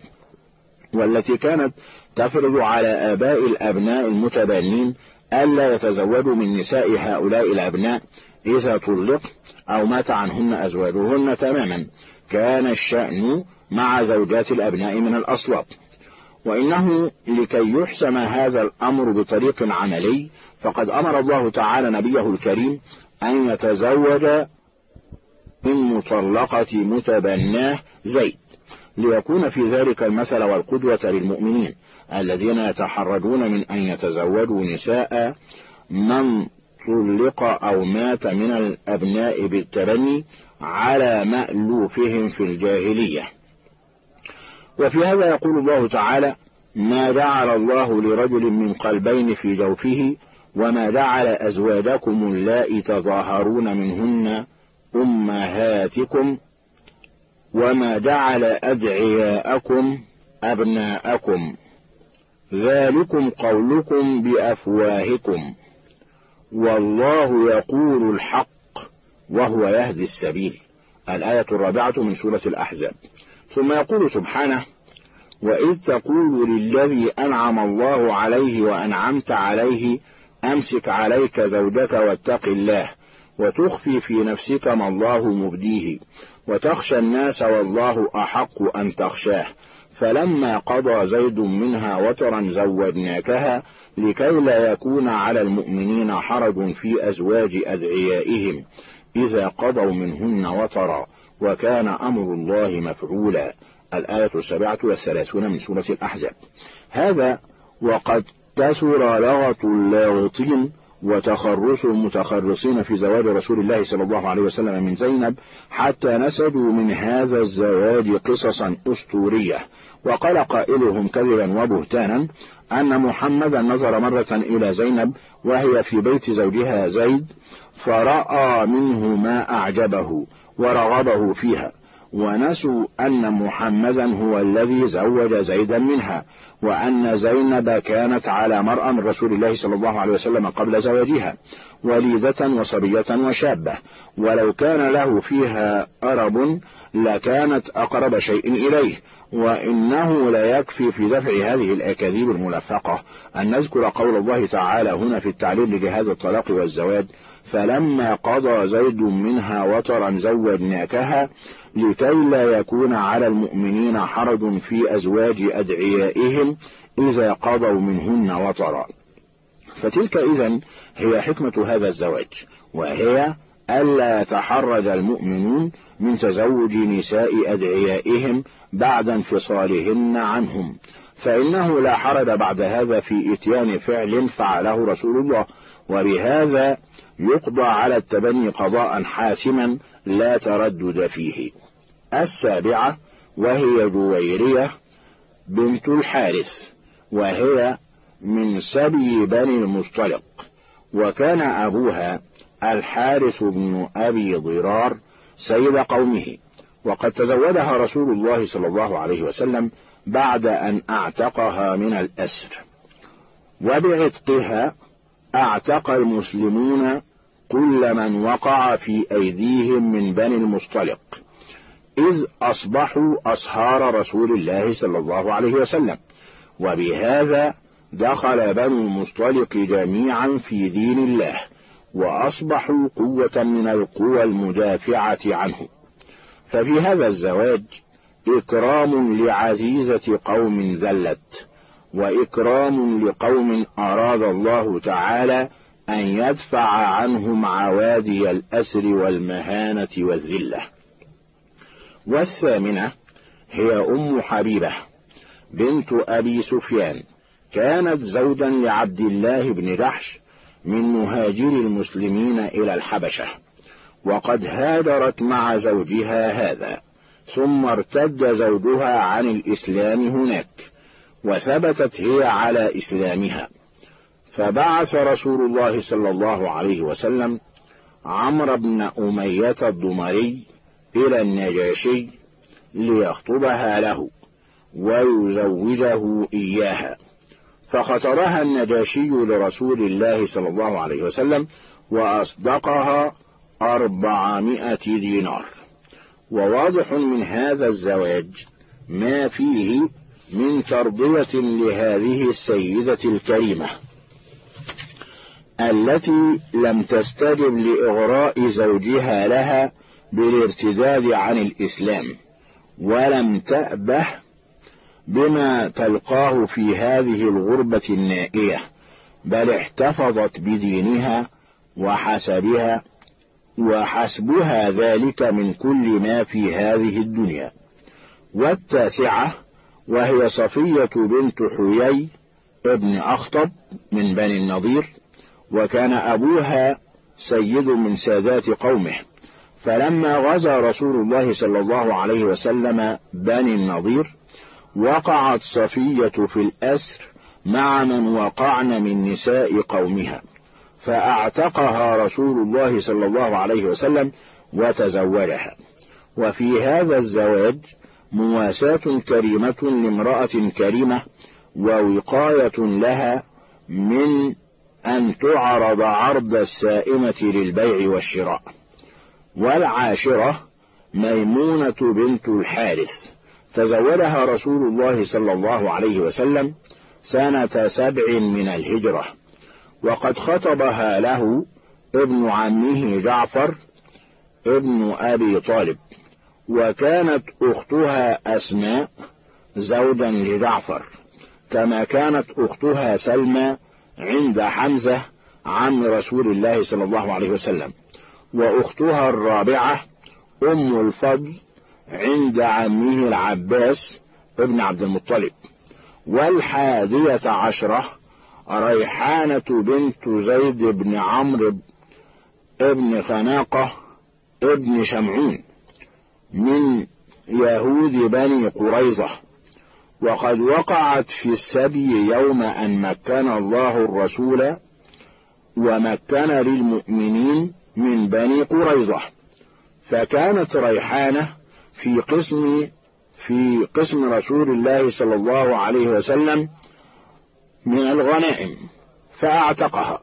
والتي كانت تفرض على آباء الأبناء المتبنين ألا يتزوجوا من نساء هؤلاء الأبناء إذا طلق أو مات عنهن أزواجهن تماما. كان الشأن مع زوجات الأبناء من الأصوات وإنه لكي يحسم هذا الأمر بطريق عملي فقد أمر الله تعالى نبيه الكريم أن يتزوج من مطلقة متبناه زيد. ليكون في ذلك المثل والقدوة للمؤمنين. الذين يتحرجون من أن يتزوجوا نساء من طلق أو مات من الأبناء بالتبني على مألوفهم في الجاهلية. وفي هذا يقول الله تعالى ما جعل الله لرجل من قلبين في جوفه وما جعل أزواجكم اللائي تظاهرون منهن أمهاتكم وما جعل أدعياءكم أبناءكم ذلكم قولكم بأفواهكم. والله يقول الحق وهو يهدي السبيل. الآية الرابعة من سورة الأحزاب. ثم يقول سبحانه وإذ تقول للذي أنعم الله عليه وأنعمت عليه أمسك عليك زوجك واتق الله وتخفي في نفسك ما الله مبديه وتخشى الناس والله أحق أن تخشاه. فلما قضى زيد منها وترا زوجناكها لكي لا يكون على المؤمنين حرج في أزواج أدعيائهم. إذا قضوا منهن وترا وكان أمر الله مفعولا. الآية السابعة والثلاثون من سورة الأحزاب. هذا وقد كثر لغط اللاغطين وتخرص المتخرصين في زواج رسول الله صلى الله عليه وسلم من زينب حتى نسجوا من هذا الزواج قصصا أسطورية. وقال قائلهم كذبا وبهتانا أن محمدا نظر مرة إلى زينب وهي في بيت زوجها زيد فرأى منه ما أعجبه ورغبه فيها ونسوا أن محمدا هو الذي زوج زيدا منها وأن زينب كانت على مرأى من رسول الله صلى الله عليه وسلم قبل زواجها وليدة وصبية وشابة ولو كان له فيها أرب لكانت أقرب شيء إليه وإنه لا يكفي في دفع هذه الأكاذيب الملفقة. أن نذكر قول الله تعالى هنا في التعليل لجهاز الطلاق والزواج فلما قضى زيد منها وطرا زوجناكها لكي لا يكون على المؤمنين حرج في أزواج أدعيائهم إذا قضوا منهن وطرا. فتلك إذا هي حكمة هذا الزواج وهي ألا يتحرج المؤمنون من تزوج نساء أدعيائهم بعد انفصالهن عنهم. فإنه لا حرج بعد هذا في إتيان فعل فعله رسول الله وبهذا يقضى على التبني قضاء حاسما لا تردد فيه. السابعة وهي جويرية بنت الحارث وهي من سبي بني المصطلق. وكان أبوها الحارث بن أبي ضرار سيد قومه. وقد تزوجها رسول الله صلى الله عليه وسلم بعد أن أعتقها من الأسر. وبعتقها أعتق المسلمون كل من وقع في أيديهم من بني المصطلق إذ أصبحوا أصهار رسول الله صلى الله عليه وسلم. وبهذا دخل بنو المصطلق جميعا في دين الله. وأصبحوا قوة من القوى المدافعة عنه. ففي هذا الزواج إكرام لعزيزة قوم ذلت وإكرام لقوم أراد الله تعالى أن يدفع عنهم عوادي الأسر والمهانة والذلة. والثامنة هي أم حبيبة بنت أبي سفيان كانت زوجا لعبد الله بن جحش من مهاجر المسلمين إلى الحبشة وقد هاجرت مع زوجها هذا ثم ارتد زوجها عن الإسلام هناك وثبتت هي على إسلامها. فبعث رسول الله صلى الله عليه وسلم عمرو بن أمية الضمري إلى النجاشي ليخطبها له ويزوجه إياها. فخطرها النجاشي لرسول الله صلى الله عليه وسلم وأصدقها أربعمائة دينار. وواضح من هذا الزواج ما فيه من ترضية لهذه السيدة الكريمة التي لم تستجب لإغراء زوجها لها بالارتداد عن الإسلام ولم تأبه بما تلقاه في هذه الغربة النائية بل احتفظت بدينها وحسبها وحسبها ذلك من كل ما في هذه الدنيا. والتاسعة وهي صفية بنت حيي ابن أخطب من بني النضير وكان أبوها سيد من سادات قومه. فلما غزا رسول الله صلى الله عليه وسلم بني النضير وقعت صفية في الأسر مع من وقعن من نساء قومها. فأعتقها رسول الله صلى الله عليه وسلم وتزوجها. وفي هذا الزواج مواساة كريمة لامرأة كريمة ووقاية لها من أن تعرض عرض السائمة للبيع والشراء. والعاشرة ميمونة بنت الحارث. تزوجها رسول الله صلى الله عليه وسلم سنة سبع من الهجرة. وقد خطبها له ابن عمه جعفر ابن أبي طالب. وكانت أختها أسماء زوجا لجعفر كما كانت أختها سلمى عند حمزة عم رسول الله صلى الله عليه وسلم. وأختها الرابعة أم الفضل عند عمه العباس ابن عبد المطلب. والحادية عشرة ريحانة بنت زيد بن عمرو ابن خناقة ابن شمعون من يهود بني قريظة. وقد وقعت في السبي يوم أن مكن الله الرسول ومكن للمؤمنين من بني قريظة. فكانت ريحانة في قسم في قسم رسول الله صلى الله عليه وسلم من الغنائم فأعتقها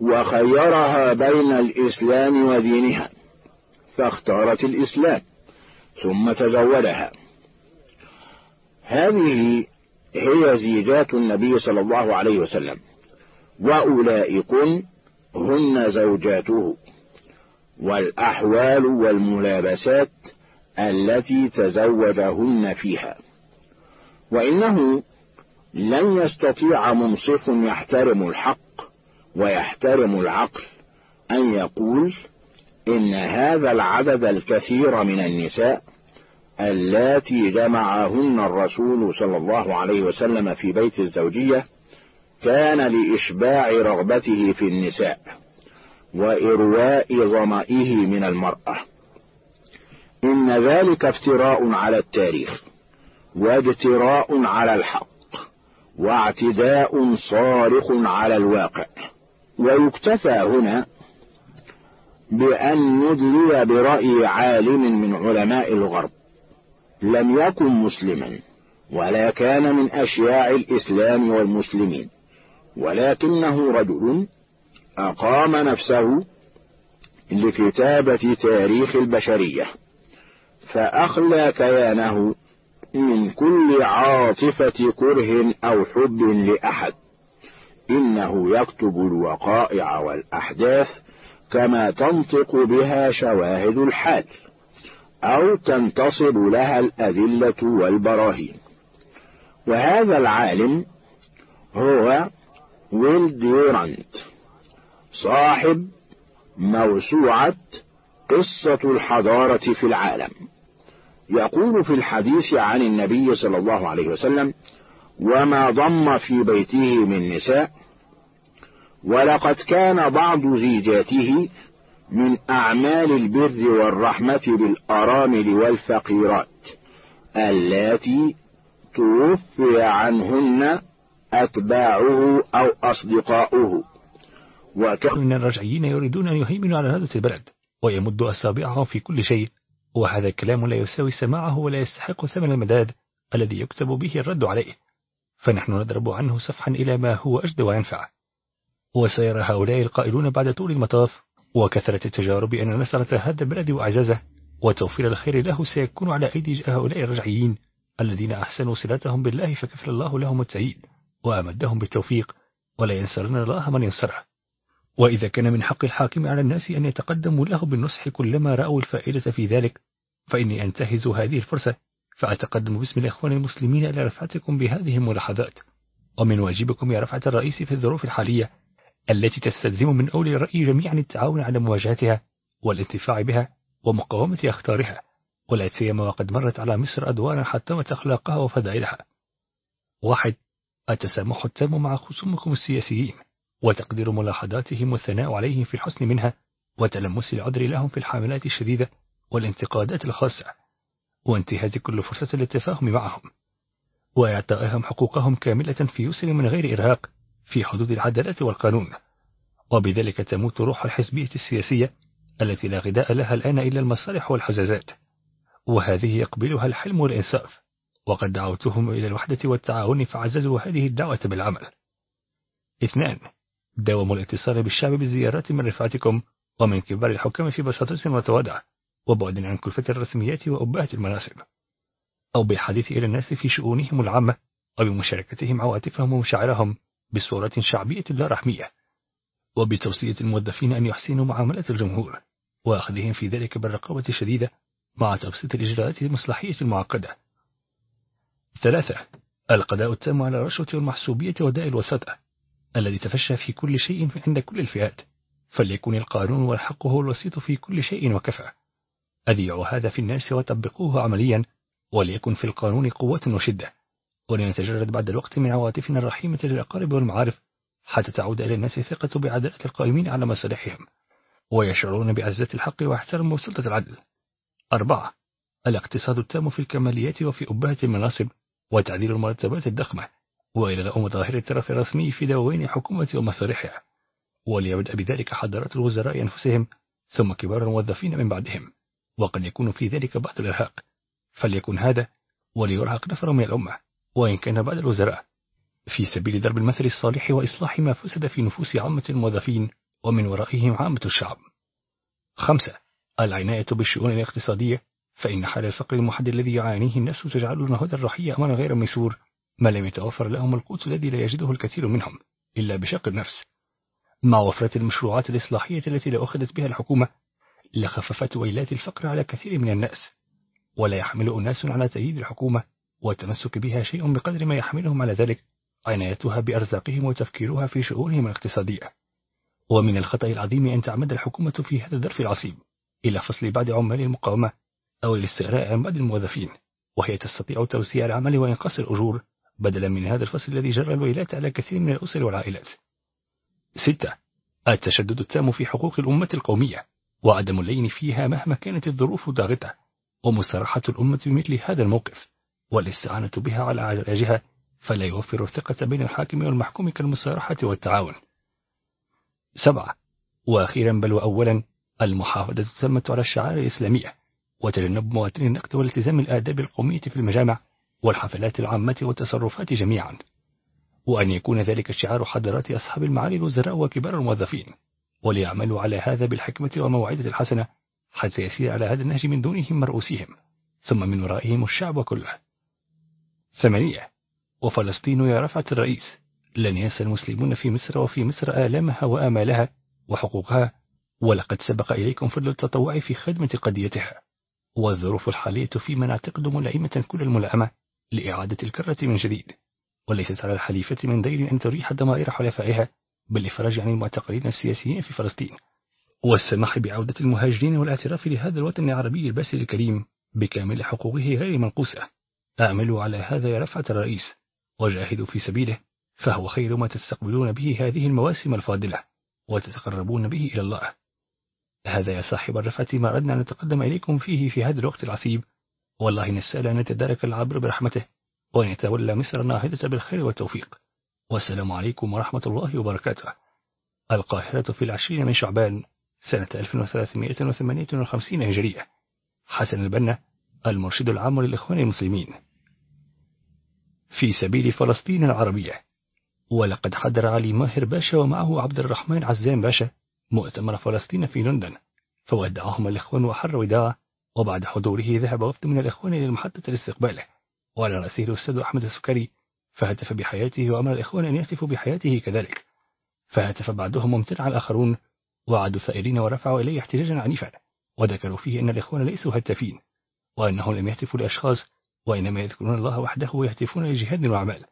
وخيرها بين الإسلام ودينها فاختارت الإسلام ثم تزوجها. هذه هي زيجات النبي صلى الله عليه وسلم وأولئكن هن زوجاته والأحوال والملابسات التي تزوجهن فيها. وإنه لن يستطيع منصف يحترم الحق ويحترم العقل أن يقول إن هذا العدد الكثير من النساء اللاتي جمعهن الرسول صلى الله عليه وسلم في بيت الزوجية كان لإشباع رغبته في النساء وإرواء ظمئه من المرأة. إن ذلك افتراء على التاريخ واجتراء على الحق واعتداء صارخ على الواقع. ويكتفى هنا بأن ندلي برأي عالم من علماء الغرب. لم يكن مسلما ولا كان من أشياع الإسلام والمسلمين ولكنه رجل أقام نفسه لكتابة تاريخ البشرية. فأخلى كيانه من كل عاطفة كره أو حب لأحد. إنه يكتب الوقائع والأحداث كما تنطق بها شواهد الحال أو تنتصب لها الأدلة والبراهين. وهذا العالم هو ويل ديورانت صاحب موسوعة قصة الحضارة في العالم. يقول في الحديث عن النبي صلى الله عليه وسلم وما ضم في بيته من نساء ولقد كان بعض زيجاته من أعمال البر والرحمة بالأرامل والفقيرات اللاتي توفي عنهن أتباعه أو أصدقاؤه. وكان من الرجعيين يريدون أن يهيمنوا على هذا البلد ويمدوا أصابعهم في كل شيء. وهذا الكلام لا يساوي سماعه ولا يستحق ثمن المداد الذي يكتب به الرد عليه. فنحن نضرب عنه صفحا إلى ما هو أجد وينفع. وسيرى هؤلاء القائلون بعد طول المطاف وكثرة التجارب أن نصرة هذا البلد وأعزازه وتوفير الخير له سيكون على أيدي هؤلاء الرجعيين الذين أحسنوا صلتهم بالله فكفل الله لهم التعيد وأمدهم بالتوفيق. ولا ينصرن الله من ينصره. وإذا كان من حق الحاكم على الناس أن يتقدموا له بالنصح كلما رأوا الفائدة في ذلك فإني أنتهز هذه الفرصة فأتقدم باسم الإخوان المسلمين إلى رفعتكم بهذه الملاحظات. ومن واجبكم يا رفعة الرئيس في الظروف الحالية التي تستلزم من أولي الرأي جميعا التعاون على مواجهتها والانتفاع بها ومقاومة أخطارها. ولا سيما وقد مرت على مصر أدوارا حتمت أخلاقها وفضائلها. واحد التسامح التام مع خصومكم السياسيين. وتقدير ملاحظاتهم والثناء عليهم في الحسن منها وتلمس العذر لهم في الحاملات الشديدة والانتقادات الخاصة وانتهاز كل فرصة للتفاهم معهم. وإعطائهم حقوقهم كاملة في يسر من غير إرهاق في حدود العدالة والقانون. وبذلك تموت روح الحزبية السياسية التي لا غذاء لها الآن إلا المصالح والحزازات. وهذه يقبلها الحلم والإنصاف. وقد دعوتهم إلى الوحدة والتعاون فعززوا هذه الدعوة بالعمل. اثنان داوموا الاتصال بالشعب بالزيارات من رفعتكم ومن كبار الحكام في بساطة وتواضع وبعد عن كلفة الرسميات وأبهة المناصب أو بالحديث إلى الناس في شؤونهم العامة وبمشاركتهم عواطفهم ومشاعرهم بصورة شعبية لا رحمية وبتوصية الموظفين أن يحسنوا معاملة الجمهور وأخذهم في ذلك بالرقابة الشديدة مع تبسيط الإجراءات المصلحية المعقدة. ثلاثة القضاء التام على الرشوة والمحسوبية وداء الوساطة. الذي تفشى في كل شيء عند كل الفئات فليكن القانون والحق هو الوسيط في كل شيء وكفى. أذيعوا هذا في الناس وطبقوه عمليا وليكن في القانون قوة وشدة. ولنتجرد بعد الوقت من عواطفنا الرحيمة للأقارب والمعارف حتى تعود إلى الناس ثقة بعدالة القائمين على مصالحهم. ويشعرون بعزة الحق واحترموا سلطة العدل. أربعة الاقتصاد التام في الكماليات وفي أبهة المناصب وتعديل المرتبات الضخمة. وإلغاء مظاهر الترف الرسمي في دواوين حكومة ومصالحها وليبدأ بذلك حضرات الوزراء أنفسهم ثم كبار الموظفين من بعدهم وقد يكون في ذلك بعض الإرهاق. فليكن هذا وليرهق نفر من الأمة وإن كان بعد الوزراء. في سبيل ضرب المثل الصالح وإصلاح ما فسد في نفوس عامة الموظفين ومن ورائهم عامة الشعب. خمسة العناية بالشؤون الاقتصادية فإن حال الفقر المحدد الذي يعانيه الناس تجعل النهوض الرحية أمرا غير ميسور ما لم يتوفر لهم القوت الذي لا يجده الكثير منهم إلا بشق النفس. مع وفرة المشروعات الإصلاحية التي لو أخذت بها الحكومة لخففت ويلات الفقر على كثير من الناس ولا يحمل أناس على تأييد الحكومة والتمسك بها شيء بقدر ما يحملهم على ذلك عنايتها بأرزاقهم وتفكيرها في شؤونهم الاقتصادية. ومن الخطأ العظيم أن تعمد الحكومة في هذا الظرف العصيب إلى فصل بعض عمال المقاومة أو الاستغراء عن بعض الموظفين وهي تستطيع توسيع العمل وإنقاص الأجور بدلا من هذا الفصل الذي جرى الويلات على كثير من الأسر والعائلات. ستة. التشدد التام في حقوق الأمة القومية وعدم اللين فيها مهما كانت الظروف ضاغطة ومصارحة الأمة بمثل هذا الموقف والاستعانة بها على علاجها فلا يوفر الثقة بين الحاكم والمحكوم كالمصارحة والتعاون. سبعة. وأخيرا بل وأولا المحافظة التامة على الشعائر الإسلامية وتجنب مواطن النقد والالتزام الآداب القومية في المجامع والحفلات العامة والتصرفات جميعا وأن يكون ذلك الشعار حضرات أصحاب المعالي الوزراء وكبار الموظفين. وليعملوا على هذا بالحكمة وموعدة الحسنة حتى يسير على هذا النهج من دونهم مرؤوسهم ثم من ورائهم الشعب كله. ثمانية وفلسطين يا رفعة الرئيس. لن ينسى المسلمون في مصر وفي مصر آلامها وآمالها وحقوقها. ولقد سبق إليكم فضل التطوع في خدمة قضيتها. والظروف الحالية في من نعتقد ملائمة كل الملائمة. لإعادة الكرة من جديد وليست على الحليفة من دير أن تريح ضمائر حلفائها بالإفراج عن المعتقلين السياسيين في فلسطين. والسماح بعودة المهاجرين والاعتراف لهذا الوطن العربي الباسل الكريم بكامل حقوقه غير منقوصة. أعملوا على هذا يا رفعة الرئيس وجاهدوا في سبيله فهو خير ما تستقبلون به هذه المواسم الفاضلة وتتقربون به إلى الله. هذا يا صاحب الرفعة ما أردنا أن نتقدم إليكم فيه في هذا الوقت العصيب. والله نسأل أن يتدارك العبر برحمته وأن يتولى مصر ناهدة بالخير والتوفيق. والسلام عليكم ورحمة الله وبركاته. القاهرة في العشرين من شعبان سنة 1358 هجرية. حسن البنا المرشد العام للإخوان المسلمين. في سبيل فلسطين العربية. ولقد حضر علي ماهر باشا ومعه عبد الرحمن عزام باشا مؤتمر فلسطين في لندن. فودعهم الإخوان وحر وداع وبعد حضوره ذهب وفد من الإخوان للمحطة لاستقباله. وعلى رأسه الأستاذ أحمد السكري فهتف بحياته وأمر الإخوان أن يهتفوا بحياته كذلك. فهتف بعدهم ممتنع الآخرون وعادوا ثائرين ورفعوا إليه احتجاجا عنيفا وذكروا فيه أن الإخوان ليسوا هتافين وأنهم لم يهتفوا لأشخاص وإنما يذكرون الله وحده ويهتفون لجهاد وأعمال.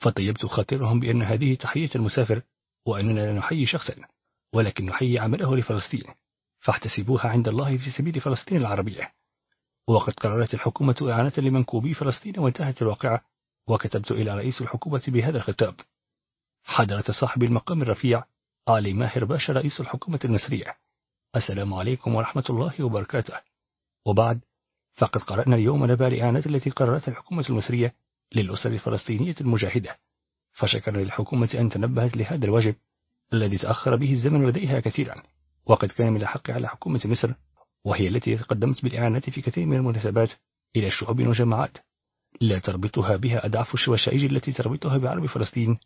فطيبت خاطرهم بأن هذه تحية المسافر وأننا لا نحيي شخصا ولكن نحيي عمله لفلسطين. فاحتسبوها عند الله في سبيل فلسطين العربية. وقد قررت الحكومة إعانة لمنكوبي فلسطين وانتهت الواقعة وكتبت إلى رئيس الحكومة بهذا الخطاب. حضرة صاحب المقام الرفيع علي ماهر باشا رئيس الحكومة المصرية. السلام عليكم ورحمة الله وبركاته. وبعد فقد قرأنا اليوم نبأ الإعانة التي قررتها الحكومة المصرية للأسر الفلسطينية المجاهدة. فشكرنا للحكومة أن تنبهت لهذا الواجب الذي تأخر به الزمن لديها كثيرا. وقد كان من الحق على حكومة مصر وهي التي تقدمت بالإعانة في كثير من المناسبات إلى الشعوب وجماعات. لا تربطها بها أضعف الشواشيج التي تربطها بعرب فلسطين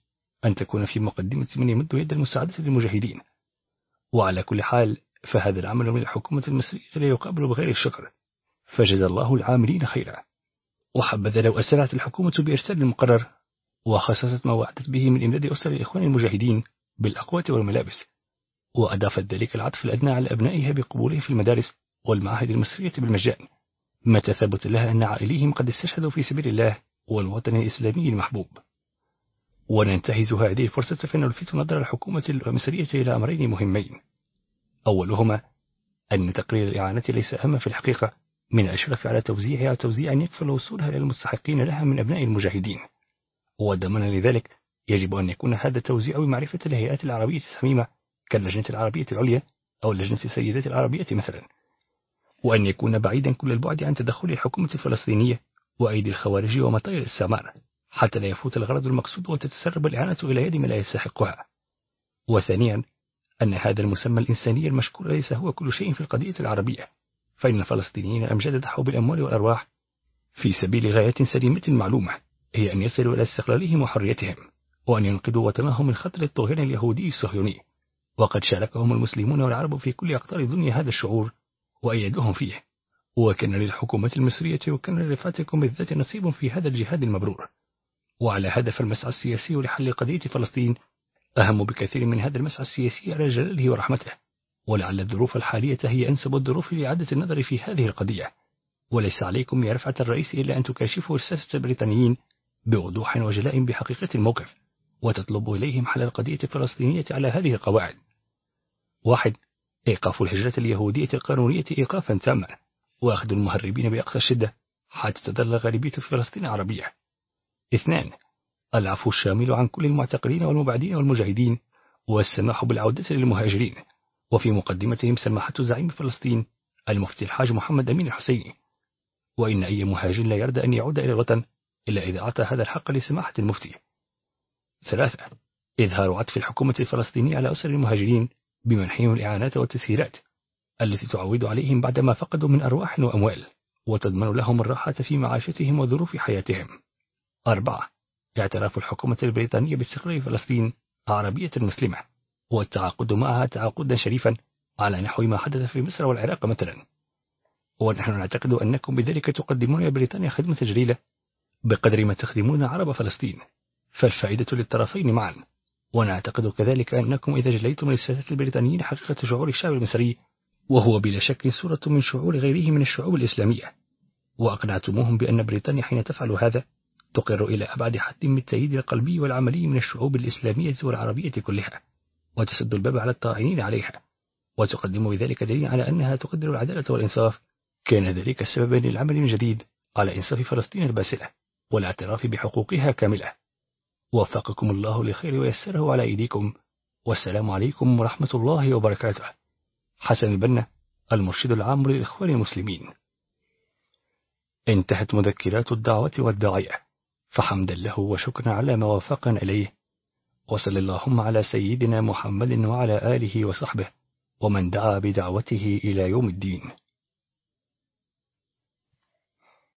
أن تكون في مقدمة من يمد يد المساعدة للمجاهدين. وعلى كل حال فهذا العمل من الحكومة المصرية لا يقابل بغير الشكر. فجزى الله العاملين خيرا. وحبذا لو أسرعت الحكومة بإرسال المقرر وخصصت ما وعدت به من إمداد أسر الإخوان المجاهدين بالأقوات والملابس. وأضافت ذلك العطف الأدنى على أبنائها بقبوله في المدارس والمعاهد المصرية بالمجان. متى ثبت لها أن عائليهم قد استشهدوا في سبيل الله والوطن الإسلامي المحبوب. وننتهز هذه الفرصة فنلفت نظر الحكومة المصرية إلى أمرين مهمين. أولهما أن تقرير الإعانة ليس أهم في الحقيقة من الأشرف على توزيعها توزيعا يكفل وصولها للمستحقين لها من أبناء المجاهدين. وضمنا لذلك يجب أن يكون هذا التوزيع بمعرفة الهيئات العربية السميمة كاللجنة العربية العليا أو لجنة السيدات العربية مثلا وأن يكون بعيدا كل البعد عن تدخل الحكومة الفلسطينية وأيدي الخوارج ومطاير الاستعمار حتى لا يفوت الغرض المقصود وتتسرب الإعانة إلى يد من لا يستحقها. وثانيا أن هذا المسمى الإنساني المشكور ليس هو كل شيء في القضية العربية فإن الفلسطينيين الأمجاد ضحوا بالأموال والأرواح في سبيل غاية سليمة معلومة هي أن يصلوا إلى استقلالهم وحريتهم وأن ينقذوا وطنهم من خطر الطغيان اليهودي الصهيوني. وقد شاركهم المسلمون والعرب في كل أقطار الدنيا هذا الشعور وأيدوهم فيه. وكان للحكومة المصرية وكان لرفاتكم بالذات نصيب في هذا الجهاد المبرور. وعلى هدف المسعى السياسي لحل قضية فلسطين أهم بكثير من هذا المسعى السياسي على جلاله ورحمته. ولعل الظروف الحالية هي أنسب الظروف لإعادة النظر في هذه القضية. وليس عليكم يا رفعة الرئيس إلا أن تكاشفوا رسالة البريطانيين بوضوح وجلاء بحقيقة الموقف. وتطلبوا إليهم حل القضية الفلسطينية على هذه القواعد. واحد إيقاف الهجرة اليهودية القانونية إيقافا تاما وأخذ المهربين بأقصى الشدة حتى تظل غالبية فلسطين عربية اثنان العفو الشامل عن كل المعتقلين والمبعدين والمجاهدين والسماح بالعودة للمهاجرين. وفي مقدمتهم سماحة زعيم فلسطين المفتي الحاج محمد أمين الحسيني. وإن أي مهاجر لا يرضى أن يعود إلى الوطن إلا إذا أعطى هذا الحق لسماحة المفتي. ثلاثة. إظهار عطف الحكومة الفلسطينية على أسر المهاجرين بمنحهم الإعانات والتسهيلات التي تعود عليهم بعدما فقدوا من أرواح وأموال وتضمن لهم الراحة في معاشتهم وظروف حياتهم. أربعة. اعتراف الحكومة البريطانية باستقلال فلسطين عربية مسلمة والتعاقد معها تعاقدا شريفا على نحو ما حدث في مصر والعراق مثلا. ونحن نعتقد أنكم بذلك تقدمون لبريطانيا خدمة جليلة بقدر ما تخدمون عرب فلسطين. فالفائدة للطرفين معا. ونعتقد كذلك أنكم إذا جليتم للسادة البريطانيين حقيقة شعور الشعب المصري وهو بلا شك صورة من شعور غيره من الشعوب الإسلامية. وأقنعتموهم بأن بريطانيا حين تفعل هذا تقر إلى أبعد حد من التأييد القلبي والعملي من الشعوب الإسلامية والعربية كلها وتسد الباب على الطاعنين عليها. وتقدم بذلك دليل على أنها تقدر العدالة والإنصاف. كان ذلك سببا للعمل من جديد على إنصاف فلسطين الباسلة والاعتراف بحقوقها كاملة. وفقكم الله لخير ويسره على أيديكم. والسلام عليكم ورحمة الله وبركاته. حسن البنا المرشد العام للإخوان المسلمين. انتهت مذكرات الدعوة والداعية فحمدا له وشكرا على ما وافقنا إليه. وصل اللهم على سيدنا محمد وعلى آله وصحبه. ومن دعا بدعوته إلى يوم الدين.